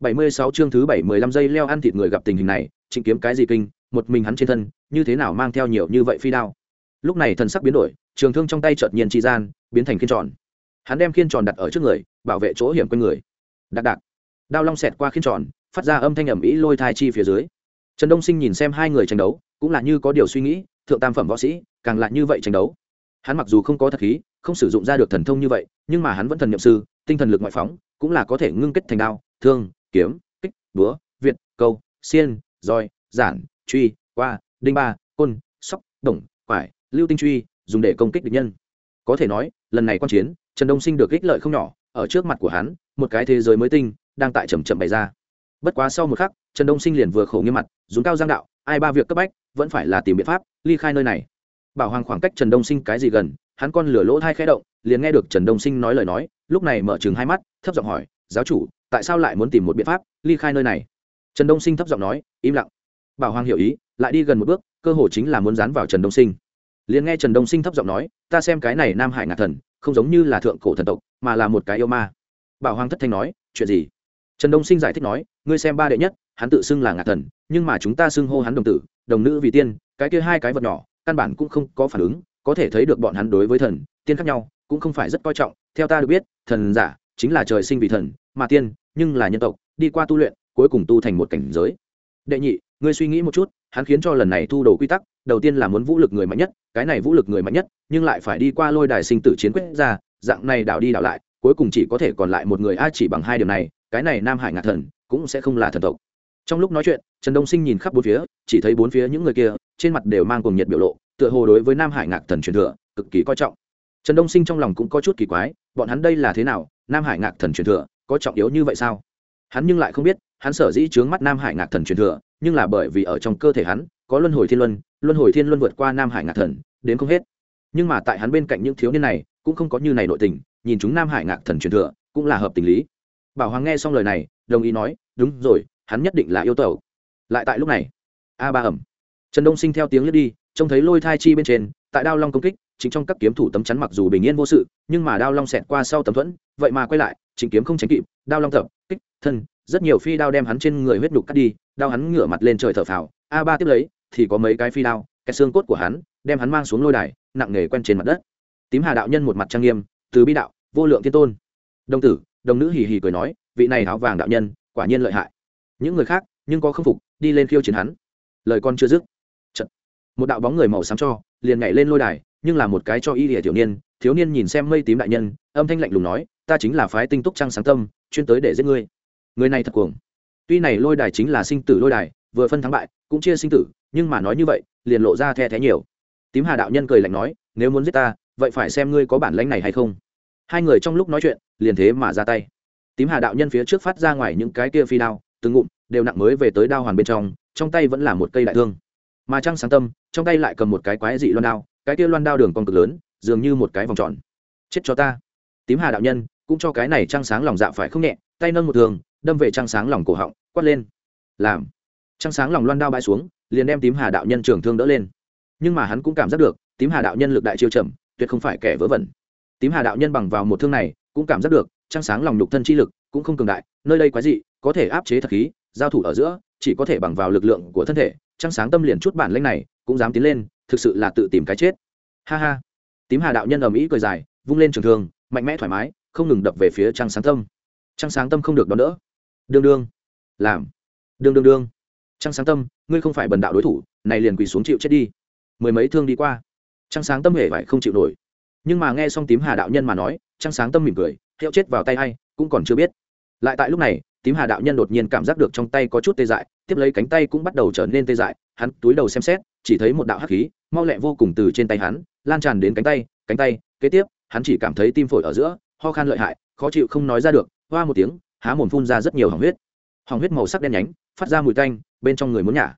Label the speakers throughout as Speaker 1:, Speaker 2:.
Speaker 1: 76 chương thứ 715 giây leo ăn thịt người gặp tình hình này, Trịnh Kiếm cái gì kinh, một mình hắn trên thân, như thế nào mang theo nhiều như vậy phi đao. Lúc này thần sắc biến đổi, trường thương trong tay chợt nhiên chi gian, biến thành khiên tròn. Hắn đem khiên tròn đặt ở trước người, bảo vệ chỗ hiểm quanh người. Đạc đạc. Đao long xẹt qua khiên tròn, phát ra âm thanh ầm ĩ lôi thai chi phía dưới. Trần Đông Sinh nhìn xem hai người tranh đấu, cũng là như có điều suy nghĩ, thượng tam phẩm võ sĩ, càng là như vậy tranh đấu. Hắn mặc dù không có thật khí, không sử dụng ra được thần thông như vậy, nhưng mà hắn vẫn thần niệm sư, tinh thần lực ngoại phóng, cũng là có thể ngưng kết thành đao, thương, kiếm, kích, búa, việt, câu, xiên, roi, giản, truy, qua, đinh ba, côn, sóc, đồng, quải, lưu tinh truy, dùng để công kích địch nhân. Có thể nói, lần này quan chiến, trần đông sinh được ích lợi không nhỏ, ở trước mặt của hắn, một cái thế giới mới tinh, đang tại chầm chậm bày ra. Bất quá sau một khắc, trần đông sinh liền vừa khổ nghiêm mặt, dùng cao giang đạo, ai ba việc cấp bách, vẫn phải là tìm biện pháp, ly khai nơi này. Bảo hoàng khoảng cách trần đông sinh cái gì gần, hắn con lửa lỗ thai khẽ động, liền nghe được trần đông sinh nói lời nói, lúc này mở chừng hai mắt, thấp giọng hỏi, giáo chủ tại sao lại muốn tìm một biện pháp ly khai nơi này? Trần đông sinh thấp giọng nói, im lặng. Bảo hoàng hiểu ý, lại đi gần một bước, cơ hồ chính là muốn dán vào trần đông sinh. Liền nghe trần đông sinh thấp giọng nói, ta xem cái này nam hải ngạc thần, không giống như là thượng cổ thần tộc, mà là một cái yêu ma. Bảo hoàng thất thanh nói, chuyện gì? Trần đông sinh giải thích nói, ngươi xem ba đệ nhất, hắn tự xưng là ngạc thần, nhưng mà chúng ta xưng hô hắn đồng tử, đồng nữ vì tiên, cái kia hai cái vật nhỏ, căn bản cũng không có phản ứng, có thể thấy được bọn hắn đối với thần, tiên khác nhau, cũng không phải rất coi trọng, theo ta được biết, thần giả chính là trời sinh vị thần, mà tiên, nhưng là nhân tộc, đi qua tu luyện, cuối cùng tu thành một cảnh giới. Đệ nhị, ngươi suy nghĩ một chút, hắn khiến cho lần này thu đồ quy tắc, đầu tiên là muốn vũ lực người mạnh nhất, cái này vũ lực người mạnh nhất, nhưng lại phải đi qua lôi đài sinh tử chiến quyết ra, dạng này đảo đi đảo lại, cuối cùng chỉ có thể còn lại một người a chỉ bằng hai điều này, cái này nam hải ngạc thần, cũng sẽ không là thần tộc. Trong lúc nói chuyện, trần đông sinh nhìn khắp bốn phía, chỉ thấy bốn phía những người kia, trên mặt đều mang cùng nhiệt biểu lộ, tựa hồ đối với nam hải ngạc thần truyền thừa, cực kỳ coi trọng. Trần đông sinh trong lòng cũng có chút kỳ quái, bọn hắn đây là thế nào nam hải ngạc thần truyền thừa, có trọng yếu như vậy sao? Hắn nhưng lại không biết, hắn sở dĩ trướng mắt nam hải ngạc thần truyền thừa, nhưng là bởi vì ở trong cơ thể hắn, có luân hồi thiên luân luân hồi thiên luân vượt qua nam hải ngạc thần, đến không hết. Nhưng mà tại hắn bên cạnh những thiếu niên này, cũng không có như này nội tình, nhìn chúng nam hải ngạc thần truyền thừa, cũng là hợp tình lý. Bảo hoàng nghe xong lời này, đồng ý nói, đúng rồi, hắn nhất định là yêu tẩu. Lại tại lúc này, a ba ẩm. Trần đông sinh theo tiếng lướt đi, trông thấy lôi thai chi bên trên, tại đao long công kích chính trong các kiếm thủ tấm chắn mặc dù bình yên vô sự, nhưng mà đao long xẹt qua sau tấm thuẫn, vậy mà quay lại, chính kiếm không tránh kịp, đao long tập, kích, thân, rất nhiều phi đao đem hắn trên người huyết đục cắt đi, đao hắn ngửa mặt lên trời thở phào, a ba tiếp lấy, thì có mấy cái phi đao, cái xương cốt của hắn, đem hắn mang xuống lôi đài, nặng nề quen trên mặt đất. Tím hà đạo nhân một mặt trang nghiêm, từ bi đạo, vô lượng thiên tôn. Đồng tử, đồng nữ hì hì cười nói, vị này áo vàng đạo nhân, quả nhiên lợi hại. Những người khác, nhưng có không phục, đi lên khiêu chiến hắn. Lời con chưa dứt Chật. một đạo bóng người màu xám cho, liền nhảy lên lôi đài nhưng là một cái cho y lìa thiếu niên thiếu niên nhìn xem mây tím đại nhân, âm thanh lạnh lùng nói, ta chính là phái tinh túc trăng sáng tâm, chuyên tới để giết ngươi. Người này thật cuồng. Tuy này lôi đài chính là sinh tử lôi đài, vừa phân thắng bại, cũng chia sinh tử, nhưng mà nói như vậy, liền lộ ra the thé nhiều. Tím hà đạo nhân cười lạnh nói, nếu muốn giết ta, vậy phải xem ngươi có bản lãnh này hay không. Hai người trong lúc nói chuyện, liền thế mà ra tay. Tím hà đạo nhân phía trước phát ra ngoài những cái kia phi đao, từng ngụm, đều nặng mới về tới đao hoàn bên trong trong tay vẫn là một cây đại thương. Mà trăng sáng tâm, trong tay lại cầm một cái quái dị loan đao cái kia loan đao đường con cực lớn, dường như một cái vòng tròn. Chết cho ta. Tím hà đạo nhân cũng cho cái này trăng sáng lòng dạ phải không nhẹ, tay nâng một thường đâm về trăng sáng lòng cổ họng, quát lên. Làm. Trăng sáng lòng loan đao bãi xuống, liền đem tím hà đạo nhân trường thương đỡ lên. Nhưng mà hắn cũng cảm giác được, tím hà đạo nhân lực đại chiêu trầm, tuyệt không phải kẻ vớ vẩn. Tím hà đạo nhân bằng vào một thương này, cũng cảm giác được, trăng sáng lòng nhục thân chi lực cũng không cường đại, nơi đây quái dị, có thể áp chế thật khí, giao thủ ở giữa, chỉ có thể bằng vào lực lượng của thân thể, trăng sáng tâm liền chút bản lanh này cũng dám tiến lên, thực sự là tự tìm cái chết. Ha ha. Tím hà đạo nhân ầm ĩ cười dài, vung lên trường thương, mạnh mẽ thoải mái, không ngừng đập về phía trăng sáng tâm. Trăng sáng tâm không được đón đỡ. Đương đương. Làm. Đương đương đương. Trăng sáng tâm, ngươi không phải bần đạo đối thủ, này liền quỳ xuống chịu chết đi. Mười mấy thương đi qua. Trăng sáng tâm hề phải không chịu nổi. Nhưng mà nghe xong tím hà đạo nhân mà nói, trăng sáng tâm mỉm cười, hiệu chết vào tay hay cũng còn chưa biết. Lại tại lúc này, tím hà đạo nhân đột nhiên cảm giác được trong tay có chút tê dại, tiếp lấy cánh tay cũng bắt đầu trở nên tê dại, hắn túi đầu xem xét chỉ thấy một đạo hắc khí, mau lẹ vô cùng từ trên tay hắn, lan tràn đến cánh tay cánh tay, kế tiếp, hắn chỉ cảm thấy tim phổi ở giữa, ho khan lợi hại, khó chịu không nói ra được, hoa một tiếng, há mồm phun ra rất nhiều hỏng huyết. Hỏng huyết màu sắc đen nhánh, phát ra mùi tanh, bên trong người muốn nhả.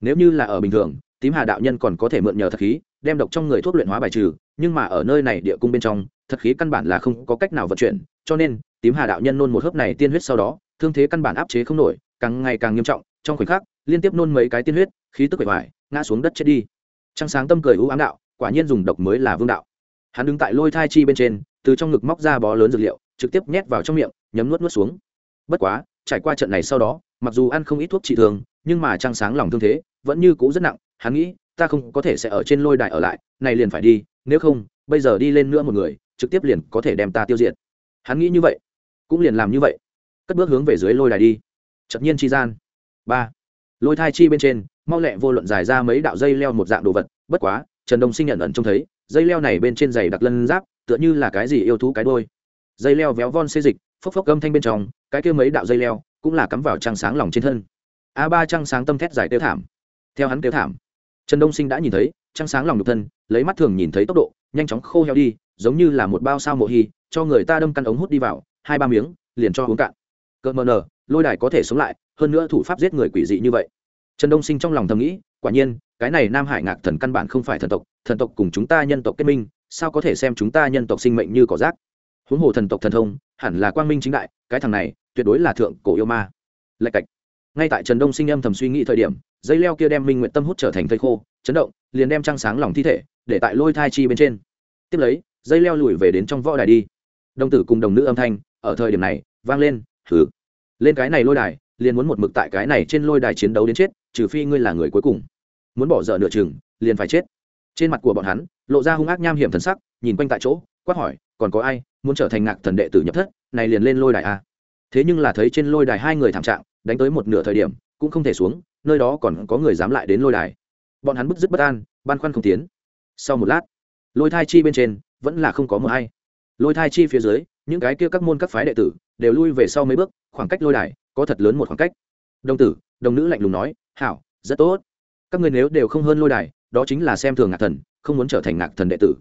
Speaker 1: Nếu như là ở bình thường, tím hà đạo nhân còn có thể mượn nhờ thật khí, đem độc trong người thuốc luyện hóa bài trừ, nhưng mà ở nơi này địa cung bên trong, thật khí căn bản là không có cách nào vận chuyển, cho nên, tím hà đạo nhân nôn một hớp này tiên huyết sau đó, thương thế căn bản áp chế không nổi, càng ngày càng nghiêm trọng, trong khoảnh khắc liên tiếp nôn mấy cái tiên huyết, khí tức bề vải ngã xuống đất chết đi. Trăng sáng tâm cười ưu ám đạo, quả nhiên dùng độc mới là vương đạo. Hắn đứng tại lôi thai chi bên trên, từ trong ngực móc ra bó lớn dược liệu, trực tiếp nhét vào trong miệng, nhấm nuốt nuốt xuống. Bất quá, trải qua trận này sau đó, mặc dù ăn không ít thuốc trị thường, nhưng mà trăng sáng lòng thương thế vẫn như cũ rất nặng. Hắn nghĩ, ta không có thể sẽ ở trên lôi đài ở lại, này liền phải đi, nếu không, bây giờ đi lên nữa một người, trực tiếp liền có thể đem ta tiêu diệt. Hắn nghĩ như vậy, cũng liền làm như vậy. Cất bước hướng về dưới lôi đài đi. Chật nhiên chi gian. Ba lôi thai chi bên trên, mau lẹ vô luận dài ra mấy đạo dây leo một dạng đồ vật, bất quá, trần đông sinh nhận ẩn trông thấy, dây leo này bên trên giày đặc lân giáp, tựa như là cái gì yêu thú cái đôi dây leo véo von xê dịch, phốc phốc gâm thanh bên trong, cái kia mấy đạo dây leo cũng là cắm vào trăng sáng lòng trên thân. A ba trăng sáng tâm thét dài tiêu thảm. Theo hắn tiêu thảm, trần đông sinh đã nhìn thấy, trăng sáng lòng nhục thân, lấy mắt thường nhìn thấy tốc độ, nhanh chóng khô heo đi, giống như là một bao sao mộ hy cho người ta đâm căn ống hút đi vào, hai ba miếng, liền cho uống cạn. Cợt mờ nở, lôi đài có thể sống lại hơn nữa thủ pháp giết người quỷ dị như vậy. Trần đông sinh trong lòng thầm nghĩ, quả nhiên, cái này nam hải ngạc thần căn bản không phải thần tộc thần tộc cùng chúng ta nhân tộc kết minh, sao có thể xem chúng ta nhân tộc sinh mệnh như cỏ rác? Huống hồ thần tộc thần thông, hẳn là quang minh chính đại, cái thằng này, tuyệt đối là thượng cổ yêu ma. Lạch cạch. Ngay tại trần đông sinh âm thầm suy nghĩ thời điểm, dây leo kia đem minh nguyện tâm hút trở thành thây khô, chấn động, liền đem trăng sáng lòng thi thể, để tại lôi thai chi bên trên. Tiếp lấy, dây leo lùi về đến trong võ đài đi. Đồng tử cùng đồng nữ âm thanh, ở thời điểm này, vang lên thử lên cái này lôi đài liền muốn một mực tại cái này trên lôi đài chiến đấu đến chết, trừ phi ngươi là người cuối cùng. Muốn bỏ dở nửa chừng, liền phải chết. Trên mặt của bọn hắn, lộ ra hung ác nham hiểm thần sắc, nhìn quanh tại chỗ, quát hỏi, còn có ai muốn trở thành ngạc thần đệ tử nhập thất, này liền lên lôi đài a thế nhưng là thấy trên lôi đài hai người thảm trạng, đánh tới một nửa thời điểm, cũng không thể xuống, nơi đó còn có người dám lại đến lôi đài. Bọn hắn bức dứt bất an, băn khoăn không tiến. Sau một lát, lôi thai chi bên trên vẫn là không có mờ hay. Lôi thai chi phía dưới, những cái kia các môn các phái đệ tử đều lui về sau mấy bước, khoảng cách lôi đài có thật lớn một khoảng cách. Đồng tử, đồng nữ lạnh lùng nói, hảo, rất tốt. Các người nếu đều không hơn lôi đài, đó chính là xem thường ngạc thần, không muốn trở thành ngạc thần đệ tử.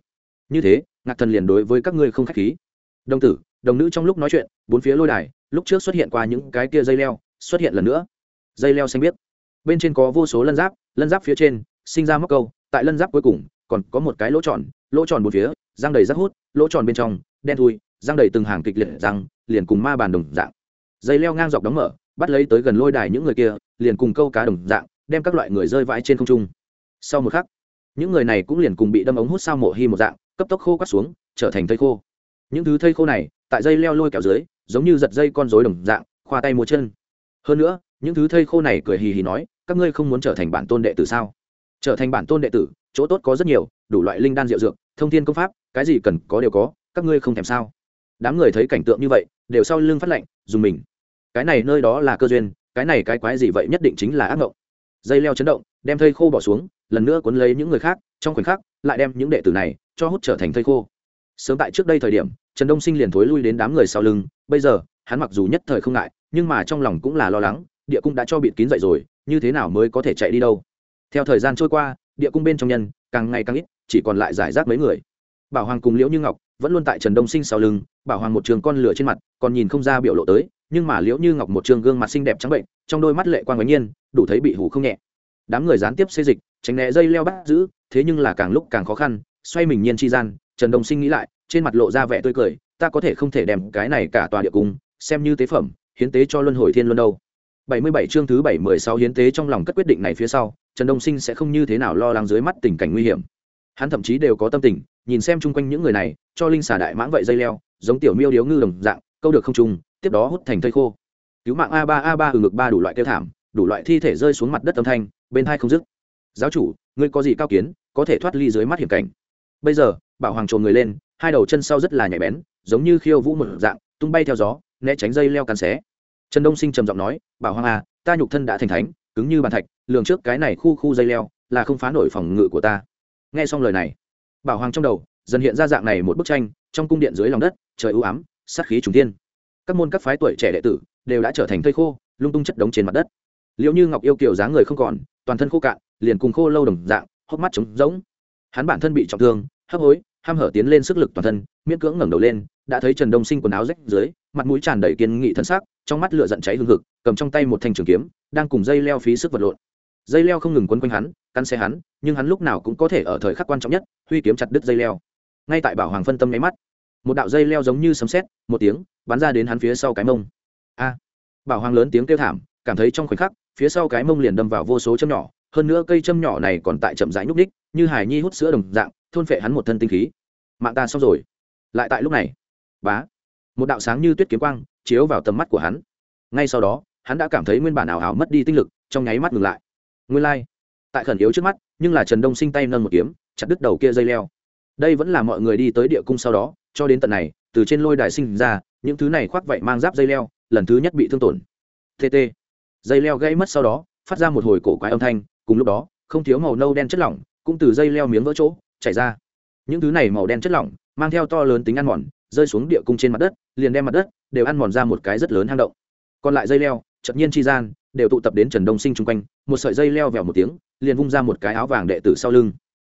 Speaker 1: Như thế, ngạc thần liền đối với các ngươi không k h á c h khí. Đồng tử, đồng nữ trong lúc nói chuyện, bốn phía lôi đài, lúc trước xuất hiện qua những cái kia dây leo, xuất hiện lần nữa. Dây leo xanh biết bên trên có vô số lân giáp lân giáp phía trên, sinh ra móc câu, tại lân giáp cuối cùng, còn có một cái lỗ tròn lỗ tròn một phía, răng đầy rác hút, lỗ tròn bên trong, đen thui, răng đầy từng hàng kịch liệt răng, liền cùng ma bàn đồng dạng dây leo ngang dọc đóng mở, bắt lấy tới gần lôi đài những người kia, liền cùng câu cá đồng dạng, đem các loại người rơi vãi trên không trung. Sau một khắc, những người này cũng liền cùng bị đâm ống hút sao mổ hy một dạng, cấp tốc khô cắt xuống, trở thành thây khô. Những thứ thây khô này, tại dây leo lôi kéo dưới, giống như giật dây con rối đồng dạng, khoa tay múa chân. Hơn nữa, những thứ thây khô này cười hì hì nói, các ngươi không muốn trở thành bản tôn đệ tử sao? Trở thành bản tôn đệ tử, chỗ tốt có rất nhiều, đủ loại linh đan diệu dược, thông thiên công pháp, cái gì cần có đều có, các ngươi không thèm sao? Đám người thấy cảnh tượng như vậy đều sau lưng phát lệnh dùng mình. Cái này nơi đó là cơ duyên, cái này cái quái gì vậy nhất định chính là ác mộng dây leo chấn động, đem thây khô bỏ xuống, lần nữa cuốn lấy những người khác, trong khoảnh khắc, lại đem những đệ tử này cho hút trở thành thây khô. Sớm tại trước đây thời điểm, trần đông sinh liền thối lui đến đám người sau lưng, bây giờ, hắn mặc dù nhất thời không ngại, nhưng mà trong lòng cũng là lo lắng, địa cung đã cho bịt kín dậy rồi, như thế nào mới có thể chạy đi đâu? Theo thời gian trôi qua, địa cung bên trong nhân, càng ngày càng ít, chỉ còn lại giải rác mấy người. Bảo hoàng cùng liễu như ngọc vẫn luôn tại trần đông sinh sau lưng, bảo hoàng một trường con lửa trên mặt, còn nhìn không ra biểu lộ tới, nhưng mà liễu như ngọc một trường gương mặt xinh đẹp trắng bệnh, trong đôi mắt lệ quan bánh nhiên, đủ thấy bị hủ không nhẹ. Đám người gián tiếp xây dịch, tránh né dây leo bắt giữ, thế nhưng là càng lúc càng khó khăn, xoay mình nhiên chi gian, trần đông sinh nghĩ lại, trên mặt lộ ra vẻ tươi cười, ta có thể không thể đem cái này cả tòa địa cung, xem như tế phẩm, hiến tế cho luân hồi thiên luân đâu. 77 chương thứ 716 hiến tế trong lòng cất quyết định này phía sau, trần đông sinh sẽ không như thế nào lo lắng dưới mắt tình cảnh nguy hiểm. Hắn thậm chí đều có tâm tình nhìn xem chung quanh những người này, cho linh xà đại mãng vậy dây leo, giống tiểu miêu điếu ngư đồng dạng, câu được không trùng tiếp đó hút thành thây khô. Cứu mạng a ba a ba ừ ngực ba đủ loại kêu thảm, đủ loại thi thể rơi xuống mặt đất âm thanh, bên hai không dứt. Giáo chủ, ngươi có gì cao kiến, có thể thoát ly dưới mắt hiểm cảnh. Bây giờ, bảo hoàng trồn người lên, hai đầu chân sau rất là nhạy bén, giống như khiêu vũ một dạng, tung bay theo gió, né tránh dây leo cắn xé. Trần đông sinh trầm giọng nói, bảo hoàng à ta nhục thân đã thành thánh, cứng như bàn thạch, lường trước cái này khu khu dây leo, là không phá nổi phòng ngự của ta. Nghe xong lời này bảo hoàng trong đầu, dần hiện ra dạng này một bức tranh, trong cung điện dưới lòng đất, trời ưu ám, sát khí trùng tiên các môn các phái tuổi trẻ đệ tử đều đã trở thành thây khô, lung tung chất đống trên mặt đất. Liệu như ngọc yêu kiểu dáng người không còn, toàn thân khô cạn, liền cùng khô lâu đồng dạng, hốc mắt trống rỗng. Hắn bản thân bị trọng thương, hấp hối, ham hở tiến lên sức lực toàn thân, miễn cưỡng ngẩng đầu lên, đã thấy trần đông sinh quần áo rách dưới, mặt mũi tràn đầy kiên nghị thân xác trong mắt lửa giận cháy hương hực, cầm trong tay một thanh trường kiếm, đang cùng dây leo phí sức vật lộn dây leo không ngừng quấn quanh hắn, cắn xe hắn, nhưng hắn lúc nào cũng có thể ở thời khắc quan trọng nhất, huy kiếm chặt đứt dây leo. Ngay tại bảo hoàng phân tâm nháy mắt, một đạo dây leo giống như sấm sét, một tiếng, bắn ra đến hắn phía sau cái mông. A! Bảo hoàng lớn tiếng kêu thảm, cảm thấy trong khoảnh khắc, phía sau cái mông liền đâm vào vô số châm nhỏ, hơn nữa cây châm nhỏ này còn tại chậm rãi nhúc ních như hải nhi hút sữa đồng dạng, thôn phệ hắn một thân tinh khí. Mạng ta xong rồi. Lại tại lúc này, bá, một đạo sáng như tuyết kiếm quang chiếu vào tầm mắt của hắn. Ngay sau đó, hắn đã cảm thấy nguyên bản ảo ảo mất đi tinh lực, trong nháy mắt ngừng lại nguyên lai、like. tại khẩn yếu trước mắt, nhưng là trần đông sinh tay nâng một kiếm, chặt đứt đầu kia dây leo. Đây vẫn là mọi người đi tới địa cung sau đó, cho đến tận này, từ trên lôi đài sinh ra, những thứ này khoác vậy mang giáp dây leo, lần thứ nhất bị thương tổn. Tt dây leo gây mất sau đó, phát ra một hồi cổ quái âm thanh, cùng lúc đó, không thiếu màu nâu đen chất lỏng, cũng từ dây leo miếng vỡ chỗ, chảy ra. Những thứ này màu đen chất lỏng, mang theo to lớn tính ăn mòn, rơi xuống địa cung trên mặt đất, liền đem mặt đất, đều ăn mòn ra một cái rất lớn hang động. Còn lại dây leo, chợt nhiên chi gian đều tụ tập đến trần đông sinh chung quanh, một sợi dây leo vèo một tiếng, liền vung ra một cái áo vàng đệ tử sau lưng.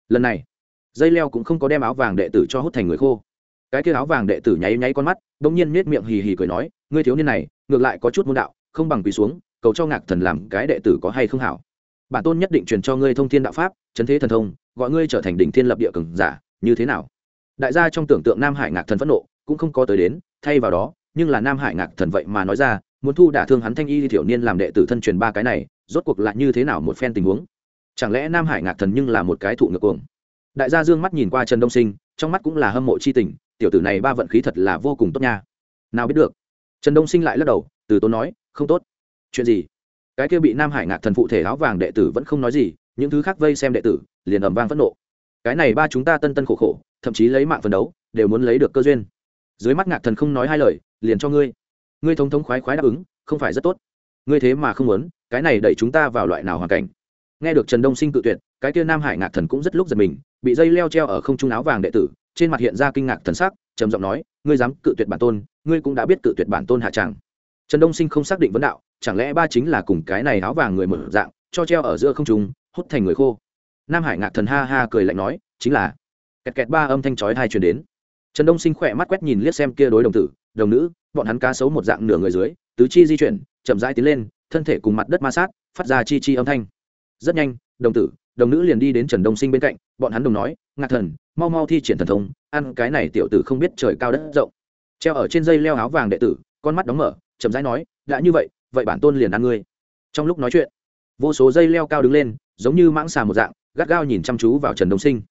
Speaker 1: Lần này, dây leo cũng không có đem áo vàng đệ tử cho hút thành người khô. Cái kia áo vàng đệ tử nháy nháy con mắt đ ỗ n g nhiên nết miệng hì hì cười nói, ngươi thiếu niên này, ngược lại có chút môn đạo, không bằng quỳ xuống, cầu cho ngạc thần làm cái đệ tử có hay không hảo. Bản tôn nhất định truyền cho ngươi thông thiên đạo pháp, chấn thế thần thông, gọi ngươi trở thành đỉnh thiên lập địa cường giả, như thế nào? Đại gia trong tưởng tượng nam hải ngạc thần phẫn nộ cũng không có tới đến, thay vào đó, nhưng là nam hải ngạc thần vậy mà nói ra muốn thu đả thương hắn thanh y thiểu niên làm đệ tử thân truyền ba cái này, rốt cuộc lại như thế nào một phen tình huống? Chẳng lẽ nam hải ngạc thần nhưng là một cái thụ ngược cuồng? Đại gia dương mắt nhìn qua trần đông sinh, trong mắt cũng là hâm mộ c h i tình, tiểu tử này ba vận khí thật là vô cùng tốt nha. Nào biết được, trần đông sinh lại lắc đầu, từ tốn nói, không tốt. Chuyện gì? Cái kia bị nam hải ngạc thần phụ thể áo vàng đệ tử vẫn không nói gì, những thứ khác vây xem đệ tử, liền ẩm vang phẫn nộ. Cái này ba chúng ta tân tân khổ khổ, thậm chí lấy mạng phấn đấu, đều muốn lấy được cơ duyên. Dưới mắt ngạc thần không nói hai lời, liền cho ngươi ngươi thống thống khoái khoái đáp ứng, không phải rất tốt. Ngươi thế mà không muốn, cái này đẩy chúng ta vào loại nào hoàn cảnh? Nghe được trần đông sinh cự tuyệt, cái kia nam hải ngạc thần cũng rất lúc giật mình, bị dây leo treo ở không trung áo vàng đệ tử, trên mặt hiện ra kinh ngạc thần sắc, trầm giọng nói, ngươi dám cự tuyệt bản tôn, ngươi cũng đã biết cự tuyệt bản tôn hạ tràng trần đông sinh không xác định vấn đạo, chẳng lẽ ba chính là cùng cái này áo vàng người mở dạng, cho treo ở giữa không trung, hút thành người khô. Nam hải ngạc thần ha ha cười lạnh nói, chính là. Kẹt kẹt ba âm thanh chói hai truyền đến. Trần đông sinh khỏe mắt quét nhìn liếc xem kia đối đồng tử, đồng nữ bọn hắn cá sấu một dạng nửa người dưới, tứ chi di chuyển, chậm rãi tiến lên, thân thể cùng mặt đất ma sát, phát ra chi chi âm thanh. Rất nhanh, đồng tử, đồng nữ liền đi đến trần đông sinh bên cạnh, bọn hắn đồng nói, ngạc thần, mau mau thi triển thần thông, ăn cái này tiểu tử không biết trời cao đất rộng. Treo ở trên dây leo áo vàng đệ tử, con mắt đóng mở, chậm rãi nói, đã như vậy vậy bản tôn liền ăn ngươi. Trong lúc nói chuyện, vô số dây leo cao đứng lên, giống như mãng xà một dạng, gắt gao nhìn chăm chú vào trần đông sinh.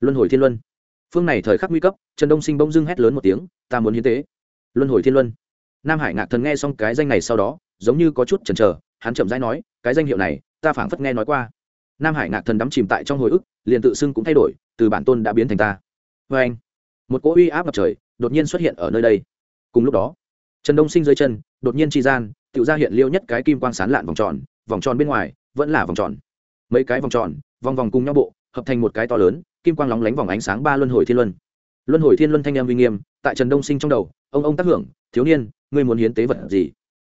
Speaker 1: Luân hồi thiên luân. Phương này thời khắc nguy cấp, trần đông sinh bỗng dưng hét lớn một tiếng, ta muốn hiến tế luân hồi thiên luân. Nam hải ngạc thần nghe xong cái danh này sau đó, giống như có chút chần chờ, hắn chậm rãi nói, cái danh hiệu này, ta phảng phất nghe nói qua. Nam hải ngạc thần đắm chìm tại trong hồi ức, liền tự xưng cũng thay đổi, từ bản tôn đã biến thành ta. Vê anh, một cỗ uy áp ngập trời đột nhiên xuất hiện ở nơi đây. Cùng lúc đó, trần đông sinh dưới chân, đột nhiên tri gian tự ra hiện liêu nhất cái kim quang sán lạn vòng tròn vòng tròn bên ngoài vẫn là vòng tròn. Mấy cái vòng tròn, vòng vòng cùng nhau bộ, hợp thành một cái to lớn, kim quang lóng lánh vòng ánh sáng ba luân hồi thiên luân luân hồi thiên luân thanh em uy nghiêm, tại trần đông sinh trong đầu, ông ông tác hưởng, thiếu niên, ngươi muốn hiến tế vật gì?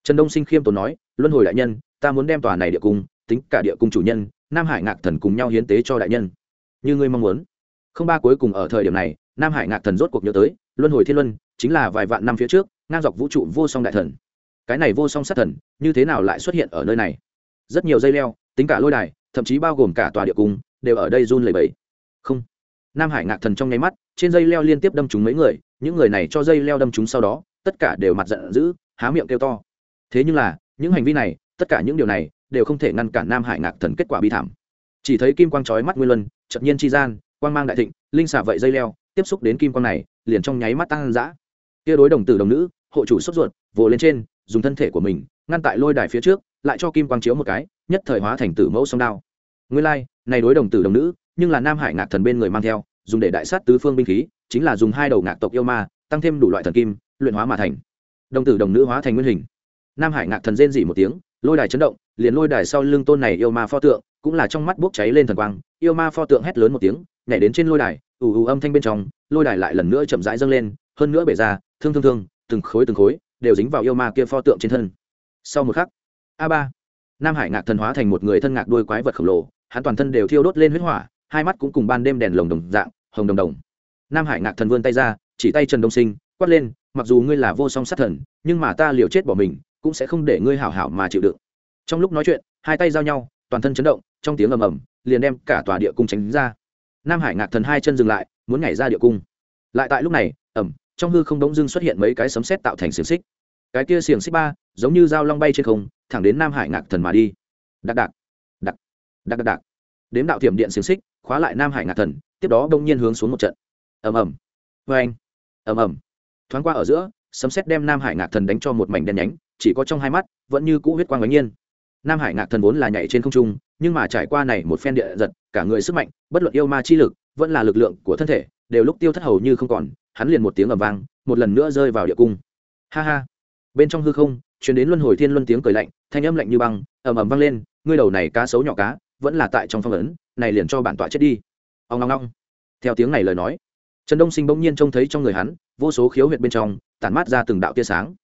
Speaker 1: Trần đông sinh khiêm tốn nói, luân hồi đại nhân, ta muốn đem tòa này địa cung, tính cả địa cung chủ nhân, nam hải ngạc thần cùng nhau hiến tế cho đại nhân. Như ngươi mong muốn. Không ba cuối cùng ở thời điểm này, nam hải ngạc thần rốt cuộc nhớ tới, luân hồi thiên luân chính là vài vạn năm phía trước, ngang dọc vũ trụ vô song đại thần. Cái này vô song sát thần, như thế nào lại xuất hiện ở nơi này? Rất nhiều dây leo, tính cả lôi đài, thậm chí bao gồm cả tòa địa cung, đều ở đây run lẩy bẩy. Không nam hải ngạc thần trong nháy mắt, trên dây leo liên tiếp đâm trúng mấy người, những người này cho dây leo đâm trúng sau đó, tất cả đều mặt giận dữ, há miệng kêu to. Thế nhưng là, những hành vi này, tất cả những điều này, đều không thể ngăn cản nam hải ngạc thần kết quả bi thảm. Chỉ thấy kim quang trói mắt nguyên luân, chợt nhiên chi gian, quang mang đại thịnh, linh xả vậy dây leo, tiếp xúc đến kim quang này, liền trong nháy mắt tăng dã kia đối đồng tử đồng nữ, hộ chủ sốt ruột, vồ lên trên, dùng thân thể của mình, ngăn tại lôi đài phía trước, lại cho kim quang chiếu một cái, nhất thời hóa thành tử mẫu sông đao. Nguyên lai, này đối đồng tử đồng nữ nhưng là nam hải ngạc thần bên người mang theo, dùng để đại sát tứ phương binh khí, chính là dùng hai đầu ngạc tộc yêu ma, tăng thêm đủ loại thần kim, luyện hóa mà thành. Đồng tử đồng nữ hóa thành nguyên hình. Nam hải ngạc thần rên dỉ một tiếng, lôi đài chấn động, liền lôi đài sau lưng tôn này yêu ma pho tượng, cũng là trong mắt bốc cháy lên thần quang, yêu ma pho tượng hét lớn một tiếng, nhảy đến trên lôi đài, ù ù âm thanh bên trong, lôi đài lại lần nữa chậm rãi dâng lên, hơn nữa bể ra, thương thương thương, từng khối từng khối, đều dính vào yêu ma kia pho tượng trên thân. Sau một khắc, a ba, nam hải ngạc thần hóa thành một người thân ngạc đôi quái vật khổng lồ, hắn toàn thân đều thiêu đốt lên huyết hỏa hai mắt cũng cùng ban đêm đèn lồng đồng dạng, hồng đồng đồng. Nam hải ngạc thần vươn tay ra, chỉ tay trần đông sinh, quát lên, mặc dù ngươi là vô song sát thần, nhưng mà ta liều chết bỏ mình, cũng sẽ không để ngươi hảo hảo mà chịu đựng. Trong lúc nói chuyện, hai tay giao nhau, toàn thân chấn động, trong tiếng ầm ầm, liền đem cả tòa địa cung tránh ra. Nam hải ngạc thần hai chân dừng lại, muốn nhảy ra địa cung. Lại tại lúc này ẩm trong hư không đống dưng xuất hiện mấy cái sấm sét tạo thành xiềng xích. Cái kia xiềng xích ba, giống như dao long bay trên không, thẳng đến nam hải ngạc thần mà đi. Đặc đặc đặc đặc đặc đặc đếm đạo thiểm điện xiềng xích khóa lại nam hải ngạc thần, tiếp đó Đông nhiên hướng xuống một trận. Ầm ầm. Vê anh. Ầm ầm. Thoáng qua ở giữa, sấm sét đem nam hải ngạc thần đánh cho một mảnh đen nhánh, chỉ có trong hai mắt, vẫn như cũ huyết quang bánh nhiên. Nam hải ngạc thần vốn là nhảy trên không trung, nhưng mà trải qua này một phen địa giật, cả người sức mạnh, bất luận yêu ma chi lực, vẫn là lực lượng của thân thể, đều lúc tiêu thất hầu như không còn, hắn liền một tiếng ầm vang, một lần nữa rơi vào địa cung. Ha ha. Bên trong hư không chuyển đến luân hồi thiên luân tiếng cười lạnh, thanh âm lạnh như băng, ầm ầm vang lên, ngươi đầu này cá xấu nhỏ cá, vẫn là tại trong phong ấn này liền cho bản tọa chết đi. Ông ngong ngong. Theo tiếng này lời nói, trần đông sinh bỗng nhiên trông thấy trong người hắn, vô số khiếu huyệt bên trong, tản mát ra từng đạo tia sáng.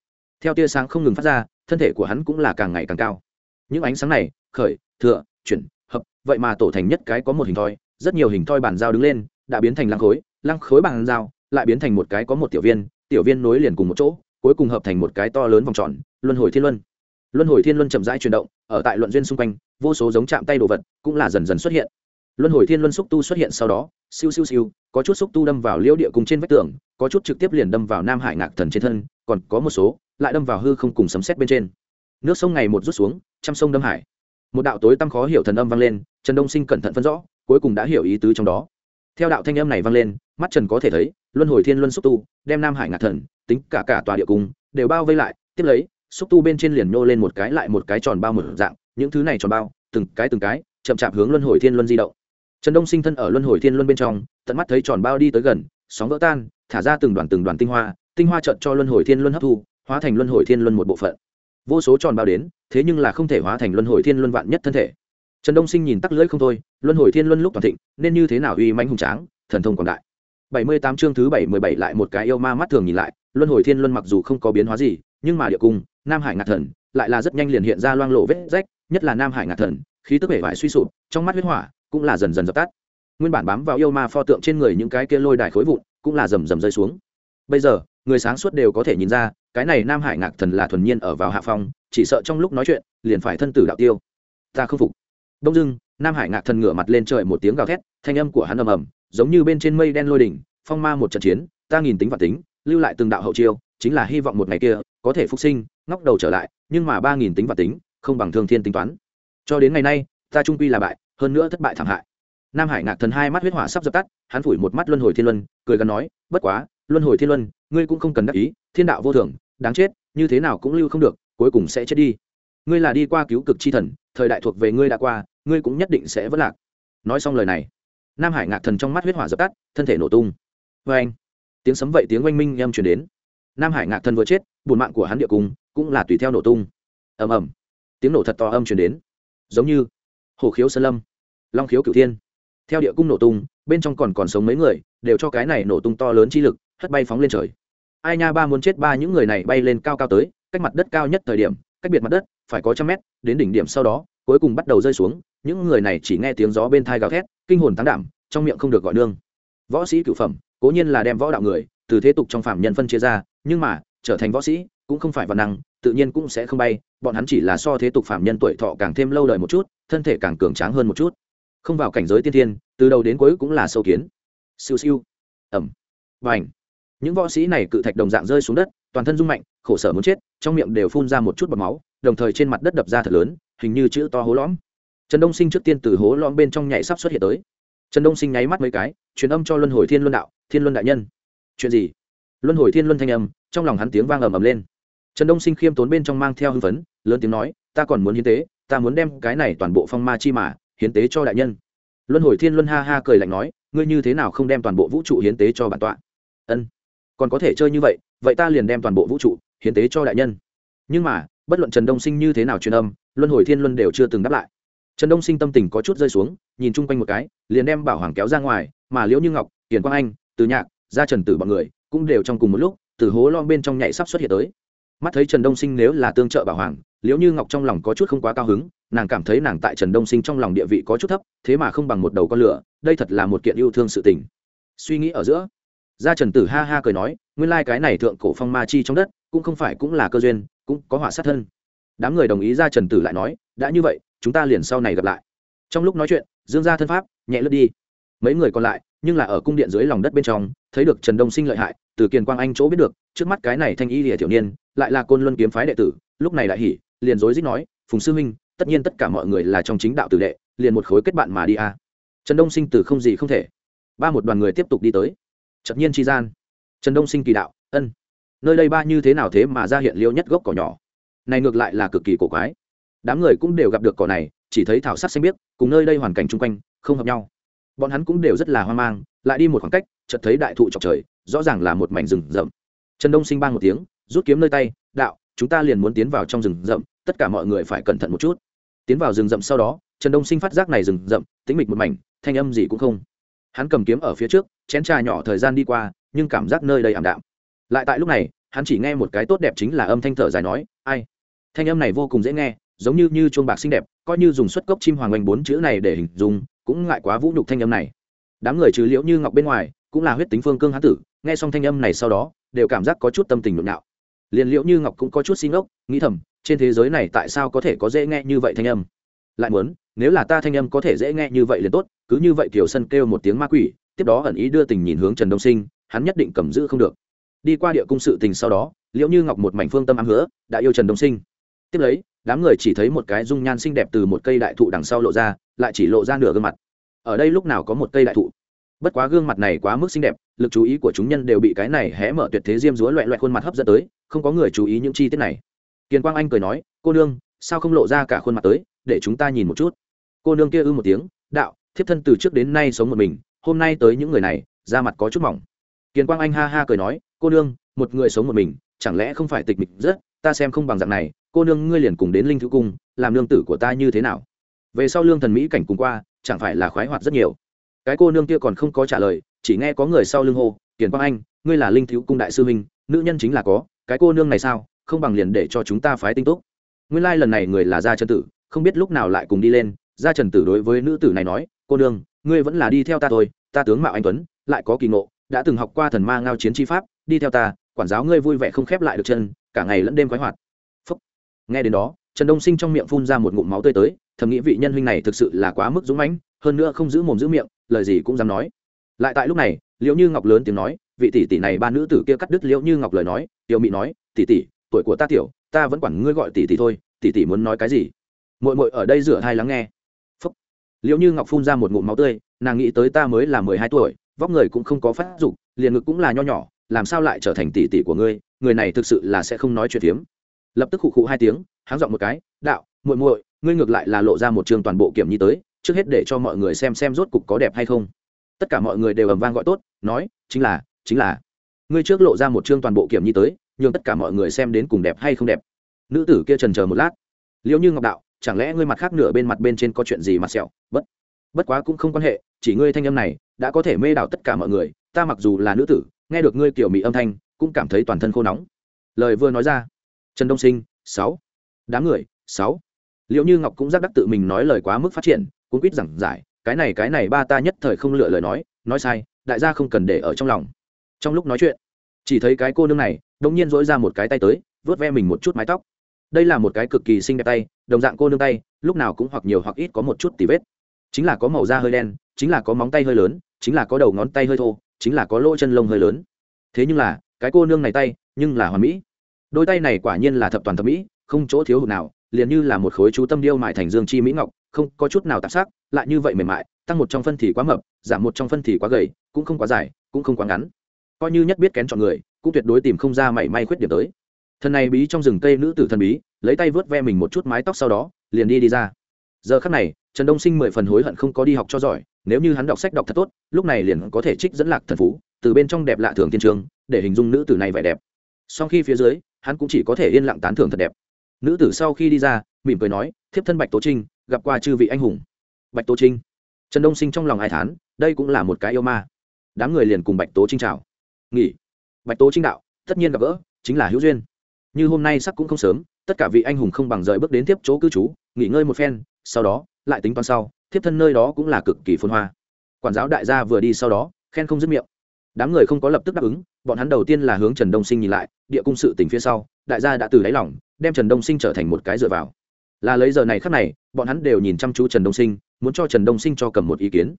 Speaker 1: Theo tia sáng không ngừng phát ra, thân thể của hắn cũng là càng ngày càng cao. Những ánh sáng này, khởi, thừa, chuyển, hợp, vậy mà tổ thành nhất cái có một hình thoi, rất nhiều hình thoi bàn giao đứng lên, đã biến thành lăng khối lăng khối bàn giao, lại biến thành một cái có một tiểu viên tiểu viên nối liền cùng một chỗ, cuối cùng hợp thành một cái to lớn vòng tròn, luân hồi thiên luân. Luân hồi thiên luân chậm rãi chuyển động, ở tại luận duyên xung quanh, vô số giống chạm tay đồ vật cũng là dần dần xuất hiện luân hồi thiên luân xúc tu xuất hiện sau đó, siêu siêu siêu, có chút xúc tu đâm vào liễu địa cùng trên vách tường, có chút trực tiếp liền đâm vào nam hải ngạc thần trên thân, còn có một số, lại đâm vào hư không cùng sấm xét bên trên. Nước sông ngày một rút xuống, trăm sông đâm hải. Một đạo tối tăm khó hiểu thần âm vang lên, trần đông sinh cẩn thận phân rõ, cuối cùng đã hiểu ý tứ trong đó. Theo đạo thanh âm này vang lên, mắt trần có thể thấy, luân hồi thiên luân xúc tu, đem nam hải ngạc thần, tính cả cả tòa địa cung, đều bao vây lại, tiếp lấy, xúc tu bên trên liền nhô lên một cái lại một cái tròn bao mở dạng, những thứ này tròn bao, từng cái từng cái, chậm chạp hướng luân hồi thiên luân di động trần đông sinh thân ở luân hồi thiên luân bên trong, tận mắt thấy tròn bao đi tới gần, sóng vỡ tan, thả ra từng đoàn từng đoàn tinh hoa tinh hoa trận cho luân hồi thiên luân hấp thu, hóa thành luân hồi thiên luân một bộ phận. Vô số tròn bao đến, thế nhưng là không thể hóa thành luân hồi thiên luân vạn nhất thân thể. Trần đông sinh nhìn tắc lưỡi không thôi, luân hồi thiên luân lúc toàn thịnh, nên như thế nào uy mãnh hùng tráng, thần thông quảng đại. Bảy mươi tám chương thứ bảy mươi bảy lại một cái yêu ma mắt thường nhìn lại, luân hồi thiên luân mặc dù không có biến hóa gì, nhưng mà địa cung, nam hải ngạc thần, lại là rất nhanh liền hiện ra loang lộ vết rách, nhất là nam hải ngạc thần, khí tức vẻ vải suy sụp, trong mắt huyết hỏa cũng là dần dần dập tắt. Nguyên bản bám vào yêu ma pho tượng trên người những cái kia lôi đài khối vụn cũng là rầm rầm rơi xuống. Bây giờ, người sáng suốt đều có thể nhìn ra, cái này nam hải ngạc thần là thuần nhiên ở vào hạ phong, chỉ sợ trong lúc nói chuyện, liền phải thân tử đạo tiêu. Ta không phục. Đông dưng nam hải ngạc thần ngửa mặt lên trời một tiếng gào thét, thanh âm của hắn ầm ầm, giống như bên trên mây đen lôi đỉnh, phong ma một trận chiến, ta nghìn tính và tính, lưu lại từng đạo hậu chiêu, chính là hy vọng một ngày kia, có thể phục sinh, ngóc đầu trở lại, nhưng mà ba nghìn tính và tính, không bằng thương thiên tính toán. Cho đến ngày nay, ta trung quy là bại hơn nữa thất bại thảm hại. Nam hải ngạc thần hai mắt huyết hỏa sắp dập tắt, hắn phủi một mắt luân hồi thiên luân, cười gần nói, bất quá, luân hồi thiên luân, ngươi cũng không cần đắc ý, thiên đạo vô thường đáng chết, như thế nào cũng lưu không được, cuối cùng sẽ chết đi. Ngươi là đi qua cứu cực chi thần, thời đại thuộc về ngươi đã qua, ngươi cũng nhất định sẽ vất lạc. Nói xong lời này, nam hải ngạc thần trong mắt huyết hỏa dập tắt, thân thể nổ tung. Vê anh tiếng sấm vậy tiếng oanh minh em chuyển đến. Nam hải ngạc thần vừa chết bùn mạng của hắn địa cung cũng là tùy theo nổ tung. Ầm ầm. Tiếng nổ thật to âm chuyển đến. Giống như hồ khiếu sơn lâm long khiếu cửu thiên. Theo địa cung nổ tung, bên trong còn còn sống mấy người, đều cho cái này nổ tung to lớn chi lực, hất bay phóng lên trời. Ai nha ba muốn chết ba những người này bay lên cao cao tới, cách mặt đất cao nhất thời điểm, cách biệt mặt đất, phải có trăm mét, đến đỉnh điểm sau đó, cuối cùng bắt đầu rơi xuống. Những người này chỉ nghe tiếng gió bên thai gào thét, kinh hồn tán đảm trong miệng không được gọi nương. Võ sĩ cửu phẩm, cố nhiên là đem võ đạo người, từ thế tục trong phạm nhân phân chia ra, nhưng mà, trở thành võ sĩ, cũng không phải văn năng, tự nhiên cũng sẽ không bay, bọn hắn chỉ là so thế tục phạm nhân tuổi thọ càng thêm lâu đời một chút, thân thể càng cường tráng hơn một chút không vào cảnh giới tiên thiên, từ đầu đến cuối cũng là sâu kiến. Siêu siêu. Ẩm. Và ảnh những võ sĩ này cự thạch đồng dạng rơi xuống đất, toàn thân rung mạnh, khổ sở muốn chết, trong miệng đều phun ra một chút bọt máu, đồng thời trên mặt đất đập ra thật lớn, hình như chữ to hố lõm. Trần đông sinh trước tiên từ hố lõm bên trong nhảy sắp xuất hiện tới. Trần đông sinh nháy mắt mấy cái, truyền âm cho luân hồi thiên luân đạo, thiên luân đại nhân. Chuyện gì? Luân hồi thiên luân thanh âm, trong lòng hắn tiếng vang ầm ầm lên. Trần đông sinh khiêm tốn bên trong mang theo hưng phấn, lớn tiếng nói, ta còn muốn hiến tế, ta muốn đem cái này toàn bộ phong ma chi mà hiến tế cho đại nhân. Luân hồi thiên luân ha ha cười lạnh nói, ngươi như thế nào không đem toàn bộ vũ trụ hiến tế cho bản tọa? Ân, còn có thể chơi như vậy vậy ta liền đem toàn bộ vũ trụ hiến tế cho đại nhân. Nhưng mà, bất luận trần đông sinh như thế nào truyền âm, luân hồi thiên luân đều chưa từng đáp lại. Trần đông sinh tâm tình có chút rơi xuống, nhìn chung quanh một cái, liền đem bảo hoàng kéo ra ngoài, mà liễu như ngọc hiền quang anh, từ nhạc ra trần tử b ọ n người cũng đều trong cùng một lúc, từ hố lon bên trong nhảy sắp xuất hiện tới. Mắt thấy trần đông sinh nếu là tương trợ bảo hoàng liễu như ngọc trong lòng có chút không quá cao hứng, nàng cảm thấy nàng tại trần đông sinh trong lòng địa vị có chút thấp, thế mà không bằng một đầu con lửa, đây thật là một kiện yêu thương sự tình. Suy nghĩ ở giữa, gia trần tử ha ha cười nói, nguyên lai、like、cái này thượng cổ phong ma chi trong đất, cũng không phải cũng là cơ duyên, cũng có họa sát thân. Đám người đồng ý gia trần tử lại nói, đã như vậy, chúng ta liền sau này gặp lại. Trong lúc nói chuyện, dương gia thân pháp, nhẹ lướt đi. Mấy người còn lại, nhưng là ở cung điện dưới lòng đất bên trong, thấy được trần đông sinh lợi hại, từ kiền quang anh chỗ biết được, trước mắt cái này thanh y lìa thiểu niên, lại là côn luân kiếm phái đệ tử, lúc này đại hỉ liền rối rít nói, phùng sư minh tất nhiên tất cả mọi người là trong chính đạo tử đệ, liền một khối kết bạn mà đi a trần đông sinh từ không gì không thể. Ba một đoàn người tiếp tục đi tới. Chợt nhiên tri gian. Trần đông sinh kỳ đạo, ân, nơi đây ba như thế nào thế mà ra hiện liêu nhất gốc cỏ nhỏ? Này ngược lại là cực kỳ cổ quái. Đám người cũng đều gặp được cỏ này, chỉ thấy thảo sắc xanh biếc, cùng nơi đây hoàn cảnh chung quanh, không hợp nhau. Bọn hắn cũng đều rất là hoang mang, lại đi một khoảng cách, chợt thấy đại thụ chọc trời, rõ ràng là một mảnh rừng rậm. Trần đông sinh bang một tiếng, rút kiếm nơi tay, đạo, chúng ta liền muốn tiến vào trong rừng rậm tất cả mọi người phải cẩn thận một chút. Tiến vào rừng rậm sau đó, trần đông sinh phát giác này rừng rậm, tĩnh mịch một mảnh, thanh âm gì cũng không. Hắn cầm kiếm ở phía trước, chén trà nhỏ thời gian đi qua, nhưng cảm giác nơi đây ảm đạm. Lại tại lúc này, hắn chỉ nghe một cái tốt đẹp chính là âm thanh thở dài nói, ai? Thanh âm này vô cùng dễ nghe, giống như như chuông bạc xinh đẹp, coi như dùng xuất cốc chim hoàng oanh bốn chữ này để hình dung, cũng ngại quá vũ nhục thanh âm này. Đám người trừ liễu như ngọc bên ngoài, cũng là huyết tính phương cương hán tử, nghe xong thanh âm này sau đó, đều cảm giác có chút tâm tình nhộn nhạo. Liền liễu như ngọc cũng có chút xin ốc nghĩ thầm trên thế giới này tại sao có thể có dễ nghe như vậy thanh âm? Lại muốn, nếu là ta thanh âm có thể dễ nghe như vậy liền tốt, cứ như vậy kiều sân kêu một tiếng ma quỷ, tiếp đó ẩn ý đưa tình nhìn hướng trần đông sinh, hắn nhất định cầm giữ không được. Đi qua địa cung sự tình sau đó, liễu như ngọc một mảnh phương tâm ám hứa, đã yêu trần đông sinh. Tiếp lấy, đám người chỉ thấy một cái dung nhan xinh đẹp từ một cây đại thụ đằng sau lộ ra, lại chỉ lộ ra nửa gương mặt. Ở đây lúc nào có một cây đại thụ? Bất quá gương mặt này quá mức xinh đẹp, lực chú ý của chúng nhân đều bị cái này hé mở tuyệt thế diêm dúa loẹ loẹ khuôn mặt hấp dẫn tới, không có người chú ý những chi tiết này kiền quang anh cười nói, cô nương, sao không lộ ra cả khuôn mặt tới, để chúng ta nhìn một chút? Cô nương kia ư một tiếng, đạo, thiếp thân từ trước đến nay sống một mình, hôm nay tới những người này, da mặt có chút mỏng. Kiền quang anh ha ha cười nói, cô nương, một người sống một mình, chẳng lẽ không phải tịch mịch rất? Ta xem không bằng dạng này, cô nương ngươi liền cùng đến linh thứ cung, làm nương tử của ta như thế nào? Về sau lương thần mỹ cảnh cùng qua, chẳng phải là khoái hoạt rất nhiều. Cái cô nương kia còn không có trả lời, chỉ nghe có người sau lưng hô kiền quang anh, ngươi là linh thiếu cung đại sư huynh, nữ nhân chính là có, cái cô nương này sao? Không bằng liền để cho chúng ta phái tinh túc. Nguyên lai lần này người là gia trần tử không biết lúc nào lại cùng đi lên. Gia trần tử đối với nữ tử này nói cô đương, ngươi vẫn là đi theo ta thôi ta tướng mạo anh tuấn lại có kỳ ngộ đã từng học qua thần ma ngao chiến chi pháp đi theo ta quản giáo ngươi vui vẻ không khép lại được chân cả ngày lẫn đêm khoái hoạt. Phúc. nghe đến đó trần đông sinh trong miệng phun ra một ngụm máu tươi tới thầm nghĩ vị nhân huynh này thực sự là quá mức dũng mãnh hơn nữa không giữ mồm giữ miệng lời gì cũng dám nói. Lại tại lúc này liễu như ngọc lớn tiếng nói vị tỷ tỷ này ba nữ tử kia cắt đứt liễu như ngọc lời nói. Tiểu mị nói tỷ tỷ tuổi của ta tiểu, ta vẫn quản ngươi gọi tỷ tỷ thôi, tỷ tỷ muốn nói cái gì? Muội muội ở đây rửa hai lắng nghe. Phúc. liễu như ngọc phun ra một ngụm máu tươi, nàng nghĩ tới ta mới là mười hai tuổi, vóc người cũng không có phát dục, liền ngực cũng là nho nhỏ, làm sao lại trở thành tỷ tỷ của ngươi? Người này thực sự là sẽ không nói chuyện phiếm. Lập tức khụ khụ hai tiếng háng giọng một cái, đạo, muội muội, ngươi ngược lại là lộ ra một trường toàn bộ kiểm nhi tới, trước hết để cho mọi người xem xem rốt cục có đẹp hay không. Tất cả mọi người đều ầm vang gọi tốt, nói, chính là chính là, ngươi trước lộ ra một chương toàn bộ kiểm nhi tới nhường tất cả mọi người xem đến cùng đẹp hay không đẹp. Nữ tử kia trần chờ một lát. Liệu như ngọc đạo, chẳng lẽ ngươi mặt khác nửa bên mặt bên trên có chuyện gì mặt sẹo? Bất bất quá cũng không quan hệ, chỉ ngươi thanh âm này đã có thể mê đảo tất cả mọi người, ta mặc dù là nữ tử, nghe được ngươi kiểu mỹ âm thanh, cũng cảm thấy toàn thân khô nóng. Lời vừa nói ra, trần đông sinh, sáu. Đám người, sáu. Liệu như ngọc cũng giác đắc tự mình nói lời quá mức phát triển cũng quýt rằng giải, cái này cái này ba ta nhất thời không lựa lời nói nói sai, đại gia không cần để ở trong lòng. Trong lúc nói chuyện chỉ thấy cái cô nương này đông nhiên dỗi ra một cái tay tới vớt ve mình một chút mái tóc. Đây là một cái cực kỳ xinh đẹp tay, đồng dạng cô nương tay, lúc nào cũng hoặc nhiều hoặc ít có một chút tì vết. Chính là có màu da hơi đen, chính là có móng tay hơi lớn, chính là có đầu ngón tay hơi thô, chính là có lỗ chân lông hơi lớn. Thế nhưng là, cái cô nương này tay, nhưng là hoàn mỹ. Đôi tay này quả nhiên là thập toàn thập mỹ, không chỗ thiếu hụt nào, liền như là một khối chú tâm điêu mại thành dương chi mỹ ngọc, không có chút nào tạp sắc, lại như vậy mềm mại, tăng một trong phân thì quá mập, giảm một trong phân thì quá gầy, cũng không quá dài, cũng không quá ngắn coi như nhất biết kén chọn người, cũng tuyệt đối tìm không ra mảy may khuyết điểm tới. Thần này bí trong rừng cây nữ tử thần bí, lấy tay vớt ve mình một chút mái tóc sau đó, liền đi đi ra. Giờ khắc này, trần đông sinh mười phần hối hận không có đi học cho giỏi, nếu như hắn đọc sách đọc thật tốt, lúc này liền có thể trích dẫn lạc thần phú, từ bên trong đẹp lạ thường thiên trường, để hình dung nữ tử này vẻ đẹp. Sau khi phía dưới, hắn cũng chỉ có thể yên lặng tán thưởng thật đẹp. Nữ tử sau khi đi ra, mỉm cười nói, thiếp thân bạch tố trinh, gặp qua chư vị anh hùng. Bạch tố trinh. Trần đông sinh trong lòng ai thán, đây cũng là một cái yêu ma. Đám người liền cùng bạch tố trinh chào nghỉ. Bạch tố trinh đạo, tất nhiên gặp gỡ, chính là hữu duyên. Như hôm nay sắc cũng không sớm, tất cả vị anh hùng không bằng rời bước đến tiếp chỗ cư trú, nghỉ ngơi một phen, sau đó, lại tính toán sau, thiếp thân nơi đó cũng là cực kỳ phôn hoa. Quản giáo đại gia vừa đi sau đó, khen không dứt miệng. Đám người không có lập tức đáp ứng, bọn hắn đầu tiên là hướng trần đông sinh nhìn lại, địa cung sự tỉnh phía sau, đại gia đã từ đáy lỏng đem trần đông sinh trở thành một cái dựa vào. Là lấy giờ này khắc này, bọn hắn đều nhìn chăm chú trần đông sinh, muốn cho trần đông sinh cho cầm một ý kiến.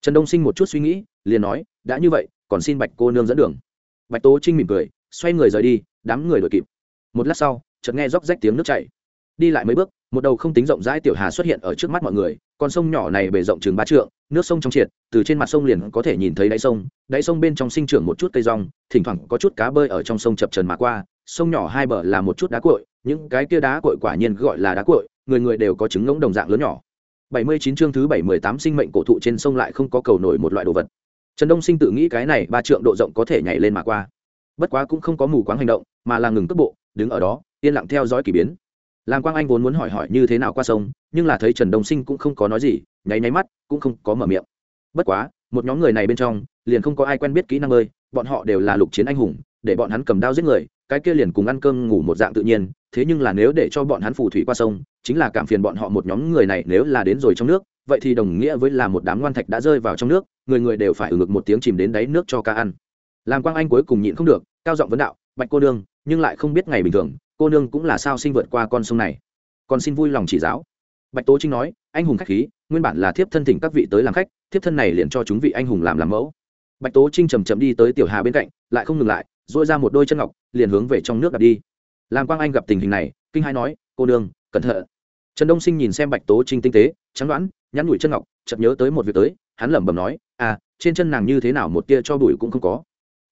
Speaker 1: Trần đông sinh một chút suy nghĩ, liền nói, đã như vậy còn xin bạch cô nương dẫn đường. Bạch tố trinh mỉm cười, xoay người rời đi, đám người đuổi kịp. Một lát sau, chợt nghe róc rách tiếng nước chảy. Đi lại mấy bước, một đầu không tính rộng rãi tiểu hà xuất hiện ở trước mắt mọi người, con sông nhỏ này bề rộng chừng ba trượng, nước sông trong triệt, từ trên mặt sông liền có thể nhìn thấy đáy sông đáy sông bên trong sinh trưởng một chút cây rong, thỉnh thoảng có chút cá bơi ở trong sông chập trần mà qua, sông nhỏ hai bờ là một chút đá cội những cái kia đá cội quả nhiên gọi là đá cội người người đều có trứng ngỗng đồng dạng lớn nhỏ. 79 chương thứ 718 sinh mệnh cổ thụ trên sông lại không có cầu nổi một loại đồ vật trần đông sinh tự nghĩ cái này ba trượng độ rộng có thể nhảy lên mà qua. Bất quá cũng không có mù quáng hành động, mà là ngừng cước bộ, đứng ở đó, yên lặng theo dõi k ỳ biến. Làm quang anh vốn muốn hỏi hỏi như thế nào qua sông, nhưng là thấy trần đông sinh cũng không có nói gì, nháy nháy mắt, cũng không có mở miệng. Bất quá, một nhóm người này bên trong, liền không có ai quen biết kỹ năng ơi, bọn họ đều là lục chiến anh hùng, để bọn hắn cầm đao giết người, cái kia liền cùng ăn cơm ngủ một dạng tự nhiên, thế nhưng là nếu để cho bọn hắn phù thủy qua sông, chính là cảm phiền bọn họ một nhóm người này nếu là đến rồi trong nước vậy thì đồng nghĩa với là một đám ngoan thạch đã rơi vào trong nước, người người đều phải ở ngực một tiếng chìm đến đáy nước cho ca ăn. Làm quang anh cuối cùng nhịn không được, cao giọng vấn đạo, bạch cô nương, nhưng lại không biết ngày bình thường, cô nương cũng là sao sinh vượt qua con sông này? Còn xin vui lòng chỉ giáo. Bạch tố trinh nói, anh hùng khách khí, nguyên bản là thiếp thân thỉnh các vị tới làm khách, thiếp thân này liền cho chúng vị anh hùng làm làm mẫu. Bạch tố trinh chầm chậm đi tới tiểu hà bên cạnh, lại không ngừng lại dội ra một đôi chân ngọc, liền hướng về trong nước đặt đi. Làm quang anh gặp tình hình này, kinh hai nói, cô nương, cẩn thận. Trần đông sinh nhìn xem bạch tố trinh tinh tế trắng đoán nhắn nhủi chân ngọc, chợt nhớ tới một việc tới, hắn lẩm bẩm nói à trên chân nàng như thế nào một tia cho bụi cũng không có.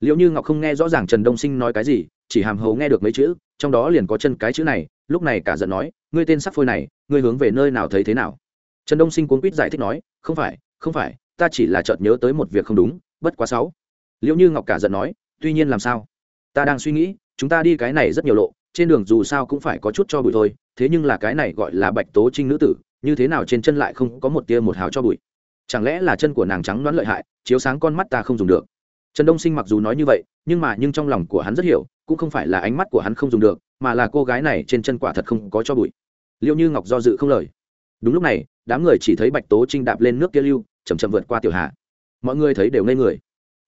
Speaker 1: Liệu như ngọc không nghe rõ ràng trần đông sinh nói cái gì, chỉ hàm hầu nghe được mấy chữ, trong đó liền có chân cái chữ này, lúc này cả giận nói, ngươi tên sắc phôi này, ngươi hướng về nơi nào thấy thế nào? Trần đông sinh cuốn quýt giải thích nói, không phải không phải, ta chỉ là chợt nhớ tới một việc không đúng, bất quá sáu. Liệu như ngọc cả giận nói, tuy nhiên làm sao? Ta đang suy nghĩ, chúng ta đi cái này rất nhiều lộ, trên đường dù sao cũng phải có chút cho bụi thôi, thế nhưng là cái này gọi là bạch tố trinh nữ tử như thế nào trên chân lại không có một tia một hào cho bụi? Chẳng lẽ là chân của nàng trắng đoán lợi hại, chiếu sáng con mắt ta không dùng được? Trần đông sinh mặc dù nói như vậy, nhưng mà nhưng trong lòng của hắn rất hiểu, cũng không phải là ánh mắt của hắn không dùng được, mà là cô gái này trên chân quả thật không có cho bụi. Liệu như ngọc do dự không lời. Đúng lúc này, đám người chỉ thấy bạch tố trinh đạp lên nước kia lưu chầm chậm vượt qua tiểu hạ. Mọi người thấy đều ngây người.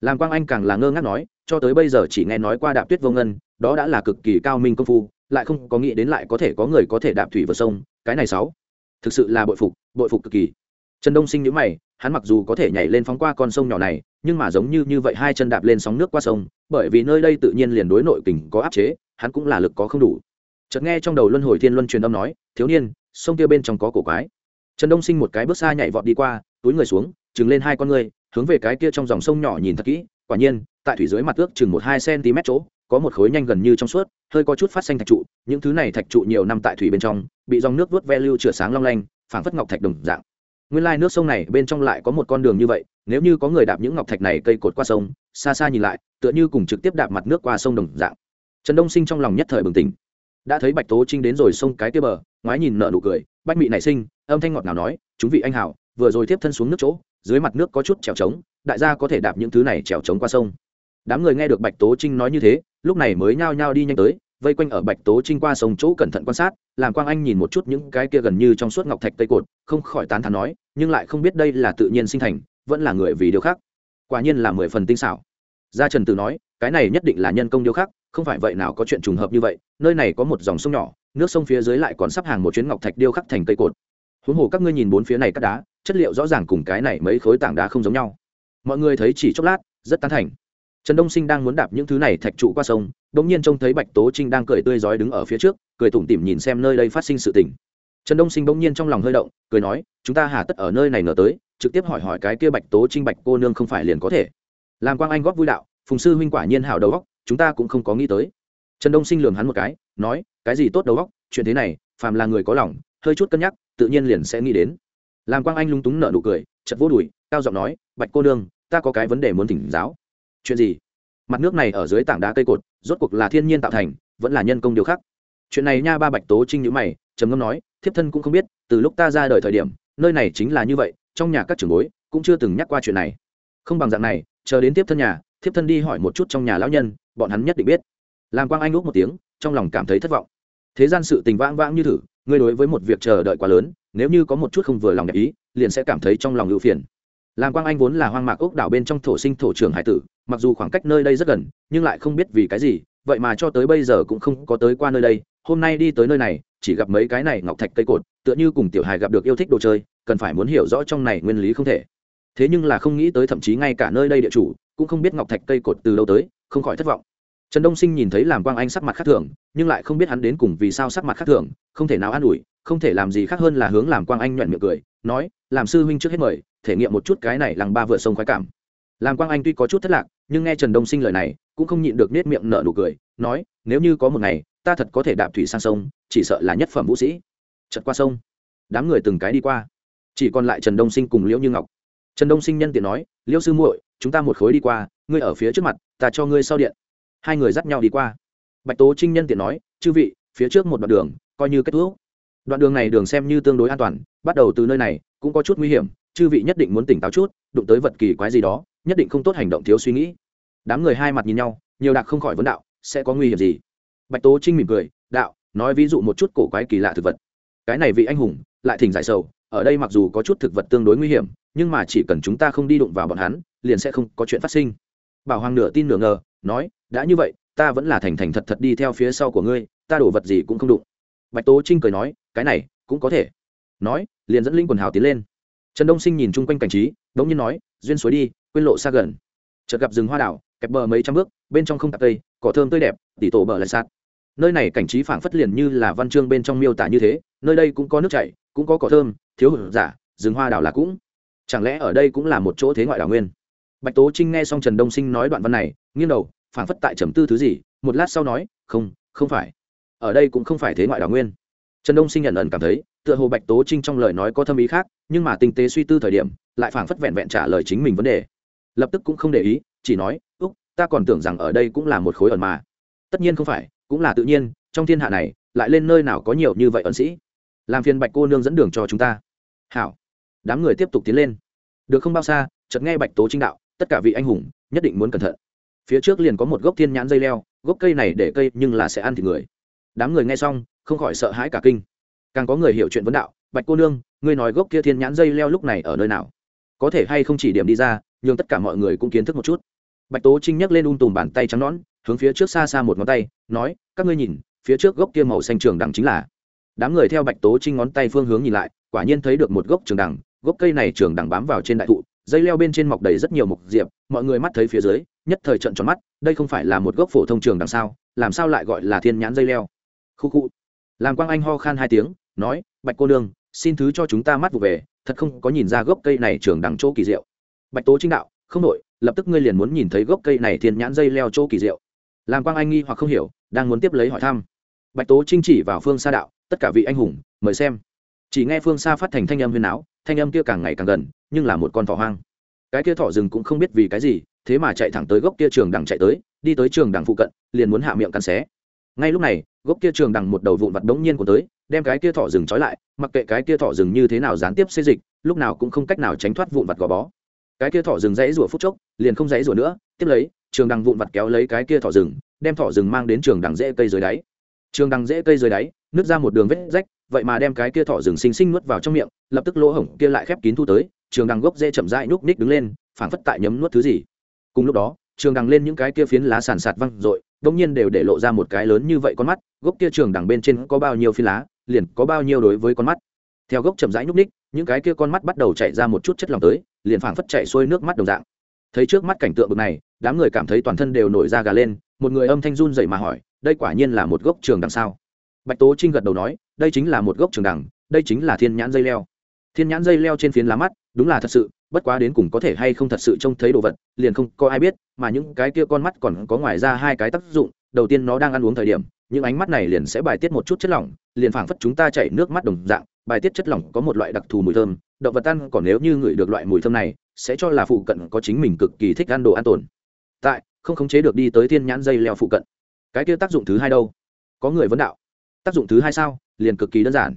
Speaker 1: Làm quang anh càng là ngơ ngác nói, cho tới bây giờ chỉ nghe nói qua đạp tuyết vô ngân, đó đã là cực kỳ cao minh công phu, lại không có nghĩ đến lại có thể có người có thể đạp thủy vào sông, cái này sáu thực sự là bội phục bội phục cực kỳ. Trần đông sinh nhữ mày, hắn mặc dù có thể nhảy lên phóng qua con sông nhỏ này, nhưng mà giống như như vậy hai chân đạp lên sóng nước qua sông, bởi vì nơi đây tự nhiên liền đối nội kình có áp chế, hắn cũng là lực có không đủ. Chợt nghe trong đầu luân hồi thiên luân truyền âm nói, thiếu niên, sông kia bên trong có cổ quái. Trần đông sinh một cái bước xa nhảy vọt đi qua, túi người xuống, trừng lên hai con người hướng về cái kia trong dòng sông nhỏ nhìn thật kỹ, quả nhiên, tại thủy dưới mặt ước chừng một hai cm chỗ có một khối nhanh gần như trong suốt, hơi có chút phát xanh thạch trụ, những thứ này thạch trụ nhiều năm tại thủy bên trong, bị dòng nước vớt ve lưu chửa sáng long lanh, phảng phất ngọc thạch đồng dạng. Nguyên lai nước sông này bên trong lại có một con đường như vậy, nếu như có người đạp những ngọc thạch này cây cột qua sông, xa xa nhìn lại, tựa như cùng trực tiếp đạp mặt nước qua sông đồng dạng. Trần đông sinh trong lòng nhất thời bừng tỉnh. Đã thấy bạch tố trinh đến rồi sông cái kia bờ, ngoái nhìn nợ nụ cười, bách mị nảy sinh, âm thanh ngọt nào nói, chúng vị anh hảo vừa rồi tiếp thân xuống nước chỗ, dưới mặt nước có chút trèo trống, đại gia có thể đạp những thứ này trèo trống qua sông đám người nghe được bạch tố trinh nói như thế, lúc này mới nhao nhao đi nhanh tới, vây quanh ở bạch tố trinh qua sông chỗ cẩn thận quan sát, làm quang anh nhìn một chút những cái kia gần như trong suốt ngọc thạch tây cột, không khỏi tán thán nói, nhưng lại không biết đây là tự nhiên sinh thành, vẫn là người vì điều khác. Quả nhiên là mười phần tinh xảo. Gia trần tử nói, cái này nhất định là nhân công điêu khắc, không phải vậy nào có chuyện trùng hợp như vậy, nơi này có một dòng sông nhỏ, nước sông phía dưới lại còn sắp hàng một chuyến ngọc thạch điêu khắc thành cây cột. Huống hồ các ngươi nhìn bốn phía này cắt đá, chất liệu rõ ràng cùng cái này mấy khối tảng đá không giống nhau. Mọi người thấy chỉ chốc lát, rất tán thành trần đông sinh đang muốn đạp những thứ này thạch trụ qua sông đ ỗ n g nhiên trông thấy bạch tố trinh đang cười tươi rói đứng ở phía trước, cười tủm tỉm nhìn xem nơi đây phát sinh sự tình. Trần đông sinh bỗng nhiên trong lòng hơi động, cười nói, chúng ta hà tất ở nơi này nở tới, trực tiếp hỏi hỏi cái kia bạch tố trinh bạch cô nương không phải liền có thể. Làm quang anh góp vui đạo, phùng sư huynh quả nhiên hảo đầu góc chúng ta cũng không có nghĩ tới. Trần đông sinh lường hắn một cái, nói, cái gì tốt đầu góc chuyện thế này, phàm là người có lòng, hơi chút cân nhắc, tự nhiên liền sẽ nghĩ đến. Làm quang anh lúng túng nợ nụ cười chật vô đùi, cao giọng nói, bạch cô nương, ta có cái vấn đề muốn thỉnh giáo chuyện gì? Mặt nước này ở dưới tảng đá cây cột, rốt cuộc là thiên nhiên tạo thành, vẫn là nhân công điều khác. Chuyện này nha ba bạch tố trinh nhữ mày, trầm ngâm nói, thiếp thân cũng không biết, từ lúc ta ra đời thời điểm, nơi này chính là như vậy, trong nhà các trưởng bối cũng chưa từng nhắc qua chuyện này. Không bằng dạng này, chờ đến tiếp thân nhà, thiếp thân đi hỏi một chút trong nhà lão nhân, bọn hắn nhất định biết. Làm quang anh úc một tiếng, trong lòng cảm thấy thất vọng. Thế gian sự tình vãng vãng như thử, ngươi đối với một việc chờ đợi quá lớn, nếu như có một chút không vừa lòng đẹp ý, liền sẽ cảm thấy trong lòng ưu phiền. Làm quang anh vốn là hoang mạc ốc đảo bên trong thổ sinh thổ trường hải tử mặc dù khoảng cách nơi đây rất gần, nhưng lại không biết vì cái gì, vậy mà cho tới bây giờ cũng không có tới qua nơi đây. Hôm nay đi tới nơi này, chỉ gặp mấy cái này ngọc thạch cây cột, tựa như cùng tiểu hài gặp được yêu thích đồ chơi, cần phải muốn hiểu rõ trong này nguyên lý không thể. Thế nhưng là không nghĩ tới thậm chí ngay cả nơi đây địa chủ, cũng không biết ngọc thạch cây cột từ đâu tới, không khỏi thất vọng. Trần đông sinh nhìn thấy làm quang anh sắc mặt khác thường, nhưng lại không biết hắn đến cùng vì sao sắc mặt khác thường, không thể nào an ủi, không thể làm gì khác hơn là hướng làm quang anh nhuận miệng cười, nói, làm sư huynh trước hết mời, thể nghiệm một chút cái này làng ba vựa sông khoái cảm. Làm quang anh tuy có chút thất lạc nhưng nghe trần đông sinh lời này, cũng không nhịn được nết miệng nở nụ cười, nói, nếu như có một ngày, ta thật có thể đạp thủy sang sông, chỉ sợ là nhất phẩm vũ sĩ. Chật qua sông, đám người từng cái đi qua, chỉ còn lại trần đông sinh cùng liễu như ngọc. Trần đông sinh nhân tiện nói, liễu sư muội, chúng ta một khối đi qua, ngươi ở phía trước mặt, ta cho ngươi sau điện. Hai người dắt nhau đi qua. Bạch tố trinh nhân tiện nói, chư vị, phía trước một đoạn đường, coi như kết thúc. Đoạn đường này đường xem như tương đối an toàn, bắt đầu từ nơi này, cũng có chút nguy hiểm chư vị nhất định muốn tỉnh táo chút, đụng tới vật kỳ quái gì đó, nhất định không tốt hành động thiếu suy nghĩ. Đám người hai mặt nhìn nhau, nhiều đạc không khỏi vấn đạo, sẽ có nguy hiểm gì? Bạch tố trinh mỉm cười, đạo, nói ví dụ một chút cổ quái kỳ lạ thực vật. Cái này vị anh hùng, lại thỉnh giải sầu, ở đây mặc dù có chút thực vật tương đối nguy hiểm, nhưng mà chỉ cần chúng ta không đi đụng vào bọn hắn, liền sẽ không có chuyện phát sinh. Bảo hoàng nửa tin nửa ngờ, nói, đã như vậy, ta vẫn là thành thành thật thật đi theo phía sau của ngươi, ta đổ vật gì cũng không đụng. Bạch tố trinh cười nói, cái này, cũng có thể. Nói, liền dẫn linh quần hào tiến lên trần đông sinh nhìn chung quanh cảnh trí đ ỗ n g nhiên nói, duyên suối đi, quên lộ xa gần. Chợt gặp rừng hoa đảo, kẹp bờ mấy trăm bước, bên trong không tạp cây cỏ thơm tươi đẹp, tỉ tổ bờ lại sát nơi này cảnh trí phảng phất liền như là văn chương bên trong miêu tả như thế, nơi đây cũng có nước chảy, cũng có cỏ thơm, thiếu hụt giả, rừng hoa đảo là cũng. Chẳng lẽ ở đây cũng là một chỗ thế ngoại đảo nguyên? Bạch tố trinh nghe xong trần đông sinh nói đoạn văn này, nghiêng đầu, phảng phất tại trầm tư thứ gì, một lát sau nói, không không phải. Ở đây cũng không phải thế ngoại đảo nguyên trần đông sinh nhận ẩn cảm thấy, tựa hồ bạch tố trinh trong lời nói có thâm ý khác, nhưng mà tinh tế suy tư thời điểm, lại phảng phất vẹn vẹn trả lời chính mình vấn đề. Lập tức cũng không để ý, chỉ nói, úc, ta còn tưởng rằng ở đây cũng là một khối ẩn mà. Tất nhiên không phải, cũng là tự nhiên, trong thiên hạ này, lại lên nơi nào có nhiều như vậy ẩn sĩ? Làm phiền bạch cô nương dẫn đường cho chúng ta. Hảo. Đám người tiếp tục tiến lên. Được không bao xa, chợt nghe bạch tố trinh đạo, tất cả vị anh hùng, nhất định muốn cẩn thận. Phía trước liền có một gốc thiên nhãn dây leo, gốc cây này để cây nhưng là sẽ ăn thịt người đám người nghe xong, không khỏi sợ hãi cả kinh. Càng có người hiểu chuyện vấn đạo, bạch cô nương, ngươi nói gốc kia thiên nhãn dây leo lúc này ở nơi nào? Có thể hay không chỉ điểm đi ra nhưng tất cả mọi người cũng kiến thức một chút. Bạch tố trinh nhấc lên un tùm bàn tay trắng nón hướng phía trước xa xa một ngón tay, nói, các ngươi nhìn, phía trước gốc kia màu xanh trường đằng chính là. Đám người theo bạch tố trinh ngón tay phương hướng nhìn lại, quả nhiên thấy được một gốc trường đằng, gốc cây này trường đằng bám vào trên đại thụ, dây leo bên trên mọc đầy rất nhiều mục diệp, mọi người mắt thấy phía dưới, nhất thời trận tròn mắt, đây không phải là một gốc phổ thông trường đằng sao, làm sao lại gọi là thiên nhãn dây leo? Khu khu. Làm quang anh ho khan hai tiếng, nói, bạch cô nương, xin thứ cho chúng ta mắt vụ về, thật không có nhìn ra gốc cây này trường đằng chỗ kỳ diệu. Bạch tố chính đạo, không nội lập tức ngươi liền muốn nhìn thấy gốc cây này thiên nhãn dây leo chỗ kỳ diệu. Làm quang anh nghi hoặc không hiểu, đang muốn tiếp lấy hỏi thăm. Bạch tố trinh chỉ vào phương xa đạo, tất cả vị anh hùng, mời xem. Chỉ nghe phương xa phát thành thanh âm huyền áo, thanh âm kia càng ngày càng gần, nhưng là một con thỏ hoang. Cái kia thỏ rừng cũng không biết vì cái gì, thế mà chạy thẳng tới gốc kia trường đằng chạy tới, đi tới trường đằng phụ cận, liền muốn hạ miệng cắn xé ngay lúc này, gốc kia trường đằng một đầu vụn vặt đống nhiên của tới, đem cái kia thỏ rừng trói lại, mặc kệ cái kia thỏ rừng như thế nào gián tiếp xê dịch, lúc nào cũng không cách nào tránh thoát vụn vặt gò bó. Cái kia thỏ rừng dãy rủa phút chốc, liền không dãy rủa nữa, tiếp lấy, trường đằng vụn vặt kéo lấy cái kia thỏ rừng, đem thỏ rừng mang đến trường đằng rễ cây dưới đáy. Trường đằng rễ cây dưới đáy, nứt ra một đường vết rách, vậy mà đem cái kia thỏ rừng xinh xinh nuốt vào trong miệng, lập tức lỗ hổng kia lại khép kín thu tới, trường đằng gốc rễ chậm rãi núp ních đứng lên, phảng phất tại nhấm nuốt thứ gì. Cùng lúc đó, trường đằng lên những cái kia phiến lá sàn sạt văng r đông nhiên đều để lộ ra một cái lớn như vậy con mắt, gốc kia trường đằng bên trên có bao nhiêu phi lá, liền có bao nhiêu đối với con mắt. Theo gốc chậm rãi nhúc ních những cái kia con mắt bắt đầu chạy ra một chút chất lòng tới, liền phảng phất chạy xuôi nước mắt đồng dạng. Thấy trước mắt cảnh tượng bực này, đám người cảm thấy toàn thân đều nổi da gà lên, một người âm thanh run dậy mà hỏi, đây quả nhiên là một gốc trường đằng sao? Bạch tố trinh gật đầu nói, đây chính là một gốc trường đằng, đây chính là thiên nhãn dây leo. Thiên nhãn dây leo trên phiến lá mắt đúng là thật sự, bất quá đến cùng có thể hay không thật sự trông thấy đồ vật, liền không có ai biết, mà những cái kia con mắt còn có ngoài ra hai cái tác dụng, đầu tiên nó đang ăn uống thời điểm, những ánh mắt này liền sẽ bài tiết một chút chất lỏng, liền phảng phất chúng ta chảy nước mắt đồng dạng, bài tiết chất lỏng có một loại đặc thù mùi thơm, động vật ăn còn nếu như ngửi được loại mùi thơm này, sẽ cho là phụ cận có chính mình cực kỳ thích ăn đồ an tồn. Tại, không khống chế được đi tới thiên nhãn dây leo phụ cận. Cái kia tác dụng thứ hai đâu? Có người vấn đạo. Tác dụng thứ hai sao? Liền cực kỳ đơn giản.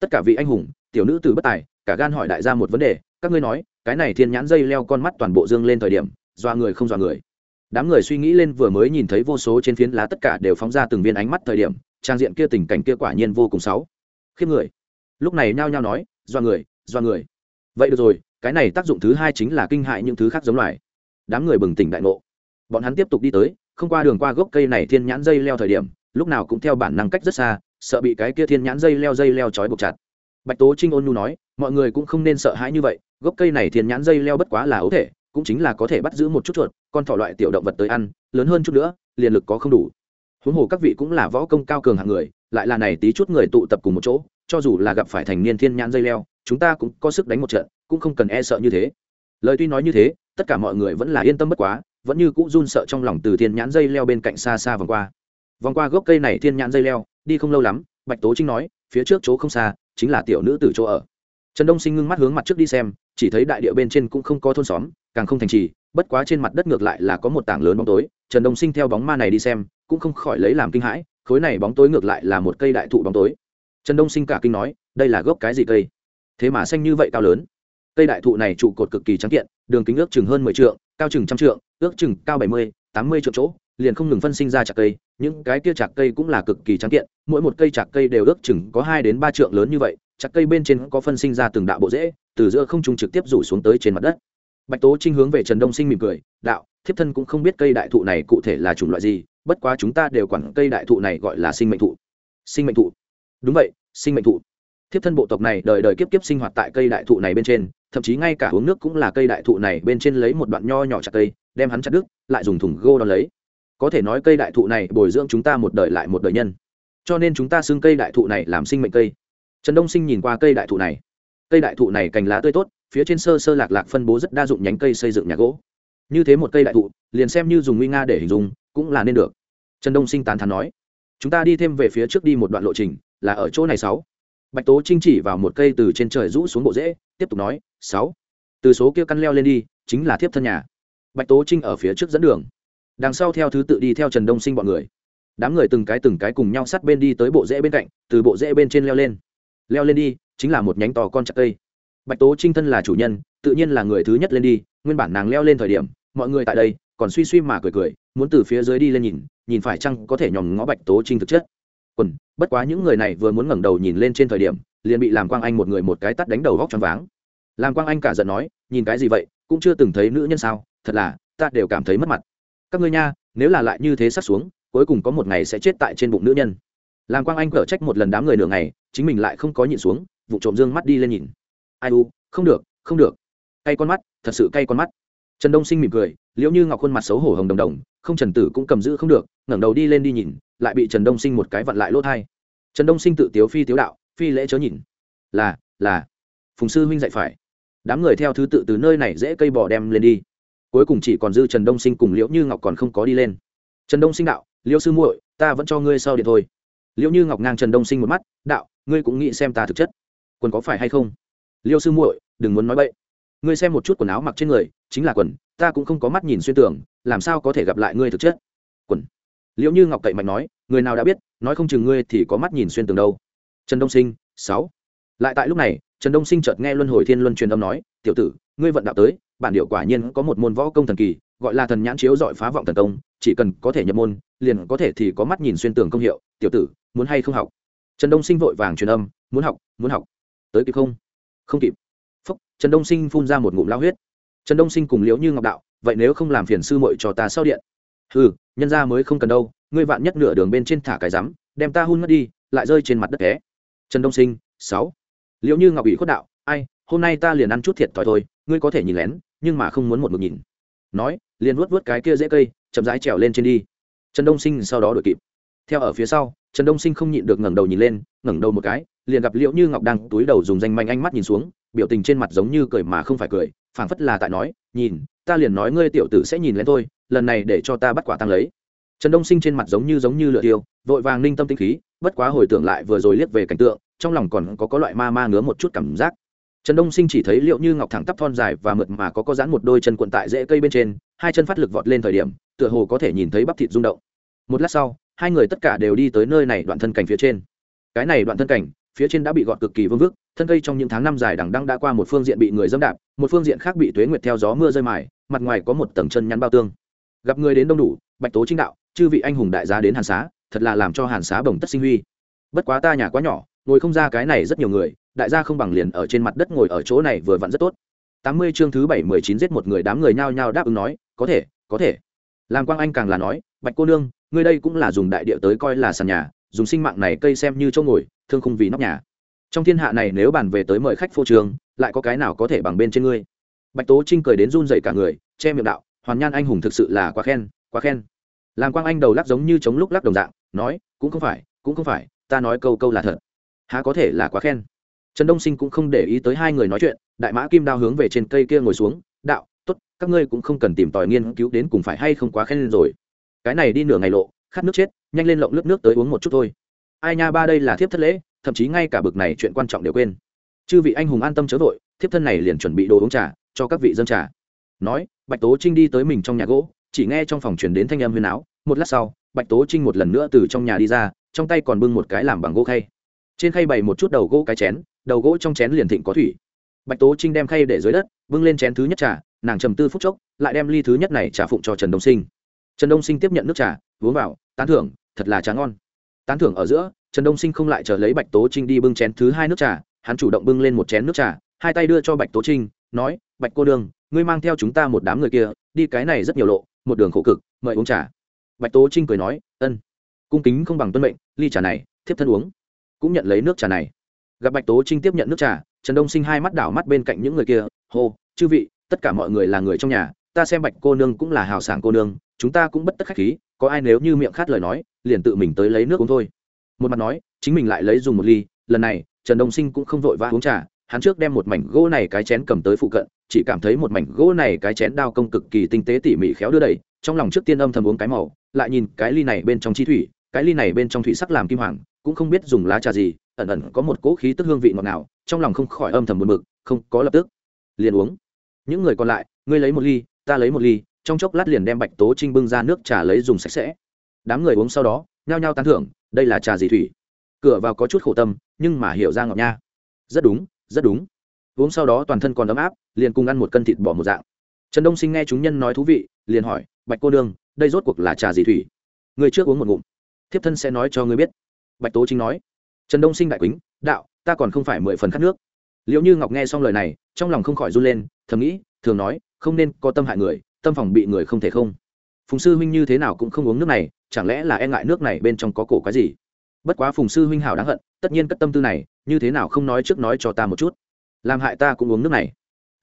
Speaker 1: Tất cả vị anh hùng, tiểu nữ từ bất tài cả gan hỏi đại gia một vấn đề, các ngươi nói, cái này thiên nhãn dây leo con mắt toàn bộ dương lên thời điểm, dọa người không dọa người. Đám người suy nghĩ lên vừa mới nhìn thấy vô số trên phiến lá tất cả đều phóng ra từng viên ánh mắt thời điểm, trang diện kia tình cảnh kia quả nhiên vô cùng xấu. Khiếp người. Lúc này nhao nhao nói, dọa người dọa người. Vậy được rồi, cái này tác dụng thứ hai chính là kinh hại những thứ khác giống loài. Đám người bừng tỉnh đại ngộ. Bọn hắn tiếp tục đi tới, không qua đường qua gốc cây này thiên nhãn dây leo thời điểm, lúc nào cũng theo bản năng cách rất xa, sợ bị cái kia thiên nhãn dây leo dây leo trói buộc chặt. Bạch tố trinh ôn nhu nói mọi người cũng không nên sợ hãi như vậy, gốc cây này thiên nhãn dây leo bất quá là ấu thể, cũng chính là có thể bắt giữ một chút chuột, con thỏ loại tiểu động vật tới ăn, lớn hơn chút nữa, liền lực có không đủ. Huống hồ các vị cũng là võ công cao cường hạng người, lại là này tí chút người tụ tập cùng một chỗ, cho dù là gặp phải thành niên thiên nhãn dây leo, chúng ta cũng có sức đánh một trận, cũng không cần e sợ như thế. Lời tuy nói như thế, tất cả mọi người vẫn là yên tâm bất quá, vẫn như cũng run sợ trong lòng từ thiên nhãn dây leo bên cạnh xa xa vòng qua. Vòng qua gốc cây này thiên nhãn dây leo, đi không lâu lắm, bạch tố trinh nói, phía trước chỗ không xa, chính là tiểu nữ tử chỗ ở trần đông sinh ngưng mắt hướng mặt trước đi xem, chỉ thấy đại địa bên trên cũng không có thôn xóm, càng không thành trì, bất quá trên mặt đất ngược lại là có một tảng lớn bóng tối. Trần đông sinh theo bóng ma này đi xem, cũng không khỏi lấy làm kinh hãi, khối này bóng tối ngược lại là một cây đại thụ bóng tối. Trần đông sinh cả kinh nói, đây là gốc cái gì cây? Thế mà xanh như vậy cao lớn. Cây đại thụ này trụ cột cực kỳ trắng kiện, đường kính ước chừng hơn mười trượng, cao chừng trăm trượng, ước chừng cao bảy mươi, tám mươi trượng chỗ, liền không ngừng phân sinh ra chạc cây, những cái kia chạc cây cũng là cực kỳ trắng kiện, mỗi một cây chạc cây đều ước chừng có hai đến ba trượng lớn như vậy Chặt cây bên trên có phân sinh ra từng đạo bộ rễ, từ giữa không trung trực tiếp rủ xuống tới trên mặt đất. Bạch tố trinh hướng về trần đông sinh mỉm cười, đạo, thiếp thân cũng không biết cây đại thụ này cụ thể là chủng loại gì, bất quá chúng ta đều quản cây đại thụ này gọi là sinh mệnh thụ. Sinh mệnh thụ? Đúng vậy, sinh mệnh thụ. Thiếp thân bộ tộc này đời đời kiếp kiếp sinh hoạt tại cây đại thụ này bên trên, thậm chí ngay cả uống nước cũng là cây đại thụ này bên trên lấy một đoạn nho nhỏ chặt cây, đem hắn chặt đứt, lại dùng thùng gô đ lấy. Có thể nói cây đại thụ này bồi dưỡng chúng ta một đời lại một đời nhân. Cho nên chúng ta xưng cây đại thụ này làm sinh mệnh cây trần đông sinh nhìn qua cây đại thụ này. Cây đại thụ này cành lá tươi tốt, phía trên sơ sơ lạc lạc phân bố rất đa dụng nhánh cây xây dựng nhà gỗ. Như thế một cây đại thụ, liền xem như dùng nguy nga để hình dung, cũng là nên được. Trần đông sinh tán thán nói, chúng ta đi thêm về phía trước đi một đoạn lộ trình, là ở chỗ này sáu. Bạch tố trinh chỉ vào một cây từ trên trời rũ xuống bộ rễ, tiếp tục nói, sáu. Từ số kia căn leo lên đi, chính là thiếp thân nhà. Bạch tố trinh ở phía trước dẫn đường. Đằng sau theo thứ tự đi theo trần đông sinh bọn người. Đám người từng cái từng cái cùng nhau sát bên đi tới bộ rễ bên cạnh, từ bộ rễ bên trên leo lên leo lên đi, chính là một nhánh to con chặt cây. Bạch tố trinh thân là chủ nhân, tự nhiên là người thứ nhất lên đi, nguyên bản nàng leo lên thời điểm, mọi người tại đây, còn suy suy mà cười cười, muốn từ phía dưới đi lên nhìn nhìn phải chăng có thể nhòm ngó bạch tố trinh thực chất. Quần, bất quá những người này vừa muốn ngẩng đầu nhìn lên trên thời điểm, liền bị làm quang anh một người một cái tắt đánh đầu góc choáng váng. Làm quang anh cả giận nói, nhìn cái gì vậy, cũng chưa từng thấy nữ nhân sao? Thật là, ta đều cảm thấy mất mặt. Các ngươi nha, nếu là lại như thế sát xuống, cuối cùng có một ngày sẽ chết tại trên bụng nữ nhân làm quang anh cở trách một lần đám người nửa ngày, chính mình lại không có nhịn xuống, vụ trộm dương mắt đi lên nhìn. Ai u, không được không được. Cay con mắt, thật sự cay con mắt. Trần đông sinh mỉm cười, liễu như ngọc khuôn mặt xấu hổ hồng đồng đồng, không trần tử cũng cầm giữ không được, ngẩng đầu đi lên đi nhìn, lại bị trần đông sinh một cái vặn lại lỗ thai. Trần đông sinh tự tiếu phi tiếu đạo, phi lễ chớ nhìn. Là là. Phùng sư huynh dạy phải. Đám người theo thứ tự từ nơi này dễ cây bò đem lên đi. Cuối cùng chỉ còn dư trần đông sinh cùng liễu như ngọc còn không có đi lên. Trần đông sinh đạo, liễu sư muội, ta vẫn cho ngươi sau điện thôi liệu như ngọc ngang trần đông sinh một mắt, đạo, ngươi cũng nghĩ xem ta thực chất. Quần có phải hay không? Liêu sư muội, đừng muốn nói bậy. Ngươi xem một chút quần áo mặc trên người, chính là quần, ta cũng không có mắt nhìn xuyên tưởng làm sao có thể gặp lại ngươi thực chất? Quần? Liệu như ngọc cậy mạnh nói, người nào đã biết, nói không chừng ngươi thì có mắt nhìn xuyên tường đâu. Trần đông sinh, sáu. Lại tại lúc này, trần đông sinh chợt nghe luân hồi thiên luân truyền âm nói, tiểu tử, ngươi vận đạo tới, bản điệu quả nhiên có một môn võ công thần kỳ, gọi là thần nhãn chiếu dọi phá vọng thần công, chỉ cần có thể nhập môn liền có thể thì có mắt nhìn xuyên tường công hiệu, tiểu tử, muốn hay không học? Trần đông sinh vội vàng truyền âm, muốn học muốn học. Tới kịp không? Không kịp. Phúc, trần đông sinh phun ra một ngụm lao huyết. Trần đông sinh cùng liễu như ngọc đạo, vậy nếu không làm phiền sư muội cho ta sau điện. Ừ nhân ra mới không cần đâu, ngươi vạn nhất nửa đường bên trên thả cái rắm, đem ta hun mất đi, lại rơi trên mặt đất té trần đông sinh, sáu. Liễu như ngọc ủy khuất đạo, ai, hôm nay ta liền ăn chút thiệt thòi thôi, ngươi có thể nhìn lén, nhưng mà không muốn một mực nhìn. Nói, liền vuốt vuốt cái kia dễ cây, chậm rãi trèo lên trên đi trần đông sinh sau đó đuổi kịp. Theo ở phía sau, trần đông sinh không nhịn được ngẩng đầu nhìn lên, ngẩng đầu một cái, liền gặp liễu như ngọc đang túi đầu dùng danh manh ánh mắt nhìn xuống, biểu tình trên mặt giống như cười mà không phải cười, phảng phất là tại nói, nhìn, ta liền nói ngươi tiểu tử sẽ nhìn lên thôi, lần này để cho ta bắt quả tăng lấy. Trần đông sinh trên mặt giống như giống như lựa tiêu vội vàng ninh tâm tinh khí, bất quá hồi tưởng lại vừa rồi liếc về cảnh tượng, trong lòng còn có có loại ma ma ngứa một chút cảm giác. Trần đông sinh chỉ thấy liệu như ngọc thẳng tắp thon dài và mượt mà có có dán một đôi chân cuộn tại rễ cây bên trên, hai chân phát lực vọt lên thời điểm tựa hồ có thể nhìn thấy bắp thịt rung động. Một lát sau, hai người tất cả đều đi tới nơi này đoạn thân cảnh phía trên. Cái này đoạn thân cảnh, phía trên đã bị gọt cực kỳ vương vức, thân cây trong những tháng năm dài đằng đăng đã qua một phương diện bị người dâm đạp, một phương diện khác bị tuế nguyệt theo gió mưa rơi mài, mặt ngoài có một tầng chân nhắn bao tương. Gặp người đến đông đủ, bạch tố chính đạo, chư vị anh hùng đại gia đến hàn xá, thật là làm cho hàn xá bồng tất sinh huy. Bất quá ta nhà quá nhỏ, ngồi không ra cái này rất nhiều người, đại gia không bằng liền ở trên mặt đất ngồi ở chỗ này vừa vặn rất tốt. Tám mươi chương thứ bảy mười chín giết một người đám người nhao nhao đáp ứng nói, có thể có thể làm quang anh càng là nói, bạch cô nương, ngươi đây cũng là dùng đại địa tới coi là sàn nhà, dùng sinh mạng này cây xem như chỗ ngồi, thương không vì nóc nhà. Trong thiên hạ này nếu bàn về tới mời khách phô trường lại có cái nào có thể bằng bên trên ngươi? Bạch tố trinh cười đến run dậy cả người, che miệng đạo, hoàn nhan anh hùng thực sự là quá khen quá khen. Làm quang anh đầu lắc giống như chống lúc lắc đồng dạng, nói, cũng không phải, cũng không phải, ta nói câu câu là thật. Há có thể là quá khen? Trần đông sinh cũng không để ý tới hai người nói chuyện, đại mã kim đao hướng về trên cây kia ngồi xuống, đạo tốt, các ngươi cũng không cần tìm tòi nghiên cứu đến cùng phải hay không quá khen lên rồi. Cái này đi nửa ngày lộ, khát nước chết, nhanh lên lộng nước nước tới uống một chút thôi. Ai nha, ba đây là thiếp thất lễ, thậm chí ngay cả bực này chuyện quan trọng đều quên. Chư vị anh hùng an tâm chớ vội, thiếp thân này liền chuẩn bị đồ uống trà, cho các vị dân trà. Nói, bạch tố trinh đi tới mình trong nhà gỗ, chỉ nghe trong phòng truyền đến thanh âm huyền áo một lát sau, bạch tố trinh một lần nữa từ trong nhà đi ra, trong tay còn bưng một cái làm bằng gỗ khay. Trên khay bày một chút đầu gỗ cái chén, đầu gỗ trong chén liền thịnh có thủy. Bạch tố trinh đem khay để dưới đất, bưng lên chén thứ nhất trà nàng trầm tư phút chốc, lại đem ly thứ nhất này trả phụng cho trần đông sinh. Trần đông sinh tiếp nhận nước trà, uống vào, tán thưởng, thật là trà ngon. Tán thưởng ở giữa, trần đông sinh không lại chờ lấy bạch tố trinh đi bưng chén thứ hai nước trà, hắn chủ động bưng lên một chén nước trà, hai tay đưa cho bạch tố trinh, nói, bạch cô đường ngươi mang theo chúng ta một đám người kia, đi cái này rất nhiều lộ, một đường khổ cực, mời uống trà. Bạch tố trinh cười nói, ân, cung kính không bằng tuân mệnh, ly trà này, thiếp thân uống. Cũng nhận lấy nước trà này. Gặp bạch tố trinh tiếp nhận nước trà, trần đông sinh hai mắt đảo mắt bên cạnh những người kia, hô, chư vị tất cả mọi người là người trong nhà, ta xem bạch cô nương cũng là hào sảng cô nương, chúng ta cũng bất tất khách khí, có ai nếu như miệng khát lời nói, liền tự mình tới lấy nước uống thôi. Một mặt nói, chính mình lại lấy dùng một ly, lần này, trần đông sinh cũng không vội vã uống trà, hắn trước đem một mảnh gỗ này cái chén cầm tới phụ cận, chỉ cảm thấy một mảnh gỗ này cái chén đao công cực kỳ tinh tế tỉ mỉ khéo đưa đẩy trong lòng trước tiên âm thầm uống cái màu, lại nhìn cái ly này bên trong chi thủy, cái ly này bên trong thủy sắc làm kim hoàng, cũng không biết dùng lá trà gì, ẩn ẩn có một cỗ khí tức hương vị ngọt ngào, trong lòng không khỏi âm thầm buồn bực, không có lập tức, liền uống những người còn lại, ngươi lấy một ly, ta lấy một ly, trong chốc lát liền đem bạch tố trinh bưng ra nước trà lấy dùng sạch sẽ. Đám người uống sau đó, nhao nhao tán thưởng, đây là trà gì thủy? Cửa vào có chút khổ tâm, nhưng mà hiểu ra ngọc nha. Rất đúng rất đúng. Uống sau đó toàn thân còn ấm áp, liền cùng ăn một cân thịt bỏ một dạng. Trần đông sinh nghe chúng nhân nói thú vị, liền hỏi, bạch cô đương đây rốt cuộc là trà gì thủy? Người trước uống một ngụm. Thiếp thân sẽ nói cho ngươi biết. Bạch tố chính nói, trần đông sinh đại quýnh đạo, ta còn không phải mười phần khát nước. Liệu như ngọc nghe xong lời này, trong lòng không khỏi run lên thầm nghĩ, thường nói, không nên có tâm hại người, tâm phòng bị người không thể không. Phùng sư huynh như thế nào cũng không uống nước này, chẳng lẽ là e ngại nước này bên trong có cổ cái gì? Bất quá phùng sư huynh hảo đáng hận, tất nhiên cất tâm tư này, như thế nào không nói trước nói cho ta một chút? Làm hại ta cũng uống nước này.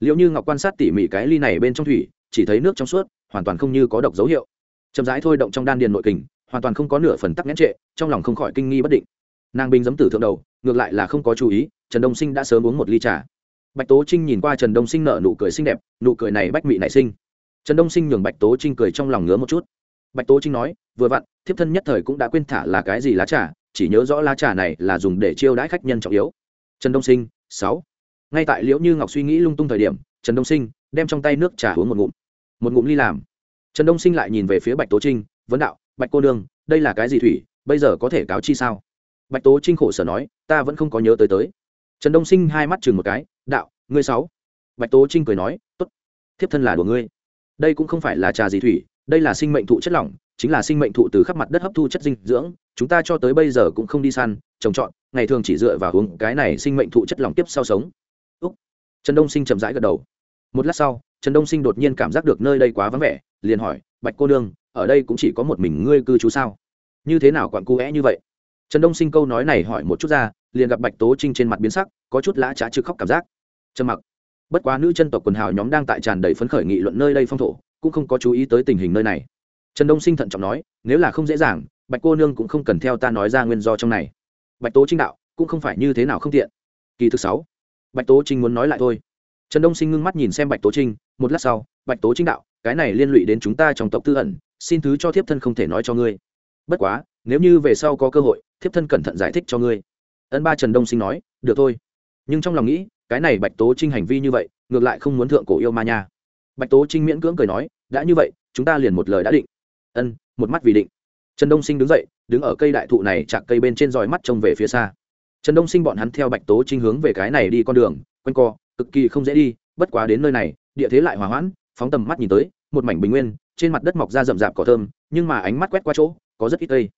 Speaker 1: Liệu như ngọc quan sát tỉ mỉ cái ly này bên trong thủy, chỉ thấy nước trong suốt, hoàn toàn không như có độc dấu hiệu. Chậm rãi thôi động trong đan điền nội kình, hoàn toàn không có nửa phần tắc nghẽn trệ, trong lòng không khỏi kinh nghi bất định. Nàng binh giấm tử thượng đầu, ngược lại là không có chú ý, trần đông sinh đã sớm uống một ly trà bạch tố trinh nhìn qua trần đông sinh nở nụ cười xinh đẹp, nụ cười này bách mị nảy sinh. Trần đông sinh nhường bạch tố trinh cười trong lòng ngứa một chút. Bạch tố trinh nói, vừa vặn, thiếp thân nhất thời cũng đã quên thả là cái gì lá trà, chỉ nhớ rõ lá trà này là dùng để chiêu đãi khách nhân trọng yếu. Trần đông sinh, sáu. Ngay tại liễu như ngọc suy nghĩ lung tung thời điểm, trần đông sinh đem trong tay nước trà uống một ngụm. Một ngụm ly làm. Trần đông sinh lại nhìn về phía bạch tố trinh, vấn đạo, bạch cô nương, đây là cái gì thủy, bây giờ có thể cáo chi sao? Bạch tố trinh khổ sở nói, ta vẫn không có nhớ tới tới trần đông sinh hai mắt chừng một cái, đạo, ngươi sáu. Bạch tố trinh cười nói t ố t thiếp thân là của ngươi. Đây cũng không phải là trà gì thủy, đây là sinh mệnh thụ chất lỏng, chính là sinh mệnh thụ từ khắp mặt đất hấp thu chất dinh dưỡng. Chúng ta cho tới bây giờ cũng không đi săn, trồng trọt, ngày thường chỉ dựa vào uống cái này sinh mệnh thụ chất lỏng tiếp sau sống. Úc. Trần đông sinh chậm rãi gật đầu. Một lát sau, trần đông sinh đột nhiên cảm giác được nơi đây quá vắng vẻ, liền hỏi, bạch cô nương, ở đây cũng chỉ có một mình ngươi cư trú sao? Như thế nào quặn cu é như vậy? Trần đông sinh câu nói này hỏi một chút ra liền gặp bạch tố trinh trên mặt biến sắc, có chút lã trá trực khóc cảm giác. Trầm mặc. Bất quá nữ chân tộc quần hào nhóm đang tại tràn đầy phấn khởi nghị luận nơi đây phong thổ, cũng không có chú ý tới tình hình nơi này. Trần đông sinh thận trọng nói, nếu là không dễ dàng, bạch cô nương cũng không cần theo ta nói ra nguyên do trong này. Bạch tố trinh đạo, cũng không phải như thế nào không tiện. Kỳ thứ sáu. Bạch tố trinh muốn nói lại thôi. Trần đông sinh ngưng mắt nhìn xem bạch tố trinh, một lát sau, bạch tố trinh đạo, cái này liên lụy đến chúng ta trong tộc tư ẩn, xin thứ cho thiếp thân không thể nói cho ngươi. Bất quá, nếu như về sau có cơ hội, thiếp thân cẩn thận giải thích cho ngươi ân ba trần đông sinh nói, được thôi. Nhưng trong lòng nghĩ, cái này bạch tố trinh hành vi như vậy, ngược lại không muốn thượng cổ yêu ma nha. Bạch tố trinh miễn cưỡng cười nói, đã như vậy, chúng ta liền một lời đã định. Ân, một mắt vì định. Trần đông sinh đứng dậy, đứng ở cây đại thụ này chạc cây bên trên dòi mắt trông về phía xa. Trần đông sinh bọn hắn theo bạch tố trinh hướng về cái này đi con đường, quanh co, cực kỳ không dễ đi, bất quá đến nơi này, địa thế lại hòa hoãn, phóng tầm mắt nhìn tới, một mảnh bình nguyên, trên mặt đất mọc ra rậm rạp cỏ thơm, nhưng mà ánh mắt quét qua chỗ, có rất ít cây.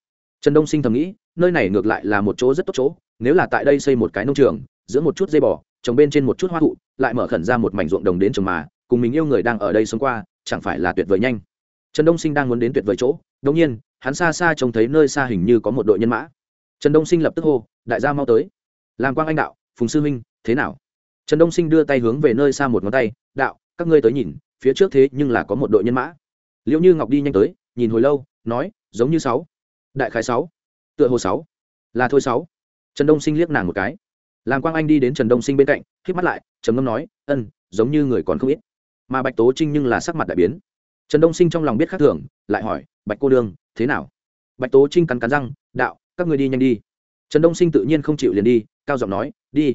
Speaker 1: Trần đông sinh thầm nghĩ, nơi này ngược lại là một chỗ rất tốt chỗ nếu là tại đây xây một cái nông trường, giữa một chút dây bò, trồng bên trên một chút hoa thụ, lại mở khẩn ra một mảnh ruộng đồng đến trồng mà, cùng mình yêu người đang ở đây sống qua, chẳng phải là tuyệt vời nhanh. Trần đông sinh đang muốn đến tuyệt vời chỗ đông nhiên, hắn xa xa trông thấy nơi xa hình như có một đội nhân mã. Trần đông sinh lập tức hô, đại gia mau tới. Làm quang anh đạo, phùng sư minh thế nào? Trần đông sinh đưa tay hướng về nơi xa một ngón tay, đạo, các ngươi tới nhìn, phía trước thế nhưng là có một đội nhân mã. Liệu như ngọc đi nhanh tới, nhìn hồi lâu, nói, giống như sáu. Đại khái sáu. Tựa hồ sáu. Là thôi sáu trần đông sinh liếc nàng một cái. Làm quang anh đi đến trần đông sinh bên cạnh k mắt lại, trầm ngâm nói ân giống như người còn không ít. Mà bạch tố trinh nhưng là sắc mặt đại biến. Trần đông sinh trong lòng biết khác thường, lại hỏi, bạch cô đương, thế nào? Bạch tố trinh cắn cắn răng, đạo, các người đi nhanh đi. Trần đông sinh tự nhiên không chịu liền đi, cao giọng nói, đi.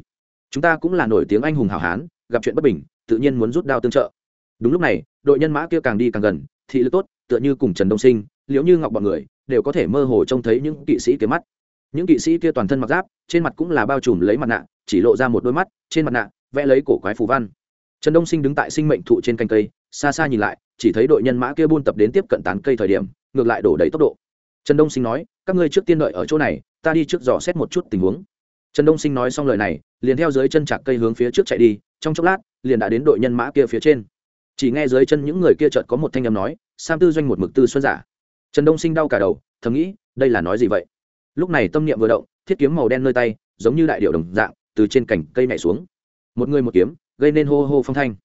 Speaker 1: Chúng ta cũng là nổi tiếng anh hùng hảo hán, gặp chuyện bất bình, tự nhiên muốn rút đao tương trợ. Đúng lúc này, đội nhân mã kia càng đi càng gần, thị lực tốt, tựa như cùng trần đông sinh, liễu như ngọc bọn người, đều có thể mơ hồ trông thấy những kỵ sĩ kế mắt những kỵ sĩ kia toàn thân mặc giáp, trên mặt cũng là bao trùm lấy mặt nạ, chỉ lộ ra một đôi mắt, trên mặt nạ vẽ lấy cổ quái phù văn. Trần đông sinh đứng tại sinh mệnh thụ trên canh cây, xa xa nhìn lại, chỉ thấy đội nhân mã kia buôn tập đến tiếp cận tán cây thời điểm, ngược lại đổ đầy tốc độ. Trần đông sinh nói, các ngươi trước tiên đợi ở chỗ này, ta đi trước dò xét một chút tình huống. Trần đông sinh nói xong lời này, liền theo dưới chân chạc cây hướng phía trước chạy đi, trong chốc lát, liền đã đến đội nhân mã kia phía trên. Chỉ nghe dưới chân những người kia chợt có một thanh âm nói, sam tư doanh một mực tư xuân giả. Trần đông sinh đau cả đầu, thầm nghĩ, đây là nói gì vậy? Lúc này tâm niệm vừa động, thiết kiếm màu đen nơi tay, giống như đại điệu đồng dạng, từ trên cành cây nhảy xuống. Một người một kiếm, gây nên hô hô phong thanh.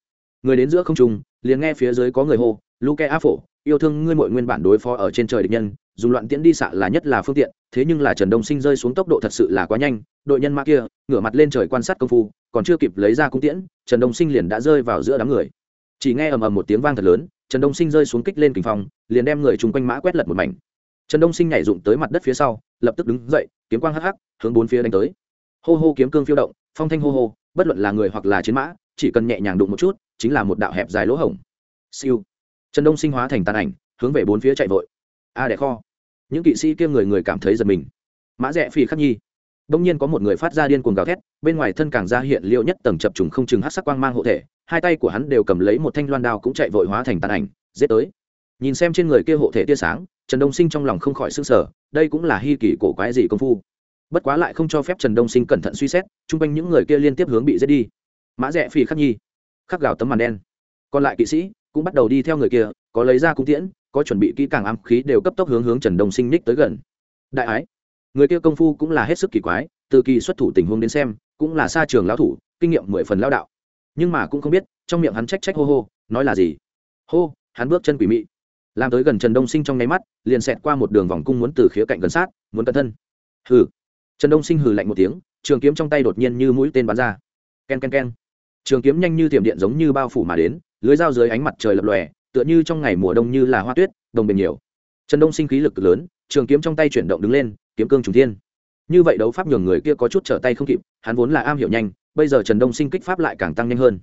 Speaker 1: Người đến giữa không trung, liền nghe phía dưới có người hô, luke a phổ, yêu thương ngươi mọi nguyên bản đối phó ở trên trời địch nhân, dùng loạn tiễn đi xạ là nhất là phương tiện, thế nhưng là trần đông sinh rơi xuống tốc độ thật sự là quá nhanh, đội nhân mã kia, ngửa mặt lên trời quan sát công phu, còn chưa kịp lấy ra cung tiễn, trần đông sinh liền đã rơi vào giữa đám người. Chỉ nghe ầm ầm một tiếng vang thật lớn, trần đông sinh rơi xuống kích lên kinh phong, liền đem người chung quanh mã quét lật một mảnh trần đông sinh nhảy dụng tới mặt đất phía sau lập tức đứng dậy kiếm quang hắc hắc hướng bốn phía đánh tới. Hô hô kiếm cương phiêu động phong thanh hô hô bất luận là người hoặc là chiến mã chỉ cần nhẹ nhàng đụng một chút chính là một đạo hẹp dài lỗ hổng. Siêu. Trần đông sinh hóa thành tàn ảnh hướng về bốn phía chạy vội. A à, kho. Những kỵ sĩ kia người người cảm thấy giật mình. Mã rẽ phi khắc nhi. Đông nhiên có một người phát ra điên cuồng gào thét bên ngoài thân càng ra hiện liệu nhất tầng chập trùng không chừng hát sắc quang mang hộ thể hai tay của hắn đều cầm lấy một thanh loan đao cũng chạy vội hóa thành tàn ảnh giết tới. Nhìn xem trên người kia hộ thể tia sáng trần đông sinh trong lòng không khỏi s ư n g sở đây cũng là hy kỳ cổ quái gì công phu. Bất quá lại không cho phép trần đông sinh cẩn thận suy xét, chung quanh những người kia liên tiếp hướng bị giết đi. Mã rẽ phi khắc nhi, khắc gào tấm màn đen. Còn lại kỵ sĩ cũng bắt đầu đi theo người kia, có lấy ra cung tiễn, có chuẩn bị kỹ càng ám khí đều cấp tốc hướng hướng trần đông sinh ních tới gần. Đại ái, người kia công phu cũng là hết sức kỳ quái, từ kỳ xuất thủ tình huống đến xem, cũng là xa trường lão thủ, kinh nghiệm mười phần lao đạo. Nhưng mà cũng không biết, trong miệng hắn trách trách hô hô, nói là gì? Hô, hắn bước chân quỷ mị làm tới gần trần đông sinh trong nháy mắt, liền xẹt qua một đường vòng cung muốn từ khía cạnh gần sát, muốn cẩn thân. Hừ. Trần đông sinh hừ lạnh một tiếng, trường kiếm trong tay đột nhiên như mũi tên bắn ra. K e n k e n k e n trường kiếm nhanh như tiềm điện giống như bao phủ mà đến, lưới dao dưới ánh mặt trời lập lòe, tựa như trong ngày mùa đông như là hoa tuyết, đồng bền nhiều. Trần đông sinh khí lực lớn, trường kiếm trong tay chuyển động đứng lên, kiếm cương trùng thiên. Như vậy đấu pháp nhường người kia có chút trở tay không kịp, hắn vốn là am hiểu nhanh, bây giờ trần đông sinh kích pháp lại càng tăng nhanh hơn.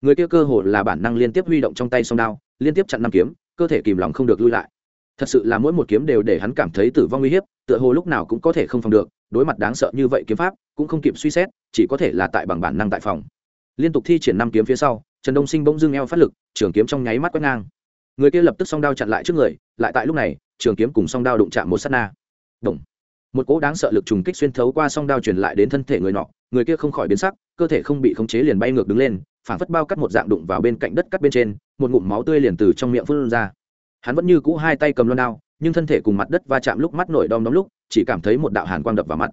Speaker 1: Người kia cơ hồ là bản năng liên tiếp huy động trong tay song đao, liên tiếp chặn năm kiếm cơ thể kìm lòng không được lui lại. Thật sự là mỗi một kiếm đều để hắn cảm thấy tử vong uy hiếp, tựa hồ lúc nào cũng có thể không phòng được, đối mặt đáng sợ như vậy kiếm pháp, cũng không kịp suy xét, chỉ có thể là tại bằng bản năng tại phòng. Liên tục thi triển năm kiếm phía sau, trần đông sinh bỗng dưng eo phát lực, trường kiếm trong nháy mắt quét ngang. Người kia lập tức song đao chặn lại trước người, lại tại lúc này, trường kiếm cùng song đao đụng chạm một s á t na. Đồng một cỗ đáng sợ lực trùng kích xuyên thấu qua song đao truyền lại đến thân thể người nọ, người kia không khỏi biến sắc, cơ thể không bị khống chế liền bay ngược đứng lên phản phất bao cắt một dạng đụng vào bên cạnh đất cắt bên trên, một ngụm máu tươi liền từ trong miệng phun ra. Hắn vẫn như cũ hai tay cầm loan đao, nhưng thân thể cùng mặt đất va chạm lúc mắt nổi đom đóm lúc, chỉ cảm thấy một đạo hàn quang đập vào mặt.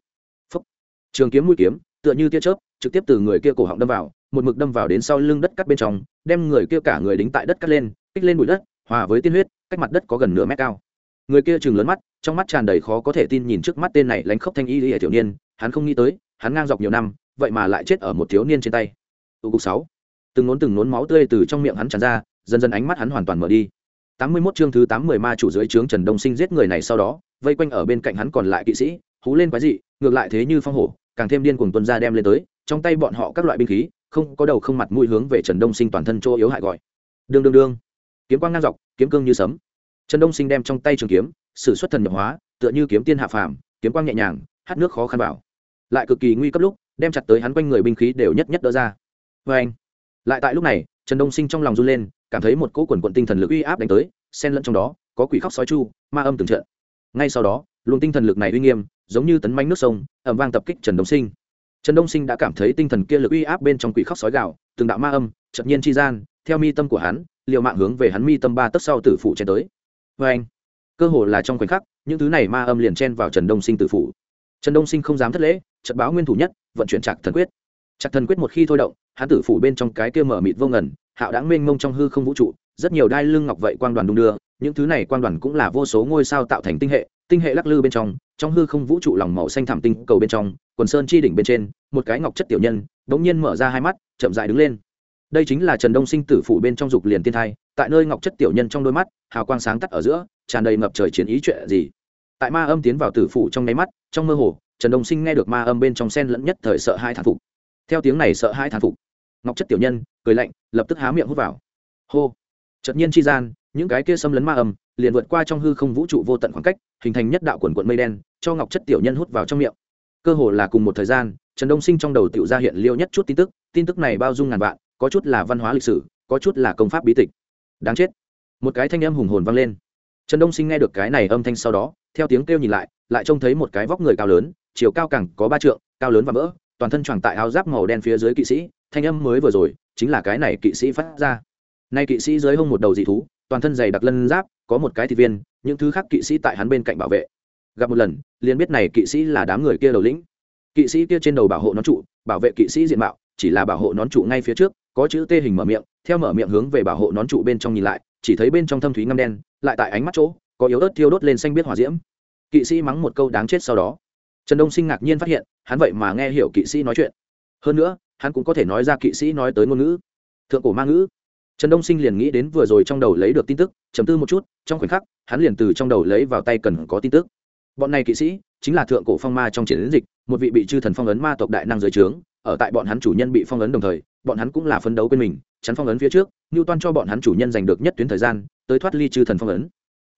Speaker 1: Phúc. trường kiếm mũi kiếm, tựa như tia chớp, trực tiếp từ người kia cổ họng đâm vào, một mực đâm vào đến sau lưng đất cắt bên trong, đem người kia cả người đính tại đất cắt lên, kích lên bụi đất, hòa với tiên huyết, cách mặt đất có gần nửa mét cao. Người kia chừng lớn mắt, trong mắt tràn đầy khó có thể tin nhìn trước mắt tên này lánh khóc thanh y lìa thiếu niên, hắn không nghĩ tới, hắn ngang dọc nhiều năm, vậy mà lại chết ở một thiếu niên trên tay. Tụ cục sáu từng nốn từng nốn máu tươi từ trong miệng hắn tràn ra dần dần ánh mắt hắn hoàn toàn mở đi tám mươi 81 chương thứ tám mươi ma chủ dưới trướng Trần Đông Sinh giết người này sau đó, vây quanh ở bên cạnh hắn còn lại kỵ sĩ, hú lên quái dị, ngược lại thế như phong hổ, càng thêm điên cuồng tuân ra đem lên tới, trong tay bọn họ các loại binh khí, không có đầu không mặt mũi hướng về Trần Đông Sinh toàn thân chỗ yếu hại gọi. Đương đương đương. Kiếm quang ngang dọc, kiếm cương như sấm. Trần Đông Sinh đem trong tay trường kiếm, sử xuất thần nhập hóa tựa như kiếm tiên hạ phàm kiếm quang nhẹ nhàng hát nước khó khăn bảo lại cực kỳ nguy cấp lúc đem chặt tới hắn quanh người binh khí đều nhất nhất đỡ ra vê anh lại tại lúc này, trần đông sinh trong lòng run lên, cảm thấy một cỗ quần quận tinh thần lực uy áp đánh tới, xen lẫn trong đó, có quỷ khóc sói chu, ma âm từng trận. Ngay sau đó, luồng tinh thần lực này uy nghiêm, giống như tấn manh nước sông ẩm vang tập kích trần đông sinh. Trần đông sinh đã cảm thấy tinh thần kia lực uy áp bên trong quỷ khóc sói gạo từng đạo ma âm, chợt nhiên chi gian, theo mi tâm của hắn, liều mạng hướng về hắn mi tâm ba tấc sau tử phụ chen tới. Vê anh cơ hồ là trong khoảnh khắc, những thứ này ma âm liền chen vào trần đông sinh tử phủ. Trần đông sinh không dám thất lễ trận báo nguyên thủ nhất, vận chuyển trạc thần quyết. Chặt thần quyết một khi thôi động hán tử phủ bên trong cái kia mở mịt vô ngần, hạo đáng mênh mông trong hư không vũ trụ, rất nhiều đai lưng ngọc vậy quang đoàn đung đưa, những thứ này quang đoàn cũng là vô số ngôi sao tạo thành tinh hệ tinh hệ lắc lư bên trong trong hư không vũ trụ lòng màu xanh thảm tinh cầu bên trong, quần sơn chi đỉnh bên trên, một cái ngọc chất tiểu nhân đ ỗ n g nhiên mở ra hai mắt, chậm dại đứng lên. Đây chính là trần đông sinh tử phủ bên trong dục liền tiên thai, tại nơi ngọc chất tiểu nhân trong đôi mắt, hào quang sáng tắt ở giữa, tràn đầy ngập trời chiến ý chuyện gì. Tại ma âm tiến vào tử phủ trong nháy mắt, trong mơ hồ, trần đông sinh nghe được ma âm bên trong sen lẫn nhất thời sợ hai thản phục theo tiếng này sợ hai thán phục, ngọc chất tiểu nhân cười lạnh, lập tức há miệng hút vào. Hô! Chợt nhiên chi gian, những cái kia xâm lấn ma âm liền vượt qua trong hư không vũ trụ vô tận khoảng cách, hình thành nhất đạo quần quận mây đen, cho ngọc chất tiểu nhân hút vào trong miệng. Cơ hồ là cùng một thời gian, trần đông sinh trong đầu Tiểu ra hiện liêu nhất chút tin tức tin tức này bao dung ngàn vạn, có chút là văn hóa lịch sử, có chút là công pháp bí tịch. Đáng chết! Một cái thanh âm hùng hồn vang lên. Trần đông sinh nghe được cái này âm thanh sau đó, theo tiếng kêu nhìn lại lại trông thấy một cái vóc người cao lớn, chiều cao cẳng có ba trượng, cao lớn và vỡ toàn thân tròn tại áo giáp màu đen phía dưới kỵ sĩ, thanh âm mới vừa rồi, chính là cái này kỵ sĩ phát ra. Nay kỵ sĩ dưới hông một đầu dị thú, toàn thân dày đặc lân giáp, có một cái thị viên, những thứ khác kỵ sĩ tại hắn bên cạnh bảo vệ. Gặp một lần, liền biết này kỵ sĩ là đám người kia đầu lĩnh. Kỵ sĩ kia trên đầu bảo hộ nón trụ, bảo vệ kỵ sĩ diện mạo, chỉ là bảo hộ nón trụ ngay phía trước, có chữ tê hình mở miệng, theo mở miệng hướng về bảo hộ nón trụ bên trong nhìn lại, chỉ thấy bên trong thâm thúy ngăm đen, lại tại ánh mắt chỗ, có yếu ớt thiêu đốt lên xanh biết hỏa diễm. Kỵ sĩ mắng một câu đáng chết sau đó trần đông sinh ngạc nhiên phát hiện, hắn vậy mà nghe hiểu kỵ sĩ nói chuyện. Hơn nữa, hắn cũng có thể nói ra kỵ sĩ nói tới ngôn ngữ. Thượng cổ ma ngữ. Trần đông sinh liền nghĩ đến vừa rồi trong đầu lấy được tin tức chấm tư một chút, trong khoảnh khắc, hắn liền từ trong đầu lấy vào tay cần có tin tức. Bọn này kỵ sĩ chính là thượng cổ phong ma trong chiến dịch, một vị bị chư thần phong ấn ma tộc đại năng dưới trướng, ở tại bọn hắn chủ nhân bị phong ấn đồng thời, bọn hắn cũng là phấn đấu quên mình, chắn phong ấn phía trước như toan cho bọn hắn chủ nhân giành được nhất tuyến thời gian, tới thoát ly chư thần phong ấn.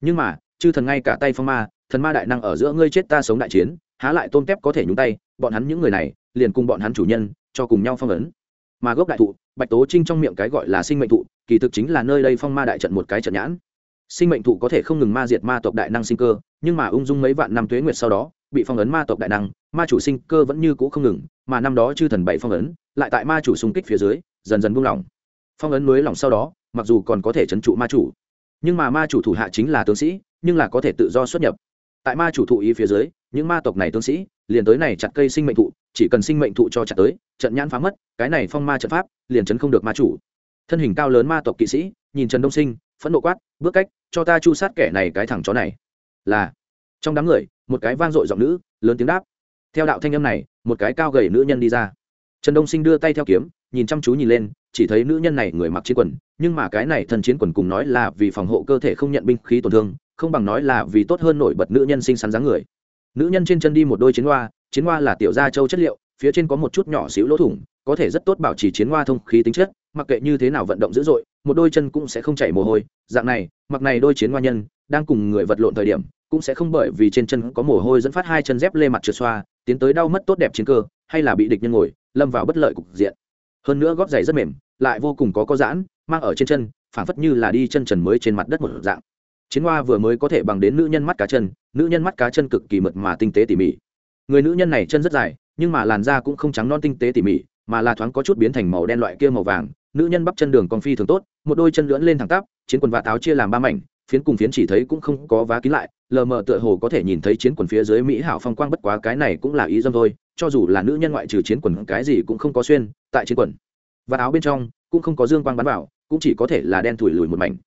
Speaker 1: Nhưng mà, chư thần ngay cả tay phong ma, thần ma đại năng ở giữa ngươi chết ta sống đại chiến há lại tôm tép có thể nhúng tay, bọn hắn những người này, liền cùng bọn hắn chủ nhân, cho cùng nhau phong ấn. Mà gốc đại thụ, bạch tố trinh trong miệng cái gọi là sinh mệnh thụ, kỳ thực chính là nơi đây phong ma đại trận một cái trận nhãn. Sinh mệnh thụ có thể không ngừng ma diệt ma tộc đại năng sinh cơ, nhưng mà ung dung mấy vạn năm tuế nguyệt sau đó, bị phong ấn ma tộc đại năng, ma chủ sinh cơ vẫn như cũ không ngừng, mà năm đó chư thần bảy phong ấn, lại tại ma chủ xung kích phía dưới, dần dần buông lỏng. Phong ấn núi lỏng sau đó, mặc dù còn có thể trấn trụ ma chủ, nhưng mà ma chủ thủ hạ chính là tướng sĩ, nhưng là có thể tự do xuất nhập. Tại ma chủ thụ ý phía dưới những ma tộc này tướng sĩ, liền tới này chặt cây sinh mệnh thụ, chỉ cần sinh mệnh thụ cho chặt tới, trận nhãn phá mất, cái này phong ma trận pháp, liền chấn không được ma chủ. Thân hình cao lớn ma tộc kỵ sĩ, nhìn trần đông sinh, phẫn nộ quát, bước cách, cho ta chu sát kẻ này cái thằng chó này. Là, trong đám người, một cái vang dội giọng nữ, lớn tiếng đáp. Theo đạo thanh âm này, một cái cao gầy nữ nhân đi ra. Trần đông sinh đưa tay theo kiếm, nhìn chăm chú nhìn lên, chỉ thấy nữ nhân này người mặc chiến quần, nhưng mà cái này thần chiến quần cùng nói là vì phòng hộ cơ thể không nhận binh khí tổn thương, không bằng nói là vì tốt hơn nổi bật nữ nhân sinh sắn dáng người nữ nhân trên chân đi một đôi chiến hoa chiến hoa là tiểu gia châu chất liệu, phía trên có một chút nhỏ xíu lỗ thủng, có thể rất tốt bảo trì chiến hoa thông khí tính chất, mặc kệ như thế nào vận động dữ dội, một đôi chân cũng sẽ không chảy mồ hôi. Dạng này, mặc này đôi chiến hoa nhân, đang cùng người vật lộn thời điểm, cũng sẽ không bởi vì trên chân có mồ hôi dẫn phát hai chân dép lê mặt trượt xoa, tiến tới đau mất tốt đẹp chiến cơ, hay là bị địch nhân ngồi, lâm vào bất lợi cục diện. Hơn nữa gót giày rất mềm, lại vô cùng có có giãn, mang ở trên chân, phảng phất như là đi chân trần mới trên mặt đất một dạng chiến hoa vừa mới có thể bằng đến nữ nhân mắt cá chân, nữ nhân mắt cá chân cực kỳ mượt mà tinh tế tỉ mỉ. Người nữ nhân này chân rất dài, nhưng mà làn da cũng không trắng non tinh tế tỉ mỉ, mà là thoáng có chút biến thành màu đen loại kia màu vàng. Nữ nhân bắp chân đường con phi thường tốt, một đôi chân lưỡn lên thẳng tắp, chiến quần vạ táo chia làm ba mảnh, phiến cùng phiến chỉ thấy cũng không có vá kín lại, lờ mờ tựa hồ có thể nhìn thấy chiến quần phía dưới mỹ hảo phong quang bất quá cái này cũng là ý dâm thôi, cho dù là nữ nhân ngoại trừ chiến quần cái gì cũng không có xuyên, tại chiến quần. Và áo bên trong cũng không có dương quang bắn vào, cũng chỉ có thể là đen thủi lùi một mảnh.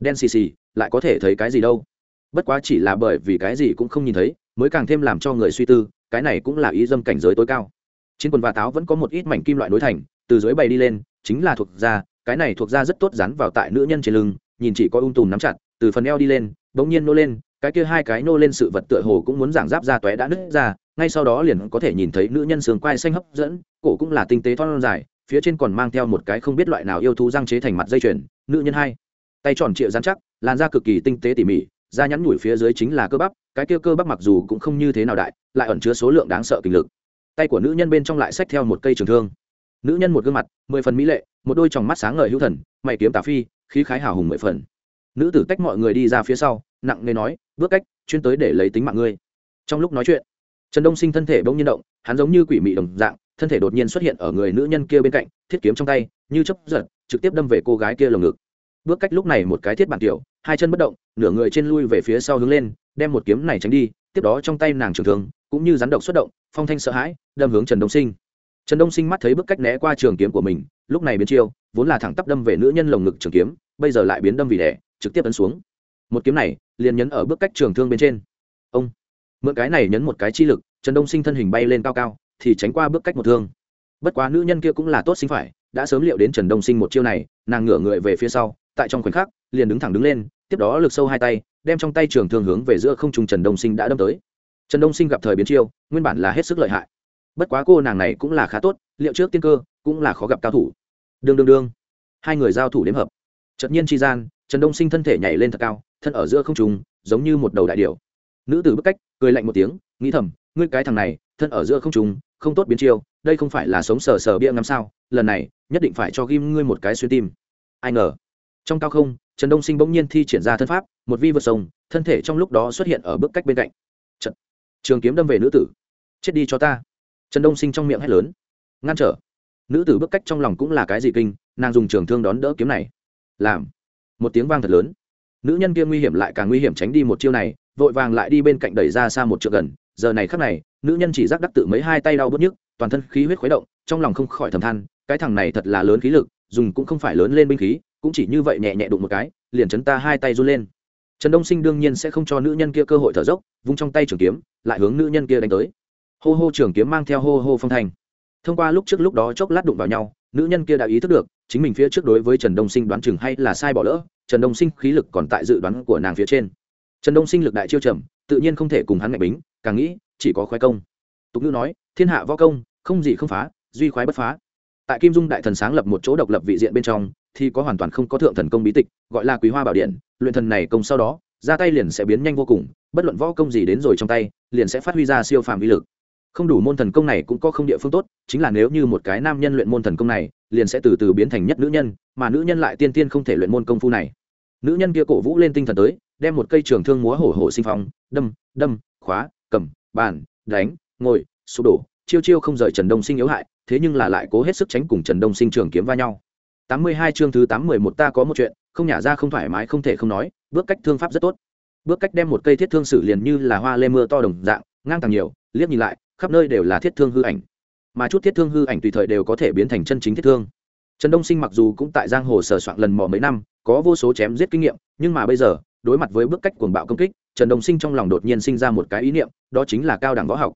Speaker 1: Đen xì xì lại có thể thấy cái gì đâu. Bất quá chỉ là bởi vì cái gì cũng không nhìn thấy, mới càng thêm làm cho người suy tư, cái này cũng là ý dâm cảnh giới tối cao. Chiến quần và táo vẫn có một ít mảnh kim loại nối thành, từ dưới bày đi lên, chính là thuộc da, cái này thuộc da rất tốt dán vào tại nữ nhân trên lưng, nhìn chỉ có ung tùm nắm chặt, từ phần eo đi lên, bỗng nhiên nô lên, cái kia hai cái nô lên sự vật tựa hồ cũng muốn giảng giáp ra tóe đã nứt ra, ngay sau đó liền có thể nhìn thấy nữ nhân sườn quai xanh hấp dẫn, cổ cũng là tinh tế thon dài, phía trên còn mang theo một cái không biết loại nào yêu thú răng chế thành mặt dây chuyền, nữ nhân hai, tay tròn trịa dán chắc làn da cực kỳ tinh tế tỉ mỉ, da nhắn nhủi phía dưới chính là cơ bắp, cái kia cơ bắp mặc dù cũng không như thế nào đại, lại ẩn chứa số lượng đáng sợ kinh lực. Tay của nữ nhân bên trong lại xách theo một cây trường thương. Nữ nhân một gương mặt, mười phần mỹ lệ, một đôi tròng mắt sáng ngời hữu thần, mày kiếm tà phi, khí khái hào hùng mười phần. Nữ tử tách mọi người đi ra phía sau, nặng nề nói, bước cách, chuyên tới để lấy tính mạng ngươi. Trong lúc nói chuyện, trần đông sinh thân thể bỗng nhiên động, hắn giống như quỷ mị đồng dạng, thân thể đột nhiên xuất hiện ở người nữ nhân kia bên cạnh, thiết kiếm trong tay, như chấp giật, trực tiếp đâm về cô gái kia lồng ngực bước cách lúc này một cái thiết bản tiểu, hai chân bất động, nửa người trên lui về phía sau hướng lên, đem một kiếm này tránh đi, tiếp đó trong tay nàng trường thường cũng như rắn độc xuất động, phong thanh sợ hãi, đâm hướng trần đông sinh. Trần đông sinh mắt thấy bước cách né qua trường kiếm của mình, lúc này biến chiêu, vốn là thẳng tắp đâm về nữ nhân lồng ngực trường kiếm, bây giờ lại biến đâm vì đẻ, trực tiếp ấn xuống. Một kiếm này, liền nhấn ở bước cách trường thương bên trên. Ông, mượn cái này nhấn một cái chi lực, trần đông sinh thân hình bay lên cao cao, thì tránh qua bước cách một thương. Bất quá nữ nhân kia cũng là tốt sinh phải, đã sớm liệu đến trần đông sinh một chiêu này, nàng ngửa người về phía sau tại trong khoảnh khắc, liền đứng thẳng đứng lên, tiếp đó lực sâu hai tay, đem trong tay trường thương hướng về giữa không trung trần đông sinh đã đâm tới. Trần đông sinh gặp thời biến chiêu, nguyên bản là hết sức lợi hại. Bất quá cô nàng này cũng là khá tốt, liệu trước tiên cơ, cũng là khó gặp cao thủ. Đương đương đương. Hai người giao thủ đếm hợp. Chợt nhiên tri gian, trần đông sinh thân thể nhảy lên thật cao, thân ở giữa không trùng giống như một đầu đại điệu nữ tử bức cách, cười lạnh một tiếng, nghĩ thầm, ngươi cái thằng này, thân ở giữa không trùng không tốt biến chiêu, đây không phải là sống sờ sờ bia ngắm sao, lần này, nhất định phải cho ghim ngươi một cái xuyên tim. Ai ngờ trong cao không, trần đông sinh bỗng nhiên thi triển ra thân pháp, một vi vượt sông thân thể trong lúc đó xuất hiện ở bước cách bên cạnh. Trận. trường kiếm đâm về nữ tử. Chết đi cho ta. Trần đông sinh trong miệng hét lớn. Ngăn trở. Nữ tử bước cách trong lòng cũng là cái gì kinh, nàng dùng trường thương đón đỡ kiếm này. Làm. Một tiếng vang thật lớn. Nữ nhân kia nguy hiểm lại càng nguy hiểm tránh đi một chiêu này, vội vàng lại đi bên cạnh đẩy ra xa một trượng gần. Giờ này khắc này, nữ nhân chỉ giác đắc tự mấy hai tay đau bớt nhức, toàn thân khí huyết khuấy động, trong lòng không khỏi thầm than, cái thằng này thật là lớn khí lực, dùng cũng không phải lớn lên binh khí cũng chỉ như vậy nhẹ nhẹ đụng một cái, liền chấn ta hai tay run lên. Trần đông sinh đương nhiên sẽ không cho nữ nhân kia cơ hội thở dốc, vung trong tay trường kiếm, lại hướng nữ nhân kia đánh tới. Hô hô trường kiếm mang theo hô hô phong thành thông qua lúc trước lúc đó chốc lát đụng vào nhau, nữ nhân kia đã ý thức được, chính mình phía trước đối với trần đông sinh đoán chừng hay là sai bỏ lỡ, trần đông sinh khí lực còn tại dự đoán của nàng phía trên. Trần đông sinh lực đại chiêu trầm, tự nhiên không thể cùng hắn ngạch bính, càng nghĩ, chỉ có khoái công. Tục ngữ nói, thiên hạ võ công, không gì không phá, duy khoái bất phá. Tại kim dung đại thần sáng lập một chỗ độc lập vị diện bên trong thì có hoàn toàn không có thượng thần công bí tịch, gọi là quý hoa bảo điện, luyện thần này công sau đó, ra tay liền sẽ biến nhanh vô cùng, bất luận võ công gì đến rồi trong tay, liền sẽ phát huy ra siêu phàm vi lực. Không đủ môn thần công này cũng có không địa phương tốt, chính là nếu như một cái nam nhân luyện môn thần công này, liền sẽ từ từ biến thành nhất nữ nhân, mà nữ nhân lại tiên tiên không thể luyện môn công phu này. Nữ nhân kia cổ vũ lên tinh thần tới, đem một cây trường thương múa hổ hổ sinh phong, đâm đâm, khóa, cầm, bàn, đánh, ngồi, sụp đổ, chiêu chiêu không rời trần đông sinh yếu hại, thế nhưng là lại cố hết sức tránh cùng trần đông sinh trường kiếm va nhau tám mươi hai chương thứ tám mười một ta có một chuyện, không nhả ra không thoải mái, không thể không nói, bước cách thương pháp rất tốt. Bước cách đem một cây thiết thương xử liền như là hoa lê mưa to đồng dạng, ngang tàng nhiều, liếc nhìn lại, khắp nơi đều là thiết thương hư ảnh. Mà chút thiết thương hư ảnh tùy thời đều có thể biến thành chân chính thiết thương. Trần đông sinh mặc dù cũng tại giang hồ sở soạn lần mò mấy năm, có vô số chém giết kinh nghiệm, nhưng mà bây giờ, đối mặt với bước cách cuồng bạo công kích, trần đông sinh trong lòng đột nhiên sinh ra một cái ý niệm, đó chính là cao đẳng võ học.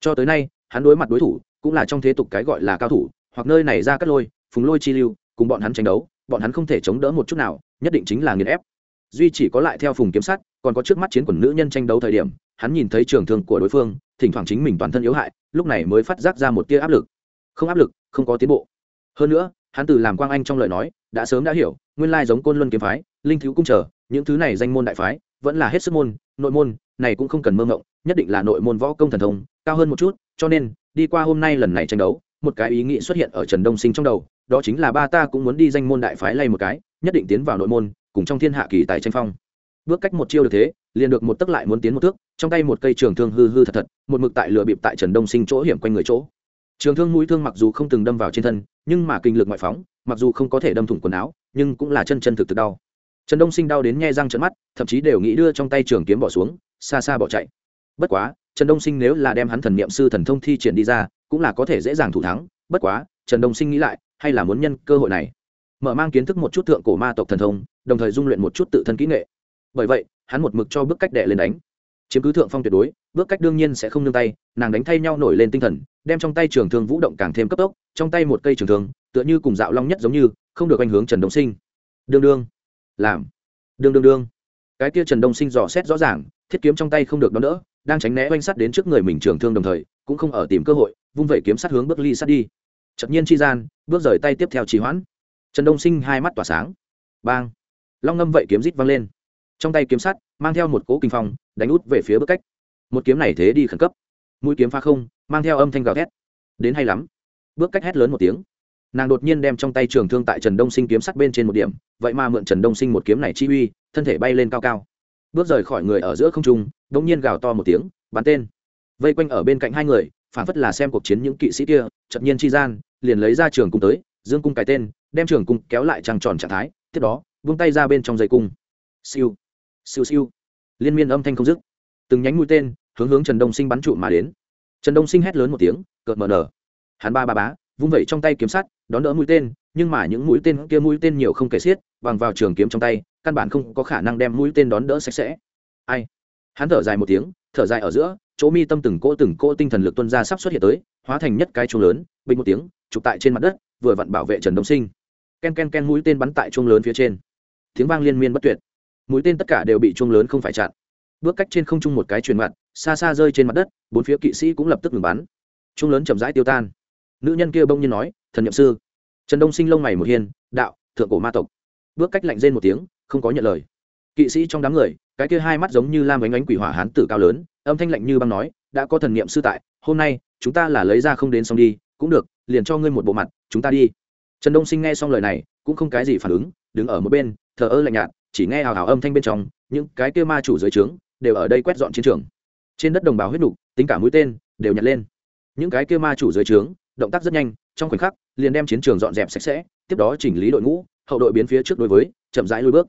Speaker 1: Cho tới nay, hắn đối mặt đối thủ, cũng là trong thế tục cái gọi là cao thủ, hoặc nơi này ra cắt lôi, phùng lôi chi lưu cùng bọn hắn tranh đấu, bọn hắn không thể chống đỡ một chút nào, nhất định chính là nghiền ép. Duy chỉ có lại theo phùng kiếm sát, còn có trước mắt chiến quần nữ nhân tranh đấu thời điểm, hắn nhìn thấy trường thương của đối phương, thỉnh thoảng chính mình toàn thân yếu hại, lúc này mới phát giác ra một tia áp lực. Không áp lực, không có tiến bộ. Hơn nữa, hắn từ làm quang anh trong lời nói, đã sớm đã hiểu, nguyên lai giống côn luân kiếm phái, linh thiếu cung trở, những thứ này danh môn đại phái, vẫn là hết sức môn, nội môn, này cũng không cần mơ ngộng nhất định là nội môn võ công thần thông, cao hơn một chút, cho nên, đi qua hôm nay lần này tranh đấu, một cái ý nghĩ xuất hiện ở trần đông sinh trong đầu đó chính là ba ta cũng muốn đi danh môn đại phái lay một cái, nhất định tiến vào nội môn, cùng trong thiên hạ kỳ tài tranh phong. Bước cách một chiêu được thế, liền được một tấc lại muốn tiến một thước, trong tay một cây trường thương hư hư thật thật, một mực tại lửa bịp tại trần đông sinh chỗ hiểm quanh người chỗ. Trường thương mũi thương mặc dù không từng đâm vào trên thân, nhưng mà kinh lực ngoại phóng, mặc dù không có thể đâm thủng quần áo, nhưng cũng là chân chân thực thực đau. Trần đông sinh đau đến nhe răng trận mắt, thậm chí đều nghĩ đưa trong tay trường kiếm bỏ xuống, xa xa bỏ chạy. Bất quá, trần đông sinh nếu là đem hắn thần niệm sư thần thông thi triển đi ra, cũng là có thể dễ dàng thủ thắng. Bất quá, trần đông sinh nghĩ lại hay là muốn nhân cơ hội này? Mở mang kiến thức một chút thượng cổ ma tộc thần thông, đồng thời dung luyện một chút tự thân kỹ nghệ. Bởi vậy, hắn một mực cho bước cách đệ lên đánh. Chiếm cứ thượng phong tuyệt đối, bước cách đương nhiên sẽ không nương tay, nàng đánh thay nhau nổi lên tinh thần, đem trong tay trường thương vũ động càng thêm cấp tốc, trong tay một cây trường thương, tựa như cùng dạo long nhất giống như, không được ảnh hướng trần đông sinh. Đương đương. Làm. Đương đương đương. Cái kia trần đông sinh dò xét rõ ràng, thiết kiếm trong tay không được đón đỡ, đang tránh né oanh sắt đến trước người mình trường thương đồng thời, cũng không ở tìm cơ hội, vung vẩy kiếm sát hướng bước ly sát đi chật nhiên chi gian, bước rời tay tiếp theo trì hoãn. Trần đông sinh hai mắt tỏa sáng. Bang! Long ngâm vậy kiếm rít văng lên. Trong tay kiếm sắt, mang theo một cỗ kinh phong, đánh út về phía bước cách. Một kiếm này thế đi khẩn cấp. Mũi kiếm pha không, mang theo âm thanh gào thét. Đến hay lắm. Bước cách hét lớn một tiếng. Nàng đột nhiên đem trong tay trường thương tại trần đông sinh kiếm sắt bên trên một điểm, vậy mà mượn trần đông sinh một kiếm này chi uy, thân thể bay lên cao cao. Bước rời khỏi người ở giữa không trung đ ỗ n g nhiên gào to một tiếng, bắn tên. Vây quanh ở bên cạnh hai người phản phất là xem cuộc chiến những kỵ sĩ kia chật nhiên chi gian liền lấy ra trường cung tới, dương cung cái tên, đem trường cung kéo lại trăng tròn trạng thái, tiếp đó, vung tay ra bên trong dây cung. Siêu. Siêu siêu. Liên miên âm thanh không dứt. Từng nhánh mũi tên, hướng hướng trần đông sinh bắn trụ mà đến. Trần đông sinh hét lớn một tiếng, cợt mờ nở. Hắn ba ba bá, vung vẩy trong tay kiếm sắt, đón đỡ mũi tên, nhưng mà những mũi tên kia mũi tên nhiều không kể xiết, bằng vào trường kiếm trong tay, căn bản không có khả năng đem mũi tên đón đỡ sạch sẽ. Ai? Hắn thở dài một tiếng, thở dài ở giữa chỗ mi tâm từng cỗ từng cỗ tinh thần lực tuân ra sắp xuất hiện tới, hóa thành nhất cái chuông lớn, bình một tiếng, chụp tại trên mặt đất, vừa vặn bảo vệ trần đông sinh. Ken ken ken mũi tên bắn tại chuông lớn phía trên. Tiếng vang liên miên bất tuyệt. Mũi tên tất cả đều bị chuông lớn không phải chặn. Bước cách trên không trung một cái truyền mặt, xa xa rơi trên mặt đất, bốn phía kỵ sĩ cũng lập tức ngừng bắn. Trung lớn chậm rãi tiêu tan. Nữ nhân kia bông nhiên nói, thần nhậm sư. Trần đông sinh lông mày một hiên, đạo, thượng cổ ma tộc. Bước cách lạnh rên một tiếng, không có nhận lời. Kỵ sĩ trong đám người, cái kia hai mắt giống như lam ánh ánh quỷ hỏa hán tử cao lớn âm thanh lạnh như băng nói, đã có thần niệm sư tại, hôm nay, chúng ta là lấy ra không đến xong đi, cũng được, liền cho ngươi một bộ mặt, chúng ta đi. Trần đông sinh nghe xong lời này, cũng không cái gì phản ứng, đứng ở một bên, thờ ơ lạnh nhạt, chỉ nghe hào hào âm thanh bên trong, những cái kia ma chủ dưới trướng, đều ở đây quét dọn chiến trường. Trên đất đồng bào huyết nục, tính cả mũi tên, đều nhặt lên. Những cái kia ma chủ dưới trướng, động tác rất nhanh, trong khoảnh khắc, liền đem chiến trường dọn dẹp sạch sẽ, tiếp đó chỉnh lý đội ngũ, hậu đội biến phía trước đối với, chậm rãi lui bước.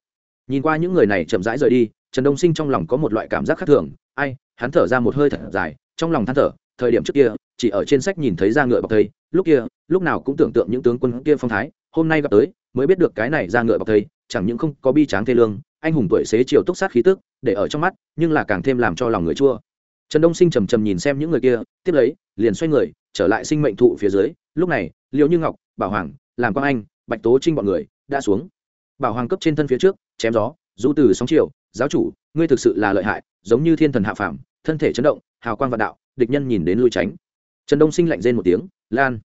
Speaker 1: Nhìn qua những người này chậm rãi rời đi, trần đông sinh trong lòng có một loại cảm giác khác thường, ai hắn thở ra một hơi thật dài, trong lòng than thở, thời điểm trước kia, chỉ ở trên sách nhìn thấy ra ngựa bọc thây, lúc kia, lúc nào cũng tưởng tượng những tướng quân kia phong thái, hôm nay gặp tới, mới biết được cái này ra ngựa bọc thây, chẳng những không có bi tráng thê lương, anh hùng tuổi xế chiều túc sát khí tức, để ở trong mắt, nhưng là càng thêm làm cho lòng người chua. Trần đông sinh trầm trầm nhìn xem những người kia, tiếp lấy, liền xoay người, trở lại sinh mệnh thụ phía dưới, lúc này liệu như ngọc, bảo hoàng, làm quang anh, bạch tố trinh bọn người, đã xuống. Bảo hoàng cấp trên thân phía trước, chém gió du từ sóng chiều, giáo chủ, ngươi thực sự là lợi hại, giống như thiên thần hạ phàm thân thể chấn động, hào quang vạn đạo, địch nhân nhìn đến lui tránh. Trần đông sinh lạnh rên một tiếng, lan!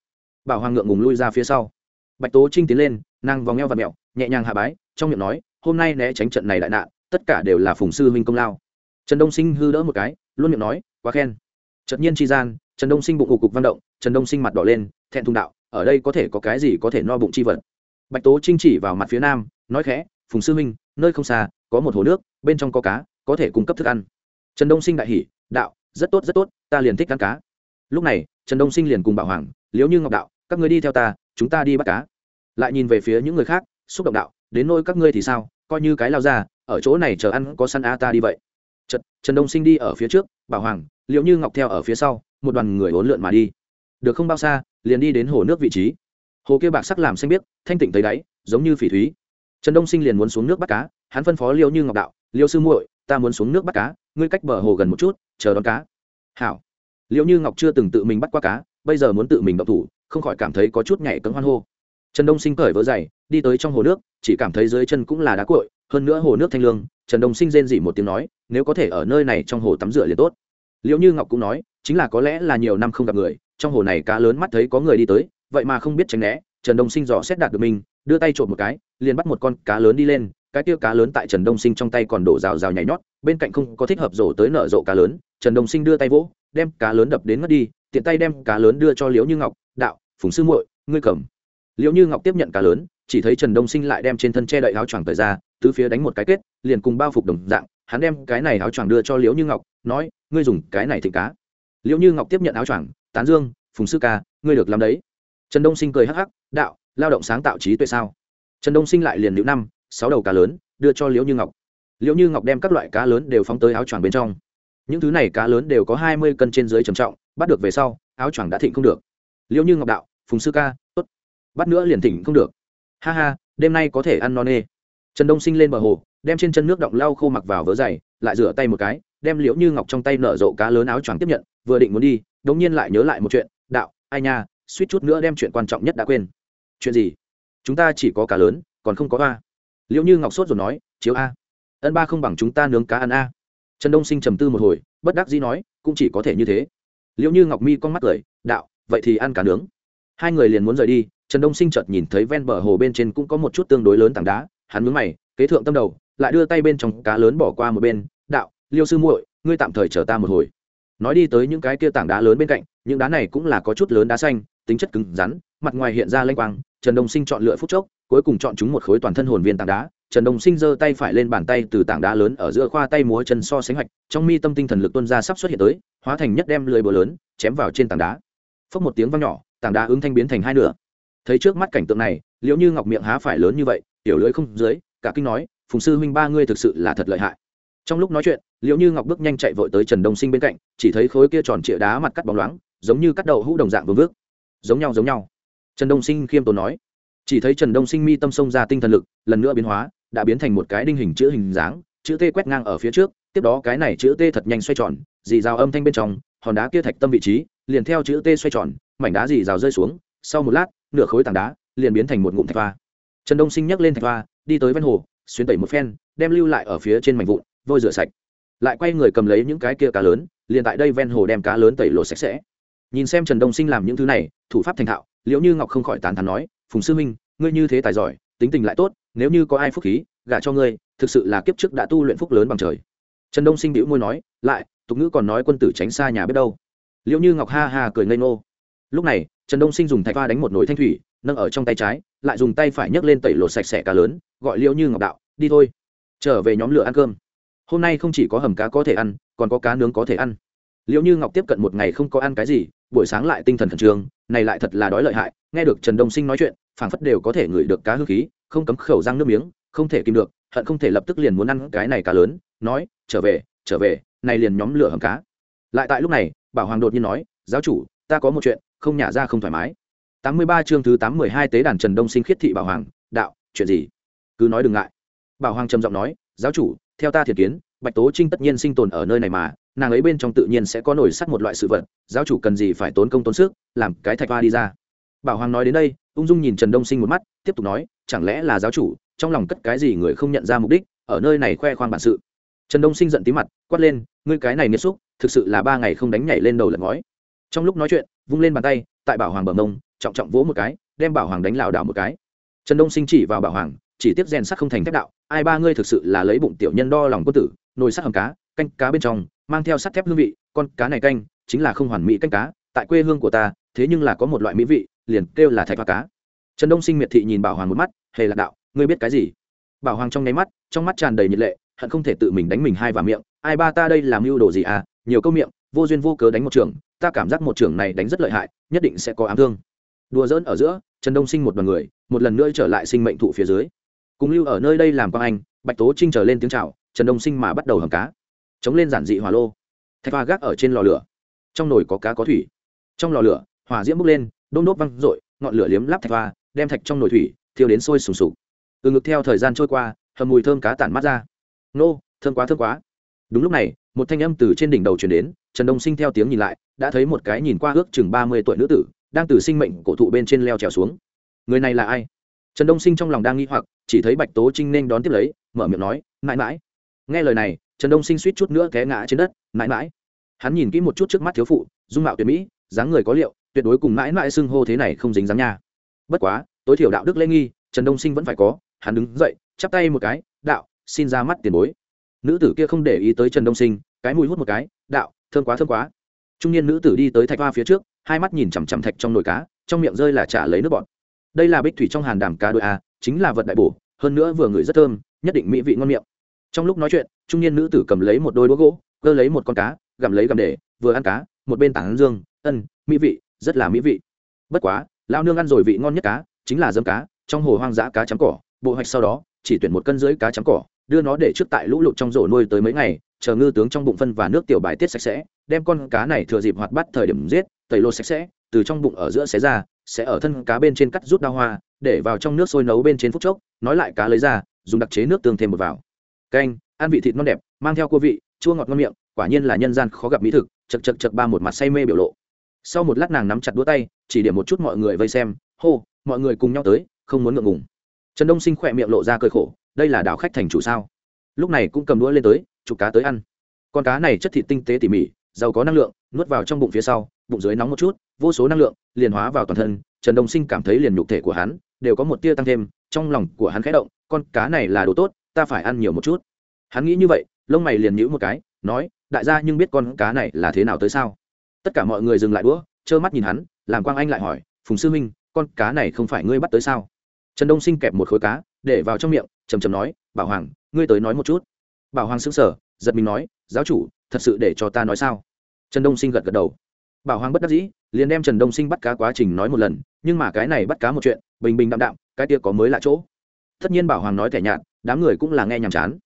Speaker 1: Bảo hoàng ngượng ngùng lui ra phía sau. Bạch tố trinh tiến lên, nàng vòng eo và mẹo, nhẹ nhàng hạ bái, trong miệng nói, hôm nay né tránh trận này đại nạn, tất cả đều là phùng sư huynh công lao. Trần đông sinh hư đỡ một cái, luôn miệng nói, quá khen. Chợt nhiên tri gian, trần đông sinh bụng cục cục văn động, trần đông sinh mặt đỏ lên, thẹn thùng đạo, ở đây có thể có cái gì có thể no bụng chi vật? Bạch tố trinh chỉ vào mặt phía nam, nói khẽ, phùng sư huynh, nơi không xa, có một hồ nước, bên trong có cá, có thể cung cấp thức ăn. Trần đông sinh đại hỉ đạo rất tốt rất tốt ta liền thích ăn cá. Lúc này trần đông sinh liền cùng bảo hoàng liếu như ngọc đạo các người đi theo ta chúng ta đi bắt cá. Lại nhìn về phía những người khác xúc động đạo đến nôi các ngươi thì sao coi như cái lao ra ở chỗ này chờ ăn có săn a ta đi vậy. Trật, trần đông sinh đi ở phía trước bảo hoàng liệu như ngọc theo ở phía sau một đoàn người uốn lượn mà đi. Được không bao xa liền đi đến hồ nước vị trí. Hồ kia bạc sắc làm xanh biếc thanh tịnh tới đáy giống như phỉ thúy. Trần đông sinh liền muốn xuống nước bắt cá hắn phân phó Liễu như ngọc đạo liêu sư muội ta muốn xuống nước bắt cá ngươi cách bờ hồ gần một chút, chờ đón cá. Hảo. Liệu như ngọc chưa từng tự mình bắt qua cá, bây giờ muốn tự mình động thủ, không khỏi cảm thấy có chút nhảy cấm hoan hô. Trần đông sinh cởi vỡ dày đi tới trong hồ nước, chỉ cảm thấy dưới chân cũng là đá cội hơn nữa hồ nước thanh lương, trần đông sinh rên dỉ một tiếng nói, nếu có thể ở nơi này trong hồ tắm rửa liền tốt. Liệu như ngọc cũng nói, chính là có lẽ là nhiều năm không gặp người, trong hồ này cá lớn mắt thấy có người đi tới, vậy mà không biết tránh né. Trần đông sinh dò xét đạt được mình, đưa tay trộm một cái, liền bắt một con cá lớn đi lên cái tiêu cá lớn tại trần đông sinh trong tay còn đổ rào rào nhảy nhót, bên cạnh không có thích hợp rổ tới nở rộ cá lớn, trần đông sinh đưa tay vỗ, đem cá lớn đập đến ngất đi, tiện tay đem cá lớn đưa cho liễu như ngọc, đạo, phùng sư muội, ngươi cầm. Liễu như ngọc tiếp nhận cá lớn, chỉ thấy trần đông sinh lại đem trên thân che đậy áo choàng thời ra, tứ phía đánh một cái kết, liền cùng bao phục đồng dạng, hắn đem cái này áo choàng đưa cho liễu như ngọc, nói, ngươi dùng cái này thịt cá. Liễu như ngọc tiếp nhận áo choàng, tán dương, phùng sư ca, ngươi được làm đấy. Trần đông sinh cười hắc hắc, đạo, lao động sáng tạo trí tuệ sao? Trần đông sinh lại liền liễu năm sáu đầu cá lớn, đưa cho liễu như ngọc. Liễu như ngọc đem các loại cá lớn đều phóng tới áo choàng bên trong. Những thứ này cá lớn đều có hai mươi cân trên dưới trầm trọng, bắt được về sau, áo choàng đã thịnh không được. Liễu như ngọc đạo, phùng sư ca, tốt. Bắt nữa liền thịnh không được. Ha ha, đêm nay có thể ăn non nê. Trần đông sinh lên bờ hồ, đem trên chân nước động lau khô mặc vào vớ dày, lại rửa tay một cái, đem liễu như ngọc trong tay nở rộ cá lớn áo choàng tiếp nhận, vừa định muốn đi, đống nhiên lại nhớ lại một chuyện, đạo, ai nha, suýt chút nữa đem chuyện quan trọng nhất đã quên. Chuyện gì? Chúng ta chỉ có cá lớn, còn không có hoa liệu như ngọc sốt rồi nói, chiếu a, ân ba không bằng chúng ta nướng cá ăn a. Trần đông sinh trầm tư một hồi, bất đắc dĩ nói, cũng chỉ có thể như thế. Liệu như ngọc mi con mắt cười, đạo, vậy thì ăn cá nướng. Hai người liền muốn rời đi, trần đông sinh chợt nhìn thấy ven bờ hồ bên trên cũng có một chút tương đối lớn tảng đá, hắn mướn mày, kế thượng tâm đầu, lại đưa tay bên trong cá lớn bỏ qua một bên, đạo, liêu sư muội, ngươi tạm thời chờ ta một hồi. Nói đi tới những cái kia tảng đá lớn bên cạnh, những đá này cũng là có chút lớn đá xanh, tính chất cứng rắn, mặt ngoài hiện ra lanh quang, trần đông sinh chọn lựa phút chốc cuối cùng chọn chúng một khối toàn thân hồn viên tảng đá, trần đông sinh giơ tay phải lên bàn tay từ tảng đá lớn ở giữa khoa tay múa chân so sánh hoạch, trong mi tâm tinh thần lực tuân ra sắp xuất hiện tới, hóa thành nhất đem lưới bờ lớn, chém vào trên tảng đá. Phốc một tiếng vang nhỏ, tảng đá ứng thanh biến thành hai nửa. Thấy trước mắt cảnh tượng này liệu như ngọc miệng há phải lớn như vậy, tiểu lưỡi không dưới, cả kinh nói, phùng sư huynh ba ngươi thực sự là thật lợi hại. Trong lúc nói chuyện liệu như ngọc bước nhanh chạy vội tới trần đông sinh bên cạnh, chỉ thấy khối kia tròn trịa đá mặt cắt bóng loáng, giống như cắt đầu hũ đồng dạng vương vước. Giống nhau giống nhau. Trần đông sinh khiêm tốn nói chỉ thấy trần đông sinh mi tâm sông ra tinh thần lực, lần nữa biến hóa, đã biến thành một cái đinh hình chữ hình dáng, chữ t quét ngang ở phía trước, tiếp đó cái này chữ t thật nhanh xoay tròn, dì rào âm thanh bên trong, hòn đá kia thạch tâm vị trí, liền theo chữ t xoay tròn, mảnh đá dì rào rơi xuống, sau một lát, nửa khối tảng đá, liền biến thành một ngụm thạch hoa. Trần đông sinh nhấc lên thạch hoa, đi tới ven hồ, xuyên tẩy một phen, đem lưu lại ở phía trên mảnh vụn, vôi rửa sạch. Lại quay người cầm lấy những cái kia cá lớn, liền tại đây ven hồ đem cá lớn tẩy lột sạch sẽ. Nhìn xem trần đông sinh làm những thứ này, thủ pháp thành thạo, liễu như ngọc không khỏi tán thắn nói phùng sư minh, ngươi như thế tài giỏi, tính tình lại tốt, nếu như có ai phúc khí, gả cho ngươi, thực sự là kiếp trước đã tu luyện phúc lớn bằng trời. Trần đông sinh bĩu môi nói, lại, tục ngữ còn nói quân tử tránh xa nhà biết đâu. Liệu như ngọc ha ha cười ngây ngô. Lúc này, trần đông sinh dùng thạch pha đánh một nồi thanh thủy, nâng ở trong tay trái, lại dùng tay phải nhấc lên tẩy lột sạch sẽ cá lớn, gọi Liệu như ngọc đạo, đi thôi, trở về nhóm lửa ăn cơm. Hôm nay không chỉ có hầm cá có thể ăn, còn có cá nướng có thể ăn. Liệu như ngọc tiếp cận một ngày không có ăn cái gì, buổi sáng lại tinh thần khẩn trương, này lại thật là đói lợi hại, nghe được trần đông sinh nói chuyện phảng phất đều có thể ngửi được cá hư khí, không cấm khẩu răng nước miếng, không thể kìm được, hận không thể lập tức liền muốn ăn cái này cá lớn, nói, trở về trở về, này liền nhóm lửa hầm cá. Lại tại lúc này, bảo hoàng đột nhiên nói, giáo chủ, ta có một chuyện, không nhả ra không thoải mái. Tám mươi ba chương thứ tám mười hai tế đàn trần đông sinh khiết thị bảo hoàng, đạo, chuyện gì? Cứ nói đừng ngại. Bảo hoàng trầm giọng nói, giáo chủ, theo ta thiệt kiến, bạch tố trinh tất nhiên sinh tồn ở nơi này mà, nàng ấy bên trong tự nhiên sẽ có nổi sắt một loại sự vật, giáo chủ cần gì phải tốn công tốn sức, làm cái thạch hoa đi ra bảo hoàng nói đến đây, ung dung nhìn trần đông sinh một mắt, tiếp tục nói, chẳng lẽ là giáo chủ, trong lòng cất cái gì người không nhận ra mục đích, ở nơi này khoe khoang bản sự. Trần đông sinh giận tí mặt, quát lên, ngươi cái này nghiêm xúc, thực sự là ba ngày không đánh nhảy lên đầu lật ngói. Trong lúc nói chuyện, vung lên bàn tay, tại bảo hoàng bờ mông, trọng trọng vỗ một cái, đem bảo hoàng đánh lảo đảo một cái. Trần đông sinh chỉ vào bảo hoàng, chỉ tiếp rèn sắc không thành thép đạo, ai ba ngươi thực sự là lấy bụng tiểu nhân đo lòng quân tử, nồi sắt hầm cá, canh cá bên trong, mang theo sắt thép hương vị, con cá này canh, chính là không hoàn mỹ canh cá, tại quê hương của ta, thế nhưng là có một loại mỹ vị liền kêu là thạch hoa cá. Trần đông sinh miệt thị nhìn bảo hoàng một mắt, hề lạc đạo, ngươi biết cái gì? Bảo hoàng trong nháy mắt, trong mắt tràn đầy nhiệt lệ, hận không thể tự mình đánh mình hai và miệng. Ai ba ta đây làm mưu đồ gì à? Nhiều câu miệng, vô duyên vô cớ đánh một trường, ta cảm giác một trường này đánh rất lợi hại, nhất định sẽ có ám thương. Đùa dỡn ở giữa, trần đông sinh một đoàn người, một lần nữa trở lại sinh mệnh thụ phía dưới. Cùng lưu ở nơi đây làm quang anh, bạch tố trinh trở lên tiếng chào, trần đông sinh mà bắt đầu hầm cá. Chống lên giản dị hỏa lô. Thạch hoa gác ở trên lò lửa. Trong nồi có cá có thủy. Trong lò lửa, hỏa diễm bốc lên đôm đốt văng r ngọn lửa liếm lắp thạch hoa, đem thạch trong nồi thủy thiêu đến sôi sùng sục. Từ ngực theo thời gian trôi qua, hầm mùi thơm cá tản mát ra. Nô, thơm quá thơm quá. Đúng lúc này, một thanh âm từ trên đỉnh đầu chuyển đến, trần đông sinh theo tiếng nhìn lại, đã thấy một cái nhìn qua ước chừng ba mươi tuổi nữ tử, đang từ sinh mệnh cổ thụ bên trên leo trèo xuống. Người này là ai? Trần đông sinh trong lòng đang nghi hoặc, chỉ thấy bạch tố trinh nên đón tiếp lấy, mở miệng nói, mãi mãi. Nghe lời này, trần đông sinh suýt chút nữa té ngã trên đất, mãi mãi. Hắn nhìn kỹ một chút trước mắt thiếu phụ, dung mạo tuyệt mỹ, dáng người có liệu tuyệt đối cùng mãi mãi xưng hô thế này không dính dáng nha. Bất quá, tối thiểu đạo đức lễ nghi, trần đông sinh vẫn phải có, hắn đứng dậy, chắp tay một cái, đạo, xin ra mắt tiền bối. Nữ tử kia không để ý tới trần đông sinh, cái mùi hút một cái, đạo, thơm quá thơm quá. Trung niên nữ tử đi tới thạch hoa phía trước, hai mắt nhìn chằm chằm thạch trong nồi cá, trong miệng rơi là trả lấy nước bọt. Đây là bích thủy trong hàn đàm cá đôi a, chính là vật đại bổ, hơn nữa vừa ngửi rất thơm, nhất định mỹ vị ngon miệng. Trong lúc nói chuyện, trung niên nữ tử cầm lấy một đôi đũa gỗ, cơ lấy một con cá, gặm lấy gặm để, vừa ăn cá, một bên tảng dương, ân, mỹ vị rất là mỹ vị. Bất quá lao nương ăn rồi vị ngon nhất cá, chính là dâm cá, trong hồ hoang dã cá chấm cỏ, bộ hoạch sau đó, chỉ tuyển một cân dưới cá chấm cỏ, đưa nó để trước tại lũ lụt trong rổ nuôi tới mấy ngày, chờ ngư tướng trong bụng phân và nước tiểu bài tiết sạch sẽ, đem con cá này thừa dịp hoạt bắt thời điểm giết, tẩy lô sạch sẽ, từ trong bụng ở giữa xé ra, sẽ ở thân cá bên trên cắt rút đao hoa, để vào trong nước sôi nấu bên trên phút chốc, nói lại cá lấy ra, dùng đặc chế nước tương thêm một vào. Canh, ăn vị thịt ngon đẹp, mang theo cua vị, chua ngọt ngon miệng, quả nhiên là nhân gian khó gặp mỹ thực chật chật chật ba một mặt say mê biểu lộ sau một lát nàng nắm chặt đũa tay, chỉ điểm một chút mọi người vây xem. Hô, mọi người cùng nhau tới, không muốn ngượng ngùng. Trần đông sinh khỏe miệng lộ ra cơi khổ, đây là đảo khách thành chủ sao? Lúc này cũng cầm đũa lên tới, chụp cá tới ăn. Con cá này chất thịt tinh tế tỉ mỉ, giàu có năng lượng, nuốt vào trong bụng phía sau, bụng dưới nóng một chút, vô số năng lượng, liền hóa vào toàn thân. Trần đông sinh cảm thấy liền nhục thể của hắn đều có một tia tăng thêm, trong lòng của hắn khẽ động, con cá này là đồ tốt, ta phải ăn nhiều một chút. Hắn nghĩ như vậy, lông mày liền nhữ một cái, nói, đại gia nhưng biết con cá này là thế nào tới sao? Tất cả mọi người dừng lại đũa, trơ mắt nhìn hắn, làm quang anh lại hỏi, phùng sư minh con cá này không phải ngươi bắt tới sao? Trần đông sinh kẹp một khối cá, để vào trong miệng chầm chầm nói, bảo hoàng, ngươi tới nói một chút. Bảo hoàng xứng sở giật mình nói, giáo chủ, thật sự để cho ta nói sao? Trần đông sinh gật gật đầu. Bảo hoàng bất đắc dĩ, liền đem trần đông sinh bắt cá quá trình nói một lần, nhưng mà cái này bắt cá một chuyện, bình bình đạm đạm, cái tia có mới lạ chỗ. Tất nhiên bảo hoàng nói thẻ nhạt, đám người cũng là nghe nhàm chán.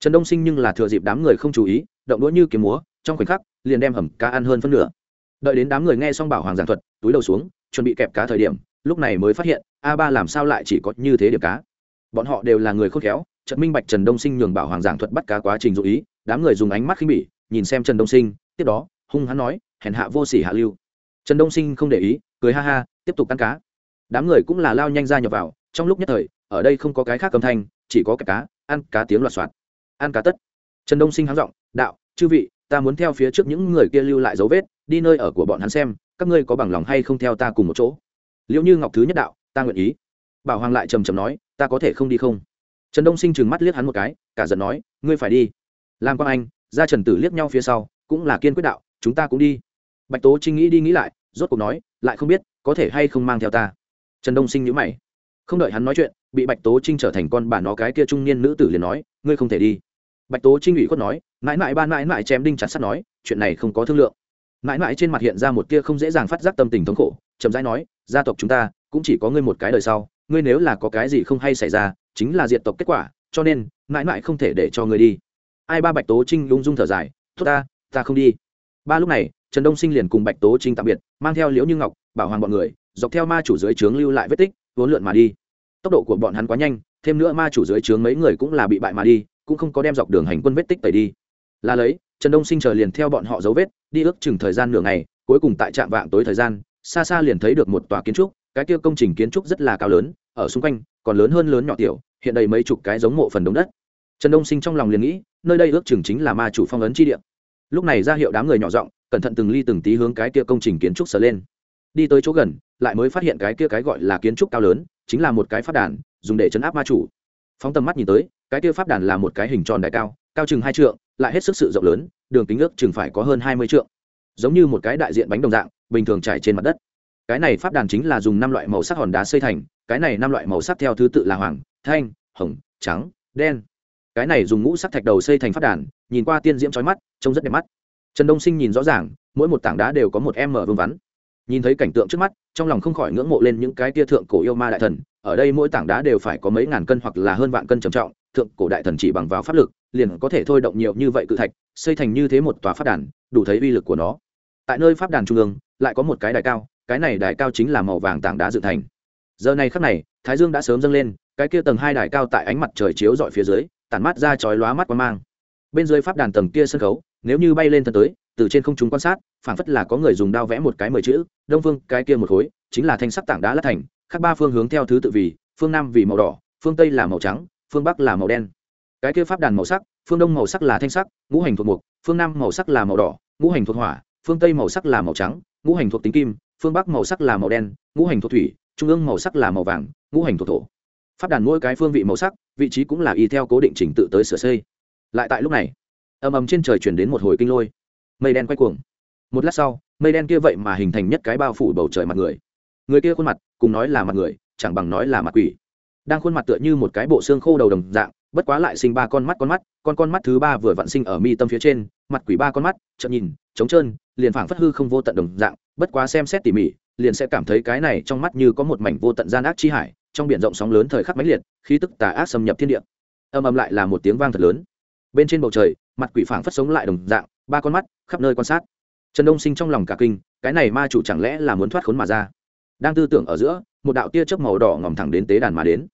Speaker 1: Trần đông sinh nhưng là thừa dịp đám người không chú ý, động đũa như kiếm múa, trong khoảnh khắc, liền đem hầm cá ăn hơn phân nửa đợi đến đám người nghe xong bảo hoàng giảng thuật, túi đầu xuống, chuẩn bị kẹp cá thời điểm, lúc này mới phát hiện, a ba làm sao lại chỉ có như thế điểm cá? Bọn họ đều là người khôn khéo trận minh bạch trần đông sinh nhường bảo hoàng giảng thuật bắt cá quá trình dụ ý, đám người dùng ánh mắt khinh bỉ, nhìn xem trần đông sinh, tiếp đó, hung hắn nói, hèn hạ vô sỉ hạ lưu. Trần đông sinh không để ý, cười ha ha, tiếp tục ăn cá. Đám người cũng là lao nhanh ra nhập vào, trong lúc nhất thời, ở đây không có cái khác cầm thanh, chỉ có cái cá, ăn cá tiếng loạt soạt. Ăn cá tất. Trần đông sinh háng giọng, đạo, chư vị, ta muốn theo phía trước những người kia lưu lại dấu vết đi nơi ở của bọn hắn xem, các ngươi có bằng lòng hay không theo ta cùng một chỗ? Liệu như ngọc thứ nhất đạo, ta nguyện ý. Bảo hoàng lại trầm trầm nói, ta có thể không đi không? Trần đông sinh trừng mắt liếc hắn một cái, cả giận nói, ngươi phải đi. Làm quang anh, ra trần tử liếc nhau phía sau, cũng là kiên quyết đạo, chúng ta cũng đi. Bạch tố trinh nghĩ đi nghĩ lại, rốt cuộc nói, lại không biết, có thể hay không mang theo ta? Trần đông sinh nhữ mày. Không đợi hắn nói chuyện, bị bạch tố trinh trở thành con bà nó cái kia trung niên nữ tử liền nói, ngươi không thể đi. Bạch tố trinh ủy khuất nói, mãi mãi ban mãi mãi chém đinh chặt sắt nói, chuyện này không có thương lượng mãi mãi trên mặt hiện ra một kia không dễ dàng phát giác tâm tình thống khổ, chậm rãi nói, gia tộc chúng ta, cũng chỉ có ngươi một cái đời sau, ngươi nếu là có cái gì không hay xảy ra, chính là diệt tộc kết quả, cho nên, mãi mãi không thể để cho ngươi đi. Ai ba bạch tố trinh lung dung thở dài thốt ta ta không đi. Ba lúc này, trần đông sinh liền cùng bạch tố trinh tạm biệt, mang theo liễu như ngọc, bảo hoàng bọn người, dọc theo ma chủ dưới trướng lưu lại vết tích, vốn lượn mà đi. Tốc độ của bọn hắn quá nhanh, thêm nữa ma chủ dưới trướng mấy người cũng là bị bại mà đi, cũng không có đem dọc đường hành quân vết tích tẩy đi. Là lấy trần đông sinh chờ liền theo bọn họ dấu vết, đi ước chừng thời gian nửa ngày, cuối cùng tại trạm vạng tối thời gian, xa xa liền thấy được một tòa kiến trúc, cái kia công trình kiến trúc rất là cao lớn, ở xung quanh còn lớn hơn lớn nhỏ tiểu, hiện đầy mấy chục cái giống mộ phần đống đất. Trần đông sinh trong lòng liền nghĩ, nơi đây ước chừng chính là ma chủ phong ấn chi địa. Lúc này ra hiệu đám người nhỏ giọng, cẩn thận từng ly từng tí hướng cái kia công trình kiến trúc sờ lên. Đi tới chỗ gần, lại mới phát hiện cái kia cái gọi là kiến trúc cao lớn, chính là một cái phát đàn, dùng để chấn áp ma chủ. Phóng tầm mắt nhìn tới, cái kia pháp đàn là một cái hình tròn đại cao cao chừng hai trượng, lại hết sức sự rộng lớn đường kính ước chừng phải có hơn hai mươi trượng. Giống như một cái đại diện bánh đồng dạng, bình thường trải trên mặt đất. Cái này pháp đàn chính là dùng năm loại màu sắc hòn đá xây thành, cái này năm loại màu sắc theo thứ tự là hoàng, thanh, hồng, trắng, đen. Cái này dùng ngũ sắc thạch đầu xây thành pháp đàn, nhìn qua tiên diễm trói mắt, trông rất đẹp mắt. Trần đông sinh nhìn rõ ràng, mỗi một tảng đá đều có một em mở vương vắn. Nhìn thấy cảnh tượng trước mắt, trong lòng không khỏi ngưỡng mộ lên những cái tia thượng cổ yêu ma đại thần, ở đây mỗi tảng đá đều phải có mấy ngàn cân hoặc là hơn vạn cân trầm trọng, thượng cổ đại thần chỉ bằng vào pháp lực, liền có thể thôi động nhiều như vậy cự thạch xây thành như thế một tòa pháp đàn, đủ thấy uy lực của nó. Tại nơi pháp đàn trung ương, lại có một cái đài cao, cái này đài cao chính là màu vàng tảng đá dựng thành. Giờ này khắc này, thái dương đã sớm dâng lên, cái kia tầng hai đài cao tại ánh mặt trời chiếu dọi phía dưới, tản mát ra chói lóa mắt qua mang. Bên dưới pháp đàn tầng kia sân khấu, nếu như bay lên thân tới, từ trên không trung quan sát, phảng phất là có người dùng đao vẽ một cái mười chữ, đông phương, cái kia một khối, chính là thanh sắc tảng đá lát thành, khác ba phương hướng theo thứ tự vì, phương nam vì màu đỏ, phương tây là màu trắng, phương bắc là màu đen cái kia pháp đàn màu sắc, phương đông màu sắc là thanh sắc, ngũ hành thuộc mục, phương nam màu sắc là màu đỏ, ngũ hành thuộc hỏa, phương tây màu sắc là màu trắng, ngũ hành thuộc tính kim, phương bắc màu sắc là màu đen, ngũ hành thuộc thủy, trung ương màu sắc là màu vàng, ngũ hành thuộc thổ. Pháp đàn mỗi cái phương vị màu sắc, vị trí cũng là y theo cố định trình tự tới sửa xây. Lại tại lúc này, ầm ầm trên trời chuyển đến một hồi kinh lôi. Mây đen quay cuồng. Một lát sau, mây đen kia vậy mà hình thành nhất cái bao phủ bầu trời mặt người. Người kia khuôn mặt, cùng nói là mặt người, chẳng bằng nói là mặt quỷ. Đang khuôn mặt tựa như một cái bộ xương khô đầu đồng dạng bất quá lại sinh ba con mắt con mắt, con con mắt thứ ba vừa vặn sinh ở mi tâm phía trên, mặt quỷ ba con mắt chậm nhìn, trống trơn, liền phảng phất hư không vô tận đồng dạng, bất quá xem xét tỉ mỉ, liền sẽ cảm thấy cái này trong mắt như có một mảnh vô tận gian ác chi hải, trong biển rộng sóng lớn thời khắc mãnh liệt, khí tức tà ác xâm nhập thiên địa. Âm âm lại là một tiếng vang thật lớn. Bên trên bầu trời, mặt quỷ phảng phất sống lại đồng dạng, ba con mắt, khắp nơi quan sát. Trần đông sinh trong lòng cả kinh, cái này ma chủ chẳng lẽ là muốn thoát khốn mà ra? Đang tư tưởng ở giữa, một đạo tia chớp màu đỏ ngòm thẳng đến tế đàn mà đến.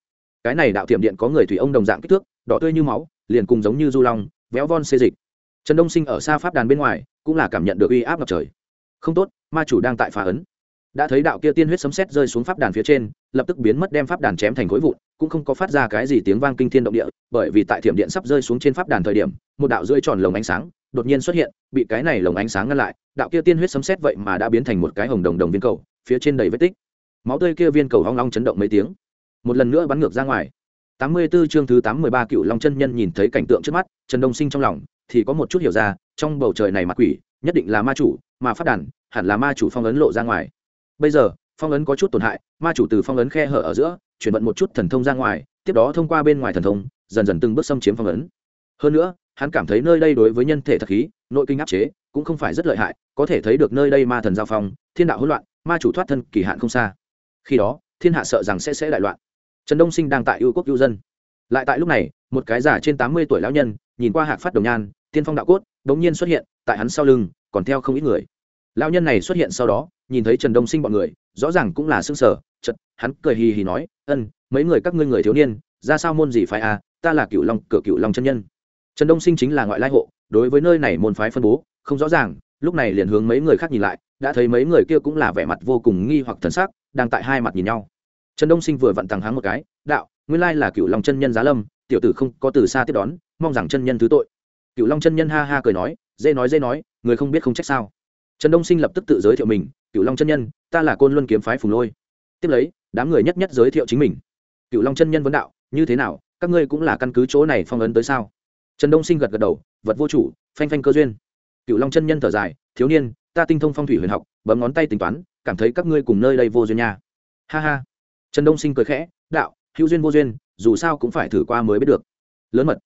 Speaker 1: Cái này đạo tiệm điện có người thủy ông đồng dạng kích thước đỏ tươi như máu, liền cùng giống như du long, véo von xê dịch. Trần đông sinh ở xa pháp đàn bên ngoài, cũng là cảm nhận được uy áp ngập trời. Không tốt, ma chủ đang tại phá ấn. Đã thấy đạo kia tiên huyết sấm sét rơi xuống pháp đàn phía trên, lập tức biến mất đem pháp đàn chém thành khối vụn, cũng không có phát ra cái gì tiếng vang kinh thiên động địa, bởi vì tại thiểm điện sắp rơi xuống trên pháp đàn thời điểm, một đạo rơi tròn lồng ánh sáng đột nhiên xuất hiện, bị cái này lồng ánh sáng ngăn lại, đạo kia tiên huyết sấm sét vậy mà đã biến thành một cái hồng đồng đồng viên cầu, phía trên đầy vết tích. Máu tươi kia viên cầu hoang long chấn động mấy tiếng. Một lần nữa bắn ngược ra ngoài tám mươi 84 chương thứ tám mươi ba cựu long chân nhân nhìn thấy cảnh tượng trước mắt, trần đông sinh trong lòng thì có một chút hiểu ra, trong bầu trời này mặt quỷ, nhất định là ma chủ, mà phát đàn, hẳn là ma chủ phong ấn lộ ra ngoài. Bây giờ, phong ấn có chút tổn hại, ma chủ từ phong ấn khe hở ở giữa, chuyển vận một chút thần thông ra ngoài, tiếp đó thông qua bên ngoài thần thông, dần dần từng bước xâm chiếm phong ấn. Hơn nữa, hắn cảm thấy nơi đây đối với nhân thể thật khí, nội kinh áp chế, cũng không phải rất lợi hại, có thể thấy được nơi đây ma thần giao phong, thiên đạo hỗn loạn, ma chủ thoát thân kỳ hạn không xa. Khi đó, thiên hạ sợ rằng sẽ sẽ đại loạn trần đông sinh đang tại ưu quốc ưu dân. Lại tại lúc này, một cái giả trên tám mươi tuổi lão nhân, nhìn qua hạc phát đồng nhan, tiên phong đạo cốt đ ố n g nhiên xuất hiện, tại hắn sau lưng, còn theo không ít người. Lão nhân này xuất hiện sau đó, nhìn thấy trần đông sinh bọn người, rõ ràng cũng là xương sở chật hắn cười hì hì nói, ân, mấy người các ngươi người thiếu niên, ra sao môn gì phái à ta là cựu long, cửa cựu long chân nhân. Trần đông sinh chính là ngoại lai hộ, đối với nơi này môn phái phân bố, không rõ ràng, lúc này liền hướng mấy người khác nhìn lại, đã thấy mấy người kia cũng là vẻ mặt vô cùng nghi hoặc thần sắc, đang tại hai mặt nhìn nhau trần đông sinh vừa vặn thằng háng một cái, đạo, nguyên lai là cựu long chân nhân giá lâm, tiểu tử không có từ xa tiếp đón, mong rằng chân nhân thứ tội. Cựu long chân nhân ha ha cười nói, dễ nói dễ nói, người không biết không trách sao. Trần đông sinh lập tức tự giới thiệu mình cựu long chân nhân, ta là côn luân kiếm phái phùng lôi. Tiếp lấy, đám người nhất nhất giới thiệu chính mình. Cựu long chân nhân vấn đạo, như thế nào, các ngươi cũng là căn cứ chỗ này phong ấn tới sao? Trần đông sinh gật gật đầu, vật vô chủ, phanh phanh cơ duyên. Cựu long chân nhân thở dài, thiếu niên, ta tinh thông phong thủy huyền học, bấm ngón tay tính toán, cảm thấy các ngươi cùng nơi đây vô duyên nha. Ha ha trần đông sinh cười khẽ, đạo, hữu duyên vô duyên, dù sao cũng phải thử qua mới biết được. Lớn mật.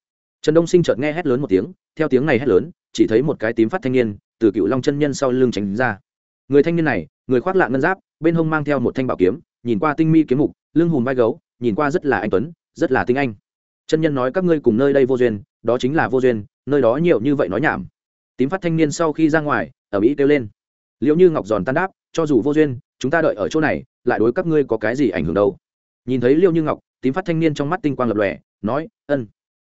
Speaker 1: Trần đông sinh chợt nghe hét lớn một tiếng, theo tiếng này hét lớn, chỉ thấy một cái tím phát thanh niên từ cựu long chân nhân sau lưng tránh ra. Người thanh niên này, người khoác lạng ngân giáp, bên hông mang theo một thanh bảo kiếm, nhìn qua tinh mi kiếm mục, lưng hùm vai gấu, nhìn qua rất là anh tuấn, rất là tinh anh. Chân nhân nói, các ngươi cùng nơi đây vô duyên, đó chính là vô duyên, nơi đó nhiều như vậy nói nhảm. Tím phát thanh niên sau khi ra ngoài ở mỹ kêu lên. Liệu như ngọc giòn tan đáp cho dù vô duyên, chúng ta đợi ở chỗ này, lại đối các ngươi có cái gì ảnh hưởng đâu. Nhìn thấy liêu như ngọc, tím phát thanh niên trong mắt tinh quang lập lòe, nói, ân,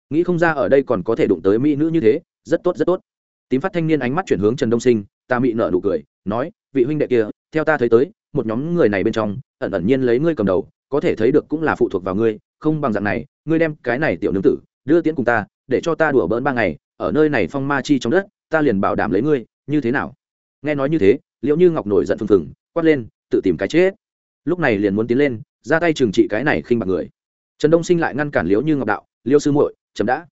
Speaker 1: nghĩ không ra ở đây còn có thể đụng tới mỹ nữ như thế, rất tốt rất tốt. Tím phát thanh niên ánh mắt chuyển hướng trần đông sinh, ta mị nợ nụ cười, nói, vị huynh đệ kia, theo ta thấy tới, một nhóm người này bên trong, ẩn ẩn nhiên lấy ngươi cầm đầu, có thể thấy được cũng là phụ thuộc vào ngươi, không bằng dạng này, ngươi đem cái này tiểu nương tử, đưa tiễn cùng ta, để cho ta đùa bỡn ba ngày, ở nơi này phong ma chi trong đất, ta liền bảo đảm lấy ngươi, như thế nào? Nghe nói như thế liệu như ngọc nổi giận phừng phừng, quát lên, tự tìm cái chết. Lúc này liền muốn tiến lên, ra tay trừng trị cái này khinh bạc người. Trần đông sinh lại ngăn cản liễu như ngọc đạo liễu sư muội chấm đã.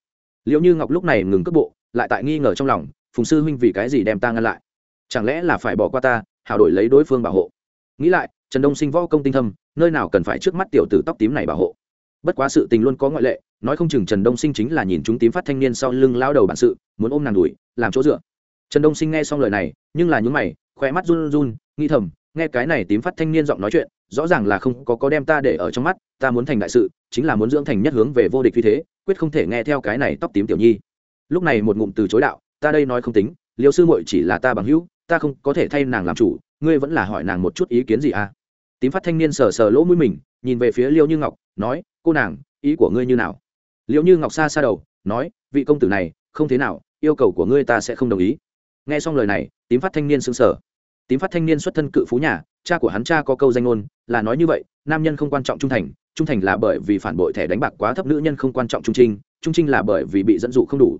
Speaker 1: Liễu như ngọc lúc này ngừng cước bộ, lại tại nghi ngờ trong lòng, phùng sư huynh vì cái gì đem ta ngăn lại? Chẳng lẽ là phải bỏ qua ta hào đổi lấy đối phương bảo hộ? Nghĩ lại, trần đông sinh võ công tinh thâm, nơi nào cần phải trước mắt tiểu tử tóc tím này bảo hộ. Bất quá sự tình luôn có ngoại lệ, nói không chừng trần đông sinh chính là nhìn chúng tím phát thanh niên sau lưng lao đầu bản sự, muốn ôm nàng đùi làm chỗ dựa. Trần đông sinh nghe xong lời này, nhưng là những mày khỏe mắt run run nghi thầm, nghe cái này tím phát thanh niên giọng nói chuyện, rõ ràng là không có có đem ta để ở trong mắt, ta muốn thành đại sự, chính là muốn dưỡng thành nhất hướng về vô địch vì thế, quyết không thể nghe theo cái này tóc tím tiểu nhi. Lúc này một ngụm từ chối đạo, ta đây nói không tính, liêu sư muội chỉ là ta bằng hữu, ta không có thể thay nàng làm chủ, ngươi vẫn là hỏi nàng một chút ý kiến gì à? Tím phát thanh niên sờ sờ lỗ mũi mình, nhìn về phía liêu như ngọc, nói, cô nàng, ý của ngươi như nào? Liêu như ngọc xa xa đầu, nói, vị công tử này, không thế nào, yêu cầu của ngươi ta sẽ không đồng ý. Nghe xong lời này, tím phát thanh niên xứng sở tím phát thanh niên xuất thân cự phú nhà, cha của hắn cha có câu danh ngôn, là nói như vậy, nam nhân không quan trọng trung thành trung thành là bởi vì phản bội thẻ đánh bạc quá thấp, nữ nhân không quan trọng trung trinh trung trinh là bởi vì bị dẫn dụ không đủ.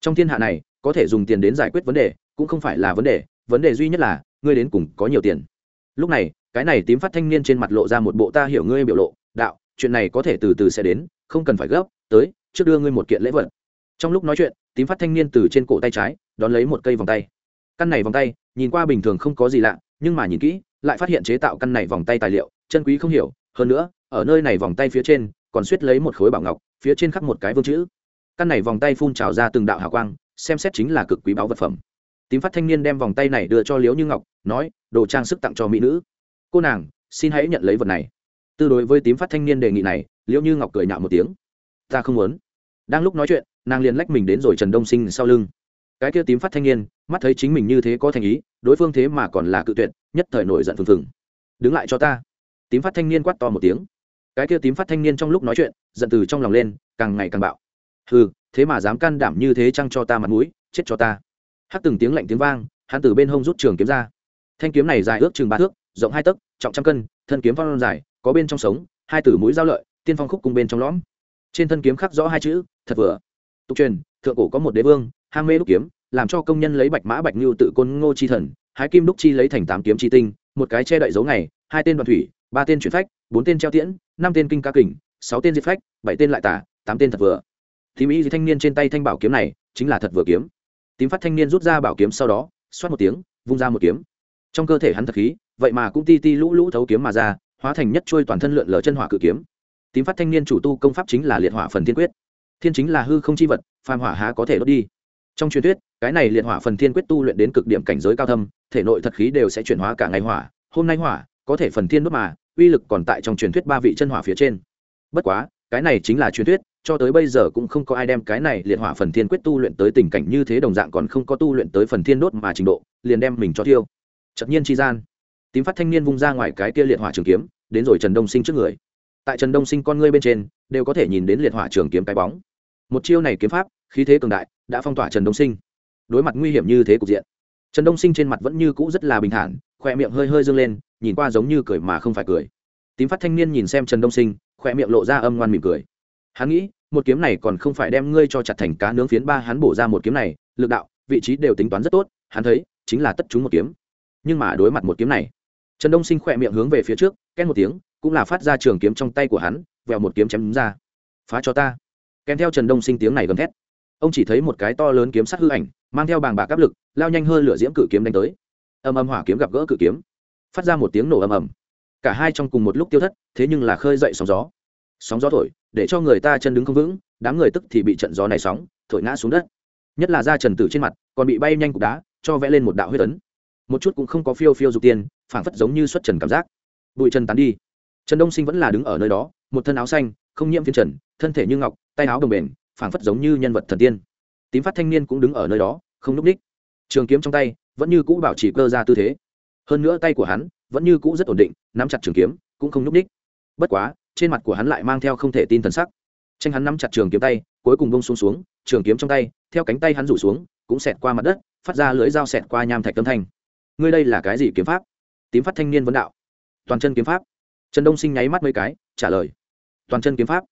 Speaker 1: Trong thiên hạ này, có thể dùng tiền đến giải quyết vấn đề, cũng không phải là vấn đề vấn đề duy nhất là, ngươi đến cùng có nhiều tiền. Lúc này, cái này tím phát thanh niên trên mặt lộ ra một bộ ta hiểu ngươi biểu lộ, đạo, chuyện này có thể từ từ sẽ đến, không cần phải gấp, tới, trước đưa ngươi một kiện lễ vật. Trong lúc nói chuyện, tím phát thanh niên từ trên cổ tay trái, đón lấy một cây vòng tay. Căn này vòng tay nhìn qua bình thường không có gì lạ, nhưng mà nhìn kỹ, lại phát hiện chế tạo căn này vòng tay tài liệu, chân quý không hiểu. Hơn nữa, ở nơi này vòng tay phía trên, còn suýt lấy một khối bảo ngọc, phía trên khắc một cái vương chữ. Căn này vòng tay phun trào ra từng đạo hào quang, xem xét chính là cực quý báu vật phẩm. Tím phát thanh niên đem vòng tay này đưa cho liễu như ngọc, nói, đồ trang sức tặng cho mỹ nữ. Cô nàng, xin hãy nhận lấy vật này. Tư đối với tím phát thanh niên đề nghị này, liễu như ngọc cười nhạo một tiếng. Ta không muốn. Đang lúc nói chuyện, nàng liền lách mình đến rồi trần đông sinh sau lưng cái kia tím phát thanh niên, mắt thấy chính mình như thế có thành ý, đối phương thế mà còn là cự tuyệt, nhất thời nổi giận phừng phừng. Đứng lại cho ta. Tím phát thanh niên quát to một tiếng. Cái kia tím phát thanh niên trong lúc nói chuyện, giận từ trong lòng lên, càng ngày càng bạo. Hừ, thế mà dám can đảm như thế chăng cho ta mặt mũi, chết cho ta. Hát từng tiếng lạnh tiếng vang, hắn từ bên hông rút trường kiếm ra. Thanh kiếm này dài ước chừng ba thước, rộng hai tấc, trọng trăm cân, thân kiếm phong dài, có bên trong sống, hai tử mũi dao lợi, tiên phong khúc cùng bên trong lõm. Trên thân kiếm khắc rõ hai chữ, thật vừa. Tục truyền, thượng cổ có một đế vương ham mê đúc kiếm, làm cho công nhân lấy bạch mã bạch ngưu tự côn ngô chi thần, hái kim đúc chi lấy thành tám kiếm chi tinh, một cái che đậy dấu ngày, hai tên đoàn thủy, ba tên chuyển phách, bốn tên treo tiễn, năm tên kinh ca kình, sáu tên diệt phách, bảy tên lại tả, tám tên thật vừa. Thì mỹ thanh niên trên tay thanh bảo kiếm này, chính là thật vừa kiếm. Tím phát thanh niên rút ra bảo kiếm sau đó, xoát một tiếng, vung ra một kiếm. Trong cơ thể hắn thật khí, vậy mà cũng ti ti lũ lũ thấu kiếm mà ra, hóa thành nhất trôi toàn thân lượn lờ chân hỏa cự kiếm. Tím phát thanh niên chủ tu công pháp chính là liệt hỏa phần thiên quyết. Thiên chính là hư không chi vật, phàm hỏa há có thể đốt đi trong truyền thuyết, cái này liệt hỏa phần thiên quyết tu luyện đến cực điểm cảnh giới cao thâm, thể nội thật khí đều sẽ chuyển hóa cả ngày hỏa, hôm nay hỏa, có thể phần thiên đốt mà, uy lực còn tại trong truyền thuyết ba vị chân hỏa phía trên. Bất quá, cái này chính là truyền thuyết, cho tới bây giờ cũng không có ai đem cái này liệt hỏa phần thiên quyết tu luyện tới tình cảnh như thế đồng dạng còn không có tu luyện tới phần thiên đốt mà trình độ, liền đem mình cho tiêu chật nhiên chi gian, tím phát thanh niên vung ra ngoài cái kia liệt hỏa trường kiếm, đến rồi trần đông sinh trước người. Tại trần đông sinh con ngươi bên trên, đều có thể nhìn đến liệt hỏa trường kiếm cái bóng. Một chiêu này kiếm pháp, khí thế cường đại đã phong tỏa trần đông sinh. Đối mặt nguy hiểm như thế cục diện, trần đông sinh trên mặt vẫn như cũ rất là bình thản khoe miệng hơi hơi dâng lên, nhìn qua giống như cười mà không phải cười. Tím phát thanh niên nhìn xem trần đông sinh khoe miệng lộ ra âm ngoan mỉm cười. Hắn nghĩ, một kiếm này còn không phải đem ngươi cho chặt thành cá nướng phiến ba, hắn bổ ra một kiếm này, lực đạo, vị trí đều tính toán rất tốt, hắn thấy, chính là tất chúng một kiếm. Nhưng mà đối mặt một kiếm này, trần đông sinh khỏe miệng hướng về phía trước ken một tiếng, cũng là phát ra trường kiếm trong tay của hắn, vèo một kiếm chém đúng ra. Phá cho ta. Kèm theo trần đông sinh tiếng này gầm thét ông chỉ thấy một cái to lớn kiếm sắt hư ảnh, mang theo bàng bạc áp lực, lao nhanh hơn lửa diễm cự kiếm đánh tới. Âm âm hỏa kiếm gặp gỡ cự kiếm. Phát ra một tiếng nổ âm ầm. Cả hai trong cùng một lúc tiêu thất, thế nhưng là khơi dậy sóng gió. Sóng gió thổi, để cho người ta chân đứng không vững, đám người tức thì bị trận gió này sóng, thổi ngã xuống đất. Nhất là da trần tử trên mặt, còn bị bay nhanh cục đá, cho vẽ lên một đạo huyết ấn. Một chút cũng không có phiêu phiêu dục tiền phảng phất giống như xuất trần cảm giác. Bụi trần tán đi. Trần đông sinh vẫn là đứng ở nơi đó, một thân áo xanh, không nhiễm phiên trần, thân thể như ngọc, tay áo đồng bền phảng phất giống như nhân vật thần tiên. Tím phát thanh niên cũng đứng ở nơi đó, không núp ních. Trường kiếm trong tay, vẫn như cũ bảo trì cơ ra tư thế. Hơn nữa tay của hắn, vẫn như cũ rất ổn định, nắm chặt trường kiếm, cũng không núp ních. Bất quá, trên mặt của hắn lại mang theo không thể tin thần sắc. Tranh hắn nắm chặt trường kiếm tay, cuối cùng bông xuống xuống, trường kiếm trong tay, theo cánh tay hắn rủ xuống, cũng xẹt qua mặt đất, phát ra lưỡi dao xẹt qua nham thạch tâm thanh. Ngươi đây là cái gì kiếm pháp? Tím phát thanh niên vấn đạo. Toàn chân kiếm pháp. Trần đông sinh nháy mắt mấy cái, trả lời. Toàn chân kiếm pháp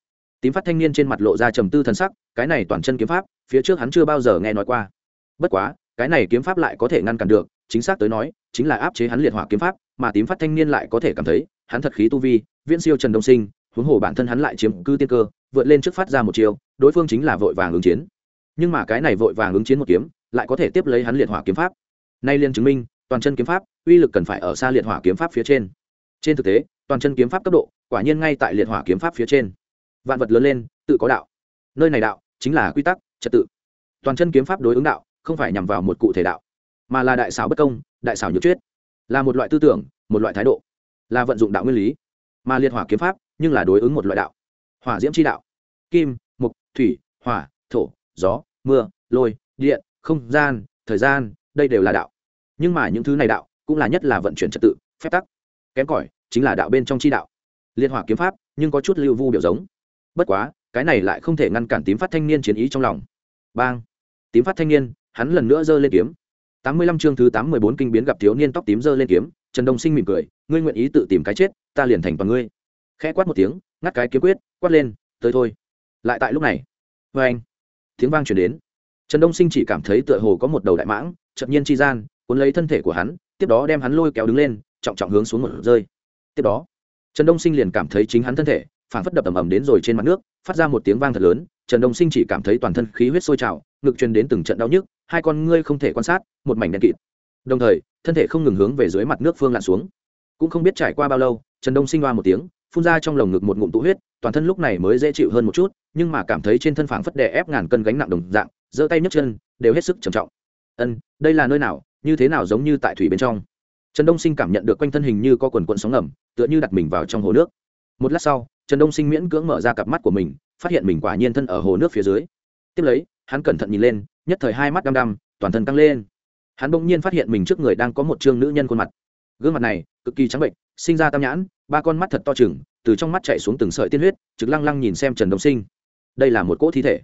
Speaker 1: tím phát thanh niên trên mặt lộ ra trầm tư thần sắc, cái này toàn chân kiếm pháp, phía trước hắn chưa bao giờ nghe nói qua. Bất quá, cái này kiếm pháp lại có thể ngăn cản được, chính xác tới nói, chính là áp chế hắn liệt hỏa kiếm pháp, mà tím phát thanh niên lại có thể cảm thấy, hắn thật khí tu vi, viễn siêu trần đông sinh, huống hồ bản thân hắn lại chiếm cư tiên cơ, vượt lên trước phát ra một chiều đối phương chính là vội vàng ứng chiến. Nhưng mà cái này vội vàng ứng chiến một kiếm, lại có thể tiếp lấy hắn liệt hỏa kiếm pháp. Nay liên chứng minh, toàn chân kiếm pháp, uy lực cần phải ở xa liệt hỏa kiếm pháp phía trên. Trên thực tế, toàn chân kiếm pháp cấp độ, quả nhiên ngay tại liệt hỏa kiếm pháp phía trên vạn vật lớn lên, tự có đạo. Nơi này đạo chính là quy tắc, trật tự. Toàn chân kiếm pháp đối ứng đạo, không phải nhằm vào một cụ thể đạo, mà là đại xảo bất công, đại xảo nhược chuyết là một loại tư tưởng, một loại thái độ. Là vận dụng đạo nguyên lý, mà liệt hỏa kiếm pháp nhưng là đối ứng một loại đạo. Hỏa diễm chi đạo. Kim, mục, thủy, hỏa, thổ, gió, mưa, lôi, điện, không gian, thời gian, đây đều là đạo. Nhưng mà những thứ này đạo cũng là nhất là vận chuyển trật tự, phép tắc. Kém cỏi chính là đạo bên trong chi đạo. Liệt hỏa kiếm pháp nhưng có chút lưu vu biểu giống bất quá, cái này lại không thể ngăn cản tím phát thanh niên chiến ý trong lòng. Bang! Tím phát thanh niên, hắn lần nữa giơ lên kiếm. Tám mươi lăm chương thứ tám mươi bốn kinh biến gặp thiếu niên tóc tím giơ lên kiếm, trần đông sinh mỉm cười, ngươi nguyện ý tự tìm cái chết, ta liền thành toàn ngươi. Khẽ quát một tiếng, ngắt cái kiếm quyết, quát lên, tới thôi. Lại tại lúc này vê anh tiếng vang chuyển đến. Trần đông sinh chỉ cảm thấy tựa hồ có một đầu đại mãng, chậm nhiên chi gian, cuốn lấy thân thể của hắn, tiếp đó đem hắn lôi kéo đứng lên, trọng trọng hướng xuống một rơi. Tiếp đó, trần đông sinh liền cảm thấy chính hắn thân thể phản phất đập ầm ầm đến rồi trên mặt nước, phát ra một tiếng vang thật lớn, trần đông sinh chỉ cảm thấy toàn thân khí huyết sôi trào, ngực truyền đến từng trận đau nhức, hai con ngươi không thể quan sát, một mảnh đen kịt. Đồng thời, thân thể không ngừng hướng về dưới mặt nước phương lặn xuống. Cũng không biết trải qua bao lâu, trần đông sinh hoa một tiếng, phun ra trong lồng ngực một ngụm tụ huyết, toàn thân lúc này mới dễ chịu hơn một chút, nhưng mà cảm thấy trên thân phảng phất đè ép ngàn cân gánh nặng đồng dạng, giơ tay nhấc chân, đều hết sức trầm trọng. Ân, đây là nơi nào, như thế nào giống như tại thủy bên trong? Trần đông sinh cảm nhận được quanh thân hình như có quần quận sóng ngầm, tựa như đặt mình vào trong hồ nước. Một lát sau trần đông sinh miễn cưỡng mở ra cặp mắt của mình, phát hiện mình quả nhiên thân ở hồ nước phía dưới. Tiếp lấy, hắn cẩn thận nhìn lên, nhất thời hai mắt đăm đăm, toàn thân căng lên. Hắn bỗng nhiên phát hiện mình trước người đang có một trương nữ nhân khuôn mặt. Gương mặt này, cực kỳ trắng bệnh, sinh ra tam nhãn, ba con mắt thật to chừng, từ trong mắt chạy xuống từng sợi tiên huyết, trực lăng lăng nhìn xem trần đông sinh. Đây là một cỗ thi thể.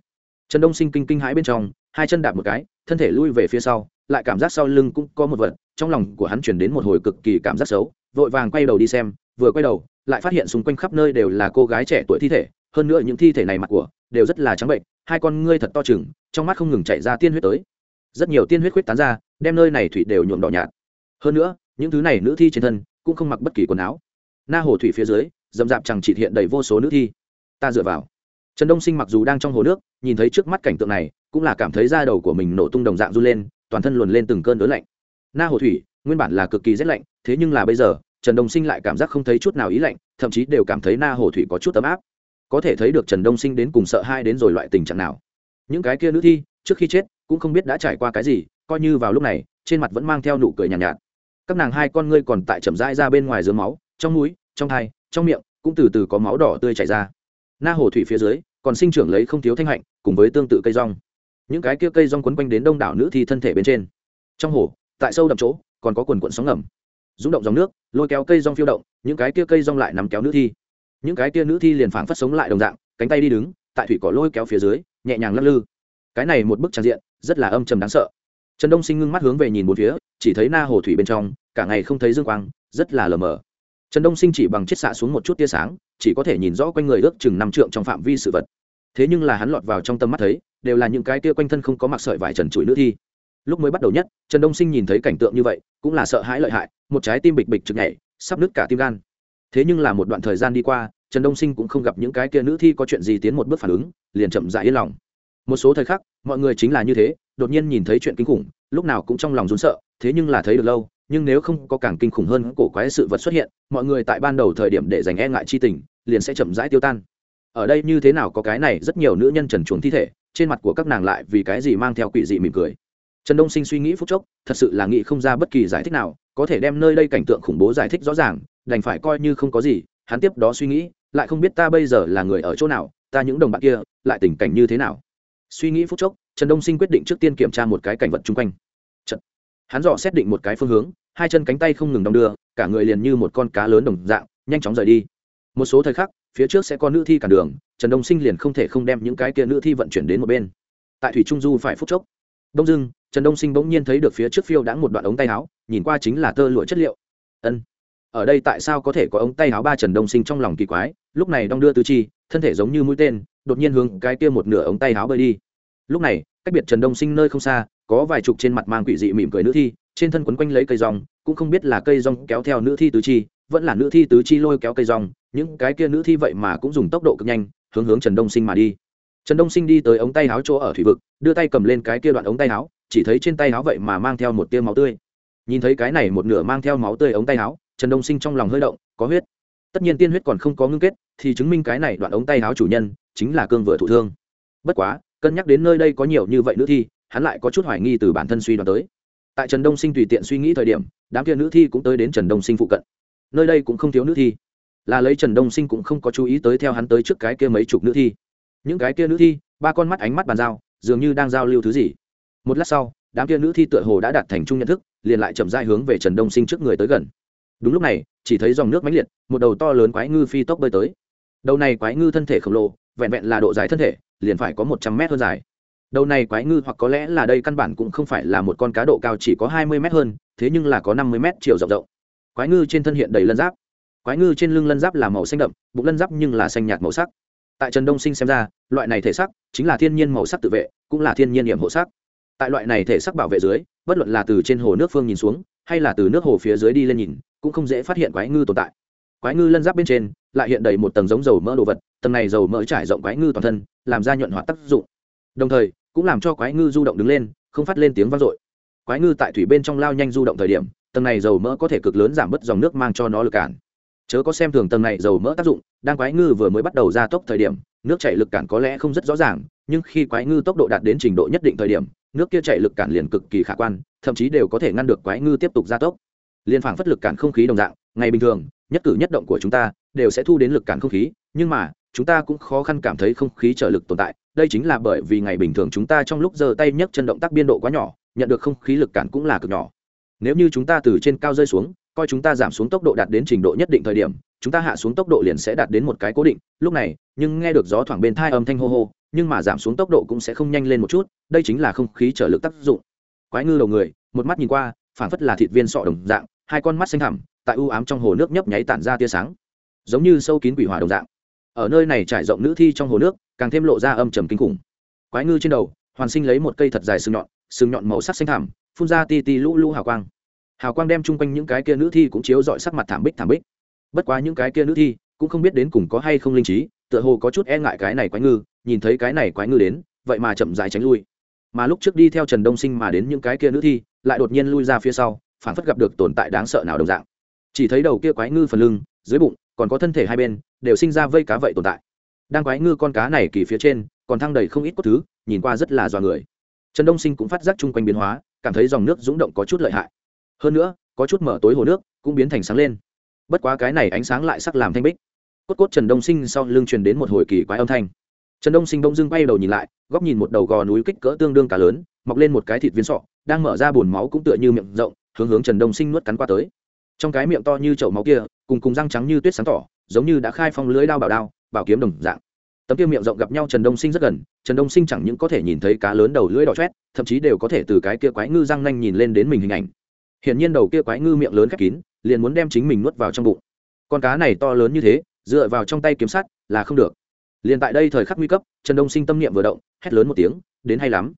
Speaker 1: Trần đông sinh kinh kinh hãi bên trong, hai chân đạp một cái, thân thể lui về phía sau, lại cảm giác sau lưng cũng có một vật, trong lòng của hắn chuyển đến một hồi cực kỳ cảm giác xấu, vội vàng quay đầu đi xem, vừa quay đầu lại phát hiện xung quanh khắp nơi đều là cô gái trẻ tuổi thi thể, hơn nữa những thi thể này mặt của đều rất là trắng bệnh, hai con ngươi thật to chừng, trong mắt không ngừng chạy ra tiên huyết tới. Rất nhiều tiên huyết khuyết tán ra, đem nơi này thủy đều nhuộm đỏ nhạt. Hơn nữa, những thứ này nữ thi trên thân cũng không mặc bất kỳ quần áo. Na hồ thủy phía dưới dầm dạp chẳng chỉ hiện đầy vô số nữ thi. Ta dựa vào. Trần đông sinh mặc dù đang trong hồ nước, nhìn thấy trước mắt cảnh tượng này, cũng là cảm thấy da đầu của mình nổ tung đồng dạng run lên, toàn thân luồn lên từng cơn đớn lạnh. Na hồ thủy, nguyên bản là cực kỳ rét lạnh, thế nhưng là bây giờ trần đông sinh lại cảm giác không thấy chút nào ý lạnh thậm chí đều cảm thấy na hồ thủy có chút ấm áp. Có thể thấy được trần đông sinh đến cùng sợ hai đến rồi loại tình trạng nào. Những cái kia nữ thi trước khi chết cũng không biết đã trải qua cái gì coi như vào lúc này trên mặt vẫn mang theo nụ cười nhàn nhạt, nhạt. Các nàng hai con ngươi còn tại chậm rãi ra bên ngoài dưới máu trong mũi trong thai trong miệng cũng từ từ có máu đỏ tươi chảy ra. Na hồ thủy phía dưới còn sinh trưởng lấy không thiếu thanh hạnh cùng với tương tự cây rong. Những cái kia cây rong quấn quanh đến đông đảo nữ thi thân thể bên trên. Trong hồ tại sâu đậm chỗ còn có quần quận sóng ngầm rung động dòng nước, lôi kéo cây rong phiêu động, những cái kia cây rong lại nắm kéo nữ thi. Những cái kia nữ thi liền phảng phất sống lại đồng dạng, cánh tay đi đứng, tại thủy cỏ lôi kéo phía dưới, nhẹ nhàng lắc lư. Cái này một bức trang diện, rất là âm trầm đáng sợ. Trần đông sinh ngưng mắt hướng về nhìn bốn phía, chỉ thấy na hồ thủy bên trong, cả ngày không thấy dương quang, rất là lờ mờ. Trần đông sinh chỉ bằng chiết xạ xuống một chút tia sáng, chỉ có thể nhìn rõ quanh người ước chừng năm trượng trong phạm vi sự vật. Thế nhưng là hắn lọt vào trong tâm mắt thấy, đều là những cái tia quanh thân không có mặc sợi vải trần trụi nữ thi. Lúc mới bắt đầu nhất, trần đông sinh nhìn thấy cảnh tượng như vậy, cũng là sợ hãi lợi hại một trái tim bịch bịch trực nhảy, sắp nứt cả tim gan. Thế nhưng là một đoạn thời gian đi qua, trần đông sinh cũng không gặp những cái kia nữ thi có chuyện gì tiến một bước phản ứng, liền chậm dại yên lòng. Một số thời khắc, mọi người chính là như thế, đột nhiên nhìn thấy chuyện kinh khủng, lúc nào cũng trong lòng rốn sợ, thế nhưng là thấy được lâu, nhưng nếu không có càng kinh khủng hơn cổ quái sự vật xuất hiện, mọi người tại ban đầu thời điểm để dành e ngại chi tình, liền sẽ chậm rãi tiêu tan. Ở đây như thế nào có cái này, rất nhiều nữ nhân trần chuồng thi thể, trên mặt của các nàng lại vì cái gì mang theo quỷ dị mỉm cười trần đông sinh suy nghĩ phút chốc, thật sự là nghĩ không ra bất kỳ giải thích nào, có thể đem nơi đây cảnh tượng khủng bố giải thích rõ ràng, đành phải coi như không có gì, hắn tiếp đó suy nghĩ, lại không biết ta bây giờ là người ở chỗ nào, ta những đồng bạn kia, lại tình cảnh như thế nào. Suy nghĩ phút chốc, trần đông sinh quyết định trước tiên kiểm tra một cái cảnh vật chung quanh. Trận. hắn dò xét định một cái phương hướng, hai chân cánh tay không ngừng đong đưa, cả người liền như một con cá lớn đồng dạng, nhanh chóng rời đi. Một số thời khắc, phía trước sẽ có nữ thi cản đường, trần đông sinh liền không thể không đem những cái kia nữ thi vận chuyển đến một bên. Tại thủy trung du phải phút chốc. Đông dưng trần đông sinh bỗng nhiên thấy được phía trước phiêu đã một đoạn ống tay áo, nhìn qua chính là tơ lụa chất liệu. Ân, ở đây tại sao có thể có ống tay áo ba trần đông sinh trong lòng kỳ quái, lúc này đong đưa tứ chi, thân thể giống như mũi tên, đột nhiên hướng cái kia một nửa ống tay áo bơi đi. Lúc này, cách biệt trần đông sinh nơi không xa, có vài chục trên mặt mang quỷ dị mỉm cười nữ thi, trên thân quấn quanh lấy cây rong, cũng không biết là cây rong kéo theo nữ thi tứ chi, vẫn là nữ thi tứ chi lôi kéo cây rong, những cái kia nữ thi vậy mà cũng dùng tốc độ cực nhanh, hướng hướng trần đông sinh mà đi. Trần đông sinh đi tới ống tay áo chỗ ở thủy vực, đưa tay cầm lên cái kia đoạn ống tay áo chỉ thấy trên tay áo vậy mà mang theo một tia máu tươi. Nhìn thấy cái này một nửa mang theo máu tươi ống tay áo, trần đông sinh trong lòng hơi động, có huyết. Tất nhiên tiên huyết còn không có ngưng kết, thì chứng minh cái này đoạn ống tay áo chủ nhân chính là cương vừa thụ thương. Bất quá, cân nhắc đến nơi đây có nhiều như vậy nữ thi, hắn lại có chút hoài nghi từ bản thân suy đoán tới. Tại trần đông sinh tùy tiện suy nghĩ thời điểm, đám kia nữ thi cũng tới đến trần đông sinh phụ cận. Nơi đây cũng không thiếu nữ thi. Là lấy trần đông sinh cũng không có chú ý tới theo hắn tới trước cái kia mấy chục nữ thi. Những cái kia nữ thi, ba con mắt ánh mắt bàn giao, dường như đang giao lưu thứ gì một lát sau, đám kia nữ thi tựa hồ đã đạt thành chung nhận thức, liền lại chậm dai hướng về trần đông sinh trước người tới gần. Đúng lúc này, chỉ thấy dòng nước mãnh liệt, một đầu to lớn quái ngư phi tốc bơi tới. Đầu này quái ngư thân thể khổng lồ, vẹn vẹn là độ dài thân thể, liền phải có một trăm mét hơn dài. Đầu này quái ngư hoặc có lẽ là đây căn bản cũng không phải là một con cá độ cao chỉ có hai mươi mét hơn, thế nhưng là có năm mươi mét chiều rộng rộng. Quái ngư trên thân hiện đầy lân giáp. Quái ngư trên lưng lân giáp là màu xanh đậm, bụng lân giáp nhưng là xanh nhạt màu sắc. Tại trần đông sinh xem ra, loại này thể sắc chính là thiên nhiên màu sắc tự vệ, cũng là thiên nhiên điểm hộ sắc tại loại này thể sắc bảo vệ dưới, bất luận là từ trên hồ nước phương nhìn xuống, hay là từ nước hồ phía dưới đi lên nhìn, cũng không dễ phát hiện quái ngư tồn tại. Quái ngư lân giáp bên trên, lại hiện đầy một tầng giống dầu mỡ đồ vật, tầng này dầu mỡ trải rộng quái ngư toàn thân, làm ra nhuận hoạt tác dụng. Đồng thời, cũng làm cho quái ngư du động đứng lên, không phát lên tiếng vang dội. Quái ngư tại thủy bên trong lao nhanh du động thời điểm, tầng này dầu mỡ có thể cực lớn giảm bớt dòng nước mang cho nó lực cản. Chớ có xem thường tầng này dầu mỡ tác dụng, đang quái ngư vừa mới bắt đầu ra tốc thời điểm, nước chảy lực cản có lẽ không rất rõ ràng, nhưng khi quái ngư tốc độ đạt đến trình độ nhất định thời điểm nước kia chảy lực cản liền cực kỳ khả quan, thậm chí đều có thể ngăn được quái ngư tiếp tục gia tốc. Liên phản phất lực cản không khí đồng dạng, ngày bình thường, nhất cử nhất động của chúng ta đều sẽ thu đến lực cản không khí, nhưng mà, chúng ta cũng khó khăn cảm thấy không khí trở lực tồn tại. Đây chính là bởi vì ngày bình thường chúng ta trong lúc giơ tay nhấc chân động tác biên độ quá nhỏ, nhận được không khí lực cản cũng là cực nhỏ. Nếu như chúng ta từ trên cao rơi xuống, coi chúng ta giảm xuống tốc độ đạt đến trình độ nhất định thời điểm chúng ta hạ xuống tốc độ liền sẽ đạt đến một cái cố định. Lúc này, nhưng nghe được gió thoảng bên thai âm thanh hô hô, nhưng mà giảm xuống tốc độ cũng sẽ không nhanh lên một chút, đây chính là không khí trở lực tác dụng. Quái ngư đầu người, một mắt nhìn qua phản phất là thịt viên sọ đồng dạng, hai con mắt xanh thẳm, tại u ám trong hồ nước nhấp nháy tản ra tia sáng. Giống như sâu kín quỷ hỏa đồng dạng. Ở nơi này trải rộng nữ thi trong hồ nước, càng thêm lộ ra âm trầm kinh khủng. Quái ngư trên đầu, hoàn sinh lấy một cây thật dài sừng nhọn sừng nhọn màu sắc xanh thảm phun ra ti ti lũ lũ hào quang. Hào quang đem chung quanh những cái kia nữ thi cũng chiếu dọi sắc mặt thảm bích thảm bích bất quá những cái kia nữ thi, cũng không biết đến cùng có hay không linh trí, tựa hồ có chút e ngại cái này quái ngư, nhìn thấy cái này quái ngư đến, vậy mà chậm dài tránh lui. Mà lúc trước đi theo trần đông sinh mà đến những cái kia nữ thi, lại đột nhiên lui ra phía sau, phản phất gặp được tồn tại đáng sợ nào đồng dạng. Chỉ thấy đầu kia quái ngư phần lưng, dưới bụng, còn có thân thể hai bên, đều sinh ra vây cá vậy tồn tại. Đang quái ngư con cá này kỳ phía trên, còn thăng đầy không ít cốt thứ, nhìn qua rất là dọa người. Trần đông sinh cũng phát giác chung quanh biến hóa, cảm thấy dòng nước rúng động có chút lợi hại. Hơn nữa, có chút mở tối hồ nước, cũng biến thành sáng lên bất quá cái này ánh sáng lại sắc làm thanh bích. Cốt cốt trần đông sinh sau lưng truyền đến một hồi kỳ quái âm thanh. Trần đông sinh bỗng dưng bay đầu nhìn lại, góc nhìn một đầu gò núi kích cỡ tương đương cả lớn, mọc lên một cái thịt viên sọ, đang mở ra bùn máu cũng tựa như miệng rộng, hướng hướng trần đông sinh nuốt cắn qua tới. Trong cái miệng to như chậu máu kia, cùng cùng răng trắng như tuyết sáng tỏ, giống như đã khai phong lưới đao bảo đao, bảo kiếm đồng dạng. Tấm kia miệng rộng gặp nhau trần đông sinh rất gần, trần đông sinh chẳng những có thể nhìn thấy cá lớn đầu lưỡi đỏ chét thậm chí đều có thể từ cái kia quái ngư răng nanh nhìn lên đến mình hình ảnh hiển nhiên đầu kia quái ngư miệng lớn khép kín, liền muốn đem chính mình nuốt vào trong bụng. Con cá này to lớn như thế, dựa vào trong tay kiếm sắt là không được. Liền tại đây thời khắc nguy cấp, trần đông sinh tâm niệm vừa động, hét lớn một tiếng, đến hay lắm.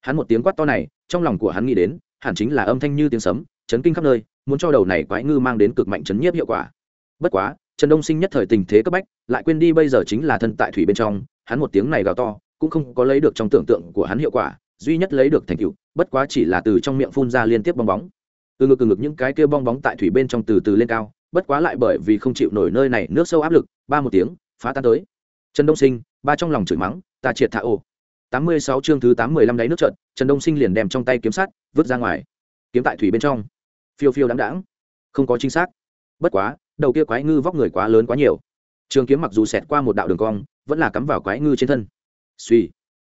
Speaker 1: Hắn một tiếng quát to này, trong lòng của hắn nghĩ đến, hẳn chính là âm thanh như tiếng sấm, chấn kinh khắp nơi, muốn cho đầu này quái ngư mang đến cực mạnh chấn nhiếp hiệu quả. Bất quá, trần đông sinh nhất thời tình thế cấp bách, lại quên đi bây giờ chính là thân tại thủy bên trong, hắn một tiếng này gào to, cũng không có lấy được trong tưởng tượng của hắn hiệu quả, duy nhất lấy được thành tựu, bất quá chỉ là từ trong miệng phun ra liên tiếp bong bóng từ ngực từ ngực những cái kia bong bóng tại thủy bên trong từ từ lên cao, bất quá lại bởi vì không chịu nổi nơi này nước sâu áp lực, ba một tiếng, phá tan tới. Trần đông sinh, ba trong lòng chửi mắng, ta triệt thả ô tám mươi sáu chương thứ tám mươi lăm đáy nước trận, trần đông sinh liền đem trong tay kiếm sắt vứt ra ngoài, kiếm tại thủy bên trong. Phiêu phiêu đáng đáng không có chính xác. Bất quá, đầu kia quái ngư vóc người quá lớn quá nhiều. Trường kiếm mặc dù xẹt qua một đạo đường cong, vẫn là cắm vào quái ngư trên thân. Suy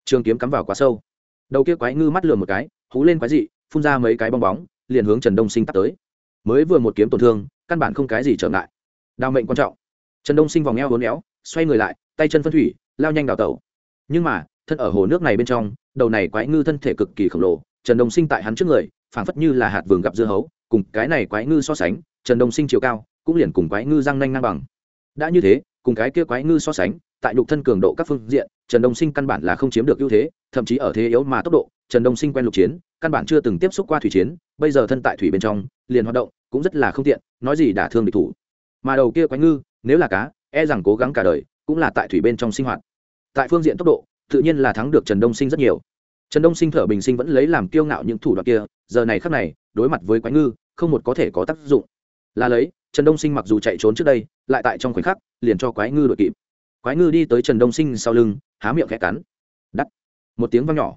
Speaker 1: trường kiếm cắm vào quá sâu. Đầu kia quái ngư mắt lừa một cái, hú lên quái dị, phun ra mấy cái bong bóng liền hướng trần đông sinh tắt tới. Mới vừa một kiếm tổn thương, căn bản không cái gì trở ngại. Đào mệnh quan trọng. Trần đông sinh vòng eo hốn éo, xoay người lại, tay chân phân thủy, lao nhanh đào tẩu. Nhưng mà, thân ở hồ nước này bên trong, đầu này quái ngư thân thể cực kỳ khổng lồ, trần đông sinh tại hắn trước người, phảng phất như là hạt vườn gặp dưa hấu, cùng cái này quái ngư so sánh, trần đông sinh chiều cao, cũng liền cùng quái ngư răng nanh ngang bằng. Đã như thế, cùng cái kia quái ngư so sánh, tại nhục thân cường độ các phương diện, trần đông sinh căn bản là không chiếm được ưu thế, thậm chí ở thế yếu mà tốc độ trần đông sinh quen lục chiến, căn bản chưa từng tiếp xúc qua thủy chiến, bây giờ thân tại thủy bên trong, liền hoạt động, cũng rất là không tiện, nói gì đả thương địch thủ. Mà đầu kia quái ngư, nếu là cá e rằng cố gắng cả đời, cũng là tại thủy bên trong sinh hoạt. Tại phương diện tốc độ, tự nhiên là thắng được trần đông sinh rất nhiều. Trần đông sinh thở bình sinh vẫn lấy làm kiêu ngạo những thủ đoạn kia, giờ này khắc này, đối mặt với quái ngư, không một có thể có tác dụng. Là lấy, trần đông sinh mặc dù chạy trốn trước đây, lại tại trong khoảnh khắc, liền cho quái ngư đội kịp. Quái ngư đi tới trần đông sinh sau lưng, há miệng khẽ cắn. Đắt. Một tiếng vang nhỏ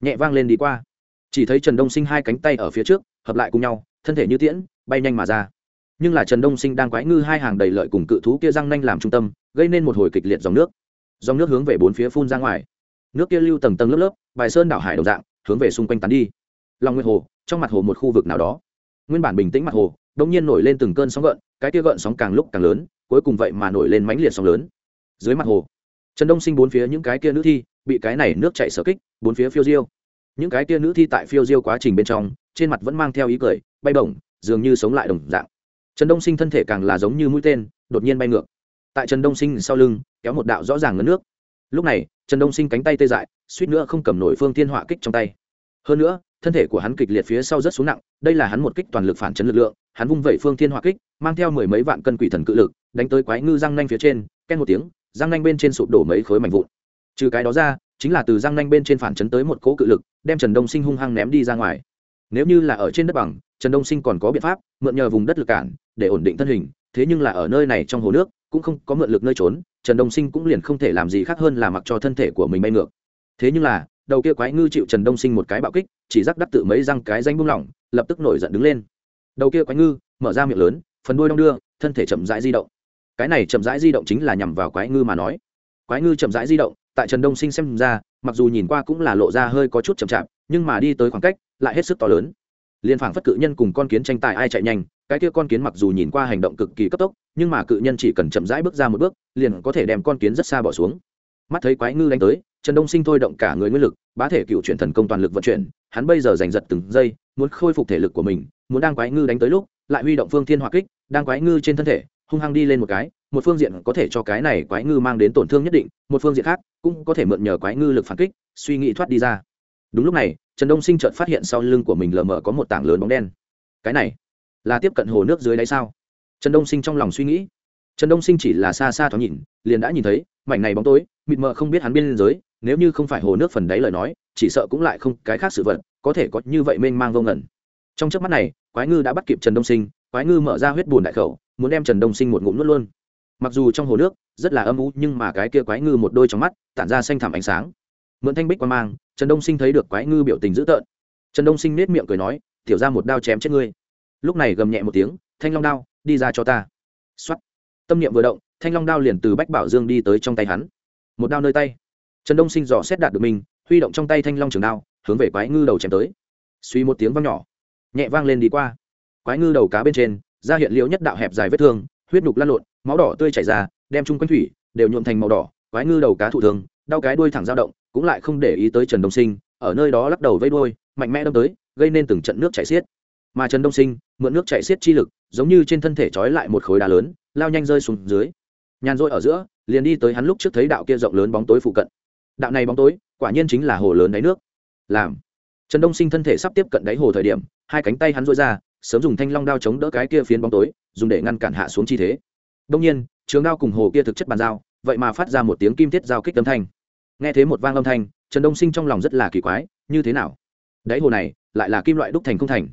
Speaker 1: nhẹ vang lên đi qua. Chỉ thấy trần đông sinh hai cánh tay ở phía trước, hợp lại cùng nhau, thân thể như tiễn, bay nhanh mà ra. Nhưng là trần đông sinh đang quái ngư hai hàng đầy lợi cùng cự thú kia răng nanh làm trung tâm, gây nên một hồi kịch liệt dòng nước. Dòng nước hướng về bốn phía phun ra ngoài. Nước kia lưu tầng tầng lớp lớp, bài sơn đảo hải đồng dạng, hướng về xung quanh tán đi. Lòng nguyên hồ, trong mặt hồ một khu vực nào đó. Nguyên bản bình tĩnh mặt hồ đông nhiên nổi lên từng cơn sóng gợn, cái kia gợn sóng càng lúc càng lớn, cuối cùng vậy mà nổi lên mãnh liệt sóng lớn. Dưới mặt hồ, trần đông sinh bốn phía những cái kia nữ thi bị cái này nước chạy sở kích, bốn phía phiêu diêu. Những cái kia nữ thi tại phiêu diêu quá trình bên trong, trên mặt vẫn mang theo ý cười, bay bổng, dường như sống lại đồng dạng. Trần đông sinh thân thể càng là giống như mũi tên, đột nhiên bay ngược. Tại trần đông sinh sau lưng, kéo một đạo rõ ràng ngấn nước. Lúc này, trần đông sinh cánh tay tê dại, suýt nữa không cầm nổi phương thiên họa kích trong tay. Hơn nữa, thân thể của hắn kịch liệt phía sau rất xuống nặng, đây là hắn một kích toàn lực phản chấn lực lượng, hắn vung vẩy phương thiên họa kích, mang theo mười mấy vạn cân quỷ thần cự lực, đánh tới quái ngư răng nanh phía trên, ken một tiếng, răng nanh bên trên sụp đổ mấy khối mảnh vụn trừ cái đó ra, chính là từ răng nanh bên trên phản chấn tới một cỗ cự lực, đem trần đông sinh hung hăng ném đi ra ngoài. Nếu như là ở trên đất bằng, trần đông sinh còn có biện pháp, mượn nhờ vùng đất lực cản, để ổn định thân hình, thế nhưng là ở nơi này trong hồ nước, cũng không có mượn lực nơi trốn, trần đông sinh cũng liền không thể làm gì khác hơn là mặc cho thân thể của mình bay ngược. Thế nhưng là, đầu kia quái ngư chịu trần đông sinh một cái bạo kích, chỉ rắc đắc tự mấy răng cái danh buông lỏng, lập tức nổi giận đứng lên. Đầu kia quái ngư, mở ra miệng lớn, phần đuôi đong đưa, thân thể chậm rãi di động. Cái này chậm rãi di động chính là nhằm vào quái ngư mà nói. Quái ngư chậm rãi di động tại trần đông sinh xem ra, mặc dù nhìn qua cũng là lộ ra hơi có chút chậm chạp, nhưng mà đi tới khoảng cách, lại hết sức to lớn. Liên phảng phất cự nhân cùng con kiến tranh tài ai chạy nhanh, cái kia con kiến mặc dù nhìn qua hành động cực kỳ cấp tốc, nhưng mà cự nhân chỉ cần chậm rãi bước ra một bước, liền có thể đem con kiến rất xa bỏ xuống. Mắt thấy quái ngư đánh tới, trần đông sinh thôi động cả người nguyên lực, bá thể cựu chuyển thần công toàn lực vận chuyển, hắn bây giờ giành giật từng giây, muốn khôi phục thể lực của mình, muốn đang quái ngư đánh tới lúc, lại huy động phương thiên hỏa kích, đang quái ngư trên thân thể, hung hăng đi lên một cái một phương diện có thể cho cái này quái ngư mang đến tổn thương nhất định, một phương diện khác cũng có thể mượn nhờ quái ngư lực phản kích, suy nghĩ thoát đi ra. Đúng lúc này, trần đông sinh chợt phát hiện sau lưng của mình lờ mờ có một tảng lớn bóng đen. Cái này là tiếp cận hồ nước dưới đáy sao? Trần đông sinh trong lòng suy nghĩ. Trần đông sinh chỉ là xa xa thoáng nhìn, liền đã nhìn thấy, mảnh này bóng tối, mịt mờ không biết hắn biên giới, nếu như không phải hồ nước phần đáy lời nói, chỉ sợ cũng lại không cái khác sự vật, có thể có như vậy mênh mang vô ngẩn trong trước mắt này, quái ngư đã bắt kịp trần đông sinh, quái ngư mở ra huyết bùn đại khẩu, muốn đem trần đông sinh một ngụm nuốt luôn mặc dù trong hồ nước rất là âm u, nhưng mà cái kia quái ngư một đôi trong mắt tản ra xanh thẳm ánh sáng. Mượn thanh bích quan mang, trần đông sinh thấy được quái ngư biểu tình dữ tợn. Trần đông sinh nết miệng cười nói, tiểu ra một đao chém chết ngươi. Lúc này gầm nhẹ một tiếng, thanh long đao, đi ra cho ta. X tâm niệm vừa động, thanh long đao liền từ bách bảo dương đi tới trong tay hắn. Một đao nơi tay. Trần đông sinh dò xét đạt được mình, huy động trong tay thanh long trường đao, hướng về quái ngư đầu chém tới. Suy một tiếng vang nhỏ, nhẹ vang lên đi qua. Quái ngư đầu cá bên trên ra hiện liễu nhất đạo hẹp dài vết thương, huyết nhục lăn lộn máu đỏ tươi chảy ra, đem chung quanh thủy đều nhuộm thành màu đỏ, quái ngư đầu cá thụ thường đau cái đuôi thẳng dao động, cũng lại không để ý tới trần đông sinh, ở nơi đó lắc đầu vây đuôi, mạnh mẽ đâm tới, gây nên từng trận nước chảy xiết. Mà trần đông sinh, mượn nước chảy xiết chi lực, giống như trên thân thể trói lại một khối đá lớn, lao nhanh rơi xuống dưới. Nhàn rỗi ở giữa, liền đi tới hắn lúc trước thấy đạo kia rộng lớn bóng tối phụ cận. Đạo này bóng tối, quả nhiên chính là hồ lớn đáy nước. Làm. Trần đông sinh thân thể sắp tiếp cận đáy hồ thời điểm, hai cánh tay hắn dội ra, sớm dùng thanh long đao chống đỡ cái kia phiến bóng tối, dùng để ngăn cản hạ xuống chi thế đông nhiên, trường đao cùng hồ kia thực chất bàn giao, vậy mà phát ra một tiếng kim thiết giao kích âm thanh. Nghe thấy một vang âm thanh, trần đông sinh trong lòng rất là kỳ quái, như thế nào? Đáy hồ này, lại là kim loại đúc thành không thành.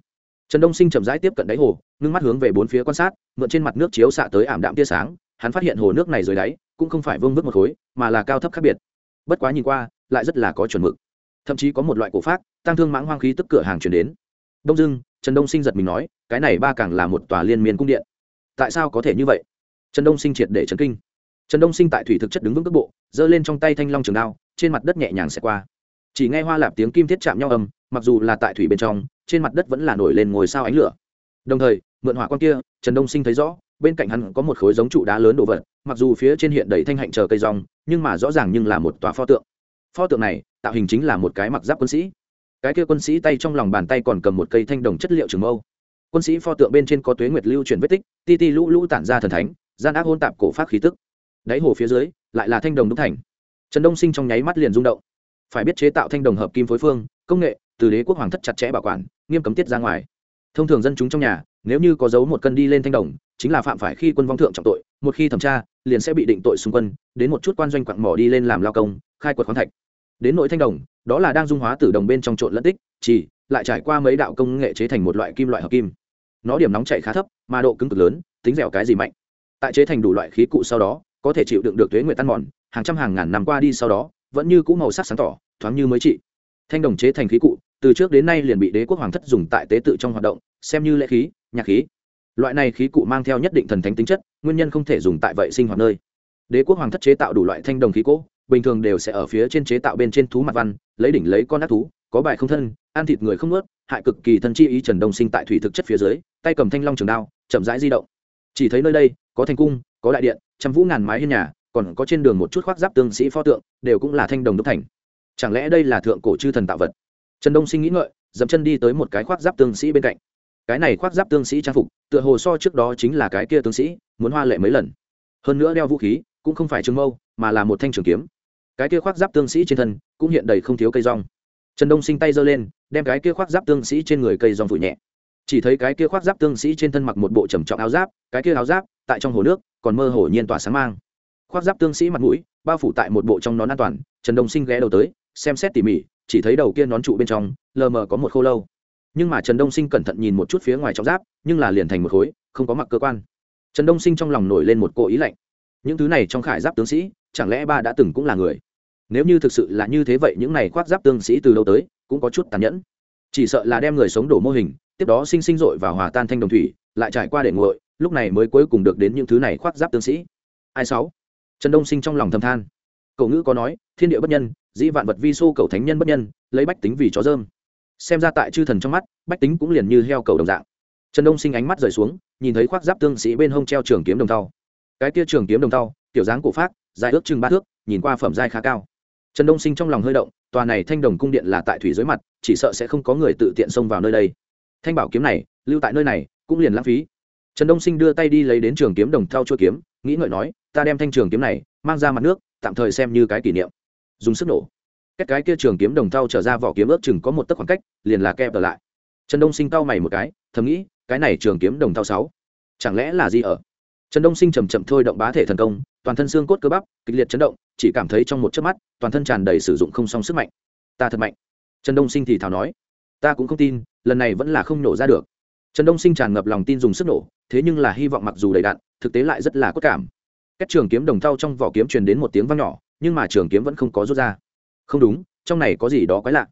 Speaker 1: Trần đông sinh chậm rãi tiếp cận đáy hồ, ngưng mắt hướng về bốn phía quan sát, mượn trên mặt nước chiếu xạ tới ảm đạm tia sáng, hắn phát hiện hồ nước này dưới đáy, cũng không phải vương vức một khối, mà là cao thấp khác biệt. Bất quá nhìn qua, lại rất là có chuẩn mực. Thậm chí có một loại cổ pháp, tăng thương mãng hoang khí tức cửa hàng chuyển đến. Đông dưng trần đông sinh giật mình nói, cái này ba càng là một tòa liên miên cung điện. Tại sao có thể như vậy? Trần đông sinh triệt để trấn kinh. Trần đông sinh tại thủy thực chất đứng vững cước bộ, giơ lên trong tay thanh long trường đao, trên mặt đất nhẹ nhàng xẹt qua. Chỉ nghe hoa lạp tiếng kim thiết chạm nhau âm, mặc dù là tại thủy bên trong, trên mặt đất vẫn là nổi lên ngồi sao ánh lửa. Đồng thời, mượn hỏa quan kia, trần đông sinh thấy rõ, bên cạnh hắn có một khối giống trụ đá lớn đồ vật, mặc dù phía trên hiện đầy thanh hạnh chờ cây rong, nhưng mà rõ ràng nhưng là một tòa pho tượng. Pho tượng này, tạo hình chính là một cái mặc giáp quân sĩ. Cái kia quân sĩ tay trong lòng bàn tay còn cầm một cây thanh đồng chất liệu trường mâu. Quân sĩ pho tượng bên trên có tuế nguyệt lưu chuyển vết tích, ti ti lũ lũ tản ra thần thánh gian ác hôn tạp cổ phát khí tức. Đáy hồ phía dưới, lại là thanh đồng đúc thành. Trần đông sinh trong nháy mắt liền rung động. Phải biết chế tạo thanh đồng hợp kim phối phương, công nghệ, từ đế quốc hoàng thất chặt chẽ bảo quản, nghiêm cấm tiết ra ngoài. Thông thường dân chúng trong nhà, nếu như có dấu một cân đi lên thanh đồng, chính là phạm phải khi quân vong thượng trọng tội, một khi thẩm tra, liền sẽ bị định tội xung quân, đến một chút quan doanh quặng mỏ đi lên làm lao công, khai quật khoáng thạch. Đến nội thanh đồng, đó là đang dung hóa từ đồng bên trong trộn lẫn tích, chỉ lại trải qua mấy đạo công nghệ chế thành một loại kim loại hợp kim. Nó điểm nóng chạy khá thấp, mà độ cứng cực lớn, tính dẻo cái gì mạnh tại chế thành đủ loại khí cụ sau đó, có thể chịu đựng được thuế nguyệt tan mòn, hàng trăm hàng ngàn năm qua đi sau đó, vẫn như cũ màu sắc sáng tỏ, thoáng như mới trị thanh đồng chế thành khí cụ, từ trước đến nay liền bị đế quốc hoàng thất dùng tại tế tự trong hoạt động, xem như lễ khí, nhạc khí. Loại này khí cụ mang theo nhất định thần thánh tính chất, nguyên nhân không thể dùng tại vậy sinh hoạt nơi. Đế quốc hoàng thất chế tạo đủ loại thanh đồng khí cỗ bình thường đều sẽ ở phía trên chế tạo bên trên thú mặt văn, lấy đỉnh lấy con ác thú, có bài không thân, ăn thịt người không ướt hại cực kỳ thân chi ý trần đông sinh tại thủy thực chất phía dưới, tay cầm thanh long trường đao, chậm rãi di động. Chỉ thấy nơi đây có thành cung, có đại điện, trăm vũ ngàn mái hiên nhà, còn có trên đường một chút khoác giáp tương sĩ pho tượng, đều cũng là thanh đồng đúc thành. Chẳng lẽ đây là thượng cổ chư thần tạo vật? Trần đông sinh nghĩ ngợi, dậm chân đi tới một cái khoác giáp tương sĩ bên cạnh. Cái này khoác giáp tương sĩ trang phục, tựa hồ so trước đó chính là cái kia tướng sĩ, muốn hoa lệ mấy lần. Hơn nữa đeo vũ khí, cũng không phải trường mâu, mà là một thanh trường kiếm. Cái kia khoác giáp tương sĩ trên thân, cũng hiện đầy không thiếu cây rong. Trần đông sinh tay giơ lên, đem cái kia khoác giáp tương sĩ trên người cây rong phủ nhẹ chỉ thấy cái kia khoác giáp tương sĩ trên thân mặc một bộ trầm trọng áo giáp, cái kia áo giáp, tại trong hồ nước, còn mơ hồ nhiên tỏa sáng mang. Khoác giáp tương sĩ mặt mũi, bao phủ tại một bộ trong nón an toàn, trần đông sinh ghé đầu tới, xem xét tỉ mỉ, chỉ thấy đầu kia nón trụ bên trong, lờ mờ có một khô lâu. Nhưng mà trần đông sinh cẩn thận nhìn một chút phía ngoài trong giáp, nhưng là liền thành một khối, không có mặc cơ quan. Trần đông sinh trong lòng nổi lên một cỗ ý lạnh. Những thứ này trong khải giáp tướng sĩ, chẳng lẽ ba đã từng cũng là người? Nếu như thực sự là như thế vậy, những này khoác giáp tương sĩ từ lâu tới, cũng có chút tàn nhẫn. Chỉ sợ là đem người sống đổ mô hình tiếp đó sinh sinh dội vào hòa tan thanh đồng thủy lại trải qua để nguội lúc này mới cuối cùng được đến những thứ này khoác giáp tướng sĩ. Ai sáu? Trần đông sinh trong lòng thầm than. Cậu ngữ có nói thiên địa bất nhân dĩ vạn vật vi xô cầu thánh nhân bất nhân lấy bách tính vì chó dơm. Xem ra tại chư thần trong mắt bách tính cũng liền như heo cầu đồng dạng. Trần đông sinh ánh mắt rời xuống nhìn thấy khoác giáp tương sĩ bên hông treo trường kiếm đồng thau, cái kia trường kiếm đồng thau, tiểu dáng cổ phát dài ước chừng ba thước nhìn qua phẩm giai khá cao. Trần đông sinh trong lòng hơi động tòa này thanh đồng cung điện là tại thủy dưới mặt chỉ sợ sẽ không có người tự tiện xông vào nơi đây thanh bảo kiếm này, lưu tại nơi này, cũng liền lãng phí. Trần đông sinh đưa tay đi lấy đến trường kiếm đồng thau chua kiếm, nghĩ ngợi nói, ta đem thanh trường kiếm này mang ra mặt nước, tạm thời xem như cái kỷ niệm. Dùng sức nổ. Cách cái kia trường kiếm đồng thau trở ra vỏ kiếm ước chừng có một tấc khoảng cách, liền là kẹp ở lại. Trần đông sinh cau mày một cái, thầm nghĩ, cái này trường kiếm đồng thau sáu, chẳng lẽ là gì ở? Trần đông sinh chầm chậm thôi động bá thể thần công, toàn thân xương cốt cơ bắp, kịch liệt chấn động, chỉ cảm thấy trong một chớp mắt, toàn thân tràn đầy sử dụng không song sức mạnh. Ta thật mạnh. Trần đông sinh thì thào nói, ta cũng không tin lần này vẫn là không nổ ra được. Trần đông sinh tràn ngập lòng tin dùng sức nổ, thế nhưng là hy vọng mặc dù đầy đạn, thực tế lại rất là cốt cảm. Cách trường kiếm đồng thau trong vỏ kiếm truyền đến một tiếng vang nhỏ, nhưng mà trường kiếm vẫn không có rút ra. Không đúng, trong này có gì đó quái lạ.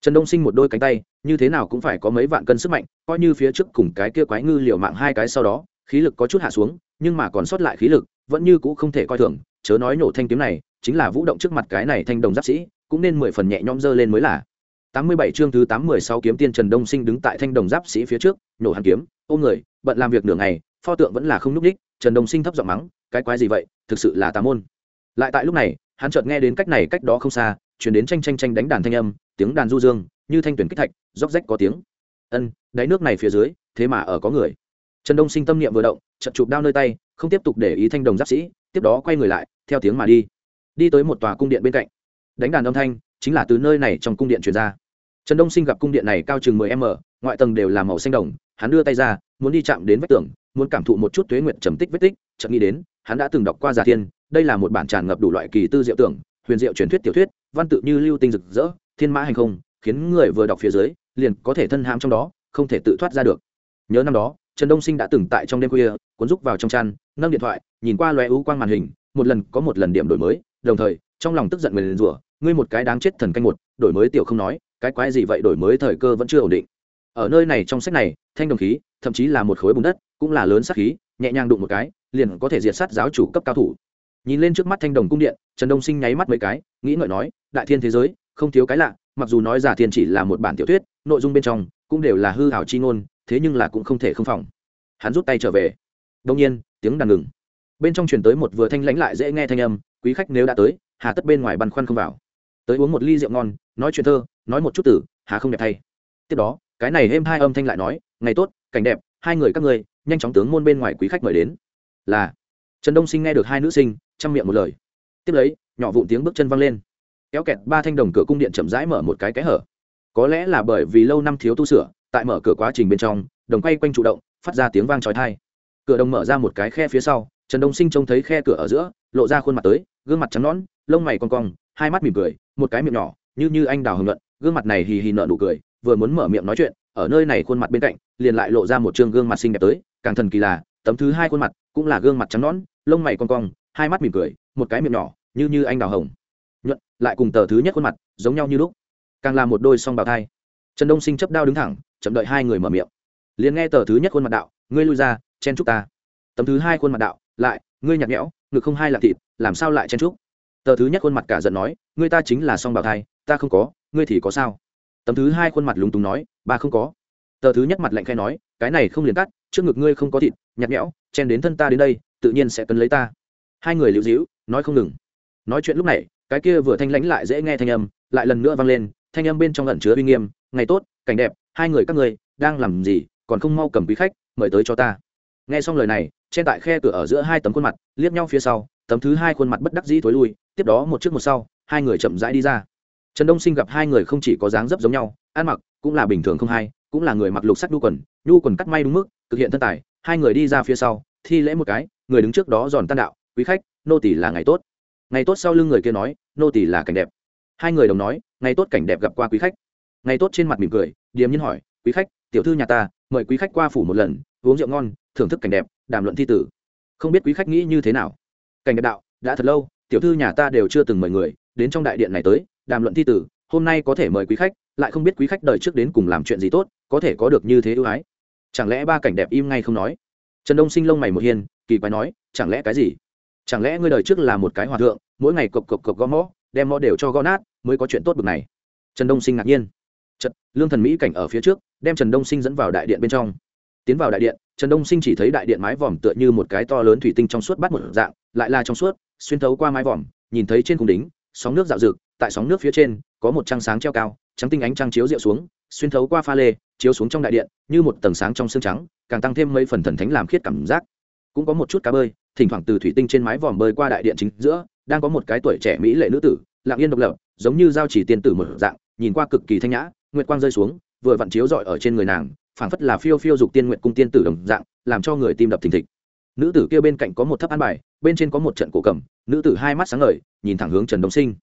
Speaker 1: Trần đông sinh một đôi cánh tay, như thế nào cũng phải có mấy vạn cân sức mạnh, coi như phía trước cùng cái kia quái ngư liều mạng hai cái sau đó, khí lực có chút hạ xuống, nhưng mà còn sót lại khí lực, vẫn như cũ không thể coi thường, chớ nói nổ thanh kiếm này, chính là vũ động trước mặt cái này thanh đồng giáp sĩ, cũng nên mười phần nhẹ nhõm dơ lên mới là tám mươi bảy chương thứ tám mười sáu kiếm tiên Trần Đông Sinh đứng tại thanh đồng giáp sĩ phía trước, nổ hàn kiếm, ôm người, bận làm việc nửa ngày, pho tượng vẫn là không lúc đích, Trần Đông Sinh thấp giọng mắng, cái quái gì vậy, thực sự là tà môn. Lại tại lúc này, hắn chợt nghe đến cách này cách đó không xa, chuyển đến tranh tranh tranh đánh đàn thanh âm tiếng đàn du dương như thanh tuyển kích thạch róc rách có tiếng. Ân đáy nước này phía dưới thế mà ở có người. Trần đông sinh tâm niệm vừa động chợt chụp đao nơi tay không tiếp tục để ý thanh đồng giáp sĩ tiếp đó quay người lại theo tiếng mà đi. Đi tới một tòa cung điện bên cạnh. Đánh đàn âm thanh chính là từ nơi này trong cung điện truyền ra. Trần đông sinh gặp cung điện này cao chừng mười m, ngoại tầng đều là màu xanh đồng, hắn đưa tay ra, muốn đi chạm đến vách tường, muốn cảm thụ một chút tuế nguyện trầm tích vết tích, chợt nghĩ đến, hắn đã từng đọc qua giả thiên, đây là một bản tràn ngập đủ loại kỳ tư diệu tưởng, huyền diệu truyền thuyết tiểu thuyết, văn tự như lưu tinh rực rỡ, thiên mã hành không, khiến người vừa đọc phía dưới, liền có thể thân hãm trong đó, không thể tự thoát ra được. Nhớ năm đó, trần đông sinh đã từng tại trong đêm khuya, cuốn rúc vào trong chăn, nâng điện thoại, nhìn qua loé ưu quang màn hình, một lần có một lần điểm đổi mới, đồng thời trong lòng tức giận người liền rủa, ngươi một cái đáng chết thần canh một, đổi mới tiểu không nói, cái quái gì vậy đổi mới thời cơ vẫn chưa ổn định. Ở nơi này trong sách này, thanh đồng khí, thậm chí là một khối bùn đất, cũng là lớn sắc khí, nhẹ nhàng đụng một cái, liền có thể diệt sát giáo chủ cấp cao thủ. Nhìn lên trước mắt thanh đồng cung điện, trần đông sinh nháy mắt mấy cái, nghĩ ngợi nói, đại thiên thế giới, không thiếu cái lạ, mặc dù nói giả thiên chỉ là một bản tiểu thuyết, nội dung bên trong cũng đều là hư hảo chi ngôn, thế nhưng là cũng không thể không phòng. Hắn rút tay trở về. Đông nhiên, tiếng đàn ngừng. Bên trong truyền tới một vừa thanh lãnh lại dễ nghe thanh âm, quý khách nếu đã tới hà tất bên ngoài băn khoăn không vào. Tới uống một ly rượu ngon, nói chuyện thơ, nói một chút tử, hà không đẹp thay. Tiếp đó, cái này êm hai âm thanh lại nói, ngày tốt, cảnh đẹp, hai người các ngươi, nhanh chóng tướng môn bên ngoài quý khách mời đến. Là, trần đông sinh nghe được hai nữ sinh, chăm miệng một lời. Tiếp lấy, nhỏ vụn tiếng bước chân văng lên. Kéo kẹt ba thanh đồng cửa cung điện chậm rãi mở một cái kẽ hở. Có lẽ là bởi vì lâu năm thiếu tu sửa, tại mở cửa quá trình bên trong, đồng quay quanh chủ động, phát ra tiếng vang trói thai cửa đồng mở ra một cái khe phía sau, trần đông sinh trông thấy khe cửa ở giữa, lộ ra khuôn mặt tới gương mặt trắng nõn, lông mày con cong, hai mắt mỉm cười, một cái miệng nhỏ, như như anh đào hồng luận gương mặt này hì hì nợ nụ cười, vừa muốn mở miệng nói chuyện, ở nơi này khuôn mặt bên cạnh, liền lại lộ ra một chương gương mặt xinh đẹp tới, càng thần kỳ là, tấm thứ hai khuôn mặt cũng là gương mặt trắng nõn, lông mày con cong, hai mắt mỉm cười, một cái miệng nhỏ, như như anh đào hồng nhuận, lại cùng tờ thứ nhất khuôn mặt, giống nhau như lúc. Càng là một đôi song bào thai. Trần đông sinh chấp đao đứng thẳng, chậm đợi hai người mở miệng. Liền nghe tờ thứ nhất khuôn mặt đạo, ngươi lui ra, chen chúc ta. Tấm thứ hai khuôn mặt đạo, lại ngươi nhạt nhẽo, ngực không hai là thịt, làm sao lại chen trúc? tờ thứ nhất khuôn mặt cả giận nói, ngươi ta chính là song bào thai, ta không có, ngươi thì có sao? Tấm thứ hai khuôn mặt lúng túng nói, ba không có. Tờ thứ nhất mặt lạnh khai nói, cái này không liền cắt trước ngực ngươi không có thịt, nhạt nhẽo, chen đến thân ta đến đây, tự nhiên sẽ cấn lấy ta. Hai người liễu dĩu nói không ngừng. Nói chuyện lúc này, cái kia vừa thanh lãnh lại dễ nghe thanh âm, lại lần nữa vang lên, thanh âm bên trong lẩn chứa uy nghiêm, ngày tốt, cảnh đẹp, hai người các ngươi, đang làm gì, còn không mau cầm quý khách, mời tới cho ta. Nghe xong lời này trên tại khe cửa ở giữa hai tấm khuôn mặt, liếc nhau phía sau, tấm thứ hai khuôn mặt bất đắc dĩ thối lui, tiếp đó một trước một sau, hai người chậm rãi đi ra. Trần đông sinh gặp hai người không chỉ có dáng dấp giống nhau, ăn mặc cũng là bình thường không hay, cũng là người mặc lục sắc nhu quần nhu quần cắt may đúng mức thực hiện thân tài, hai người đi ra phía sau, thi lễ một cái, người đứng trước đó giòn tan đạo, quý khách, nô tỷ là ngày tốt. Ngày tốt sau lưng người kia nói, nô tỷ là cảnh đẹp. Hai người đồng nói, ngày tốt cảnh đẹp gặp qua quý khách. Ngày tốt trên mặt mỉm cười, điềm nhiên hỏi, quý khách, tiểu thư nhà ta, mời quý khách qua phủ một lần, uống rượu ngon, thưởng thức cảnh đẹp đàm luận thi tử. Không biết quý khách nghĩ như thế nào. Cảnh đẹp đạo đã thật lâu tiểu thư nhà ta đều chưa từng mời người đến trong đại điện này tới đàm luận thi tử hôm nay có thể mời quý khách lại không biết quý khách đời trước đến cùng làm chuyện gì tốt có thể có được như thế ưu ái. Chẳng lẽ ba cảnh đẹp im ngay không nói? Trần đông sinh lông mày một hiên kỳ quái nói chẳng lẽ cái gì? Chẳng lẽ ngươi đời trước là một cái hòa thượng mỗi ngày cộc cộc cộc gõ mõ đem mõ đều cho gõ nát mới có chuyện tốt bực này? Trần đông sinh ngạc nhiên. Trật, lương thần mỹ cảnh ở phía trước đem trần đông sinh dẫn vào đại điện bên trong. Tiến vào đại điện trần đông sinh chỉ thấy đại điện mái vòm tựa như một cái to lớn thủy tinh trong suốt bắt một dạng, lại là trong suốt, xuyên thấu qua mái vòm, nhìn thấy trên cung đính, sóng nước dạo rực, tại sóng nước phía trên, có một trăng sáng treo cao, trắng tinh ánh trăng chiếu rượu xuống, xuyên thấu qua pha lê, chiếu xuống trong đại điện, như một tầng sáng trong xương trắng, càng tăng thêm mấy phần thần thánh làm khiết cảm giác. Cũng có một chút cá bơi, thỉnh thoảng từ thủy tinh trên mái vòm bơi qua đại điện chính giữa, đang có một cái tuổi trẻ mỹ lệ nữ tử, lặng yên độc lập, giống như giao chỉ tiên tử một dạng, nhìn qua cực kỳ thanh nhã, nguyệt quang rơi xuống, vừa vặn chiếu rọi ở trên người nàng phảng phất là phiêu phiêu dục tiên nguyện cung tiên tử đồng dạng, làm cho người tim đập thình thịch. Nữ tử kia bên cạnh có một thấp an bài, bên trên có một trận cổ cầm, nữ tử hai mắt sáng ngời, nhìn thẳng hướng trần đông sinh.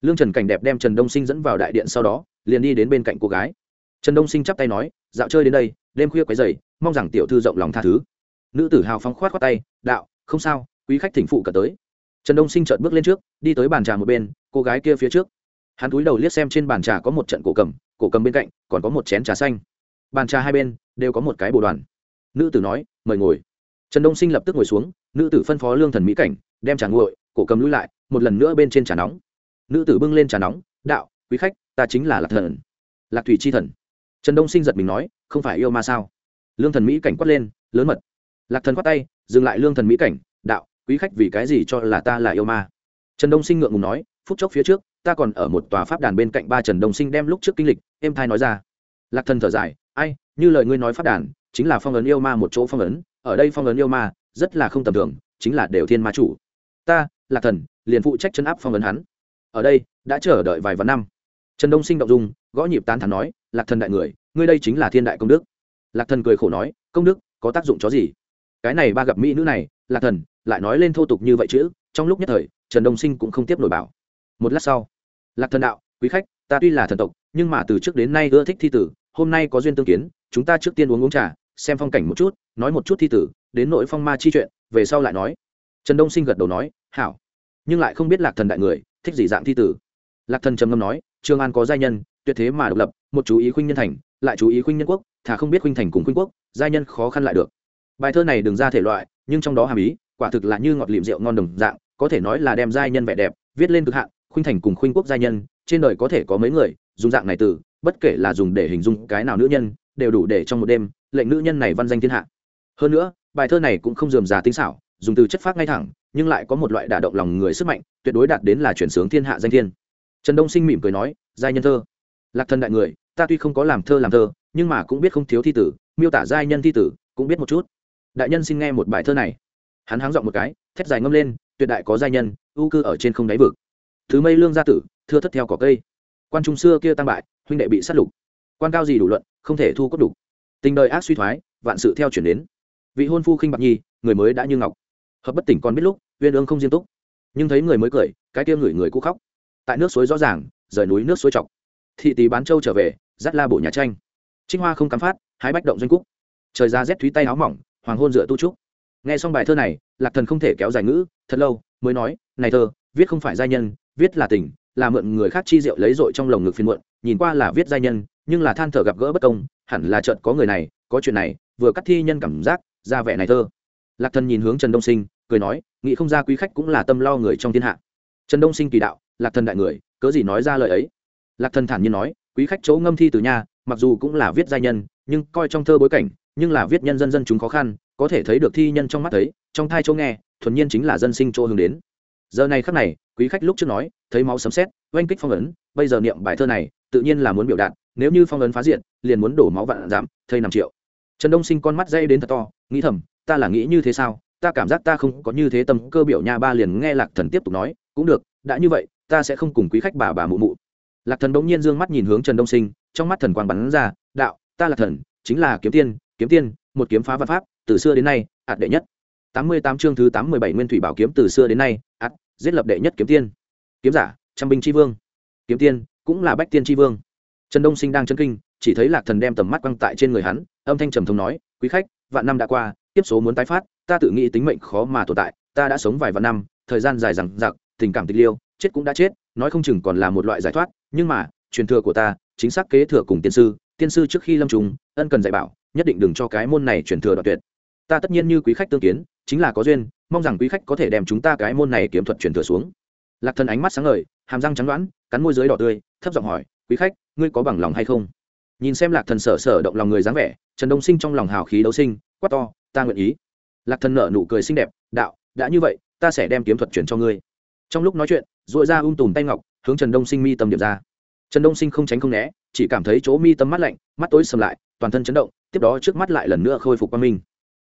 Speaker 1: Lương trần cảnh đẹp đem trần đông sinh dẫn vào đại điện sau đó, liền đi đến bên cạnh cô gái. Trần đông sinh chắp tay nói, dạo chơi đến đây, đêm khuya quấy dày mong rằng tiểu thư rộng lòng tha thứ. Nữ tử hào phóng khoát khoát tay, đạo, không sao, quý khách thỉnh phụ cả tới. Trần đông sinh chợt bước lên trước, đi tới bàn trà một bên, cô gái kia phía trước. Hắn túi đầu liếc xem trên bàn trà có một trận cổ cầm cổ cầm bên cạnh còn có một chén trà xanh bàn trà hai bên đều có một cái bồ đoàn. Nữ tử nói, mời ngồi. Trần đông sinh lập tức ngồi xuống, nữ tử phân phó lương thần mỹ cảnh, đem trà nguội, cổ cầm lui lại, một lần nữa bên trên trà nóng. Nữ tử bưng lên trà nóng, đạo, quý khách, ta chính là lạc thần. Lạc thủy chi thần. Trần đông sinh giật mình nói, không phải yêu ma sao? Lương thần mỹ cảnh quát lên, lớn mật. Lạc thần quát tay, dừng lại lương thần mỹ cảnh, đạo, quý khách vì cái gì cho là ta là yêu ma? Trần đông sinh ngượng ngùng nói, phút chốc phía trước, ta còn ở một tòa pháp đàn bên cạnh ba trần đông sinh đem lúc trước kinh lịch em thai nói ra. Lạc thần thở dài ai, như lời ngươi nói phát đàn, chính là phong ấn yêu ma một chỗ phong ấn, ở đây phong ấn yêu ma rất là không tầm thường, chính là đều thiên ma chủ. Ta lạc thần, liền phụ trách chân áp phong ấn hắn. Ở đây, đã chờ đợi vài vạn năm. Trần đông sinh động dung, gõ nhịp tán thắn nói, lạc thần đại người, ngươi đây chính là thiên đại công đức. Lạc thần cười khổ nói, công đức, có tác dụng chó gì? Cái này ba gặp mỹ nữ này, lạc thần, lại nói lên thô tục như vậy chứ trong lúc nhất thời, trần đông sinh cũng không tiếp nổi bảo. Một lát sau, lạc thần đạo, quý khách, ta tuy là thần tộc, nhưng mà từ trước đến nay ưa thích thi tử hôm nay có duyên tương kiến, chúng ta trước tiên uống uống trà, xem phong cảnh một chút, nói một chút thi tử, đến nội phong ma chi chuyện, về sau lại nói. Trần đông sinh gật đầu nói, hảo. Nhưng lại không biết lạc thần đại người, thích gì dạng thi tử. Lạc thần trầm ngâm nói trương an có giai nhân, tuyệt thế mà độc lập, một chú ý khuynh nhân thành, lại chú ý khuynh nhân quốc, thà không biết khuynh thành cùng khuynh quốc, giai nhân khó khăn lại được. Bài thơ này đừng ra thể loại, nhưng trong đó hàm ý, quả thực là như ngọt lịm rượu ngon đồng dạng, có thể nói là đem giai nhân vẻ đẹp, viết lên cực hạn, khuynh thành cùng khuynh quốc giai nhân, trên đời có thể có mấy người, dùng dạng này từ bất kể là dùng để hình dung cái nào nữ nhân, đều đủ để trong một đêm, lệnh nữ nhân này văn danh thiên hạ. Hơn nữa, bài thơ này cũng không dườm già tinh xảo, dùng từ chất phác ngay thẳng, nhưng lại có một loại đả động lòng người sức mạnh, tuyệt đối đạt đến là chuyển sướng thiên hạ danh thiên. Trần đông sinh mỉm cười nói, giai nhân thơ. Lạc thân đại người, ta tuy không có làm thơ làm thơ, nhưng mà cũng biết không thiếu thi tử, miêu tả giai nhân thi tử, cũng biết một chút. Đại nhân xin nghe một bài thơ này. Hắn háng giọng một cái, thét dài ngâm lên, tuyệt đại có giai nhân, ưu cư ở trên không đáy vực. Thứ mây lương gia tử, thưa thất theo cỏ cây. Quan trung xưa kia tăng bại huynh đệ bị sát lục. Quan cao gì đủ luận, không thể thu cốt đủ. Tình đời ác suy thoái, vạn sự theo chuyển đến. Vị hôn phu khinh bạc nhi, người mới đã như ngọc. Hợp bất tỉnh còn biết lúc, uyên ương không diêm túc. Nhưng thấy người mới cười, cái kia người người cũ khóc. Tại nước suối rõ ràng, rời núi nước suối chọc thị tý bán châu trở về, dắt la bộ nhà tranh. Trinh hoa không cắm phát, hái bách động doanh cúc. Trời ra rét thúy tay áo mỏng, hoàng hôn dựa tu trúc. Nghe xong bài thơ này, lạc thần không thể kéo dài ngữ, thật lâu, mới nói, này thơ, viết không phải giai nhân, viết là tình là mượn người khác chi rượu lấy dội trong lồng ngực phiền muộn, nhìn qua là viết giai nhân, nhưng là than thở gặp gỡ bất công, hẳn là trận có người này, có chuyện này, vừa cắt thi nhân cảm giác, ra vẻ này thơ. Lạc thần nhìn hướng trần đông sinh, cười nói, nghĩ không ra quý khách cũng là tâm lo người trong thiên hạ. Trần đông sinh kỳ đạo, lạc thần đại người, cớ gì nói ra lời ấy? Lạc thần thản nhiên nói, quý khách chỗ ngâm thi từ nhà mặc dù cũng là viết giai nhân, nhưng coi trong thơ bối cảnh, nhưng là viết nhân dân dân chúng khó khăn, có thể thấy được thi nhân trong mắt thấy, trong thai chỗ nghe, thuần nhiên chính là dân sinh chỗ hướng đến. Giờ này khắc này, quý khách lúc trước nói thấy máu sấm sét, oanh kích phong ấn bây giờ niệm bài thơ này tự nhiên là muốn biểu đạt nếu như phong ấn phá diện liền muốn đổ máu vạn giảm thây năm triệu. Trần đông sinh con mắt dây đến thật to nghĩ thầm ta là nghĩ như thế sao? Ta cảm giác ta không có như thế tâm cơ biểu nha ba liền nghe lạc thần tiếp tục nói cũng được đã như vậy ta sẽ không cùng quý khách bà bà mụ mụ. Lạc thần bỗng nhiên d ư ơ n g mắt nhìn hướng trần đông sinh trong mắt thần quang bắn ra đạo ta là thần chính là kiếm tiên kiếm tiên một kiếm phá văn pháp từ xưa đến nay ạt đệ nhất. Tám mươi tám chương thứ tám mươi bảy nguyên thủy bảo kiếm từ xưa đến nay ạt giết lập đệ nhất kiếm tiên kiếm giả, trăm binh tri vương. Kiếm tiên, cũng là bách tiên tri vương. Trần đông sinh đang chân kinh, chỉ thấy lạc thần đem tầm mắt quăng tại trên người hắn, âm thanh trầm thống nói, quý khách, vạn năm đã qua tiếp số muốn tái phát, ta tự nghĩ tính mệnh khó mà tồn tại, ta đã sống vài vạn năm, thời gian dài rằng giặc tình cảm tịch liêu, chết cũng đã chết, nói không chừng còn là một loại giải thoát, nhưng mà, truyền thừa của ta, chính xác kế thừa cùng tiên sư tiên sư trước khi lâm trùng, ân cần dạy bảo, nhất định đừng cho cái môn này truyền thừa đoạn tuyệt. Ta tất nhiên như quý khách tương kiến, chính là có duyên, mong rằng quý khách có thể đem chúng ta cái môn này kiếm thuật truyền thừa xuống lạc thần ánh mắt sáng ngời, hàm răng trắng đoán, cắn môi dưới đỏ tươi, thấp giọng hỏi, quý khách, ngươi có bằng lòng hay không? Nhìn xem lạc thần sở sở động lòng người dáng vẻ, trần đông sinh trong lòng hào khí đấu sinh, quát to, ta nguyện ý. Lạc thần nở nụ cười xinh đẹp, đạo, đã như vậy, ta sẽ đem kiếm thuật chuyển cho ngươi. Trong lúc nói chuyện dội ra ung tùm tay ngọc, hướng trần đông sinh mi tâm điệp ra. Trần đông sinh không tránh không né, chỉ cảm thấy chỗ mi tâm mắt lạnh, mắt tối sầm lại, toàn thân chấn động, tiếp đó trước mắt lại lần nữa khôi phục quang minh.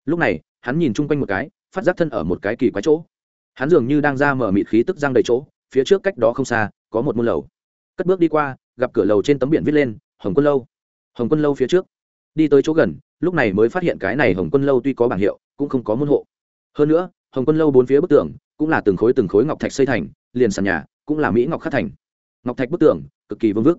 Speaker 1: Lúc này, hắn nhìn chung quanh một cái, phát giác thân ở một cái kỳ quái chỗ hắn dường như đang ra mở mịt khí tức răng đầy chỗ, phía trước cách đó không xa, có một môn lầu. Cất bước đi qua, gặp cửa lầu trên tấm biển viết lên, hồng quân lâu. Hồng quân lâu phía trước. Đi tới chỗ gần, lúc này mới phát hiện cái này hồng quân lâu tuy có bảng hiệu, cũng không có môn hộ. Hơn nữa, hồng quân lâu bốn phía bức tường, cũng là từng khối từng khối ngọc thạch xây thành, liền sàn nhà, cũng là mỹ ngọc khắc thành. Ngọc thạch bức tường, cực kỳ vương vức.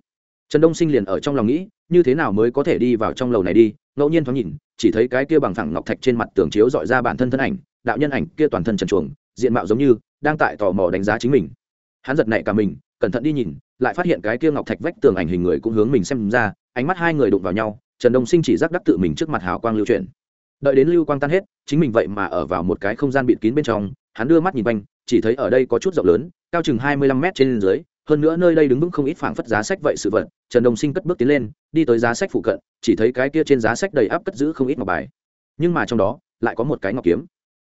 Speaker 1: Trần đông sinh liền ở trong lòng nghĩ, như thế nào mới có thể đi vào trong lầu này đi, ngẫu nhiên thoáng nhìn, chỉ thấy cái kia bằng phẳng ngọc thạch trên mặt tường chiếu dọi ra bản thân thân ảnh, đạo nhân ảnh kia toàn thân trần chuồng diện mạo giống như đang tại tò mò đánh giá chính mình. Hắn giật nảy cả mình, cẩn thận đi nhìn, lại phát hiện cái kia ngọc thạch vách tường ảnh hình người cũng hướng mình xem ra, ánh mắt hai người đụng vào nhau, trần đông sinh chỉ giác đắc tự mình trước mặt hào quang lưu chuyển. Đợi đến lưu quang tan hết, chính mình vậy mà ở vào một cái không gian bịt kín bên trong, hắn đưa mắt nhìn quanh, chỉ thấy ở đây có chút rộng lớn, cao chừng hai mươi lăm mét trên dưới, hơn nữa nơi đây đứng vững không ít phảng phất giá sách vậy sự vật, trần đông sinh cất bước tiến lên, đi tới giá sách phụ cận, chỉ thấy cái kia trên giá sách đầy áp cất giữ không ít ngọc bài. Nhưng mà trong đó, lại có một cái ngọc kiếm.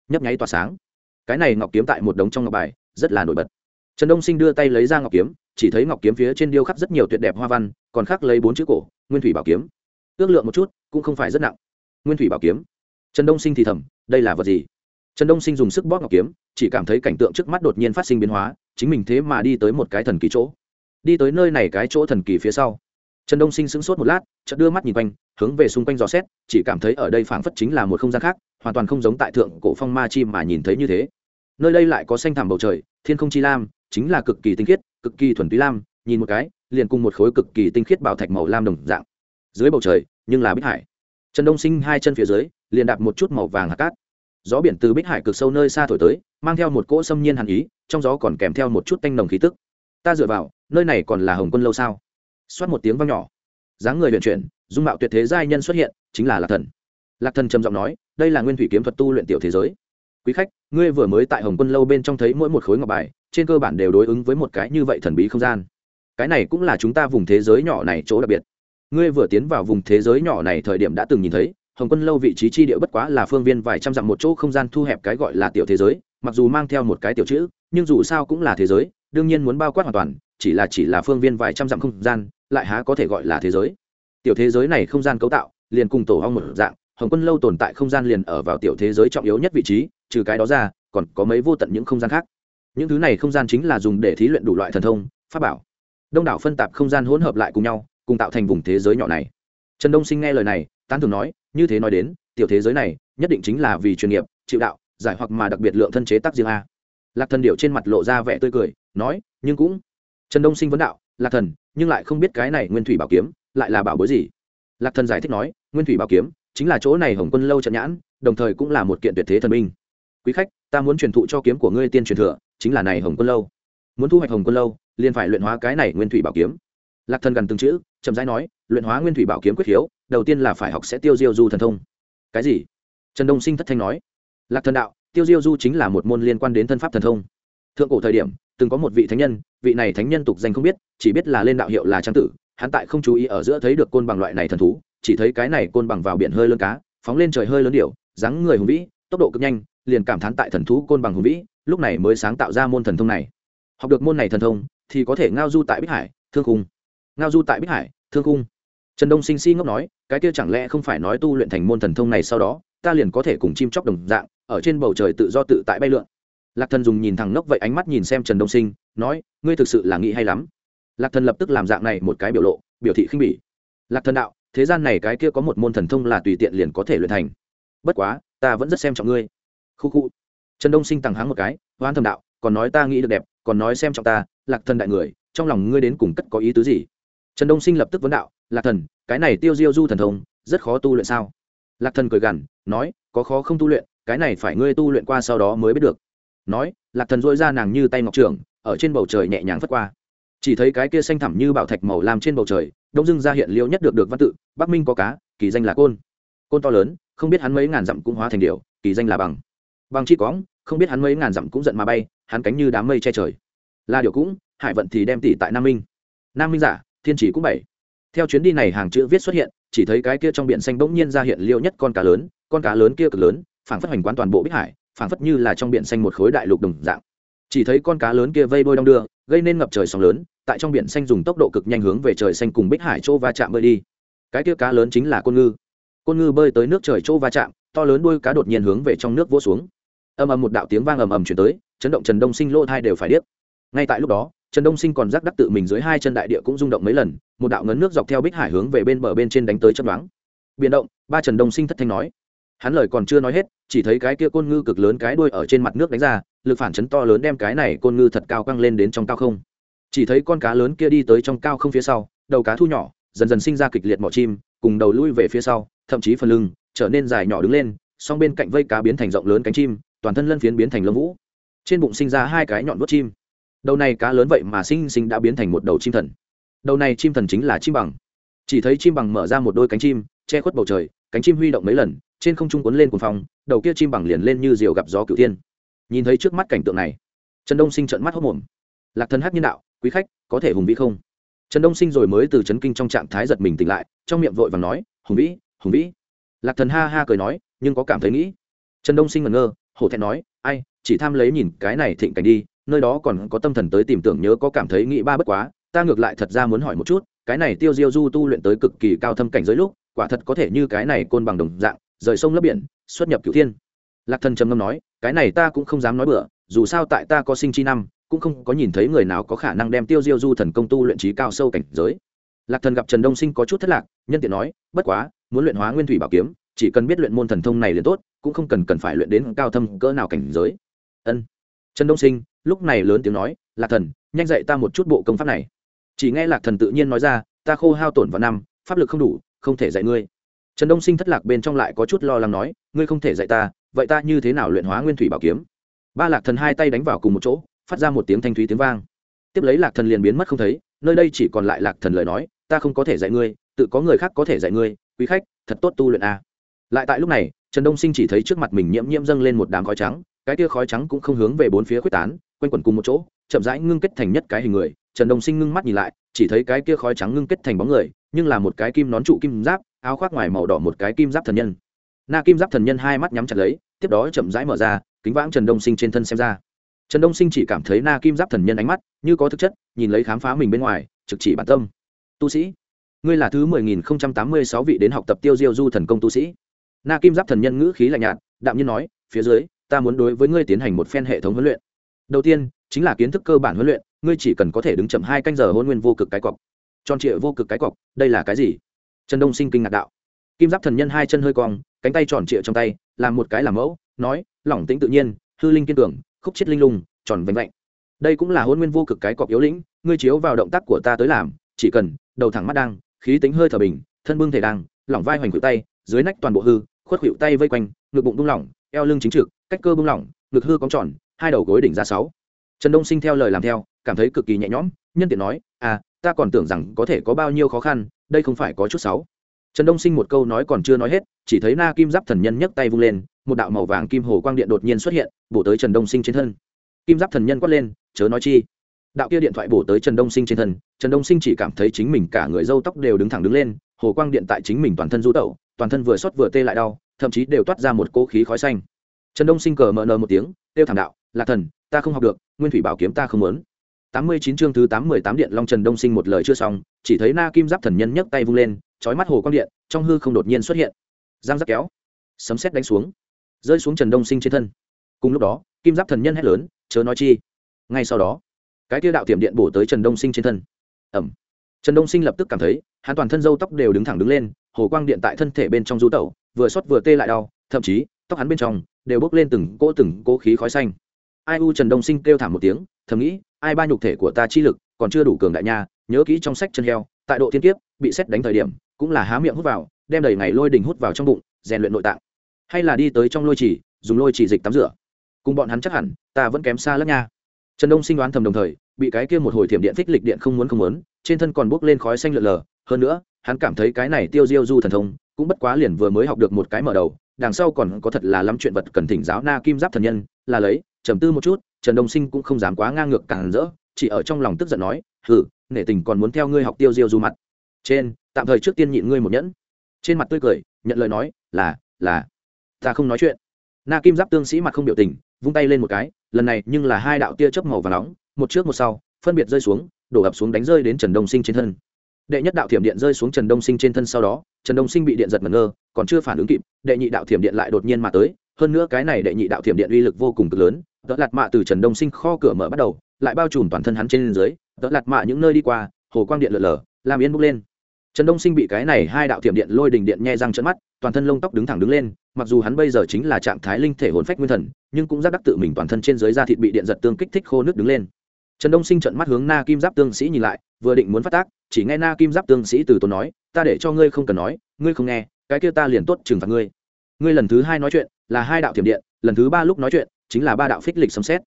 Speaker 1: Nhấp nháy tỏa sáng cái này ngọc kiếm tại một đống trong ngọc bài, rất là nổi bật. Trần đông sinh đưa tay lấy ra ngọc kiếm, chỉ thấy ngọc kiếm phía trên điêu khắc rất nhiều tuyệt đẹp hoa văn, còn khắc lấy bốn chữ cổ, nguyên thủy bảo kiếm. Ước lượng một chút, cũng không phải rất nặng. Nguyên thủy bảo kiếm. Trần đông sinh thì thầm, đây là vật gì? Trần đông sinh dùng sức bóp ngọc kiếm, chỉ cảm thấy cảnh tượng trước mắt đột nhiên phát sinh biến hóa, chính mình thế mà đi tới một cái thần kỳ chỗ. Đi tới nơi này cái chỗ thần kỳ phía sau. Trần đông sinh sững sốt một lát, chợt đưa mắt nhìn quanh, hướng về xung quanh dò xét, chỉ cảm thấy ở đây phảng phất chính là một không gian khác, hoàn toàn không giống tại thượng cổ phong ma chi mà nhìn thấy như thế nơi đây lại có xanh thảm bầu trời, thiên không chi lam, chính là cực kỳ tinh khiết, cực kỳ thuần túy lam, nhìn một cái, liền cùng một khối cực kỳ tinh khiết bảo thạch màu lam đồng dạng. Dưới bầu trời, nhưng là bích hải. Trần đông sinh hai chân phía dưới, liền đạp một chút màu vàng hạt cát. Gió biển từ bích hải cực sâu nơi xa thổi tới, mang theo một cỗ xâm nhiên hàn ý, trong gió còn kèm theo một chút tanh nồng khí tức. Ta dựa vào, nơi này còn là hồng quân lâu sao? Xoát một tiếng vang nhỏ. Dáng người luyện chuyển, dung mạo tuyệt thế giai nhân xuất hiện, chính là lạc thần. Lạc thần trầm giọng nói, đây là nguyên thủy kiếm thuật tu luyện tiểu thế giới quý khách, ngươi vừa mới tại hồng quân lâu bên trong thấy mỗi một khối ngọc bài, trên cơ bản đều đối ứng với một cái như vậy thần bí không gian. Cái này cũng là chúng ta vùng thế giới nhỏ này chỗ đặc biệt. Ngươi vừa tiến vào vùng thế giới nhỏ này thời điểm đã từng nhìn thấy, hồng quân lâu vị trí chi địa bất quá là phương viên vài trăm dặm một chỗ không gian thu hẹp cái gọi là tiểu thế giới, mặc dù mang theo một cái tiểu chữ, nhưng dù sao cũng là thế giới, đương nhiên muốn bao quát hoàn toàn, chỉ là chỉ là phương viên vài trăm dặm không gian, lại há có thể gọi là thế giới. Tiểu thế giới này không gian cấu tạo, liền cùng tổ hong một dạng, hồng quân lâu tồn tại không gian liền ở vào tiểu thế giới trọng yếu nhất vị trí trừ cái đó ra, còn có mấy vô tận những không gian khác. Những thứ này không gian chính là dùng để thí luyện đủ loại thần thông, pháp bảo. Đông đảo phân tạp không gian hỗn hợp lại cùng nhau, cùng tạo thành vùng thế giới nhỏ này. Trần đông sinh nghe lời này, tán thường nói, như thế nói đến, tiểu thế giới này, nhất định chính là vì chuyên nghiệp, chịu đạo, giải hoặc mà đặc biệt lượng thân chế tác riêng a. Lạc thần điệu trên mặt lộ ra vẻ tươi cười, nói, nhưng cũng trần đông sinh vấn đạo, lạc thần, nhưng lại không biết cái này nguyên thủy bảo kiếm, lại là bảo bối gì? Lạc thần giải thích nói, nguyên thủy bảo kiếm chính là chỗ này hồng quân lâu trận nhãn, đồng thời cũng là một kiện tuyệt thế thần minh quý khách, ta muốn truyền thụ cho kiếm của ngươi tiên truyền thừa, chính là này hồng quân lâu. Muốn thu hoạch hồng quân lâu, liền phải luyện hóa cái này nguyên thủy bảo kiếm. Lạc thần gần từng chữ, chậm rãi nói, luyện hóa nguyên thủy bảo kiếm quyết hiếu, đầu tiên là phải học sẽ tiêu diêu du thần thông. Cái gì? Trần đông sinh thất thanh nói. Lạc thần đạo, tiêu diêu du chính là một môn liên quan đến thân pháp thần thông. Thượng cổ thời điểm, từng có một vị thánh nhân, vị này thánh nhân tục danh không biết, chỉ biết là lên đạo hiệu là trang tử, hắn tại không chú ý ở giữa thấy được côn bằng loại này thần thú, chỉ thấy cái này côn bằng vào biển hơi lớn cá, phóng lên trời hơi lớn điệu dáng người hùng vĩ, tốc độ cực nhanh liền cảm thán tại thần thú côn bằng hùng vĩ, lúc này mới sáng tạo ra môn thần thông này. Học được môn này thần thông, thì có thể ngao du tại bích hải, thương cung ngao du tại bích hải, thương cung trần đông sinh si ngốc nói, cái kia chẳng lẽ không phải nói tu luyện thành môn thần thông này sau đó, ta liền có thể cùng chim chóc đồng dạng, ở trên bầu trời tự do tự tại bay lượn. Lạc thần dùng nhìn thẳng ngốc vậy ánh mắt nhìn xem trần đông sinh, nói, ngươi thực sự là nghĩ hay lắm. Lạc thần lập tức làm dạng này một cái biểu lộ, biểu thị khinh bỉ. Lạc thần đạo, thế gian này cái kia có một môn thần thông là tùy tiện liền có thể luyện thành. Bất quá, ta vẫn rất xem trọng ngươi khu khu. Trần đông sinh tằng háng một cái hoan thầm đạo, còn nói ta nghĩ được đẹp, còn nói xem trọng ta, lạc thần đại người, trong lòng ngươi đến cùng cất có ý tứ gì? Trần đông sinh lập tức vấn đạo, lạc thần, cái này tiêu diêu du thần thông, rất khó tu luyện sao? Lạc thần cười gằn, nói, có khó không tu luyện, cái này phải ngươi tu luyện qua sau đó mới biết được. Nói, lạc thần dội ra nàng như tay ngọc trường ở trên bầu trời nhẹ nhàng phất qua. Chỉ thấy cái kia xanh thẳm như bảo thạch màu làm trên bầu trời, đông dưng ra hiện liêu nhất được được văn tự, bắc minh có cá, kỳ danh là côn. Côn to lớn, không biết hắn mấy ngàn dặm cũng hóa thành điều kỳ danh là bằng bằng chi cóng không biết hắn mấy ngàn dặm cũng giận mà bay, hắn cánh như đám mây che trời. Là điều cũng, hải vận thì đem tỷ tại nam minh. Nam minh giả, thiên chỉ cũng bảy. Theo chuyến đi này hàng chữ viết xuất hiện, chỉ thấy cái kia trong biển xanh bỗng nhiên ra hiện liêu nhất con cá lớn, con cá lớn kia cực lớn, phảng phất hoành quán toàn bộ bích hải, phảng phất như là trong biển xanh một khối đại lục đồng dạng. Chỉ thấy con cá lớn kia vây bôi đong đưa, gây nên ngập trời sóng lớn, tại trong biển xanh dùng tốc độ cực nhanh hướng về trời xanh cùng bích hải chỗ va chạm bơi đi. Cái kia cá lớn chính là côn ngư. Côn ngư bơi tới nước trời chỗ va chạm, to lớn đuôi cá đột nhiên hướng về trong nước vỗ xuống ầm ầm một đạo tiếng vang ầm ầm chuyển tới, chấn động trần đông sinh lỗ thai đều phải điếc. Ngay tại lúc đó, trần đông sinh còn rắc đắc tự mình dưới hai chân đại địa cũng rung động mấy lần, một đạo ngấn nước dọc theo bích hải hướng về bên bờ bên trên đánh tới chấp đoán biến động, ba trần đông sinh thất thanh nói. Hắn lời còn chưa nói hết, chỉ thấy cái kia côn ngư cực lớn cái đuôi ở trên mặt nước đánh ra, lực phản chấn to lớn đem cái này côn ngư thật cao căng lên đến trong cao không. Chỉ thấy con cá lớn kia đi tới trong cao không phía sau, đầu cá thu nhỏ, dần dần sinh ra kịch liệt mỏ chim, cùng đầu lui về phía sau, thậm chí phần lưng trở nên dài nhỏ đứng lên, song bên cạnh vây cá biến thành rộng lớn cánh chim toàn thân lân phiến biến thành lông vũ. Trên bụng sinh ra hai cái nhọn vớt chim. Đầu này cá lớn vậy mà sinh sinh đã biến thành một đầu chim thần. Đầu này chim thần chính là chim bằng. Chỉ thấy chim bằng mở ra một đôi cánh chim, che khuất bầu trời, cánh chim huy động mấy lần, trên không trung cuốn lên cuồng phong, đầu kia chim bằng liền lên như diều gặp gió cửu tiên nhìn thấy trước mắt cảnh tượng này, trần đông sinh trợn mắt hốc mồm lạc thần hát nhân đạo, quý khách, có thể hùng vĩ không? Trần đông sinh rồi mới từ trấn kinh trong trạng thái giật mình tỉnh lại, trong miệng vội và nói, hùng vĩ hùng vĩ. Lạc thần ha ha cười nói, nhưng có cảm thấy nghĩ. Trần đông sinh ngẩn ngơ hổ thẹn nói, ai, chỉ tham lấy nhìn cái này thịnh cảnh đi, nơi đó còn có tâm thần tới tìm tưởng nhớ có cảm thấy nghĩ ba bất quá, ta ngược lại thật ra muốn hỏi một chút, cái này tiêu diêu du tu luyện tới cực kỳ cao thâm cảnh giới lúc, quả thật có thể như cái này côn bằng đồng dạng, rời sông lấp biển, xuất nhập cửu thiên. Lạc thần trầm ngâm nói, cái này ta cũng không dám nói bừa, dù sao tại ta có sinh chi năm, cũng không có nhìn thấy người nào có khả năng đem tiêu diêu du thần công tu luyện trí cao sâu cảnh giới. Lạc thần gặp trần đông sinh có chút thất lạc, nhân tiện nói, bất quá, muốn luyện hóa nguyên thủy bảo kiếm chỉ cần biết luyện môn thần thông này liền tốt, cũng không cần cần phải luyện đến cao thâm cỡ nào cảnh giới. Ân. Trần đông sinh, lúc này lớn tiếng nói, lạc thần, nhanh dạy ta một chút bộ công pháp này. Chỉ nghe lạc thần tự nhiên nói ra, ta khô hao tổn vào năm, pháp lực không đủ, không thể dạy ngươi. Trần đông sinh thất lạc bên trong lại có chút lo lắng nói, ngươi không thể dạy ta, vậy ta như thế nào luyện hóa nguyên thủy bảo kiếm? Ba lạc thần hai tay đánh vào cùng một chỗ, phát ra một tiếng thanh thúy tiếng vang. Tiếp lấy lạc thần liền biến mất không thấy, nơi đây chỉ còn lại lạc thần lời nói, ta không có thể dạy ngươi, tự có người khác có thể dạy ngươi, quý khách, thật tốt tu luyện a lại tại lúc này, trần đông sinh chỉ thấy trước mặt mình nhiễm nhiễm dâng lên một đám khói trắng, cái tia khói trắng cũng không hướng về bốn phía quyết tán, quanh quẩn cùng một chỗ, chậm rãi ngưng kết thành nhất cái hình người. Trần đông sinh ngưng mắt nhìn lại, chỉ thấy cái kia khói trắng ngưng kết thành bóng người, nhưng là một cái kim nón trụ kim giáp, áo khoác ngoài màu đỏ một cái kim giáp thần nhân. Na kim giáp thần nhân hai mắt nhắm chặt lấy, tiếp đó chậm rãi mở ra, kính vãng trần đông sinh trên thân xem ra. Trần đông sinh chỉ cảm thấy na kim giáp thần nhân ánh mắt như có thực chất, nhìn lấy khám phá mình bên ngoài, trực chỉ bản tâm. Tu sĩ, ngươi là thứ mười nghìn không trăm tám mươi sáu vị đến học tập tiêu diêu du thần công tu sĩ na kim giáp thần nhân ngữ khí lạnh nhạt, đạm nhiên nói, phía dưới, ta muốn đối với ngươi tiến hành một phen hệ thống huấn luyện. Đầu tiên, chính là kiến thức cơ bản huấn luyện, ngươi chỉ cần có thể đứng chậm hai canh giờ hôn nguyên vô cực cái cọc. Tròn trịa vô cực cái cọc, đây là cái gì? Trần đông sinh kinh ngạc đạo. Kim giáp thần nhân hai chân hơi cong, cánh tay tròn trịa trong tay, làm một cái làm mẫu, nói, lỏng tĩnh tự nhiên, hư linh kiên tưởng khúc chết linh lung, tròn vành vạnh. Đây cũng là hôn nguyên vô cực cái cọc yếu lĩnh, ngươi chiếu vào động tác của ta tới làm, chỉ cần đầu thẳng mắt đang, khí tính hơi thở bình, thân bưng thể đang, lỏng vai hoành khuỷu tay, dưới nách toàn bộ hư khuất khuỷu tay vây quanh, ngực bụng bung lỏng, eo lưng chính trực, cách cơ bung lỏng, ngực hư cong tròn, hai đầu gối đỉnh ra sáu. Trần đông sinh theo lời làm theo, cảm thấy cực kỳ nhẹ nhõm, nhân tiện nói à ta còn tưởng rằng có thể có bao nhiêu khó khăn, đây không phải có chút sáu. Trần đông sinh một câu nói còn chưa nói hết, chỉ thấy na kim giáp thần nhân nhấc tay vung lên, một đạo màu vàng kim hồ quang điện đột nhiên xuất hiện, bổ tới trần đông sinh trên thân. Kim giáp thần nhân quát lên, chớ nói chi. Đạo kia điện thoại bổ tới trần đông sinh trên thân, trần đông sinh chỉ cảm thấy chính mình cả người râu tóc đều đứng thẳng đứng lên, hồ quang điện tại chính mình toàn thân du tẩu toàn thân vừa xót vừa tê lại đau, thậm chí đều toát ra một cỗ khí khói xanh. Trần đông sinh cờ mờ nờ một tiếng, kêu thảm đạo, lạc thần, ta không học được, nguyên thủy bảo kiếm ta không muốn. Tám mươi chín chương thứ tám mươi tám điện long trần đông sinh một lời chưa xong, chỉ thấy na kim giáp thần nhân nhấc tay vung lên trói mắt hồ quang điện, trong hư không đột nhiên xuất hiện. Giang giáp kéo, sấm sét đánh xuống, rơi xuống trần đông sinh trên thân. Cùng lúc đó, kim giáp thần nhân hét lớn, chớ nói chi. Ngay sau đó, cái tiêu đạo tiệm điện bổ tới trần đông sinh trên thân. Ẩm trần đông sinh lập tức cảm thấy, hắn toàn thân râu tóc đều đứng thẳng đứng lên, hồ quang điện tại thân thể bên trong du tẩu, vừa xót vừa tê lại đau, thậm chí, tóc hắn bên trong đều bốc lên từng cỗ từng cỗ khí khói xanh. Ai u trần đông sinh kêu thảm một tiếng, thầm nghĩ, ai ba nhục thể của ta chi lực, còn chưa đủ cường đại nha, nhớ kỹ trong sách chân heo, tại độ thiên kiếp, bị xét đánh thời điểm, cũng là há miệng hút vào, đem đầy ngày lôi đình hút vào trong bụng, rèn luyện nội tạng. Hay là đi tới trong lôi chỉ dùng lôi chỉ dịch tắm rửa. Cùng bọn hắn chắc hẳn, ta vẫn kém xa lắm nha. Trần đông sinh đoán thầm đồng thời, bị cái kia một hồi thiểm điện phích lịch điện không muốn không muốn trên thân còn bốc lên khói xanh lượn lờ. Hơn nữa, hắn cảm thấy cái này tiêu diêu du thần thông cũng bất quá liền vừa mới học được một cái mở đầu, đằng sau còn có thật là lắm chuyện vật cần thỉnh giáo na kim giáp thần nhân, là lấy, trầm tư một chút, trần đông sinh cũng không dám quá ngang ngược càng rỡ, chỉ ở trong lòng tức giận nói hử nể tình còn muốn theo ngươi học tiêu diêu du mặt. Trên, tạm thời trước tiên nhịn ngươi một nhẫn. Trên mặt tươi cười, nhận lời nói, là là, ta không nói chuyện. Na kim giáp tương sĩ mặt không biểu tình, vung tay lên một cái, lần này nhưng là hai đạo tia chớp màu và nóng, một trước một sau phân biệt rơi xuống, đổ ập xuống đánh rơi đến trần đông sinh trên thân. Đệ nhất đạo thiểm điện rơi xuống trần đông sinh trên thân sau đó, trần đông sinh bị điện giật ngẩn ngơ, còn chưa phản ứng kịp, đệ nhị đạo thiểm điện lại đột nhiên mà tới, hơn nữa cái này đệ nhị đạo thiểm điện uy lực vô cùng cực lớn đỡ lạt mạ từ trần đông sinh kho cửa mở bắt đầu, lại bao trùm toàn thân hắn trên dưới đỡ lạt mạ những nơi đi qua, hồ quang điện lở lở, làm yên bốc lên. Trần đông sinh bị cái này hai đạo thiểm điện lôi đình điện nhe răng trận mắt, toàn thân lông tóc đứng thẳng đứng lên, mặc dù hắn bây giờ chính là trạng thái linh thể hồn phách nguyên thần, nhưng cũng giác đắc tự mình toàn thân trên dưới da thịt bị điện giật tương kích thích khô nước đứng lên trần đông sinh trận mắt hướng na kim giáp tương sĩ nhìn lại, vừa định muốn phát tác, chỉ nghe na kim giáp tương sĩ từ tốn nói, ta để cho ngươi không cần nói, ngươi không nghe, cái kia ta liền tốt trừng phạt ngươi. Ngươi lần thứ hai nói chuyện là hai đạo thiểm điện, lần thứ ba lúc nói chuyện chính là ba đạo phích lịch sấm xét.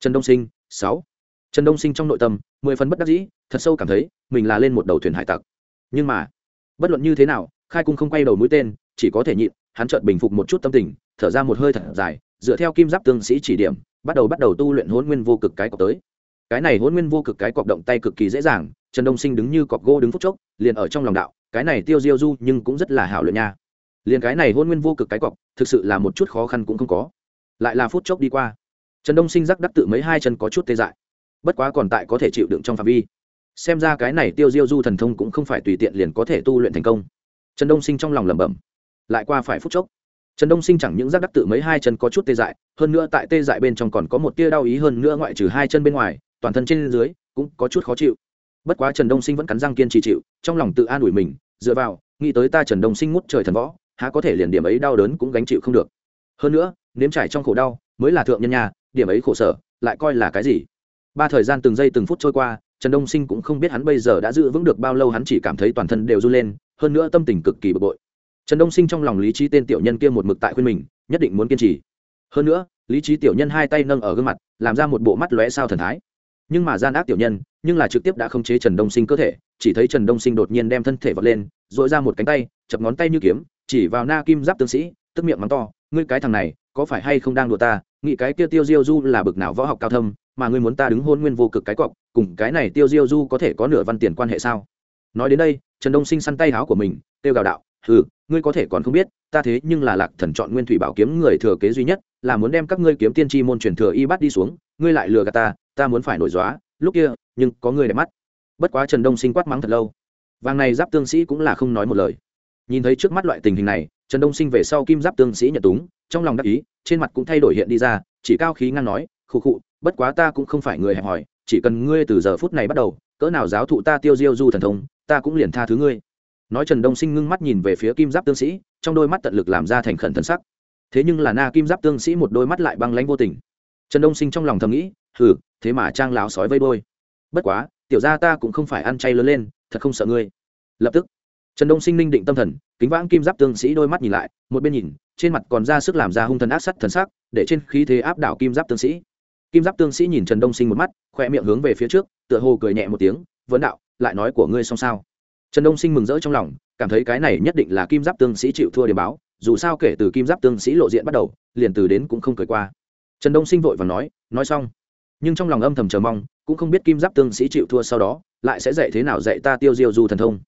Speaker 1: Trần đông sinh, sáu. Trần đông sinh trong nội tâm, mười phần bất đắc dĩ, thật sâu cảm thấy mình là lên một đầu thuyền hải tặc. Nhưng mà, bất luận như thế nào, khai cung không quay đầu mũi tên, chỉ có thể nhịn, hắn chợt bình phục một chút tâm tình, thở ra một hơi thật dài, dựa theo kim giáp tương sĩ chỉ điểm, bắt đầu bắt đầu tu luyện hôn nguyên vô cực cái cọc tới cái này hôn nguyên vô cực cái cọc động tay cực kỳ dễ dàng, trần đông sinh đứng như cọc gỗ đứng phút chốc, liền ở trong lòng đạo, cái này tiêu diêu du nhưng cũng rất là hảo luyện nha. Liền cái này hôn nguyên vô cực cái cọc, thực sự là một chút khó khăn cũng không có. Lại là phút chốc đi qua, trần đông sinh rắc đắc tự mấy hai chân có chút tê dại. Bất quá còn tại có thể chịu đựng trong phạm vi. Xem ra cái này tiêu diêu du thần thông cũng không phải tùy tiện liền có thể tu luyện thành công. Trần đông sinh trong lòng lẩm bẩm. Lại qua phải phút chốc, trần đông sinh chẳng những rắc đắc tự mấy hai chân có chút tê dại, hơn nữa tại tê dại bên trong còn có một tia đau ý hơn nữa ngoại trừ hai chân bên ngoài toàn thân trên dưới cũng có chút khó chịu. Bất quá trần đông sinh vẫn cắn răng kiên trì chịu, trong lòng tự an ủi mình, dựa vào, nghĩ tới ta trần đông sinh ngút trời thần võ, há có thể liền điểm ấy đau đớn cũng gánh chịu không được. Hơn nữa, nếm trải trong khổ đau, mới là thượng nhân nhà, điểm ấy khổ sở, lại coi là cái gì? Ba thời gian từng giây từng phút trôi qua, trần đông sinh cũng không biết hắn bây giờ đã giữ vững được bao lâu hắn chỉ cảm thấy toàn thân đều run lên, hơn nữa tâm tình cực kỳ bực bội. Trần đông sinh trong lòng lý trí tên tiểu nhân kia một mực tại khuyên mình, nhất định muốn kiên trì. Hơn nữa, lý trí tiểu nhân hai tay nâng ở gương mặt, làm ra một bộ mắt lóe sao thần thái nhưng mà gian ác tiểu nhân, nhưng là trực tiếp đã không chế trần đông sinh cơ thể, chỉ thấy trần đông sinh đột nhiên đem thân thể vật lên dội ra một cánh tay, chập ngón tay như kiếm, chỉ vào na kim giáp tướng sĩ, tức miệng mắng to, ngươi cái thằng này, có phải hay không đang đùa ta? Nghĩ cái kia tiêu diêu du là bực nào võ học cao thâm, mà ngươi muốn ta đứng hôn nguyên vô cực cái cọc, cùng cái này tiêu diêu du có thể có nửa văn tiền quan hệ sao? Nói đến đây, trần đông sinh săn tay áo của mình tiêu gào đạo ừ ngươi có thể còn không biết, ta thế nhưng là lạc thần chọn nguyên thủy bảo kiếm người thừa kế duy nhất, là muốn đem các ngươi kiếm tiên tri môn truyền thừa y bắt đi xuống ngươi lại lừa gạt ta ta muốn phải nổi dóa, lúc kia, nhưng có người đẹp mắt. Bất quá trần đông sinh quát mắng thật lâu. Vàng này giáp tương sĩ cũng là không nói một lời. Nhìn thấy trước mắt loại tình hình này, trần đông sinh về sau kim giáp tương sĩ nhận túng, trong lòng đắc ý, trên mặt cũng thay đổi hiện đi ra, chỉ cao khí ngang nói, khụ khụ, bất quá ta cũng không phải người hẹp hòi, chỉ cần ngươi từ giờ phút này bắt đầu, cỡ nào giáo thụ ta tiêu diêu du thần thông, ta cũng liền tha thứ ngươi. Nói trần đông sinh ngưng mắt nhìn về phía kim giáp tương sĩ, trong đôi mắt tận lực làm ra thành khẩn thần sắc. Thế nhưng là na kim giáp tương sĩ một đôi mắt lại băng lãnh vô tình trần đông sinh trong lòng thầm nghĩ, hừ, thế mà trang láo sói vây đôi bất quá, tiểu ra ta cũng không phải ăn chay lớn lên, thật không sợ ngươi. Lập tức, trần đông sinh ninh định tâm thần, kính vãng kim giáp tương sĩ đôi mắt nhìn lại, một bên nhìn, trên mặt còn ra sức làm ra hung thần ác sắt thần sắc, để trên khí thế áp đảo kim giáp tương sĩ. Kim giáp tương sĩ nhìn trần đông sinh một mắt khoe miệng hướng về phía trước, tựa hồ cười nhẹ một tiếng, vấn đạo, lại nói của ngươi xong sao? Trần đông sinh mừng rỡ trong lòng, cảm thấy cái này nhất định là kim giáp tương sĩ chịu thua để báo, dù sao kể từ kim giáp tương sĩ lộ diện bắt đầu, liền từ đến cũng không cười qua trần đông sinh vội và nói nói xong. Nhưng trong lòng âm thầm chờ mong, cũng không biết kim giáp tương sĩ chịu thua sau đó, lại sẽ dạy thế nào dạy ta tiêu diêu du thần thông.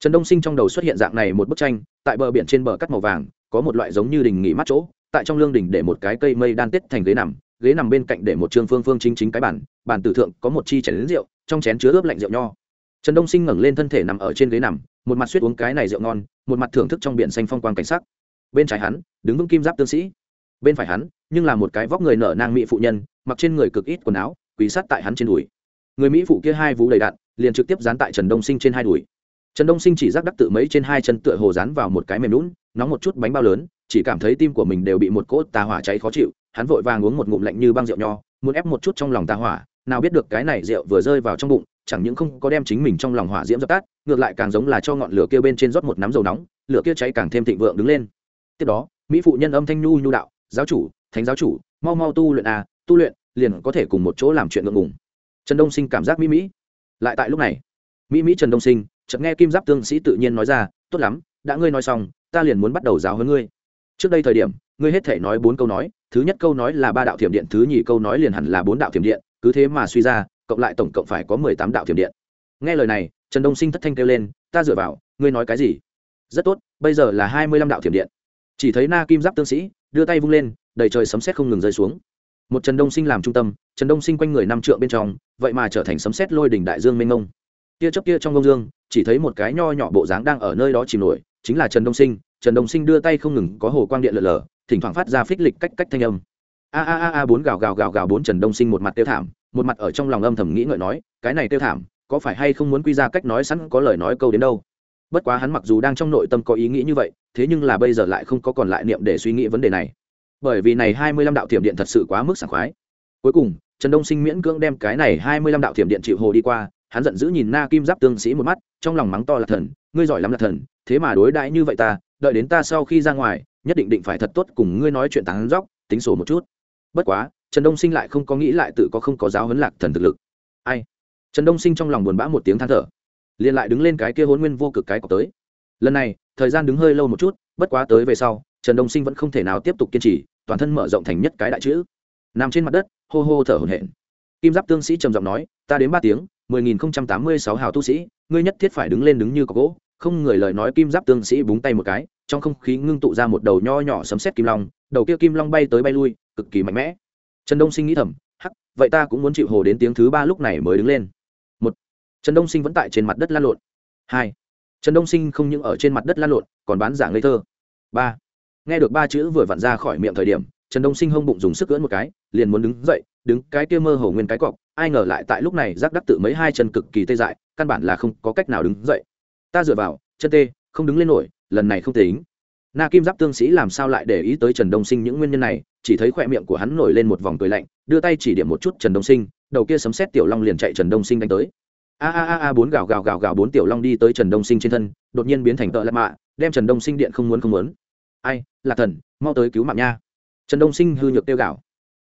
Speaker 1: Trần đông sinh trong đầu xuất hiện dạng này một bức tranh, tại bờ biển trên bờ cắt màu vàng, có một loại giống như đình nghỉ mát chỗ, tại trong lương đình để một cái cây mây đan tết thành ghế nằm ghế nằm bên cạnh để một trường phương phương chính chính cái bản bản tử thượng có một chi chén lính rượu, trong chén chứa ướp lạnh rượu nho. Trần đông sinh ngẩng lên thân thể nằm ở trên ghế nằm, một mặt suýt uống cái này rượu ngon, một mặt thưởng thức trong biển xanh phong quang cảnh sắc. Bên trái hắn, đứng vững kim giáp tương sĩ bên phải hắn, nhưng là một cái vóc người nở nang mỹ phụ nhân, mặc trên người cực ít quần áo, quỳ sát tại hắn trên đùi. Người mỹ phụ kia hai vú đầy đạn, liền trực tiếp dán tại trần đông sinh trên hai đùi. Trần đông sinh chỉ rắc đắc tự mấy trên hai chân tựa hồ dán vào một cái mềm lún nóng một chút bánh bao lớn, chỉ cảm thấy tim của mình đều bị một cỗ tà hỏa cháy khó chịu, hắn vội vàng uống một ngụm lạnh như băng rượu nho, muốn ép một chút trong lòng tà hỏa, nào biết được cái này rượu vừa rơi vào trong bụng, chẳng những không có đem chính mình trong lòng hỏa diễm dập tắt, ngược lại càng giống là cho ngọn lửa kia bên trên rót một nắm dầu nóng, lửa kia cháy càng thêm thịnh vượng đứng lên. Tiếp đó, mỹ phụ nhân âm thanh nhu nhu đạo giáo chủ, thánh giáo chủ, mau mau tu luyện à tu luyện, liền có thể cùng một chỗ làm chuyện ngượng ngùng. Trần đông sinh cảm giác mỹ mỹ. Lại tại lúc này, mỹ mỹ trần đông sinh, chợt nghe kim giáp tương sĩ tự nhiên nói ra, tốt lắm, đã ngươi nói xong, ta liền muốn bắt đầu giáo hơn ngươi. Trước đây thời điểm, ngươi hết thể nói bốn câu nói, thứ nhất câu nói là ba đạo thiểm điện, thứ nhì câu nói liền hẳn là bốn đạo thiểm điện, cứ thế mà suy ra, cộng lại tổng cộng phải có mười tám đạo thiểm điện. Nghe lời này, trần đông sinh thất thanh kêu lên, ta dựa vào, ngươi nói cái gì? Rất tốt, bây giờ là hai mươi lăm đạo thiểm điện. Chỉ thấy na kim giáp tương sĩ đưa tay vung lên, đầy trời sấm sét không ngừng rơi xuống. Một trần đông sinh làm trung tâm, trần đông sinh quanh người năm trượng bên trong, vậy mà trở thành sấm sét lôi đỉnh đại dương mênh mông. Kia chấp kia trong ngông dương, chỉ thấy một cái nho nhỏ bộ dáng đang ở nơi đó chìm nổi, chính là trần đông sinh. Trần đông sinh đưa tay không ngừng có hồ quang điện lờ lờ thỉnh thoảng phát ra phích lịch cách cách thanh âm. A a a a, bốn gào gào gào gào bốn trần đông sinh một mặt tiêu thảm, một mặt ở trong lòng âm thầm nghĩ ngợi nói, cái này tiêu thảm, có phải hay không muốn quy ra cách nói sẵn, có lời nói câu đến đâu? Bất quá hắn mặc dù đang trong nội tâm có ý nghĩ như vậy, thế nhưng là bây giờ lại không có còn lại niệm để suy nghĩ vấn đề này. Bởi vì này hai mươi lăm đạo thiểm điện thật sự quá mức sảng khoái. Cuối cùng, trần đông sinh miễn cưỡng đem cái này hai mươi lăm đạo thiểm điện chịu hồ đi qua, hắn giận dữ nhìn na kim giáp tương sĩ một mắt, trong lòng mắng to là thần, ngươi giỏi lắm là thần, thế mà đối đãi như vậy ta, đợi đến ta sau khi ra ngoài, nhất định định phải thật tốt cùng ngươi nói chuyện tán dóc, tính sổ một chút. Bất quá, trần đông sinh lại không có nghĩ lại tự có không có giáo huấn lạc thần thực lực. Ai? Trần đông sinh trong lòng buồn bã một tiếng than thở liền lại đứng lên cái kia hôn nguyên vô cực cái cọc tới. Lần này, thời gian đứng hơi lâu một chút, bất quá tới về sau, trần đông sinh vẫn không thể nào tiếp tục kiên trì, toàn thân mở rộng thành nhất cái đại chữ. Nằm trên mặt đất, hô hô thở hổn hển. Kim giáp tương sĩ trầm giọng nói, ta đến ba tiếng, mười nghìn không trăm tám mươi sáu hào tu sĩ, ngươi nhất thiết phải đứng lên đứng như có gỗ. Không người lời nói, kim giáp tương sĩ búng tay một cái, trong không khí ngưng tụ ra một đầu nho nhỏ sấm sét kim long, đầu kia kim long bay tới bay lui, cực kỳ mạnh mẽ. Trần đông sinh nghĩ thầm, hắc, vậy ta cũng muốn chịu hồ đến tiếng thứ ba lúc này mới đứng lên trần đông sinh vẫn tại trên mặt đất lan lộn. Hai. Trần đông sinh không những ở trên mặt đất lan lộn, còn bán giả ngây thơ. Ba. Nghe được ba chữ vừa vặn ra khỏi miệng thời điểm, trần đông sinh hông bụng dùng sức cưỡn một cái, liền muốn đứng dậy, đứng cái kia mơ hồ nguyên cái cọc, ai ngờ lại tại lúc này giác đắc tự mấy hai chân cực kỳ tê dại, căn bản là không có cách nào đứng dậy. Ta dựa vào, chân tê, không đứng lên nổi, lần này không tính. Na kim giáp tương sĩ làm sao lại để ý tới trần đông sinh những nguyên nhân này, chỉ thấy khoe miệng của hắn nổi lên một vòng cười lạnh, đưa tay chỉ điểm một chút trần đông sinh, đầu kia sấm xét tiểu long liền chạy trần đông sinh đánh tới a a a a, bốn gào gào gào gào bốn tiểu long đi tới trần đông sinh trên thân, đột nhiên biến thành tợ lạ mạ, đem trần đông sinh điện không muốn không muốn. Ai, là thần, mau tới cứu mạng nha. Trần đông sinh hư nhược tiêu gạo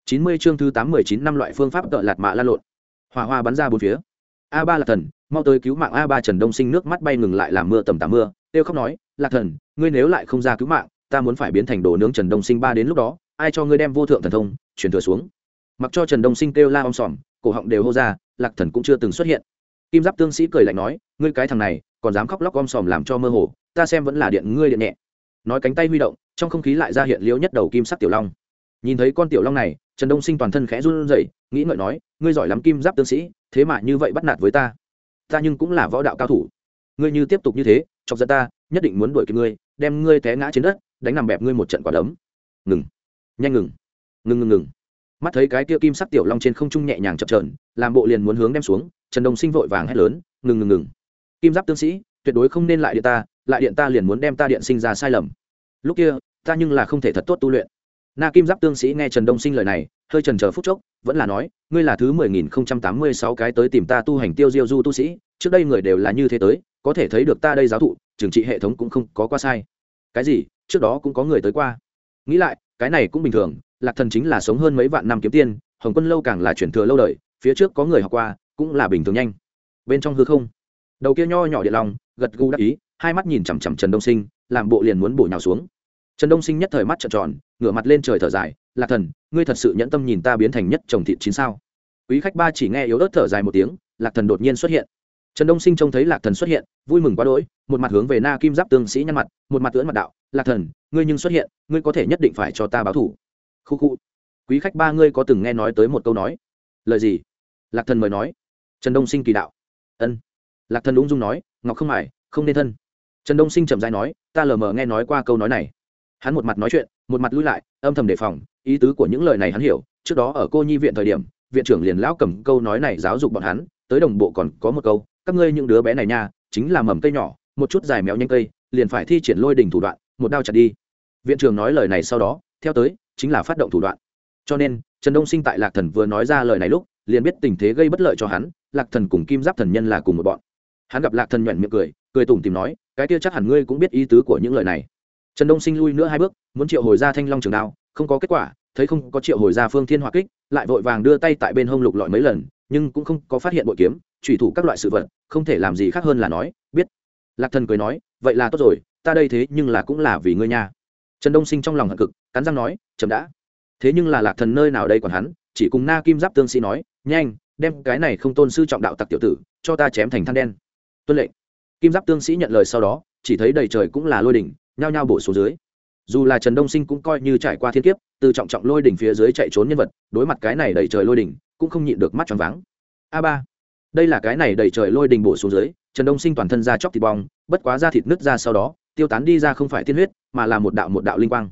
Speaker 1: chín mươi chương thứ tám mười chín năm loại phương pháp tợ lạt mạ lan lộn. Hỏa hoa bắn ra bốn phía. A ba là thần, mau tới cứu mạng a ba trần đông sinh nước mắt bay ngừng lại làm mưa tầm tà mưa, tiêu khóc nói lạc thần, ngươi nếu lại không ra cứu mạng, ta muốn phải biến thành đồ nướng trần đông sinh ba đến lúc đó, ai cho ngươi đem vô thượng thần thông truyền thừa xuống? Mặc cho trần đông sinh kêu la om sòm, cổ họng đều hô ra, lạc thần cũng chưa từng xuất hiện kim giáp tương sĩ cười lạnh nói, ngươi cái thằng này, còn dám khóc lóc om sòm làm cho mơ hồ, ta xem vẫn là điện ngươi điện nhẹ. Nói cánh tay huy động, trong không khí lại ra hiện liễu nhất đầu kim sắc tiểu long. Nhìn thấy con tiểu long này, trần đông sinh toàn thân khẽ run rẩy, nghĩ ngợi nói, ngươi giỏi lắm kim giáp tương sĩ, thế mà như vậy bắt nạt với ta. Ta nhưng cũng là võ đạo cao thủ. Ngươi như tiếp tục như thế, chọc giận ta, nhất định muốn đuổi kịp ngươi, đem ngươi té ngã trên đất, đánh nằm bẹp ngươi một trận quả đấm. Ngừng. Nhanh ngừng. Ngừng ngừng ngừng. Mắt thấy cái kia kim sắc tiểu long trên không trung nhẹ nhàng chập trờn làm bộ liền muốn hướng đem xuống trần đông sinh vội vàng hét lớn, ngừng ngừng ngừng. Kim giáp tướng sĩ, tuyệt đối không nên lại điện ta, lại điện ta liền muốn đem ta điện sinh ra sai lầm. Lúc kia, ta nhưng là không thể thật tốt tu luyện. Na kim giáp tương sĩ nghe trần đông sinh lời này, hơi trần chờ phút chốc, vẫn là nói, ngươi là thứ mười nghìn không trăm tám mươi sáu cái tới tìm ta tu hành tiêu diêu du tu sĩ, trước đây người đều là như thế tới, có thể thấy được ta đây giáo thụ, trừng trị hệ thống cũng không có qua sai. Cái gì? Trước đó cũng có người tới qua. Nghĩ lại, cái này cũng bình thường, lạc thần chính là sống hơn mấy vạn năm kiếm tiên, hồng quân lâu càng là chuyển thừa lâu đời, phía trước có người học qua cũng là bình thường nhanh. Bên trong hư không, đầu kia nho nhỏ địa lòng, gật gù đắc ý, hai mắt nhìn chằm chằm trần đông sinh, làm bộ liền muốn bổ nhào xuống. Trần đông sinh nhất thời mắt trợn tròn, ngửa mặt lên trời thở dài, lạc thần, ngươi thật sự nhẫn tâm nhìn ta biến thành nhất chồng thịt chín sao? Quý khách ba chỉ nghe yếu ớt thở dài một tiếng, lạc thần đột nhiên xuất hiện. Trần đông sinh trông thấy lạc thần xuất hiện, vui mừng quá đỗi, một mặt hướng về na kim giáp tương sĩ nhăn mặt, một mặt ưỡn mặt đạo, lạc thần, ngươi nhưng xuất hiện, ngươi có thể nhất định phải cho ta báo thủ. Khu khu. Quý khách ba ngươi có từng nghe nói tới một câu nói. Lời gì? Lạc thần mời nói trần đông sinh kỳ đạo. Ân. Lạc thần ung dung nói, ngọc không mải không nên thân. Trần đông sinh chậm dãi nói, ta lờ mờ nghe nói qua câu nói này. Hắn một mặt nói chuyện, một mặt lui lại, âm thầm đề phòng, ý tứ của những lời này hắn hiểu, trước đó ở cô nhi viện thời điểm, viện trưởng liền lão cầm câu nói này giáo dục bọn hắn, tới đồng bộ còn có một câu, các ngươi những đứa bé này nha, chính là mầm cây nhỏ, một chút dài méo nhanh cây, liền phải thi triển lôi đỉnh thủ đoạn, một đao chặt đi. Viện trưởng nói lời này sau đó, theo tới, chính là phát động thủ đoạn. Cho nên, trần đông sinh tại lạc thần vừa nói ra lời này lúc liền biết tình thế gây bất lợi cho hắn, lạc thần cùng kim giáp thần nhân là cùng một bọn. Hắn gặp lạc thần nhuận miệng cười cười tủm tìm nói, cái kia chắc hẳn ngươi cũng biết ý tứ của những lời này. Trần đông sinh lui nữa hai bước, muốn triệu hồi ra thanh long trường đao, không có kết quả, thấy không có triệu hồi ra phương thiên hỏa kích, lại vội vàng đưa tay tại bên hông lục lọi mấy lần, nhưng cũng không có phát hiện bội kiếm thủy thủ các loại sự vật, không thể làm gì khác hơn là nói, biết. Lạc thần cười nói, vậy là tốt rồi, ta đây thế nhưng là cũng là vì ngươi nha. Trần đông sinh trong lòng hận cực, cắn răng nói, chậm đã. Thế nhưng là lạc thần nơi nào đây còn hắn chỉ cùng na kim giáp tương sĩ nói, nhanh, đem cái này không tôn sư trọng đạo tặc tiểu tử, cho ta chém thành than đen. Tuân lệnh. Kim giáp tương sĩ nhận lời sau đó, chỉ thấy đầy trời cũng là lôi đỉnh, nhao nhao bổ xuống dưới. Dù là trần đông sinh cũng coi như trải qua thiên kiếp, từ trọng trọng lôi đỉnh phía dưới chạy trốn nhân vật, đối mặt cái này đầy trời lôi đỉnh, cũng không nhịn được mắt tròn váng. A ba. Đây là cái này đầy trời lôi đỉnh bổ xuống dưới, trần đông sinh toàn thân ra chóc thịt bong, bất quá da thịt nứt ra sau đó, tiêu tán đi ra không phải tiên huyết, mà là một đạo một đạo linh quang.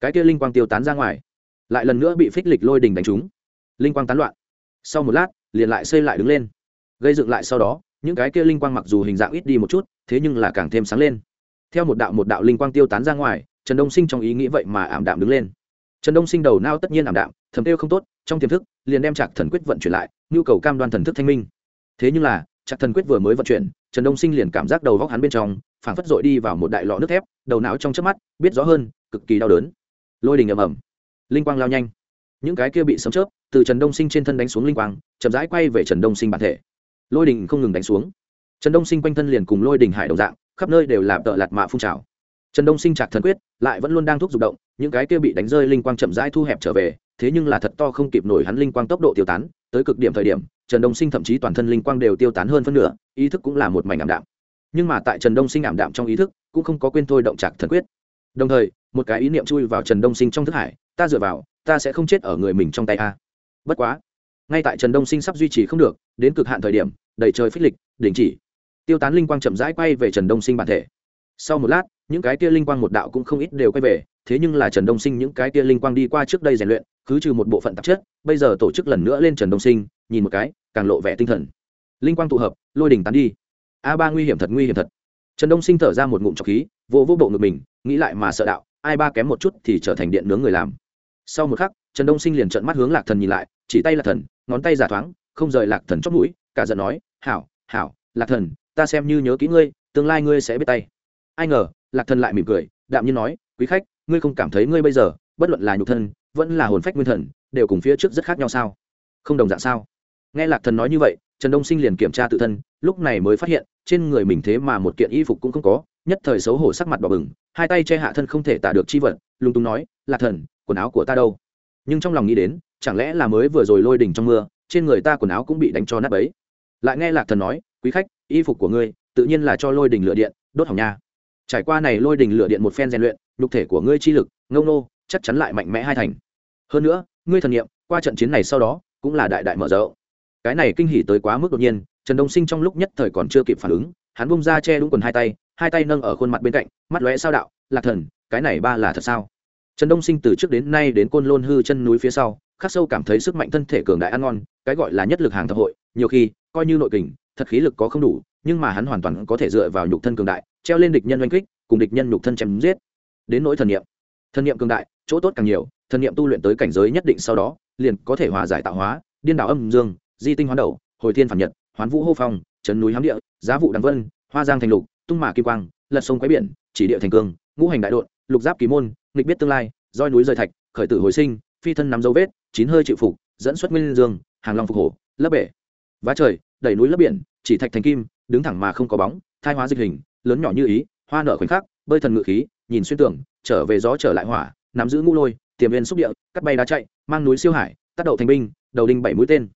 Speaker 1: Cái kia linh quang tiêu tán ra ngoài, lại lần nữa bị phích lịch lôi đỉnh đánh trúng linh quang tán loạn. Sau một lát, liền lại xây lại đứng lên. Gây dựng lại sau đó, những cái kia linh quang mặc dù hình dạng ít đi một chút, thế nhưng là càng thêm sáng lên. Theo một đạo một đạo linh quang tiêu tán ra ngoài, trần đông sinh trong ý nghĩ vậy mà ảm đạm đứng lên. Trần đông sinh đầu nao tất nhiên ảm đạm, thầm tiêu không tốt, trong tiềm thức, liền đem trạc thần quyết vận chuyển lại, nhu cầu cam đoan thần thức thanh minh. Thế nhưng là, trạc thần quyết vừa mới vận chuyển, trần đông sinh liền cảm giác đầu góc hắn bên trong, phảng phất dội đi vào một đại lọ nước thép, đầu não trong chớp mắt, biết rõ hơn, cực kỳ đau đớn. Lôi đình ầm ầm. Linh quang lao nhanh những cái kia bị sấm chớp, từ trần đông sinh trên thân đánh xuống linh quang, chậm rãi quay về trần đông sinh bản thể. Lôi đình không ngừng đánh xuống. Trần đông sinh quanh thân liền cùng lôi đình hải đồng dạng, khắp nơi đều là tợ lạt mạ phun trào. Trần đông sinh chạc thần quyết, lại vẫn luôn đang thúc giục động, những cái kia bị đánh rơi linh quang chậm rãi thu hẹp trở về, thế nhưng là thật to không kịp nổi hắn linh quang tốc độ tiêu tán, tới cực điểm thời điểm, trần đông sinh thậm chí toàn thân linh quang đều tiêu tán hơn phân nửa, ý thức cũng là một mảnh ảm đạm. Nhưng mà tại trần đông sinh ảm đạm trong ý thức, cũng không có quên thôi động chạc thần quyết. Đồng thời, một cái ý niệm chui vào trần đông sinh trong thức hải ta dựa vào, ta sẽ không chết ở người mình trong tay a. Bất quá, ngay tại trần đông sinh sắp duy trì không được, đến cực hạn thời điểm, đầy trời phích lịch, đình chỉ. Tiêu tán linh quang chậm rãi quay về trần đông sinh bản thể. Sau một lát, những cái tia linh quang một đạo cũng không ít đều quay về, thế nhưng là trần đông sinh những cái tia linh quang đi qua trước đây rèn luyện, cứ trừ một bộ phận tạp chất, bây giờ tổ chức lần nữa lên trần đông sinh, nhìn một cái, càng lộ vẻ tinh thần. Linh quang tụ hợp, lôi đỉnh tán đi. A ba nguy hiểm thật, nguy hiểm thật. Trần đông sinh thở ra một ngụm trọc khí vô vô bộ ngực mình, nghĩ lại mà sợ đạo, ai ba kém một chút thì trở thành điện nướng người làm sau một khắc, trần đông sinh liền trợn mắt hướng lạc thần nhìn lại, chỉ tay lạc thần, ngón tay giả thoáng, không rời lạc thần chót mũi, cả giận nói, hảo hảo, lạc thần, ta xem như nhớ kỹ ngươi, tương lai ngươi sẽ biết tay. Ai ngờ, lạc thần lại mỉm cười, đạm nhiên nói, quý khách, ngươi không cảm thấy ngươi bây giờ, bất luận là nhục thân, vẫn là hồn phách nguyên thần, đều cùng phía trước rất khác nhau sao? Không đồng dạng sao? Nghe lạc thần nói như vậy, trần đông sinh liền kiểm tra tự thân, lúc này mới phát hiện, trên người mình thế mà một kiện y phục cũng không có, nhất thời xấu hổ sắc mặt bỏ bừng, hai tay che hạ thân không thể tả được chi vật lung tung nói, lạc thần quần áo của ta đâu? Nhưng trong lòng nghĩ đến, chẳng lẽ là mới vừa rồi lôi đỉnh trong mưa, trên người ta quần áo cũng bị đánh cho nát bấy? Lại nghe lạc thần nói, quý khách, y phục của ngươi, tự nhiên là cho lôi đỉnh lửa điện, đốt hỏng nha. Trải qua này lôi đỉnh lửa điện một phen rèn luyện, nhục thể của ngươi chi lực, ngông nô, chắc chắn lại mạnh mẽ hai thành. Hơn nữa, ngươi thần nghiệm qua trận chiến này sau đó, cũng là đại đại mở rộng. Cái này kinh hỉ tới quá mức đột nhiên, trần đông sinh trong lúc nhất thời còn chưa kịp phản ứng, hắn bung ra che đúng quần hai tay hai tay nâng ở khuôn mặt bên cạnh, mắt lóe sao đạo, lạc thần, cái này ba là thật sao? Trần đông sinh từ trước đến nay đến côn lôn hư chân núi phía sau, khắc sâu cảm thấy sức mạnh thân thể cường đại ăn ngon, cái gọi là nhất lực hàng thập hội, nhiều khi, coi như nội kình, thật khí lực có không đủ, nhưng mà hắn hoàn toàn có thể dựa vào nhục thân cường đại, treo lên địch nhân oanh kích, cùng địch nhân nhục thân chém giết. Đến nỗi thần niệm. Thần niệm cường đại, chỗ tốt càng nhiều, thần niệm tu luyện tới cảnh giới nhất định sau đó, liền có thể hòa giải tạo hóa, điên đảo âm dương, di tinh hoán đầu, hồi thiên phản nhật, hoán vũ hô phong trấn núi hám địa, giá vụ đằng vân, hoa giang thành lục, tung mã kim quang, lật sông quái biển, chỉ địa thành cương, ngũ hành đại đội lục giáp kỳ môn nghịch biết tương lai, roi núi rời thạch, khởi tử hồi sinh, phi thân nắm dấu vết, chín hơi chịu phục, dẫn xuất nguyên dương, hàng long phục hổ, lấp bể. Vá trời, đẩy núi lấp biển, chỉ thạch thành kim, đứng thẳng mà không có bóng, thai hóa dịch hình, lớn nhỏ như ý, hoa nở khoảnh khắc, bơi thần ngự khí, nhìn xuyên tưởng trở về gió trở lại hỏa, nắm giữ ngũ lôi, tiềm viên xúc địa, cắt bay đá chạy, mang núi siêu hải, tác đậu thành binh, đầu đinh bảy mũi tên.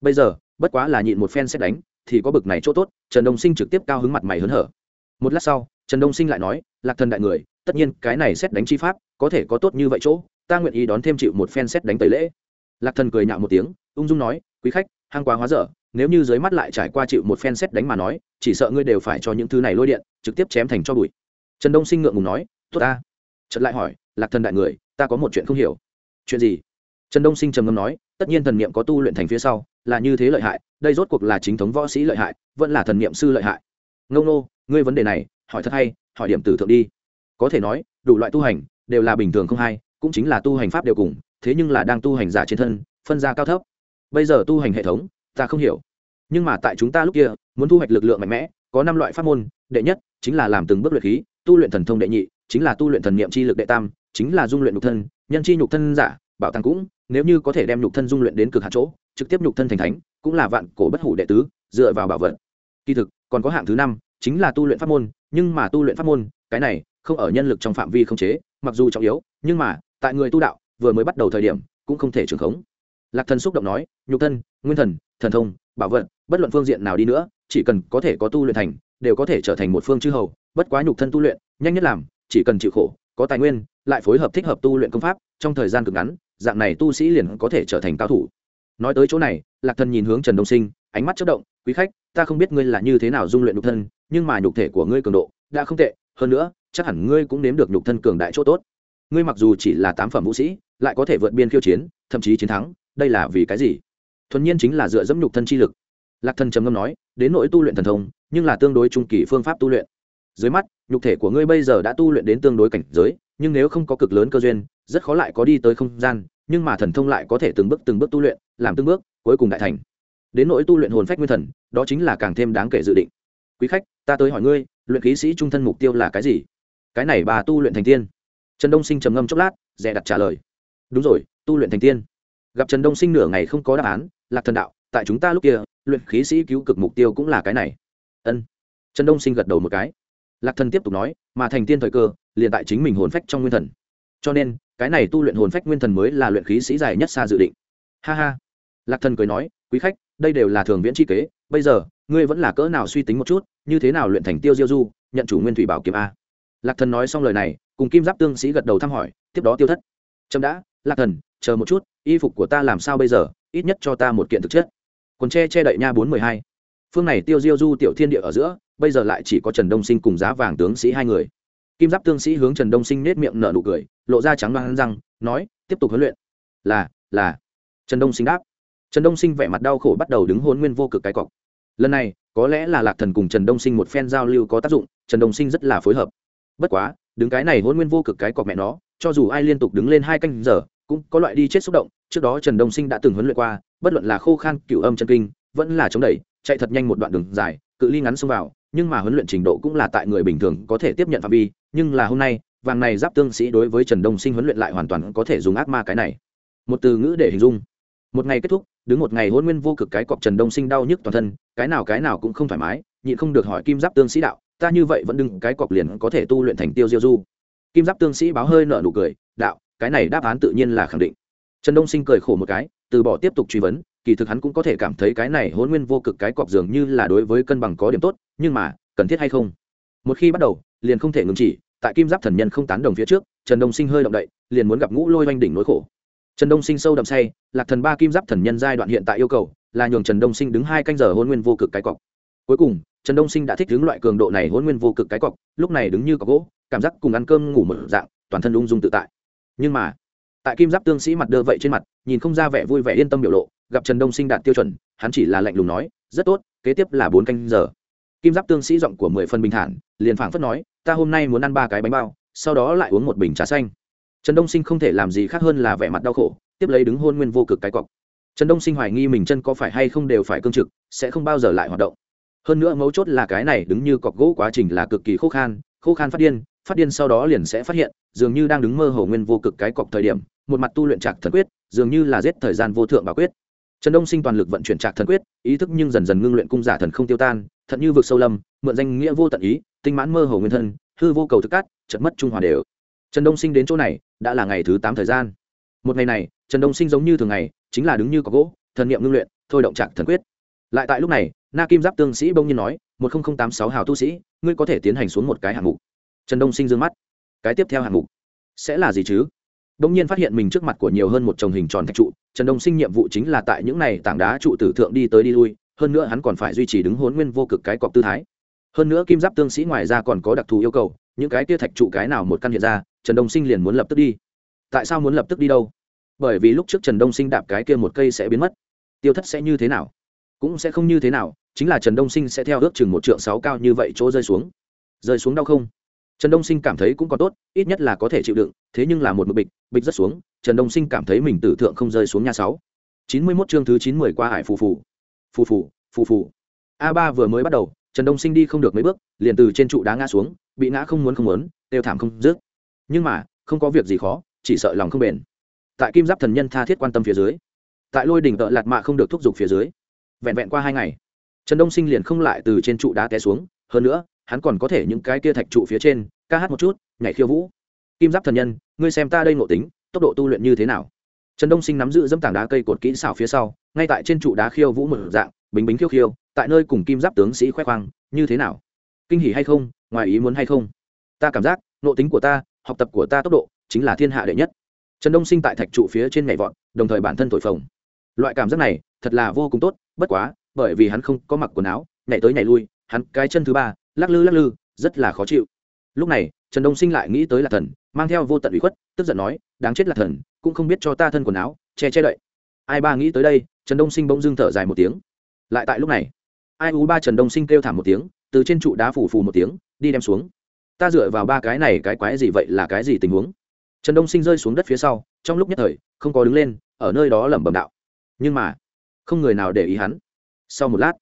Speaker 1: Bây giờ, bất quá là nhịn một phen xét đánh, thì có bực này chỗ tốt, trần đông sinh trực tiếp cao hứng mặt mày hớn hở. Một lát sau, trần đông sinh lại nói, lạc thần đại người tất nhiên, cái này xét đánh chi pháp, có thể có tốt như vậy chỗ, ta nguyện ý đón thêm chịu một phen xét đánh tẩy lễ. Lạc thần cười nhạo một tiếng, ung dung nói, quý khách hang quá hóa dở, nếu như dưới mắt lại trải qua chịu một phen xét đánh mà nói, chỉ sợ ngươi đều phải cho những thứ này lôi điện, trực tiếp chém thành cho bụi. Trần đông sinh ngượng ngùng nói, tốt ta. Trật lại hỏi, lạc thần đại người, ta có một chuyện không hiểu. Chuyện gì? Trần đông sinh trầm ngâm nói, tất nhiên thần niệm có tu luyện thành phía sau, là như thế lợi hại, đây rốt cuộc là chính thống võ sĩ lợi hại, vẫn là thần niệm sư lợi hại. Ngông nô, ngươi vấn đề này, hỏi thật hay, hỏi điểm tử thượng đi có thể nói, đủ loại tu hành đều là bình thường không hay cũng chính là tu hành pháp đều cùng, thế nhưng là đang tu hành giả trên thân, phân ra cao thấp. Bây giờ tu hành hệ thống, ta không hiểu. Nhưng mà tại chúng ta lúc kia, muốn thu hoạch lực lượng mạnh mẽ, có năm loại pháp môn, đệ nhất chính là làm từng bước luyện khí, tu luyện thần thông đệ nhị chính là tu luyện thần niệm chi lực đệ tam chính là dung luyện nhục thân, nhân chi nhục thân giả, bảo tàng cũng, nếu như có thể đem nhục thân dung luyện đến cực hạn chỗ, trực tiếp nhục thân thành thánh, cũng là vạn cổ bất hủ đệ tứ, dựa vào bảo vật. Kỳ thực, còn có hạng thứ năm chính là tu luyện pháp môn, nhưng mà tu luyện pháp môn, cái này không ở nhân lực trong phạm vi không chế, mặc dù trọng yếu, nhưng mà, tại người tu đạo, vừa mới bắt đầu thời điểm, cũng không thể trường khống. Lạc thần xúc động nói, nhục thân, nguyên thần thần thông, bảo vật, bất luận phương diện nào đi nữa, chỉ cần có thể có tu luyện thành, đều có thể trở thành một phương chư hầu, bất quá nhục thân tu luyện, nhanh nhất làm, chỉ cần chịu khổ, có tài nguyên, lại phối hợp thích hợp tu luyện công pháp, trong thời gian cực ngắn, dạng này tu sĩ liền có thể trở thành cao thủ. Nói tới chỗ này, lạc thần nhìn hướng trần đông sinh, ánh mắt chất động, quý khách, ta không biết ngươi là như thế nào dung luyện nhục thân, nhưng mà nhục thể của ngươi cường độ đã không tệ, hơn nữa chắc hẳn ngươi cũng nếm được nhục thân cường đại chỗ tốt. Ngươi mặc dù chỉ là tám phẩm vũ sĩ, lại có thể vượt biên khiêu chiến, thậm chí chiến thắng, đây là vì cái gì? Thuần nhiên chính là dựa dẫm nhục thân chi lực. Lạc thần trầm ngâm nói, đến nỗi tu luyện thần thông, nhưng là tương đối trung kỳ phương pháp tu luyện. Dưới mắt, nhục thể của ngươi bây giờ đã tu luyện đến tương đối cảnh giới, nhưng nếu không có cực lớn cơ duyên, rất khó lại có đi tới không gian, nhưng mà thần thông lại có thể từng bước từng bước tu luyện, làm từng bước, cuối cùng đại thành. Đến nỗi tu luyện hồn phách nguyên thần, đó chính là càng thêm đáng kể dự định. Quý khách, ta tới hỏi ngươi, luyện khí sĩ trung thân mục tiêu là cái gì? Cái này bà tu luyện thành tiên. Trần đông sinh trầm ngâm chốc lát, dè đặt trả lời. Đúng rồi, tu luyện thành tiên. Gặp trần đông sinh nửa ngày không có đáp án, lạc thần đạo, tại chúng ta lúc kia, luyện khí sĩ cứu cực mục tiêu cũng là cái này. Ân. Trần đông sinh gật đầu một cái. Lạc thần tiếp tục nói, mà thành tiên thời cơ, liền tại chính mình hồn phách trong nguyên thần. Cho nên, cái này tu luyện hồn phách nguyên thần mới là luyện khí sĩ dài nhất xa dự định. Ha ha. Lạc thần cười nói, quý khách, đây đều là thường viễn chi kế, bây giờ, ngươi vẫn là cỡ nào suy tính một chút, như thế nào luyện thành tiêu diêu du, nhận chủ nguyên thủy bảo kiếm a? Lạc thần nói xong lời này, cùng kim giáp tương sĩ gật đầu thăm hỏi, tiếp đó tiêu thất. Trâm đã, lạc thần, chờ một chút, y phục của ta làm sao bây giờ, ít nhất cho ta một kiện thực chất. Quần tre che đậy nha bốn mười hai. Phương này tiêu diêu du tiểu thiên địa ở giữa, bây giờ lại chỉ có trần đông sinh cùng giá vàng tướng sĩ hai người. Kim giáp tương sĩ hướng trần đông sinh nết miệng nở nụ cười, lộ ra trắng đoán răng, nói, tiếp tục huấn luyện. Là là. Trần đông sinh đáp. Trần đông sinh vẻ mặt đau khổ bắt đầu đứng hôn nguyên vô cực cái cọc. Lần này, có lẽ là lạc thần cùng trần đông sinh một phen giao lưu có tác dụng, trần đông sinh rất là phối hợp bất quá, đứng cái này hôn nguyên vô cực cái cọc mẹ nó, cho dù ai liên tục đứng lên hai canh giờ, cũng có loại đi chết xúc động. Trước đó trần đông sinh đã từng huấn luyện qua, bất luận là khô khan cựu âm chân kinh, vẫn là chống đẩy, chạy thật nhanh một đoạn đường dài, cự ly ngắn xông vào, nhưng mà huấn luyện trình độ cũng là tại người bình thường có thể tiếp nhận phạm vi. Nhưng là hôm nay, vàng này giáp tương sĩ đối với trần đông sinh huấn luyện lại hoàn toàn có thể dùng ác ma cái này. Một từ ngữ để hình dung. Một ngày kết thúc, đứng một ngày hôn nguyên vô cực cái cọc trần đông sinh đau nhức toàn thân, cái nào cái nào cũng không thoải mái, nhịn không được hỏi kim giáp tương sĩ đạo ta như vậy vẫn đừng cái cọc liền có thể tu luyện thành tiêu diêu du. Kim giáp tương sĩ báo hơi nở nụ cười, đạo, cái này đáp án tự nhiên là khẳng định. Trần đông sinh cười khổ một cái, từ bỏ tiếp tục truy vấn, kỳ thực hắn cũng có thể cảm thấy cái này hôn nguyên vô cực cái cọc dường như là đối với cân bằng có điểm tốt, nhưng mà, cần thiết hay không? Một khi bắt đầu, liền không thể ngừng chỉ, tại kim giáp thần nhân không tán đồng phía trước, trần đông sinh hơi động đậy, liền muốn gặp ngũ lôi oanh đỉnh nỗi khổ. Trần đông sinh sâu đậm say, lạc thần ba kim giáp thần nhân giai đoạn hiện tại yêu cầu, là nhường trần đông sinh đứng hai canh giờ hôn nguyên vô cực cái cọc. Cuối cùng trần đông sinh đã thích đứng loại cường độ này hôn nguyên vô cực cái cọc, lúc này đứng như có gỗ, cảm giác cùng ăn cơm ngủ mở dạng, toàn thân ung dung tự tại. Nhưng mà, tại kim giáp tương sĩ mặt đơ vậy trên mặt, nhìn không ra vẻ vui vẻ yên tâm biểu lộ, gặp trần đông sinh đạt tiêu chuẩn, hắn chỉ là lạnh lùng nói, rất tốt, kế tiếp là bốn canh giờ. Kim giáp tương sĩ giọng của mười phân bình thản, liền phảng phất nói, ta hôm nay muốn ăn ba cái bánh bao, sau đó lại uống một bình trà xanh. Trần đông sinh không thể làm gì khác hơn là vẻ mặt đau khổ, tiếp lấy đứng hôn nguyên vô cực cái cọc. Trần đông sinh hoài nghi mình chân có phải hay không đều phải cương trực, sẽ không bao giờ lại hoạt động hơn nữa mấu chốt là cái này đứng như cọc gỗ quá trình là cực kỳ khô khan khô khan phát điên phát điên sau đó liền sẽ phát hiện, dường như đang đứng mơ hồ nguyên vô cực cái cọc thời điểm, một mặt tu luyện trạc thần quyết, dường như là giết thời gian vô thượng bà quyết. Trần đông sinh toàn lực vận chuyển trạc thần quyết, ý thức nhưng dần dần ngưng luyện cung giả thần không tiêu tan, thật như vực sâu lâm, mượn danh nghĩa vô tận ý, tinh mãn mơ hồ nguyên thân, hư vô cầu thức cát chật mất trung hòa đều. Trần đông sinh đến chỗ này, đã là ngày thứ tám thời gian. Một ngày này, trần đông sinh giống như thường ngày, chính là đứng như có gỗ, thần niệm ngưng luyện, thôi động trạc thần quyết lại tại lúc này, na kim giáp tương sĩ bông nhiên nói, một nghìn tám sáu hào tu sĩ, ngươi có thể tiến hành xuống một cái hạng mục. Trần đông sinh d ư ơ n g mắt. Cái tiếp theo hạng mục sẽ là gì chứ? Đông nhiên phát hiện mình trước mặt của nhiều hơn một chồng hình tròn thạch trụ, trần đông sinh nhiệm vụ chính là tại những n à y tảng đá trụ tử thượng đi tới đi lui, hơn nữa hắn còn phải duy trì đứng hôn nguyên vô cực cái cọc tư thái. Hơn nữa kim giáp tương sĩ ngoài ra còn có đặc thù yêu cầu, những cái kia thạch trụ cái nào một căn hiện ra, trần đông sinh liền muốn lập tức đi. Tại sao muốn lập tức đi đâu? Bởi vì lúc trước trần đông sinh đạp cái kia một cây sẽ biến mất. Tiêu thất sẽ như thế nào? Cũng sẽ không như thế nào, chính là trần đông sinh sẽ theo ước chừng một trượng sáu cao như vậy chỗ rơi xuống. Rơi xuống đau không? Trần đông sinh cảm thấy cũng còn tốt, ít nhất là có thể chịu đựng, thế nhưng là một mực bịch bịch rất xuống, trần đông sinh cảm thấy mình tử thượng không rơi xuống nhà sáu. Chín mươi mốt chương thứ chín mươi qua hải phù phù. Phù phù phù phù. A ba vừa mới bắt đầu, trần đông sinh đi không được mấy bước, liền từ trên trụ đá ngã xuống, bị ngã không muốn không muốn, đều thảm không dứt. Nhưng mà, không có việc gì khó, chỉ sợ lòng không bền. Tại kim giáp thần nhân tha thiết quan tâm phía dưới, tại lôi đỉnh tợ lạt mạ không được thúc giục phía dưới vẹn vẹn qua hai ngày, trần đông sinh liền không lại từ trên trụ đá té xuống. Hơn nữa, hắn còn có thể những cái kia thạch trụ phía trên, ca hát một chút, nhảy khiêu vũ. Kim giáp thần nhân, ngươi xem ta đây ngộ tính, tốc độ tu luyện như thế nào? Trần đông sinh nắm giữ dẫm tảng đá cây cột kỹ xảo phía sau, ngay tại trên trụ đá khiêu vũ một dạng, bình bính khiêu khiêu, tại nơi cùng kim giáp tướng sĩ khoe khoang, như thế nào? Kinh hỉ hay không? Ngoài ý muốn hay không? Ta cảm giác nộ tính của ta, học tập của ta tốc độ, chính là thiên hạ đệ nhất. Trần đông sinh tại thạch trụ phía trên nhảy vọt, đồng thời bản thân thổi phồng. Loại cảm giác này thật là vô cùng tốt, bất quá, bởi vì hắn không có mặc quần áo, nhảy tới nhảy lui, hắn cái chân thứ ba, lắc lư lắc lư, rất là khó chịu. Lúc này, trần đông sinh lại nghĩ tới lạc thần, mang theo vô tận ủy khuất, tức giận nói, đáng chết lạc thần, cũng không biết cho ta thân quần áo, che che đậy. Ai ba nghĩ tới đây, trần đông sinh bỗng dưng thở dài một tiếng. Lại tại lúc này, ai u ba trần đông sinh kêu thảm một tiếng, từ trên trụ đá phủ phù một tiếng, đi đem xuống. Ta dựa vào ba cái này, cái quái gì vậy, là cái gì tình huống? Trần đông sinh rơi xuống đất phía sau, trong lúc nhất thời, không có đứng lên, ở nơi đó lẩm bẩm đạo. Nhưng mà không người nào để ý hắn. Sau một lát,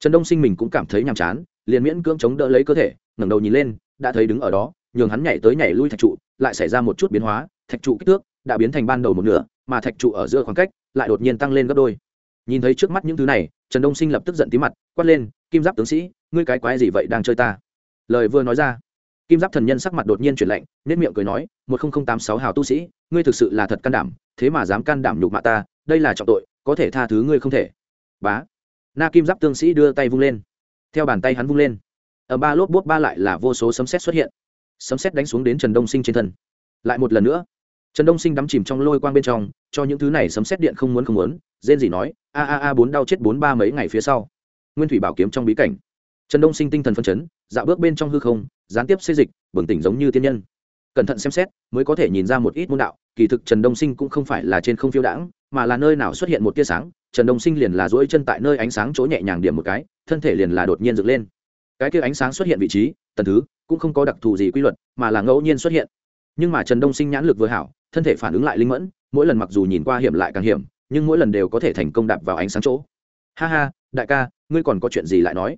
Speaker 1: trần đông sinh mình cũng cảm thấy nhàm chán, liền miễn cưỡng chống đỡ lấy cơ thể, ngẩng đầu nhìn lên, đã thấy đứng ở đó, nhường hắn nhảy tới nhảy lui thạch trụ, lại xảy ra một chút biến hóa, thạch trụ kích thước đã biến thành ban đầu một nửa, mà thạch trụ ở giữa khoảng cách lại đột nhiên tăng lên gấp đôi. Nhìn thấy trước mắt những thứ này, trần đông sinh lập tức giận tí mặt, quát lên, kim giáp tướng sĩ, ngươi cái quái gì vậy đang chơi ta? Lời vừa nói ra, kim giáp thần nhân sắc mặt đột nhiên chuyển lạnh nết miệng cười nói, một nghìn tám sáu hào tu sĩ, ngươi thực sự là thật can đảm, thế mà dám can đảm nhục mạ ta đây là trọng tội, có thể tha thứ ngươi không thể. Bá. Na kim giáp tương sĩ đưa tay vung lên. Theo bàn tay hắn vung lên. Ở ba lốp bốt ba lại là vô số sấm xét xuất hiện. Sấm xét đánh xuống đến trần đông sinh trên thân. Lại một lần nữa. Trần đông sinh đắm chìm trong lôi quang bên trong, cho những thứ này sấm xét điện không muốn không muốn, rên gì nói, a a a, bốn đau chết bốn ba mấy ngày phía sau. Nguyên thủy bảo kiếm trong bí cảnh. Trần đông sinh tinh thần phân chấn, dạo bước bên trong hư không, gián tiếp xây dịch, bừng tỉnh giống như tiên nhân. Cẩn thận xem xét, mới có thể nhìn ra một ít môn đạo kỳ thực trần đông sinh cũng không phải là trên không phiêu đãng, mà là nơi nào xuất hiện một tia sáng, trần đông sinh liền là duỗi chân tại nơi ánh sáng chỗ nhẹ nhàng điểm một cái, thân thể liền là đột nhiên dựng lên. Cái kia ánh sáng xuất hiện vị trí, tần thứ, cũng không có đặc thù gì quy luật, mà là ngẫu nhiên xuất hiện. Nhưng mà trần đông sinh nhãn lực vừa hảo, thân thể phản ứng lại linh mẫn, mỗi lần mặc dù nhìn qua hiểm lại càng hiểm, nhưng mỗi lần đều có thể thành công đạp vào ánh sáng chỗ. Ha ha, đại ca, ngươi còn có chuyện gì lại nói?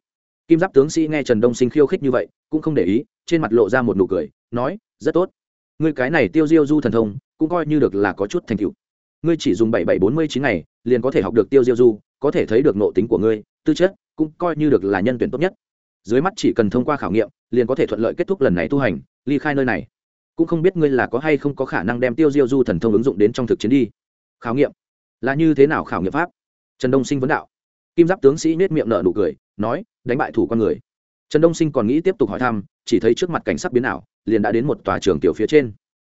Speaker 1: Kim giáp tướng sĩ nghe trần đông sinh khiêu khích như vậy, cũng không để ý, trên mặt lộ ra một nụ cười, nói, rất tốt ngươi cái này tiêu diêu du thần thông, cũng coi như được là có chút thành tựu. Ngươi chỉ dùng bảy bảy bốn mươi chín ngày, liền có thể học được tiêu diêu du, có thể thấy được nộ tính của ngươi, tư chất, cũng coi như được là nhân tuyển tốt nhất. Dưới mắt chỉ cần thông qua khảo nghiệm, liền có thể thuận lợi kết thúc lần này tu hành, ly khai nơi này. Cũng không biết ngươi là có hay không có khả năng đem tiêu diêu du thần thông ứng dụng đến trong thực chiến đi. Khảo nghiệm? Là như thế nào khảo nghiệm pháp? Trần đông sinh vấn đạo. Kim giáp tướng sĩ nết miệng nở nụ cười, nói, đánh bại thủ con người. Trần đông sinh còn nghĩ tiếp tục hỏi thăm, chỉ thấy trước mặt cảnh sắc biến ảo liền đã đến một tòa trường tiểu phía trên.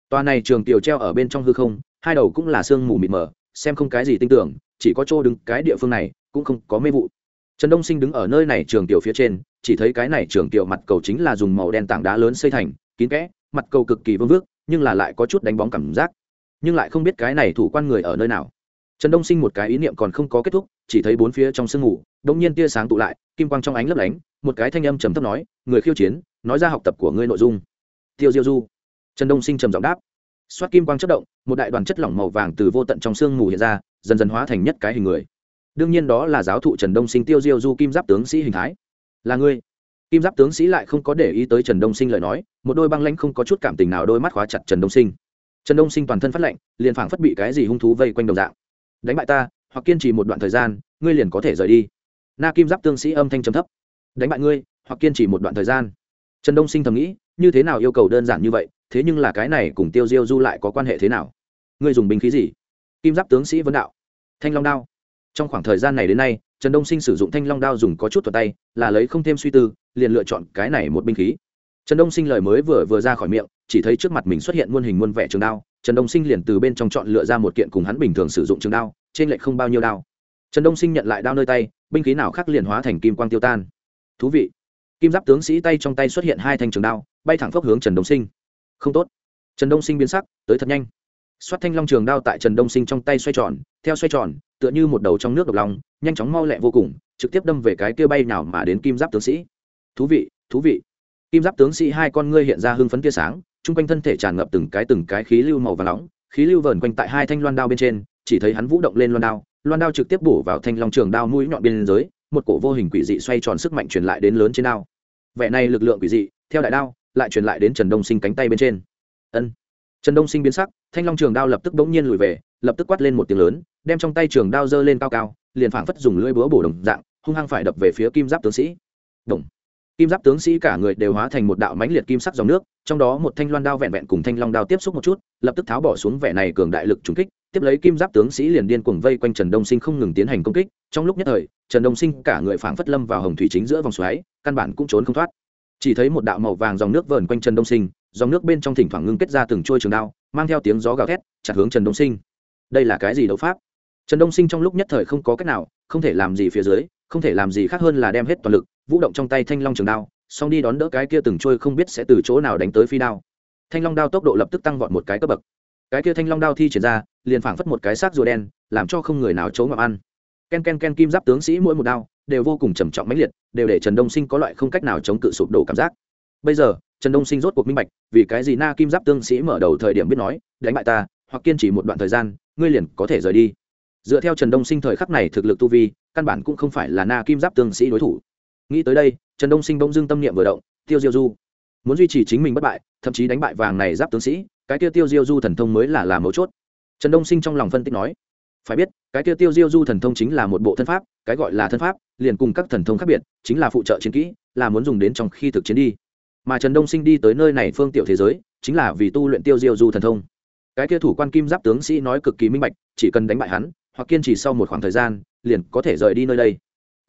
Speaker 1: Tòa này trường tiểu treo ở bên trong hư không hai đầu cũng là sương mù mịt mờ xem không cái gì tin tưởng chỉ có chỗ đứng cái địa phương này cũng không có mê vụ. Trần đông sinh đứng ở nơi này trường tiểu phía trên chỉ thấy cái này trường tiểu mặt cầu chính là dùng màu đen tảng đá lớn xây thành kín kẽ mặt cầu cực kỳ vương vước nhưng là lại có chút đánh bóng cảm giác. Nhưng lại không biết cái này thủ quan người ở nơi nào. Trần đông sinh một cái ý niệm còn không có kết thúc chỉ thấy bốn phía trong sương ngủ, đ nhiên tia sáng tụ lại kim quang trong ánh lấp lánh một cái thanh âm trầm thấp nói người khiêu chiến nói ra học tập của ngươi nội dung tiêu diêu du. Trần đông sinh trầm giọng đáp. Xoát kim quang chất động, một đại đoàn chất lỏng màu vàng từ vô tận trong sương mù hiện ra, dần dần hóa thành nhất cái hình người. Đương nhiên đó là giáo thụ trần đông sinh tiêu diêu du kim giáp tướng sĩ hình thái. Là ngươi. Kim giáp tướng sĩ lại không có để ý tới trần đông sinh lời nói, một đôi băng lãnh không có chút cảm tình nào đôi mắt khóa chặt trần đông sinh. Trần đông sinh toàn thân phát lạnh, liền phảng phất bị cái gì hung thú vây quanh đồng dạng. Đánh bại ta, hoặc kiên trì một đoạn thời gian, ngươi liền có thể rời đi. Na kim giáp tướng sĩ âm thanh trầm thấp. Đánh bại ngươi, hoặc kiên trì một đoạn thời gian. Trần đông sinh thầm nghĩ như thế nào yêu cầu đơn giản như vậy, thế nhưng là cái này cùng tiêu diêu du lại có quan hệ thế nào? Ngươi dùng binh khí gì? Kim giáp tướng sĩ vấn đạo. Thanh long đao. Trong khoảng thời gian này đến nay, trần đông sinh sử dụng thanh long đao dùng có chút thuật tay, là lấy không thêm suy tư, liền lựa chọn cái này một binh khí. Trần đông sinh lời mới vừa vừa ra khỏi miệng, chỉ thấy trước mặt mình xuất hiện muôn hình muôn vẻ trường đao, trần đông sinh liền từ bên trong chọn lựa ra một kiện cùng hắn bình thường sử dụng trường đao, trên lệch không bao nhiêu đao. Trần đông sinh nhận lại đao nơi tay, binh khí nào khác liền hóa thành kim quang tiêu tan. Thú vị. Kim giáp tướng sĩ tay trong tay xuất hiện hai thanh trường đao bay thẳng phốc hướng trần đông sinh. Không tốt. Trần đông sinh biến sắc, tới thật nhanh. Xoát thanh long trường đao tại trần đông sinh trong tay xoay tròn, theo xoay tròn, tựa như một đầu trong nước độc lòng nhanh chóng mau lẹ vô cùng, trực tiếp đâm về cái kia bay nào mà đến kim giáp tướng sĩ. Thú vị thú vị. Kim giáp tướng sĩ hai con ngươi hiện ra hưng phấn tia sáng, chung quanh thân thể tràn ngập từng cái từng cái khí lưu màu và nóng, khí lưu vờn quanh tại hai thanh loan đao bên trên, chỉ thấy hắn vũ động lên loan đao loan đao trực tiếp bổ vào thanh long trường đao mũi nhọn bên dưới, một cổ vô hình quỷ dị xoay tròn sức mạnh truyền lại đến lớn trên đao. Vẻ này lực lượng quỷ dị, theo đại đao lại truyền lại đến trần đông sinh cánh tay bên trên. Ân. Trần đông sinh biến sắc, thanh long trường đao lập tức bỗng nhiên lùi về, lập tức quát lên một tiếng lớn, đem trong tay trường đao giơ lên cao cao, liền phảng phất dùng lưỡi búa bổ đồng dạng, hung hăng phải đập về phía kim giáp tướng sĩ. Đồng. Kim giáp tướng sĩ cả người đều hóa thành một đạo mãnh liệt kim sắc dòng nước, trong đó một thanh loan đao vẹn vẹn cùng thanh long đao tiếp xúc một chút, lập tức tháo bỏ xuống vẻ này cường đại lực trùng kích, tiếp lấy kim giáp tướng sĩ liền điên cuồng vây quanh trần đông sinh không ngừng tiến hành công kích, trong lúc nhất thời, trần đông sinh cả người phảng phất lâm vào hồng thủy chính giữa vòng xoáy, căn bản cũng trốn không thoát chỉ thấy một đạo màu vàng dòng nước vờn quanh trần đông sinh, dòng nước bên trong thỉnh thoảng ngưng kết ra từng trôi trường đao, mang theo tiếng gió gào thét, chặt hướng trần đông sinh. Đây là cái gì đấu pháp? Trần đông sinh trong lúc nhất thời không có cách nào, không thể làm gì phía dưới, không thể làm gì khác hơn là đem hết toàn lực, vũ động trong tay thanh long trường đao, xong đi đón đỡ cái kia từng trôi không biết sẽ từ chỗ nào đánh tới phi đao. Thanh long đao tốc độ lập tức tăng vọt một cái cấp bậc. Cái kia thanh long đao thi triển ra, liền phảng phất một cái xác rùa đen, làm cho không người nào chấu ngọc ăn. Ken ken ken kim giáp tướng sĩ mỗi một đao đều vô cùng trầm trọng mãnh liệt, đều để trần đông sinh có loại không cách nào chống cự sụp đổ cảm giác. Bây giờ, trần đông sinh rốt cuộc minh bạch, vì cái gì na kim giáp tương sĩ mở đầu thời điểm biết nói, đánh bại ta, hoặc kiên trì một đoạn thời gian, ngươi liền có thể rời đi. Dựa theo trần đông sinh thời khắc này thực lực tu vi, căn bản cũng không phải là na kim giáp tương sĩ đối thủ. Nghĩ tới đây, trần đông sinh bỗng dưng tâm niệm vừa động, tiêu diêu du. Muốn duy trì chính mình bất bại, thậm chí đánh bại vàng này giáp tướng sĩ, cái tiêu tiêu diêu du thần thông mới là làm mấu chốt. Trần đông sinh trong lòng phân tích nói phải biết, cái tiêu tiêu diêu du thần thông chính là một bộ thân pháp, cái gọi là thân pháp, liền cùng các thần thông khác biệt, chính là phụ trợ chiến kỹ, là muốn dùng đến trong khi thực chiến đi. Mà trần đông sinh đi tới nơi này phương tiểu thế giới, chính là vì tu luyện tiêu diêu du thần thông. Cái kia thủ quan kim giáp tướng sĩ nói cực kỳ minh bạch, chỉ cần đánh bại hắn, hoặc kiên trì sau một khoảng thời gian, liền có thể rời đi nơi đây.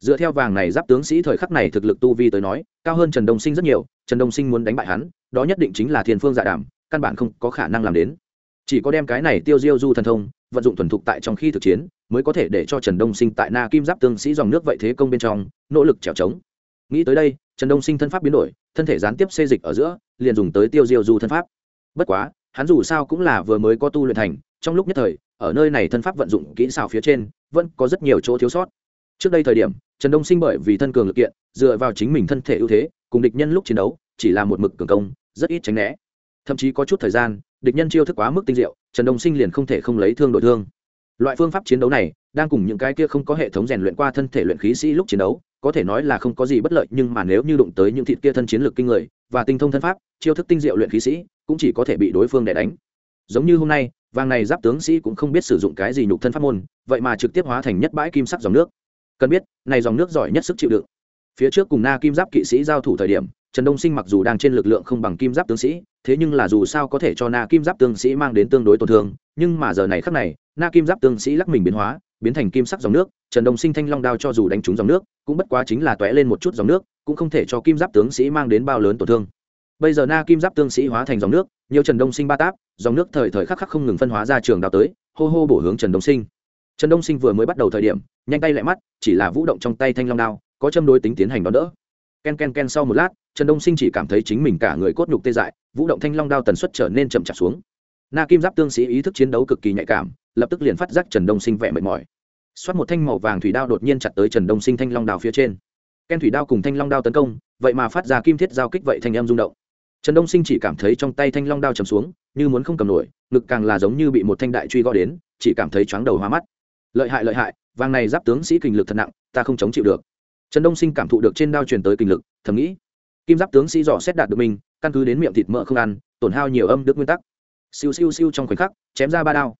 Speaker 1: Dựa theo vàng này giáp tướng sĩ thời khắc này thực lực tu vi tới nói, cao hơn trần đông sinh rất nhiều, trần đông sinh muốn đánh bại hắn, đó nhất định chính là thiên phương dạ đảm căn bản không có khả năng làm đến chỉ có đem cái này tiêu diêu du thần thông, vận dụng thuần thục tại trong khi thực chiến, mới có thể để cho trần đông sinh tại na kim giáp tương sĩ dòng nước vậy thế công bên trong, nỗ lực trèo trống nghĩ tới đây, trần đông sinh thân pháp biến đổi, thân thể gián tiếp xê dịch ở giữa, liền dùng tới tiêu diêu du thân pháp. Bất quá, hắn dù sao cũng là vừa mới có tu luyện thành, trong lúc nhất thời, ở nơi này thân pháp vận dụng kỹ xảo phía trên, vẫn có rất nhiều chỗ thiếu sót. Trước đây thời điểm, trần đông sinh bởi vì thân cường lực kiện, dựa vào chính mình thân thể ưu thế, cùng địch nhân lúc chiến đấu, chỉ là một mực cường công, rất ít tránh né. Thậm chí có chút thời gian địch nhân chiêu thức quá mức tinh diệu, trần đông sinh liền không thể không lấy thương đội thương. Loại phương pháp chiến đấu này, đang cùng những cái kia không có hệ thống rèn luyện qua thân thể luyện khí sĩ lúc chiến đấu, có thể nói là không có gì bất lợi, nhưng mà nếu như đụng tới những thịt kia thân chiến lược kinh người, và tinh thông thân pháp, chiêu thức tinh diệu luyện khí sĩ, cũng chỉ có thể bị đối phương đè đánh. Giống như hôm nay, vàng này giáp tướng sĩ cũng không biết sử dụng cái gì nhục thân pháp môn, vậy mà trực tiếp hóa thành nhất bãi kim sắc dòng nước. Cần biết, này dòng nước giỏi nhất sức chịu đựng. Phía trước cùng na kim giáp kỵ sĩ giao thủ thời điểm trần đông sinh mặc dù đang trên lực lượng không bằng kim giáp tướng sĩ, thế nhưng là dù sao có thể cho na kim giáp tướng sĩ mang đến tương đối tổn thương, nhưng mà giờ này khắc này, na kim giáp tướng sĩ lắc mình biến hóa, biến thành kim sắc dòng nước, trần đông sinh thanh long đao cho dù đánh trúng dòng nước, cũng bất quá chính là t lên một chút dòng nước, cũng không thể cho kim giáp tướng sĩ mang đến bao lớn tổn thương. Bây giờ na kim giáp tướng sĩ hóa thành dòng nước, nhiều trần đông sinh ba táp, dòng nước thời thời khắc khắc không ngừng phân hóa ra trường đao tới, hô hô bổ hướng trần đông sinh. Trần đông sinh vừa mới bắt đầu thời điểm, nhanh tay lại mắt, chỉ là vũ động trong tay thanh long đao, có châm đối tính tiến hành đón đỡ ken ken ken sau một lát, trần đông sinh chỉ cảm thấy chính mình cả người cốt nhục tê dại, vũ động thanh long đao tần suất trở nên chậm chạp xuống. Na kim giáp tương sĩ ý thức chiến đấu cực kỳ nhạy cảm, lập tức liền phát giác trần đông sinh vẻ mệt mỏi. Xoát một thanh màu vàng thủy đao đột nhiên chặt tới trần đông sinh thanh long đao phía trên. Ken thủy đao cùng thanh long đao tấn công, vậy mà phát ra kim thiết giao kích vậy thanh em rung động. Trần đông sinh chỉ cảm thấy trong tay thanh long đao chầm xuống, như muốn không cầm nổi, ngực càng là giống như bị một thanh đại truy gõ đến, chỉ cảm thấy chóng đầu hoa mắt. Lợi hại lợi hại, vàng này giáp tướng sĩ kình lực thật nặng, ta không chống chịu được trần đông sinh cảm thụ được trên đao truyền tới kinh lực thầm nghĩ kim giáp tướng sĩ dò xét đạt được mình căn cứ đến miệng thịt mỡ không ăn tổn hao nhiều âm đức nguyên tắc. Siêu siêu siêu trong khoảnh khắc chém ra ba đao.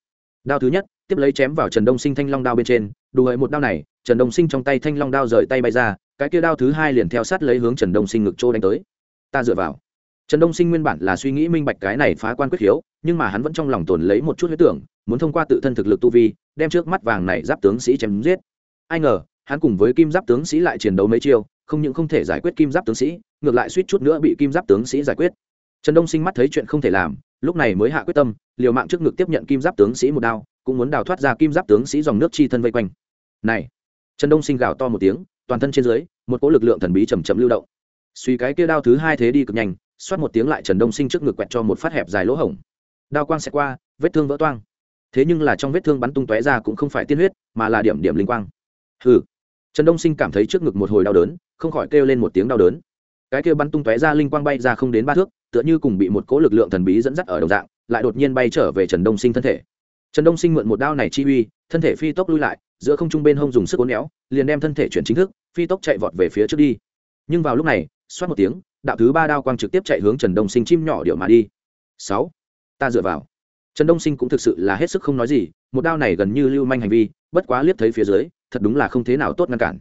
Speaker 1: Đao thứ nhất tiếp lấy chém vào trần đông sinh thanh long đao bên trên đủ hợi một đao này trần đông sinh trong tay thanh long đao rời tay bay ra cái kia đao thứ hai liền theo sát lấy hướng trần đông sinh ngực trô đánh tới. Ta dựa vào. Trần đông sinh nguyên bản là suy nghĩ minh bạch cái này phá quan quyết hiếu, nhưng mà hắn vẫn trong lòng tồn lấy một chút huyết tưởng muốn thông qua tự thân thực lực tu vi đem trước mắt vàng này giáp tướng sĩ chém giết. Ai ngờ hắn cùng với kim giáp tướng sĩ lại chiến đấu mấy chiêu, không những không thể giải quyết kim giáp tướng sĩ, ngược lại suýt chút nữa bị kim giáp tướng sĩ giải quyết. Trần đông sinh mắt thấy chuyện không thể làm, lúc này mới hạ quyết tâm, liều mạng trước ngực tiếp nhận kim giáp tướng sĩ một đao, cũng muốn đào thoát ra kim giáp tướng sĩ dòng nước chi thân vây quanh. Này! Trần đông sinh gào to một tiếng, toàn thân trên dưới, một cỗ lực lượng thần bí chầm chậm lưu động. Suy cái kia đao thứ hai thế đi cực nhanh, xoát một tiếng lại trần đông sinh trước ngực quẹt cho một phát hẹp dài lỗ hổng. Đao quang sẽ qua, vết thương vỡ toang. Thế nhưng là trong vết thương bắn tung tóe ra cũng không phải tiên huyết, mà là điểm điểm linh quang. Hừ! Trần đông sinh cảm thấy trước ngực một hồi đau đớn, không khỏi kêu lên một tiếng đau đớn. Cái kia bắn tung tóe ra linh quang bay ra không đến ba thước, tựa như cùng bị một cỗ lực lượng thần bí dẫn dắt ở đồng dạng, lại đột nhiên bay trở về trần đông sinh thân thể. Trần đông sinh mượn một đao này chi uy, thân thể phi tốc lui lại, giữa không trung bên hông dùng sức cố néo liền đem thân thể chuyển chính thức, phi tốc chạy vọt về phía trước đi. Nhưng vào lúc này, xoát một tiếng, đạo thứ ba đao quang trực tiếp chạy hướng trần đông sinh chim nhỏ điệu mà đi. Sáu, ta dựa vào. Trần đông sinh cũng thực sự là hết sức không nói gì, một đao này gần như lưu manh hành vi, bất quá liếc thấy phía dưới thật đúng là không thế nào tốt ngăn cản.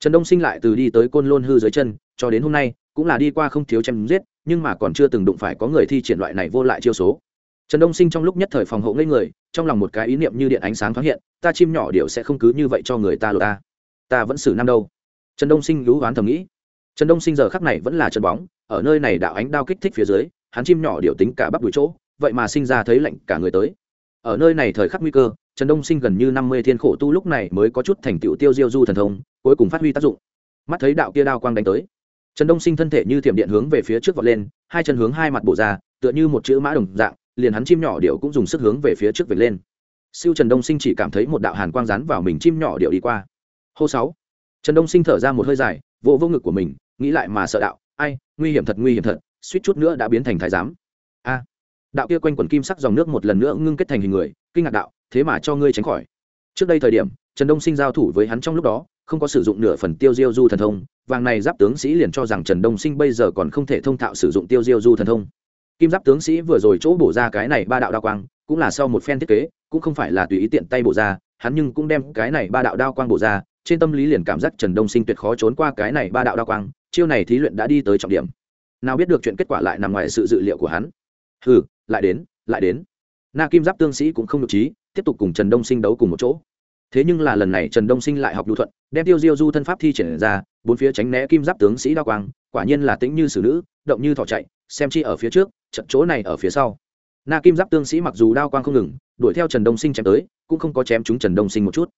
Speaker 1: Trần đông sinh lại từ đi tới côn lôn hư dưới chân, cho đến hôm nay, cũng là đi qua không thiếu chém giết, nhưng mà còn chưa từng đụng phải có người thi triển loại này vô lại chiêu số. Trần đông sinh trong lúc nhất thời phòng hộ ngây người, trong lòng một cái ý niệm như điện ánh sáng thoáng hiện, ta chim nhỏ điệu sẽ không cứ như vậy cho người ta lột ta. Ta vẫn xử năm đâu? Trần đông sinh lũ oán thầm nghĩ. Trần đông sinh giờ khắc này vẫn là chân bóng, ở nơi này đạo ánh đao kích thích phía dưới, hắn chim nhỏ điệu tính cả bắp đuổi chỗ, vậy mà sinh ra thấy lạnh cả người tới. Ở nơi này thời khắc nguy cơ trần đông sinh gần như năm mươi thiên khổ tu lúc này mới có chút thành tựu tiêu diêu du thần thông, cuối cùng phát huy tác dụng. Mắt thấy đạo kia đao quang đánh tới, trần đông sinh thân thể như thiểm điện hướng về phía trước vọt lên, hai chân hướng hai mặt bổ ra, tựa như một chữ mã đồng dạng, liền hắn chim nhỏ điệu cũng dùng sức hướng về phía trước vệt lên. Siêu trần đông sinh chỉ cảm thấy một đạo hàn quang rán vào mình chim nhỏ điệu đi qua. Hô sáu, trần đông sinh thở ra một hơi dài, vỗ vô ngực của mình, nghĩ lại mà sợ đạo, ai, nguy hiểm thật, nguy hiểm thật, suýt chút nữa đã biến thành thái giám. A, đạo kia quanh quần kim sắc dòng nước một lần nữa ngưng kết thành hình người kinh ngạc đạo, thế mà cho ngươi tránh khỏi. Trước đây thời điểm, trần đông sinh giao thủ với hắn trong lúc đó, không có sử dụng nửa phần tiêu diêu du thần thông, vàng này giáp tướng sĩ liền cho rằng trần đông sinh bây giờ còn không thể thông thạo sử dụng tiêu diêu du thần thông. Kim giáp tướng sĩ vừa rồi chỗ bổ ra cái này ba đạo đao quang, cũng là sau một phen thiết kế, cũng không phải là tùy ý tiện tay bổ ra, hắn nhưng cũng đem cái này ba đạo đao quang bổ ra, trên tâm lý liền cảm giác trần đông sinh tuyệt khó trốn qua cái này ba đạo đao quang, chiêu này thí luyện đã đi tới trọng điểm. Nào biết được chuyện kết quả lại nằm ngoài sự dự liệu của hắn. Hừ, lại đến lại đến na kim giáp tương sĩ cũng không nhục trí tiếp tục cùng trần đông sinh đấu cùng một chỗ. Thế nhưng là lần này trần đông sinh lại học lưu thuận, đem tiêu diêu du thân pháp thi triển ra, bốn phía tránh né kim giáp tướng sĩ đao quang, quả nhiên là tĩnh như xử nữ, động như thỏ chạy, xem chi ở phía trước, trận chỗ này ở phía sau. Na kim giáp tương sĩ mặc dù đao quang không ngừng, đuổi theo trần đông sinh chém tới, cũng không có chém chúng trần đông sinh một chút.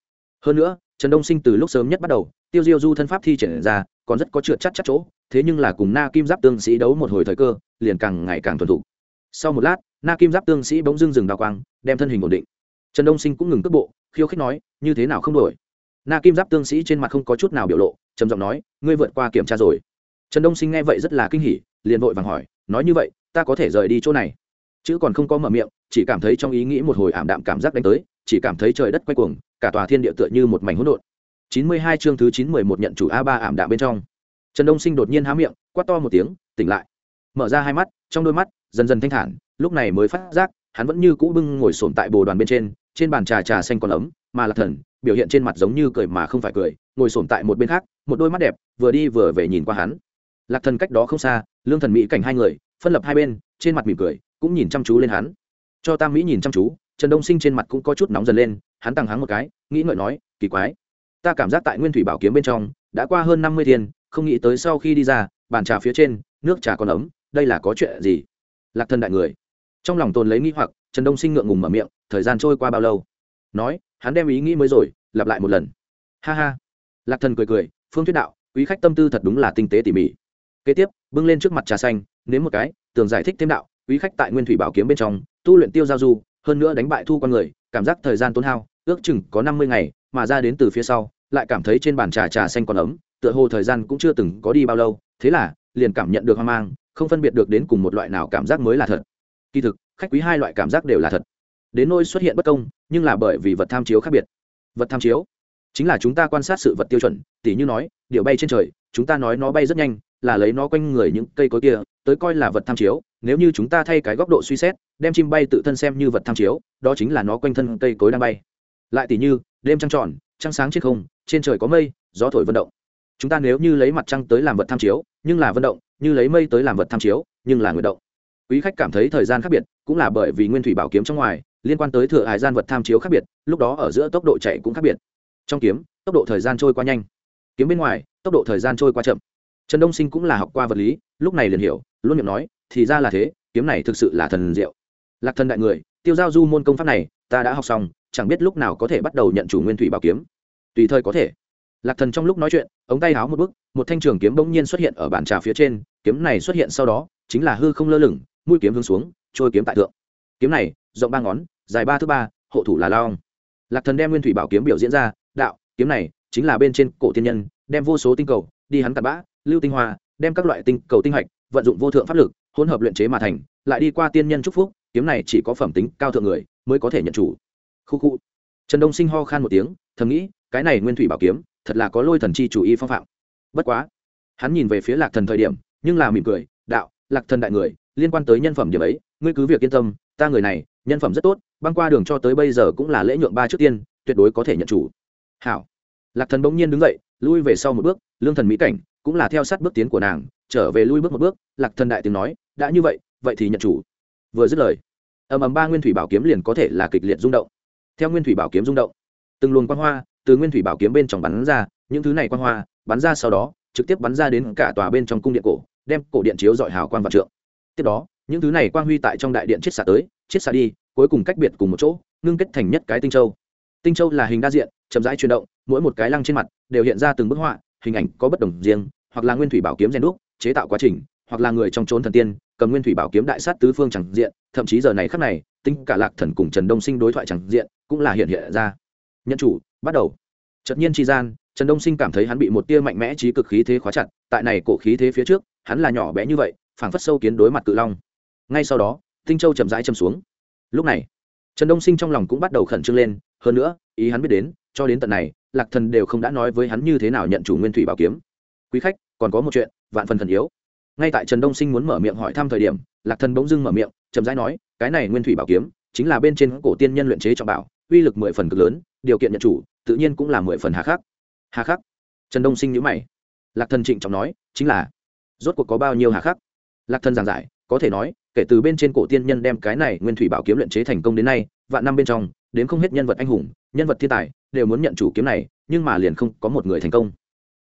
Speaker 1: Hơn nữa, trần đông sinh từ lúc sớm nhất bắt đầu, tiêu diêu du thân pháp thi triển ra, còn rất có trượt chắc chắc chỗ, thế nhưng là cùng na kim giáp tương sĩ đấu một hồi thời cơ, liền càng ngày càng thuần thục sau một lát, na kim giáp tương sĩ bỗng dưng dừng đào quang, đem thân hình ổn định. Trần đông sinh cũng ngừng cước bộ, khiêu khích nói, như thế nào không đổi? Na kim giáp tương sĩ trên mặt không có chút nào biểu lộ, trầm giọng nói, ngươi vượt qua kiểm tra rồi. Trần đông sinh nghe vậy rất là kinh hỉ, liền vội vàng hỏi, nói như vậy, ta có thể rời đi chỗ này? Chữ còn không có mở miệng, chỉ cảm thấy trong ý nghĩ một hồi ảm đạm cảm giác đánh tới, chỉ cảm thấy trời đất quay cuồng, cả tòa thiên địa tựa như một mảnh hỗn độn. Chín mươi hai chương thứ chín mười một nhận chủ a ba ảm đạm bên trong. Trần đông sinh đột nhiên há miệng, quát to một tiếng, tỉnh lại. Mở ra hai mắt, trong đôi mắt dần dần thanh thản, lúc này mới phát giác, hắn vẫn như cũ bưng ngồi sồn tại bồ đoàn bên trên trên bàn trà trà xanh còn ấm, mà lạc thần, biểu hiện trên mặt giống như cười mà không phải cười, ngồi sồn tại một bên khác, một đôi mắt đẹp, vừa đi vừa về nhìn qua hắn. Lạc thần cách đó không xa, lương thần mỹ cảnh hai người, phân lập hai bên, trên mặt mỉm cười, cũng nhìn chăm chú lên hắn. Cho tam mỹ nhìn chăm chú, trần đông sinh trên mặt cũng có chút nóng dần lên, hắn tăng hắng một cái, nghĩ ngợi nói, kỳ quái, ta cảm giác tại nguyên thủy bảo kiếm bên trong, đã qua hơn năm mươi thiên, không nghĩ tới sau khi đi ra, bàn trà phía trên, nước trà còn ấm, đây là có chuyện gì? Lạc thần đại người. Trong lòng tồn lấy nghĩ hoặc, trần đông sinh ngượng ngùng mở miệng, thời gian trôi qua bao lâu? Nói, hắn đem ý nghĩ mới rồi, lặp lại một lần. Ha ha. Lạc thần cười cười, phương thuyết đạo, quý khách tâm tư thật đúng là tinh tế tỉ mỉ. Kế tiếp, bưng lên trước mặt trà xanh, nếm một cái tường giải thích thêm đạo, quý khách tại nguyên thủy bảo kiếm bên trong, tu luyện tiêu giao du, hơn nữa đánh bại thu con người, cảm giác thời gian tốn hao, ước chừng có năm mươi ngày, mà ra đến từ phía sau, lại cảm thấy trên bàn trà trà xanh còn ấm, tựa hồ thời gian cũng chưa từng có đi bao lâu, thế là, liền cảm nhận được hoang mang không phân biệt được đến cùng một loại nào cảm giác mới là thật. Kỳ thực, khách quý hai loại cảm giác đều là thật. Đến nôi xuất hiện bất công, nhưng là bởi vì vật tham chiếu khác biệt. Vật tham chiếu chính là chúng ta quan sát sự vật tiêu chuẩn, tỉ như nói điệu bay trên trời, chúng ta nói nó bay rất nhanh, là lấy nó quanh người những cây cối kia, tới coi là vật tham chiếu. Nếu như chúng ta thay cái góc độ suy xét, đem chim bay tự thân xem như vật tham chiếu, đó chính là nó quanh thân cây cối đang bay. Lại tỉ như, đêm trăng tròn, trăng sáng trên không, trên trời có mây, gió thổi vận động. Chúng ta nếu như lấy mặt trăng tới làm vật tham chiếu, nhưng là vận động như lấy mây tới làm vật tham chiếu, nhưng là người động. Quý khách cảm thấy thời gian khác biệt, cũng là bởi vì nguyên thủy bảo kiếm trong ngoài, liên quan tới thừa hải gian vật tham chiếu khác biệt, lúc đó ở giữa tốc độ chạy cũng khác biệt. Trong kiếm, tốc độ thời gian trôi qua nhanh. Kiếm bên ngoài, tốc độ thời gian trôi qua chậm. Trần đông sinh cũng là học qua vật lý, lúc này liền hiểu, luôn miệng nói, thì ra là thế, kiếm này thực sự là thần diệu. Lạc thần đại người, tiêu giao du môn công pháp này, ta đã học xong, chẳng biết lúc nào có thể bắt đầu nhận chủ nguyên thủy bảo kiếm. Tùy thời có thể lạc thần trong lúc nói chuyện, ống tay háo một bước, một thanh trường kiếm bỗng nhiên xuất hiện ở bàn trà phía trên, kiếm này xuất hiện sau đó, chính là hư không lơ lửng, mũi kiếm hướng xuống, trôi kiếm tại thượng. Kiếm này, rộng ba ngón, dài ba thứ ba, hộ thủ là lao lạc thần đem nguyên thủy bảo kiếm biểu diễn ra, đạo, kiếm này chính là bên trên cổ tiên nhân, đem vô số tinh cầu, đi hắn tạt bã, lưu tinh hoa, đem các loại tinh cầu tinh hạch vận dụng vô thượng pháp lực, hỗn hợp luyện chế mà thành, lại đi qua tiên nhân chúc phúc, kiếm này chỉ có phẩm tính cao thượng người mới có thể nhận chủ. Khu khu. Trần đông sinh ho khan một tiếng, thầm nghĩ, cái này nguyên thủy bảo kiếm thật là có lôi thần chi chủ y phong phạm. Bất quá, hắn nhìn về phía lạc thần thời điểm, nhưng là mỉm cười, đạo, lạc thần đại người, liên quan tới nhân phẩm điểm ấy, ngươi cứ việc yên tâm, ta người này, nhân phẩm rất tốt, băng qua đường cho tới bây giờ cũng là lễ nhượng ba trước tiên, tuyệt đối có thể nhận chủ. Hảo. Lạc thần bỗng nhiên đứng dậy, lui về sau một bước, lương thần mỹ cảnh cũng là theo sát bước tiến của nàng, trở về lui bước một bước, lạc thần đại tiếng nói, đã như vậy vậy thì nhận chủ. Vừa dứt lời, ầm ầm ba nguyên thủy bảo kiếm liền có thể là kịch liệt rung động. Theo nguyên thủy bảo kiếm rung động, từng luồng quan hoa từ nguyên thủy bảo kiếm bên trong bắn ra, những thứ này quan hoa, bắn ra sau đó, trực tiếp bắn ra đến cả tòa bên trong cung điện cổ, đem cổ điện chiếu dọi hào quang vạn trượng. Tiếp đó, những thứ này quang huy tại trong đại điện chiết xạ tới, chiết xạ đi, cuối cùng cách biệt cùng một chỗ, ngưng kết thành nhất cái tinh châu. Tinh châu là hình đa diện, chậm rãi chuyển động, mỗi một cái lăng trên mặt đều hiện ra từng bức họa, hình ảnh có bất đồng riêng, hoặc là nguyên thủy bảo kiếm rèn đúc, chế tạo quá trình, hoặc là người trong trốn thần tiên, cầm nguyên thủy bảo kiếm đại sát tứ phương chẳng diện, thậm chí giờ này khắc này, tính cả lạc thần cùng trần đông sinh đối thoại chẳng diện cũng là hiện hiện ra. Nhân chủ bắt đầu. Chợt nhiên tri gian, trần đông sinh cảm thấy hắn bị một tia mạnh mẽ trí cực khí thế khóa chặt, tại này cổ khí thế phía trước, hắn là nhỏ bé như vậy, phảng phất sâu kiến đối mặt cự long. Ngay sau đó, tinh châu chậm rãi châm xuống. Lúc này, trần đông sinh trong lòng cũng bắt đầu khẩn trương lên, hơn nữa, ý hắn biết đến, cho đến tận này, lạc thần đều không đã nói với hắn như thế nào nhận chủ nguyên thủy bảo kiếm. Quý khách, còn có một chuyện, vạn phần thần yếu. Ngay tại trần đông sinh muốn mở miệng hỏi thăm thời điểm, lạc thần bỗng dưng mở miệng, chậm rãi nói, cái này nguyên thủy bảo kiếm, chính là bên trên cổ tiên nhân luyện chế trọng bảo uy lực mười phần cực lớn, điều kiện nhận chủ, tự nhiên cũng là mười phần hà khắc. Hà khắc? Trần đông sinh nhữ mày. Lạc thần trịnh trọng nói, chính là, rốt cuộc có bao nhiêu hà khắc? Lạc thần giảng giải, có thể nói, kể từ bên trên cổ tiên nhân đem cái này nguyên thủy bảo kiếm luyện chế thành công đến nay, vạn năm bên trong, đến không hết nhân vật anh hùng, nhân vật thiên tài, đều muốn nhận chủ kiếm này, nhưng mà liền không có một người thành công.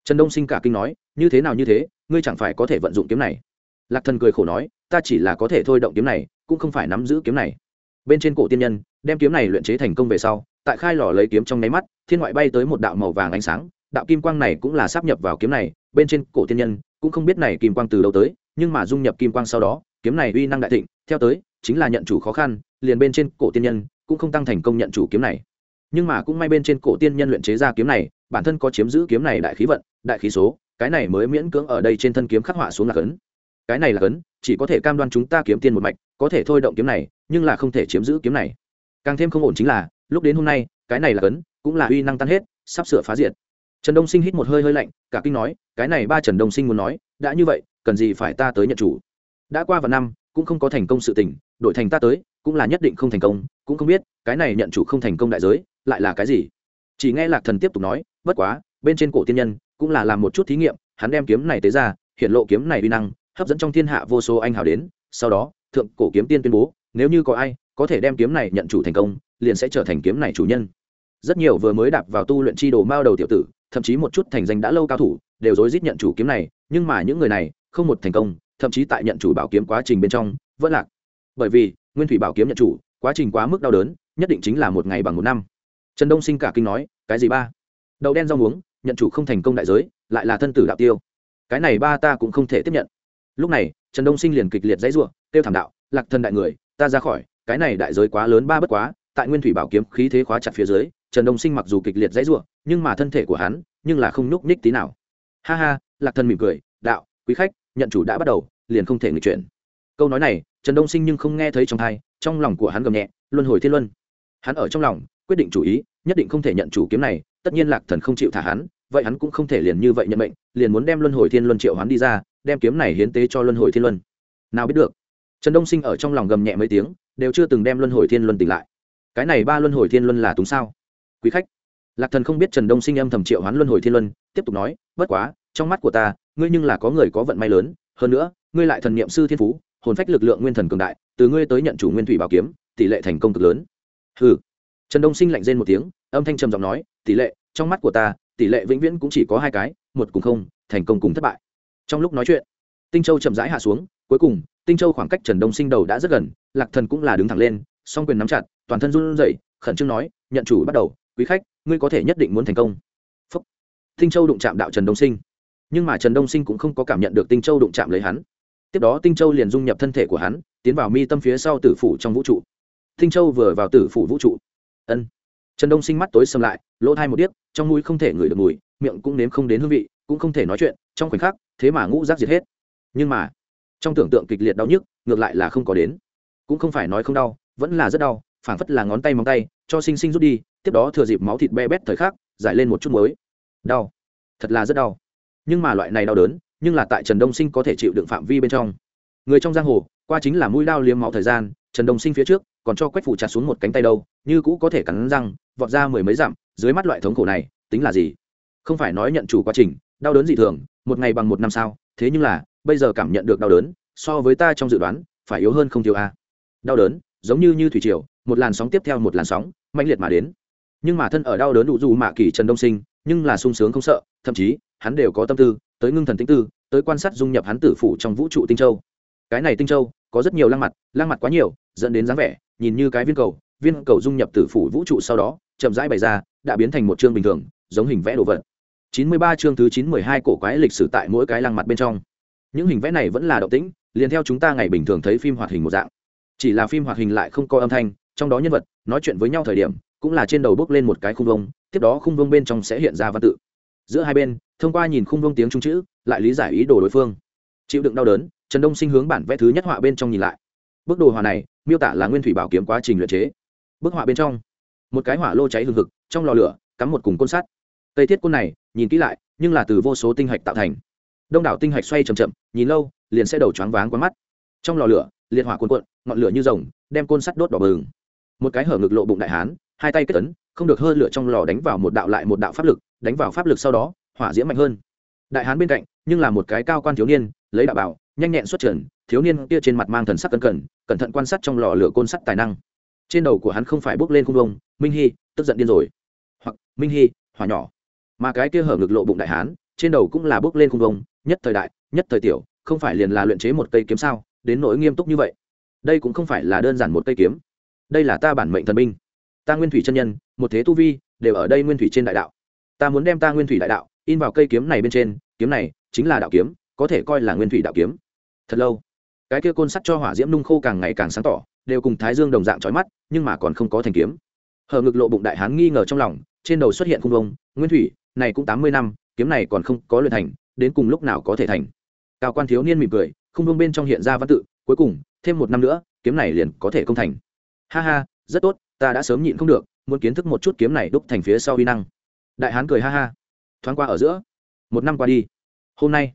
Speaker 1: Trần đông sinh cả kinh nói, như thế nào như thế, ngươi chẳng phải có thể vận dụng kiếm này. Lạc thần cười khổ nói, ta chỉ là có thể thôi động kiếm này, cũng không phải nắm giữ kiếm này. Bên trên cổ tiên nhân đem kiếm này luyện chế thành công về sau, tại khai lò lấy kiếm trong nháy mắt, thiên ngoại bay tới một đạo màu vàng ánh sáng, đạo kim quang này cũng là sắp nhập vào kiếm này, bên trên cổ tiên nhân cũng không biết này kim quang từ đâu tới, nhưng mà dung nhập kim quang sau đó, kiếm này uy năng đại thịnh, theo tới, chính là nhận chủ khó khăn, liền bên trên cổ tiên nhân cũng không tăng thành công nhận chủ kiếm này. Nhưng mà cũng may bên trên cổ tiên nhân luyện chế ra kiếm này, bản thân có chiếm giữ kiếm này đại khí vận, đại khí số, cái này mới miễn cưỡng ở đây trên thân kiếm khắc họa xuống là cấn. Cái này là cấn, chỉ có thể cam đoan chúng ta kiếm tiên một mạch, có thể thôi động kiếm này, nhưng là không thể chiếm giữ kiếm này càng thêm không ổn chính là, lúc đến hôm nay, cái này là cấn, cũng là uy năng tan hết, sắp sửa phá diệt. Trần đông sinh hít một hơi hơi lạnh, cả kinh nói, cái này ba trần đông sinh muốn nói, đã như vậy, cần gì phải ta tới nhận chủ? Đã qua vài năm, cũng không có thành công sự tình, đổi thành ta tới, cũng là nhất định không thành công, cũng không biết, cái này nhận chủ không thành công đại giới, lại là cái gì? Chỉ nghe lạc thần tiếp tục nói, bất quá, bên trên cổ tiên nhân, cũng là làm một chút thí nghiệm, hắn đem kiếm này tới ra, hiện lộ kiếm này uy năng, hấp dẫn trong thiên hạ vô số anh hào đến, sau đó, thượng cổ kiếm tiên tuyên bố, nếu như có ai có thể đem kiếm này nhận chủ thành công, liền sẽ trở thành kiếm này chủ nhân. Rất nhiều vừa mới đạp vào tu luyện chi đồ mao đầu tiểu tử, thậm chí một chút thành danh đã lâu cao thủ, đều rối rít nhận chủ kiếm này, nhưng mà những người này, không một thành công, thậm chí tại nhận chủ bảo kiếm quá trình bên trong, vẫn lạc. Bởi vì, nguyên thủy bảo kiếm nhận chủ, quá trình quá mức đau đớn, nhất định chính là một ngày bằng một năm. Trần đông sinh cả kinh nói, cái gì ba? Đậu đen rau muống, nhận chủ không thành công đại giới, lại là thân tử đạo tiêu. Cái này ba ta cũng không thể tiếp nhận. Lúc này, trần đông sinh liền kịch liệt dãy r u ộ kêu thảm đạo, lạc thân đại người, ta ra khỏi cái này đại giới quá lớn ba bất quá, tại nguyên thủy bảo kiếm khí thế khóa chặt phía dưới, trần đông sinh mặc dù kịch liệt dãy ruộng nhưng mà thân thể của hắn, nhưng là không nhúc nhích tí nào. Ha ha, lạc thân mỉm cười, đạo, quý khách, nhận chủ đã bắt đầu, liền không thể nghịch chuyển. Câu nói này, trần đông sinh nhưng không nghe thấy trong thai trong lòng của hắn gầm nhẹ, luân hồi thiên luân. Hắn ở trong lòng, quyết định chủ ý, nhất định không thể nhận chủ kiếm này, tất nhiên lạc thần không chịu thả hắn, vậy hắn cũng không thể liền như vậy nhận mệnh, liền muốn đem luân hồi thiên luân triệu hắn đi ra, đem kiếm này hiến tế cho luân hồi thiên luân. Nào biết được, trần đông sinh ở trong lòng gầm nhẹ mấy tiếng đều chưa từng đem luân hồi thiên luân tỉnh lại. Cái này ba luân hồi thiên luân là túng sao? Quý khách, lạc thần không biết trần đông sinh âm thầm triệu hoán luân hồi thiên luân, tiếp tục nói, bất quá, trong mắt của ta, ngươi nhưng là có người có vận may lớn, hơn nữa, ngươi lại thần niệm sư thiên phú, hồn phách lực lượng nguyên thần cường đại, từ ngươi tới nhận chủ nguyên thủy bảo kiếm, tỷ lệ thành công cực lớn. Ừ trần đông sinh lạnh rên một tiếng, âm thanh trầm giọng nói, tỷ lệ, trong mắt của ta, tỷ lệ vĩnh viễn cũng chỉ có hai cái, một cùng không, thành công cùng thất bại. Trong lúc nói chuyện, tinh châu chậm rãi hạ xuống, cuối cùng, tinh châu khoảng cách trần đông sinh đầu đã rất gần lạc thần cũng là đứng thẳng lên, song quyền nắm chặt, toàn thân run rẩy, khẩn trương nói, nhận chủ bắt đầu, quý khách, ngươi có thể nhất định muốn thành công. Phúc. tinh châu đụng chạm đạo trần đông sinh. Nhưng mà trần đông sinh cũng không có cảm nhận được tinh châu đụng chạm lấy hắn. Tiếp đó tinh châu liền dung nhập thân thể của hắn, tiến vào mi tâm phía sau tử phủ trong vũ trụ. Tinh châu vừa vào tử phủ vũ trụ. Ân. Trần đông sinh mắt tối xâm lại, lỗ thai một điếc, trong mũi không thể ngửi được mùi, miệng cũng nếm không đến hương vị, cũng không thể nói chuyện, trong khoảnh khắc, thế mà ngũ rác diệt hết. Nhưng mà, trong tưởng tượng kịch liệt đau nhức, ngược lại là không có đến cũng không phải nói không đau, vẫn là rất đau, phảng phất là ngón tay móng tay, cho sinh sinh rút đi, tiếp đó thừa dịp máu thịt be bét thời khắc, giải lên một chút mới đau. Thật là rất đau. Nhưng mà loại này đau đớn, nhưng là tại trần đông sinh có thể chịu đựng phạm vi bên trong. Người trong giang hồ, qua chính là mũi đao liếm máu thời gian, trần đông sinh phía trước, còn cho quách phủ chặt xuống một cánh tay đâu, như cũ có thể cắn răng, vọt ra mười mấy dặm, dưới mắt loại thống khổ này, tính là gì? Không phải nói nhận chủ quá trình, đau đớn dị thường, một ngày bằng một năm sao, thế nhưng là, bây giờ cảm nhận được đau đớn, so với ta trong dự đoán, phải yếu hơn không thiếu a đau đớn, giống như như thủy triều, một làn sóng tiếp theo một làn sóng mạnh liệt mà đến. Nhưng mà thân ở đau đớn đủ dù mạ kỳ trần đông sinh, nhưng là sung sướng không sợ, thậm chí, hắn đều có tâm tư, tới ngưng thần tinh tư, tới quan sát dung nhập hắn tử phủ trong vũ trụ tinh châu. Cái này tinh châu, có rất nhiều lăng mặt lăng mặt quá nhiều, dẫn đến dáng vẻ, nhìn như cái viên cầu viên cầu dung nhập tử phủ vũ trụ sau đó, chậm rãi bày ra, đã biến thành một chương bình thường, giống hình vẽ đồ vật. Chín mươi ba chương thứ chín mười hai cổ quái lịch sử tại mỗi cái lăng mặt bên trong. Những hình vẽ này vẫn là động tĩnh, liền theo chúng ta ngày bình thường thấy phim hoạt hình một dạng chỉ là phim hoạt hình lại không có âm thanh, trong đó nhân vật, nói chuyện với nhau thời điểm, cũng là trên đầu bước lên một cái khung vông, tiếp đó khung vông bên trong sẽ hiện ra văn tự. Giữa hai bên, thông qua nhìn khung vông tiếng trung chữ, lại lý giải ý đồ đối phương. Chịu đựng đau đớn, trần đông sinh hướng bản vẽ thứ nhất họa bên trong nhìn lại. Bức đồ họa này, miêu tả là nguyên thủy bảo kiếm quá trình luyện chế. Bức họa bên trong, một cái hỏa lô cháy hừng hực, trong lò lửa, cắm một cùng côn sắt. Tây thiết côn này, nhìn kỹ lại, nhưng là từ vô số tinh hạch tạo thành. Đông đảo tinh hạch xoay chậm chậm, nhìn lâu, liền sẽ đầu choáng váng quá mắt. Trong lò lửa liệt hỏa cuồn cuộn, ngọn lửa như rồng, đem côn sắt đốt đỏ bừng. Một cái hở ngực lộ bụng đại hán, hai tay kết tấn không được hơi lửa trong lò đánh vào một đạo lại một đạo pháp lực, đánh vào pháp lực sau đó, hỏa diễm mạnh hơn. Đại hán bên cạnh, nhưng là một cái cao quan thiếu niên, lấy đạo bảo, nhanh nhẹn xuất trần, thiếu niên kia trên mặt mang thần sắc cẩn cẩn cẩn thận quan sát trong lò lửa côn sắt tài năng. Trên đầu của hắn không phải bước lên không vông minh hy tức giận điên rồi. Hoặc, minh hy hỏa nhỏ. Mà cái kia hở ngực lộ bụng đại hán, trên đầu cũng là bước lên không vông nhất thời đại, nhất thời tiểu, không phải liền là luyện chế một cây kiếm sao? Đến nỗi nghiêm túc như vậy. Đây cũng không phải là đơn giản một cây kiếm. Đây là ta bản mệnh thần binh. Ta nguyên thủy chân nhân, một thế tu vi, đều ở đây nguyên thủy trên đại đạo. Ta muốn đem ta nguyên thủy đại đạo in vào cây kiếm này bên trên. Kiếm này chính là đạo kiếm, có thể coi là nguyên thủy đạo kiếm. Thật lâu, cái kia côn sắt cho hỏa diễm nung khô càng ngày càng sáng tỏ, đều cùng thái dương đồng dạng trói mắt, nhưng mà còn không có thành kiếm. Hờ ngực lộ bụng đại hán nghi ngờ trong lòng, trên đầu xuất hiện khung vông, nguyên thủy, này cũng tám mươi năm, kiếm này còn không có luyện thành, đến cùng lúc nào có thể thành. Cao quan thiếu niên mỉm cười khung vương bên trong hiện ra văn tự, cuối cùng, thêm một năm nữa, kiếm này liền có thể công thành. Ha ha, rất tốt, ta đã sớm nhịn không được, muốn kiến thức một chút kiếm này đúc thành phía sau uy năng. Đại hán cười ha ha. Thoáng qua ở giữa, một năm qua đi. Hôm nay,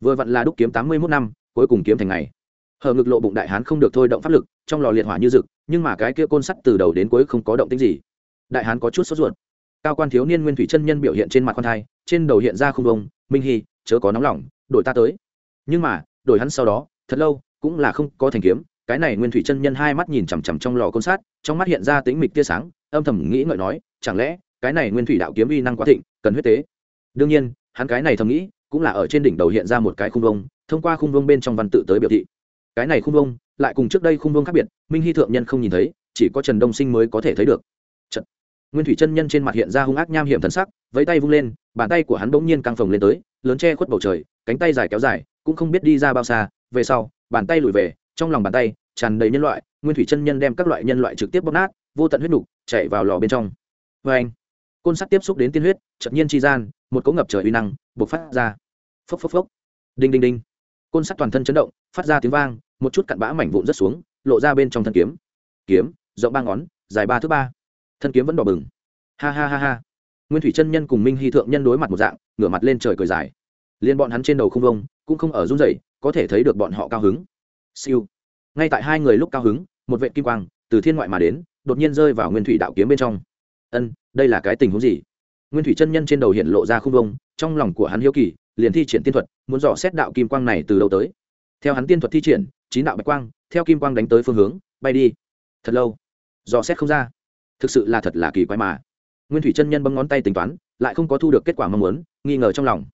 Speaker 1: vừa vặn là đúc kiếm tám mươi mốt năm, cuối cùng kiếm thành ngày. Hở ngực lộ bụng đại hán không được thôi động pháp lực, trong lò liệt hỏa như rực, nhưng mà cái kia côn sắt từ đầu đến cuối không có động tính gì. Đại hán có chút sốt ruột. Cao quan thiếu niên nguyên thủy chân nhân biểu hiện trên mặt con thai, trên đầu hiện ra không vông, minh hy, chớ có nóng lòng, đổi ta tới. Nhưng mà đổi hắn sau đó, thật lâu, cũng là không có thành kiếm. Cái này nguyên thủy chân nhân hai mắt nhìn chằm chằm trong lò côn sát, trong mắt hiện ra tính mịch tia sáng, âm thầm nghĩ ngợi nói, chẳng lẽ, cái này nguyên thủy đạo kiếm uy năng quá thịnh, cần huyết tế? Đương nhiên, hắn cái này thầm nghĩ, cũng là ở trên đỉnh đầu hiện ra một cái khung vông, thông qua khung vông bên trong văn tự tới biểu thị. Cái này khung vông, lại cùng trước đây khung vông khác biệt, minh hy thượng nhân không nhìn thấy, chỉ có trần đông sinh mới có thể thấy được. Nguyên thủy chân nhân trên mặt hiện ra hung ác nham hiểm thần sắc, vẫy tay vung lên, bàn tay của hắn bỗng nhiên căng phồng lên tới, lớn che khuất bầu trời, cánh tay dài kéo dài cũng không biết đi ra bao xa, về sau, bàn tay lùi về, trong lòng bàn tay tràn đầy nhân loại, nguyên thủy chân nhân đem các loại nhân loại trực tiếp bóp nát, vô tận huyết nục chạy vào lò bên trong. Vê anh, côn sắt tiếp xúc đến tiên huyết chợt nhiên chi gian, một cỗ ngập trời uy năng bộc phát ra. Phốc phốc phốc. Đinh đinh đinh. Côn sắt toàn thân chấn động, phát ra tiếng vang, một chút cặn bã mảnh vụn rất xuống, lộ ra bên trong thân kiếm. Kiếm, rộng ba ngón, dài ba thước ba. Thân kiếm vẫn đỏ bừng. Ha ha ha ha. Nguyên thủy chân nhân cùng minh hy thượng nhân đối mặt một dạng, ngửa mặt lên trời cười dài. Liên bọn hắn trên đầu không vông cũng không ở run rẩy, có thể thấy được bọn họ cao hứng. Siêu. Ngay tại hai người lúc cao hứng, một vệ kim quang từ thiên ngoại mà đến, đột nhiên rơi vào nguyên thủy đạo kiếm bên trong. Ân, đây là cái tình huống gì? Nguyên thủy chân nhân trên đầu hiện lộ ra khung vông, trong lòng của hắn hiếu kỳ, liền thi triển tiên thuật, muốn dò xét đạo kim quang này từ đâu tới. Theo hắn tiên thuật thi triển, chín đạo bạch quang, theo kim quang đánh tới phương hướng, bay đi. Thật lâu. Dò xét không ra. Thực sự là thật là kỳ quái mà. Nguyên thủy chân nhân bấm ngón tay tính toán, lại không có thu được kết quả mong muốn, nghi ngờ trong lòng.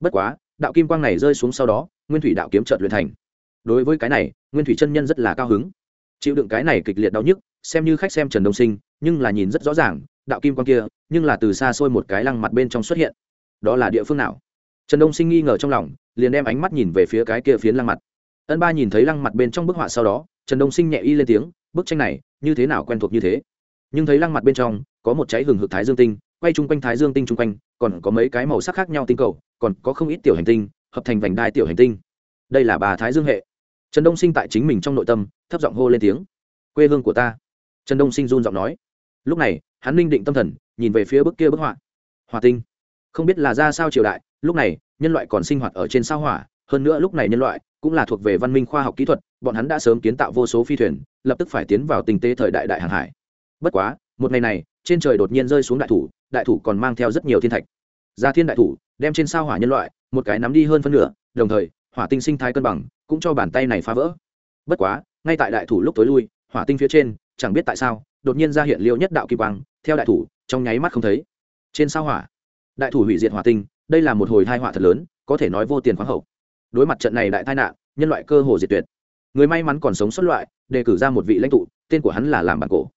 Speaker 1: Bất quá đạo kim quang này rơi xuống sau đó, nguyên thủy đạo kiếm trợt luyện thành. Đối với cái này, nguyên thủy chân nhân rất là cao hứng. Chịu đựng cái này kịch liệt đau nhức, xem như khách xem trần đông sinh, nhưng là nhìn rất rõ ràng, đạo kim quang kia, nhưng là từ xa xôi một cái lăng mặt bên trong xuất hiện. Đó là địa phương nào? Trần đông sinh nghi ngờ trong lòng, liền đem ánh mắt nhìn về phía cái kia phiến lăng mặt. Ân ba nhìn thấy lăng mặt bên trong bức họa sau đó, trần đông sinh nhẹ y lên tiếng, bức tranh này, như thế nào quen thuộc như thế? Nhưng thấy lăng mặt bên trong, có một cháy hừng hực thái dương tinh quay chung quanh thái dương tinh chung quanh, còn có mấy cái màu sắc khác nhau tinh cầu, còn có không ít tiểu hành tinh, hợp thành vành đai tiểu hành tinh. Đây là bà thái dương hệ. Trần đông sinh tại chính mình trong nội tâm, thấp giọng hô lên tiếng. Quê hương của ta. Trần đông sinh run giọng nói. Lúc này, hắn ninh định tâm thần, nhìn về phía bức kia bức họa. Hòa tinh. Không biết là ra sao triều đại, lúc này, nhân loại còn sinh hoạt ở trên sao hỏa, hơn nữa lúc này nhân loại cũng là thuộc về văn minh khoa học kỹ thuật, bọn hắn đã sớm kiến tạo vô số phi thuyền, lập tức phải tiến vào tình tế thời đại đại hàng hải. Bất quá, một ngày này, trên trời đột nhiên rơi xuống đại thủ đại thủ còn mang theo rất nhiều thiên thạch. Ra thiên đại thủ đem trên sao hỏa nhân loại một cái nắm đi hơn phân nửa, đồng thời, hỏa tinh sinh thái cân bằng cũng cho bàn tay này phá vỡ. Bất quá, ngay tại đại thủ lúc tối lui, hỏa tinh phía trên, chẳng biết tại sao, đột nhiên ra hiện liệu nhất đạo kỳ quang, theo đại thủ, trong nháy mắt không thấy. Trên sao hỏa, đại thủ hủy diệt hỏa tinh, đây là một hồi tai họa thật lớn, có thể nói vô tiền khoáng hậu. Đối mặt trận này đại tai nạn, nhân loại cơ hồ diệt tuyệt. Người may mắn còn sống xuất loại, đề cử ra một vị lãnh tụ, tên của hắn là làm bản cổ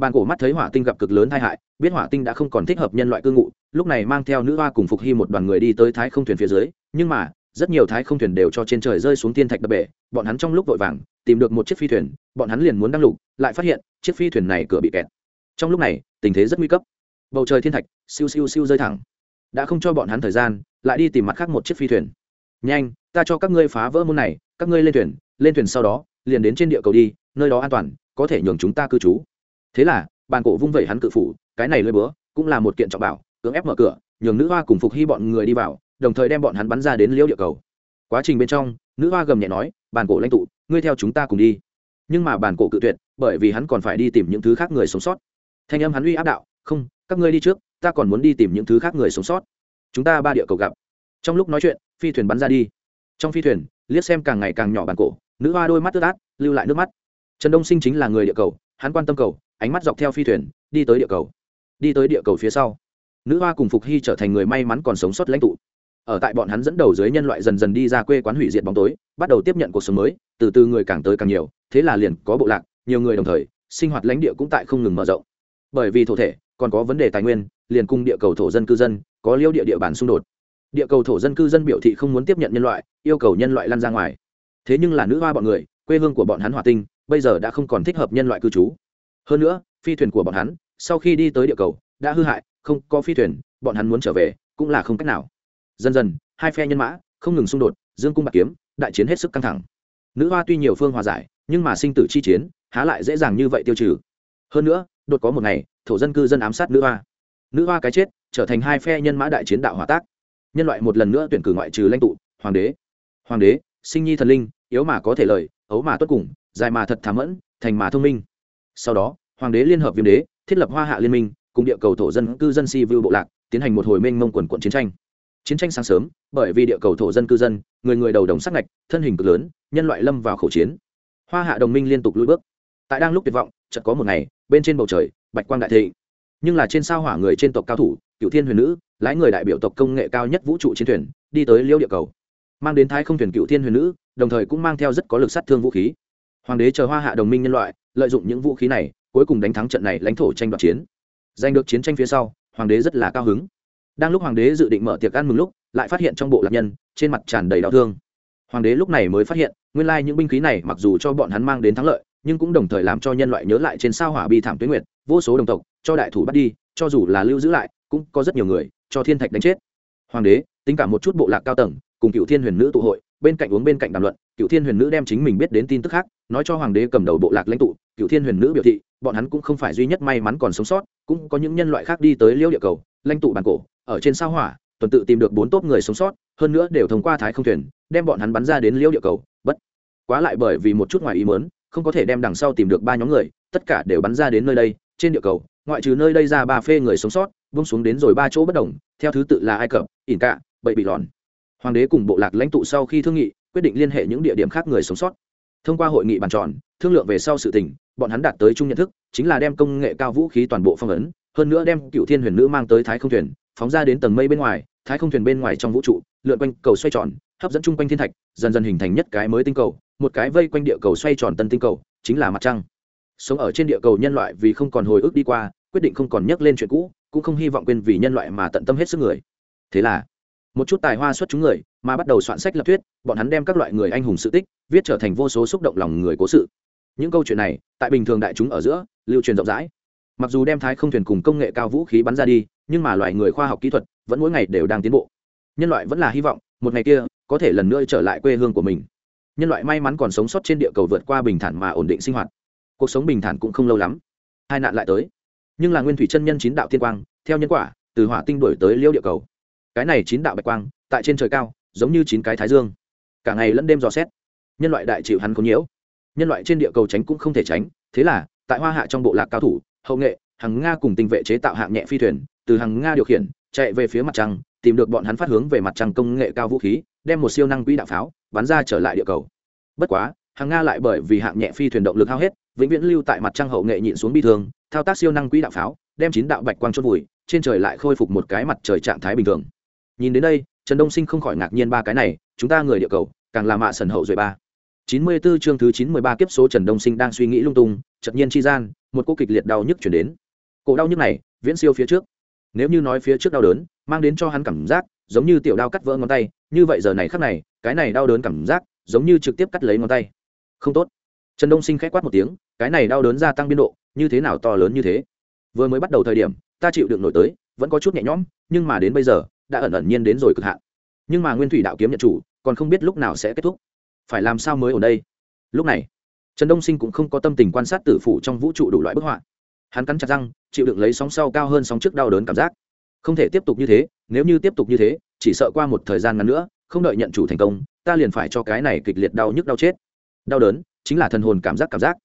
Speaker 1: bàn cổ mắt thấy hỏa tinh gặp cực lớn tai hại, biết hỏa tinh đã không còn thích hợp nhân loại cư ngụ, lúc này mang theo nữ hoa cùng phục hy một đoàn người đi tới thái không thuyền phía dưới, nhưng mà, rất nhiều thái không thuyền đều cho trên trời rơi xuống tiên thạch đập bể, bọn hắn trong lúc vội vàng, tìm được một chiếc phi thuyền, bọn hắn liền muốn đăng lục, lại phát hiện, chiếc phi thuyền này cửa bị kẹt. Trong lúc này, tình thế rất nguy cấp. Bầu trời thiên thạch, siêu siêu siêu rơi thẳng. Đã không cho bọn hắn thời gian, lại đi tìm mặt khác một chiếc phi thuyền. Nhanh, ta cho các ngươi phá vỡ môn này, các ngươi lên thuyền lên thuyền sau đó, liền đến trên địa cầu đi, nơi đó an toàn, có thể nhường chúng ta cư trú thế là, bàn cổ vung vẩy hắn cự phủ, cái này lơi bữa cũng là một kiện trọng bảo, cưỡng ép mở cửa, nhường nữ hoa cùng phục hy bọn người đi vào, đồng thời đem bọn hắn bắn ra đến liễu địa cầu. Quá trình bên trong, nữ hoa gầm nhẹ nói, bàn cổ lãnh tụ, ngươi theo chúng ta cùng đi. Nhưng mà bàn cổ cự tuyệt, bởi vì hắn còn phải đi tìm những thứ khác người sống sót. Thanh âm hắn uy áp đạo, không, các ngươi đi trước, ta còn muốn đi tìm những thứ khác người sống sót. Chúng ta ba địa cầu gặp. Trong lúc nói chuyện, phi thuyền bắn ra đi. Trong phi thuyền, liếc xem càng ngày càng nhỏ bàn cổ, nữ hoa đôi mắt ướt át, lưu lại nước mắt. Trần đông sinh chính là người địa cầu, hắn quan tâm cầu ánh mắt dọc theo phi thuyền, đi tới địa cầu. Đi tới địa cầu phía sau, nữ hoa cùng phục hy trở thành người may mắn còn sống sót lãnh tụ. Ở tại bọn hắn dẫn đầu dưới nhân loại dần dần đi ra quê quán hủy diệt bóng tối, bắt đầu tiếp nhận cuộc sống mới, từ từ người càng tới càng nhiều, thế là liền có bộ lạc, nhiều người đồng thời, sinh hoạt lãnh địa cũng tại không ngừng mở rộng. Bởi vì thổ thể, còn có vấn đề tài nguyên, liền cung địa cầu thổ dân cư dân, có liêu địa địa bàn xung đột. Địa cầu thổ dân cư dân biểu thị không muốn tiếp nhận nhân loại, yêu cầu nhân loại lăn ra ngoài. Thế nhưng là nữ hoa bọn người, quê hương của bọn hắn hòa tinh, bây giờ đã không còn thích hợp nhân loại cư trú hơn nữa, phi thuyền của bọn hắn, sau khi đi tới địa cầu, đã hư hại, không có phi thuyền, bọn hắn muốn trở về, cũng là không cách nào. Dần dần, hai phe nhân mã, không ngừng xung đột, dương cung bạc kiếm, đại chiến hết sức căng thẳng. Nữ hoa tuy nhiều phương hòa giải, nhưng mà sinh tử chi chiến, há lại dễ dàng như vậy tiêu trừ. Hơn nữa, đột có một ngày, thổ dân cư dân ám sát nữ hoa. Nữ hoa cái chết, trở thành hai phe nhân mã đại chiến đạo hòa tác. Nhân loại một lần nữa tuyển cử ngoại trừ lãnh tụ, hoàng đế. Hoàng đế, sinh nhi thần linh, yếu mà có thể lời, ấu mà tuất cùng, dài mà thật thám mẫn, thành mà thông minh. Sau đó hoàng đế liên hợp viêm đế, thiết lập hoa hạ liên minh, cùng địa cầu thổ dân cư dân si vưu bộ lạc, tiến hành một hồi mênh mông quần quận chiến tranh. Chiến tranh sáng sớm, bởi vì địa cầu thổ dân cư dân, người người đầu đồng sắc ngạch, thân hình cực lớn, nhân loại lâm vào khẩu chiến. Hoa hạ đồng minh liên tục lùi bước. Tại đang lúc tuyệt vọng, chợt có một ngày, bên trên bầu trời, bạch quang đại thị nhưng là trên sao hỏa người trên tộc cao thủ cựu thiên huyền nữ, lái người đại biểu tộc công nghệ cao nhất vũ trụ chiến thuyền, đi tới liêu địa cầu. Mang đến thái không thuyền cựu thiên huyền nữ, đồng thời cũng mang theo rất có lực sát thương vũ khí. Hoàng đế chờ hoa hạ đồng minh nhân loại, lợi dụng những vũ khí này cuối cùng đánh thắng trận này lãnh thổ tranh đoạt chiến. Giành được chiến tranh phía sau, hoàng đế rất là cao hứng. Đang lúc hoàng đế dự định mở tiệc ăn mừng lúc, lại phát hiện trong bộ lạc nhân, trên mặt tràn đầy đau thương. Hoàng đế lúc này mới phát hiện, nguyên lai những binh khí này mặc dù cho bọn hắn mang đến thắng lợi, nhưng cũng đồng thời làm cho nhân loại nhớ lại trên sao hỏa bi thảm tuyến nguyệt, vô số đồng tộc, cho đại thủ bắt đi, cho dù là lưu giữ lại, cũng có rất nhiều người, cho thiên thạch đánh chết. Hoàng đế, tính cả một chút bộ lạc cao tầng, cùng cựu thiên huyền nữ tụ hội, bên cạnh uống bên cạnh đàm luận, cựu thiên huyền nữ đem chính mình biết đến tin tức khác, nói cho hoàng đế cầm đầu bộ lạc lãnh tụ cựu thiên huyền nữ biểu thị, bọn hắn cũng không phải duy nhất may mắn còn sống sót, cũng có những nhân loại khác đi tới liêu địa cầu, lãnh tụ bàn cổ, ở trên sao hỏa, tuần tự tìm được bốn tốp người sống sót, hơn nữa đều thông qua thái không thuyền, đem bọn hắn bắn ra đến liêu địa cầu, bất quá lại bởi vì một chút ngoài ý mớn không có thể đem đằng sau tìm được ba nhóm người, tất cả đều bắn ra đến nơi đây, trên địa cầu, ngoại trừ nơi đây ra ba phê người sống sót, vung xuống đến rồi ba chỗ bất đồng, theo thứ tự là ai cập, ỉn cạ, bậy bị lòn hoàng đế cùng bộ lạc lãnh tụ sau khi thương nghị, quyết định liên hệ những địa điểm khác người sống sót thông qua hội nghị bàn tròn, thương lượng về sau sự tình, bọn hắn đạt tới chung nhận thức, chính là đem công nghệ cao vũ khí toàn bộ phong ấn, hơn nữa đem cựu thiên huyền nữ mang tới thái không thuyền, phóng ra đến tầng mây bên ngoài, thái không thuyền bên ngoài trong vũ trụ, lượn quanh cầu xoay tròn, hấp dẫn chung quanh thiên thạch, dần dần hình thành nhất cái mới tinh cầu, một cái vây quanh địa cầu xoay tròn tân tinh cầu, chính là mặt trăng. Sống ở trên địa cầu nhân loại vì không còn hồi ức đi qua, quyết định không còn nhắc lên chuyện cũ, cũng không hy vọng quên vì nhân loại mà tận tâm hết sức người. Thế là một chút tài hoa xuất chúng người, mà bắt đầu soạn sách lập thuyết, bọn hắn đem các loại người anh hùng sự tích, viết trở thành vô số xúc động lòng người cố sự. Những câu chuyện này, tại bình thường đại chúng ở giữa, lưu truyền rộng rãi. Mặc dù đem thái không thuyền cùng công nghệ cao vũ khí bắn ra đi, nhưng mà loại người khoa học kỹ thuật vẫn mỗi ngày đều đang tiến bộ. Nhân loại vẫn là hy vọng, một ngày kia, có thể lần nữa trở lại quê hương của mình. Nhân loại may mắn còn sống sót trên địa cầu vượt qua bình thản mà ổn định sinh hoạt. Cuộc sống bình thản cũng không lâu lắm, hai nạn lại tới. Nhưng là nguyên thủy chân nhân chín đạo thiên quang, theo nhân quả, từ hỏa tinh đổi tới liêu địa cầu cái này chín đạo bạch quang, tại trên trời cao, giống như chín cái thái dương. Cả ngày lẫn đêm dò xét, nhân loại đại chịu hắn có nhiễu. Nhân loại trên địa cầu tránh cũng không thể tránh, thế là, tại hoa hạ trong bộ lạc cao thủ, hậu nghệ hàng nga cùng tinh vệ chế tạo hạng nhẹ phi thuyền, từ hàng nga điều khiển, chạy về phía mặt trăng, tìm được bọn hắn phát hướng về mặt trăng công nghệ cao vũ khí, đem một siêu năng quỹ đạo pháo, bắn ra trở lại địa cầu. Bất quá hàng nga lại bởi vì hạng nhẹ phi thuyền động lực hao hết, vĩnh viễn lưu tại mặt trăng hậu nghệ nhịn xuống bi thương, thao tác siêu năng quỹ đạo pháo, đem chín đạo bạch quang chôn vùi, trên trời lại khôi phục một cái mặt trời trạng thái bình thường nhìn đến đây trần đông sinh không khỏi ngạc nhiên ba cái này chúng ta người địa cầu càng là mạ sần hậu rồi ba chín mươi 94 chương thứ chín mươi ba kiếp số Trần Đông Sinh đang suy nghĩ lung tung, chợt nhiên chi gian, một cô kịch liệt đau nhức chuyển đến. Cổ đau nhức này, viễn siêu phía trước. Nếu như nói phía trước đau đớn, mang đến cho hắn cảm giác giống như tiểu đao cắt vỡ ngón tay, như vậy giờ này khắc này, cái này đau đớn cảm giác, giống như trực tiếp cắt lấy ngón tay. Không tốt. Trần Đông Sinh khẽ quát một tiếng, cái này đau đớn gia tăng biên độ, như thế nào to lớn như thế? Vừa mới bắt đầu thời điểm, ta chịu đựng nổi tới, vẫn có chút nhẹ nhõm, nhưng mà đến bây giờ, đã ẩn ẩn nhiên đến rồi cực hạn. Nhưng mà Nguyên Thủy Đạo kiếm nhận chủ, còn không biết lúc nào sẽ kết thúc. Phải làm sao mới ở đây? Lúc này trần đông sinh cũng không có tâm tình quan sát tử phủ trong vũ trụ đủ loại bức họa. Hắn cắn chặt răng chịu đựng lấy sóng sau cao hơn sóng trước đau đớn cảm giác. Không thể tiếp tục như thế nếu như tiếp tục như thế chỉ sợ qua một thời gian ngắn nữa không đợi nhận chủ thành công ta liền phải cho cái này kịch liệt đau nhức đau chết. Đau đớn chính là thần hồn cảm giác cảm giác.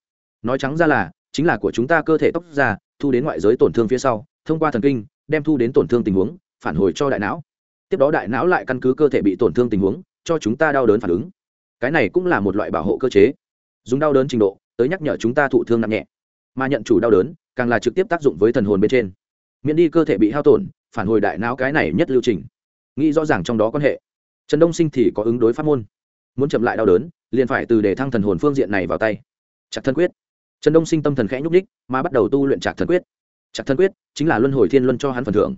Speaker 1: Nói trắng ra là chính là của chúng ta cơ thể tóc ra thu đến ngoại giới tổn thương phía sau thông qua thần kinh đem thu đến tổn thương tình huống phản hồi cho đại não. Tiếp đó đại não lại căn cứ cơ thể bị tổn thương tình huống, cho chúng ta đau đớn phản ứng. Cái này cũng là một loại bảo hộ cơ chế. Dùng đau đớn trình độ, tới nhắc nhở chúng ta thụ thương nặng nhẹ. Mà nhận chủ đau đớn, càng là trực tiếp tác dụng với thần hồn bên trên. Miễn đi cơ thể bị hao tổn, phản hồi đại não cái này nhất lưu trình. Nghĩ rõ ràng trong đó quan hệ. Trần đông sinh thì có ứng đối phát môn. Muốn chậm lại đau đớn, liền phải từ đề thăng thần hồn phương diện này vào tay. Chặt thân quyết. Trần đông sinh tâm thần khẽ nhúc ních mà bắt đầu tu luyện chặt thần quyết. Chặt thân quyết chính là luân hồi thiên luân cho hắn phần thưởng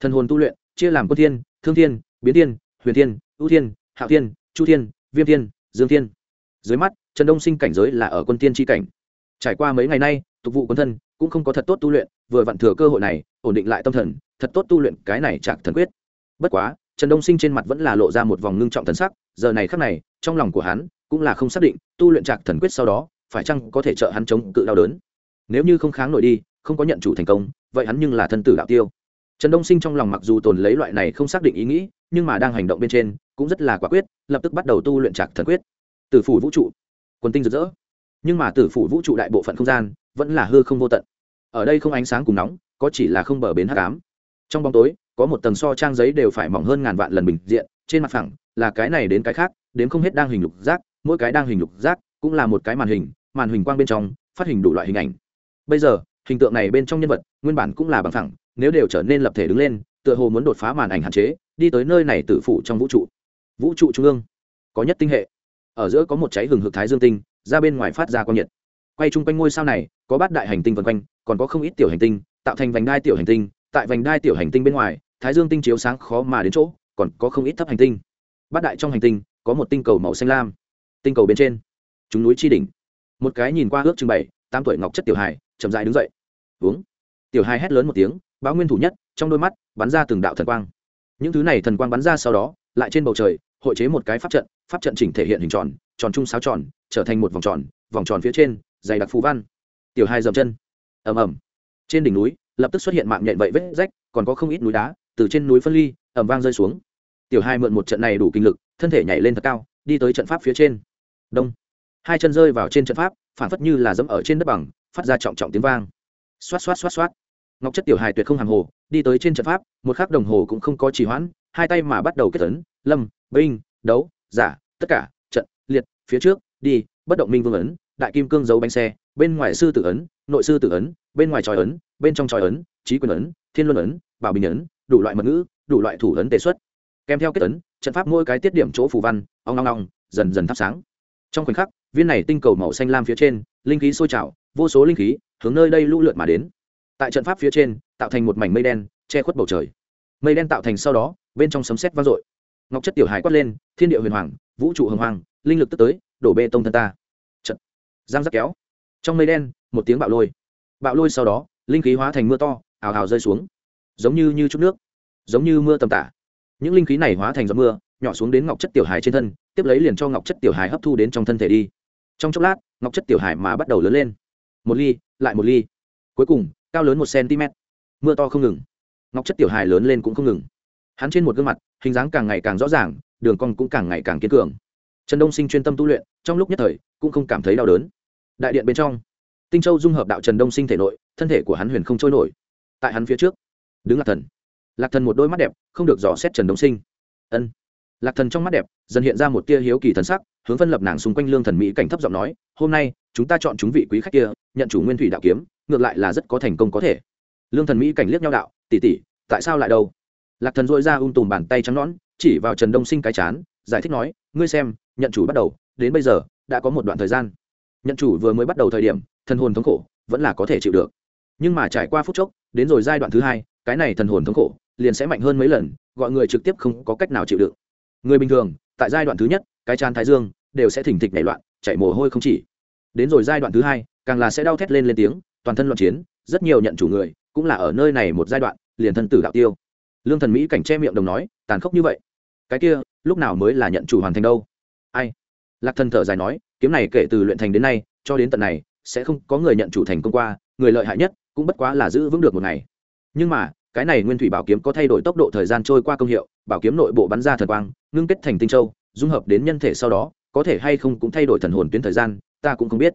Speaker 1: thần hồn tu luyện, chia làm quân thiên, thương thiên, biến thiên, huyền thiên, ưu thiên, hạo thiên, chu thiên, viêm thiên, dương thiên. Dưới mắt, trần đông sinh cảnh giới là ở quân tiên tri cảnh. Trải qua mấy ngày nay, tục vụ quân thân cũng không có thật tốt tu luyện, vừa vặn thừa cơ hội này, ổn định lại tâm thần, thật tốt tu luyện cái này chạc thần quyết. Bất quá, trần đông sinh trên mặt vẫn là lộ ra một vòng ngưng trọng thần sắc, giờ này khắc này, trong lòng của hắn cũng là không xác định, tu luyện trạc thần quyết sau đó, phải chăng có thể trợ hắn chống cự đau đớn. Nếu như không kháng nổi đi, không có nhận chủ thành công, vậy hắn nhưng là thân tử đạo tiêu trần đông sinh trong lòng mặc dù tồn lấy loại này không xác định ý nghĩ, nhưng mà đang hành động bên trên, cũng rất là quả quyết, lập tức bắt đầu tu luyện trạc thần quyết. Tử phủ vũ trụ, quần tinh rực rỡ. Nhưng mà tử phủ vũ trụ đại bộ phận không gian, vẫn là hư không vô tận. Ở đây không ánh sáng cùng nóng, có chỉ là không bờ bến hắc ám. Trong bóng tối, có một tầng so trang giấy đều phải mỏng hơn ngàn vạn lần bình diện, trên mặt phẳng, là cái này đến cái khác đến không hết đang hình lục giác, mỗi cái đang hình lục giác cũng là một cái màn hình màn hình quang bên trong, phát hình đủ loại hình ảnh. Bây giờ, hình tượng này bên trong nhân vật, nguyên bản cũng là bằng phẳng nếu đều trở nên lập thể đứng lên, tựa hồ muốn đột phá màn ảnh hạn chế, đi tới nơi này tự phủ trong vũ trụ. Vũ trụ trung ương, có nhất tinh hệ. Ở giữa có một cháy hừng hực thái dương tinh, ra bên ngoài phát ra quang nhiệt. Quay chung quanh ngôi sao này, có bát đại hành tinh vân quanh, còn có không ít tiểu hành tinh, tạo thành vành đai tiểu hành tinh. Tại vành đai tiểu hành tinh bên ngoài, thái dương tinh chiếu sáng khó mà đến chỗ, còn có không ít thấp hành tinh. Bát đại trong hành tinh, có một tinh cầu màu xanh lam. Tinh cầu bên trên, chúng núi chi đỉnh. Một cái nhìn qua ước trưng bày tám tuổi ngọc chất tiểu hài, chậm dại đứng dậy. Uống. Tiểu hài hét lớn một tiếng báo nguyên thủ nhất, trong đôi mắt, bắn ra từng đạo thần quang. Những thứ này thần quang bắn ra sau đó, lại trên bầu trời, hội chế một cái pháp trận pháp trận chỉnh thể hiện hình tròn tròn trung sáo tròn, trở thành một vòng tròn vòng tròn phía trên, dày đặc phù văn. Tiểu hai dầm chân. Ầm ầm. Trên đỉnh núi, lập tức xuất hiện mạng nhện vậy vết rách, còn có không ít núi đá, từ trên núi phân ly, ầm vang rơi xuống. Tiểu hai mượn một trận này đủ kinh lực, thân thể nhảy lên thật cao, đi tới trận pháp phía trên. Đông. Hai chân rơi vào trên trận pháp, phản phất như là dẫm ở trên đất bằng, phát ra trọng trọng tiếng vang. Xoát xoát xoát xoát ngọc chất tiểu hài tuyệt không hàng hồ, đi tới trên trận pháp, một khắc đồng hồ cũng không có trì hoãn, hai tay mà bắt đầu kết tấn lâm, binh, đấu, giả, tất cả, trận, liệt, phía trước, đi, bất động minh vương ấn, đại kim cương dấu bánh xe, bên ngoài sư tử ấn, nội sư tử ấn, bên ngoài tròi ấn, bên trong tròi ấn, trí quyền ấn, thiên luân ấn, bảo bình ấn, đủ loại mật ngữ, đủ loại thủ ấn đề xuất. Kèm theo kết ấn, trận pháp mỗi cái tiết điểm chỗ phù văn, ong long long dần dần thắp sáng. Trong khoảnh khắc, viên này tinh cầu màu xanh lam phía trên, linh khí sôi trào, vô số linh khí hướng nơi đây lũ lượt mà đến tại trận pháp phía trên, tạo thành một mảnh mây đen, che khuất bầu trời. Mây đen tạo thành sau đó, bên trong sấm sét vang dội. Ngọc chất tiểu hải quát lên, thiên địa huyền hoàng, vũ trụ hồng hoàng, linh lực tức tới, đổ bê tông thân ta. Trận. Giang rắc kéo. Trong mây đen, một tiếng bạo lôi. Bạo lôi sau đó, linh khí hóa thành mưa to, ào ào rơi xuống. Giống như như chút nước. Giống như mưa tầm tả. Những linh khí này hóa thành giọt mưa, nhỏ xuống đến ngọc chất tiểu hải trên thân, tiếp lấy liền cho ngọc chất tiểu hải hấp thu đến trong thân thể đi. Trong chốc lát, ngọc chất tiểu hải mà bắt đầu lớn lên. Một ly, lại một ly. Cuối cùng cao lớn một cm. Mưa to không ngừng. Ngọc chất tiểu hài lớn lên cũng không ngừng. Hắn trên một gương mặt, hình dáng càng ngày càng rõ ràng, đường cong cũng càng ngày càng kiên cường. Trần đông sinh chuyên tâm tu luyện, trong lúc nhất thời, cũng không cảm thấy đau đớn. Đại điện bên trong, tinh châu dung hợp đạo trần đông sinh thể nội, thân thể của hắn huyền không trôi nổi. Tại hắn phía trước, đứng lạc thần. Lạc thần một đôi mắt đẹp, không được dò xét trần đông sinh. Ân. Lạc thần trong mắt đẹp, dần hiện ra một tia hiếu kỳ thần sắc, hướng phân lập nàng xung quanh lương thần mỹ cảnh thấp giọng nói, hôm nay, chúng ta chọn chúng vị quý khách kia, nhận chủ nguyên thủy đạo kiếm ngược lại là rất có thành công có thể. Lương thần mỹ cảnh liếc nhau đạo tỉ tỉ tại sao lại đâu? Lạc thần dội ra ung tùm bàn tay trắng nõn, chỉ vào trần đông sinh cái chán, giải thích nói, ngươi xem, nhận chủ bắt đầu, đến bây giờ, đã có một đoạn thời gian. Nhận chủ vừa mới bắt đầu thời điểm, thần hồn thống khổ, vẫn là có thể chịu được. Nhưng mà trải qua phút chốc, đến rồi giai đoạn thứ hai, cái này thần hồn thống khổ, liền sẽ mạnh hơn mấy lần, gọi người trực tiếp không có cách nào chịu đựng. Người bình thường, tại giai đoạn thứ nhất, cái chán thái dương, đều sẽ thỉnh thịch nảy loạn chạy mồ hôi không chỉ. Đến rồi giai đoạn thứ hai, càng là sẽ đau thét lên lên tiếng toàn thân loạn chiến, rất nhiều nhận chủ người cũng là ở nơi này một giai đoạn, liền thân tử đạo tiêu. Lương thần mỹ cảnh che miệng đồng nói, tàn khốc như vậy. Cái kia, lúc nào mới là nhận chủ hoàn thành đâu? Ai? Lạc thần thở dài nói, kiếm này kể từ luyện thành đến nay, cho đến tận này, sẽ không có người nhận chủ thành công qua, người lợi hại nhất cũng bất quá là giữ vững được một ngày. Nhưng mà, cái này nguyên thủy bảo kiếm có thay đổi tốc độ thời gian trôi qua công hiệu, bảo kiếm nội bộ bắn ra thần quang, ngưng kết thành tinh châu, dung hợp đến nhân thể sau đó, có thể hay không cũng thay đổi thần hồn tuyến thời gian, ta cũng không biết.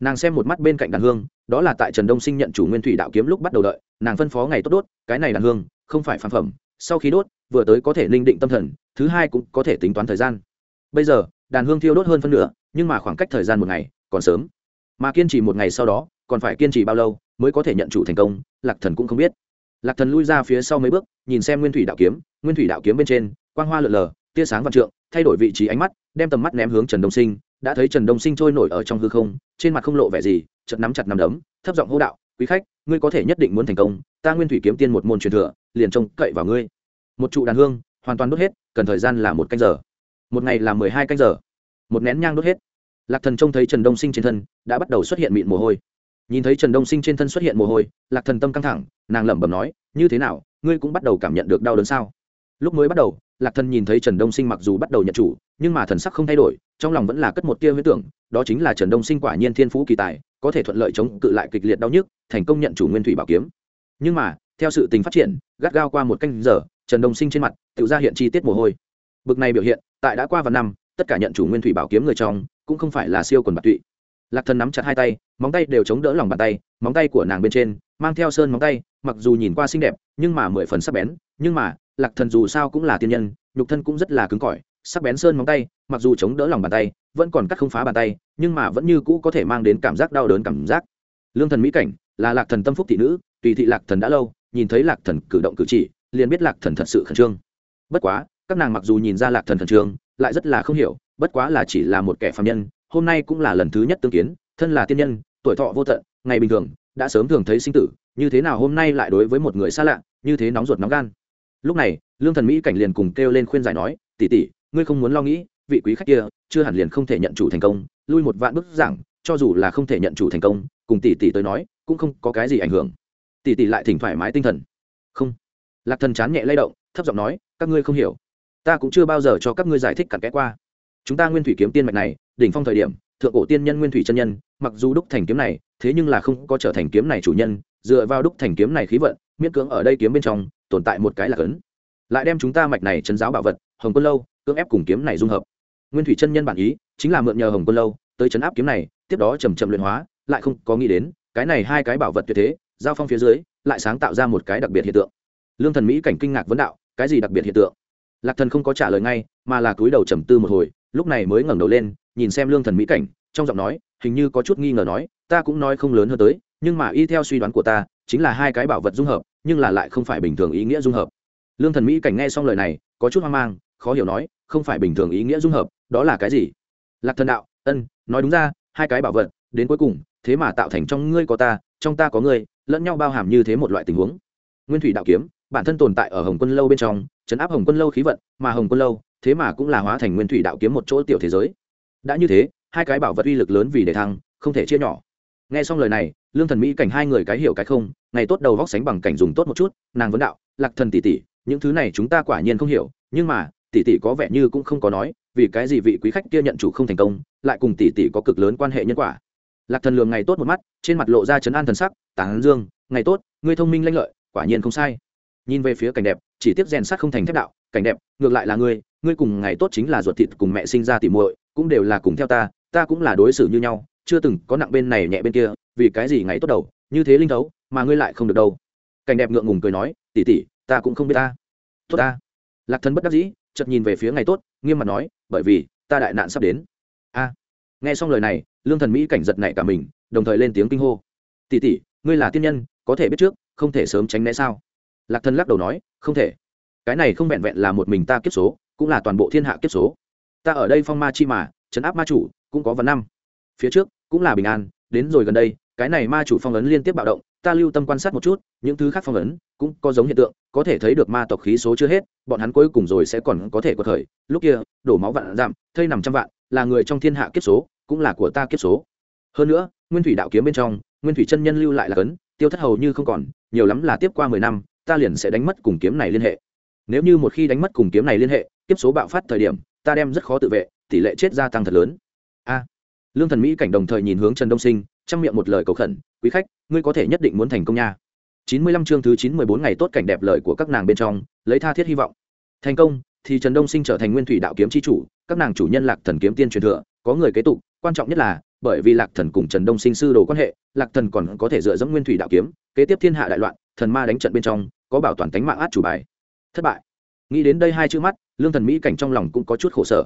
Speaker 1: Nàng xem một mắt bên cạnh đàn hương đó là tại trần đông sinh nhận chủ nguyên thủy đạo kiếm lúc bắt đầu đợi, nàng phân phó ngày tốt đốt, cái này đàn hương, không phải phản phẩm, sau khi đốt, vừa tới có thể linh định tâm thần, thứ hai cũng có thể tính toán thời gian. Bây giờ, đàn hương thiêu đốt hơn phân nửa, nhưng mà khoảng cách thời gian một ngày, còn sớm. Mà kiên trì một ngày sau đó, còn phải kiên trì bao lâu mới có thể nhận chủ thành công, lạc thần cũng không biết. Lạc thần lui ra phía sau mấy bước, nhìn xem nguyên thủy đạo kiếm, nguyên thủy đạo kiếm bên trên, quang hoa lượn lờ, tia sáng vạn trượng, thay đổi vị trí ánh mắt, đem tầm mắt ném hướng trần đông sinh đã thấy trần đông sinh trôi nổi ở trong hư không, trên mặt không lộ vẻ gì chật nắm chặt nằm đấm, thấp giọng hô đạo, quý khách, ngươi có thể nhất định muốn thành công, ta nguyên thủy kiếm tiên một môn truyền thừa, liền trông cậy vào ngươi. Một trụ đàn hương, hoàn toàn đốt hết, cần thời gian là một canh giờ. Một ngày là mười hai canh giờ. Một nén nhang đốt hết. Lạc thần trông thấy trần đông sinh trên thân, đã bắt đầu xuất hiện mịn mồ hôi. Nhìn thấy trần đông sinh trên thân xuất hiện mồ hôi, lạc thần tâm căng thẳng, nàng lẩm bẩm nói, như thế nào, ngươi cũng bắt đầu cảm nhận được đau đớn sao? Lúc mới bắt đầu lạc thần nhìn thấy trần đông sinh mặc dù bắt đầu nhận chủ, nhưng mà thần sắc không thay đổi, trong lòng vẫn là cất một tia huyết tưởng, đó chính là trần đông sinh quả nhiên thiên phú kỳ tài, có thể thuận lợi chống cự lại kịch liệt đau nhức, thành công nhận chủ nguyên thủy bảo kiếm. Nhưng mà, theo sự tình phát triển, gắt gao qua một canh giờ, trần đông sinh trên mặt, tự ra hiện chi tiết mồ hôi. Bực này biểu hiện, tại đã qua vài năm, tất cả nhận chủ nguyên thủy bảo kiếm người trong, cũng không phải là siêu quần bạc tụy. Lạc thần nắm chặt hai tay, móng tay đều chống đỡ lòng bàn tay, móng tay của nàng bên trên, mang theo sơn móng tay, mặc dù nhìn qua xinh đẹp, nhưng mà mười phần sắc bén, nhưng mà lạc thần dù sao cũng là tiên nhân, nhục thân cũng rất là cứng cỏi, sắc bén sơn móng tay, mặc dù chống đỡ lòng bàn tay, vẫn còn cắt không phá bàn tay, nhưng mà vẫn như cũ có thể mang đến cảm giác đau đớn cảm giác. Lương thần mỹ cảnh, là lạc thần tâm phúc thị nữ, tùy thị lạc thần đã lâu, nhìn thấy lạc thần cử động cử chỉ, liền biết lạc thần thật sự khẩn trương. Bất quá, các nàng mặc dù nhìn ra lạc thần khẩn trương, lại rất là không hiểu, bất quá là chỉ là một kẻ phạm nhân, hôm nay cũng là lần thứ nhất tương kiến, thân là tiên nhân, tuổi thọ vô tận, ngày bình thường, đã sớm thường thấy sinh tử, như thế nào hôm nay lại đối với một người xa lạ, như thế nóng ruột nóng gan lúc này, lương thần mỹ cảnh liền cùng kêu lên khuyên giải nói tỉ tỉ ngươi không muốn lo nghĩ, vị quý khách kia chưa hẳn liền không thể nhận chủ thành công, lui một vạn bức giảng, cho dù là không thể nhận chủ thành công, cùng tỷ tỷ tới nói, cũng không có cái gì ảnh hưởng. Tỷ tỷ lại thỉnh thoải mái tinh thần. Không. Lạc thần chán nhẹ lay động, thấp giọng nói, các ngươi không hiểu. Ta cũng chưa bao giờ cho các ngươi giải thích cặn kẽ qua. Chúng ta nguyên thủy kiếm tiên mạch này, đỉnh phong thời điểm, thượng cổ tiên nhân nguyên thủy chân nhân, mặc dù đúc thành kiếm này, thế nhưng là không có trở thành kiếm này chủ nhân, dựa vào đúc thành kiếm này khí vận, miễn cưỡng ở đây kiếm bên trong tồn tại một cái là cấn. Lại đem chúng ta mạch này chấn giáo bảo vật, hồng quân lâu, cưỡng ép cùng kiếm này dung hợp. Nguyên thủy chân nhân bản ý, chính là mượn nhờ hồng quân lâu tới chấn áp kiếm này, tiếp đó chầm chậm luyện hóa, lại không có nghĩ đến, cái này hai cái bảo vật tuyệt thế, giao phong phía dưới, lại sáng tạo ra một cái đặc biệt hiện tượng. Lương thần mỹ cảnh kinh ngạc vấn đạo, cái gì đặc biệt hiện tượng? Lạc thần không có trả lời ngay, mà là cúi đầu trầm tư một hồi, lúc này mới ngẩng đầu lên, nhìn xem lương thần mỹ cảnh, trong giọng nói, hình như có chút nghi ngờ nói, ta cũng nói không lớn hơn tới, nhưng mà y theo suy đoán của ta, chính là hai cái bảo vật dung hợp nhưng là lại không phải bình thường ý nghĩa dung hợp. Lương thần mỹ cảnh nghe xong lời này, có chút hoang mang, khó hiểu nói, không phải bình thường ý nghĩa dung hợp, đó là cái gì? Lạc thần đạo, ân, nói đúng ra, hai cái bảo vật, đến cuối cùng, thế mà tạo thành trong ngươi có ta, trong ta có ngươi, lẫn nhau bao hàm như thế một loại tình huống. Nguyên thủy đạo kiếm, bản thân tồn tại ở hồng quân lâu bên trong, chấn áp hồng quân lâu khí vận, mà hồng quân lâu, thế mà cũng là hóa thành nguyên thủy đạo kiếm một chỗ tiểu thế giới. Đã như thế, hai cái bảo vật uy lực lớn vì để thăng, không thể chia nhỏ. Nghe xong lời này lương thần mỹ cảnh hai người cái hiểu cái không, ngày tốt đầu vóc sánh bằng cảnh dùng tốt một chút, nàng vấn đạo, lạc thần tỷ tỷ, những thứ này chúng ta quả nhiên không hiểu, nhưng mà, tỷ tỷ có vẻ như cũng không có nói, vì cái gì vị quý khách kia nhận chủ không thành công, lại cùng tỷ tỷ có cực lớn quan hệ nhân quả? Lạc thần lường ngày tốt một mắt, trên mặt lộ ra chấn an thần sắc tán dương, ngày tốt, ngươi thông minh lanh lợi, quả nhiên không sai. Nhìn về phía cảnh đẹp, chỉ tiếp rèn sát không thành thép đạo, cảnh đẹp, ngược lại là ngươi ngươi cùng ngày tốt chính là ruột thịt cùng mẹ sinh ra tỉ muội, cũng đều là cùng theo ta ta cũng là đối xử như nhau, chưa từng có nặng bên này nhẹ bên kia vì cái gì ngày tốt đầu, như thế linh thấu, mà ngươi lại không được đâu. Cảnh đẹp ngượng ngùng cười nói tỉ tỉ ta cũng không biết ta. Tốt ta. Lạc thần bất đắc dĩ, chợt nhìn về phía ngày tốt, nghiêm mặt nói, bởi vì, ta đại nạn sắp đến. A. Nghe xong lời này, lương thần mỹ cảnh giật nảy cả mình, đồng thời lên tiếng kinh hô. Tỉ tỉ ngươi là tiên nhân, có thể biết trước, không thể sớm tránh né sao? Lạc thần lắc đầu nói, không thể. Cái này không vẹn vẹn là một mình ta kiếp số, cũng là toàn bộ thiên hạ kiếp số. Ta ở đây phong ma chi mà, chấn áp ma chủ, cũng có vấn năm. Phía trước, cũng là bình an, đến rồi gần đây cái này ma chủ phong ấn liên tiếp bạo động, ta lưu tâm quan sát một chút, những thứ khác phong ấn cũng có giống hiện tượng, có thể thấy được ma tộc khí số chưa hết, bọn hắn cuối cùng rồi sẽ còn có thể có thời lúc kia, đổ máu vạn giảm, thây nằm trăm vạn, là người trong thiên hạ kiếp số, cũng là của ta kiếp số. Hơn nữa, nguyên thủy đạo kiếm bên trong, nguyên thủy chân nhân lưu lại là cấn, tiêu thất hầu như không còn, nhiều lắm là tiếp qua mười năm, ta liền sẽ đánh mất cùng kiếm này liên hệ. Nếu như một khi đánh mất cùng kiếm này liên hệ tiếp số bạo phát thời điểm, ta đem rất khó tự vệ, tỷ lệ chết gia tăng thật lớn. A. Lương thần mỹ cảnh đồng thời nhìn hướng trần đông sinh trăm miệng một lời cầu khẩn, quý khách, ngươi có thể nhất định muốn thành công nha. Chín mươi lăm chương thứ chín mươi bốn ngày tốt cảnh đẹp lời của các nàng bên trong, lấy tha thiết hy vọng. Thành công, thì trần đông sinh trở thành nguyên thủy đạo kiếm c h i chủ, các nàng chủ nhân lạc thần kiếm tiên truyền thừa, có người kế tục, quan trọng nhất là, bởi vì lạc thần cùng trần đông sinh sư đồ quan hệ, lạc thần còn có thể dựa dẫm nguyên thủy đạo kiếm, kế tiếp thiên hạ đại loạn, thần ma đánh trận bên trong, có bảo toàn tánh mạng át chủ bài. Thất bại. Nghĩ đến đây hai chữ mắt, lương thần mỹ cảnh trong lòng cũng có chút khổ sở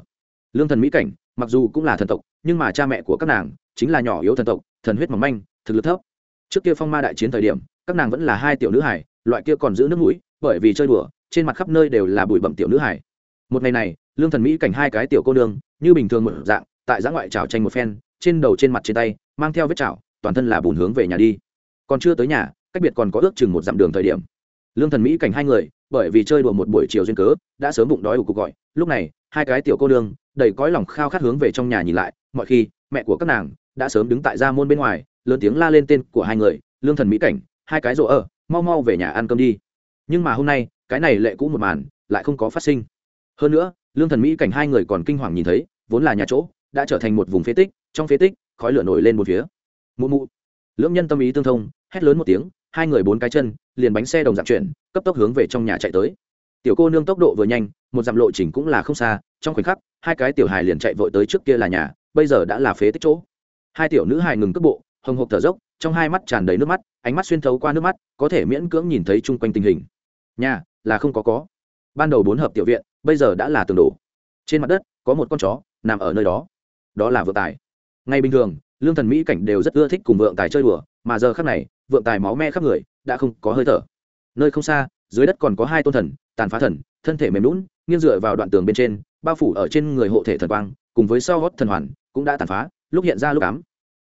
Speaker 1: lương thần mỹ cảnh, mặc dù cũng là thần tộc, nhưng mà cha mẹ của các nàng chính là nhỏ yếu thần tộc, thần huyết mỏng manh, thực lực thấp. Trước kia phong ma đại chiến thời điểm, các nàng vẫn là hai tiểu nữ hải, loại kia còn giữ nước mũi, bởi vì chơi đùa, trên mặt khắp nơi đều là bụi bẩm tiểu nữ hải. Một ngày này, lương thần mỹ cảnh hai cái tiểu cô nương, như bình thường một dạng, tại giã ngoại trào tranh một phen, trên đầu trên mặt trên tay, mang theo vết chảo, toàn thân là bùn hướng về nhà đi. Còn chưa tới nhà, cách biệt còn có ước chừng một dặm đường thời điểm. Lương thần mỹ cảnh hai người, bởi vì chơi đùa một buổi chiều duyên cớ, đã sớm bụng đói ủ cục gọi. Lúc này, hai cái tiểu cô nương đầy cõi lòng khao khát hướng về trong nhà nhìn lại, mọi khi, mẹ của các nàng đã sớm đứng tại gia môn bên ngoài, lớn tiếng la lên tên của hai người, lương thần mỹ cảnh, hai cái rỗ ở, mau mau về nhà ăn cơm đi. Nhưng mà hôm nay, cái này lệ cũ một màn lại không có phát sinh. Hơn nữa, lương thần mỹ cảnh hai người còn kinh hoàng nhìn thấy, vốn là nhà chỗ, đã trở thành một vùng phế tích, trong phế tích, khói lửa nổi lên một phía. Mụ mụ, lưỡng nhân tâm ý tương thông, hét lớn một tiếng, hai người bốn cái chân, liền bánh xe đồng dạng chuyển, cấp tốc hướng về trong nhà chạy tới. Tiểu cô nương tốc độ vừa nhanh, một dặm lộ trình cũng là không xa, trong khoảnh khắc hai cái tiểu hài liền chạy vội tới trước kia là nhà, bây giờ đã là phế tích chỗ. Hai tiểu nữ hài ngừng cước bộ, hồng hộc thở dốc, trong hai mắt tràn đầy nước mắt, ánh mắt xuyên thấu qua nước mắt, có thể miễn cưỡng nhìn thấy chung quanh tình hình. Nhà, là không có có. Ban đầu bốn hợp tiểu viện, bây giờ đã là tường đổ. Trên mặt đất, có một con chó, nằm ở nơi đó. Đó là vượng tài. Ngay bình thường, lương thần mỹ cảnh đều rất ưa thích cùng vượng tài chơi đùa, mà giờ khác này, vượng tài máu me khắp người, đã không có hơi thở. Nơi không xa, dưới đất còn có hai tôn thần, tàn phá thần, thân thể mềm lún nghiêng dựa vào đoạn tường bên trên, bao phủ ở trên người hộ thể thần quang, cùng với sau gót thần hoàn cũng đã tàn phá, lúc hiện ra lúc cắm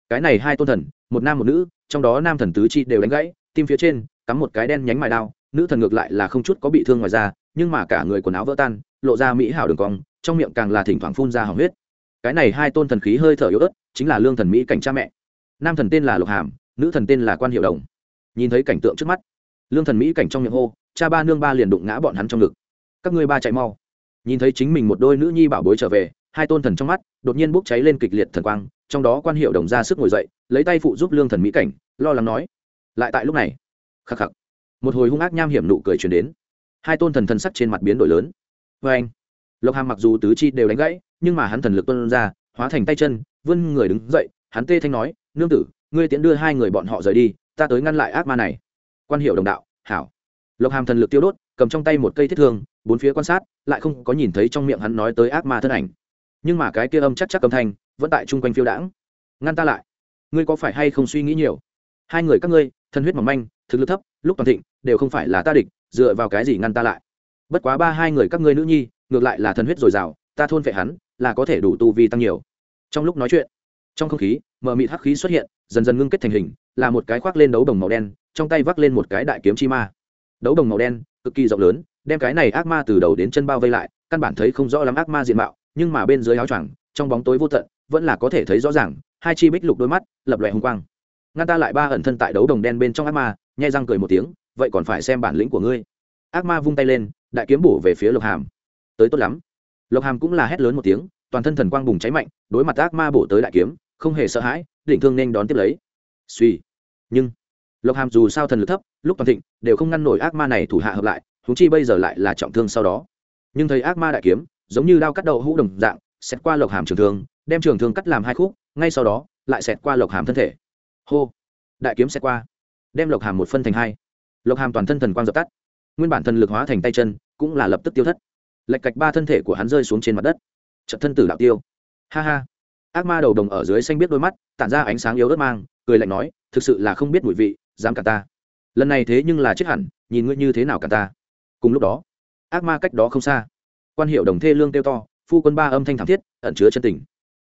Speaker 1: cái này hai tôn thần, một nam một nữ, trong đó nam thần tứ chi đều đánh gãy, tim phía trên cắm một cái đen nhánh mài đao, nữ thần ngược lại là không chút có bị thương ngoài ra nhưng mà cả người quần áo vỡ tan, lộ ra mỹ hảo đường cong, trong miệng càng là thỉnh thoảng phun ra hỏng huyết. Cái này hai tôn thần khí hơi thở yếu ớt, chính là lương thần mỹ cảnh cha mẹ. Nam thần tên là lục hàm, nữ thần tên là quan hiệu đồng. Nhìn thấy cảnh tượng trước mắt, lương thần mỹ cảnh trong miệng hô, cha ba nương ba liền đụng ngã bọn hắn trong ngực các ngươi ba chạy mau. Nhìn thấy chính mình một đôi nữ nhi bảo bối trở về, hai tôn thần trong mắt đột nhiên bốc cháy lên kịch liệt thần quang, trong đó quan hiệu đồng ra sức ngồi dậy, lấy tay phụ giúp lương thần mỹ cảnh, lo lắng nói, lại tại lúc này. Khắc khắc. Một hồi hung ác nham hiểm nụ cười truyền đến. Hai tôn thần thần sắc trên mặt biến đổi lớn. Vê anh. Lộc hàm mặc dù tứ chi đều đánh gãy, nhưng mà hắn thần lực tuân ra, hóa thành tay chân, vươn người đứng dậy, hắn tê thanh nói, nương tử, ngươi tiễn đưa hai người bọn họ rời đi, ta tới ngăn lại ác ma này. Quan hiệu đồng đạo, hảo lộc hàm thần lực tiêu đốt, cầm trong tay một cây thiết thương, bốn phía quan sát, lại không có nhìn thấy trong miệng hắn nói tới ác ma thân ảnh. Nhưng mà cái kia âm chắc chắc cầm thanh, vẫn tại chung quanh phiêu đãng. Ngăn ta lại. Ngươi có phải hay không suy nghĩ nhiều? Hai người các ngươi thân huyết mỏng manh, thực lực thấp, lúc toàn thịnh, đều không phải là ta địch, dựa vào cái gì ngăn ta lại? Bất quá ba hai người các ngươi nữ nhi, ngược lại là thân huyết dồi dào, ta thôn vệ hắn, là có thể đủ tu vi tăng nhiều. Trong lúc nói chuyện, trong không khí, mờ mịt hắc khí xuất hiện, dần dần ngưng kết thành hình, là một cái khoác lên đấu đồng màu đen, trong tay vác lên một cái đại kiếm chi ma đấu đồng màu đen, cực kỳ rộng lớn, đem cái này ác ma từ đầu đến chân bao vây lại, căn bản thấy không rõ lắm ác ma diện mạo, nhưng mà bên dưới áo choàng, trong bóng tối vô tận, vẫn là có thể thấy rõ ràng, hai chi bích lục đôi mắt, lập lòe hùng quang. Ngăn ta lại ba ẩn thân tại đấu đồng đen bên trong ác ma, nhai răng cười một tiếng, vậy còn phải xem bản lĩnh của ngươi. Ác ma vung tay lên, đại kiếm bổ về phía lộc hàm. Tới tốt lắm. Lộc hàm cũng là hét lớn một tiếng, toàn thân thần quang bùng cháy mạnh, đối mặt ác ma bổ tới đại kiếm, không hề sợ hãi định thương nên đón tiếp lấy. Suy nhưng lộc hàm dù sao thần lực thấp, lúc toàn thịnh, đều không ngăn nổi ác ma này thủ hạ hợp lại húng chi bây giờ lại là trọng thương sau đó. Nhưng thấy ác ma đại kiếm, giống như đao cắt đậu hũ đồng dạng xét qua lộc hàm trường thương, đem trường thương cắt làm hai khúc, ngay sau đó, lại xẹt qua lộc hàm thân thể. Hô! Đại kiếm xẹt qua, đem lộc hàm một phân thành hai. Lộc hàm toàn thân thần quang dập tắt. Nguyên bản thần lực hóa thành tay chân, cũng là lập tức tiêu thất. Lệch cạch ba thân thể của hắn rơi xuống trên mặt đất. Trận thân tử đạo tiêu. Ha ha! Ác ma đầu đồng ở dưới xanh biết đôi mắt, tản ra ánh sáng yếu ớt mang, cười lạnh nói, thực sự là không biết mùi vị dám cả ta. Lần này thế nhưng là chết hẳn, nhìn ngươi như thế nào cả ta. Cùng lúc đó, ác ma cách đó không xa, quan hiệu đồng thê lương tiêu to, phu quân ba âm thanh thảm thiết, ẩn chứa chân tình.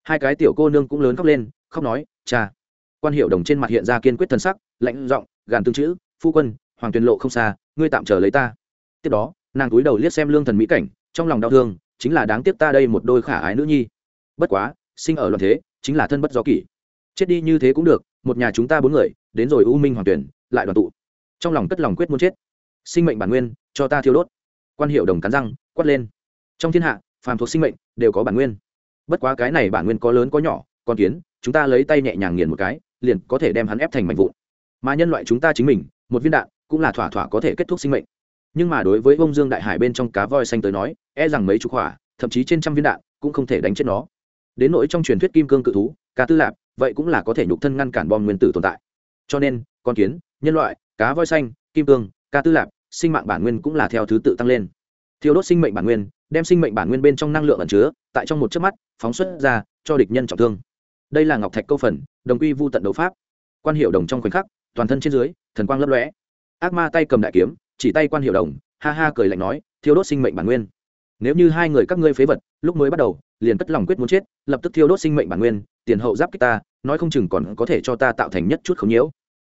Speaker 1: Hai cái tiểu cô nương cũng lớn khóc lên, khóc nói, cha. Quan hiệu đồng trên mặt hiện ra kiên quyết thân sắc, lạnh giọng, gàn tương chữ, phu quân, hoàng tuyền lộ không xa, ngươi tạm chờ lấy ta. Tiếp đó, nàng túi đầu liếc xem lương thần mỹ cảnh, trong lòng đau thương, chính là đáng tiếc ta đây một đôi khả ái nữ nhi. Bất quá, sinh ở loạn thế, chính là thân bất gió kỷ. Chết đi như thế cũng được một nhà chúng ta bốn người, đến rồi u minh hoàng tuyển, lại đoàn tụ. Trong lòng cất lòng quyết muốn chết. Sinh mệnh bản nguyên, cho ta thiêu đốt. Quan hiệu đồng cắn răng, quát lên. Trong thiên hạ, phàm thuộc sinh mệnh, đều có bản nguyên. Bất quá cái này bản nguyên có lớn có nhỏ, con kiến, chúng ta lấy tay nhẹ nhàng nghiền một cái, liền có thể đem hắn ép thành mảnh vụn. Mà nhân loại chúng ta chính mình, một viên đạn, cũng là thỏa thỏa có thể kết thúc sinh mệnh. Nhưng mà đối với bông dương đại hải bên trong cá voi xanh tới nói e rằng mấy chục hỏa thậm chí trên trăm viên đạn, cũng không thể đánh chết nó. Đến nỗi trong truyền thuyết kim cương cự thú cá tư lạp vậy cũng là có thể nhục thân ngăn cản bom nguyên tử tồn tại. Cho nên, con kiến, nhân loại, cá voi xanh, kim cương, ca tư lạp, sinh mạng bản nguyên cũng là theo thứ tự tăng lên. Thiêu đốt sinh mệnh bản nguyên, đem sinh mệnh bản nguyên bên trong năng lượng ẩn chứa, tại trong một chớp mắt, phóng xuất ra, cho địch nhân trọng thương. Đây là ngọc thạch câu phần, đồng quy vu tận đấu pháp. Quan hiệu đồng trong khoảnh khắc, toàn thân trên dưới, thần quang lấp lóe. Ác ma tay cầm đại kiếm, chỉ tay quan hiệu đồng, ha ha cười lạnh nói, thiêu đốt sinh mệnh bản nguyên. Nếu như hai người các ngươi phế vật, lúc mới bắt đầu, liền cất lòng quyết muốn chết, lập tức thiêu đốt sinh mệnh bản nguyên tiền hậu giáp kích ta, nói không chừng còn có thể cho ta tạo thành nhất chút không nhiễu.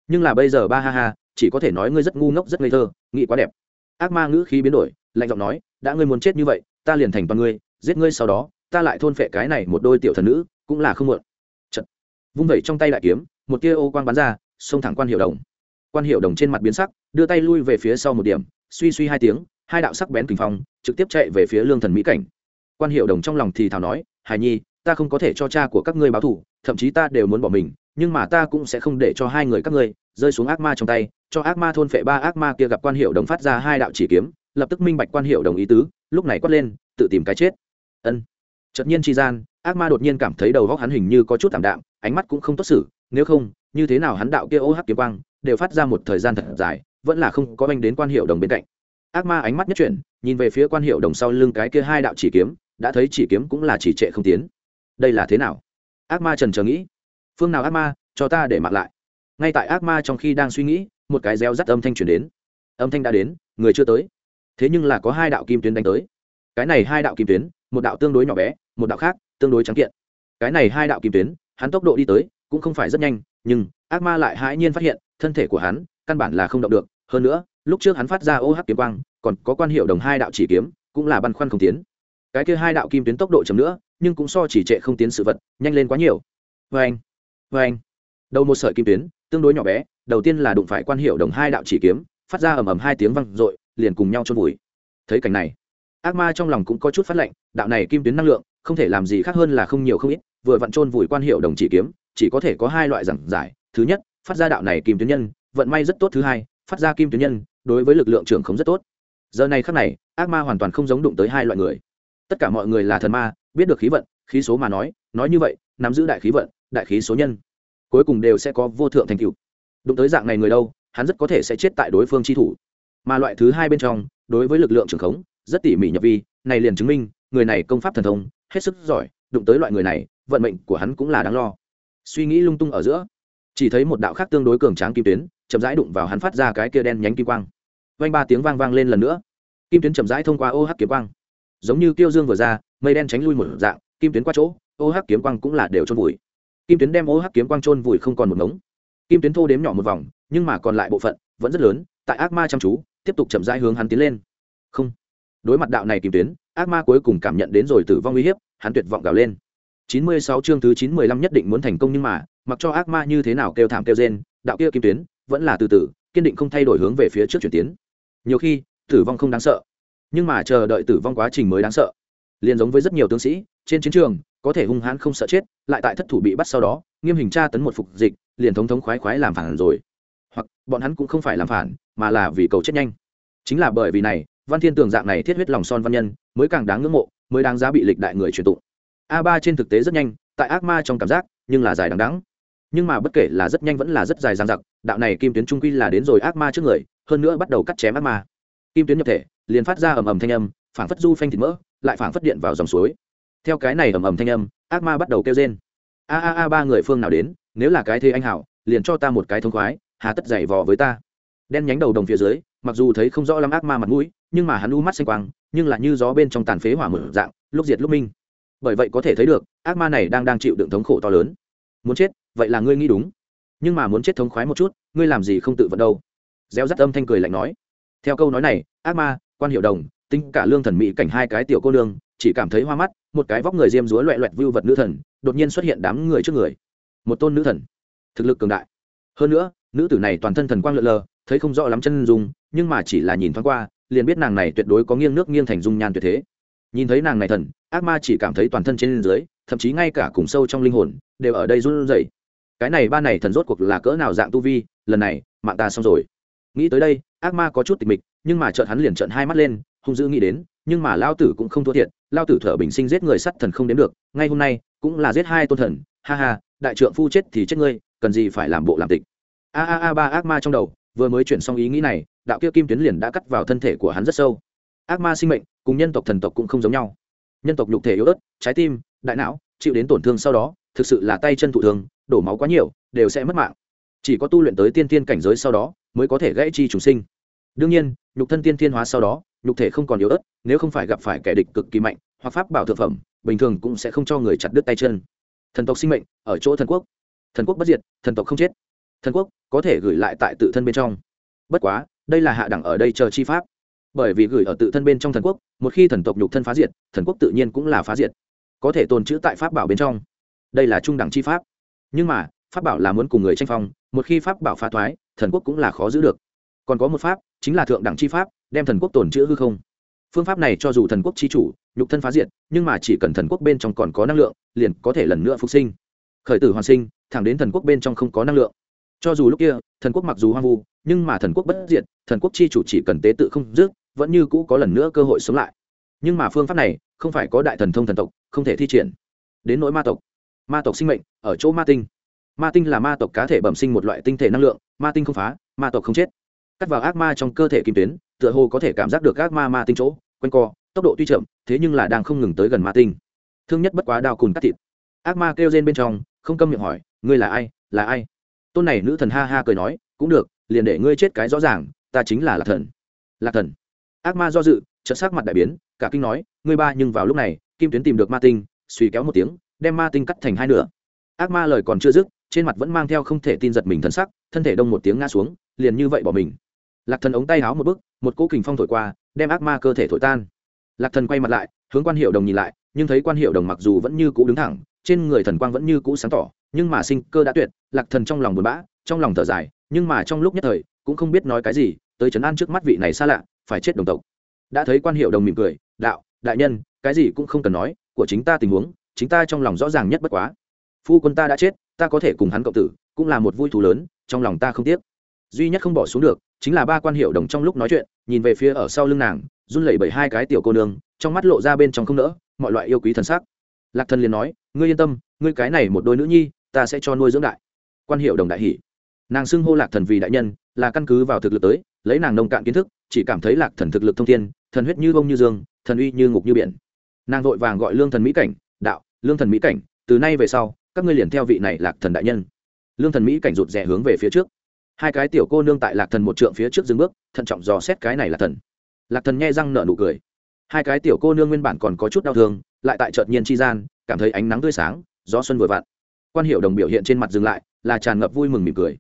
Speaker 1: Nhưng là bây giờ ba ha ha, chỉ có thể nói ngươi rất ngu ngốc, rất ngây thơ, nghĩ quá đẹp. Ác ma ngữ khí biến đổi, lạnh giọng nói, đã ngươi muốn chết như vậy, ta liền thành toàn ngươi, giết ngươi sau đó, ta lại thôn phệ cái này một đôi tiểu thần nữ, cũng là không muộn. Chật. vung vẩy trong tay đại kiếm, một tia ô quang bắn ra, xông thẳng quan hiệu đồng. Quan hiệu đồng trên mặt biến sắc, đưa tay lui về phía sau một điểm, suy suy hai tiếng, hai đạo sắc bén kình phong, trực tiếp chạy về phía lương thần mỹ cảnh. Quan hiệu đồng trong lòng thì thào nói hài nhi ta không có thể cho cha của các ngươi báo thù, thậm chí ta đều muốn bỏ mình, nhưng mà ta cũng sẽ không để cho hai người các ngươi rơi xuống ác ma trong tay. Cho ác ma thôn phệ ba ác ma kia gặp quan hiệu đồng phát ra hai đạo chỉ kiếm, lập tức minh bạch quan hiệu đồng ý tứ, lúc này quát lên, tự tìm cái chết. Ân. Chợt nhiên tri gian, ác ma đột nhiên cảm thấy đầu góc hắn hình như có chút thảm đạm, ánh mắt cũng không tốt xử, nếu không, như thế nào hắn đạo kia ô hắc kiếm quang đều phát ra một thời gian thật dài, vẫn là không có anh đến quan hiệu đồng bên cạnh. Ác ma ánh mắt nhất chuyển, nhìn về phía quan hiệu đồng sau lưng cái kia hai đạo chỉ kiếm, đã thấy chỉ kiếm cũng là chỉ trệ không tiến đây là thế nào? Ác ma trần trờ nghĩ. Phương nào ác ma, cho ta để mặc lại. Ngay tại ác ma trong khi đang suy nghĩ, một cái reo rắt âm thanh chuyển đến. Âm thanh đã đến, người chưa tới. Thế nhưng là có hai đạo kim tuyến đánh tới. Cái này hai đạo kim tuyến, một đạo tương đối nhỏ bé, một đạo khác, tương đối trắng kiện. Cái này hai đạo kim tuyến, hắn tốc độ đi tới, cũng không phải rất nhanh, nhưng ác ma lại hãi nhiên phát hiện, thân thể của hắn, căn bản là không động được. Hơn nữa, lúc trước hắn phát ra ô OH kiếm quang, còn có quan hiệu đồng hai đạo chỉ kiếm, cũng là băn khoăn không tiến. Cái kia hai đạo kim tuyến tốc độ chậm nữa nhưng cũng so chỉ trệ không tiến sự vật, nhanh lên quá nhiều. Vê anh vê anh. Đầu một sợi kim tuyến, tương đối nhỏ bé, đầu tiên là đụng phải quan hiệu đồng hai đạo chỉ kiếm, phát ra ầm ầm hai tiếng vang i liền cùng nhau trôn vùi. Thấy cảnh này, ác ma trong lòng cũng có chút phát lệnh, đạo này kim tuyến năng lượng, không thể làm gì khác hơn là không nhiều không ít, vừa vặn trôn vùi quan hiệu đồng chỉ kiếm, chỉ có thể có hai loại giảng giải. Thứ nhất, phát ra đạo này kim tuyến nhân, vận may rất tốt. Thứ hai, phát ra kim tuyến nhân, đối với lực lượng trưởng không rất tốt. Giờ này khắc này, ác ma hoàn toàn không giống đụng tới hai loại người tất cả mọi người là thần ma, biết được khí vận, khí số mà nói nói như vậy, nắm giữ đại khí vận, đại khí số nhân. Cuối cùng đều sẽ có vô thượng thành tựu. Đụng tới dạng này người đâu, hắn rất có thể sẽ chết tại đối phương chi thủ. Mà loại thứ hai bên trong, đối với lực lượng trường khống, rất tỉ mỉ nhập vi, này liền chứng minh, người này công pháp thần thông, hết sức giỏi, đụng tới loại người này, vận mệnh của hắn cũng là đáng lo. Suy nghĩ lung tung ở giữa, chỉ thấy một đạo khác tương đối cường tráng kim tuyến, chậm rãi đụng vào hắn phát ra cái kia đen nhánh kim quang. Vang ba tiếng vang vang lên lần nữa. Kim tuyến chậm rãi thông qua ô hắc kiếm quang giống như kiêu dương vừa ra, mây đen tránh lui một dạng, kim tuyến qua chỗ, ô hắc kiếm quang cũng là đều trôn vùi. Kim tuyến đem ô hắc kiếm quang trôn vùi không còn một ngống. Kim tuyến thô đếm nhỏ một vòng, nhưng mà còn lại bộ phận vẫn rất lớn, tại ác ma chăm chú, tiếp tục chậm rãi hướng hắn tiến lên. Không. Đối mặt đạo này kim tuyến, ác ma cuối cùng cảm nhận đến rồi tử vong uy hiếp, hắn tuyệt vọng gào lên. Chín mươi sáu chương thứ chín mười lăm nhất định muốn thành công nhưng mà, mặc cho ác ma như thế nào kêu thảm kêu rên, đạo kia kim tuyến vẫn là từ từ, kiên định không thay đổi hướng về phía trước chuyển tiến. Nhiều khi, tử vong không đáng sợ nhưng mà chờ đợi tử vong quá trình mới đáng sợ. Liền giống với rất nhiều tướng sĩ, trên chiến trường, có thể hung hãn không sợ chết, lại tại thất thủ bị bắt sau đó, nghiêm hình tra tấn một phục dịch, liền thống thống khoái khoái làm phản rồi. Hoặc, bọn hắn cũng không phải làm phản, mà là vì cầu chết nhanh. Chính là bởi vì này, văn thiên tường dạng này thiết huyết lòng son văn nhân, mới càng đáng ngưỡng mộ, mới đáng giá bị lịch đại người truyền tụng. A ba trên thực tế rất nhanh, tại ác ma trong cảm giác, nhưng là dài đằng đắng nhưng mà bất kể là rất nhanh vẫn là rất dài dằng dặc, đạo này kim tuyến trung quy là đến rồi ác ma trước người, hơn nữa bắt đầu cắt chém ác ma. Kim tuyến nhập thể liền phát ra ầm ầm thanh âm, phảng phất du phanh thịt mỡ, lại phảng phất điện vào dòng suối. Theo cái này ầm ầm thanh âm, ác ma bắt đầu kêu rên. A a a, ba người phương nào đến, nếu là cái thế anh hảo, liền cho ta một cái thông khoái, hà tất giày vò với ta. Đen nhánh đầu đồng phía dưới, mặc dù thấy không rõ lắm ác ma mặt mũi, nhưng mà hắn u mắt xanh quang, nhưng là như gió bên trong tàn phế hỏa mở dạng, lúc diệt lúc minh. Bởi vậy có thể thấy được, ác ma này đang đang chịu đựng thống khổ to lớn. Muốn chết, vậy là ngươi nghĩ đúng. Nhưng mà muốn chết thống khoái một chút, ngươi làm gì không tự vận đâu? Gieo rắt âm thanh cười lạnh nói. Theo câu nói này, ác ma quan hiệu đồng, tính cả lương thần mỹ cảnh hai cái tiểu cô nương, chỉ cảm thấy hoa mắt, một cái vóc người diêm dúa loẹ loẹt vưu vật nữ thần, đột nhiên xuất hiện đám người trước người. Một tôn nữ thần. Thực lực cường đại. Hơn nữa, nữ tử này toàn thân thần quang lượn lờ, thấy không rõ lắm chân dung, nhưng mà chỉ là nhìn thoáng qua, liền biết nàng này tuyệt đối có nghiêng nước nghiêng thành dung nhan tuyệt thế. Nhìn thấy nàng này thần, ác ma chỉ cảm thấy toàn thân trên dưới, thậm chí ngay cả cùng sâu trong linh hồn, đều ở đây run rẩy. Cái này ba này thần rốt cuộc là cỡ nào dạng tu vi, lần này, mạng ta xong rồi. Nghĩ tới đây, ác ma có chút tịch mịch nhưng mà chợt hắn liền trợn hai mắt lên, hung dữ nghĩ đến, nhưng mà lao tử cũng không thua thiệt lao tử thở bình sinh giết người sắt thần không đến được, ngay hôm nay cũng là giết hai tôn thần, ha ha, đại trượng phu chết thì chết ngươi, cần gì phải làm bộ làm tịch. A a a, ba ác ma trong đầu, vừa mới chuyển xong ý nghĩ này, đạo kia kim tuyến liền đã cắt vào thân thể của hắn rất sâu. Ác ma sinh mệnh cùng nhân tộc thần tộc cũng không giống nhau. Nhân tộc nhục thể yếu ớt, trái tim, đại não, chịu đến tổn thương sau đó, thực sự là tay chân thụ thương, đổ máu quá nhiều, đều sẽ mất mạng. Chỉ có tu luyện tới tiên tiên cảnh giới sau đó, mới có thể gãy chi trùng sinh. Đương nhiên nhục thân tiên thiên hóa sau đó, nhục thể không còn yếu ớt, nếu không phải gặp phải kẻ địch cực kỳ mạnh, hoặc pháp bảo thực phẩm, bình thường cũng sẽ không cho người chặt đứt tay chân. Thần tộc sinh mệnh, ở chỗ thần quốc. Thần quốc bất diệt, thần tộc không chết. Thần quốc có thể gửi lại tại tự thân bên trong. Bất quá, đây là hạ đẳng ở đây chờ chi pháp. Bởi vì gửi ở tự thân bên trong thần quốc, một khi thần tộc nhục thân phá diệt, thần quốc tự nhiên cũng là phá diệt. Có thể tồn chữ tại pháp bảo bên trong. Đây là trung đẳng chi pháp. Nhưng mà, pháp bảo là muốn cùng người tranh phong, một khi pháp bảo phá thoái, thần quốc cũng là khó giữ được. Còn có một pháp chính là thượng đẳng chi pháp, đem thần quốc tổn chữa hư không. Phương pháp này cho dù thần quốc chi chủ, nhục thân phá diệt, nhưng mà chỉ cần thần quốc bên trong còn có năng lượng, liền có thể lần nữa phục sinh. Khởi tử hoàn sinh, thẳng đến thần quốc bên trong không có năng lượng. Cho dù lúc kia, thần quốc mặc dù hoang vu, nhưng mà thần quốc bất diệt, thần quốc chi chủ chỉ cần tế tự không dứt, vẫn như cũ có lần nữa cơ hội sống lại. Nhưng mà phương pháp này, không phải có đại thần thông thần tộc, không thể thi triển. Đến nỗi ma tộc. Ma tộc sinh mệnh, ở chỗ ma tinh. Ma tinh là ma tộc cá thể bẩm sinh một loại tinh thể năng lượng, ma tinh không phá, ma tộc không chết cắt vào ác ma trong cơ thể kim tuyến, tựa hồ có thể cảm giác được ác ma ma tinh chỗ, quanh co, tốc độ tuy chậm, thế nhưng là đang không ngừng tới gần ma tinh. Thương nhất bất quá đao cùn cắt thịt. Ác ma kêu rên bên trong, không câm miệng hỏi, ngươi là ai? Là ai? Tôn này nữ thần ha ha cười nói, cũng được, liền để ngươi chết cái rõ ràng, ta chính là lạc thần. Lạc thần. Ác ma do dự, chợt sắc mặt đại biến, cả kinh nói, ngươi ba nhưng vào lúc này, kim tuyến tìm được ma tinh, suy kéo một tiếng, đem ma tinh cắt thành hai nửa. Ác ma lời còn chưa dứt, trên mặt vẫn mang theo không thể tin giật mình thân sắc, thân thể đông một tiếng ngã xuống, liền như vậy bỏ mình lạc thần ống tay háo một bước, một cỗ kình phong thổi qua, đem ác ma cơ thể thổi tan. Lạc thần quay mặt lại, hướng quan hiệu đồng nhìn lại, nhưng thấy quan hiệu đồng mặc dù vẫn như cũ đứng thẳng, trên người thần quang vẫn như cũ sáng tỏ, nhưng mà sinh cơ đã tuyệt, lạc thần trong lòng buồn bã, trong lòng thở dài, nhưng mà trong lúc nhất thời, cũng không biết nói cái gì, tới trấn an trước mắt vị này xa lạ, phải chết đồng tộc. Đã thấy quan hiệu đồng mỉm cười, đạo, đại nhân, cái gì cũng không cần nói, của chính ta tình huống, chính ta trong lòng rõ ràng nhất bất quá. Phu quân ta đã chết, ta có thể cùng hắn cộng tử, cũng là một vui thú lớn, trong lòng ta không tiếc duy nhất không bỏ xuống được chính là ba quan hiệu đồng trong lúc nói chuyện, nhìn về phía ở sau lưng nàng, run lẩy bẩy hai cái tiểu cô nương, trong mắt lộ ra bên trong không nỡ, mọi loại yêu quý thần sắc. Lạc thần liền nói, ngươi yên tâm, ngươi cái này một đôi nữ nhi, ta sẽ cho nuôi dưỡng đại. Quan hiệu đồng đại hỷ nàng xưng hô lạc thần vì đại nhân, là căn cứ vào thực lực tới, lấy nàng nông cạn kiến thức, chỉ cảm thấy lạc thần thực lực thông thiên, thần huyết như bông như dương, thần uy như ngục như biển. Nàng vội vàng gọi lương thần mỹ cảnh, đạo, lương thần mỹ cảnh, từ nay về sau, các ngươi liền theo vị này lạc thần đại nhân. Lương thần mỹ cảnh rụt rè hướng về phía trước hai cái tiểu cô nương tại lạc thần một trượng phía trước dừng bước, thận trọng dò xét cái này là thần. Lạc thần nghe răng nở nụ cười. Hai cái tiểu cô nương nguyên bản còn có chút đau thương, lại tại chợt nhiên chi gian, cảm thấy ánh nắng tươi sáng, gió xuân vừa vặn. Quan hiệu đồng biểu hiện trên mặt dừng lại, là tràn ngập vui mừng mỉm cười.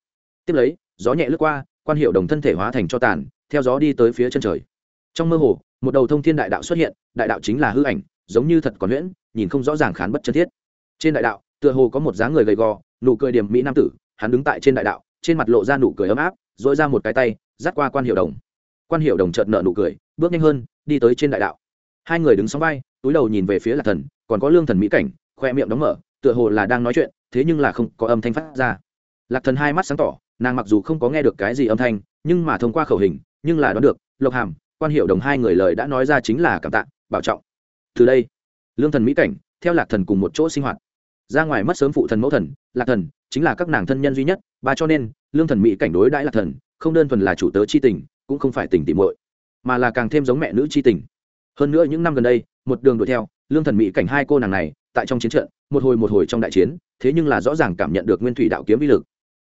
Speaker 1: Tiếp lấy, gió nhẹ lướt qua, quan hiệu đồng thân thể hóa thành cho tàn, theo gió đi tới phía chân trời. Trong mơ hồ, một đầu thông thiên đại đạo xuất hiện, đại đạo chính là hư ảnh, giống như thật còn huyễn nhìn không rõ ràng khán bất chân thiết. Trên đại đạo, tựa hồ có một dáng người gầy gò, nụ cười điểm mỹ nam tử, hắn đứng tại trên đại đạo trên mặt lộ ra nụ cười ấm áp dội ra một cái tay, dắt qua quan hiệu đồng. Quan hiệu đồng chợt nợ nụ cười, bước nhanh hơn, đi tới trên đại đạo. Hai người đứng sóng vai, túi đầu nhìn về phía lạc thần, còn có lương thần mỹ cảnh, khoe miệng đóng mở, tựa hồ là đang nói chuyện, thế nhưng là không có âm thanh phát ra. Lạc thần hai mắt sáng tỏ, nàng mặc dù không có nghe được cái gì âm thanh, nhưng mà thông qua khẩu hình, nhưng là đoán được, lộc hàm, quan hiệu đồng hai người lời đã nói ra chính là cảm tạ, bảo trọng. Từ đây, lương thần mỹ cảnh, theo lạc thần cùng một chỗ sinh hoạt. Ra ngoài mất sớm phụ thần mẫu thần, lạc thần chính là các nàng thân nhân duy nhất và cho nên, lương thần mỹ cảnh đối đãi lạc thần, không đơn thuần là chủ tớ c h i tình, cũng không phải tình tỉ muội, mà là càng thêm giống mẹ nữ c h i tình. Hơn nữa những năm gần đây, một đường đuổi theo, lương thần mỹ cảnh hai cô nàng này, tại trong chiến trận, một hồi một hồi trong đại chiến, thế nhưng là rõ ràng cảm nhận được nguyên thủy đạo kiếm vi lực.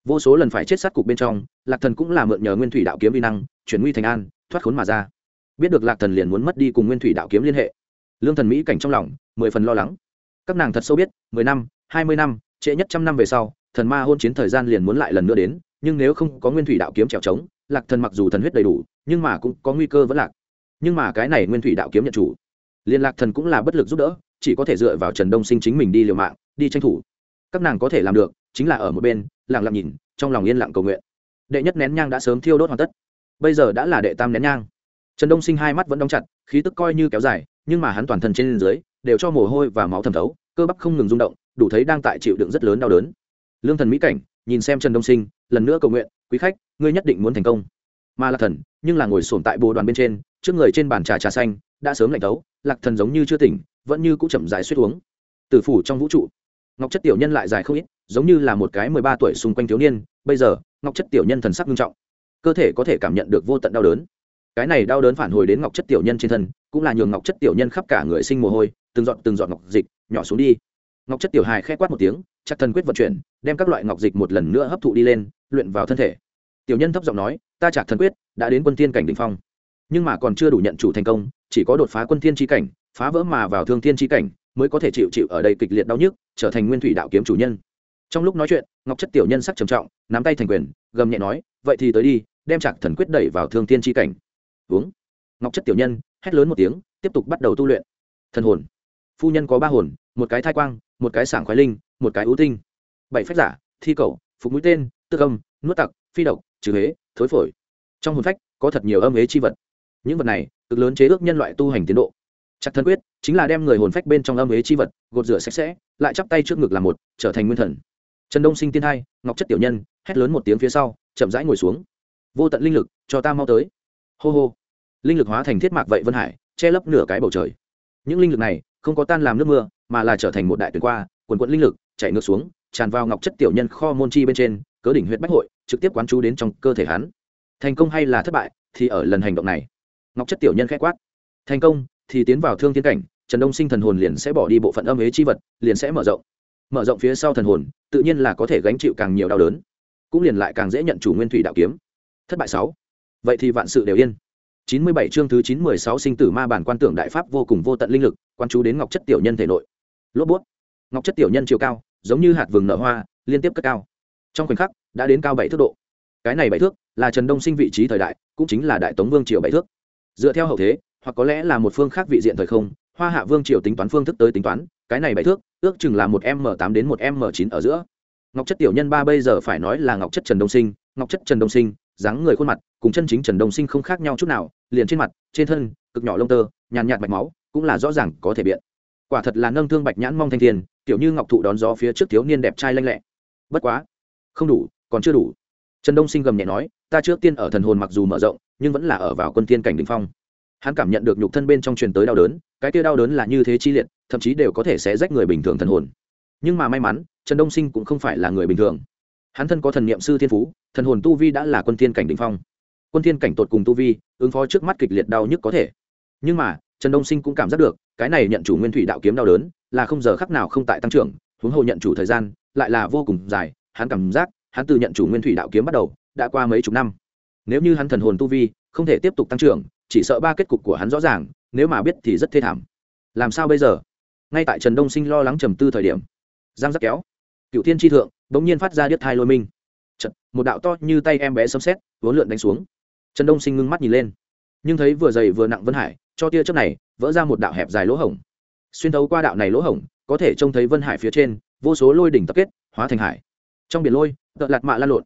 Speaker 1: Vô số lần phải chết sát cục bên trong, lạc thần cũng là mượn nhờ nguyên thủy đạo kiếm vi năng, chuyển nguy thành an, thoát khốn mà ra. Biết được lạc thần liền muốn mất đi cùng nguyên thủy đạo kiếm liên hệ. Lương thần mỹ cảnh trong lòng, mười phần lo lắng. Các nàng thật sâu biết, mười năm, hai mươi năm, trễ nhất trăm năm về sau thần ma hôn chiến thời gian liền muốn lại lần nữa đến, nhưng nếu không có nguyên thủy đạo kiếm trèo trống, lạc thần mặc dù thần huyết đầy đủ, nhưng mà cũng có nguy cơ vẫn lạc. Nhưng mà cái này nguyên thủy đạo kiếm nhận chủ liên lạc thần cũng là bất lực giúp đỡ, chỉ có thể dựa vào trần đông sinh chính mình đi liều mạng, đi tranh thủ. Các nàng có thể làm được, chính là ở một bên, lặng lặng nhìn, trong lòng yên lặng cầu nguyện. Đệ nhất nén nhang đã sớm thiêu đốt hoàn tất. Bây giờ đã là đệ tam nén nhang. Trần đông sinh hai mắt vẫn đóng chặt, khí tức coi như kéo dài, nhưng mà hắn toàn thân trên dưới, đều cho mồ hôi và máu thẩm thấu, cơ bắp không ngừng rung động, đủ thấy đang tại chịu đựng rất lớn đau đớn lương thần mỹ cảnh, nhìn xem trần đông sinh, lần nữa cầu nguyện, quý khách, ngươi nhất định muốn thành công. Mà lạc thần, nhưng là ngồi sổm tại bồ đoàn bên trên, trước người trên bàn trà trà xanh, đã sớm lạnh tấu lạc thần giống như chưa tỉnh, vẫn như cũng chậm dài suýt uống. Tử phủ trong vũ trụ, ngọc chất tiểu nhân lại dài không ít, giống như là một cái mười ba tuổi xung quanh thiếu niên, bây giờ, ngọc chất tiểu nhân thần sắc nghiêm trọng. Cơ thể có thể cảm nhận được vô tận đau đớn. Cái này đau đớn phản hồi đến ngọc chất tiểu nhân trên thân, cũng là nhường ngọc chất tiểu nhân khắp cả người sinh mồ hôi, từng giọt từng giọt ngọc dịch, nhỏ xuống đi ngọc chất tiểu hài khẽ quát một tiếng, chắc thần quyết vận chuyển, đem các loại ngọc dịch một lần nữa hấp thụ đi lên, luyện vào thân thể. Tiểu nhân thấp giọng nói, ta chặt thần quyết đã đến quân thiên cảnh đỉnh phong, nhưng mà còn chưa đủ nhận chủ thành công, chỉ có đột phá quân thiên chi cảnh, phá vỡ mà vào thương thiên chi cảnh, mới có thể chịu chịu ở đây kịch liệt đau nhức, trở thành nguyên thủy đạo kiếm chủ nhân. Trong lúc nói chuyện, ngọc chất tiểu nhân sắc trầm trọng, nắm tay thành quyền, gầm nhẹ nói, vậy thì tới đi, đem chặt thần quyết đẩy vào thương thiên chi cảnh. Uống. Ngọc chất tiểu nhân hét lớn một tiếng, tiếp tục bắt đầu tu luyện. Thần hồn. Phu nhân có ba hồn một cái thai quang, một cái sảng khoái linh, một cái ưu tinh. Bảy phách giả, thi cầu, phục mũi tên tư âm, nuốt tặc, phi độc, trừ huế thối phổi. Trong hồn phách, có thật nhiều âm ế chi vật. Những vật này, cực lớn chế ước nhân loại tu hành tiến độ. Chắc thân quyết, chính là đem người hồn phách bên trong âm ế chi vật, gột rửa sạch sẽ, lại chắp tay trước ngực làm một, trở thành nguyên thần. Trần đông sinh tiên hai, ngọc chất tiểu nhân, hét lớn một tiếng phía sau, chậm rãi ngồi xuống. Vô tận linh lực, cho ta mau tới. Hô hô. Linh lực hóa thành thiết mạc vậy vân hải, che lấp nửa cái bầu trời. Những linh lực này không có tan làm nước mưa, mà là trở thành một đại tuyển qua, quần quận linh lực chạy ngược xuống, tràn vào ngọc chất tiểu nhân kho môn chi bên trên, cớ đỉnh huyện bách hội, trực tiếp quán chú đến trong cơ thể hắn. Thành công hay là thất bại, thì ở lần hành động này. Ngọc chất tiểu nhân k h quát. Thành công, thì tiến vào thương tiến cảnh, trần đông sinh thần hồn liền sẽ bỏ đi bộ phận âm ế chi vật, liền sẽ mở rộng. Mở rộng phía sau thần hồn, tự nhiên là có thể gánh chịu càng nhiều đau đớn, cũng liền lại càng dễ nhận chủ nguyên thủy đạo kiếm. Thất bại sáu. Vậy thì vạn sự đều yên. Chín mươi bảy chương thứ chín mười sáu sinh tử ma bản quan tưởng đại pháp vô cùng vô tận linh lực quan chú đến ngọc chất tiểu nhân thể nội. Lốp bút. Ngọc chất tiểu nhân chiều cao, giống như hạt vừng nở hoa, liên tiếp cất cao. Trong khoảnh khắc, đã đến cao bảy thước độ. Cái này bảy thước là trần đông sinh vị trí thời đại, cũng chính là đại tống vương triều bảy thước. Dựa theo hậu thế, hoặc có lẽ là một phương khác vị diện thời không, hoa hạ vương triều tính toán phương thức tới tính toán, cái này bảy thước, ước chừng là một m tám đến một m chín ở giữa. Ngọc chất tiểu nhân ba bây giờ phải nói là ngọc chất trần đông sinh, ngọc chất trần đông sinh, dáng người khuôn mặt, cùng chân chính trần đông sinh không khác nhau chút nào, liền trên mặt, trên thân, cực nhỏ lông tơ, nhàn nhạt mạch máu cũng là rõ ràng có thể biện. Quả thật là nâng thương bạch nhãn mong thanh thiên, kiểu như ngọc thụ đón gió phía trước thiếu niên đẹp trai lanh lẹ. Bất quá, không đủ, còn chưa đủ. Trần đông sinh gầm nhẹ nói, ta trước tiên ở thần hồn mặc dù mở rộng, nhưng vẫn là ở vào quân tiên cảnh đình phong. Hắn cảm nhận được nhục thân bên trong truyền tới đau đớn, cái kia đau đớn là như thế chi liệt, thậm chí đều có thể sẽ rách người bình thường thần hồn. Nhưng mà may mắn, trần đông sinh cũng không phải là người bình thường. Hắn thân có thần niệm sư thiên phú, thần hồn tu vi đã là quân tiên cảnh đ ỉ n h phong. Quân tiên cảnh tột cùng tu vi, ứng phó trước mắt kịch liệt đau nhức có thể. Nhưng mà trần đông sinh cũng cảm giác được cái này nhận chủ nguyên thủy đạo kiếm đau đớn là không giờ khắc nào không tại tăng trưởng huống hồ nhận chủ thời gian lại là vô cùng dài hắn cảm giác hắn từ nhận chủ nguyên thủy đạo kiếm bắt đầu đã qua mấy chục năm. Nếu như hắn thần hồn tu vi không thể tiếp tục tăng trưởng chỉ sợ ba kết cục của hắn rõ ràng nếu mà biết thì rất thê thảm. Làm sao bây giờ? Ngay tại trần đông sinh lo lắng trầm tư thời điểm giang giác kéo cựu thiên tri thượng bỗng nhiên phát ra điếc thai lôi minh. Chật, một đạo to như tay em bé sấm xét vốn lượn đánh xuống. Trần đông sinh ngưng mắt nhìn lên nhưng thấy vừa dày vừa nặng vân hải cho tia chớp này vỡ ra một đạo hẹp dài lỗ hổng. Xuyên thấu qua đạo này lỗ hổng, có thể trông thấy vân hải phía trên, vô số lôi đỉnh tập kết, hóa thành hải. Trong biển lôi, tợ lạt mạ lan lộn.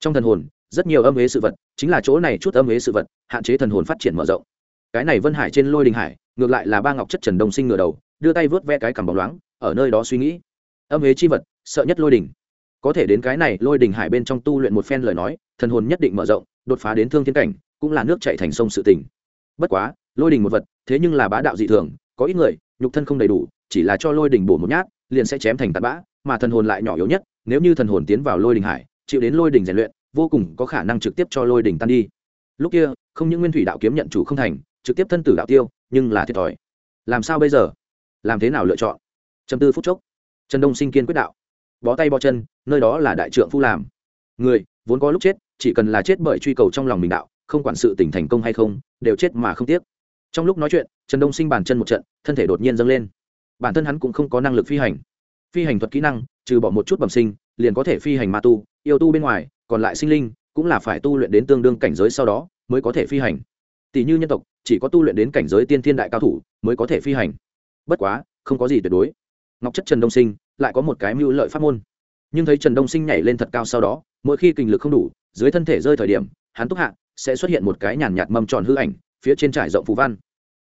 Speaker 1: Trong thần hồn, rất nhiều âm ế sự vật, chính là chỗ này chút âm ế sự vật, hạn chế thần hồn phát triển mở rộng. Cái này vân hải trên lôi đình hải, ngược lại là ba ngọc chất trần đông sinh ngửa đầu, đưa tay vớt ve cái cằm bóng loáng, ở nơi đó suy nghĩ. Âm ế chi vật, sợ nhất lôi đình có thể đến cái này lôi đình hải bên trong tu luyện một phen lời nói, thần hồn nhất định mở rộng, đột phá đến thương thiên cảnh, cũng là nước chạy thành sông sự tình. Bất quá lôi đình một vật, thế nhưng là bá đạo dị thường, có ít người, nhục thân không đầy đủ, chỉ là cho lôi đình bổ một nhát, liền sẽ chém thành tạt bã, mà thần hồn lại nhỏ yếu nhất, nếu như thần hồn tiến vào lôi đình hải, chịu đến lôi đình rèn luyện, vô cùng có khả năng trực tiếp cho lôi đỉnh tan đi. Lúc kia, không những nguyên thủy đạo kiếm nhận chủ không thành, trực tiếp thân tử đạo tiêu, nhưng là thiệt thòi. Làm sao bây giờ? Làm thế nào lựa chọn? Chấm tư phút chốc. Trần đông sinh kiên quyết đạo. Bó tay bó chân, nơi đó là đại trượng phu làm. Người, vốn có lúc chết, chỉ cần là chết bởi truy cầu trong lòng mình đạo, không quản sự tỉnh thành công hay không, đều chết mà không tiếc trong lúc nói chuyện, trần đông sinh bàn chân một trận, thân thể đột nhiên dâng lên. Bản thân hắn cũng không có năng lực phi hành. Phi hành thuật kỹ năng, trừ bỏ một chút bẩm sinh, liền có thể phi hành ma tu, yêu tu bên ngoài, còn lại sinh linh cũng là phải tu luyện đến tương đương cảnh giới sau đó mới có thể phi hành. Tỷ như nhân tộc, chỉ có tu luyện đến cảnh giới tiên thiên đại cao thủ mới có thể phi hành. Bất quá, không có gì tuyệt đối. Ngọc chất trần đông sinh lại có một cái mưu lợi pháp môn. Nhưng thấy trần đông sinh nhảy lên thật cao sau đó, mỗi khi kinh lực không đủ, dưới thân thể rơi thời điểm, hắn túc hạ sẽ xuất hiện một cái nhàn nhạt mâm tròn hư ảnh phía trên trải rộng phù văn.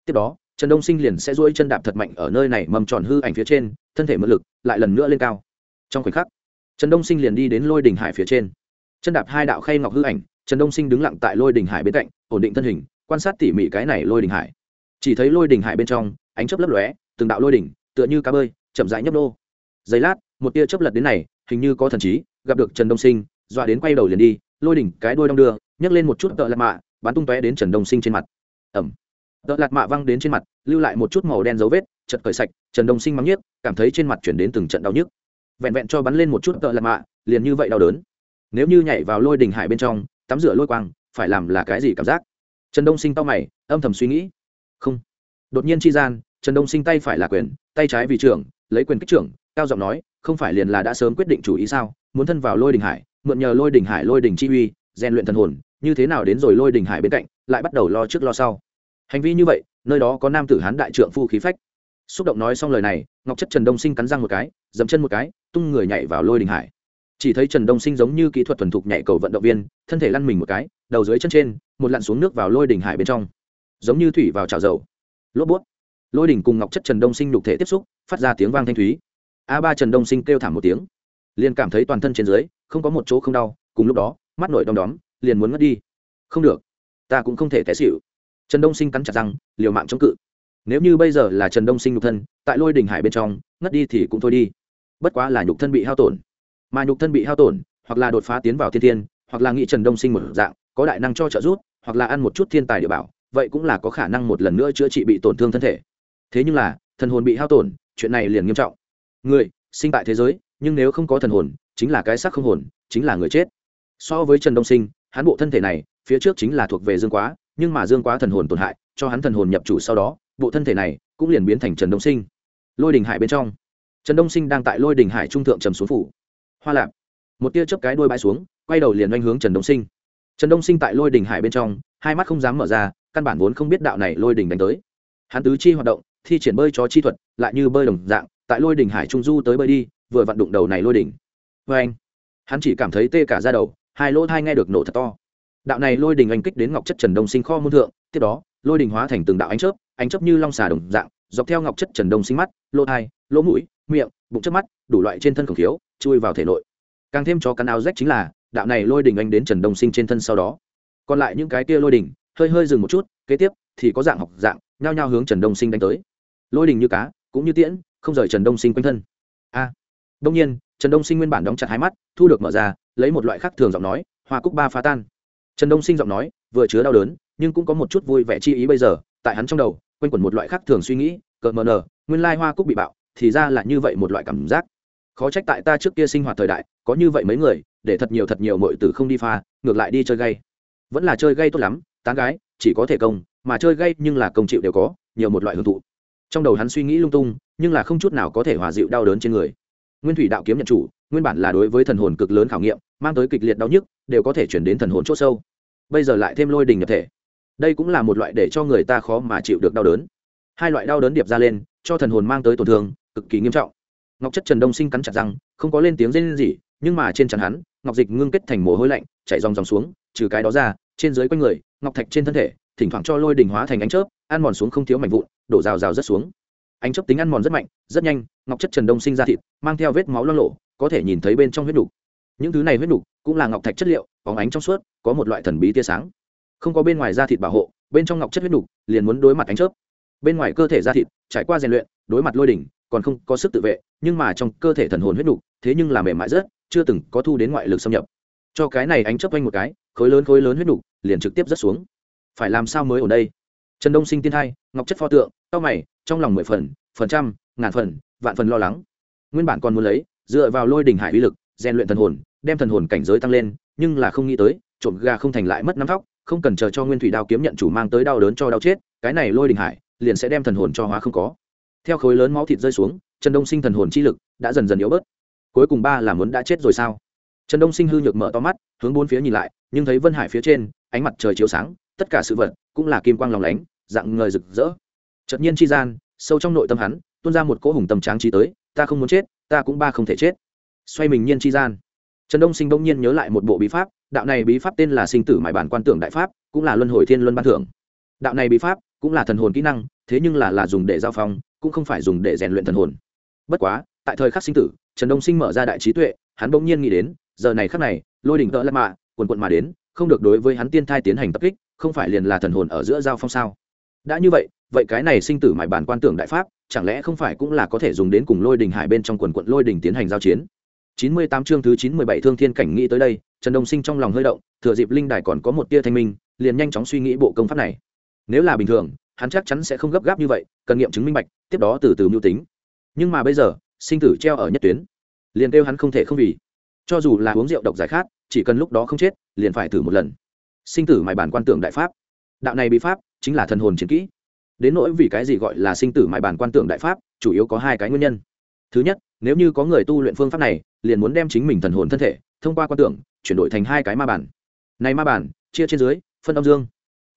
Speaker 1: Tiếp đó, trần đông sinh liền sẽ duỗi chân đạp thật mạnh ở nơi này mầm tròn hư ảnh phía trên, thân thể mượn lực lại lần nữa lên cao. Trong khoảnh khắc, trần đông sinh liền đi đến lôi đỉnh hải phía trên. Chân đạp hai đạo khay ngọc hư ảnh, trần đông sinh đứng lặng tại lôi đình hải bên cạnh, ổn định thân hình, quan sát tỉ mỉ cái này lôi đình hải. Chỉ thấy lôi đình hải bên trong, ánh chớp lấp lóe, từng đạo lôi đỉnh, tựa như cá bơi, chậm rãi nhấp nô. Giây lát, một tia chớp lật đến này, hình như có thần trí, gặp được trần đông sinh, dọa đến quay đầu liền đi, lôi đỉnh cái đuôi đong đưa, nhấc lên một chút tợ lạt mạ, bắn tung tóe đến trần đông sinh trên mặt ẩm. Tợ lạt mạ văng đến trên mặt, lưu lại một chút màu đen dấu vết chật cởi sạch, trần đông sinh mắng nhiếc, cảm thấy trên mặt chuyển đến từng trận đau nhức. Vẹn vẹn cho bắn lên một chút tợ lạt mạ, liền như vậy đau đớn. Nếu như nhảy vào lôi đình hải bên trong, tắm rửa lôi quang, phải làm là cái gì cảm giác? Trần đông sinh to mày, âm thầm suy nghĩ. Không. Đột nhiên chi gian, trần đông sinh tay phải là quyền, tay trái vì trưởng, lấy quyền kích trưởng, cao giọng nói, không phải liền là đã sớm quyết định chủ ý sao? Muốn thân vào lôi đình hải, mượn nhờ lôi đình hải lôi đình chi uy, rèn luyện thần hồn, như thế nào đến rồi lôi đình hải bên cạnh, lại bắt đầu lo trước lo sau hành vi như vậy, nơi đó có nam tử hán đại trượng phu khí phách. Xúc động nói xong lời này, ngọc chất trần đông sinh cắn răng một cái, dẫm chân một cái, tung người nhảy vào lôi đình hải. Chỉ thấy trần đông sinh giống như kỹ thuật thuần thục nhảy cầu vận động viên, thân thể lăn mình một cái, đầu dưới chân trên, một lặn xuống nước vào lôi đình hải bên trong. Giống như thủy vào chảo dầu. Lốp bút lôi đình cùng ngọc chất trần đông sinh đục thể tiếp xúc, phát ra tiếng vang thanh thúy. A ba trần đông sinh kêu thảm một tiếng. Liền cảm thấy toàn thân trên dưới, không có một chỗ không đau, cùng lúc đó, mắt nổi đom đóm, liền muốn ngất đi. Không được. Ta cũng không thể té xịu trần đông sinh cắn chặt răng, liều mạng chống cự. Nếu như bây giờ là trần đông sinh nhục thân, tại lôi đỉnh hải bên trong, ngất đi thì cũng thôi đi. Bất quá là nhục thân bị hao tổn. Mà nhục thân bị hao tổn, hoặc là đột phá tiến vào thiên thiên, hoặc là nghĩ trần đông sinh một dạng, có đại năng cho trợ giúp, hoặc là ăn một chút thiên tài địa bảo, vậy cũng là có khả năng một lần nữa chữa trị bị tổn thương thân thể. Thế nhưng là, thần hồn bị hao tổn, chuyện này liền nghiêm trọng. Người, sinh tại thế giới, nhưng nếu không có thần hồn, chính là cái xác không hồn, chính là người chết. So với trần đông sinh, hắn bộ thân thể này, phía trước chính là thuộc về dương quá nhưng mà dương quá thần hồn tổn hại, cho hắn thần hồn nhập chủ sau đó, bộ thân thể này cũng liền biến thành trần đông sinh. Lôi đình hải bên trong, trần đông sinh đang tại lôi đình hải trung thượng trầm xuống phủ. Hoa lạp, một tia chớp cái đuôi bãi xuống, quay đầu liền oanh hướng trần đông sinh. Trần đông sinh tại lôi đình hải bên trong, hai mắt không dám mở ra, căn bản vốn không biết đạo này lôi đình đánh tới. Hắn tứ chi hoạt động, thi triển bơi cho chi thuật, lại như bơi đồng dạng, tại lôi đình hải trung du tới bơi đi, vừa vặn đụng đầu này lôi đỉnh vê anh hắn chỉ cảm thấy tê cả ra đầu, hai lỗ thai nghe được nổ thật to đạo này lôi đình anh kích đến ngọc chất trần đông sinh kho môn thượng, tiếp đó, lôi đình hóa thành từng đạo ánh chớp ánh chớp như long xà đồng dạng, dọc theo ngọc chất trần đông sinh mắt, lỗ thai lỗ mũi, miệng, bụng trước mắt, đủ loại trên thân khổng khiếu, chui vào thể nội. Càng thêm cho cắn áo rách chính là, đạo này lôi đình anh đến trần đông sinh trên thân sau đó. Còn lại những cái kia lôi đình, hơi hơi dừng một chút, kế tiếp thì có dạng học dạng, nhao nhao hướng trần đông sinh đánh tới. Lôi đình như cá, cũng như tiễn, không rời trần đông sinh quanh thân. A! Đông nhiên, trần đông sinh nguyên bản đóng chặt hai mắt, thu được mở ra, lấy một loại khác thường giọng nói, hoa cúc ba phá tan trần đông sinh giọng nói, vừa chứa đau đớn, nhưng cũng có một chút vui vẻ chi ý bây giờ, tại hắn trong đầu, quanh quẩn một loại khác thường suy nghĩ, cợt mờ nờ, nguyên lai hoa cúc bị bạo, thì ra là như vậy một loại cảm giác. Khó trách tại ta trước kia sinh hoạt thời đại, có như vậy mấy người, để thật nhiều thật nhiều mọi tử không đi pha, ngược lại đi chơi gay. Vẫn là chơi gay tốt lắm, tán gái, chỉ có thể công, mà chơi gay nhưng là công chịu đều có, nhiều một loại hưởng thụ. Trong đầu hắn suy nghĩ lung tung, nhưng là không chút nào có thể hòa dịu đau đớn trên người. Nguyên thủy đạo kiếm nhận chủ, nguyên bản là đối với thần hồn cực lớn khảo nghiệm mang tới kịch liệt đau nhức, đều có thể chuyển đến thần hồn c h ỗ sâu. Bây giờ lại thêm lôi đình nhập thể. Đây cũng là một loại để cho người ta khó mà chịu được đau đớn. Hai loại đau đớn điệp ra lên, cho thần hồn mang tới tổn thương, cực kỳ nghiêm trọng. Ngọc chất trần đông sinh cắn chặt răng, không có lên tiếng rên gì nhưng mà trên chắn hắn, ngọc dịch ngưng kết thành mồ hôi lạnh chạy dòng dòng xuống, trừ cái đó ra, trên dưới quanh người, ngọc thạch trên thân thể, thỉnh thoảng cho lôi đình hóa thành ánh chớp, ăn mòn xuống không thiếu mảnh vụn, đổ rào rào rất xuống. Ánh chớp tính ăn mòn rất mạnh, rất nhanh, ngọc chất trần đông sinh ra thịt, mang theo vết máu lo lộ, có thể nhìn thấy bên trong huyết đục những thứ này huyết đục cũng là ngọc thạch chất liệu có ánh trong suốt, có một loại thần bí tia sáng. Không có bên ngoài da thịt bảo hộ, bên trong ngọc chất huyết đục liền muốn đối mặt ánh chớp. Bên ngoài cơ thể da thịt trải qua rèn luyện, đối mặt lôi đỉnh, còn không có sức tự vệ, nhưng mà trong cơ thể thần hồn huyết đục thế nhưng là mềm mại rất, chưa từng có thu đến ngoại lực xâm nhập. Cho cái này ánh chớp quanh một cái, khối lớn khối lớn huyết đục liền trực tiếp rất xuống. Phải làm sao mới ở đây? Trần đông sinh tiên hai ngọc chất pho tượng tao mày, trong lòng mười phần phần trăm, ngàn phần, vạn phần lo lắng. Nguyên bản còn muốn lấy, dựa vào lôi đình hải uy lực rèn luyện thần hồn, đem thần hồn cảnh giới tăng lên, nhưng là không nghĩ tới, trộm gà không thành lại mất năm thóc, không cần chờ cho nguyên thủy đao kiếm nhận chủ mang tới đau đớn cho đau chết, cái này lôi đình hải, liền sẽ đem thần hồn cho hóa không có. Theo khối lớn máu thịt rơi xuống, trần đông sinh thần hồn chi lực đã dần dần yếu bớt. Cuối cùng ba là muốn đã chết rồi sao? Trần đông sinh hư nhược mở to mắt, hướng bốn phía nhìn lại, nhưng thấy vân hải phía trên, ánh mặt trời chiếu sáng, tất cả sự vật cũng là kim quang lòng lánh, dạng ngời rực rỡ. Chợt nhiên chi gian, sâu trong nội tâm hắn, tuôn ra một cỗ hùng tâm tráng trí tới, ta không muốn chết, ta cũng ba không thể chết xoay mình nhiên chi gian. Trần đông sinh bỗng nhiên nhớ lại một bộ bí pháp, đạo này bí pháp tên là sinh tử mài bản quan tưởng đại pháp, cũng là luân hồi thiên luân ban thưởng. Đạo này bí pháp cũng là thần hồn kỹ năng, thế nhưng là là dùng để giao phong, cũng không phải dùng để rèn luyện thần hồn. Bất quá, tại thời khắc sinh tử, trần đông sinh mở ra đại trí tuệ, hắn bỗng nhiên nghĩ đến, giờ này khắc này, lôi đỉnh tợ lâm mạ, quần quận mà đến, không được đối với hắn tiên thai tiến hành tập kích, không phải liền là thần hồn ở giữa giao phong sao? Đã như vậy vậy cái này sinh tử mài bản quan tưởng đại pháp, chẳng lẽ không phải cũng là có thể dùng đến cùng lôi đình hải bên trong quần quận lôi đình tiến hành giao chiến? Chín mươi tám chương thứ chín mươi bảy thương thiên cảnh nghĩ tới đây, trần đông sinh trong lòng hơi động, thừa dịp linh đài còn có một tia thanh minh, liền nhanh chóng suy nghĩ bộ công pháp này. Nếu là bình thường, hắn chắc chắn sẽ không gấp gáp như vậy, cần nghiệm chứng minh bạch, tiếp đó từ từ mưu tính. Nhưng mà bây giờ, sinh tử treo ở nhất tuyến, liền kêu hắn không thể không vì. Cho dù là uống rượu độc giải khát, chỉ cần lúc đó không chết, liền phải thử một lần. Sinh tử mài bản quan tưởng đại pháp. Đạo này bí pháp chính là thần hồn chiến kỹ. Đến nỗi vì cái gì gọi là sinh tử mài bản quan tưởng đại pháp, chủ yếu có hai cái nguyên nhân thứ nhất, nếu như có người tu luyện phương pháp này, liền muốn đem chính mình thần hồn thân thể, thông qua quan tưởng, chuyển đổi thành hai cái ma bản. Này ma bản, chia trên dưới, phân âm dương.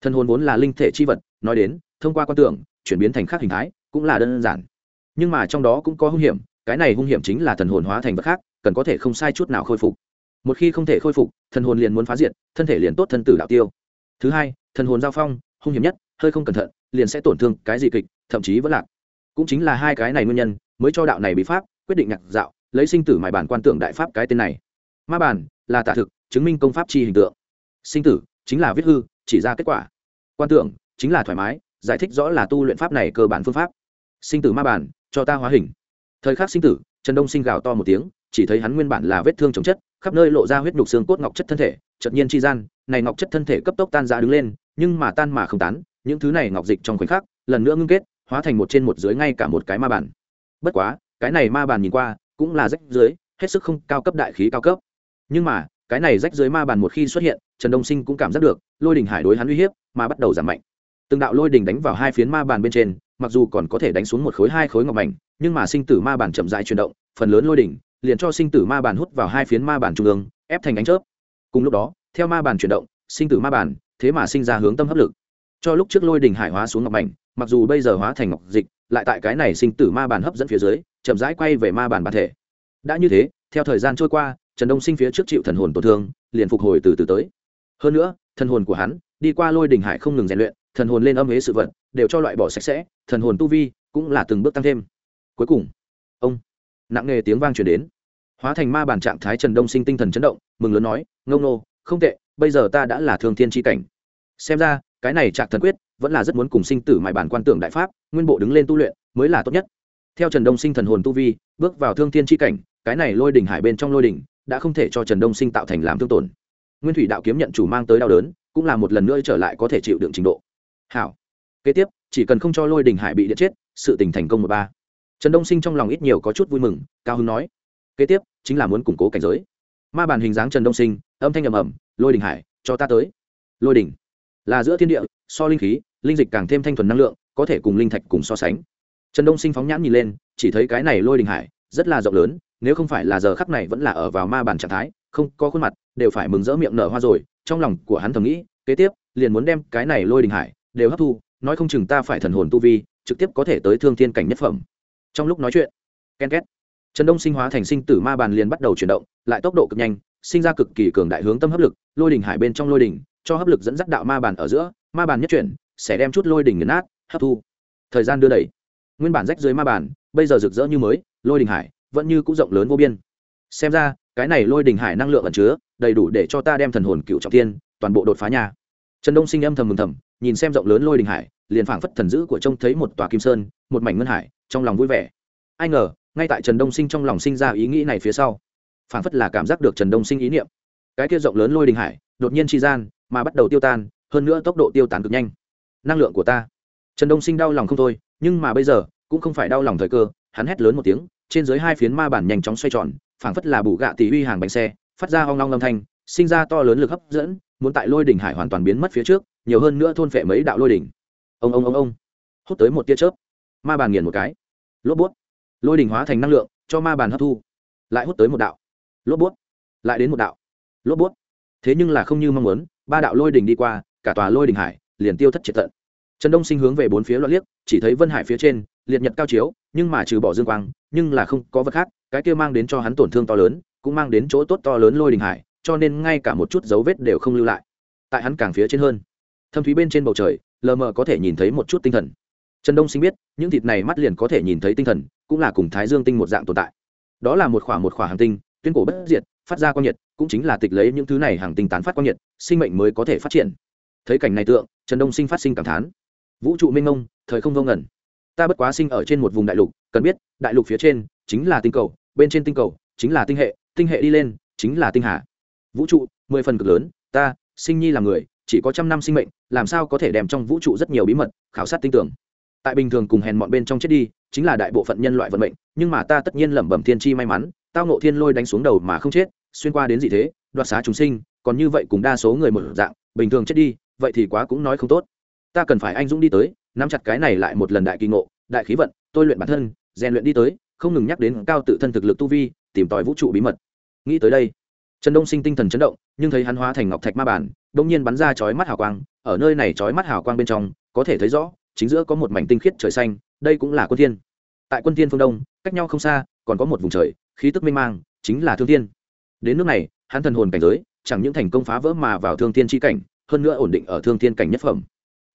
Speaker 1: Thần hồn vốn là linh thể chi vật, nói đến, thông qua quan tưởng, chuyển biến thành khác hình thái, cũng là đơn giản. Nhưng mà trong đó cũng có hung hiểm, cái này hung hiểm chính là thần hồn hóa thành vật khác, cần có thể không sai chút nào khôi phục. Một khi không thể khôi phục, thần hồn liền muốn phá diệt, thân thể liền tốt thân tử đạo tiêu. Thứ hai, thần hồn giao phong, hung hiểm nhất, hơi không cẩn thận, liền sẽ tổn thương cái gì kịch, thậm chí vẫn lạc. Cũng chính là hai cái này nguyên nhân mới cho đạo này bị pháp, quyết định nhạc dạo, lấy sinh tử mài bản quan tượng đại pháp cái tên này. Ma bản là tả thực, chứng minh công pháp chi hình tượng. Sinh tử chính là viết hư, chỉ ra kết quả. Quan tưởng chính là thoải mái, giải thích rõ là tu luyện pháp này cơ bản phương pháp. Sinh tử ma bản, cho ta hóa hình. Thời khắc sinh tử, trần đông sinh gào to một tiếng, chỉ thấy hắn nguyên bản là vết thương chống chất, khắp nơi lộ ra huyết nhục xương cốt ngọc chất thân thể, chợt nhiên chi gian, này ngọc chất thân thể cấp tốc tan ra đứng lên, nhưng mà tan mà không tán, những thứ này ngọc dịch trong khoảnh khắc, lần nữa ngưng kết, hóa thành một trên một dưới ngay cả một cái ma bản bất quá, cái này ma bàn nhìn qua, cũng là rách dưới, hết sức không cao cấp đại khí cao cấp. Nhưng mà, cái này rách dưới ma bàn một khi xuất hiện, trần đông sinh cũng cảm giác được, lôi đình hải đối hắn uy hiếp, mà bắt đầu giảm mạnh. Từng đạo lôi đình đánh vào hai phiến ma bàn bên trên, mặc dù còn có thể đánh xuống một khối hai khối ngọc mảnh, nhưng mà sinh tử ma bàn chậm dại chuyển động, phần lớn lôi đỉnh liền cho sinh tử ma bàn hút vào hai phiến ma bàn trung ương, ép thành ánh chớp. Cùng lúc đó, theo ma bàn chuyển động, sinh tử ma bàn, thế mà sinh ra hướng tâm hấp lực. Cho lúc trước lôi đỉnh hải hóa xuống ngọc mảnh, mặc dù bây giờ hóa thành ngọc dịch lại tại cái này sinh tử ma bàn hấp dẫn phía dưới, chậm rãi quay về ma bàn bản thể. Đã như thế, theo thời gian trôi qua, trần đông sinh phía trước chịu thần hồn tổn thương, liền phục hồi từ từ tới. Hơn nữa, thần hồn của hắn, đi qua lôi đình hải không ngừng rèn luyện, thần hồn lên âm huế sự vật, đều cho loại bỏ sạch sẽ, thần hồn tu vi cũng là từng bước tăng thêm. Cuối cùng, ông, nặng nề tiếng vang truyền đến. Hóa thành ma bản trạng thái trần đông sinh tinh thần chấn động, mừng lớn nói ngông nô không tệ, bây giờ ta đã là thương thiên tri cảnh. Xem ra, cái này trạc thần quyết vẫn là rất muốn cùng sinh tử mại bản quan tưởng đại pháp, nguyên bộ đứng lên tu luyện, mới là tốt nhất. Theo trần đông sinh thần hồn tu vi, bước vào thương thiên tri cảnh, cái này lôi đỉnh hải bên trong lôi đỉnh, đã không thể cho trần đông sinh tạo thành làm thương tổn. Nguyên thủy đạo kiếm nhận chủ mang tới đau đớn, cũng là một lần nữa trở lại có thể chịu đựng trình độ. Hảo. Kế tiếp, chỉ cần không cho lôi đình hải bị điện chết, sự tình thành công một ba. Trần đông sinh trong lòng ít nhiều có chút vui mừng, cao hưng nói. Kế tiếp, chính là muốn củng cố cảnh giới. Ma bản hình dáng trần đông sinh, âm thanh ầm ầm, lôi đình hải, cho ta tới. Lôi đình là giữa thiên địa, so linh khí linh dịch càng thêm thanh thuần năng lượng, có thể cùng linh thạch cùng so sánh. Trần đông sinh phóng nhãn nhìn lên, chỉ thấy cái này lôi đình hải, rất là rộng lớn, nếu không phải là giờ khắc này vẫn là ở vào ma bản trạng thái, không có khuôn mặt, đều phải mừng rỡ miệng nở hoa rồi, trong lòng của hắn thầm nghĩ, kế tiếp, liền muốn đem cái này lôi đình hải đều hấp thu, nói không chừng ta phải thần hồn tu vi, trực tiếp có thể tới thương thiên cảnh nhất phẩm. Trong lúc nói chuyện, ken két, trần đông sinh hóa thành sinh tử ma bàn liền bắt đầu chuyển động, lại tốc độ cực nhanh, sinh ra cực kỳ cường đại hướng tâm hấp lực, lôi đỉnh hải bên trong lôi đỉnh cho hấp lực dẫn dắt đạo ma bàn ở giữa, ma bàn nhất chuyển sẽ đem chút lôi đỉnh nghiền nát, hấp thu. Thời gian đưa đẩy. Nguyên bản rách dưới ma bản bây giờ rực rỡ như mới, lôi đình hải vẫn như cũng rộng lớn vô biên. Xem ra, cái này lôi đình hải năng lượng ẩn chứa, đầy đủ để cho ta đem thần hồn cựu trọng tiên toàn bộ đột phá nhà trần đông sinh âm thầm mừng thầm, nhìn xem rộng lớn lôi đình hải, liền phảng phất thần dữ của trông thấy một tòa kim sơn, một mảnh ngân hải, trong lòng vui vẻ. Ai ngờ, ngay tại trần đông sinh trong lòng sinh ra ý nghĩ này phía sau, phảng phất là cảm giác được trần đông sinh ý niệm. Cái kia rộng lớn lôi đình hải, đột nhiên tri gian, mà bắt đầu tiêu tan, hơn nữa tốc độ tiêu tán cực nhanh năng lượng của ta. Trần đông sinh đau lòng không thôi, nhưng mà bây giờ, cũng không phải đau lòng thời cơ, hắn hét lớn một tiếng, trên dưới hai phiến ma bản nhanh chóng xoay tròn, phảng phất là bù gạ tỷ uy hàng bánh xe, phát ra hoang long âm thanh, sinh ra to lớn lực hấp dẫn, muốn tại lôi đỉnh hải hoàn toàn biến mất phía trước, nhiều hơn nữa thôn phệ mấy đạo lôi đỉnh. Ông ông ông ông. Hút tới một tia chớp. Ma bàn nghiền một cái. Lốp bút. Lôi đỉnh hóa thành năng lượng, cho ma bàn hấp thu. Lại hút tới một đạo. Lốp bút. Lại đến một đạo. Lốp bút. Thế nhưng là không như mong muốn, ba đạo lôi đỉnh đi qua, cả tòa lôi đỉnh hải liền tiêu thất triệt tận. Trần đông sinh hướng về bốn phía loạn liếc, chỉ thấy vân hải phía trên, liệt nhật cao chiếu, nhưng mà trừ bỏ dương quang, nhưng là không có vật khác, cái kia mang đến cho hắn tổn thương to lớn, cũng mang đến chỗ tốt to lớn lôi đình hải, cho nên ngay cả một chút dấu vết đều không lưu lại. Tại hắn càng phía trên hơn. Thâm thúy bên trên bầu trời, lờ mờ có thể nhìn thấy một chút tinh thần. Trần đông sinh biết, những thịt này mắt liền có thể nhìn thấy tinh thần, cũng là cùng thái dương tinh một dạng tồn tại. Đó là một khỏa một khỏa hàng tinh, tuyên cổ bất diệt, phát ra quang nhiệt, cũng chính là tịch lấy những thứ này hàng tinh tán phát quang nhiệt, sinh mệnh mới có thể phát triển thấy cảnh này tượng, trần đông sinh phát sinh cảm thán. Vũ trụ minh ông thời không vô ngẩn ta bất quá sinh ở trên một vùng đại lục, cần biết, đại lục phía trên chính là tinh cầu, bên trên tinh cầu chính là tinh hệ tinh hệ đi lên chính là tinh hà. Vũ trụ, mười phần cực lớn, ta, sinh nhi là người, chỉ có trăm năm sinh mệnh, làm sao có thể đem trong vũ trụ rất nhiều bí mật, khảo sát tinh tưởng. Tại bình thường cùng hèn mọn bên trong chết đi, chính là đại bộ phận nhân loại vận mệnh, nhưng mà ta tất nhiên lẩm bẩm thiên chi may mắn, tao nộ thiên lôi đánh xuống đầu mà không chết, xuyên qua đến gì thế, đoạt xá chúng sinh, còn như vậy cùng đa số người một dạng, bình thường chết đi vậy thì quá cũng nói không tốt. Ta cần phải anh dũng đi tới, nắm chặt cái này lại một lần đại kỳ ngộ, đại khí vận, tôi luyện bản thân, rèn luyện đi tới, không ngừng nhắc đến cao tự thân thực lực tu vi, tìm tòi vũ trụ bí mật. Nghĩ tới đây, trần đông sinh tinh thần chấn động, nhưng thấy hắn hóa thành ngọc thạch ma bản đông nhiên bắn ra chói mắt hào quang, ở nơi này chói mắt hào quang bên trong, có thể thấy rõ, chính giữa có một mảnh tinh khiết trời xanh, đây cũng là quân thiên. Tại quân thiên phương đông, cách nhau không xa, còn có một vùng trời, khí tức mênh mang, chính là thương thiên. Đến nước này, hắn thần hồn cảnh giới, chẳng những thành công phá vỡ mà vào thương thiên tri cảnh hơn nữa ổn định ở thương thiên cảnh nhất phẩm.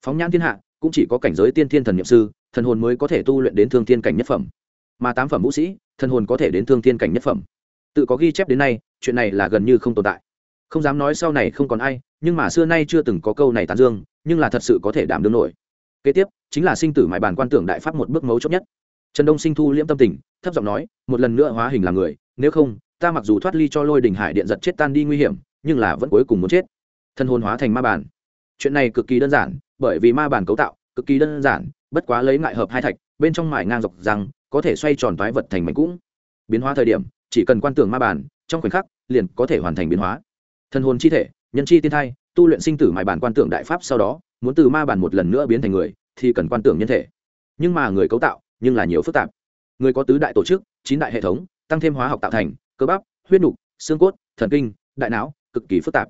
Speaker 1: Phóng nhãn thiên hạ, cũng chỉ có cảnh giới tiên thiên thần nhậm sư, thần hồn mới có thể tu luyện đến thương thiên cảnh nhất phẩm. Mà tám phẩm vũ sĩ, thần hồn có thể đến thương thiên cảnh nhất phẩm. Tự có ghi chép đến nay, chuyện này là gần như không tồn tại. Không dám nói sau này không còn ai, nhưng mà xưa nay chưa từng có câu này tán dương, nhưng là thật sự có thể đảm đương nổi. Kế tiếp, chính là sinh tử mại bàn quan tưởng đại pháp một bước mấu chốt nhất. Trần đông sinh thu liễm tâm tình, thấp giọng nói, một lần nữa hóa hình làm người, nếu không, ta mặc dù thoát ly cho lôi đình hải điện giật chết tan đi nguy hiểm, nhưng là vẫn cuối cùng muốn chết thân hồn hóa thành ma bản. Chuyện này cực kỳ đơn giản, bởi vì ma bản cấu tạo, cực kỳ đơn giản, bất quá lấy ngại hợp hai thạch, bên trong mải ngang dọc rằng có thể xoay tròn toái vật thành mảnh cũng. Biến hóa thời điểm, chỉ cần quan tưởng ma bản, trong khoảnh khắc, liền có thể hoàn thành biến hóa. Thân hồn chi thể, nhân chi tiên thai, tu luyện sinh tử mài bản quan tưởng đại pháp sau đó, muốn từ ma bản một lần nữa biến thành người, thì cần quan tưởng nhân thể. Nhưng mà người cấu tạo, nhưng là nhiều phức tạp. Người có tứ đại tổ chức, chín đại hệ thống, tăng thêm hóa học tạo thành, cơ bắp, huyết nục, xương cốt, thần kinh, đại não, cực kỳ phức tạp.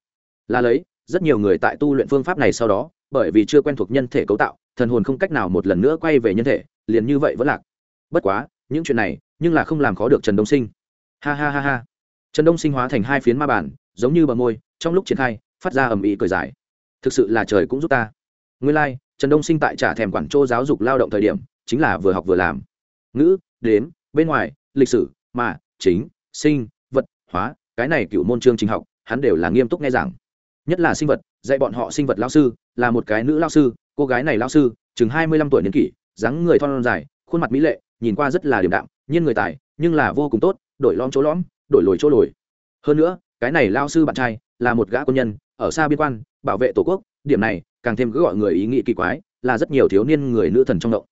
Speaker 1: Là lấy rất nhiều người tại tu luyện phương pháp này sau đó bởi vì chưa quen thuộc nhân thể cấu tạo thần hồn không cách nào một lần nữa quay về nhân thể liền như vậy vẫn lạc. Bất quá những chuyện này nhưng là không làm khó được trần đông sinh. Ha ha ha ha. Trần đông sinh hóa thành hai phiến ma bản giống như bờ môi trong lúc triển khai phát ra ầm ĩ cười dài. Thực sự là trời cũng giúp ta. Nguyên lai、like, trần đông sinh tại trả thèm quản châu giáo dục lao động thời điểm chính là vừa học vừa làm. Ngữ đếm bên ngoài lịch sử mà chính sinh vật hóa cái này cựu môn chương trình học hắn đều là nghiêm túc nghe giảng nhất là sinh vật, dạy bọn họ sinh vật lao sư, là một cái nữ lao sư, cô gái này lao sư, chừng hai mươi lăm tuổi niên kỷ, dáng người thon dài, khuôn mặt mỹ lệ, nhìn qua rất là điềm đạm, nhiên người tài, nhưng là vô cùng tốt, đổi lõm chỗ lõm, đổi lồi chỗ lồi. Hơn nữa, cái này lao sư bạn trai, là một gã quân nhân, ở xa biên quan, bảo vệ tổ quốc, điểm này, càng thêm cứ gọi người ý nghĩ kỳ quái, là rất nhiều thiếu niên người nữ thần trong động.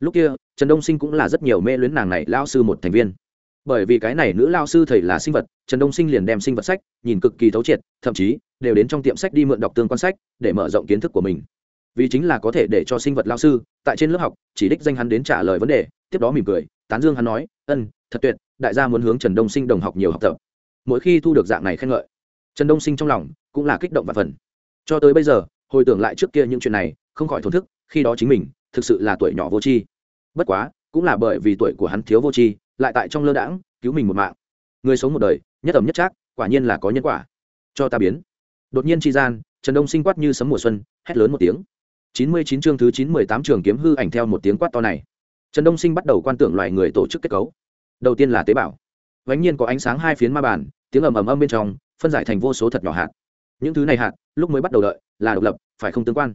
Speaker 1: Lúc kia, trần đông sinh cũng là rất nhiều mê luyến nàng này lao sư một thành viên bởi vì cái này nữ lao sư thầy là sinh vật, trần đông sinh liền đem sinh vật sách, nhìn cực kỳ thấu triệt, thậm chí đều đến trong tiệm sách đi mượn đọc tương quan sách để mở rộng kiến thức của mình. Vì chính là có thể để cho sinh vật lao sư tại trên lớp học chỉ đích danh hắn đến trả lời vấn đề, tiếp đó mỉm cười, tán dương hắn nói, ân, thật tuyệt, đại gia muốn hướng trần đông sinh đồng học nhiều học tập. Mỗi khi thu được dạng này khen ngợi, trần đông sinh trong lòng cũng là kích động và phần cho tới bây giờ, hồi tưởng lại trước kia những chuyện này, không khỏi thổn thức, khi đó chính mình thực sự là tuổi nhỏ vô tri. Bất quá, cũng là bởi vì tuổi của hắn thiếu vô tri lại tại trong lơ đãng, cứu mình một mạng. Người sống một đời, nhất ẩm nhất trác, quả nhiên là có nhân quả. Cho ta biến. Đột nhiên tri gian, trần đông sinh quát như sấm mùa xuân, hét lớn một tiếng. Chín mươi chín chương thứ chín mười tám trường kiếm hư ảnh theo một tiếng quát to này. Trần đông sinh bắt đầu quan tưởng loài người tổ chức kết cấu. Đầu tiên là tế bào. Vánh nhiên có ánh sáng hai phiến ma bàn, tiếng ầm ầm âm bên trong, phân giải thành vô số thật nhỏ hạt. Những thứ này hạt, lúc mới bắt đầu đợi, là độc lập, phải không tương quan.